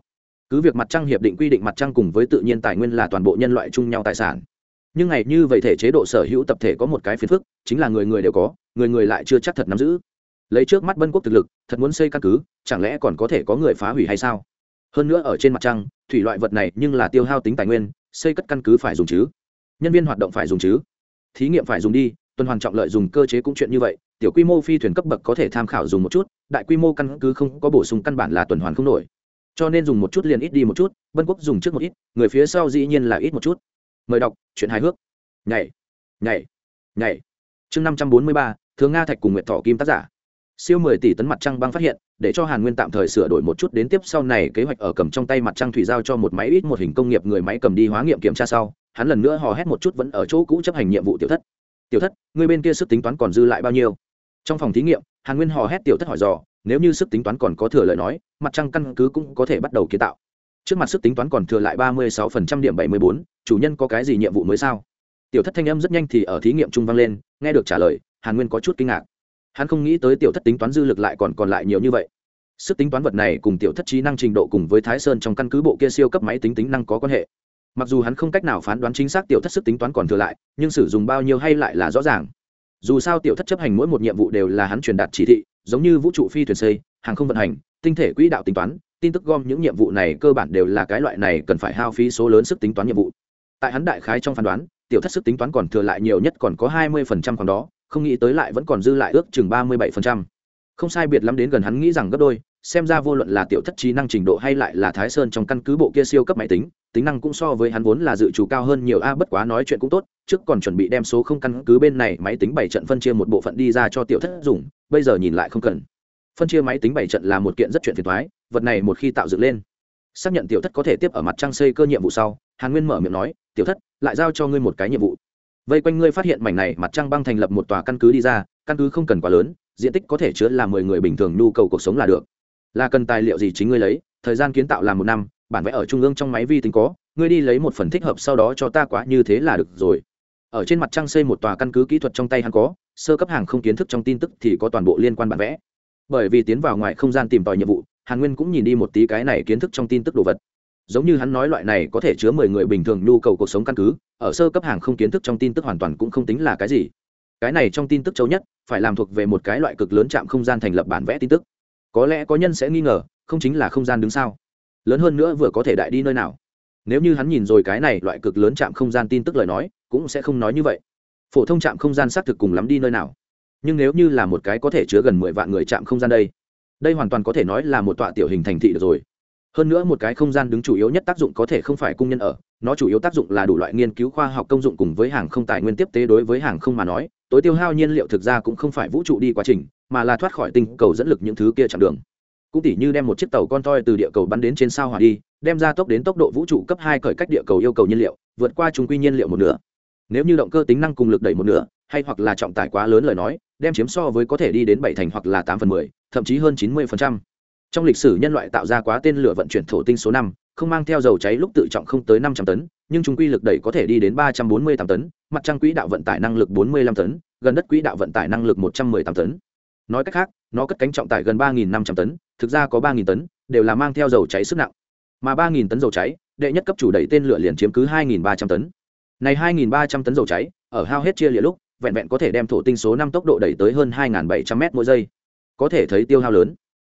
Cứ việc mặt trăng hiệp định quy định mặt trăng cùng với tự nhiên tài nguyên là toàn bộ nhân loại chung nhau tài sản. Nhưng ngày như vậy thể chế độ sở hữu tập thể có một cái phiền phức, chính là người người đều có, người người lại chưa chắc thật nắm giữ. Lấy trước mắt bân quốc thực lực, thật muốn xây căn cứ, chẳng lẽ còn có thể có người phá hủy hay sao? Hơn nữa ở trên mặt trăng, thủy loại vật này nhưng là tiêu hao tính tài nguyên, xây cất căn cứ phải dùng chứ. Nhân viên hoạt động phải dùng chứ. Thí nghiệm phải dùng đi, tuần hoàn trọng lợi dùng cơ chế cũng chuyện như vậy, tiểu quy mô phi thuyền cấp bậc có thể tham khảo dùng một chút, đại quy mô căn cứ không có bổ sung căn bản là tuần hoàn không nổi. Cho nên dùng một chút liền ít đi một chút, vân quốc dùng trước một ít, người phía sau dĩ nhiên là ít một chút. Mời đọc, chuyện hài hước. Nhảy nhảy nhảy. Chương năm trăm bốn mươi ba thường nga thạch cùng nguyện thọ kim tác giả siêu mười tỷ tấn mặt trăng băng phát hiện, để cho hàn nguyên tạm thời sửa đổi một chút đến tiếp sau này kế hoạch ở cầm trong tay mặt trăng thủy giao cho một máy ít một hình công nghiệp người máy cầm đi hóa nghiệm kiểm tra sau, hắn lần nữa hò hét một chút vẫn ở chỗ cũ chấp hành nhiệm vụ tiểu thất. Tiểu thất, người bên kia sức tính toán còn dư lại bao nhiêu? Trong phòng thí nghiệm, hàn nguyên hò hét tiểu thất hỏi dò, nếu như sức tính toán còn có thừa lời nói, mặt trăng căn cứ cũng có thể bắt đầu kiến tạo. Trước mặt sức tính toán còn thừa lại ba mươi sáu phần trăm điểm bảy mươi bốn, chủ nhân có cái gì nhiệm vụ mới sao? Tiểu thất thanh âm rất nhanh thì ở thí nghiệm trung vang lên, nghe được trả lời, hàn nguyên có chút kinh ngạc hắn không nghĩ tới tiểu thất tính toán dư lực lại còn còn lại nhiều như vậy. Sức tính toán vật này cùng tiểu thất trí năng trình độ cùng với thái sơn trong căn cứ bộ kia siêu cấp máy tính tính năng có quan hệ. Mặc dù hắn không cách nào phán đoán chính xác tiểu thất sức tính toán còn thừa lại, nhưng sử dụng bao nhiêu hay lại là rõ ràng. Dù sao tiểu thất chấp hành mỗi một nhiệm vụ đều là hắn truyền đạt chỉ thị, giống như vũ trụ phi thuyền xây, hàng không vận hành, tinh thể quỹ đạo tính toán, tin tức gom những nhiệm vụ này cơ bản đều là cái loại này cần phải hao phí số lớn sức tính toán nhiệm vụ. Tại hắn đại khái trong phán đoán, tiểu thất sức tính toán còn thừa lại nhiều nhất còn có hai mươi phần trăm còn đó không nghĩ tới lại vẫn còn dư lại ước chừng ba mươi bảy phần trăm. Không sai biệt lắm đến gần hắn nghĩ rằng gấp đôi, xem ra vô luận là tiểu thất trí năng trình độ hay lại là thái sơn trong căn cứ bộ kia siêu cấp máy tính tính năng cũng so với hắn vốn là dự trù cao hơn nhiều. A, bất quá nói chuyện cũng tốt, trước còn chuẩn bị đem số không căn cứ bên này máy tính bảy trận phân chia một bộ phận đi ra cho tiểu thất dùng, bây giờ nhìn lại không cần. Phân chia máy tính bảy trận là một kiện rất chuyện phiền thoái vật này một khi tạo dựng lên, xác nhận tiểu thất có thể tiếp ở mặt trăng xây cơ nhiệm vụ sau, hàn nguyên mở miệng nói, tiểu thất, lại giao cho ngươi một cái nhiệm vụ vây quanh ngươi phát hiện mảnh này mặt trăng băng thành lập một tòa căn cứ đi ra, căn cứ không cần quá lớn, diện tích có thể chứa là mười người bình thường nhu cầu cuộc sống là được. Là cần tài liệu gì chính ngươi lấy, thời gian kiến tạo là một năm, bản vẽ ở trung ương trong máy vi tính có, ngươi đi lấy một phần thích hợp sau đó cho ta quá như thế là được rồi. Ở trên mặt trăng xây một tòa căn cứ kỹ thuật trong tay hắn có, sơ cấp hàng không kiến thức trong tin tức thì có toàn bộ liên quan bản vẽ. Bởi vì tiến vào ngoài không gian tìm tòi nhiệm vụ, hàn nguyên cũng nhìn đi một tí cái này kiến thức trong tin tức đồ vật giống như hắn nói loại này có thể chứa mười người bình thường nhu cầu cuộc sống căn cứ, ở sơ cấp hàng không kiến thức trong tin tức hoàn toàn cũng không tính là cái gì. Cái này trong tin tức châu nhất, phải làm thuộc về một cái loại cực lớn chạm không gian thành lập bản vẽ tin tức. Có lẽ có nhân sẽ nghi ngờ, không chính là không gian đứng sao? Lớn hơn nữa vừa có thể đại đi nơi nào? Nếu như hắn nhìn rồi cái này loại cực lớn chạm không gian tin tức lời nói, cũng sẽ không nói như vậy. Phổ thông chạm không gian xác thực cùng lắm đi nơi nào. Nhưng nếu như là một cái có thể chứa gần mười vạn người chạm không gian đây đây hoàn toàn có thể nói là một tọa tiểu hình thành thị được rồi hơn nữa một cái không gian đứng chủ yếu nhất tác dụng có thể không phải cung nhân ở, nó chủ yếu tác dụng là đủ loại nghiên cứu khoa học công dụng cùng với hàng không tài nguyên tiếp tế đối với hàng không mà nói, tối tiêu hao nhiên liệu thực ra cũng không phải vũ trụ đi quá trình, mà là thoát khỏi tinh cầu dẫn lực những thứ kia chặng đường. Cũng tỉ như đem một chiếc tàu con toi từ địa cầu bắn đến trên sao hỏa đi, đem ra tốc đến tốc độ vũ trụ cấp hai cởi cách địa cầu yêu cầu nhiên liệu, vượt qua chúng quy nhiên liệu một nửa. Nếu như động cơ tính năng cùng lực đẩy một nửa, hay hoặc là trọng tải quá lớn lời nói, đem chiếm so với có thể đi đến bảy thành hoặc là tám phần mười, thậm chí hơn chín mươi phần trăm trong lịch sử nhân loại tạo ra quá tên lửa vận chuyển thổ tinh số năm, không mang theo dầu cháy lúc tự trọng không tới năm trăm tấn, nhưng chúng quy lực đẩy có thể đi đến ba trăm bốn mươi tám tấn, mặt trăng quỹ đạo vận tải năng lực bốn mươi lăm tấn, gần đất quỹ đạo vận tải năng lực một trăm mười tám tấn. Nói cách khác, nó cất cánh trọng tải gần ba nghìn năm trăm tấn, thực ra có ba nghìn tấn, đều là mang theo dầu cháy sức nặng. Mà ba nghìn tấn dầu cháy, đệ nhất cấp chủ đẩy tên lửa liền chiếm cứ hai nghìn ba trăm tấn. Này 2.300 tấn dầu cháy, ở hao hết chia lịa lúc, vẹn vẹn có thể đem thổ tinh số năm tốc độ đẩy tới hơn 2.700 m mỗi giây. Có thể thấy tiêu hao lớn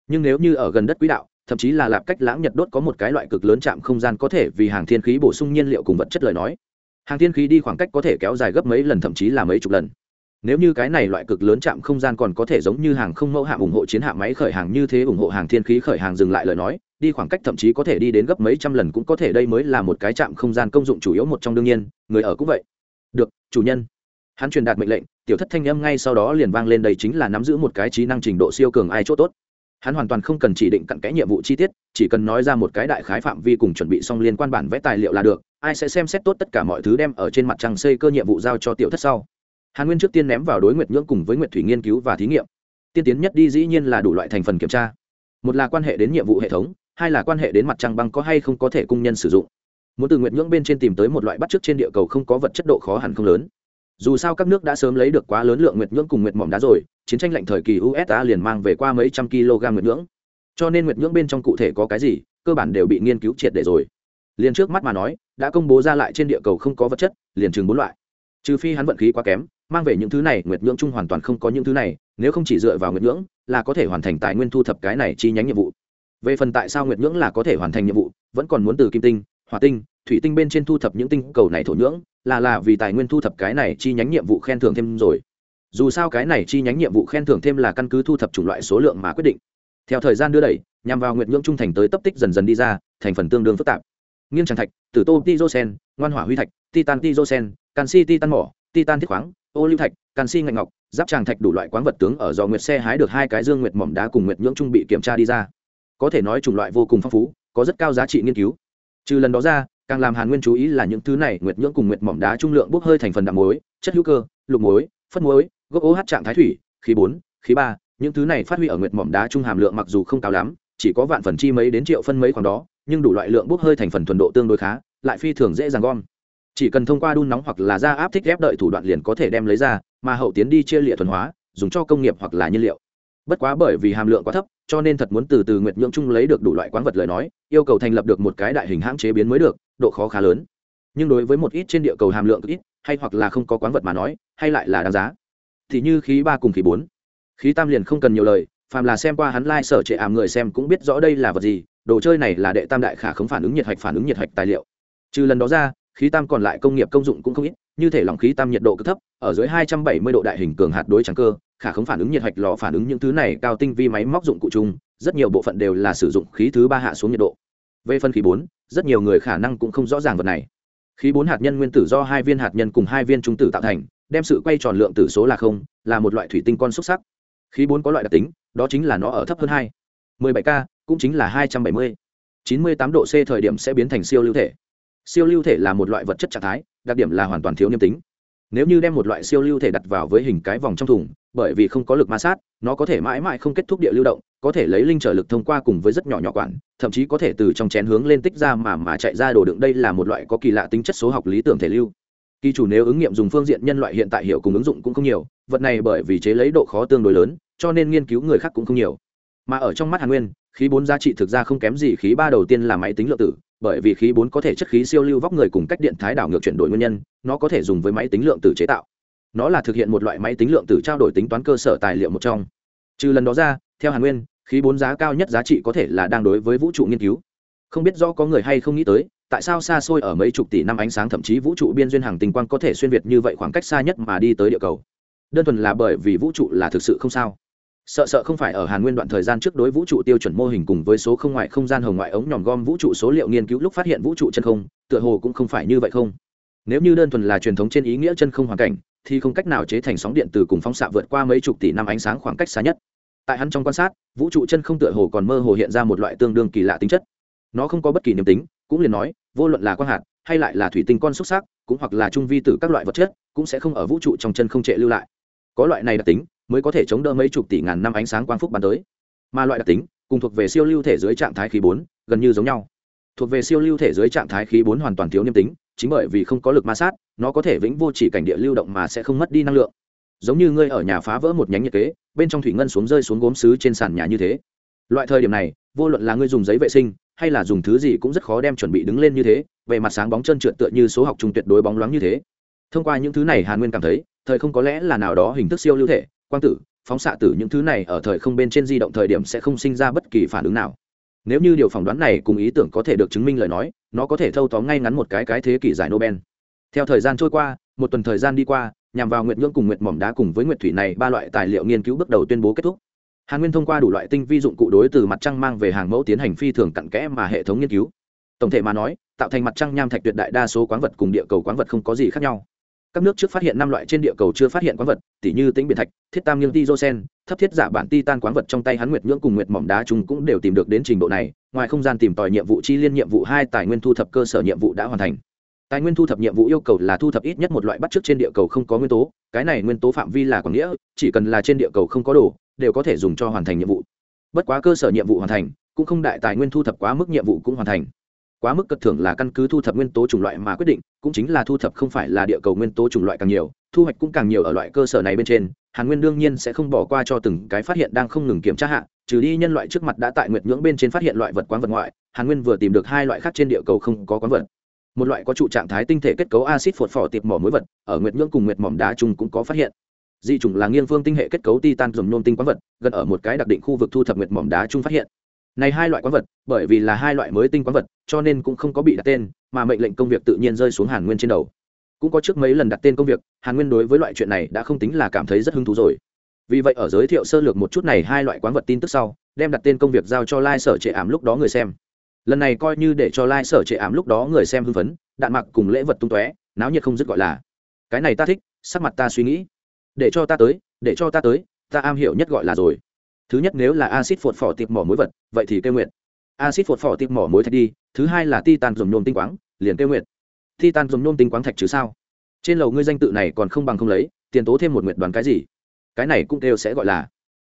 nhưng nếu như ở gần đất quỹ đạo, thậm chí là lạp cách lãng nhật đốt có một cái loại cực lớn chạm không gian có thể vì hàng thiên khí bổ sung nhiên liệu cùng vật chất lời nói. Hàng thiên khí đi khoảng cách có thể kéo dài gấp mấy lần, thậm chí là mấy chục lần. Nếu như cái này loại cực lớn chạm không gian còn có thể giống như hàng không mẫu hạm ủng hộ chiến hạm máy khởi hàng như thế ủng hộ hàng thiên khí khởi hàng dừng lại lời nói, đi khoảng cách thậm chí có thể đi đến gấp mấy trăm lần cũng có thể đây mới là một cái chạm không gian công dụng chủ yếu một trong đương nhiên, người ở cũng vậy. Được, chủ nhân. Hắn truyền đạt mệnh lệnh, tiểu thất thanh âm ngay sau đó liền vang lên, đây chính là nắm giữ một cái trí năng trình độ siêu cường ai chỗ tốt hắn hoàn toàn không cần chỉ định cặn kẽ nhiệm vụ chi tiết, chỉ cần nói ra một cái đại khái phạm vi cùng chuẩn bị xong liên quan bản vẽ tài liệu là được, ai sẽ xem xét tốt tất cả mọi thứ đem ở trên mặt trăng xây cơ nhiệm vụ giao cho tiểu thất sau. Hàn nguyên trước tiên ném vào đối nguyệt nhưỡng cùng với nguyệt thủy nghiên cứu và thí nghiệm. Tiên tiến nhất đi dĩ nhiên là đủ loại thành phần kiểm tra. Một là quan hệ đến nhiệm vụ hệ thống, hai là quan hệ đến mặt trăng băng có hay không có thể cung nhân sử dụng. Muốn từ nguyệt nhưỡng bên trên tìm tới một loại bắt chước trên địa cầu không có vật chất độ khó hẳn không lớn dù sao các nước đã sớm lấy được quá lớn lượng nguyệt nhưỡng cùng nguyệt mỏm đá rồi, chiến tranh lạnh thời kỳ usa liền mang về qua mấy trăm kg nguyệt nhưỡng. Cho nên nguyệt nhưỡng bên trong cụ thể có cái gì, cơ bản đều bị nghiên cứu triệt để rồi. Liền trước mắt mà nói, đã công bố ra lại trên địa cầu không có vật chất, liền chừng bốn loại. Trừ phi hắn vận khí quá kém, mang về những thứ này, nguyệt nhưỡng chung hoàn toàn không có những thứ này, nếu không chỉ dựa vào nguyệt nhưỡng, là có thể hoàn thành tài nguyên thu thập cái này chi nhánh nhiệm vụ. Về phần tại sao nguyệt nhưỡng là có thể hoàn thành nhiệm vụ, vẫn còn muốn từ kim tinh, hỏa tinh, thủy tinh bên trên thu thập những tinh cầu này thổ nhưỡng là là vì tài nguyên thu thập cái này chi nhánh nhiệm vụ khen thưởng thêm rồi. Dù sao cái này chi nhánh nhiệm vụ khen thưởng thêm là căn cứ thu thập chủng loại số lượng mà quyết định. Theo thời gian đưa đẩy, nhằm vào nguyệt ngưỡng trung thành tới tấp tích dần dần đi ra, thành phần tương đương phức tạp. Nghiêng tràng thạch, tử tô tizosen ngoan hỏa huy thạch, titan tizosen canxi titan mỏ, titan thiết khoáng, ô lưu thạch canxi ngạch ngọc, giáp tràng thạch đủ loại quáng vật tướng ở do nguyệt xe hái được hai cái dương nguyệt mỏm đá cùng nguyệt nhưỡng trung bị kiểm tra đi ra. Có thể nói chủng loại vô cùng phong phú, có rất cao giá trị nghiên cứu. Trừ lần đó ra càng làm hàn nguyên chú ý là những thứ này nguyệt nhưỡng cùng nguyệt mỏm đá trung lượng bốc hơi thành phần đạm muối, chất hữu cơ, lục muối phân muối, gốc ô hát trạng thái thủy, khí bốn, khí ba, những thứ này phát huy ở nguyệt mỏm đá trung hàm lượng mặc dù không cao lắm, chỉ có vạn phần chi mấy đến triệu phân mấy khoảng đó, nhưng đủ loại lượng bốc hơi thành phần thuần độ tương đối khá, lại phi thường dễ dàng gom. Chỉ cần thông qua đun nóng hoặc là ra áp thích ghép đợi thủ đoạn liền có thể đem lấy ra, mà hậu tiến đi chia lịa thuần hóa, dùng cho công nghiệp hoặc là nhiên liệu. Bất quá bởi vì hàm lượng quá thấp cho nên thật muốn từ từ nguyệt nhưỡng chung lấy được đủ loại quán vật lời nói, yêu cầu thành lập được một cái đại hình hãng chế biến mới được, độ khó khá lớn. Nhưng đối với một ít trên địa cầu hàm lượng ít, hay hoặc là không có quán vật mà nói, hay lại là đáng giá. Thì như khí ba cùng khí bốn. Khí tam liền không cần nhiều lời, phàm là xem qua hắn lai、like、sở trệ ảm người xem cũng biết rõ đây là vật gì, đồ chơi này là đệ tam đại khả không phản ứng nhiệt hạch phản ứng nhiệt hạch tài liệu. Trừ lần đó ra, khí tam còn lại công nghiệp công dụng cũng không ít, như thể lỏng khí tam nhiệt độ cực thấp, ở dưới hai trăm bảy mươi độ đại hình cường hạt đối trắng cơ khả không phản ứng nhiệt hạch lò phản ứng những thứ này, cao tinh vi máy móc dụng cụ chung, rất nhiều bộ phận đều là sử dụng khí thứ ba hạ xuống nhiệt độ. Về phân khí bốn, rất nhiều người khả năng cũng không rõ ràng vật này. Khí bốn hạt nhân nguyên tử do hai viên hạt nhân cùng hai viên trung tử tạo thành, đem sự quay tròn lượng tử số là không, là một loại thủy tinh con xúc sắc. Khí bốn có loại đặc tính, đó chính là nó ở thấp hơn hai. mười bảy k, cũng chính là hai trăm bảy mươi. chín mươi tám độ c thời điểm sẽ biến thành siêu lưu thể. Siêu lưu thể là một loại vật chất trạng thái, đặc điểm là hoàn toàn thiếu niêm tính. Nếu như đem một loại siêu lưu thể đặt vào với hình cái vòng trong thùng bởi vì không có lực ma sát, nó có thể mãi mãi không kết thúc địa lưu động, có thể lấy linh trở lực thông qua cùng với rất nhỏ nhỏ quản, thậm chí có thể từ trong chén hướng lên tích ra mà mà chạy ra đồ đựng. Đây là một loại có kỳ lạ tính chất số học lý tưởng thể lưu. Kỳ chủ nếu ứng nghiệm dùng phương diện nhân loại hiện tại hiểu cùng ứng dụng cũng không nhiều, vật này bởi vì chế lấy độ khó tương đối lớn, cho nên nghiên cứu người khác cũng không nhiều. Mà ở trong mắt hàn nguyên, khí bốn giá trị thực ra không kém gì khí ba đầu tiên là máy tính lượng tử, bởi vì khí bốn có thể chất khí siêu lưu vóc người cùng cách điện thái đảo ngược chuyển đổi nguyên nhân, nó có thể dùng với máy tính lượng tử chế tạo nó là thực hiện một loại máy tính lượng tử trao đổi tính toán cơ sở tài liệu một trong. Trừ lần đó ra, theo hàn nguyên, khí bốn giá cao nhất giá trị có thể là đang đối với vũ trụ nghiên cứu. Không biết rõ có người hay không nghĩ tới, tại sao xa xôi ở mấy chục tỷ năm ánh sáng thậm chí vũ trụ biên duyên hàng tinh quang có thể xuyên việt như vậy khoảng cách xa nhất mà đi tới địa cầu? Đơn thuần là bởi vì vũ trụ là thực sự không sao. Sợ sợ không phải ở hàn nguyên đoạn thời gian trước đối vũ trụ tiêu chuẩn mô hình cùng với số không ngoại không gian hồng ngoại ống nhòm gom vũ trụ số liệu nghiên cứu lúc phát hiện vũ trụ chân không, tựa hồ cũng không phải như vậy không? Nếu như đơn thuần là truyền thống trên ý nghĩa chân không hoàn cảnh thì không cách nào chế thành sóng điện từ cùng phóng xạ vượt qua mấy chục tỷ năm ánh sáng khoảng cách xa nhất. Tại hắn trong quan sát, vũ trụ chân không tựa hồ còn mơ hồ hiện ra một loại tương đương kỳ lạ tính chất. Nó không có bất kỳ niềm tính, cũng liền nói, vô luận là quang hạt, hay lại là thủy tinh con xúc xác cũng hoặc là trung vi từ các loại vật chất, cũng sẽ không ở vũ trụ trong chân không trệ lưu lại. Có loại này đặc tính, mới có thể chống đỡ mấy chục tỷ ngàn năm ánh sáng quang phúc bắn tới. Mà loại đặc tính, cùng thuộc về siêu lưu thể dưới trạng thái khí bốn, gần như giống nhau. Thuộc về siêu lưu thể dưới trạng thái khí bốn hoàn toàn thiếu niêm tính chính bởi vì không có lực ma sát, nó có thể vĩnh vô chỉ cảnh địa lưu động mà sẽ không mất đi năng lượng. Giống như ngươi ở nhà phá vỡ một nhánh nhiệt kế, bên trong thủy ngân xuống rơi xuống gốm xứ trên sàn nhà như thế. Loại thời điểm này, vô luận là ngươi dùng giấy vệ sinh, hay là dùng thứ gì cũng rất khó đem chuẩn bị đứng lên như thế về mặt sáng bóng chân trượt tựa như số học trùng tuyệt đối bóng loáng như thế. Thông qua những thứ này hàn nguyên cảm thấy, thời không có lẽ là nào đó hình thức siêu lưu thể, quang tử, phóng xạ tử, những thứ này ở thời không bên trên di động thời điểm sẽ không sinh ra bất kỳ phản ứng nào nếu như điều phỏng đoán này cùng ý tưởng có thể được chứng minh lời nói, nó có thể thâu tóm ngay ngắn một cái cái thế kỷ giải nobel. Theo thời gian trôi qua, một tuần thời gian đi qua, nhằm vào nguyện nhưỡng cùng nguyện mỏm đá cùng với nguyện thủy này, ba loại tài liệu nghiên cứu bước đầu tuyên bố kết thúc. Hàn nguyên thông qua đủ loại tinh vi dụng cụ đối từ mặt trăng mang về hàng mẫu tiến hành phi thường cặn kẽ mà hệ thống nghiên cứu. Tổng thể mà nói, tạo thành mặt trăng nham thạch tuyệt đại đa số quán vật cùng địa cầu quán vật không có gì khác nhau các nước trước phát hiện năm loại trên địa cầu chưa phát hiện quán vật, tỉ như tính biệt thạch, thiết tam nghiêng ti dô sen thấp thiết giả bản ti tan quán vật trong tay hắn nguyệt nhưỡng cùng nguyệt mỏm đá chúng cũng đều tìm được đến trình độ này, ngoài không gian tìm tòi nhiệm vụ chi liên nhiệm vụ hai, tài nguyên thu thập cơ sở nhiệm vụ đã hoàn thành. Tài nguyên thu thập nhiệm vụ yêu cầu là thu thập ít nhất một loại bắt trước trên địa cầu không có nguyên tố, cái này nguyên tố phạm vi là có nghĩa, chỉ cần là trên địa cầu không có đồ, đều có thể dùng cho hoàn thành nhiệm vụ. Bất quá cơ sở nhiệm vụ hoàn thành, cũng không đại tài nguyên thu thập quá mức nhiệm vụ cũng hoàn thành quá mức cất thưởng là căn cứ thu thập nguyên tố chủng loại mà quyết định, cũng chính là thu thập không phải là địa cầu nguyên tố chủng loại càng nhiều, thu hoạch cũng càng nhiều ở loại cơ sở này bên trên. Hàn nguyên đương nhiên sẽ không bỏ qua cho từng cái phát hiện đang không ngừng kiểm tra hạ, trừ đi nhân loại trước mặt đã tại nguyệt nhưỡng bên trên phát hiện loại vật quán vật ngoại, hàn nguyên vừa tìm được hai loại khác trên địa cầu không có quán vật. Một loại có trụ trạng thái tinh thể kết cấu acid phột phỏ tiệp mỏ mối vật, ở nguyệt nhưỡng cùng nguyệt mỏm đá chung cũng có phát hiện. Di chủng là nghiêng phương tinh hệ kết cấu titan dùng nôm tinh quán vật, gần ở một cái đặc định khu vực thu thập nguyệt mỏm đá chung phát hiện này hai loại quán vật, bởi vì là hai loại mới tinh quán vật, cho nên cũng không có bị đặt tên, mà mệnh lệnh công việc tự nhiên rơi xuống hàn nguyên trên đầu. Cũng có trước mấy lần đặt tên công việc, hàn nguyên đối với loại chuyện này đã không tính là cảm thấy rất hứng thú rồi. Vì vậy ở giới thiệu sơ lược một chút này hai loại quán vật tin tức sau, đem đặt tên công việc giao cho lai sở trệ ảm lúc đó người xem. Lần này coi như để cho lai sở trệ ảm lúc đó người xem hưng phấn, đạn mặc cùng lễ vật tung tóe, náo nhiệt không dứt gọi là. Cái này ta thích, sắc mặt ta suy nghĩ. Để cho ta tới, để cho ta tới, ta am hiểu nhất gọi là rồi thứ nhất nếu là acid phột phỏ tiệp mỏ mối vật, vậy thì kêu nguyện acid phột phỏ tiệp mỏ mối thạch đi, thứ hai là titan dùng nhôm tinh quáng, liền kêu nguyện titan dùng nhôm tinh quáng thạch chứ sao? Trên lầu ngươi danh tự này còn không bằng không lấy, tiền tố thêm một nguyện đoàn cái gì? Cái này cũng kêu sẽ gọi là,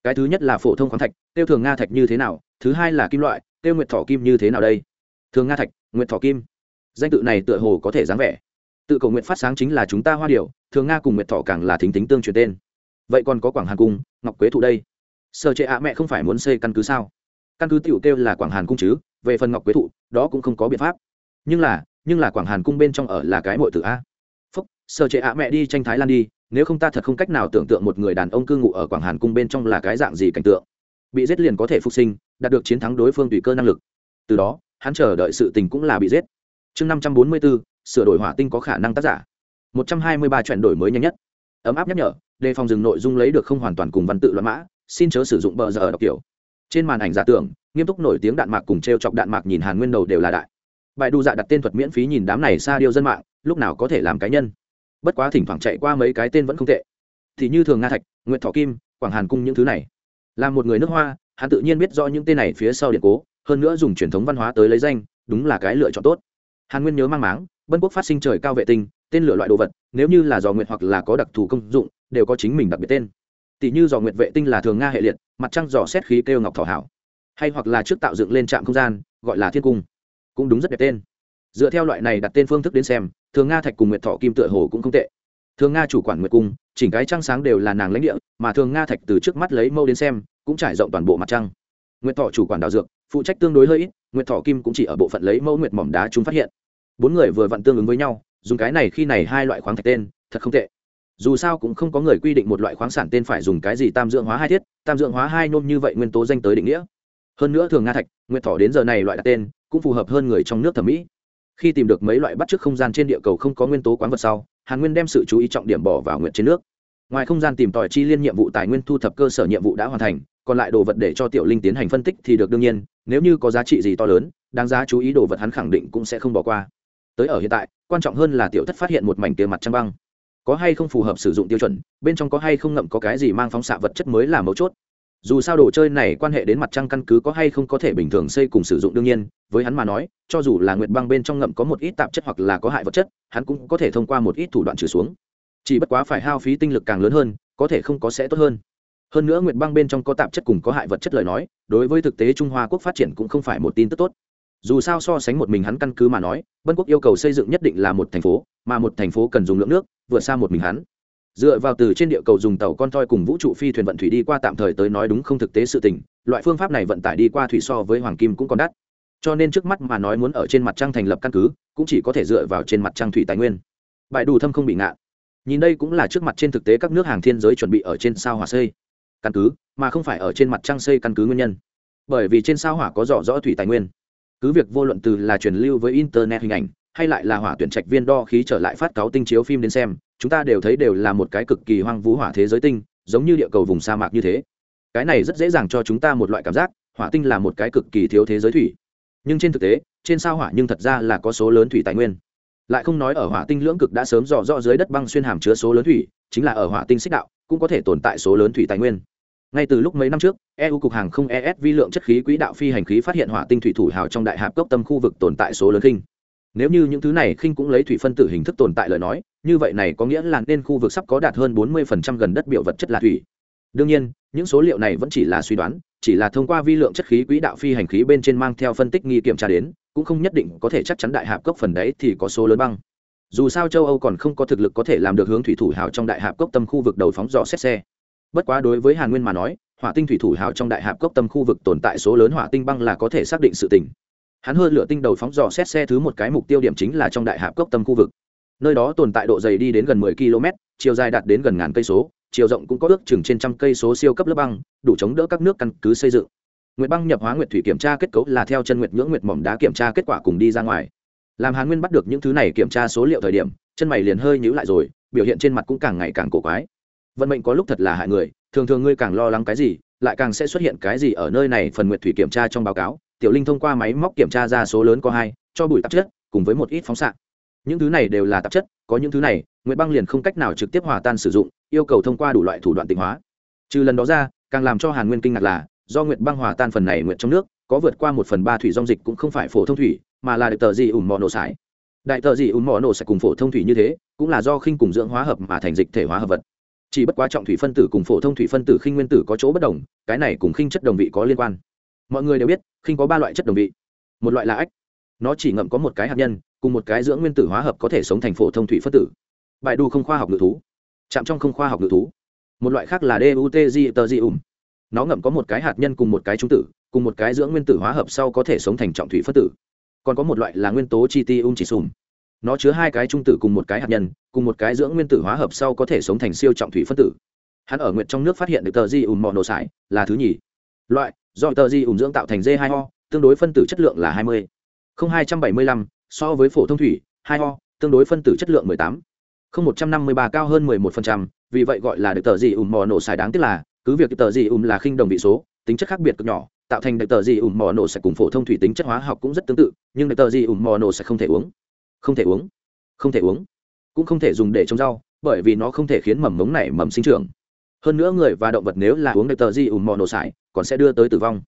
cái thứ nhất là phổ thông khoáng thạch tiêu thường nga thạch như thế nào? Thứ hai là kim loại tiêu nguyệt thỏ kim như thế nào đây? Thường nga thạch, nguyệt thỏ kim. Danh tự này tựa hồ có thể dáng vẻ. Tự cầu nguyện phát sáng chính là chúng ta hoa điều thường nga cùng nguyệt thỏ càng là thính tính tương truyền tên. Vậy còn có quảng hà cung, ngọc quế thụ đây sở trệ ạ, mẹ không phải muốn xây căn cứ sao? Căn cứ tiểu kêu là quảng hàn cung chứ, về phần ngọc quế thụ, đó cũng không có biện pháp. Nhưng là nhưng là quảng hàn cung bên trong ở là cái mội tử a. Phúc, sở trệ ạ, mẹ đi tranh thái lan đi, nếu không ta thật không cách nào tưởng tượng một người đàn ông cư ngụ ở quảng hàn cung bên trong là cái dạng gì cảnh tượng. Bị giết liền có thể phục sinh, đạt được chiến thắng đối phương tùy cơ năng lực. Từ đó, hắn chờ đợi sự tình cũng là bị giết. Chương năm trăm bốn mươi bốn sửa đổi hỏa tinh có khả năng tác giả. Một trăm hai mươi ba chuyển đổi mới nhanh nhất. Ấm áp nhắc nhở, đề phòng dừng nội dung lấy được không hoàn toàn cùng văn tự loạn mã xin chớ sử dụng bờ giờ đọc kiểu. Trên màn ảnh giả tưởng, nghiêm túc nổi tiếng đạn mạc cùng t r e o chọc đạn mạc nhìn hàn nguyên đầu đều là đại. Bài đu dạ đặt tên thuật miễn phí nhìn đám này xa điêu dân mạng, lúc nào có thể làm cá nhân. Bất quá thỉnh thoảng chạy qua mấy cái tên vẫn không tệ. Thì như thường nga thạch nguyễn thọ kim, quảng hàn cung những thứ này. Là một người nước hoa, hắn tự nhiên biết rõ những tên này phía sau điện cố, hơn nữa dùng truyền thống văn hóa tới lấy danh, đúng là cái lựa chọn tốt. Hàn nguyên nhớ mang máng, bân quốc phát sinh trời cao vệ tinh, tên lửa loại đồ vật, nếu như là do nguyện hoặc là có đặc thù công dụng, đều có chính mình đặc biệt tên tỷ như dò nguyệt vệ tinh là thường nga hệ liệt, mặt trăng dò xét khí kêu ngọc thỏ hảo. Hay hoặc là trước tạo dựng lên trạm không gian, gọi là thiên cung. Cũng đúng rất đẹp tên. Dựa theo loại này đặt tên phương thức đến xem, thường nga thạch cùng nguyệt thọ kim tựa hồ cũng không tệ. Thường nga chủ quản nguyệt cung, chỉnh cái trăng sáng đều là nàng lãnh địa, mà thường nga thạch từ trước mắt lấy mâu đến xem, cũng trải rộng toàn bộ mặt trăng. Nguyệt thọ chủ quản đào dược, phụ trách tương đối hơi ít, nguyệt thọ kim cũng chỉ ở bộ phận lấy mẫu nguyệt mỏm đá chúng phát hiện. Bốn người vừa vặn tương ứng với nhau, dùng cái này khi này hai loại khoáng thạch tên, thật không tệ dù sao cũng không có người quy định một loại khoáng sản tên phải dùng cái gì tam dưỡng hóa hai thiết, tam dưỡng hóa hai nôm như vậy nguyên tố danh tới định nghĩa. Hơn nữa thường nga thạch nguyện thỏ đến giờ này loại đặt tên, cũng phù hợp hơn người trong nước thẩm mỹ. Khi tìm được mấy loại bắt chước không gian trên địa cầu không có nguyên tố quán vật sau, hàn nguyên đem sự chú ý trọng điểm bỏ vào nguyện trên nước. Ngoài không gian tìm tòi chi liên nhiệm vụ tài nguyên thu thập cơ sở nhiệm vụ đã hoàn thành, còn lại đồ vật để cho tiểu linh tiến hành phân tích thì được đương nhiên, nếu như có giá trị gì to lớn, đáng giá chú ý đồ vật hắn khẳng định cũng sẽ không bỏ qua. Tới ở hiện tại, quan trọng hơn là tiểu thất phát hiện một mảnh tia mặt trăng băng có hay không phù hợp sử dụng tiêu chuẩn, bên trong có hay không ngậm có cái gì mang phóng xạ vật chất mới là mấu chốt. Dù sao đồ chơi này quan hệ đến mặt trăng căn cứ có hay không có thể bình thường xây cùng sử dụng đương nhiên, với hắn mà nói, cho dù là nguyệt băng bên trong ngậm có một ít tạp chất hoặc là có hại vật chất, hắn cũng có thể thông qua một ít thủ đoạn trừ xuống. Chỉ bất quá phải hao phí tinh lực càng lớn hơn, có thể không có sẽ tốt hơn. Hơn nữa nguyệt băng bên trong có tạp chất cùng có hại vật chất lời nói, đối với thực tế trung hoa quốc phát triển cũng không phải một tin tức tốt dù sao so sánh một mình hắn căn cứ mà nói, vân quốc yêu cầu xây dựng nhất định là một thành phố, mà một thành phố cần dùng lượng nước, vượt xa một mình hắn. Dựa vào từ trên địa cầu dùng tàu con toi cùng vũ trụ phi thuyền vận thủy đi qua tạm thời tới nói đúng không thực tế sự tình, loại phương pháp này vận tải đi qua thủy so với hoàng kim cũng còn đắt. Cho nên trước mắt mà nói muốn ở trên mặt trăng thành lập căn cứ, cũng chỉ có thể dựa vào trên mặt trăng thủy tài nguyên. Bãi đủ thâm không bị ngạn nhìn đây cũng là trước mặt trên thực tế các nước hàng thiên giới chuẩn bị ở trên sao hỏa xây căn cứ, mà không phải ở trên mặt trăng xây căn cứ nguyên nhân. Bởi vì trên sao hỏa có rõ rõ thủy tài nguyên cứ việc vô luận từ là truyền lưu với internet hình ảnh, hay lại là hỏa tuyển trạch viên đo khí trở lại phát cáo tinh chiếu phim đến xem, chúng ta đều thấy đều là một cái cực kỳ hoang vũ hỏa thế giới tinh, giống như địa cầu vùng sa mạc như thế. Cái này rất dễ dàng cho chúng ta một loại cảm giác, hỏa tinh là một cái cực kỳ thiếu thế giới thủy. Nhưng trên thực tế, trên sao hỏa nhưng thật ra là có số lớn thủy tài nguyên. Lại không nói ở hỏa tinh lưỡng cực đã sớm dò dò dưới đất băng xuyên hàm chứa số lớn thủy, chính là ở hỏa tinh xích đạo, cũng có thể tồn tại số lớn thủy tài nguyên ngay từ lúc mấy năm trước eu cục hàng không es vi lượng chất khí quỹ đạo phi hành khí phát hiện hỏa tinh thủy thủ hào trong đại hạp cốc tâm khu vực tồn tại số lớn khinh. Nếu như những thứ này khinh cũng lấy thủy phân tử hình thức tồn tại lời nói, như vậy này có nghĩa là nên khu vực sắp có đạt hơn 40% gần đất biểu vật chất là thủy. Đương nhiên, những số liệu này vẫn chỉ là suy đoán, chỉ là thông qua vi lượng chất khí quỹ đạo phi hành khí bên trên mang theo phân tích nghi kiểm tra đến, cũng không nhất định có thể chắc chắn đại hạp cốc phần đấy thì có số lớn băng. Dù sao châu âu còn không có thực lực có thể làm được hướng thủy thủ hào trong đại hạp cốc tâm khu vực đầu phóng dò xét xe bất quá đối với hàn nguyên mà nói, hỏa tinh thủy thủ hào trong đại hạp cốc tâm khu vực tồn tại số lớn hỏa tinh băng là có thể xác định sự tình. Hắn hơn lửa tinh đầu phóng dò xét xe thứ một cái mục tiêu điểm chính là trong đại hạp cốc tâm khu vực. Nơi đó tồn tại độ dày đi đến gần 10 km, chiều dài đạt đến gần ngàn cây số, chiều rộng cũng có ước chừng trên trăm cây số siêu cấp lớp băng, đủ chống đỡ các nước căn cứ xây dựng. Nguyệt băng nhập hóa nguyệt thủy kiểm tra kết cấu là theo chân nguyệt nhưỡng nguyệt mỏm đá kiểm tra kết quả cùng đi ra ngoài. Làm hàn nguyên bắt được những thứ này kiểm tra số liệu thời điểm, chân mày liền hơi nhíu lại rồi, biểu hiện trên mặt cũng càng ngày càng cổ quái vận mệnh có lúc thật là hại người, thường thường ngươi càng lo lắng cái gì, lại càng sẽ xuất hiện cái gì ở nơi này, phần nguyệt thủy kiểm tra trong báo cáo, tiểu linh thông qua máy móc kiểm tra ra số lớn có hai, cho bụi tạp chất, cùng với một ít phóng xạ. Những thứ này đều là tạp chất, có những thứ này, nguyệt băng liền không cách nào trực tiếp hòa tan sử dụng, yêu cầu thông qua đủ loại thủ đoạn tịnh hóa. Trừ lần đó ra, càng làm cho hàn nguyên kinh ngạc là, do nguyệt băng hòa tan phần này nguyệt trong nước, có vượt qua một phần ba thủy dung dịch cũng không phải phổ thông thủy, mà là đại tờ gì ủng mò nổ sải. Đại tờ gì ủng mò nổ sải cùng phổ thông thủy như thế, cũng là do khinh cùng dưỡng hóa hợp mà thành dịch thể hóa hợp vật chỉ bất quá trọng thủy phân tử cùng phổ thông thủy phân tử khinh nguyên tử có chỗ bất đồng, cái này cùng khinh chất đồng vị có liên quan. Mọi người đều biết, khinh có ba loại chất đồng vị. Một loại là ách. Nó chỉ ngậm có một cái hạt nhân, cùng một cái dưỡng nguyên tử hóa hợp có thể sống thành phổ thông thủy phân tử. Bài đu không khoa học ngự thú. Chạm trong không khoa học ngự thú. Một loại khác là dutg tờ di ủng nó ngậm có một cái hạt nhân cùng một cái trung tử, cùng một cái dưỡng nguyên tử hóa hợp sau có thể sống thành trọng thủy phân tử. Còn có một loại là nguyên tố chi ti ung chỉ sùm nó chứa hai cái trung tử cùng một cái hạt nhân, cùng một cái dưỡng nguyên tử hóa hợp sau có thể sống thành siêu trọng thủy phân tử. Hắn ở nguyện trong nước phát hiện được tờ di ùn mò nổ sải, là thứ nhì. Loại, do tờ di ùn dưỡng tạo thành d 2 o, tương đối phân tử chất lượng là hai mươi. Không hai trăm bảy mươi lăm, so với phổ thông thủy, hai o, tương đối phân tử chất lượng mười tám. Không một trăm năm mươi ba cao hơn mười một phần trăm, vì vậy gọi là được tờ di ùn mò nổ sải đáng tiếc là, cứ việc tờ di ùn là khinh đồng vị số, tính chất khác biệt cực nhỏ, tạo thành được tờ di ùn mò nổ sẽ cùng phổ thông thủy tính chất hóa học cũng rất tương tự, nhưng được tờ di ùn mò nổ sẽ không thể uống không thể uống. Không thể uống. Cũng không thể dùng để trồng rau, bởi vì nó không thể khiến mầm mống này mầm sinh trưởng. Hơn nữa người và động vật nếu là uống đại tờ gì ùn mò nổ xài, còn sẽ đưa tới tử vong.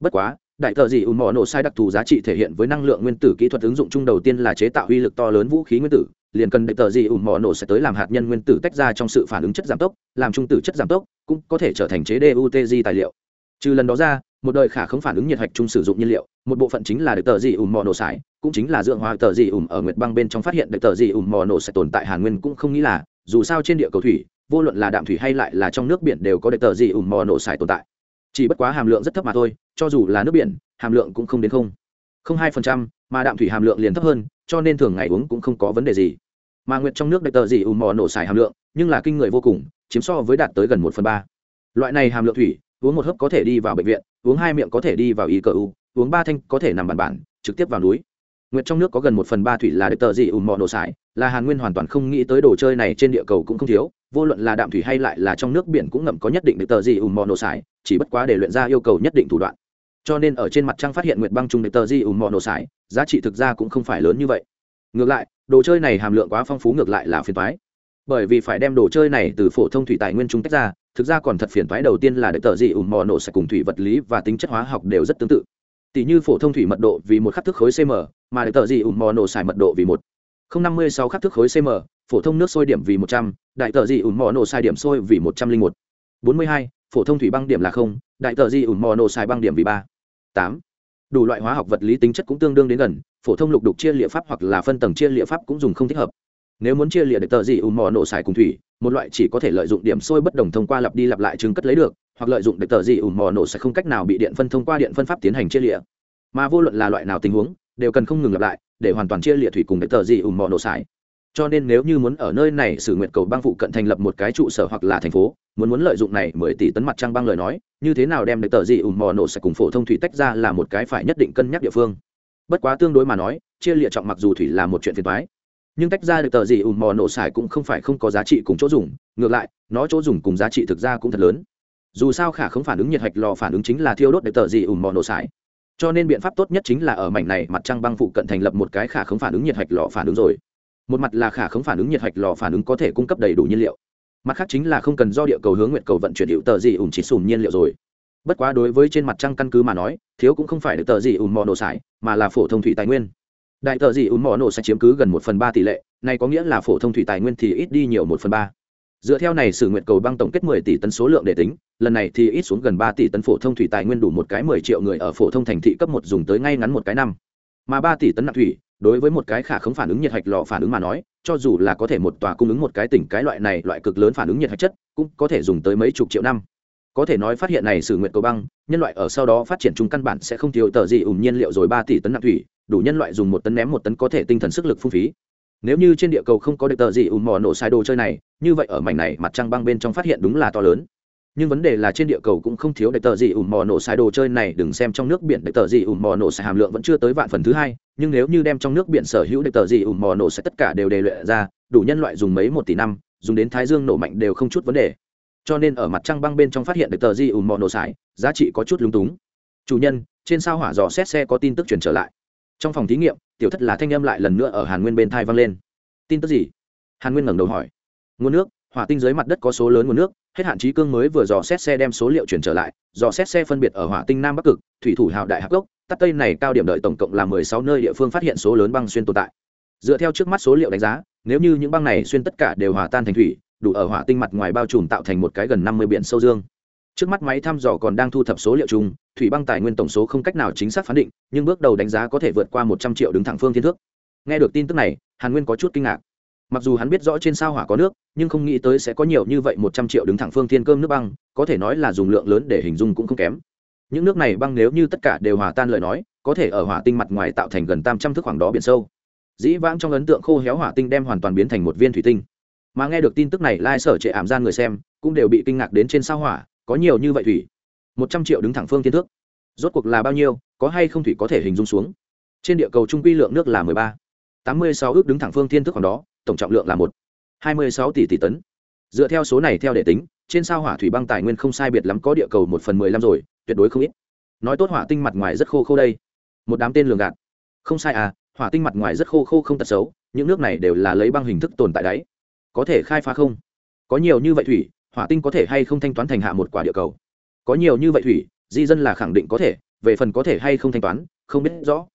Bất quá, đại tờ gì ùn mò nổ sai đặc thù giá trị thể hiện với năng lượng nguyên tử kỹ thuật ứng dụng chung đầu tiên là chế tạo uy lực to lớn vũ khí nguyên tử, liền cần đại tờ gì ùn mò nổ sẽ tới làm hạt nhân nguyên tử tách ra trong sự phản ứng chất giảm tốc, làm trung tử chất giảm tốc, cũng có thể trở thành chế dutg tài liệu. Trừ lần đó ra một đời khả không phản ứng nhiệt hạch chung sử dụng nhiên liệu, một bộ phận chính là được tờ gì ùn mò nổ xài, cũng chính là dưỡng hóa tờ gì ùm ở nguyệt băng bên trong phát hiện được tờ gì ùm mò nổ sẽ tồn tại hàn nguyên cũng không nghĩ là, dù sao trên địa cầu thủy, vô luận là đạm thủy hay lại là trong nước biển đều có được tờ gì ùm mò nổ xài tồn tại. Chỉ bất quá hàm lượng rất thấp mà thôi, cho dù là nước biển, hàm lượng cũng không đến không. Không hai phần trăm, mà đạm thủy hàm lượng liền thấp hơn, cho nên thường ngày uống cũng không có vấn đề gì. Mà nguyệt trong nước đại tờ gì ùm mò nổ xài hàm lượng, nhưng là kinh người vô cùng, chiếm so với đạt tới gần một phần ba. Loại này hàm lượng thủy uống một hớp có thể đi vào bệnh viện, uống hai miệng có thể đi vào y cờ u, uống ba thanh có thể nằm bàn bản trực tiếp vào núi. Nguyệt trong nước có gần một phần ba thủy là đệ tờ dị ùn mò nổ sải, là hàn nguyên hoàn toàn không nghĩ tới đồ chơi này trên địa cầu cũng không thiếu, vô luận là đạm thủy hay lại là trong nước biển cũng ngậm có nhất định đệ tờ dị ùn mò nổ sải, chỉ bất quá để luyện ra yêu cầu nhất định thủ đoạn. Cho nên ở trên mặt trăng phát hiện nguyệt băng trung đệ tờ dị ùn mò nổ sải, giá trị thực ra cũng không phải lớn như vậy. Ngược lại, đồ chơi này hàm lượng quá phong phú ngược lại là phiền toái. Bởi vì phải đem đồ chơi này từ phổ thông thủy tài nguyên trung tách ra thực ra còn thật phiền toái đầu tiên là đệ tờ gì ùm mò nổ sạch cùng thủy vật lý và tính chất hóa học đều rất tương tự. Tỷ như phổ thông thủy mật độ vì một khắc thức khối cm mà đệ tờ gì ùm mò nổ xài mật độ vì một. Không năm mươi sáu khắc thức khối cm phổ thông nước sôi điểm vì một trăm đại tờ gì ùm mò nổ xài điểm sôi vì một trăm linh một. Bốn mươi hai, phổ thông thủy băng điểm là không đại tờ gì ùm mò nổ xài băng điểm vì ba. Tám, đủ loại hóa học vật lý tính chất cũng tương đương đến gần, phổ thông lục đục chia liệu pháp hoặc là phân tầng chia liệu pháp cũng dùng không thích hợp nếu muốn chia liệt được tờ gì ùm mò nổ xài cùng thủy, một loại chỉ có thể lợi dụng điểm sôi bất đồng thông qua lặp đi lặp lại chứng cất lấy được, hoặc lợi dụng đệ tờ gì ùm mò nổ xài không cách nào bị điện phân thông qua điện phân pháp tiến hành chia liệt mà vô luận là loại nào tình huống, đều cần không ngừng lặp lại, để hoàn toàn chia liệt thủy cùng để tờ gì ủng mò nổ xài. Cho nên nếu như muốn ở nơi này sử nguyện cầu băng phụ cận thành lập một cái trụ sở hoặc là thành phố, muốn muốn lợi dụng này mười tỷ tấn mặt trăng băng lời nói, như thế nào đem được tờ gì ủng mò nổ xài cùng phổ thông thủy tách ra là một cái phải nhất định cân nhắc địa phương. Bất quá tương đối mà nói, chia liệt trọng mặc dù thủy là một chuyện phiền toái nhưng tách ra được tờ gì ùn mò nổ xài cũng không phải không có giá trị cùng chỗ dùng, ngược lại, nó chỗ dùng cùng giá trị thực ra cũng thật lớn. Dù sao khả không phản ứng nhiệt hạch lò phản ứng chính là thiêu đốt để tờ gì ùn mò nổ xài cho nên biện pháp tốt nhất chính là ở mảnh này mặt trăng băng phụ cận thành lập một cái khả không phản ứng nhiệt hạch lò phản ứng rồi. Một mặt là khả không phản ứng nhiệt hạch lò phản ứng có thể cung cấp đầy đủ nhiên liệu. Mặt khác chính là không cần do địa cầu hướng nguyện cầu vận chuyển hiệu tờ gì ùn chỉ sùn nhiên liệu rồi. Bất quá đối với trên mặt trăng căn cứ mà nói, thiếu cũng không phải được tờ gì ùn mò nổ xài mà là phổ thông thủy tài nguyên đại tờ gì ùn mỏ nổ sẽ chiếm cứ gần một phần ba tỷ lệ, này có nghĩa là phổ thông thủy tài nguyên thì ít đi nhiều một phần ba. Dựa theo này, sử nguyện cầu băng tổng kết 10 tỷ tấn số lượng để tính, lần này thì ít xuống gần 3 tỷ tấn phổ thông thủy tài nguyên đủ một cái 10 triệu người ở phổ thông thành thị cấp một dùng tới ngay ngắn một cái năm. Mà 3 tỷ tấn nặng thủy, đối với một cái khả không phản ứng nhiệt hạch lò phản ứng mà nói, cho dù là có thể một tòa cung ứng một cái tỉnh cái loại này, loại cực lớn phản ứng nhiệt hạch chất, cũng có thể dùng tới mấy chục triệu năm có thể nói phát hiện này sử nguyện cầu băng, nhân loại ở sau đó phát triển chung căn bản sẽ không thiếu tờ gì ủng nhiên liệu rồi 3 tỷ tấn nặng thủy, đủ nhân loại dùng một tấn ném một tấn có thể tinh thần sức lực phung phí. Nếu như trên địa cầu không có được tờ gì ủng mò nổ sai đồ chơi này, như vậy ở mảnh này mặt trăng băng bên trong phát hiện đúng là to lớn. Nhưng vấn đề là trên địa cầu cũng không thiếu đại tờ gì ùm mò nổ sai đồ chơi này, đừng xem trong nước biển đại tờ gì ùm mò nổ sai hàm lượng vẫn chưa tới vạn phần thứ hai, nhưng nếu như đem trong nước biển sở hữu đại tờ gì ùm mò nổ sai tất cả đều đề luyện ra, đủ nhân loại dùng mấy một tỷ năm, dùng đến thái dương nổ mạnh đều không chút vấn đề cho nên ở mặt trăng băng bên trong phát hiện được tờ di ủn mò nổ sải, giá trị có chút lúng túng. Chủ nhân trên sao hỏa dò xét xe có tin tức chuyển trở lại. Trong phòng thí nghiệm tiểu thất là thanh âm lại lần nữa ở hàn nguyên bên thai vang lên. Tin tức gì? Hàn nguyên ngẩng đầu hỏi. Nguồn nước hỏa tinh dưới mặt đất có số lớn nguồn nước hết hạn trí cương mới vừa dò xét xe đem số liệu chuyển trở lại dò xét xe phân biệt ở hỏa tinh nam bắc cực thủy thủ hào đại hạc gốc tắt tây này cao điểm đợi tổng cộng là mười sáu nơi địa phương phát hiện số lớn băng xuyên tồn tại. Dựa theo trước mắt số liệu đánh giá nếu như những băng này xuyên tất cả đều hòa tan thành thủy đủ ở hỏa tinh mặt ngoài bao trùm tạo thành một cái gần năm mươi biển sâu dương. Trước mắt máy thăm dò còn đang thu thập số liệu chung, thủy băng tài nguyên tổng số không cách nào chính xác phán định, nhưng bước đầu đánh giá có thể vượt qua một trăm triệu đứng thẳng phương thiên thước. Nghe được tin tức này, hàn nguyên có chút kinh ngạc. Mặc dù hắn biết rõ trên sao hỏa có nước, nhưng không nghĩ tới sẽ có nhiều như vậy một trăm triệu đứng thẳng phương thiên cơm nước băng, có thể nói là dùng lượng lớn để hình dung cũng không kém. Những nước này băng nếu như tất cả đều hòa tan lời nói, có thể ở hỏa tinh mặt ngoài tạo thành gần tam trăm thước khoảng đó biển sâu. Dĩ vãng trong ấn tượng khô héo hỏa tinh đem hoàn toàn biến thành một viên thủy tinh mà nghe được tin tức này, lai sở trệ ảm gian người xem cũng đều bị kinh ngạc đến trên sao hỏa, có nhiều như vậy thủy. Một trăm triệu đứng thẳng phương thiên thước. Rốt cuộc là bao nhiêu, có hay không thủy có thể hình dung xuống? Trên địa cầu trung quy lượng nước là mười ba. Tám mươi sáu ước đứng thẳng phương thiên thước còn đó, tổng trọng lượng là một. Hai mươi sáu tỷ tỷ tấn. Dựa theo số này theo đệ tính, trên sao hỏa thủy băng tài nguyên không sai biệt lắm có địa cầu một phần mười lăm rồi, tuyệt đối không ít. Nói tốt hỏa tinh mặt ngoài rất khô khô đây. Một đám tên lường gạt. Không sai à hỏa tinh mặt ngoài rất khô khô không tật xấu, những nước này đều là lấy băng hình thức tồn tại đáy có thể khai phá không? Có nhiều như vậy thủy, hỏa tinh có thể hay không thanh toán thành hạ một quả địa cầu? Có nhiều như vậy thủy, di dân là khẳng định có thể, về phần có thể hay không thanh toán, không biết rõ.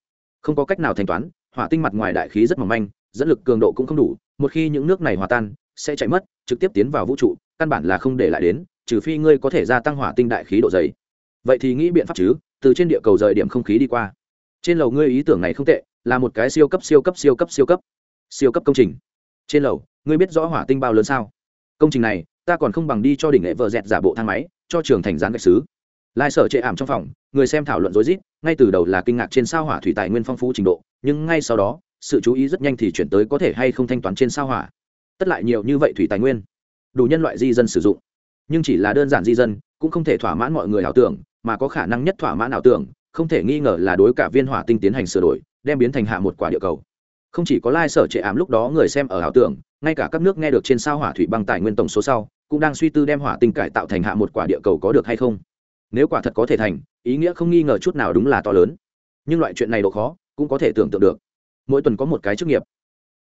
Không có cách nào thanh toán, hỏa tinh mặt ngoài đại khí rất mỏng manh, dẫn lực cường độ cũng không đủ, một khi những nước này hòa tan, sẽ chạy mất, trực tiếp tiến vào vũ trụ, căn bản là không để lại đến, trừ phi ngươi có thể gia tăng hỏa tinh đại khí độ dày. Vậy thì nghĩ biện pháp chứ, từ trên địa cầu rời điểm không khí đi qua. Trên lầu ngươi ý tưởng này không tệ, là một cái siêu cấp siêu cấp siêu cấp siêu cấp siêu cấp công trình. Trên lầu ngươi biết rõ hỏa tinh bao lớn sao? Công trình này, ta còn không bằng đi cho đỉnh nghệ vợ dẹt giả bộ thang máy, cho trường thành gián gạch xứ. Lai sở chệ ảm trong phòng, người xem thảo luận rối rít, ngay từ đầu là kinh ngạc trên sao hỏa thủy tài nguyên phong phú trình độ, nhưng ngay sau đó, sự chú ý rất nhanh thì chuyển tới có thể hay không thanh toán trên sao hỏa. Tất lại nhiều như vậy thủy tài nguyên, đủ nhân loại di dân sử dụng. Nhưng chỉ là đơn giản di dân, cũng không thể thỏa mãn mọi người ảo tưởng, mà có khả năng nhất thỏa mãn ảo tưởng, không thể nghi ngờ là đối cả viên hỏa tinh tiến hành sửa đổi, đem biến thành hạ một quả địa cầu không chỉ có lai sở trệ ám lúc đó người xem ở ảo tưởng, ngay cả các nước nghe được trên sao hỏa thủy băng tài nguyên tổng số sau, cũng đang suy tư đem hỏa tinh cải tạo thành hạ một quả địa cầu có được hay không. Nếu quả thật có thể thành, ý nghĩa không nghi ngờ chút nào đúng là to lớn. Nhưng loại chuyện này độ khó, cũng có thể tưởng tượng được. Mỗi tuần có một cái chức nghiệp.